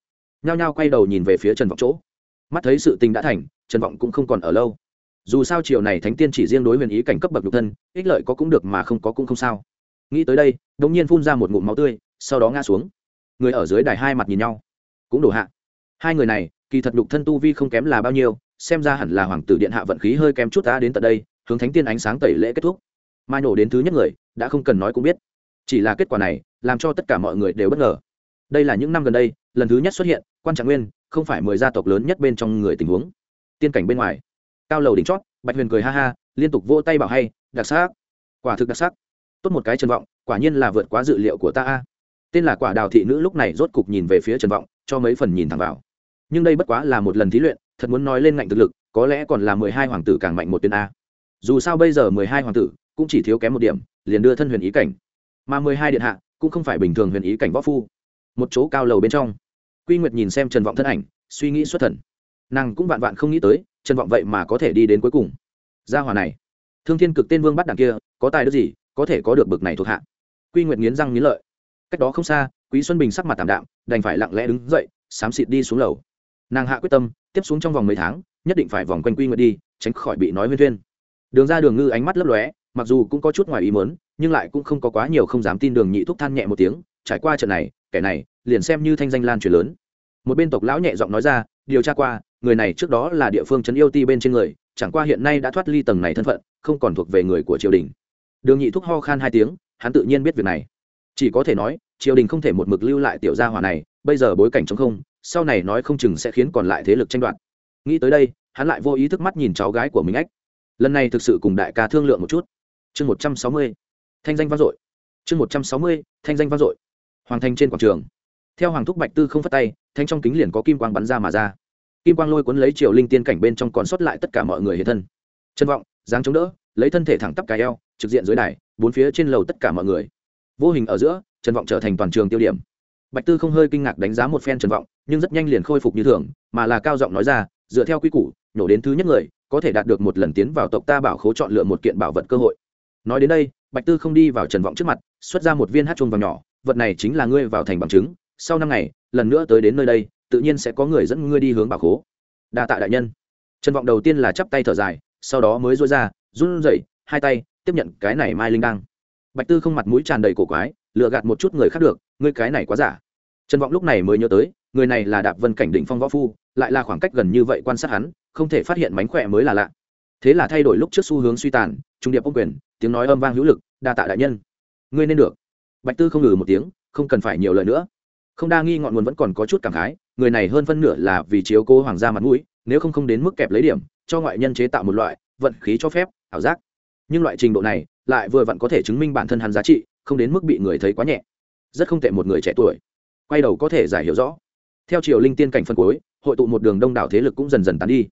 Nhao nhao quay đầu nhìn về phía trần vọng chỗ. Mắt thấy sự tình đã thành trần vọng cũng không còn ở lâu. Dù sao chiều này thánh tiên chỉ riêng đối huyền ý cảnh cấp bậc nhục thân, ích lợi có cũng được mà không có cũng không sao. Nghĩ tới đây đ ỗ n g nhiên phun ra một ngụm máu tươi, sau đó ngã xuống. Người ở dưới đài hai mặt nhìn nhau. Cũng đổ hạ. Hai người này, kỳ thật nhục thân tu vi không kém là bao nhiêu, xem ra hẳn là hoàng tử điện hạ vận khí hơi kém chút ta đến tận đây, hướng thánh tiên ánh sáng tẩy lễ kết thúc. Mai nổ đến thứ nhất người, đã không cần nói cũng biết. Chỉ là kết quả này, làm cho tất cả mọi người đều bất ngờ. Đây là những năm gần đây, lần thứ nhất xuất hiện, quan trạng nguyên, không phải mười gia tộc lớn nhất bên trong người tình huống tiên cảnh bên ngoài. Cao lầu đỉnh chót, bạch huyền cười ha ha, liên tục vỗ tay bảo hay, đặc sắc, quả thực đặc sắc. Tốt một cái trần vọng, quả nhiên là vượt quá dự liệu của ta a. Tên là quả đào thị nữ lúc này rốt cục nhìn về phía trần vọng, cho mấy phần nhìn thẳng vào. Nhưng đây bất quá là một lần thí luyện, thật muốn nói lên ngạnh thực lực, có lẽ còn là mười hai hoàng tử càng mạnh một tuyến a. Dù sao bây giờ mười hai hoàng tử cũng chỉ thiếu kém một điểm, liền đưa thân huyền ý cảnh. Mà mười hai điện hạ cũng không phải bình thường huyền ý cảnh võ phu. Một chỗ cao lầu bên trong. Quy nguyệt nhìn xem trần vọng thân ảnh, suy nghĩ xuất thần nàng cũng vạn vạn không nghĩ tới, trần vọng vậy mà có thể đi đến cuối cùng. Gia hòa này, thương thiên cực tên vương bắt đằng kia, có tài đức gì, có thể có được bực này thuộc hạ? Quy nguyệt nghiến răng nghiến lợi. Cách đó không xa, quý xuân bình sắc mặt tạm đạm, đành phải lặng lẽ đứng dậy, xám xịt đi xuống lầu. Nàng hạ quyết tâm, tiếp xuống trong vòng mấy tháng, nhất định phải vòng quanh quy nguyệt đi, tránh khỏi bị nói huyên thuyên. Đường ra đường ngư ánh mắt lấp lóe, mặc dù cũng có chút ngoài ý mớn nhưng lại cũng không có quá nhiều không dám tin đường nhị thúc than nhẹ một tiếng, trải qua trận này, kẻ này liền xem như thanh danh lan truyền lớn. Một bên tộc lão nhẹ giọng nói ra, điều tra qua người này trước đó là địa phương trấn yêu ti bên trên người, chẳng qua hiện nay đã thoát ly tầng này thân phận, không còn thuộc về người của triều đình. Đường nhị thúc ho khan hai tiếng, hắn tự nhiên biết việc này. Chỉ có thể nói, triều đình không thể một mực lưu lại tiểu gia hỏa này, bây giờ bối cảnh chống không, sau này nói không chừng sẽ khiến còn lại thế lực tranh đoạt. Nghĩ tới đây, hắn lại vô ý thức mắt nhìn cháu gái của mình ách. Lần này thực sự cùng đại ca thương lượng một chút. Chương một trăm sáu mươi, thanh danh vang dội. Chương một trăm sáu mươi, thanh danh vang dội. Hoàng Thanh trên quảng trường. Theo hoàng thúc bạch tư không phát tay, thanh trong kính liền có kim quang bắn ra mà ra kim quang lôi cuốn lấy triều linh tiên cảnh bên trong còn sót lại tất cả mọi người hiện thân. Chân vọng, dáng chống đỡ, lấy thân thể thẳng tắp cài eo, trực diện dưới đài, bốn phía trên lầu tất cả mọi người. Vô hình ở giữa trần vọng trở thành toàn trường tiêu điểm. Bạch tư không hơi kinh ngạc đánh giá một phen trần vọng, nhưng rất nhanh liền khôi phục như thường, mà là cao giọng nói ra, dựa theo quy củ, nhổ đến thứ nhất người, có thể đạt được một lần tiến vào tộc ta bảo khố chọn lựa một kiện bảo vật cơ hội. Nói đến đây, bạch tư không đi vào trần vọng trước mặt, xuất ra một viên hát chuông vàng nhỏ, vật này chính là ngươi vào thành bằng chứng, sau năm ngày, lần nữa tới đến nơi đây tự nhiên sẽ có người dẫn ngươi đi hướng bảo khố. Đa tạ đại nhân. Trần vọng đầu tiên là chắp tay thở dài, sau đó mới dối ra, run rẩy, hai tay, tiếp nhận cái này mai linh đăng. Bạch tư không mặt mũi tràn đầy cổ quái lựa gạt một chút người khác được, ngươi cái này quá giả. Trần vọng lúc này mới nhớ tới, người này là đạp vân cảnh Đỉnh phong võ phu, lại là khoảng cách gần như vậy quan sát hắn, không thể phát hiện mánh khỏe mới là lạ. Thế là thay đổi lúc trước xu hướng suy tàn, trung điệp ông quyền, tiếng nói âm vang hữu lực, đa tạ đại nhân. Ngươi nên được. Bạch tư không ngừ một tiếng, không cần phải nhiều lời nữa. Không đa nghi ngọn nguồn vẫn còn có chút cảm khái người này hơn phân nửa là vì chiếu cố hoàng gia mặt mũi, nếu không không đến mức kẹp lấy điểm, cho ngoại nhân chế tạo một loại vận khí cho phép, ảo giác. Nhưng loại trình độ này lại vừa vặn có thể chứng minh bản thân hắn giá trị, không đến mức bị người thấy quá nhẹ. Rất không tệ một người trẻ tuổi. Quay đầu có thể giải hiểu rõ. Theo triều linh tiên cảnh phân cuối, hội tụ một đường đông đảo thế lực cũng dần dần tán đi.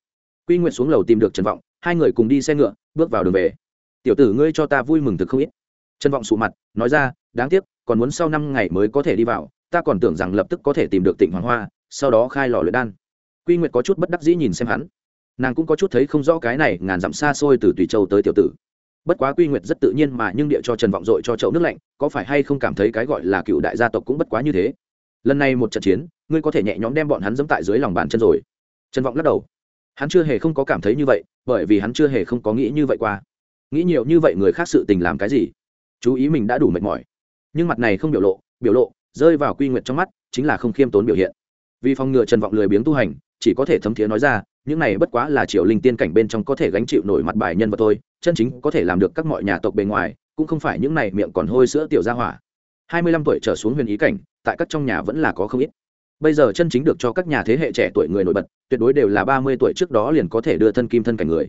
Quy nguyện xuống lầu tìm được trần vọng, hai người cùng đi xe ngựa, bước vào đường về. Tiểu tử ngươi cho ta vui mừng thực không ít. Trần vọng sụ mặt, nói ra, đáng tiếc, còn muốn sau năm ngày mới có thể đi vào, ta còn tưởng rằng lập tức có thể tìm được tỉnh hoàng hoa sau đó khai lò luyện đan. Quy nguyệt có chút bất đắc dĩ nhìn xem hắn. Nàng cũng có chút thấy không rõ cái này ngàn dặm xa xôi từ tùy châu tới tiểu tử. Bất quá quy nguyệt rất tự nhiên mà nhưng địa cho trần vọng dội cho chậu nước lạnh, có phải hay không cảm thấy cái gọi là cựu đại gia tộc cũng bất quá như thế? Lần này một trận chiến, ngươi có thể nhẹ nhõm đem bọn hắn dẫm tại dưới lòng bàn chân rồi. Trần vọng lắc đầu. Hắn chưa hề không có cảm thấy như vậy, bởi vì hắn chưa hề không có nghĩ như vậy qua. Nghĩ nhiều như vậy người khác sự tình làm cái gì? Chú ý mình đã đủ mệt mỏi. Nhưng mặt này không biểu lộ biểu lộ rơi vào quy nguyệt trong mắt, chính là không khiêm tốn biểu hiện vì phòng ngừa trần vọng lười biếng tu hành, chỉ có thể thấm thiế nói ra, những này bất quá là triệu linh tiên cảnh bên trong có thể gánh chịu nổi mặt bài nhân vật thôi, chân chính có thể làm được các mọi nhà tộc bề ngoài, cũng không phải những này miệng còn hôi sữa tiểu gia hỏa. Hai mươi lăm tuổi trở xuống huyền ý cảnh, tại các trong nhà vẫn là có không ít. Bây giờ chân chính được cho các nhà thế hệ trẻ tuổi người nổi bật, tuyệt đối đều là ba mươi tuổi trước đó liền có thể đưa thân kim thân cảnh người.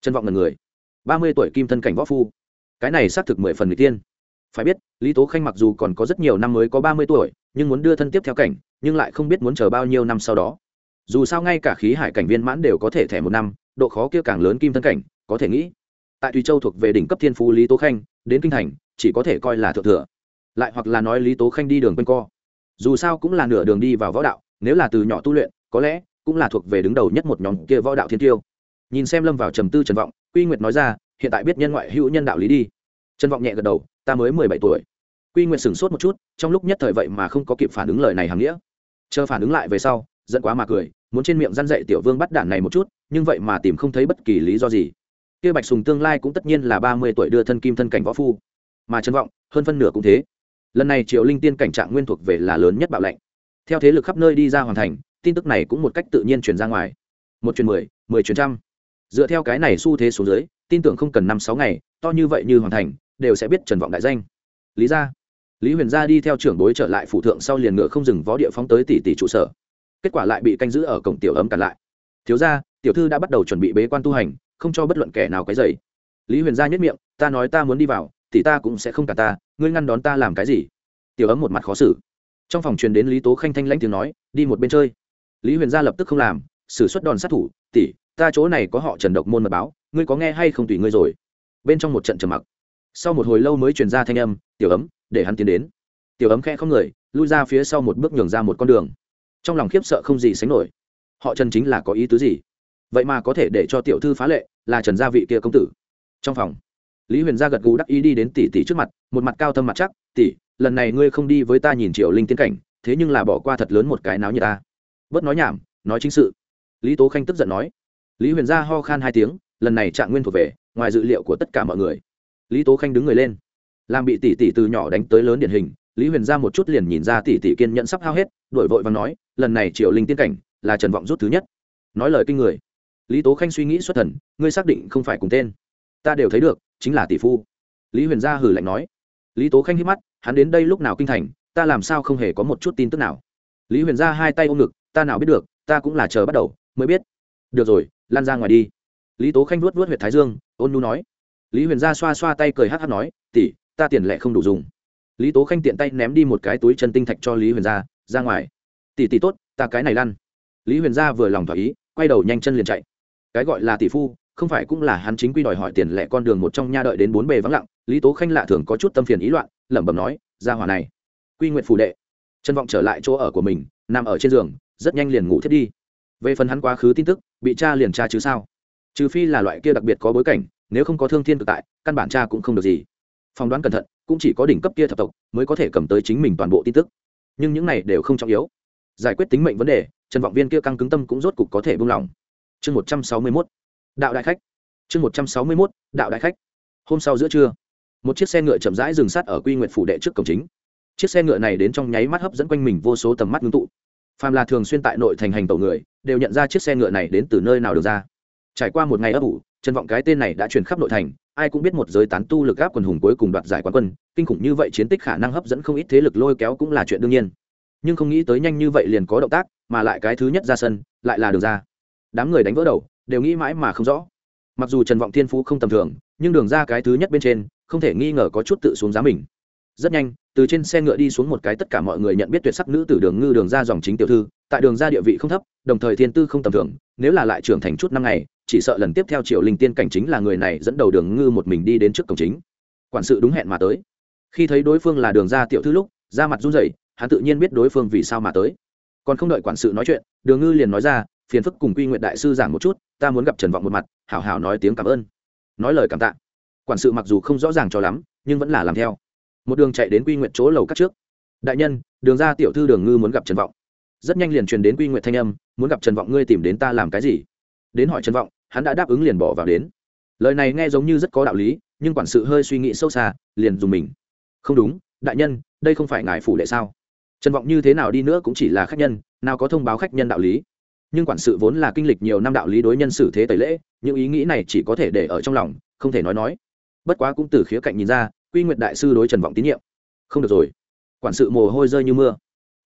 Chân vọng là người. ba mươi tuổi kim thân cảnh võ phu. Cái này xác thực mười phần người tiên. Phải biết, lý tố khanh mặc dù còn có rất nhiều năm mới có ba mươi tuổi, nhưng muốn đưa thân tiếp theo cảnh nhưng lại không biết muốn chờ bao nhiêu năm sau đó. Dù sao ngay cả khí hải cảnh viên mãn đều có thể thẻ một năm, độ khó kia càng lớn kim thân cảnh, có thể nghĩ. Tại tùy châu thuộc về đỉnh cấp thiên phú lý tố khanh, đến kinh thành, chỉ có thể coi là thượng thừa. Lại hoặc là nói lý tố khanh đi đường quanh co. Dù sao cũng là nửa đường đi vào võ đạo, nếu là từ nhỏ tu luyện, có lẽ cũng là thuộc về đứng đầu nhất một nhóm kia võ đạo thiên tiêu. Nhìn xem lâm vào trầm tư trần vọng, quy nguyệt nói ra, hiện tại biết nhân ngoại hữu nhân đạo lý đi. Trần vọng nhẹ gật đầu, ta mới mười bảy tuổi. Quy nguyệt sửng sốt một chút, trong lúc nhất thời vậy mà không có kịp phản ứng lời này hàm nghĩa chờ phản ứng lại về sau, giận quá mà cười, muốn trên miệng răn dậy tiểu vương bắt đản này một chút, nhưng vậy mà tìm không thấy bất kỳ lý do gì. Kia bạch sùng tương lai cũng tất nhiên là ba mươi tuổi đưa thân kim thân cảnh võ phu. Mà trân vọng, hơn phân nửa cũng thế. Lần này triệu linh tiên cảnh trạng nguyên thuộc về là lớn nhất bạo lệnh. Theo thế lực khắp nơi đi ra hoàn thành, tin tức này cũng một cách tự nhiên truyền ra ngoài. Một truyền mười mười truyền trăm. Dựa theo cái này xu thế số dưới, tin tưởng không cần năm sáu ngày, to như vậy như hoàn thành, đều sẽ biết trần vọng đại danh. Lý ra lý huyền gia đi theo trưởng bối trở lại phủ thượng sau liền ngựa không dừng võ địa phóng tới tỷ tỷ trụ sở. Kết quả lại bị canh giữ ở cổng tiểu ấm cản lại. Thiếu ra tiểu thư đã bắt đầu chuẩn bị bế quan tu hành, không cho bất luận kẻ nào cái dày lý huyền gia nhất miệng, ta nói ta muốn đi vào, thì ta cũng sẽ không cả ta, ngươi ngăn đón ta làm cái gì? Tiểu ấm một mặt khó xử. Trong phòng truyền đến lý tố khanh thanh lãnh tiếng nói, đi một bên chơi. Lý huyền gia lập tức không làm xử suất đòn sát thủ, tỷ, ta chỗ này có họ trần độc môn mật báo, ngươi có nghe hay không tùy ngươi rồi. Bên trong một trận trầm mặc. Sau một hồi lâu mới truyền ra thanh âm, tiểu ấm để hắn tiến đến. Tiểu ấm khe không người, lui ra phía sau một bước nhường ra một con đường. Trong lòng khiếp sợ không gì sánh nổi. Họ trần chính là có ý tứ gì? Vậy mà có thể để cho tiểu thư phá lệ là trần gia vị kia công tử. Trong phòng, lý huyền gia gật gù đắc ý đi đến tỷ tỷ trước mặt, một mặt cao thâm mặt chắc, tỷ, lần này ngươi không đi với ta nhìn triệu linh tiến cảnh, thế nhưng là bỏ qua thật lớn một cái náo như ta. Bớt nói nhảm, nói chính sự. Lý tố khanh tức giận nói. Lý huyền gia ho khan hai tiếng, lần này trạng nguyên thuộc về, ngoài dự liệu của tất cả mọi người. Lý tố khanh đứng người lên làm bị tỷ tỷ từ nhỏ đánh tới lớn điển hình, lý huyền ra một chút liền nhìn ra tỷ tỷ kiên nhẫn sắp hao hết, đổi vội và nói, lần này triệu linh tiên cảnh là trần vọng rút thứ nhất. Nói lời kinh người. Lý tố khanh suy nghĩ xuất thần, ngươi xác định không phải cùng tên. Ta đều thấy được, chính là tỷ phu. Lý huyền gia hử lạnh nói. Lý tố khanh hít mắt, hắn đến đây lúc nào kinh thành, ta làm sao không hề có một chút tin tức nào. Lý huyền gia hai tay ôm ngực, ta nào biết được, ta cũng là chờ bắt đầu, mới biết. Được rồi, lan ra ngoài đi. Lý tố khanh vuốt vuốt huyệt thái dương, ôn nu nói. Lý huyền gia xoa xoa tay cười hát hát nói, tỷ ta tiền lẻ không đủ dùng. Lý tố khanh tiện tay ném đi một cái túi chân tinh thạch cho lý huyền gia, ra ngoài. Tỷ tỷ tốt, ta cái này lăn. Lý huyền gia vừa lòng thỏa ý, quay đầu nhanh chân liền chạy. Cái gọi là tỷ phu, không phải cũng là hắn chính quy đòi hỏi tiền lẻ con đường một trong nha đợi đến bốn bề vắng lặng, lý tố khanh lạ thường có chút tâm phiền ý loạn, lẩm bẩm nói ra hỏa này, quy nguyện phủ đệ. Trân vọng trở lại chỗ ở của mình, nằm ở trên giường, rất nhanh liền ngủ thiết đi. Về phần hắn quá khứ tin tức, bị cha liền tra chứ sao? Trừ phi là loại kia đặc biệt có bối cảnh, nếu không có thương thiên cực tại, căn bản cha cũng không được gì phỏng đoán cẩn thận, cũng chỉ có đỉnh cấp kia thập tộc mới có thể cầm tới chính mình toàn bộ tin tức. Nhưng những này đều không trọng yếu. Giải quyết tính mệnh vấn đề, trần vọng viên kia căng cứng tâm cũng rốt cục có thể buông lỏng. Chương một trăm sáu mươi mốt, đạo đại khách. Chương một trăm sáu mươi mốt, đạo đại khách. Hôm sau giữa trưa, một chiếc xe ngựa chậm rãi dừng sát ở quy nguyện phủ đệ trước cổng chính. Chiếc xe ngựa này đến trong nháy mắt hấp dẫn quanh mình vô số tầm mắt ngưng tụ. Phàm là thường xuyên tại nội thành hành tẩu người, đều nhận ra chiếc xe ngựa này đến từ nơi nào được ra. Trải qua một ngày ấp ủ, trần vọng cái tên này đã truyền khắp nội thành ai cũng biết một giới tán tu lực áp quần hùng cuối cùng đoạt giải quán quân, kinh khủng như vậy chiến tích khả năng hấp dẫn không ít thế lực lôi kéo cũng là chuyện đương nhiên. Nhưng không nghĩ tới nhanh như vậy liền có động tác, mà lại cái thứ nhất ra sân, lại là đường ra. Đám người đánh vỡ đầu, đều nghĩ mãi mà không rõ. Mặc dù trần vọng thiên phú không tầm thường, nhưng đường ra cái thứ nhất bên trên, không thể nghi ngờ có chút tự xuống giá mình. Rất nhanh, từ trên xe ngựa đi xuống một cái tất cả mọi người nhận biết tuyệt sắc nữ tử đường ngư đường ra dòng chính tiểu thư, tại đường ra địa vị không thấp, đồng thời thiên tư không tầm thường, nếu là lại trưởng thành chút năm ngày chỉ sợ lần tiếp theo triệu linh tiên cảnh chính là người này dẫn đầu đường ngư một mình đi đến trước cổng chính. Quản sự đúng hẹn mà tới. Khi thấy đối phương là đường ra tiểu thư lúc ra mặt run rẩy, hắn tự nhiên biết đối phương vì sao mà tới. Còn không đợi quản sự nói chuyện, đường ngư liền nói ra, phiền phức cùng quy nguyện đại sư giảng một chút, ta muốn gặp trần vọng một mặt, hảo hảo nói tiếng cảm ơn. Nói lời cảm tạ. Quản sự mặc dù không rõ ràng cho lắm, nhưng vẫn là làm theo. Một đường chạy đến quy nguyện chỗ lầu cắt trước. Đại nhân, đường ra tiểu thư đường ngư muốn gặp trần vọng. Rất nhanh liền truyền đến quy nguyện thanh âm, muốn gặp trần vọng ngươi tìm đến ta làm cái gì? Đến hỏi trần vọng hắn đã đáp ứng liền bỏ vào đến. Lời này nghe giống như rất có đạo lý, nhưng quản sự hơi suy nghĩ sâu xa, liền dùng mình. Không đúng, đại nhân, đây không phải ngài phủ đệ sao? Trần vọng như thế nào đi nữa cũng chỉ là khách nhân, nào có thông báo khách nhân đạo lý. Nhưng quản sự vốn là kinh lịch nhiều năm đạo lý đối nhân xử thế tẩy lễ, những ý nghĩ này chỉ có thể để ở trong lòng, không thể nói nói. Bất quá cũng từ khía cạnh nhìn ra, quy nguyệt đại sư đối trần vọng tín nhiệm. Không được rồi. Quản sự mồ hôi rơi như mưa.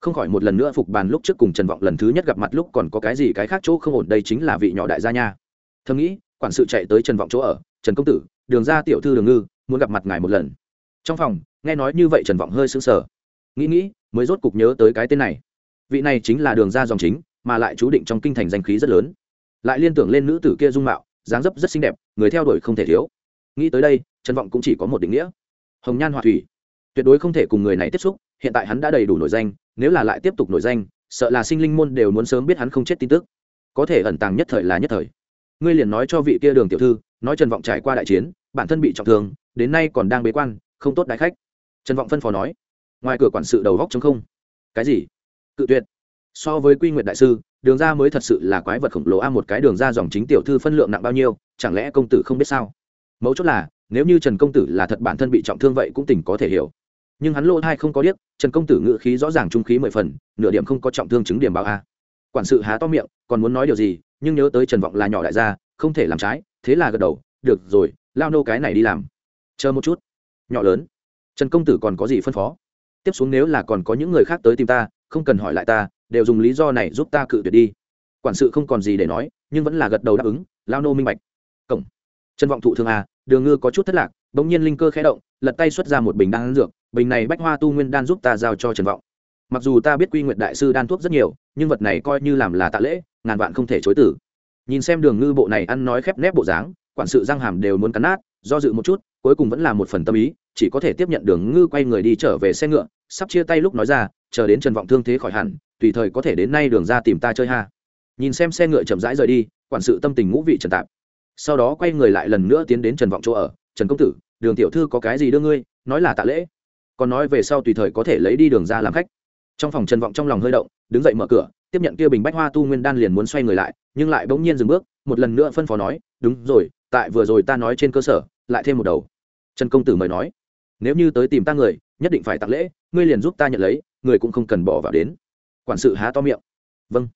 Không khỏi một lần nữa phục bàn lúc trước cùng trần vọng lần thứ nhất gặp mặt lúc còn có cái gì cái khác chỗ không ổn, đây chính là vị nhỏ đại gia nha thầm nghĩ, quản sự chạy tới trần vọng chỗ ở, trần công tử, đường ra tiểu thư đường ngư, muốn gặp mặt ngài một lần. Trong phòng, nghe nói như vậy trần vọng hơi sững sờ. Nghĩ nghĩ, mới rốt cục nhớ tới cái tên này. Vị này chính là đường ra dòng chính, mà lại chú định trong kinh thành danh khí rất lớn. Lại liên tưởng lên nữ tử kia dung mạo, dáng dấp rất xinh đẹp, người theo đuổi không thể thiếu. Nghĩ tới đây, trần vọng cũng chỉ có một định nghĩa. Hồng nhan họa thủy. Tuyệt đối không thể cùng người này tiếp xúc, hiện tại hắn đã đầy đủ nổi danh, nếu là lại tiếp tục nổi danh, sợ là sinh linh môn đều muốn sớm biết hắn không chết tin tức. Có thể ẩn tàng nhất thời là nhất thời ngươi liền nói cho vị kia đường tiểu thư, nói trần vọng trải qua đại chiến, bản thân bị trọng thương, đến nay còn đang bế quan, không tốt đại khách. Trần vọng phân phó nói, ngoài cửa quản sự đầu góc chống không. Cái gì? Cự tuyệt. So với quy nguyện đại sư, đường ra mới thật sự là quái vật khổng lồ a, một cái đường ra dòng chính tiểu thư phân lượng nặng bao nhiêu, chẳng lẽ công tử không biết sao? Mấu chốt là, nếu như trần công tử là thật bản thân bị trọng thương vậy cũng tỉnh có thể hiểu. Nhưng hắn lỗ thai không có điếc, trần công tử ngự khí rõ ràng trung khí mười phần, nửa điểm không có trọng thương chứng điểm báo a. Quản sự há to miệng, còn muốn nói điều gì nhưng nhớ tới trần vọng là nhỏ đại gia, không thể làm trái, thế là gật đầu, được rồi, lao nô cái này đi làm. Chờ một chút. Nhỏ lớn. Trần công tử còn có gì phân phó? Tiếp xuống nếu là còn có những người khác tới tìm ta, không cần hỏi lại ta, đều dùng lý do này giúp ta cự tuyệt đi. Quản sự không còn gì để nói, nhưng vẫn là gật đầu đáp ứng, lao nô minh bạch. Cổng. Trần vọng thụ thương à đường ngư có chút thất lạc, bỗng nhiên linh cơ khẽ động, lật tay xuất ra một bình đan dược, bình này bách hoa tu nguyên đan giúp ta giao cho trần vọng. Mặc dù ta biết quy nguyện đại sư đan thuốc rất nhiều, nhưng vật này coi như làm là tạ lễ ngàn vạn không thể chối tử. Nhìn xem đường ngư bộ này ăn nói khép nép bộ dáng, quản sự răng hàm đều muốn cắn nát, do dự một chút, cuối cùng vẫn là một phần tâm ý, chỉ có thể tiếp nhận đường ngư quay người đi trở về xe ngựa, sắp chia tay lúc nói ra, chờ đến trần vọng thương thế khỏi hẳn, tùy thời có thể đến nay đường ra tìm ta chơi ha. Nhìn xem xe ngựa chậm rãi rời đi, quản sự tâm tình ngũ vị trần tạp sau đó quay người lại lần nữa tiến đến trần vọng chỗ ở, trần công tử, đường tiểu thư có cái gì đưa ngươi, nói là tạ lễ. Còn nói về sau tùy thời có thể lấy đi đường ra làm khách. Trong phòng trần vọng trong lòng hơi động, đứng dậy mở cửa tiếp nhận kia bình bách hoa tu nguyên đan liền muốn xoay người lại, nhưng lại bỗng nhiên dừng bước, một lần nữa phân phó nói, đúng rồi, tại vừa rồi ta nói trên cơ sở, lại thêm một đầu. Trần công tử mời nói, nếu như tới tìm ta người, nhất định phải tặng lễ, ngươi liền giúp ta nhận lấy, người cũng không cần bỏ vào đến. Quản sự há to miệng. Vâng.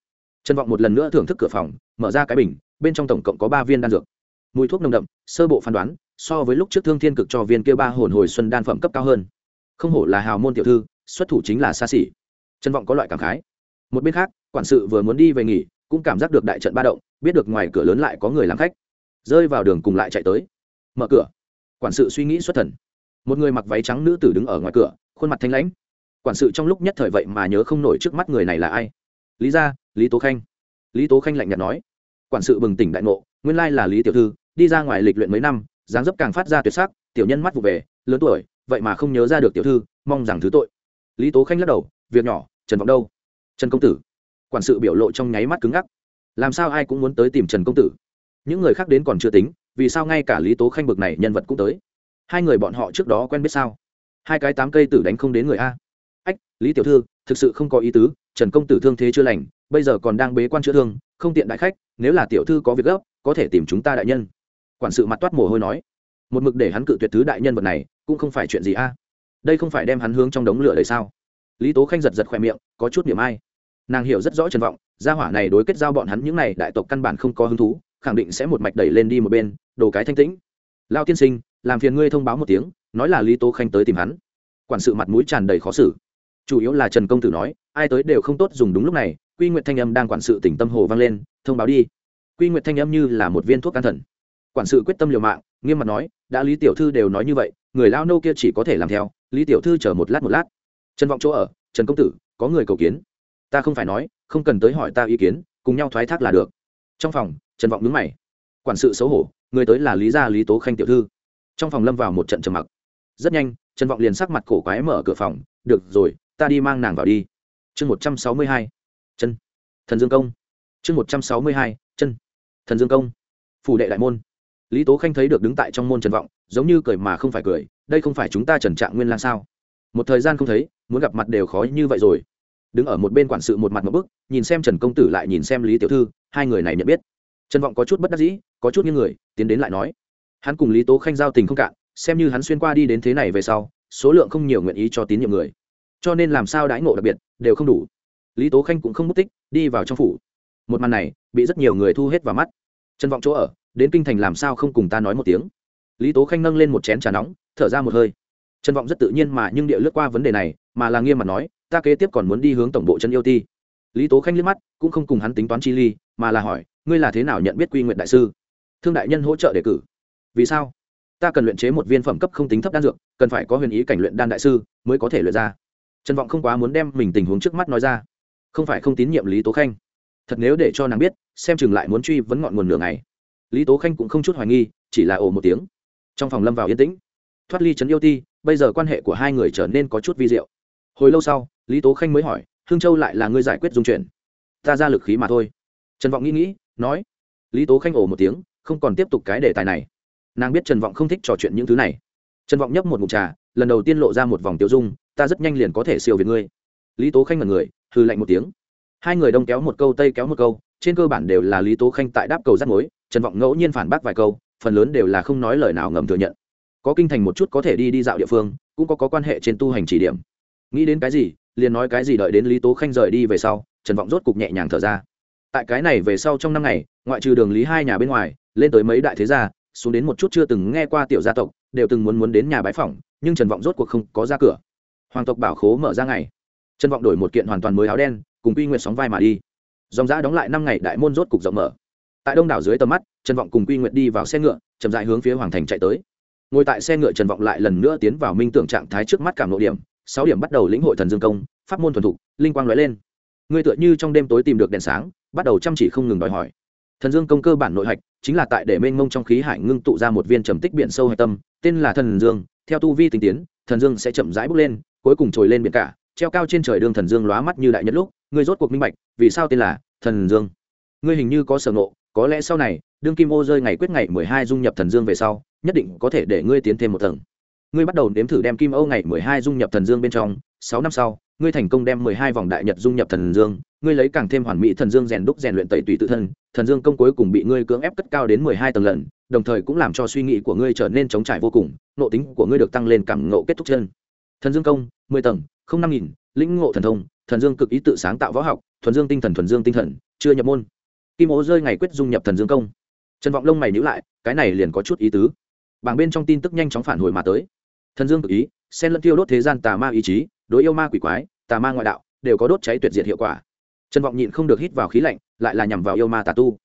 Trần vọng một lần nữa thưởng thức cửa phòng, mở ra cái bình, bên trong tổng cộng có ba viên đan dược. Mùi thuốc nồng đậm, sơ bộ phán đoán, so với lúc trước thương thiên cực cho viên kia ba hồn hồi xuân đan phẩm cấp cao hơn. Không hổ là hào môn tiểu thư, xuất thủ chính là xa xỉ. Trần vọng có loại cảm khái. Một bên khác quản sự vừa muốn đi về nghỉ, cũng cảm giác được đại trận ba động, biết được ngoài cửa lớn lại có người làm khách. Rơi vào đường cùng lại chạy tới. Mở cửa. Quản sự suy nghĩ xuất thần. Một người mặc váy trắng nữ tử đứng ở ngoài cửa, khuôn mặt thanh lãnh. Quản sự trong lúc nhất thời vậy mà nhớ không nổi trước mắt người này là ai. Lý gia, lý tố khanh. Lý tố khanh lạnh nhạt nói. Quản sự bừng tỉnh đại ngộ, nguyên lai là lý tiểu thư, đi ra ngoài lịch luyện mấy năm, dáng dấp càng phát ra tuyệt sắc, tiểu nhân mắt vụ về, lớn tuổi, vậy mà không nhớ ra được tiểu thư, mong rằng thứ tội. Lý tố khanh lắc đầu, việc nhỏ, trần vọng đâu? Trần công tử quản sự biểu lộ trong nháy mắt cứng ngắc. Làm sao ai cũng muốn tới tìm trần công tử? Những người khác đến còn chưa tính, vì sao ngay cả lý tố khanh bực này nhân vật cũng tới? Hai người bọn họ trước đó quen biết sao? Hai cái tám cây tử đánh không đến người a. Ách, lý tiểu thư, thực sự không có ý tứ, trần công tử thương thế chưa lành, bây giờ còn đang bế quan chữa thương, không tiện đại khách, nếu là tiểu thư có việc gấp, có thể tìm chúng ta đại nhân. Quản sự mặt toát mồ hôi nói. Một mực để hắn cự tuyệt thứ đại nhân vật này, cũng không phải chuyện gì a. Đây không phải đem hắn hướng trong đống lửa đấy sao? Lý tố khanh giật giật khoe miệng, có chút niềm ai nàng hiểu rất rõ trần vọng, gia hỏa này đối kết giao bọn hắn những n à y đại tộc căn bản không có hứng thú, khẳng định sẽ một mạch đẩy lên đi một bên, đồ cái thanh tĩnh. Lao tiên sinh, làm phiền ngươi thông báo một tiếng, nói là lý tố khanh tới tìm hắn. Quản sự mặt mũi tràn đầy khó xử. Chủ yếu là trần công tử nói, ai tới đều không tốt dùng đúng lúc này, quy nguyện thanh âm đang quản sự tỉnh tâm hồ vang lên, thông báo đi. Quy nguyện thanh âm như là một viên thuốc can thần. Quản sự quyết tâm liều mạng, nghiêm mặt nói, đã lý tiểu thư đều nói như vậy, người lao nô kia chỉ có thể làm theo, lý tiểu thư chờ một lát một lát. Trần vọng chỗ ở, trần công tử, có người cầu kiến ta không phải nói, không cần tới hỏi ta ý kiến, cùng nhau thoái thác là được. Trong phòng, trần vọng đứng mày. Quản sự xấu hổ, người tới là lý gia lý tố khanh tiểu thư. Trong phòng lâm vào một trận trầm mặc. Rất nhanh, trần vọng liền sắc mặt cổ quái mở cửa phòng. Được rồi, ta đi mang nàng vào đi. Chương một trăm sáu mươi hai, chân. Thần dương công. Chương một trăm sáu mươi hai, chân. Thần dương công. Phủ đệ đại môn. Lý tố khanh thấy được đứng tại trong môn trần vọng, giống như cười mà không phải cười, đây không phải chúng ta trần trạng nguyên lan sao? Một thời gian không thấy, muốn gặp mặt đều khó như vậy rồi đứng ở một bên quản sự một mặt một bức, nhìn xem trần công tử lại nhìn xem lý tiểu thư, hai người này nhận biết. Trần vọng có chút bất đắc dĩ, có chút những người, tiến đến lại nói. Hắn cùng lý tố khanh giao tình không cạn, xem như hắn xuyên qua đi đến thế này về sau, số lượng không nhiều nguyện ý cho tín nhiệm người. Cho nên làm sao đãi ngộ đặc biệt, đều không đủ. Lý tố khanh cũng không mất tích, đi vào trong phủ. Một màn này, bị rất nhiều người thu hết vào mắt. Trần vọng chỗ ở, đến kinh thành làm sao không cùng ta nói một tiếng. Lý tố khanh nâng lên một chén trà nóng, thở ra một hơi. Trần vọng rất tự nhiên mà nhưng địa lướt qua vấn đề này, mà là nghiêm mặt nói ta kế tiếp còn muốn đi hướng tổng bộ chân yêu ti. Lý tố khanh liếc mắt, cũng không cùng hắn tính toán chi ly, mà là hỏi, ngươi là thế nào nhận biết quy nguyện đại sư? Thương đại nhân hỗ trợ đề cử. Vì sao? Ta cần luyện chế một viên phẩm cấp không tính thấp đan dược, cần phải có huyền ý cảnh luyện đan đại sư mới có thể luyện ra. Trần vọng không quá muốn đem mình tình huống trước mắt nói ra. Không phải không tín nhiệm lý tố khanh. Thật nếu để cho nàng biết, xem chừng lại muốn truy vấn ngọn nguồn nửa ngày. Lý tố khanh cũng không chút hoài nghi, chỉ là ồ một tiếng. Trong phòng lâm vào yên tĩnh. Thoát ly trấn yêu ti, bây giờ quan hệ của hai người trở nên có chút vi diệu hồi lâu sau lý tố khanh mới hỏi hương châu lại là ngươi giải quyết dung chuyển ta ra lực khí mà thôi. Trần vọng nghĩ nghĩ nói. Lý tố khanh ồ một tiếng không còn tiếp tục cái đề tài này. Nàng biết trần vọng không thích trò chuyện những thứ này. Trần vọng nhấp một mục trà lần đầu tiên lộ ra một vòng tiêu dung ta rất nhanh liền có thể siêu việt ngươi. Lý tố khanh mật người hư lạnh một tiếng. Hai người đông kéo một câu tây kéo một câu trên cơ bản đều là lý tố khanh tại đáp cầu rắt mối trần vọng ngẫu nhiên phản bác vài câu phần lớn đều là không nói lời nào ngầm thừa nhận. Có kinh thành một chút có thể đi đi dạo địa phương cũng có, có quan hệ trên tu hành chỉ điểm nghĩ đến cái gì, liền nói cái gì đợi đến lý tố khanh rời đi về sau, trần vọng rốt cục nhẹ nhàng thở ra. Tại cái này về sau trong năm ngày, ngoại trừ đường lý hai nhà bên ngoài, lên tới mấy đại thế gia, xuống đến một chút chưa từng nghe qua tiểu gia tộc, đều từng muốn muốn đến nhà bái phỏng, nhưng trần vọng rốt cuộc không có ra cửa. Hoàng tộc bảo khố mở ra ngày, trần vọng đổi một kiện hoàn toàn mới áo đen, cùng quy nguyện sóng vai mà đi. Dòng giã đóng lại năm ngày, đại môn rốt cục rộng mở. Tại đông đảo dưới tầm mắt, trần vọng cùng quy nguyện đi vào xe ngựa, chậm dại hướng phía hoàng thành chạy tới. Ngồi tại xe ngựa, trần vọng lại lần nữa tiến vào minh tưởng trạng thái trước mắt cảm nội điểm sáu điểm bắt đầu lĩnh hội thần dương công, pháp môn thuần thục, linh quang nói lên. Người tựa như trong đêm tối tìm được đèn sáng, bắt đầu chăm chỉ không ngừng đòi hỏi. Thần dương công cơ bản nội hạch chính là tại để mênh mông trong khí hải ngưng tụ ra một viên trầm tích biển sâu hạch tâm, tên là thần dương. Theo tu vi tinh tiến, thần dương sẽ chậm rãi bước lên, cuối cùng trồi lên biển cả, treo cao trên trời đường thần dương lóa mắt như đại nhất lúc, ngươi rốt cuộc minh bạch, vì sao tên là thần dương? Ngươi hình như có sở nộ có lẽ sau này, đương kim ô rơi ngày quyết ngày mười hai dung nhập thần dương về sau, nhất định có thể để ngươi tiến thêm một tầng ngươi bắt đầu nếm thử đem kim âu ngày mười hai dung nhập thần dương bên trong, sáu năm sau, ngươi thành công đem mười hai vòng đại nhật dung nhập thần dương, ngươi lấy càng thêm hoàn mỹ thần dương rèn đúc rèn luyện tẩy tùy tự thân, thần dương công cuối cùng bị ngươi cưỡng ép cất cao đến mười hai tầng lần, đồng thời cũng làm cho suy nghĩ của ngươi trở nên chống trải vô cùng nộ tính của ngươi được tăng lên cảm ngộ kết thúc chân. Thần dương công, mười tầng, không năm nghìn, lĩnh ngộ thần thông, thần dương cực ý tự sáng tạo võ học, thuần dương tinh thần, thuần dương tinh thần, chưa nhập môn. Kim ố rơi ngày quyết dung nhập thần dương công. Trần vọng lông mày nhữ lại, cái này liền có chút ý tứ. Bảng bên trong tin tức nhanh chóng phản hồi mà tới thần dương cực ý, xen lẫn tiêu đốt thế gian tà ma ý chí, đối yêu ma quỷ quái, tà ma ngoại đạo, đều có đốt cháy tuyệt diệt hiệu quả. Trần vọng nhịn không được hít vào khí lạnh, lại là nhằm vào yêu ma tà tu.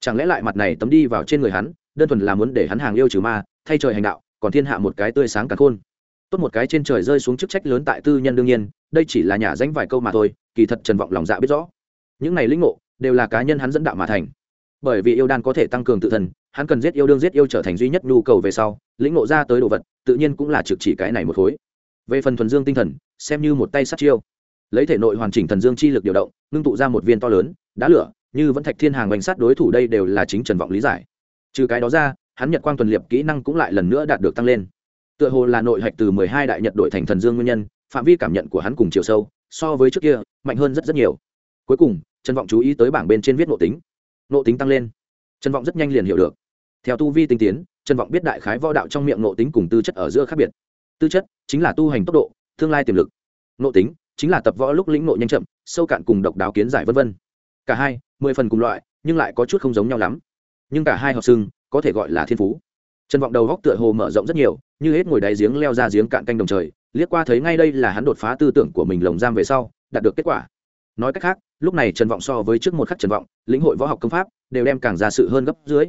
Chẳng lẽ lại mặt này tấm đi vào trên người hắn, đơn thuần là muốn để hắn hàng yêu trừ ma, thay trời hành đạo, còn thiên hạ một cái tươi sáng cả khôn. Tốt một cái trên trời rơi xuống chức trách lớn tại tư nhân đương nhiên, đây chỉ là nhà danh vài câu mà thôi, kỳ thật trần vọng lòng dạ biết rõ. Những này lĩnh ngộ, đều là cá nhân hắn dẫn đạo mà thành. Bởi vì yêu đan có thể tăng cường tự thân, hắn cần giết yêu đương giết yêu trở thành duy nhất nhu cầu về sau lĩnh ngộ ra tới đồ vật, tự nhiên cũng là trực chỉ cái này một khối. Về phần thuần dương tinh thần, xem như một tay sát chiêu. Lấy thể nội hoàn chỉnh thần dương chi lực điều động, ngưng tụ ra một viên to lớn, đá lửa, như vẫn thạch thiên hàng bánh sát đối thủ đây đều là chính trần vọng lý giải. Trừ cái đó ra, hắn nhật quang tuần liệp kỹ năng cũng lại lần nữa đạt được tăng lên. Tựa hồ là nội hạch từ mười hai đại nhật đổi thành thần dương nguyên nhân, phạm vi cảm nhận của hắn cùng chiều sâu, so với trước kia, mạnh hơn rất rất nhiều. Cuối cùng, trần vọng chú ý tới bảng bên trên viết nội tính. Nội tính tăng lên. Trần vọng rất nhanh liền hiểu được. Theo tu vi tinh tiến trần vọng biết đại khái võ đạo trong miệng nội tính cùng tư chất ở giữa khác biệt. Tư chất chính là tu hành tốc độ, tương lai tiềm lực. Nội tính chính là tập võ lúc lĩnh nội nhanh chậm, sâu cạn cùng độc đáo kiến giải vân vân. Cả hai, mười phần cùng loại, nhưng lại có chút không giống nhau lắm. Nhưng cả hai học sinh có thể gọi là thiên phú. Trần vọng đầu góc tựa hồ mở rộng rất nhiều, như hết ngồi đáy giếng leo ra giếng cạn canh đồng trời, liếc qua thấy ngay đây là hắn đột phá tư tưởng của mình lồng giam về sau, đạt được kết quả. Nói cách khác, lúc này trần vọng so với trước một khắc trần vọng, lĩnh hội võ học công pháp, đều đem càng ra sự hơn gấp dưới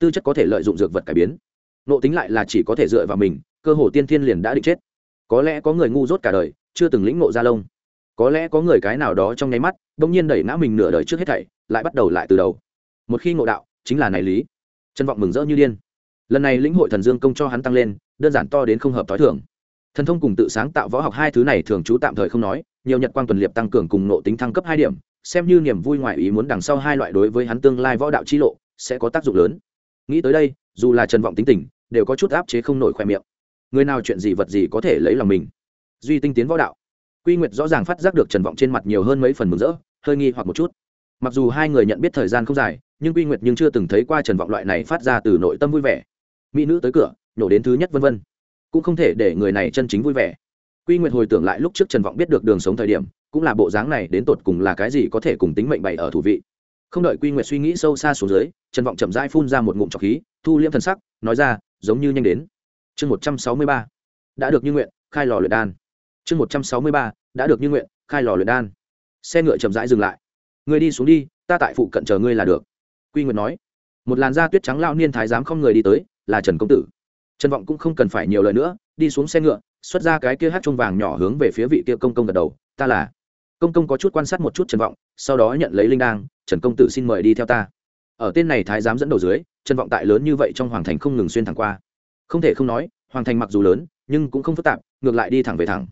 tư chất có thể lợi dụng dược vật cải biến. Nộ tính lại là chỉ có thể dựa vào mình, cơ hồ tiên thiên liền đã định chết. Có lẽ có người ngu dốt cả đời, chưa từng lĩnh ngộ ra lông. Có lẽ có người cái nào đó trong nháy mắt bỗng nhiên đẩy ngã mình nửa đời trước hết thảy, lại bắt đầu lại từ đầu. Một khi ngộ đạo, chính là này lý. Trân vọng mừng rỡ như điên. Lần này lĩnh hội thần dương công cho hắn tăng lên, đơn giản to đến không hợp t h o i thường. Thần thông cùng tự sáng tạo võ học hai thứ này thường trú tạm thời không nói, nhiều nhật quang tuần liệp tăng cường cùng nộ tính thăng cấp hai điểm, xem như niềm vui ngoại ý muốn đằng sau hai loại đối với hắn tương lai võ đạo chi lộ, sẽ có tác dụng lớn nghĩ tới đây, dù là trần vọng tính tình, đều có chút áp chế không nổi khoe miệng. Người nào chuyện gì vật gì có thể lấy lòng mình? Duy tinh tiến võ đạo. Quy nguyệt rõ ràng phát giác được trần vọng trên mặt nhiều hơn mấy phần mừng rỡ, hơi nghi hoặc một chút. Mặc dù hai người nhận biết thời gian không dài, nhưng quy nguyệt nhưng chưa từng thấy qua trần vọng loại này phát ra từ nội tâm vui vẻ. Mỹ nữ tới cửa, nhổ đến thứ nhất vân vân. Cũng không thể để người này chân chính vui vẻ. Quy nguyệt hồi tưởng lại lúc trước trần vọng biết được đường sống thời điểm, cũng là bộ dáng này đến tột cùng là cái gì có thể cùng tính mệnh bày ở thủ vị không đợi quy nguyệt suy nghĩ sâu xa xuống dưới, trần vọng chậm rãi phun ra một ngụm trọc khí, thu liêm thần sắc, nói ra, giống như nhanh đến. Chương một trăm sáu mươi ba. Đã được như nguyện, khai lò luyện đan. Chương một trăm sáu mươi ba. Đã được như nguyện, khai lò luyện đan. Xe ngựa chậm rãi dừng lại. Ngươi đi xuống đi, ta tại phụ cận chờ ngươi là được. Quy nguyệt nói. Một làn da tuyết trắng lao niên thái giám không người đi tới, là trần công tử. Trần vọng cũng không cần phải nhiều lời nữa, đi xuống xe ngựa, xuất ra cái kia hát trông vàng nhỏ hướng về phía vị kia công công gật đầu, ta là công công có chút quan sát một chút trần vọng, sau đó nhận lấy linh đang trần công tử xin mời đi theo ta. Ở tên này thái giám dẫn đầu dưới, trần vọng tại lớn như vậy trong hoàng thành không ngừng xuyên thẳng qua. Không thể không nói, hoàng thành mặc dù lớn, nhưng cũng không phức tạp, ngược lại đi thẳng về thẳng.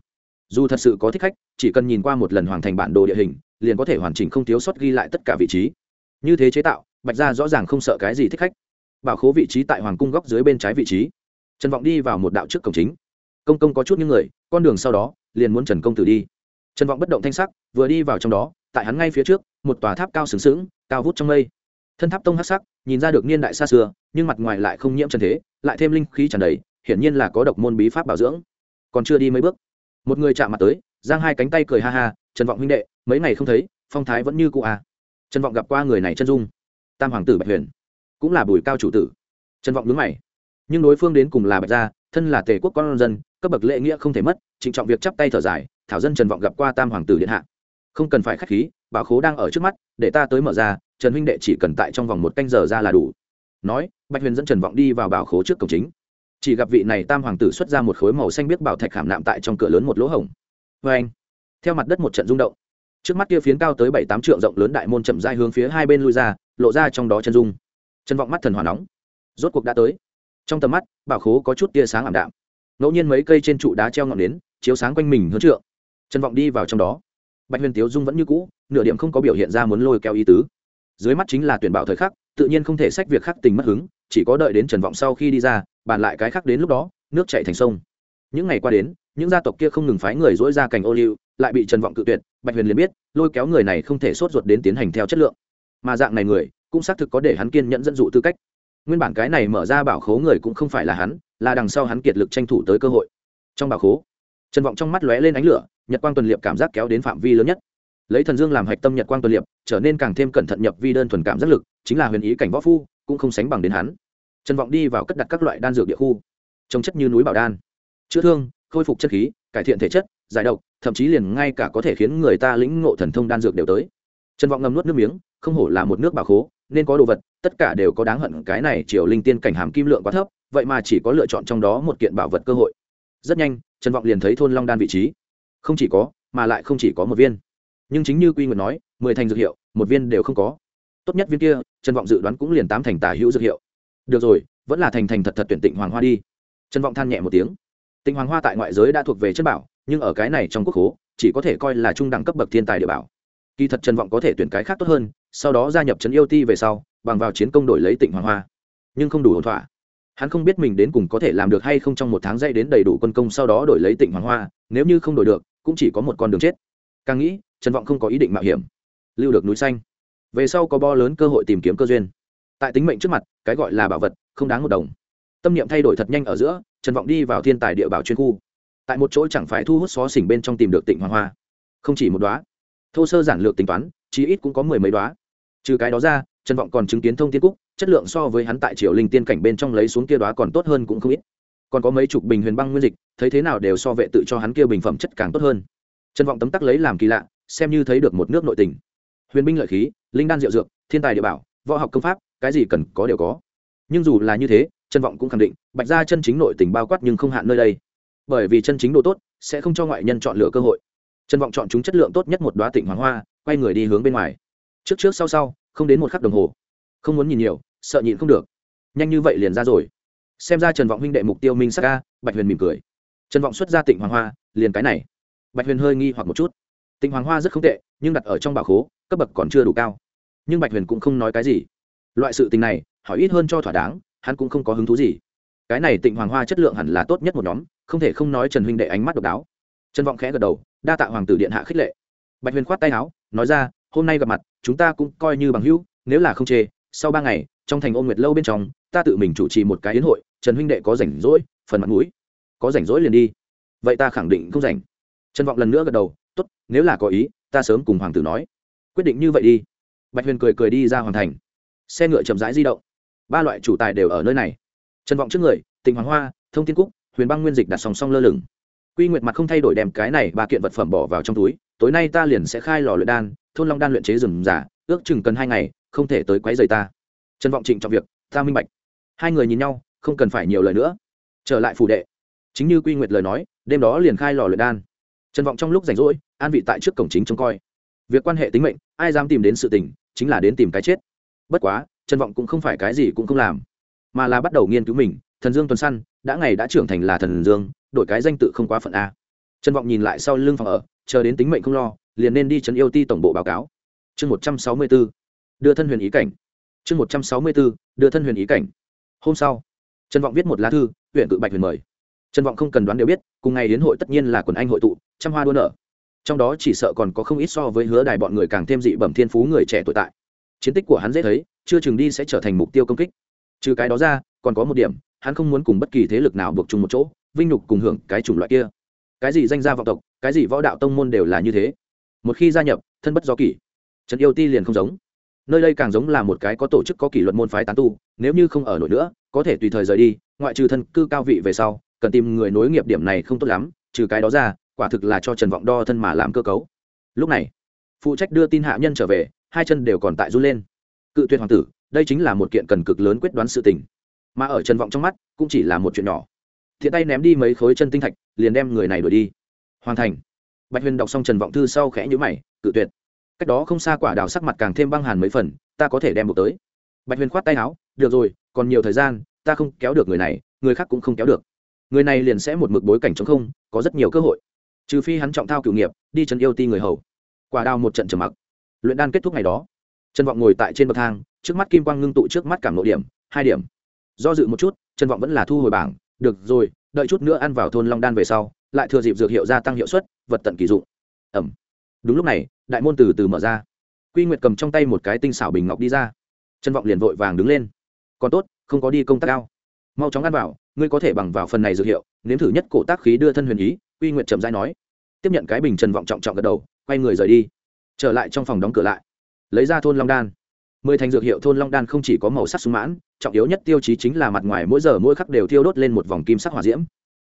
Dù thật sự có thích khách, chỉ cần nhìn qua một lần hoàng thành bản đồ địa hình, liền có thể hoàn chỉnh không thiếu sót ghi lại tất cả vị trí. Như thế chế tạo, bạch ra rõ ràng không sợ cái gì thích khách. Bảo khố vị trí tại hoàng cung góc dưới bên trái vị trí. Trần vọng đi vào một đạo trước cổng chính. Công công có chút những người, con đường sau đó, liền muốn trần công tử đi trần vọng bất động thanh sắc, vừa đi vào trong đó, tại hắn ngay phía trước, một tòa tháp cao sừng sững, cao vút trong mây. Thân tháp tông hắc sắc, nhìn ra được niên đại xa xưa, nhưng mặt ngoài lại không nhiễm trần thế, lại thêm linh khí tràn đầy, hiển nhiên là có độc môn bí pháp bảo dưỡng. Còn chưa đi mấy bước, một người chạm mặt tới, giang hai cánh tay cười ha ha, trần vọng huynh đệ, mấy ngày không thấy, phong thái vẫn như cụ à. trần vọng gặp qua người này chân dung. Tam hoàng tử bạch huyền, cũng là bùi cao chủ tử. Trần vọng đứng mày, nhưng đối phương đến cùng là bạch gia, thân là tề quốc con dân, cấp bậc lễ nghĩa không thể mất, trịnh trọng việc chắp tay thở dài thảo dân trần vọng gặp qua tam hoàng tử điện hạ. Không cần phải k h á c h khí, bảo khố đang ở trước mắt, để ta tới mở ra, trần huynh đệ chỉ cần tại trong vòng một canh giờ ra là đủ. Nói, bạch huyền dẫn trần vọng đi vào bảo khố trước cổng chính. Chỉ gặp vị này tam hoàng tử xuất ra một khối màu xanh biết bảo thạch khảm nạm tại trong cửa lớn một lỗ hổng. Vê anh. Theo mặt đất một trận rung động. Trước mắt kia phiến cao tới bảy tám trượng rộng lớn đại môn chậm dai hướng phía hai bên lui ra, lộ ra trong đó chân dung. Chân vọng mắt thần hỏa nóng. Rốt cuộc đã tới. Trong tầm mắt, bảo khố có chút tia sáng ảm đạm. Ngẫu nhiên mấy cây trên trụ đá treo ngọn nến, chiếu sáng quanh mình hơn trượng. Trần vọng đi vào trong đó. Bạch huyền tiếu dung vẫn như cũ, nửa điểm không có biểu hiện ra muốn lôi kéo ý tứ. Dưới mắt chính là tuyển bảo thời khắc, tự nhiên không thể sách việc khắc tình mất hứng, chỉ có đợi đến trần vọng sau khi đi ra, bàn lại cái khác đến lúc đó, nước chạy thành sông. Những ngày qua đến, những gia tộc kia không ngừng phái người dỗi ra cành ô liu, lại bị trần vọng cự tuyệt, bạch huyền liền biết, lôi kéo người này không thể sốt ruột đến tiến hành theo chất lượng. Mà dạng này người, cũng xác thực có để hắn kiên nhẫn dẫn dụ tư cách. Nguyên bản cái này mở ra bảo khố người cũng không phải là hắn, là đằng sau hắn kiệt lực tranh thủ tới cơ hội. Trong bảo khố trần vọng trong mắt lóe lên ánh lửa, nhật quang tuần liệp cảm giác kéo đến phạm vi lớn nhất. Lấy thần dương làm hạch tâm nhật quang tuần liệp, trở nên càng thêm cẩn thận nhập vi đơn thuần cảm giác lực, chính là huyền ý cảnh võ phu, cũng không sánh bằng đến hắn. Trần vọng đi vào cất đặt các loại đan dược địa khu. Trồng chất như núi bảo đan. Chữa thương, khôi phục chất khí, cải thiện thể chất, giải độc, thậm chí liền ngay cả có thể khiến người ta lĩnh ngộ thần thông đan dược đều tới. Trần vọng ngầm nuốt nước miếng, không hổ là một nước bảo khố, nên có đồ vật, tất cả đều có đáng hận cái này triều linh tiên cảnh hàm kim lượng quá thấp, vậy mà chỉ có lựa chọn trong đó một kiện bảo vật cơ hội. Rất nhanh trần vọng liền thấy thôn long đan vị trí. Không chỉ có, mà lại không chỉ có một viên. Nhưng chính như quy nguyệt nói, mười thành dược hiệu, một viên đều không có. Tốt nhất viên kia, trần vọng dự đoán cũng liền tám thành tả hữu dược hiệu. Được rồi, vẫn là thành thành thật thật tuyển tịnh hoàng hoa đi. Trần vọng than nhẹ một tiếng. Tịnh hoàng hoa tại ngoại giới đã thuộc về chất bảo, nhưng ở cái này trong quốc hố chỉ có thể coi là trung đẳng cấp bậc thiên tài địa bảo. Kỳ thật trần vọng có thể tuyển cái khác tốt hơn, sau đó gia nhập trấn yêu ti về sau, bằng vào chiến công đổi lấy tịnh hoàng hoa. Nhưng không đủ ổn thỏa hắn không biết mình đến cùng có thể làm được hay không trong một tháng dây đến đầy đủ quân công sau đó đổi lấy tịnh hoàng hoa, nếu như không đổi được, cũng chỉ có một con đường chết. Càng nghĩ, trần vọng không có ý định mạo hiểm. Lưu được núi xanh. Về sau có bo lớn cơ hội tìm kiếm cơ duyên. Tại tính mệnh trước mặt, cái gọi là bảo vật, không đáng một đồng. Tâm niệm thay đổi thật nhanh ở giữa, trần vọng đi vào thiên tài địa bảo chuyên khu. Tại một chỗ chẳng phải thu hút xó xỉnh bên trong tìm được tịnh hoàng hoa. Không chỉ một đoá thô sơ giản lược tính toán, chí ít cũng có mười mấy đoá trừ cái đó ra, trần vọng còn chứng kiến thông tiên cúc chất lượng so với hắn tại triều linh tiên cảnh bên trong lấy xuống kia đó còn tốt hơn cũng không ít. Còn có mấy chục bình huyền băng nguyên dịch, thấy thế nào đều so vệ tự cho hắn kia bình phẩm chất càng tốt hơn. Trần vọng tấm tắc lấy làm kỳ lạ, xem như thấy được một nước nội tình. Huyền binh lợi khí, linh đan diệu dược, thiên tài địa bảo, võ học công pháp, cái gì cần có đều có. Nhưng dù là như thế, trần vọng cũng khẳng định, bạch gia chân chính nội tình bao quát nhưng không hạn nơi đây. Bởi vì chân chính độ tốt, sẽ không cho ngoại nhân chọn lựa cơ hội. Trần vọng chọn chúng chất lượng tốt nhất một đoá tịnh hoàng hoa, quay người đi hướng bên ngoài. Trước trước sau sau, không đến một khắc đồng hồ. Không muốn nhìn nhiều sợ nhịn không được. Nhanh như vậy liền ra rồi. Xem ra trần vọng huynh đệ mục tiêu minh sắc ca bạch huyền mỉm cười. Trần vọng xuất ra tịnh hoàng hoa, liền cái này. Bạch huyền hơi nghi hoặc một chút. Tịnh hoàng hoa rất không tệ, nhưng đặt ở trong bảo khố, cấp bậc còn chưa đủ cao. Nhưng bạch huyền cũng không nói cái gì. Loại sự tình này, hỏi ít hơn cho thỏa đáng, hắn cũng không có hứng thú gì. Cái này tịnh hoàng hoa chất lượng hẳn là tốt nhất một nhóm, không thể không nói trần huynh đệ ánh mắt độc đáo. Trần vọng khẽ gật đầu, đa tạ hoàng tử điện hạ khích lệ. Bạch huyền khoát tay áo, nói ra, hôm nay gặp mặt, chúng ta cũng coi như bằng hữu, nếu là không chê, sau ba ngày trong thành ôn nguyệt lâu bên trong, ta tự mình chủ trì một cái yến hội, trần huynh đệ có rảnh rỗi, phần mặt mũi. Có rảnh rỗi liền đi. Vậy ta khẳng định không rảnh. Trần vọng lần nữa gật đầu, tốt, nếu là có ý, ta sớm cùng hoàng tử nói. Quyết định như vậy đi. Bạch huyền cười cười đi ra hoàng thành. Xe ngựa chậm rãi di động. Ba loại chủ tài đều ở nơi này. Trần vọng trước người tỉnh hoàng hoa, thông tin cúc, huyền băng nguyên dịch đặt song song lơ lửng. Quy nguyệt mặt không thay đổi đem cái này ba kiện vật phẩm bỏ vào trong túi, tối nay ta liền sẽ khai lò luyện đan, thôn long đan luyện chế rừng giả, ước chừng cần hai ngày, không thể tới quấy rầy ta trần vọng trịnh trọng việc, ta minh bạch. Hai người nhìn nhau, không cần phải nhiều lời nữa. Trở lại phủ đệ. Chính như quy nguyệt lời nói, đêm đó liền khai lò luyện đan. Trần vọng trong lúc rảnh rỗi, an vị tại trước cổng chính trông coi. Việc quan hệ tính mệnh, ai dám tìm đến sự tình, chính là đến tìm cái chết. Bất quá, trần vọng cũng không phải cái gì cũng không làm, mà là bắt đầu nghiên cứu mình, thần dương tuần săn, đã ngày đã trưởng thành là thần dương, đổi cái danh tự không quá phận a. Trần vọng nhìn lại sau lưng phòng ở, chờ đến tính mệnh không lo, liền nên đi trấn yêu ti tổng bộ báo cáo. Chương một trăm sáu mươi b đưa thân huyền ý cảnh chương một trăm sáu mươi b ố đưa thân huyền ý cảnh. Hôm sau, trần vọng viết một lá thư, huyện cự bạch huyền mời. Trần vọng không cần đoán đều biết, cùng ngày đến hội tất nhiên là quần anh hội tụ, trăm hoa đua nở. Trong đó chỉ sợ còn có không ít so với hứa đài bọn người càng thêm dị bẩm thiên phú người trẻ tuổi tại. Chiến tích của hắn dễ thấy, chưa chừng đi sẽ trở thành mục tiêu công kích. Trừ cái đó ra, còn có một điểm, hắn không muốn cùng bất kỳ thế lực nào buộc chung một chỗ, vinh nhục cùng hưởng cái chủng loại kia. Cái gì danh gia vọng tộc, cái gì võ đạo tông môn đều là như thế. Một khi gia nhập, thân bất do kỷ, trần yêu ti liền không giống nơi đây càng giống là một cái có tổ chức có kỷ luật môn phái tán tu, nếu như không ở nổi nữa, có thể tùy thời rời đi, ngoại trừ thân cư cao vị về sau, cần tìm người nối nghiệp điểm này không tốt lắm, trừ cái đó ra, quả thực là cho trần vọng đo thân mà làm cơ cấu. Lúc này, phụ trách đưa tin hạ nhân trở về, hai chân đều còn tại run lên. Cự tuyệt hoàng tử, đây chính là một kiện cần cực lớn quyết đoán sự tình. Mà ở trần vọng trong mắt, cũng chỉ là một chuyện nhỏ. Thiện tay ném đi mấy khối chân tinh thạch, liền đem người này đuổi đi. Hoàn thành. Bạch huyền đọc xong trần vọng thư sau khẽ nhữ mày, cự tuyệt cách đó không xa quả đào sắc mặt càng thêm băng hàn mấy phần, ta có thể đem buộc tới. Bạch huyền khoát tay áo, được rồi, còn nhiều thời gian, ta không kéo được người này, người khác cũng không kéo được. Người này liền sẽ một mực bối cảnh chống không, có rất nhiều cơ hội. Trừ phi hắn trọng thao cựu nghiệp, đi trần yêu ti người hầu. Quả đào một trận trầm mặc. Luyện đan kết thúc ngày đó, trần vọng ngồi tại trên bậc thang, trước mắt kim quang ngưng tụ trước mắt cảm nội điểm, hai điểm. Do dự một chút, trần vọng vẫn là thu hồi bảng, được rồi, đợi chút nữa ăn vào thôn long đan về sau, lại thừa dịp dược hiệu gia tăng hiệu suất, vật tận kỳ dụng. Ẩm. Đúng lúc này đại môn từ từ mở ra. Quy nguyệt cầm trong tay một cái tinh xảo bình ngọc đi ra. Trần vọng liền vội vàng đứng lên. Còn tốt, không có đi công tác cao mau chóng ăn vào, ngươi có thể bằng vào phần này dược hiệu, nếm thử nhất cổ tác khí đưa thân huyền ý. Quy nguyệt trầm dai nói. Tiếp nhận cái bình trần vọng trọng trọng gật đầu, quay người rời đi. Trở lại trong phòng đóng cửa lại. Lấy ra thôn long đan. Mười thành dược hiệu thôn long đan không chỉ có màu sắc sung mãn, trọng yếu nhất tiêu chí chính là mặt ngoài mỗi giờ mỗi khắc đều thiêu đốt lên một vòng kim sắc hỏa diễm.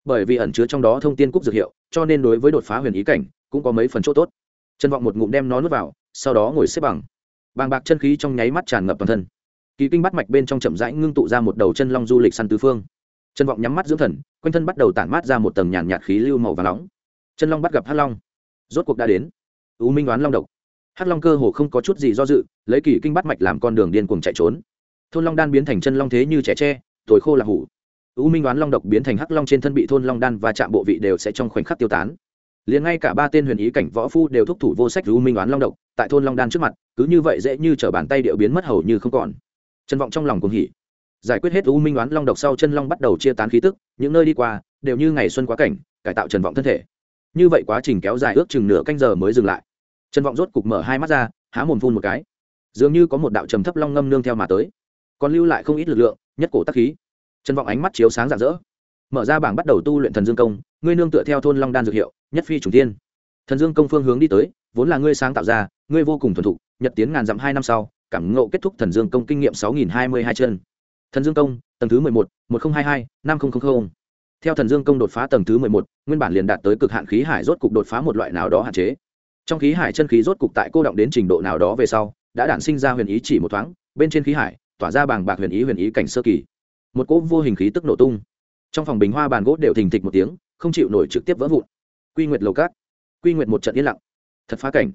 Bởi vì ẩn chứa trong đó thông tiên cúc dược hiệu, cho nên đối với đột phá huyền ý cảnh cũng có mấy phần chỗ tốt trần vọng một ngụm đem nó nuốt vào, sau đó ngồi xếp bằng. Bàng bạc chân khí trong nháy mắt tràn ngập toàn thân. Kỳ kinh bắt mạch bên trong chậm rãi ngưng tụ ra một đầu chân long du lịch săn tứ phương. Trần vọng nhắm mắt dưỡng thần, quanh thân bắt đầu tản mát ra một tầng nhàn nhạt khí lưu màu và nóng. Chân long bắt gặp hắc long. Rốt cuộc đã đến. U minh đoán long độc. Hắc long cơ hồ không có chút gì do dự, lấy kỳ kinh bắt mạch làm con đường điên cuồng chạy trốn. Thôn long đan biến thành chân long thế như trẻ tre tối khô là hủ. U minh đoán long độc biến thành hắc long trên thân bị thôn long đan và chạm bộ vị đều sẽ trong khoảnh khắc tiêu tán liền ngay cả ba tên huyền ý cảnh võ phu đều thúc thủ vô sách u minh đoán long độc, tại thôn long đan trước mặt, cứ như vậy dễ như t bàn tay điệu biến mất hầu như không còn. Chân vọng trong lòng cùng hỉ. Giải quyết hết u minh đoán long độc sau chân long bắt đầu chia tán khí tức, những nơi đi qua, đều như ngày xuân quá cảnh, cải tạo trần vọng thân thể. Như vậy quá trình kéo dài ước chừng nửa canh giờ mới dừng lại. Trần vọng rốt cục mở hai mắt ra, há mồm phun một cái. Dường như có một đạo trầm thấp long ngâm nương theo mà tới. Còn lưu lại không ít lực lượng, nhất cổ tắc khí. Trần vọng ánh mắt chiếu sáng rạng rỡ. Mở ra bảng bắt đầu tu luyện thần dương công, ngươi nương tựa theo thôn long đan dược hiệu nhất phi trùng tiên. Thần dương công phương hướng đi tới, vốn là ngươi sáng tạo ra, ngươi vô cùng thuần thục, nhật tiến ngàn dặm hai năm sau, cảm ngộ kết thúc thần dương công kinh nghiệm sáu nghìn hai mươi hai chân. Thần dương công, tầng thứ mười một một nghìn hai hai, năm nghìn theo thần dương công đột phá tầng thứ mười một, nguyên bản liền đạt tới cực hạn khí hải rốt cục đột phá một loại nào đó hạn chế. Trong khí hải chân khí rốt cục tại cô động đến trình độ nào đó về sau, đã đản sinh ra huyền ý chỉ một thoáng, bên trên khí hải, tỏa ra bàng bạc huyền ý huyền ý cảnh sơ kỳ. Một cỗ vô hình khí tức nổ tung. Trong phòng bình hoa bàn gỗ đều thình thịch một tiếng, không chịu nổi trực tiếp vỡ vụn quy nguyệt lầu cát quy nguyệt một trận yên lặng. Thật phá cảnh.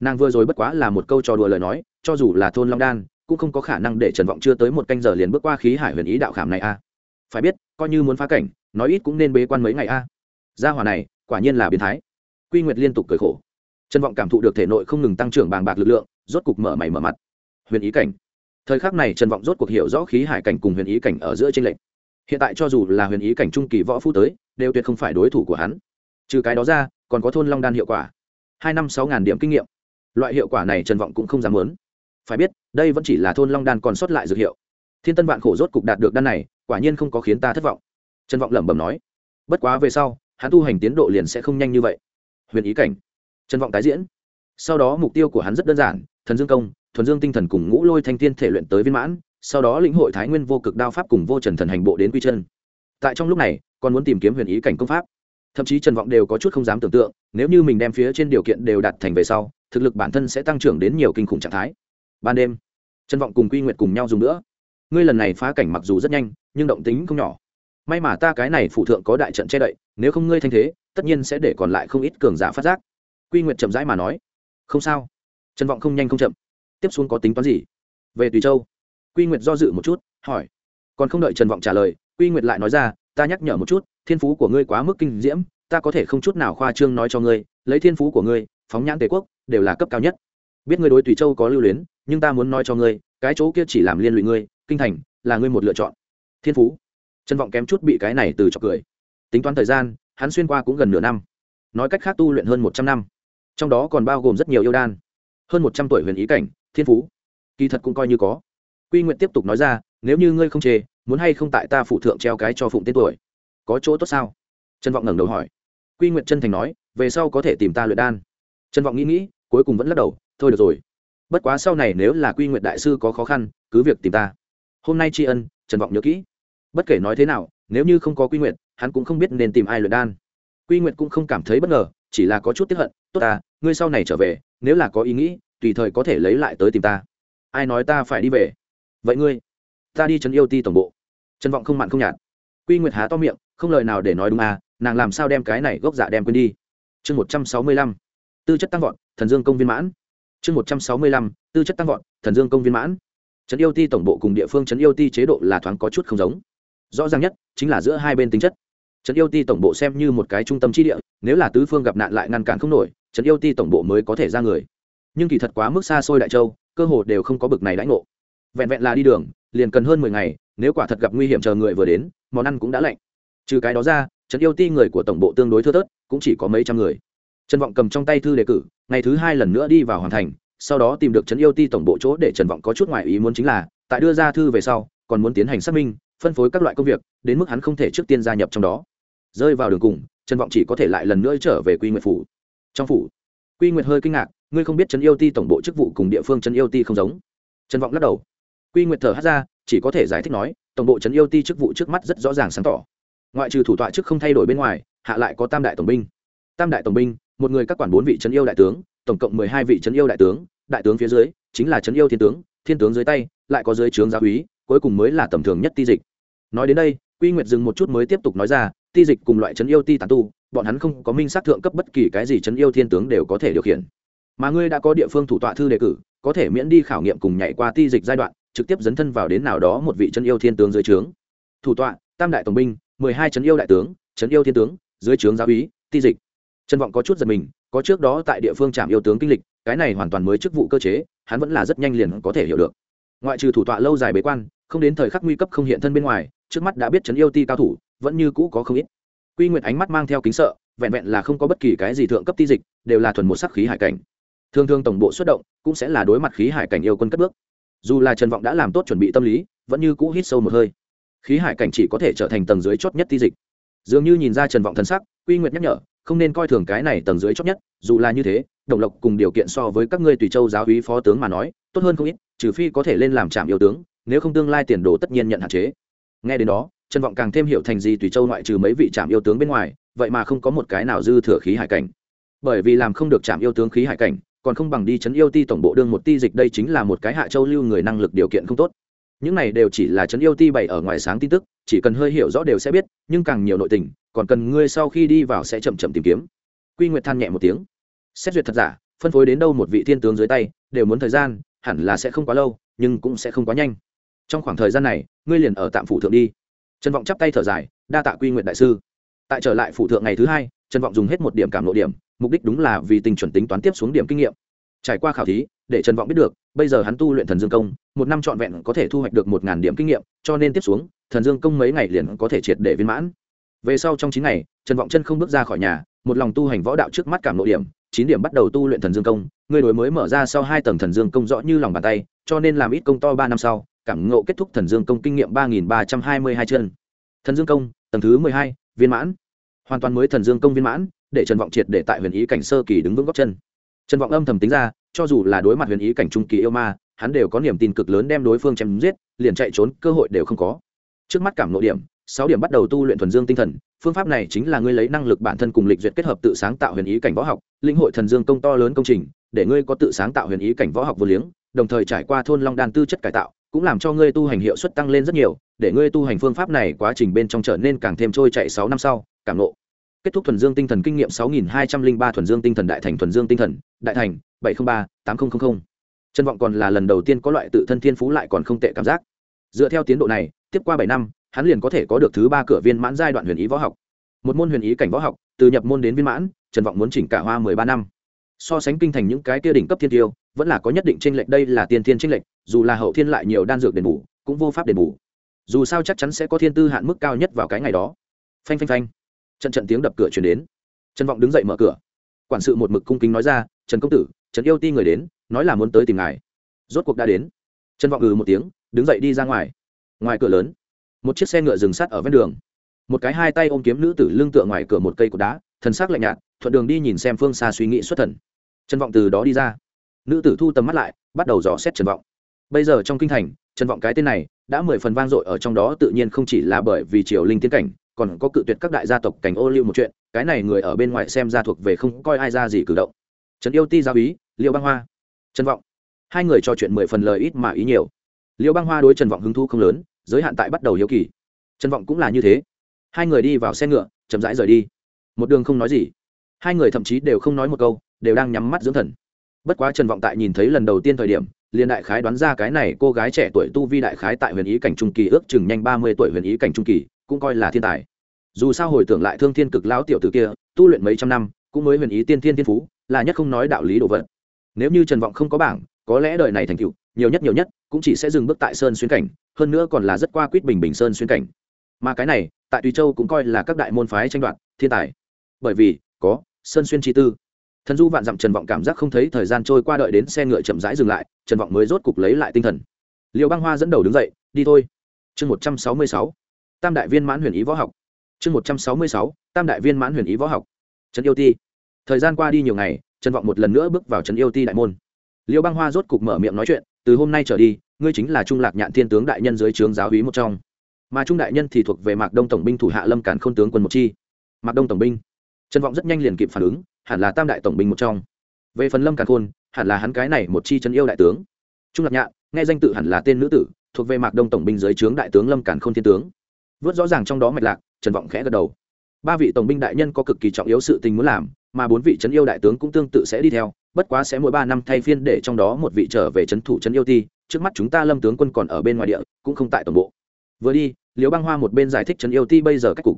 Nàng vừa rồi bất quá là một câu trò đùa lời nói, cho dù là thôn long đan, cũng không có khả năng để trần vọng chưa tới một canh giờ liền bước qua khí hải huyền ý đạo khảm này a. Phải biết, coi như muốn phá cảnh, nói ít cũng nên bế quan mấy ngày a. Gia hỏa này, quả nhiên là biến thái. Quy nguyệt liên tục cười khổ. Trần vọng cảm thụ được thể nội không ngừng tăng trưởng bàng bạc lực lượng, rốt cục mở mày mở mặt. Huyền ý cảnh. Thời khắc này trần vọng rốt cuộc hiểu rõ khí hải cảnh cùng huyền ý cảnh ở giữa tranh lệch. Hiện tại cho dù là huyền ý cảnh trung kỳ võ phu tới, đều tuyệt không phải đối thủ của hắn trừ cái đó ra, còn có thôn long đan hiệu quả. Hai năm sáu ngàn điểm kinh nghiệm. Loại hiệu quả này trần vọng cũng không dám muốn. Phải biết, đây vẫn chỉ là thôn long đan còn sót lại dược hiệu. Thiên tân vạn khổ rốt cục đạt được đan này, quả nhiên không có khiến ta thất vọng. Trần vọng lẩm bẩm nói. Bất quá về sau, hắn tu hành tiến độ liền sẽ không nhanh như vậy. Huyền ý cảnh. Trần vọng tái diễn. Sau đó mục tiêu của hắn rất đơn giản thần dương công, thuần dương tinh thần cùng ngũ lôi thanh thiên thể luyện tới viên mãn, sau đó lĩnh hội thái nguyên vô cực đao pháp cùng vô trần thần hành bộ đến quy chân. Tại trong lúc này, còn muốn tìm kiếm huyền ý cảnh công pháp thậm chí trần vọng đều có chút không dám tưởng tượng, nếu như mình đem phía trên điều kiện đều đặt thành về sau, thực lực bản thân sẽ tăng trưởng đến nhiều kinh khủng trạng thái. Ban đêm, trần vọng cùng quy nguyệt cùng nhau dùng nữa. Ngươi lần này phá cảnh mặc dù rất nhanh, nhưng động tính không nhỏ. May mà ta cái này phụ thượng có đại trận che đậy, nếu không ngươi thanh thế, tất nhiên sẽ để còn lại không ít cường giả phát giác. Quy nguyệt chậm rãi mà nói. Không sao. Trần vọng không nhanh không chậm. Tiếp xuống có tính toán gì? Về tùy châu. Quy nguyệt do dự một chút, hỏi. Còn không đợi trần vọng trả lời, quy nguyệt lại nói ra ta nhắc nhở một chút, thiên phú của ngươi quá mức kinh diễm, ta có thể không chút nào khoa trương nói cho ngươi, lấy thiên phú của ngươi, phóng nhãn tề quốc, đều là cấp cao nhất. Biết ngươi đối tùy châu có lưu luyến, nhưng ta muốn nói cho ngươi, cái chỗ kia chỉ làm liên lụy ngươi, kinh thành, là ngươi một lựa chọn. Thiên phú. Chân vọng kém chút bị cái này từ chọc cười. Tính toán thời gian, hắn xuyên qua cũng gần nửa năm. Nói cách khác tu luyện hơn một trăm năm. Trong đó còn bao gồm rất nhiều yêu đan. Hơn một trăm tuổi huyền ý cảnh, thiên phú. Kỳ thật cũng coi như có. Quy nguyện tiếp tục nói ra, nếu như ngươi không chê muốn hay không tại ta phụ thượng treo cái cho phụng tên tuổi? Có chỗ tốt sao? Trần vọng ngẩng đầu hỏi. Quy nguyện chân thành nói, về sau có thể tìm ta luyện đan. Trần vọng nghĩ nghĩ, cuối cùng vẫn lắc đầu, thôi được rồi. Bất quá sau này nếu là quy nguyện đại sư có khó khăn, cứ việc tìm ta. Hôm nay tri ân, trần vọng nhớ kỹ. Bất kể nói thế nào, nếu như không có quy nguyện hắn cũng không biết nên tìm ai luyện đan. Quy nguyện cũng không cảm thấy bất ngờ, chỉ là có chút tiếp hận, tốt ta, ngươi sau này trở về, nếu là có ý nghĩ, tùy thời có thể lấy lại tới tìm ta. Ai nói ta phải đi về? Vậy ngươi? Ta đi trấn yêu ti tổng bộ. Trần vọng không mặn không nhạt. Quy nguyệt há to miệng, không lời nào để nói đúng à nàng làm sao đem cái này gốc dạ đem quên đi? Chương một trăm sáu mươi lăm, tư chất tăng vọt, thần dương công viên mãn. Chương một trăm sáu mươi lăm, tư chất tăng vọt, thần dương công viên mãn. Trấn yêu ti tổng bộ cùng địa phương trấn yêu ti chế độ là thoáng có chút không giống. Rõ ràng nhất, chính là giữa hai bên tính chất. Trấn yêu ti tổng bộ xem như một cái trung tâm chi địa, nếu là tứ phương gặp nạn lại ngăn cản không nổi trấn yêu ti tổng bộ mới có thể ra người. Nhưng kỳ thật quá mức xa xôi đại châu, cơ hồ đều không có bực này đãi ngộ. Vẹn vẹn là đi đường liền cần hơn mười ngày, nếu quả thật gặp nguy hiểm chờ người vừa đến, món ăn cũng đã lạnh. Trừ cái đó ra trấn yêu ti người của tổng bộ tương đối thưa thớt, cũng chỉ có mấy trăm người. Trần vọng cầm trong tay thư đề cử, ngày thứ hai lần nữa đi vào hoàn thành, sau đó tìm được trấn yêu ti tổng bộ chỗ để trần vọng có chút ngoại ý muốn chính là, tại đưa ra thư về sau, còn muốn tiến hành xác minh, phân phối các loại công việc, đến mức hắn không thể trước tiên gia nhập trong đó. Rơi vào đường cùng, trần vọng chỉ có thể lại lần nữa trở về quy nguyệt phủ. Trong phủ, quy nguyệt hơi kinh ngạc, ngươi không biết trấn yêu ti tổng bộ chức vụ cùng địa phương trấn yêu ti không giống. Trần vọng lắc đầu quy nguyệt thở hát ra, chỉ có thể giải thích nói, tổng bộ trấn yêu ti chức vụ trước mắt rất rõ ràng sáng tỏ. Ngoại trừ thủ tọa chức không thay đổi bên ngoài, hạ lại có tam đại tổng binh. Tam đại tổng binh, một người các quản bốn vị trấn yêu đại tướng, tổng cộng mười hai vị trấn yêu đại tướng đại tướng phía dưới, chính là trấn yêu thiên tướng thiên tướng dưới tay, lại có dưới trướng gia úy, cuối cùng mới là tầm thường nhất ti dịch. Nói đến đây, quy nguyệt dừng một chút mới tiếp tục nói ra, ti dịch cùng loại trấn yêu ti tàn tu, bọn hắn không có minh xác thượng cấp bất kỳ cái gì trấn yêu thiên tướng đều có thể điều khiển. Mà ngươi đã có địa phương thủ tọa thư đề cử, có thể miễn đi khảo nghiệm cùng nhảy qua ti dịch giai đoạn trực tiếp dấn thân vào đến nào đó một vị chân yêu thiên tướng dưới trướng. Thủ tọa, tam đại tổng binh, mười hai chân yêu đại tướng, chân yêu thiên tướng, dưới trướng giáo úy, ti dịch. Trân vọng có chút giật mình, có trước đó tại địa phương trạm yêu tướng kinh lịch, cái này hoàn toàn mới chức vụ cơ chế, hắn vẫn là rất nhanh liền có thể hiểu được. Ngoại trừ thủ tọa lâu dài bế quan, không đến thời khắc nguy cấp không hiện thân bên ngoài, trước mắt đã biết trấn yêu ti cao thủ, vẫn như cũ có không ít. Quy nguyệt ánh mắt mang theo kính sợ, vẹn vẹn là không có bất kỳ cái gì thượng cấp ti dịch, đều là thuần một sắc khí hải cảnh. Thường thường tổng bộ xuất động, cũng sẽ là đối mặt khí hải cảnh yêu quân cất bước dù là trần vọng đã làm tốt chuẩn bị tâm lý, vẫn như cũ hít sâu một hơi. Khí hải cảnh chỉ có thể trở thành tầng dưới chót nhất ti dịch. Dường như nhìn ra trần vọng thân sắc, quy nguyệt nhắc nhở, không nên coi thường cái này tầng dưới chót nhất, dù là như thế, đồng lộc cùng điều kiện so với các ngươi tùy châu giáo úy phó tướng mà nói, tốt hơn không ít, trừ phi có thể lên làm trạm yêu tướng, nếu không tương lai tiền đồ tất nhiên nhận hạn chế. Nghe đến đó, trần vọng càng thêm hiểu thành gì tùy châu ngoại trừ mấy vị trạm yêu tướng bên ngoài, vậy mà không có một cái nào dư thừa khí hải cảnh. Bởi vì làm không được trạm yêu tướng khí hải cảnh còn không bằng đi chấn yêu ti tổng bộ đương một ti dịch đây chính là một cái hạ châu lưu người năng lực điều kiện không tốt. Những này đều chỉ là chấn yêu ti bày ở ngoài sáng tin tức, chỉ cần hơi hiểu rõ đều sẽ biết, nhưng càng nhiều nội tình, còn cần ngươi sau khi đi vào sẽ chậm chậm tìm kiếm. Quy nguyệt than nhẹ một tiếng. Xét duyệt thật giả, phân phối đến đâu một vị thiên tướng dưới tay, đều muốn thời gian, hẳn là sẽ không quá lâu, nhưng cũng sẽ không quá nhanh. Trong khoảng thời gian này, ngươi liền ở tạm phủ thượng đi. Trần vọng chắp tay thở dài, đa tạ quy nguyện đại sư. Tại trở lại phủ thượng ngày thứ hai trần vọng dùng hết một điểm cảm lộ điểm, mục đích đúng là vì tình chuẩn tính toán tiếp xuống điểm kinh nghiệm. Trải qua khảo thí, để trần vọng biết được, bây giờ hắn tu luyện thần dương công, một năm trọn vẹn có thể thu hoạch được một ngàn điểm kinh nghiệm, cho nên tiếp xuống, thần dương công mấy ngày liền có thể triệt để viên mãn. Về sau trong chín ngày, trần vọng chân không bước ra khỏi nhà, một lòng tu hành võ đạo trước mắt cảm nội điểm, chín điểm bắt đầu tu luyện thần dương công, người đổi mới mở ra sau hai tầng thần dương công rõ như lòng bàn tay, cho nên làm ít công to ba năm sau, cảm ngộ kết thúc thần dương công kinh nghiệm ba nghìn ba trăm hai mươi hai chân. Thần dương công, tầng thứ mười hai, viên mãn hoàn toàn mới thần dương công viên mãn, để trần vọng triệt để tại huyền ý cảnh sơ kỳ đứng vững góc chân. Trần vọng âm thầm tính ra, cho dù là đối mặt huyền ý cảnh trung kỳ yêu ma, hắn đều có niềm tin cực lớn đem đối phương chém giết, liền chạy trốn, cơ hội đều không có. Trước mắt cảm nội điểm, sáu điểm bắt đầu tu luyện thuần dương tinh thần, phương pháp này chính là ngươi lấy năng lực bản thân cùng lịch duyệt kết hợp tự sáng tạo huyền ý cảnh võ học, linh hội thần dương công to lớn công trình, để ngươi có tự sáng tạo huyền ý cảnh võ học vô liếng, đồng thời trải qua thôn long đan tư chất cải tạo, cũng làm cho ngươi tu hành hiệu suất tăng lên rất nhiều, để ngươi tu hành phương pháp này quá trình bên trong trở nên càng thêm trôi chạy sáu năm sau cảm nộ. Kết thúc thuần dương tinh thần kinh nghiệm sáu nghìn hai trăm linh ba thuần dương tinh thần đại thành thuần dương tinh thần, đại thành, bảy trăm ba, tám nghìn trân vọng còn là lần đầu tiên có loại tự thân thiên phú lại còn không tệ cảm giác. Dựa theo tiến độ này, tiếp qua bảy năm, hắn liền có thể có được thứ ba cửa viên mãn giai đoạn huyền ý võ học. Một môn huyền ý cảnh võ học, từ nhập môn đến viên mãn, trần vọng muốn chỉnh cả hoa mười ba năm. So sánh kinh thành những cái kia đỉnh cấp thiên tiêu, vẫn là có nhất định tranh lệch, đây là tiền thiên tranh lệch, dù là hậu thiên lại nhiều đan dược đền bù, cũng vô pháp đền bù. Dù sao chắc chắn sẽ có thiên tư hạn mức cao nhất vào cái ngày đó. Phanh phanh phanh trận trận tiếng đập cửa chuyển đến. Trần vọng đứng dậy mở cửa. Quản sự một mực cung kính nói ra, trần công tử, trần yêu ti người đến, nói là muốn tới tìm ngài. Rốt cuộc đã đến. Trần vọng ừ một tiếng, đứng dậy đi ra ngoài. Ngoài cửa lớn, một chiếc xe ngựa dừng sắt ở ven đường. Một cái hai tay ôm kiếm nữ tử lưng tựa ngoài cửa một cây cột đá, thần sắc lạnh nhạt, thuận đường đi nhìn xem phương xa suy nghĩ xuất thần. Trần vọng từ đó đi ra. Nữ tử thu tầm mắt lại, bắt đầu dò xét trần vọng. Bây giờ trong kinh thành, trần vọng cái tên này, đã mười phần vang dội ở trong đó tự nhiên không chỉ là bởi vì triều linh tiến cảnh còn có cự tuyệt các đại gia tộc cảnh ô lưu một chuyện, cái này người ở bên ngoài xem ra thuộc về không coi ai ra gì cử động. Trần yêu ti gia ý, liêu băng hoa. Trần vọng. Hai người trò chuyện mười phần lời ít mà ý nhiều. Liêu băng hoa đối trần vọng hứng thu không lớn, giới hạn tại bắt đầu hiếu kỳ. Trần vọng cũng là như thế. Hai người đi vào xe ngựa, chậm rãi rời đi. Một đường không nói gì. Hai người thậm chí đều không nói một câu, đều đang nhắm mắt dưỡng thần. Bất quá trần vọng tại nhìn thấy lần đầu tiên thời điểm, liền đại khái đoán ra cái này cô gái trẻ tuổi tu vi đại khái tại huyền ý cảnh trung kỳ ước chừng nhanh ba mươi tuổi huyền ý cảnh trung kỳ cũng coi là thiên tài. Dù sao hồi tưởng lại thương thiên cực lão tiểu t ử kia, tu luyện mấy trăm năm, cũng mới huyền ý tiên thiên thiên phú, là nhất không nói đạo lý đồ vật. Nếu như trần vọng không có bảng, có lẽ đời này thành cựu nhiều nhất nhiều nhất, cũng chỉ sẽ dừng bước tại sơn xuyên cảnh, hơn nữa còn là rất qua quýt bình bình sơn xuyên cảnh. Mà cái này, tại tùy châu cũng coi là các đại môn phái tranh đoạt, thiên tài. Bởi vì, có, sơn xuyên chi tư. Thần du vạn dặm trần vọng cảm giác không thấy thời gian trôi qua đợi đến xe ngựa chậm rãi dừng lại, trần vọng mới rốt cục lấy lại tinh thần. Liệu băng hoa dẫn đầu đứng dậy, đi thôi. Chương một trăm sáu mươi sáu tam đại viên mãn huyền ý võ học. Chương một trăm sáu mươi sáu, tam đại viên mãn huyền ý võ học. Trấn yêu ti. Thời gian qua đi nhiều ngày, trần vọng một lần nữa bước vào trấn yêu ti đại môn. Liêu băng hoa rốt cục mở miệng nói chuyện, từ hôm nay trở đi, ngươi chính là trung lạc nhạn thiên tướng đại nhân dưới trướng giáo hí một trong. Mà trung đại nhân thì thuộc về mạc đông tổng binh thủ hạ lâm cản k h ô n tướng quân một chi. Mạc đông tổng binh. Trần vọng rất nhanh liền kịp phản ứng, hẳn là tam đại tổng binh một trong. Về phần lâm cản khôn, hẳn là hắn cái này một chi trấn yêu đại tướng. Trung lạc nhạn, nghe danh tự hẳn là tên nữ tử, thuộc về mạc đông tổng binh dưới trướng đại tướng lâm cản khôn thiên tướng vớt rõ ràng trong đó mạch lạc, trần vọng khẽ gật đầu. Ba vị tổng binh đại nhân có cực kỳ trọng yếu sự tình muốn làm, mà bốn vị trấn yêu đại tướng cũng tương tự sẽ đi theo, bất quá sẽ mỗi ba năm thay phiên để trong đó một vị trở về trấn thủ trấn yêu ti, trước mắt chúng ta lâm tướng quân còn ở bên ngoài địa, cũng không tại tổng bộ. Vừa đi, liễu băng hoa một bên giải thích trấn yêu ti bây giờ cách cục.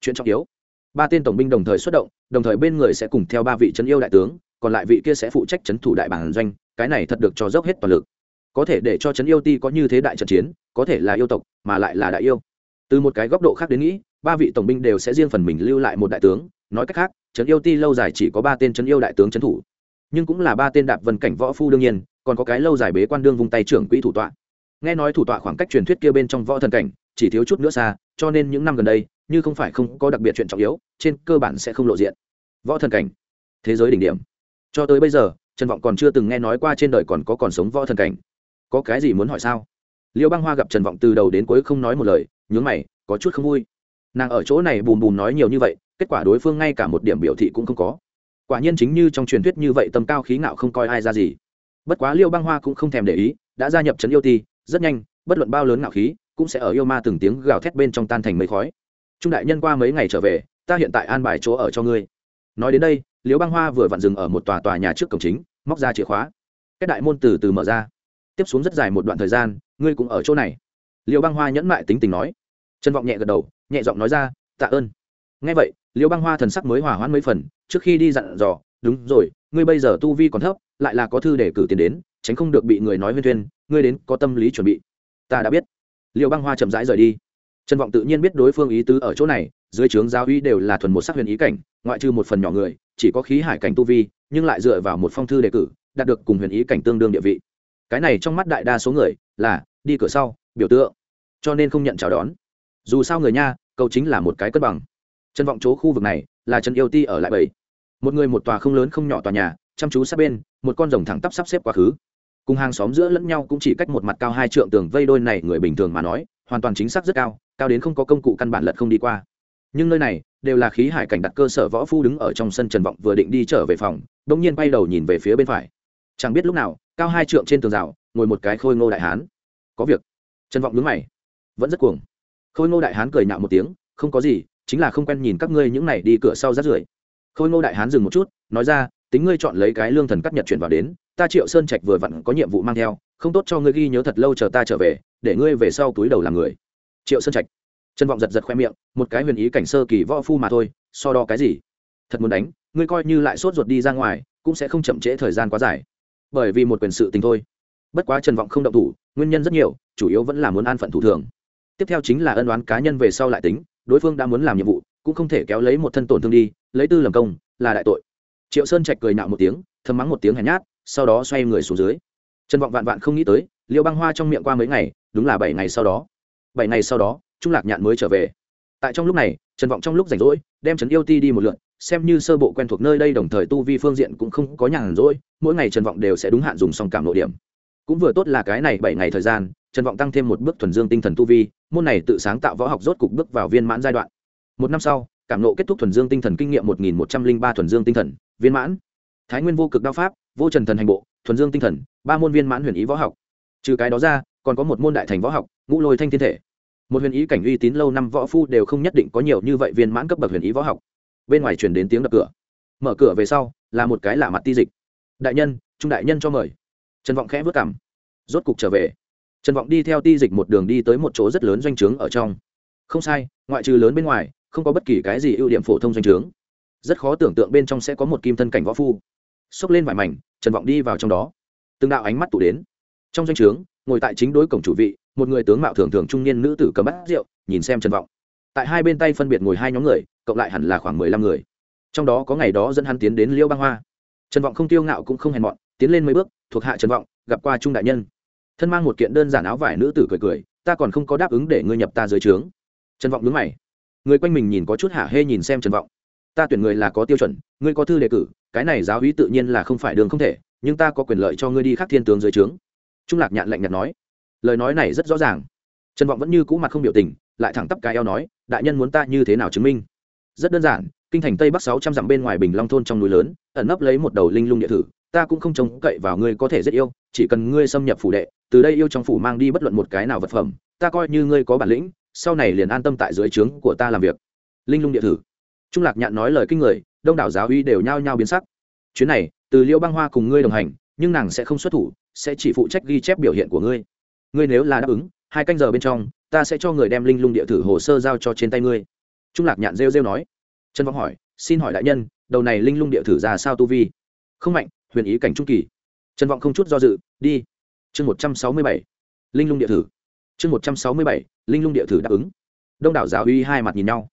Chuyện trọng yếu. Ba tên tổng binh đồng thời xuất động, đồng thời bên người sẽ cùng theo ba vị trấn yêu đại tướng, còn lại vị kia sẽ phụ trách trấn thủ đại bản doanh, cái này thật được cho dốc hết toàn lực. Có thể để cho trấn yêu ti có như thế đại trận chiến, có thể là yêu tộc, mà lại là đại yêu từ một cái góc độ khác đến nghĩ, ba vị tổng binh đều sẽ riêng phần mình lưu lại một đại tướng. Nói cách khác, trấn yêu ti lâu dài chỉ có ba tên trấn yêu đại tướng trấn thủ. Nhưng cũng là ba tên đạp vân cảnh võ phu đương nhiên, còn có cái lâu dài bế quan đương vung tay trưởng quỹ thủ tọa. Nghe nói thủ tọa khoảng cách truyền thuyết kia bên trong võ thần cảnh, chỉ thiếu chút nữa xa, cho nên những năm gần đây, như không phải không có đặc biệt chuyện trọng yếu, trên cơ bản sẽ không lộ diện. Võ thần cảnh, thế giới đỉnh điểm. Cho tới bây giờ, trần vọng còn chưa từng nghe nói qua trên đời còn có còn sống võ thần cảnh. Có cái gì muốn hỏi sao? Liêu băng hoa gặp trần vọng từ đầu đến cuối không nói một lời nhướng mày, có chút không vui. Nàng ở chỗ này bùm bùm nói nhiều như vậy, kết quả đối phương ngay cả một điểm biểu thị cũng không có. Quả nhiên chính như trong truyền thuyết như vậy tầm cao khí ngạo không coi ai ra gì. Bất quá liêu băng hoa cũng không thèm để ý, đã gia nhập trấn yêu ti, rất nhanh, bất luận bao lớn ngạo khí, cũng sẽ ở yêu ma từng tiếng gào thét bên trong tan thành mây khói. Trung đại nhân qua mấy ngày trở về, ta hiện tại an bài chỗ ở cho ngươi. Nói đến đây, liêu băng hoa vừa vặn dừng ở một tòa tòa nhà trước cổng chính, móc ra chìa khóa. Các đại môn từ từ mở ra. Tiếp xuống rất dài một đoạn thời gian, ngươi cũng ở chỗ này liêu băng hoa nhẫn mại tính tình nói. Trân vọng nhẹ gật đầu, nhẹ giọng nói ra, tạ ơn. Ngay vậy, liêu băng hoa thần sắc mới hỏa hoãn mấy phần, trước khi đi dặn dò, đúng rồi, ngươi bây giờ tu vi còn thấp, lại là có thư để cử tiền đến, tránh không được bị người nói huyên thuyên, ngươi đến có tâm lý chuẩn bị. Ta đã biết. Liêu băng hoa chậm rãi rời đi. Trân vọng tự nhiên biết đối phương ý tứ ở chỗ này, dưới trướng giáo uy đều là thuần một sắc huyền ý cảnh, ngoại trừ một phần nhỏ người, chỉ có khí hải cảnh tu vi, nhưng lại dựa vào một phong thư đề cử, đạt được cùng huyền ý cảnh tương đương địa vị. Cái này trong mắt đại đa số người là, đi cửa sau, biểu tượng cho nên không nhận chào đón. Dù sao người nha, cầu chính là một cái cân bằng. Chân vọng chỗ khu vực này là chân yêu ti ở lại bảy một người một tòa không lớn không nhỏ tòa nhà, chăm chú sát bên, một con rồng thẳng tắp sắp xếp quá khứ. Cùng hàng xóm giữa lẫn nhau cũng chỉ cách một mặt cao hai trượng tường vây đôi này, người bình thường mà nói, hoàn toàn chính xác rất cao cao đến không có công cụ căn bản lật không đi qua. Nhưng nơi này đều là khí hải cảnh đặt cơ sở võ phu đứng ở trong sân trần vọng vừa định đi trở về phòng đông nhiên bay đầu nhìn về phía bên phải. Chẳng biết lúc nào, cao hai trượng trên tường rào, ngồi một cái khôi ngô đại hán. Có việc. Trần vọng đứng mày vẫn rất cuồng. Khôi ngô đại hán cười nhạo một tiếng, không có gì, chính là không quen nhìn các ngươi những này đi cửa sau rát rưởi. Khôi ngô đại hán dừng một chút, nói ra, tính ngươi chọn lấy cái lương thần cắt nhật chuyển vào đến, ta triệu sơn trạch vừa vặn có nhiệm vụ mang theo, không tốt cho ngươi ghi nhớ thật lâu chờ ta trở về, để ngươi về sau túi đầu làm người. Triệu sơn trạch. Trân vọng giật giật khoe miệng, một cái huyền ý cảnh sơ kỳ võ phu mà thôi, so đo cái gì? Thật muốn đánh, ngươi coi như lại sốt ruột đi ra ngoài, cũng sẽ không chậm trễ thời gian quá dài. Bởi vì một quyền sự tình thôi. Bất quá trần vọng không động thủ, nguyên nhân rất nhiều, chủ yếu vẫn là muốn an phận thủ thường tiếp theo chính là ân oán cá nhân về sau lại tính, đối phương đã muốn làm nhiệm vụ, cũng không thể kéo lấy một thân tổn thương đi, lấy tư làm công, là đại tội. Triệu sơn trạch cười nạo một tiếng, thầm mắng một tiếng hèn nhát, sau đó xoay người xuống dưới. Trần vọng vạn vạn không nghĩ tới liệu băng hoa trong miệng qua mấy ngày, đúng là bảy ngày sau đó. Bảy ngày sau đó, trung lạc nhạn mới trở về. Tại trong lúc này, trần vọng trong lúc rảnh rỗi, đem trấn yêu ti đi một lượn, xem như sơ bộ quen thuộc nơi đây đồng thời tu vi phương diện cũng không có nhàn rỗi, mỗi ngày trần vọng đều sẽ đúng hạn dùng xong cảm nội điểm. Cũng vừa tốt là cái này bảy ngày thời gian trần vọng tăng thêm một bước thuần dương tinh thần tu vi, môn này tự sáng tạo võ học rốt cục bước vào viên mãn giai đoạn. Một năm sau, cảm nộ kết thúc thuần dương tinh thần kinh nghiệm một nghìn một trăm linh ba thuần dương tinh thần, viên mãn. Thái nguyên vô cực đao pháp, vô trần thần hành bộ, thuần dương tinh thần, ba môn viên mãn huyền ý võ học. Trừ cái đó ra, còn có một môn đại thành võ học, ngũ lôi thanh thiên thể. Một huyền ý cảnh uy tín lâu năm võ phu đều không nhất định có nhiều như vậy viên mãn cấp bậc huyền ý võ học. Bên ngoài chuyển đến tiếng đập cửa. Mở cửa về sau, là một cái lạ mặt ti dịch. Đại nhân, trung đại nhân cho mời. Trần vọng khẽ vất cảm. Rốt cục trở về trần vọng đi theo ti dịch một đường đi tới một chỗ rất lớn doanh trướng ở trong. Không sai, ngoại trừ lớn bên ngoài, không có bất kỳ cái gì ưu điểm phổ thông doanh trướng. Rất khó tưởng tượng bên trong sẽ có một kim thân cảnh võ phu. Xốc lên vải mảnh, trần vọng đi vào trong đó. Từng đạo ánh mắt tụ đến. Trong doanh trướng, ngồi tại chính đối cổng chủ vị, một người tướng mạo thường thường trung niên nữ tử cầm bát rượu, nhìn xem trần vọng. Tại hai bên tay phân biệt ngồi hai nhóm người, cộng lại hẳn là khoảng mười lăm người. Trong đó có ngày đó dẫn hắn tiến đến liêu băng hoa. Trần vọng không tiêu ngạo cũng không hèn mọn, tiến lên mấy bước, thuộc hạ trần vọng, gặp qua trung đại nhân thân mang một kiện đơn giản áo vải nữ tử cười cười, ta còn không có đáp ứng để ngươi nhập ta dưới trướng. Trần vọng đứng mày. Người quanh mình nhìn có chút hả hê nhìn xem trần vọng. Ta tuyển người là có tiêu chuẩn, ngươi có thư đề cử, cái này giáo hí tự nhiên là không phải đường không thể, nhưng ta có quyền lợi cho ngươi đi khắc thiên tướng dưới trướng. Trung lạc nhạn lạnh nhạt nói. Lời nói này rất rõ ràng. Trần vọng vẫn như cũ mặt không biểu tình, lại thẳng tắp cái eo nói, đại nhân muốn ta như thế nào chứng minh? Rất đơn giản, kinh thành tây bắc sáu trăm dặm bên ngoài bình long thôn trong núi lớn, ẩn nấp lấy một đầu linh lung địa thử ta cũng không trông cậy vào ngươi có thể rất yêu, chỉ cần ngươi xâm nhập phủ đệ, từ đây yêu trong phủ mang đi bất luận một cái nào vật phẩm, ta coi như ngươi có bản lĩnh, sau này liền an tâm tại dưới trướng của ta làm việc. Linh lung địa thử. Trung lạc nhạn nói lời kinh người, đông đảo giáo uy đều nhao nhao biến sắc. Chuyến này, từ liêu băng hoa cùng ngươi đồng hành, nhưng nàng sẽ không xuất thủ, sẽ chỉ phụ trách ghi chép biểu hiện của ngươi. Ngươi nếu là đáp ứng, hai canh giờ bên trong, ta sẽ cho người đem linh lung địa thử hồ sơ giao cho trên tay ngươi. Trung lạc nhạn rêu rêu nói. Trần vọng hỏi, xin hỏi đại nhân, đầu này linh lung địa thử ra sao tu vi? Không mạnh huyền ý cảnh trung kỳ. Trần vọng không chút do dự, đi. Chương một trăm sáu mươi bảy, linh lung địa thử. Chương một trăm sáu mươi bảy, linh lung địa thử đáp ứng. Đông đảo giáo uy hai mặt nhìn nhau.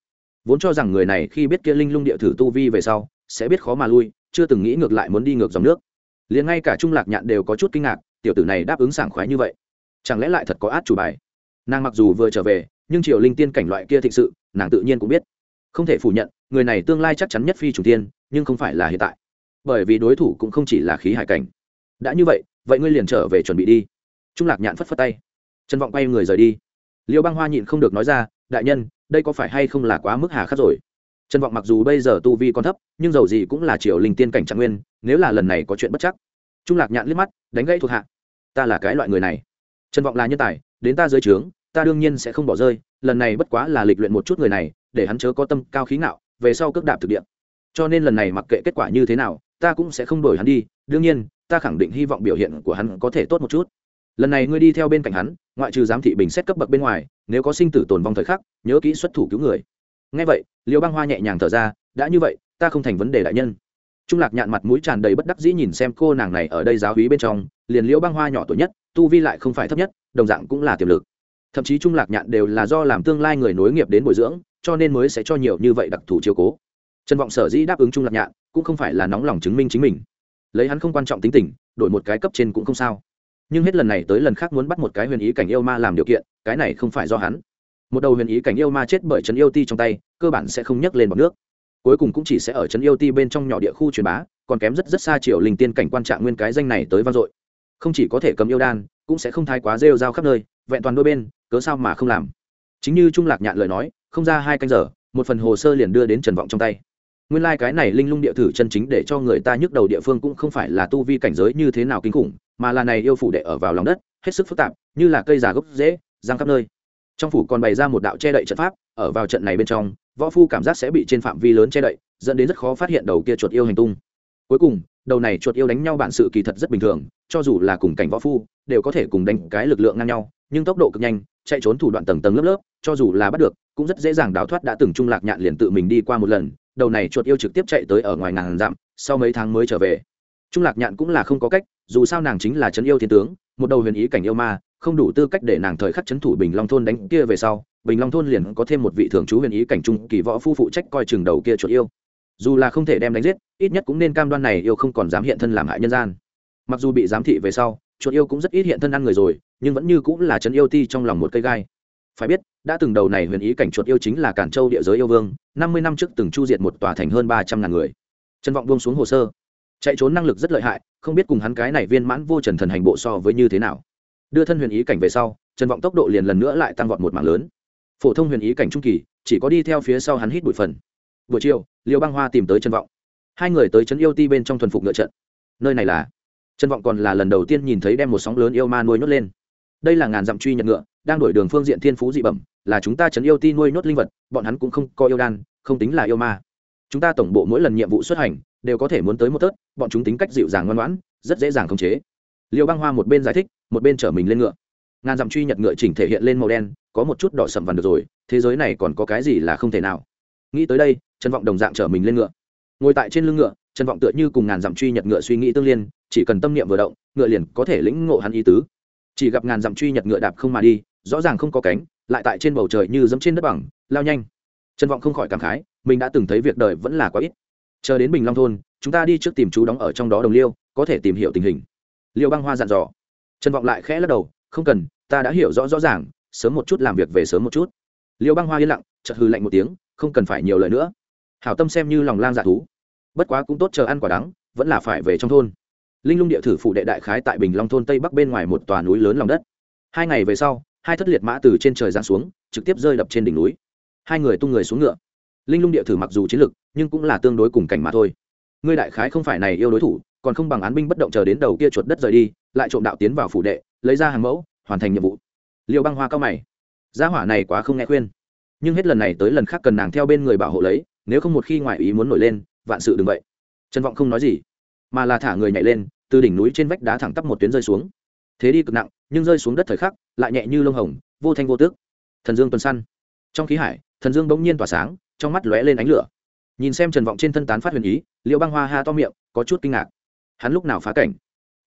Vốn cho rằng người này khi biết kia linh lung địa thử tu vi về sau, sẽ biết khó mà lui, chưa từng nghĩ ngược lại muốn đi ngược dòng nước. Liền ngay cả trung lạc nhạn đều có chút kinh ngạc, tiểu tử này đáp ứng sảng khoái như vậy. Chẳng lẽ lại thật có át chủ bài? Nàng mặc dù vừa trở về, nhưng triều linh tiên cảnh loại kia thịnh sự, nàng tự nhiên cũng biết. Không thể phủ nhận, người này tương lai chắc chắn nhất phi chủ tiên, nhưng không phải là hiện tại bởi vì đối thủ cũng không chỉ là khí hải cảnh. Đã như vậy vậy ngươi liền trở về chuẩn bị đi. Trung lạc nhạn phất phất tay. Trần vọng quay người rời đi. Liêu băng hoa nhịn không được nói ra, đại nhân, đây có phải hay không là quá mức hà khắc rồi? Trần vọng mặc dù bây giờ tu vi còn thấp, nhưng dầu gì cũng là triều linh tiên cảnh trạng nguyên, nếu là lần này có chuyện bất chắc. Trung lạc nhạn liếc mắt, đánh gãy thuộc hạ, ta là cái loại người này. Trần vọng là nhân tài, đến ta dưới trướng, ta đương nhiên sẽ không bỏ rơi, lần này bất quá là lịch luyện một chút người này, để hắn chớ có tâm cao khí ngạo, về sau cước đạp thực địa. Cho nên lần này mặc kệ kết quả như thế nào ta cũng sẽ không đổi hắn đi, đương nhiên, ta khẳng định hy vọng biểu hiện của hắn có thể tốt một chút. Lần này ngươi đi theo bên cạnh hắn, ngoại trừ giám thị bình xét cấp bậc bên ngoài, nếu có sinh tử tồn vong thời khắc, nhớ kỹ xuất thủ cứu người. Ngay vậy, liêu băng hoa nhẹ nhàng thở ra, đã như vậy, ta không thành vấn đề đại nhân. Trung lạc nhạn mặt mũi tràn đầy bất đắc dĩ nhìn xem cô nàng này ở đây giáo hí bên trong, liền liễu băng hoa nhỏ tuổi nhất, tu vi lại không phải thấp nhất, đồng dạng cũng là tiềm lực. Thậm chí trung lạc nhạn đều là do làm tương lai người nối nghiệp đến bồi dưỡng, cho nên mới sẽ cho nhiều như vậy đặc thù chiều cố trần vọng sở dĩ đáp ứng trung lạc nhạn, cũng không phải là nóng lòng chứng minh chính mình. Lấy hắn không quan trọng tính tình, đổi một cái cấp trên cũng không sao. Nhưng hết lần này tới lần khác muốn bắt một cái huyền ý cảnh yêu ma làm điều kiện, cái này không phải do hắn. Một đầu huyền ý cảnh yêu ma chết bởi trấn yêu ti trong tay, cơ bản sẽ không nhấc lên bọc nước. Cuối cùng cũng chỉ sẽ ở trấn yêu ti bên trong nhỏ địa khu truyền bá, còn kém rất rất xa triệu linh tiên cảnh quan trạng nguyên cái danh này tới vang dội. Không chỉ có thể cầm yêu đan, cũng sẽ không thái quá rêu dao khắp nơi, vẹn toàn đôi bên, cớ sao mà không làm? Chính như trung lạc nhạn lời nói, không ra hai canh giờ, một phần hồ sơ liền đưa đến trần vọng trong tay nguyên lai、like、cái này linh lung địa thử chân chính để cho người ta nhức đầu địa phương cũng không phải là tu vi cảnh giới như thế nào kinh khủng, mà là này yêu phủ đệ ở vào lòng đất, hết sức phức tạp, như là cây già gốc dễ giang khắp nơi. Trong phủ còn bày ra một đạo che đậy trận pháp, ở vào trận này bên trong, võ phu cảm giác sẽ bị trên phạm vi lớn che đậy, dẫn đến rất khó phát hiện đầu kia chuột yêu hành tung. Cuối cùng, đầu này chuột yêu đánh nhau bản sự kỳ thật rất bình thường, cho dù là cùng cảnh võ phu, đều có thể cùng đánh cái lực lượng ngang nhau, nhưng tốc độ cực nhanh, chạy trốn thủ đoạn tầng tầng lớp lớp, cho dù là bắt được, cũng rất dễ dàng đào thoát đã từng trung lạc nhạn liền tự mình đi qua một lần đầu này chuột yêu trực tiếp chạy tới ở ngoài ngàn dặm, sau mấy tháng mới trở về. Trung lạc nhạn cũng là không có cách, dù sao nàng chính là trấn yêu thiên tướng, một đầu huyền ý cảnh yêu ma, không đủ tư cách để nàng thời khắc trấn thủ bình long thôn đánh kia về sau, bình long thôn liền có thêm một vị thường trú huyền ý cảnh trung kỳ võ phu phụ trách coi chừng đầu kia chuột yêu. Dù là không thể đem đánh giết, ít nhất cũng nên cam đoan này yêu không còn dám hiện thân làm hại nhân gian. Mặc dù bị giám thị về sau, chuột yêu cũng rất ít hiện thân ăn người rồi, nhưng vẫn như cũng là trấn yêu ti trong lòng một cây gai phải biết, đã từng đầu này huyền ý cảnh chuột yêu chính là cản châu địa giới yêu vương, năm mươi năm trước từng chu diệt một tòa thành hơn ba trăm ngàn người. Trân vọng buông xuống hồ sơ. Chạy trốn năng lực rất lợi hại, không biết cùng hắn cái này viên mãn vô trần thần hành bộ so với như thế nào. Đưa thân huyền ý cảnh về sau trần vọng tốc độ liền lần nữa lại tăng vọt một mạng lớn. Phổ thông huyền ý cảnh trung kỳ, chỉ có đi theo phía sau hắn hít bụi phần. Buổi chiều, liêu băng hoa tìm tới trần vọng. Hai người tới trấn yêu ti bên trong thuần phục ngựa trận. Nơi này là trần vọng còn là lần đầu tiên nhìn thấy đem một sóng lớn yêu ma nuôi nhốt lên. Đây là ngàn dặm truy nhận ngựa đang đổi đường phương diện thiên phú dị bẩm, là chúng ta trấn yêu ti nuôi nhốt linh vật, bọn hắn cũng không coi yêu đan, không tính là yêu ma. Chúng ta tổng bộ mỗi lần nhiệm vụ xuất hành, đều có thể muốn tới một tớt, bọn chúng tính cách dịu dàng ngoan ngoãn, rất dễ dàng khống chế. Liêu băng hoa một bên giải thích, một bên chở mình lên ngựa. Ngàn dặm truy nhật ngựa chỉnh thể hiện lên màu đen, có một chút đỏ sầm vằn được rồi, thế giới này còn có cái gì là không thể nào. Nghĩ tới đây, trần vọng đồng dạng chở mình lên ngựa. Ngồi tại trên lưng ngựa, trần vọng tựa như cùng ngàn dặm truy nhật ngựa suy nghĩ tương liên, chỉ cần tâm niệm vừa động, ngựa liền có thể lĩnh ngộ hắn ý tứ. Chỉ gặp ngàn dặm truy nhật ngựa đạp không mà đi rõ ràng không có cánh, lại tại trên bầu trời như dẫm trên đất bằng, lao nhanh. Trần vọng không khỏi cảm khái, mình đã từng thấy việc đời vẫn là quá ít. Chờ đến bình long thôn, chúng ta đi trước tìm chú đóng ở trong đó đồng liêu, có thể tìm hiểu tình hình. Liêu băng hoa dặn dò. Trần vọng lại khẽ lắc đầu, không cần, ta đã hiểu rõ rõ ràng, sớm một chút làm việc về sớm một chút. Liêu băng hoa yên lặng, chợt hư lạnh một tiếng, không cần phải nhiều lời nữa. Hảo tâm xem như lòng lang dạ thú. Bất quá cũng tốt chờ ăn quả đắng, vẫn là phải về trong thôn. Linh lung địa thử phụ đệ đại khái tại bình long thôn tây bắc bên ngoài một tòa núi lớn lòng đất. Hai ngày về sau hai thất liệt mã từ trên trời giáng xuống, trực tiếp rơi đập trên đỉnh núi. Hai người tung người xuống ngựa. Linh lung địa thử mặc dù chiến lực, nhưng cũng là tương đối cùng cảnh mà thôi. Ngươi đại khái không phải này yêu đối thủ, còn không bằng án binh bất động chờ đến đầu kia chuột đất rời đi, lại trộm đạo tiến vào phủ đệ, lấy ra hàng mẫu, hoàn thành nhiệm vụ. Liệu băng hoa cao mày. Gia hỏa này quá không nghe khuyên. Nhưng hết lần này tới lần khác cần nàng theo bên người bảo hộ lấy, nếu không một khi ngoại ý muốn nổi lên, vạn sự đừng vậy. Trần vọng không nói gì, mà là thả người nhảy lên, từ đỉnh núi trên vách đá thẳng tắp một tuyến rơi xuống. Thế đi cực nặng nhưng rơi xuống đất thời khắc, lại nhẹ như lông hồng, vô thanh vô tước thần dương tuần săn. Trong khí hải, thần dương bỗng nhiên tỏa sáng, trong mắt lóe lên ánh lửa. Nhìn xem trần vọng trên thân tán phát huyền ý liệu băng hoa ha to miệng, có chút kinh ngạc. Hắn lúc nào phá cảnh?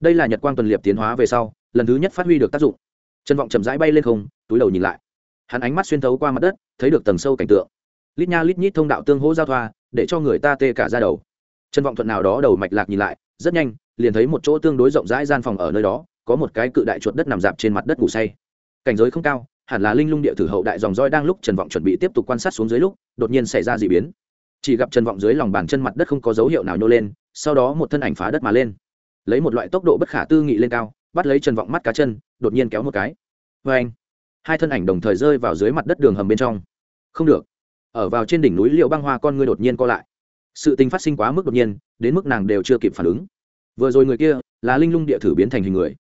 Đây là nhật quang tuần liệp tiến hóa về sau, lần thứ nhất phát huy được tác dụng. Trần vọng chậm rãi bay lên không, túi đầu nhìn lại. Hắn ánh mắt xuyên thấu qua mặt đất, thấy được tầng sâu cảnh tượng. Lít nha lít nhít thông đạo tương hỗ giao thoa, để cho người ta tê cả ra đầu. Trần vọng thuận nào đó đầu mạch lạc nhìn lại, rất nhanh, liền thấy một chỗ tương đối rộng rãi gian phòng ở nơi đó có một cái cự đại chuột đất nằm dạp trên mặt đất ngủ say. Cảnh giới không cao, hẳn là linh lung địa thử hậu đại dòng roi đang lúc trần vọng chuẩn bị tiếp tục quan sát xuống dưới lúc, đột nhiên xảy ra d ị biến. Chỉ gặp trần vọng dưới lòng bàn chân mặt đất không có dấu hiệu nào nhô lên, sau đó một thân ảnh phá đất mà lên. Lấy một loại tốc độ bất khả tư nghị lên cao, bắt lấy trần vọng mắt cá chân, đột nhiên kéo một cái. Vê anh hai thân ảnh đồng thời rơi vào dưới mặt đất đường hầm bên trong. Không được. Ở vào trên đỉnh núi liệu băng hoa con ngươi đột nhiên co lại. Sự tình phát sinh quá mức đột nhiên, đến mức nàng đều chưa kịp phản ứng. Vừa rồi người kia là linh lung địa thử biến thành hình người.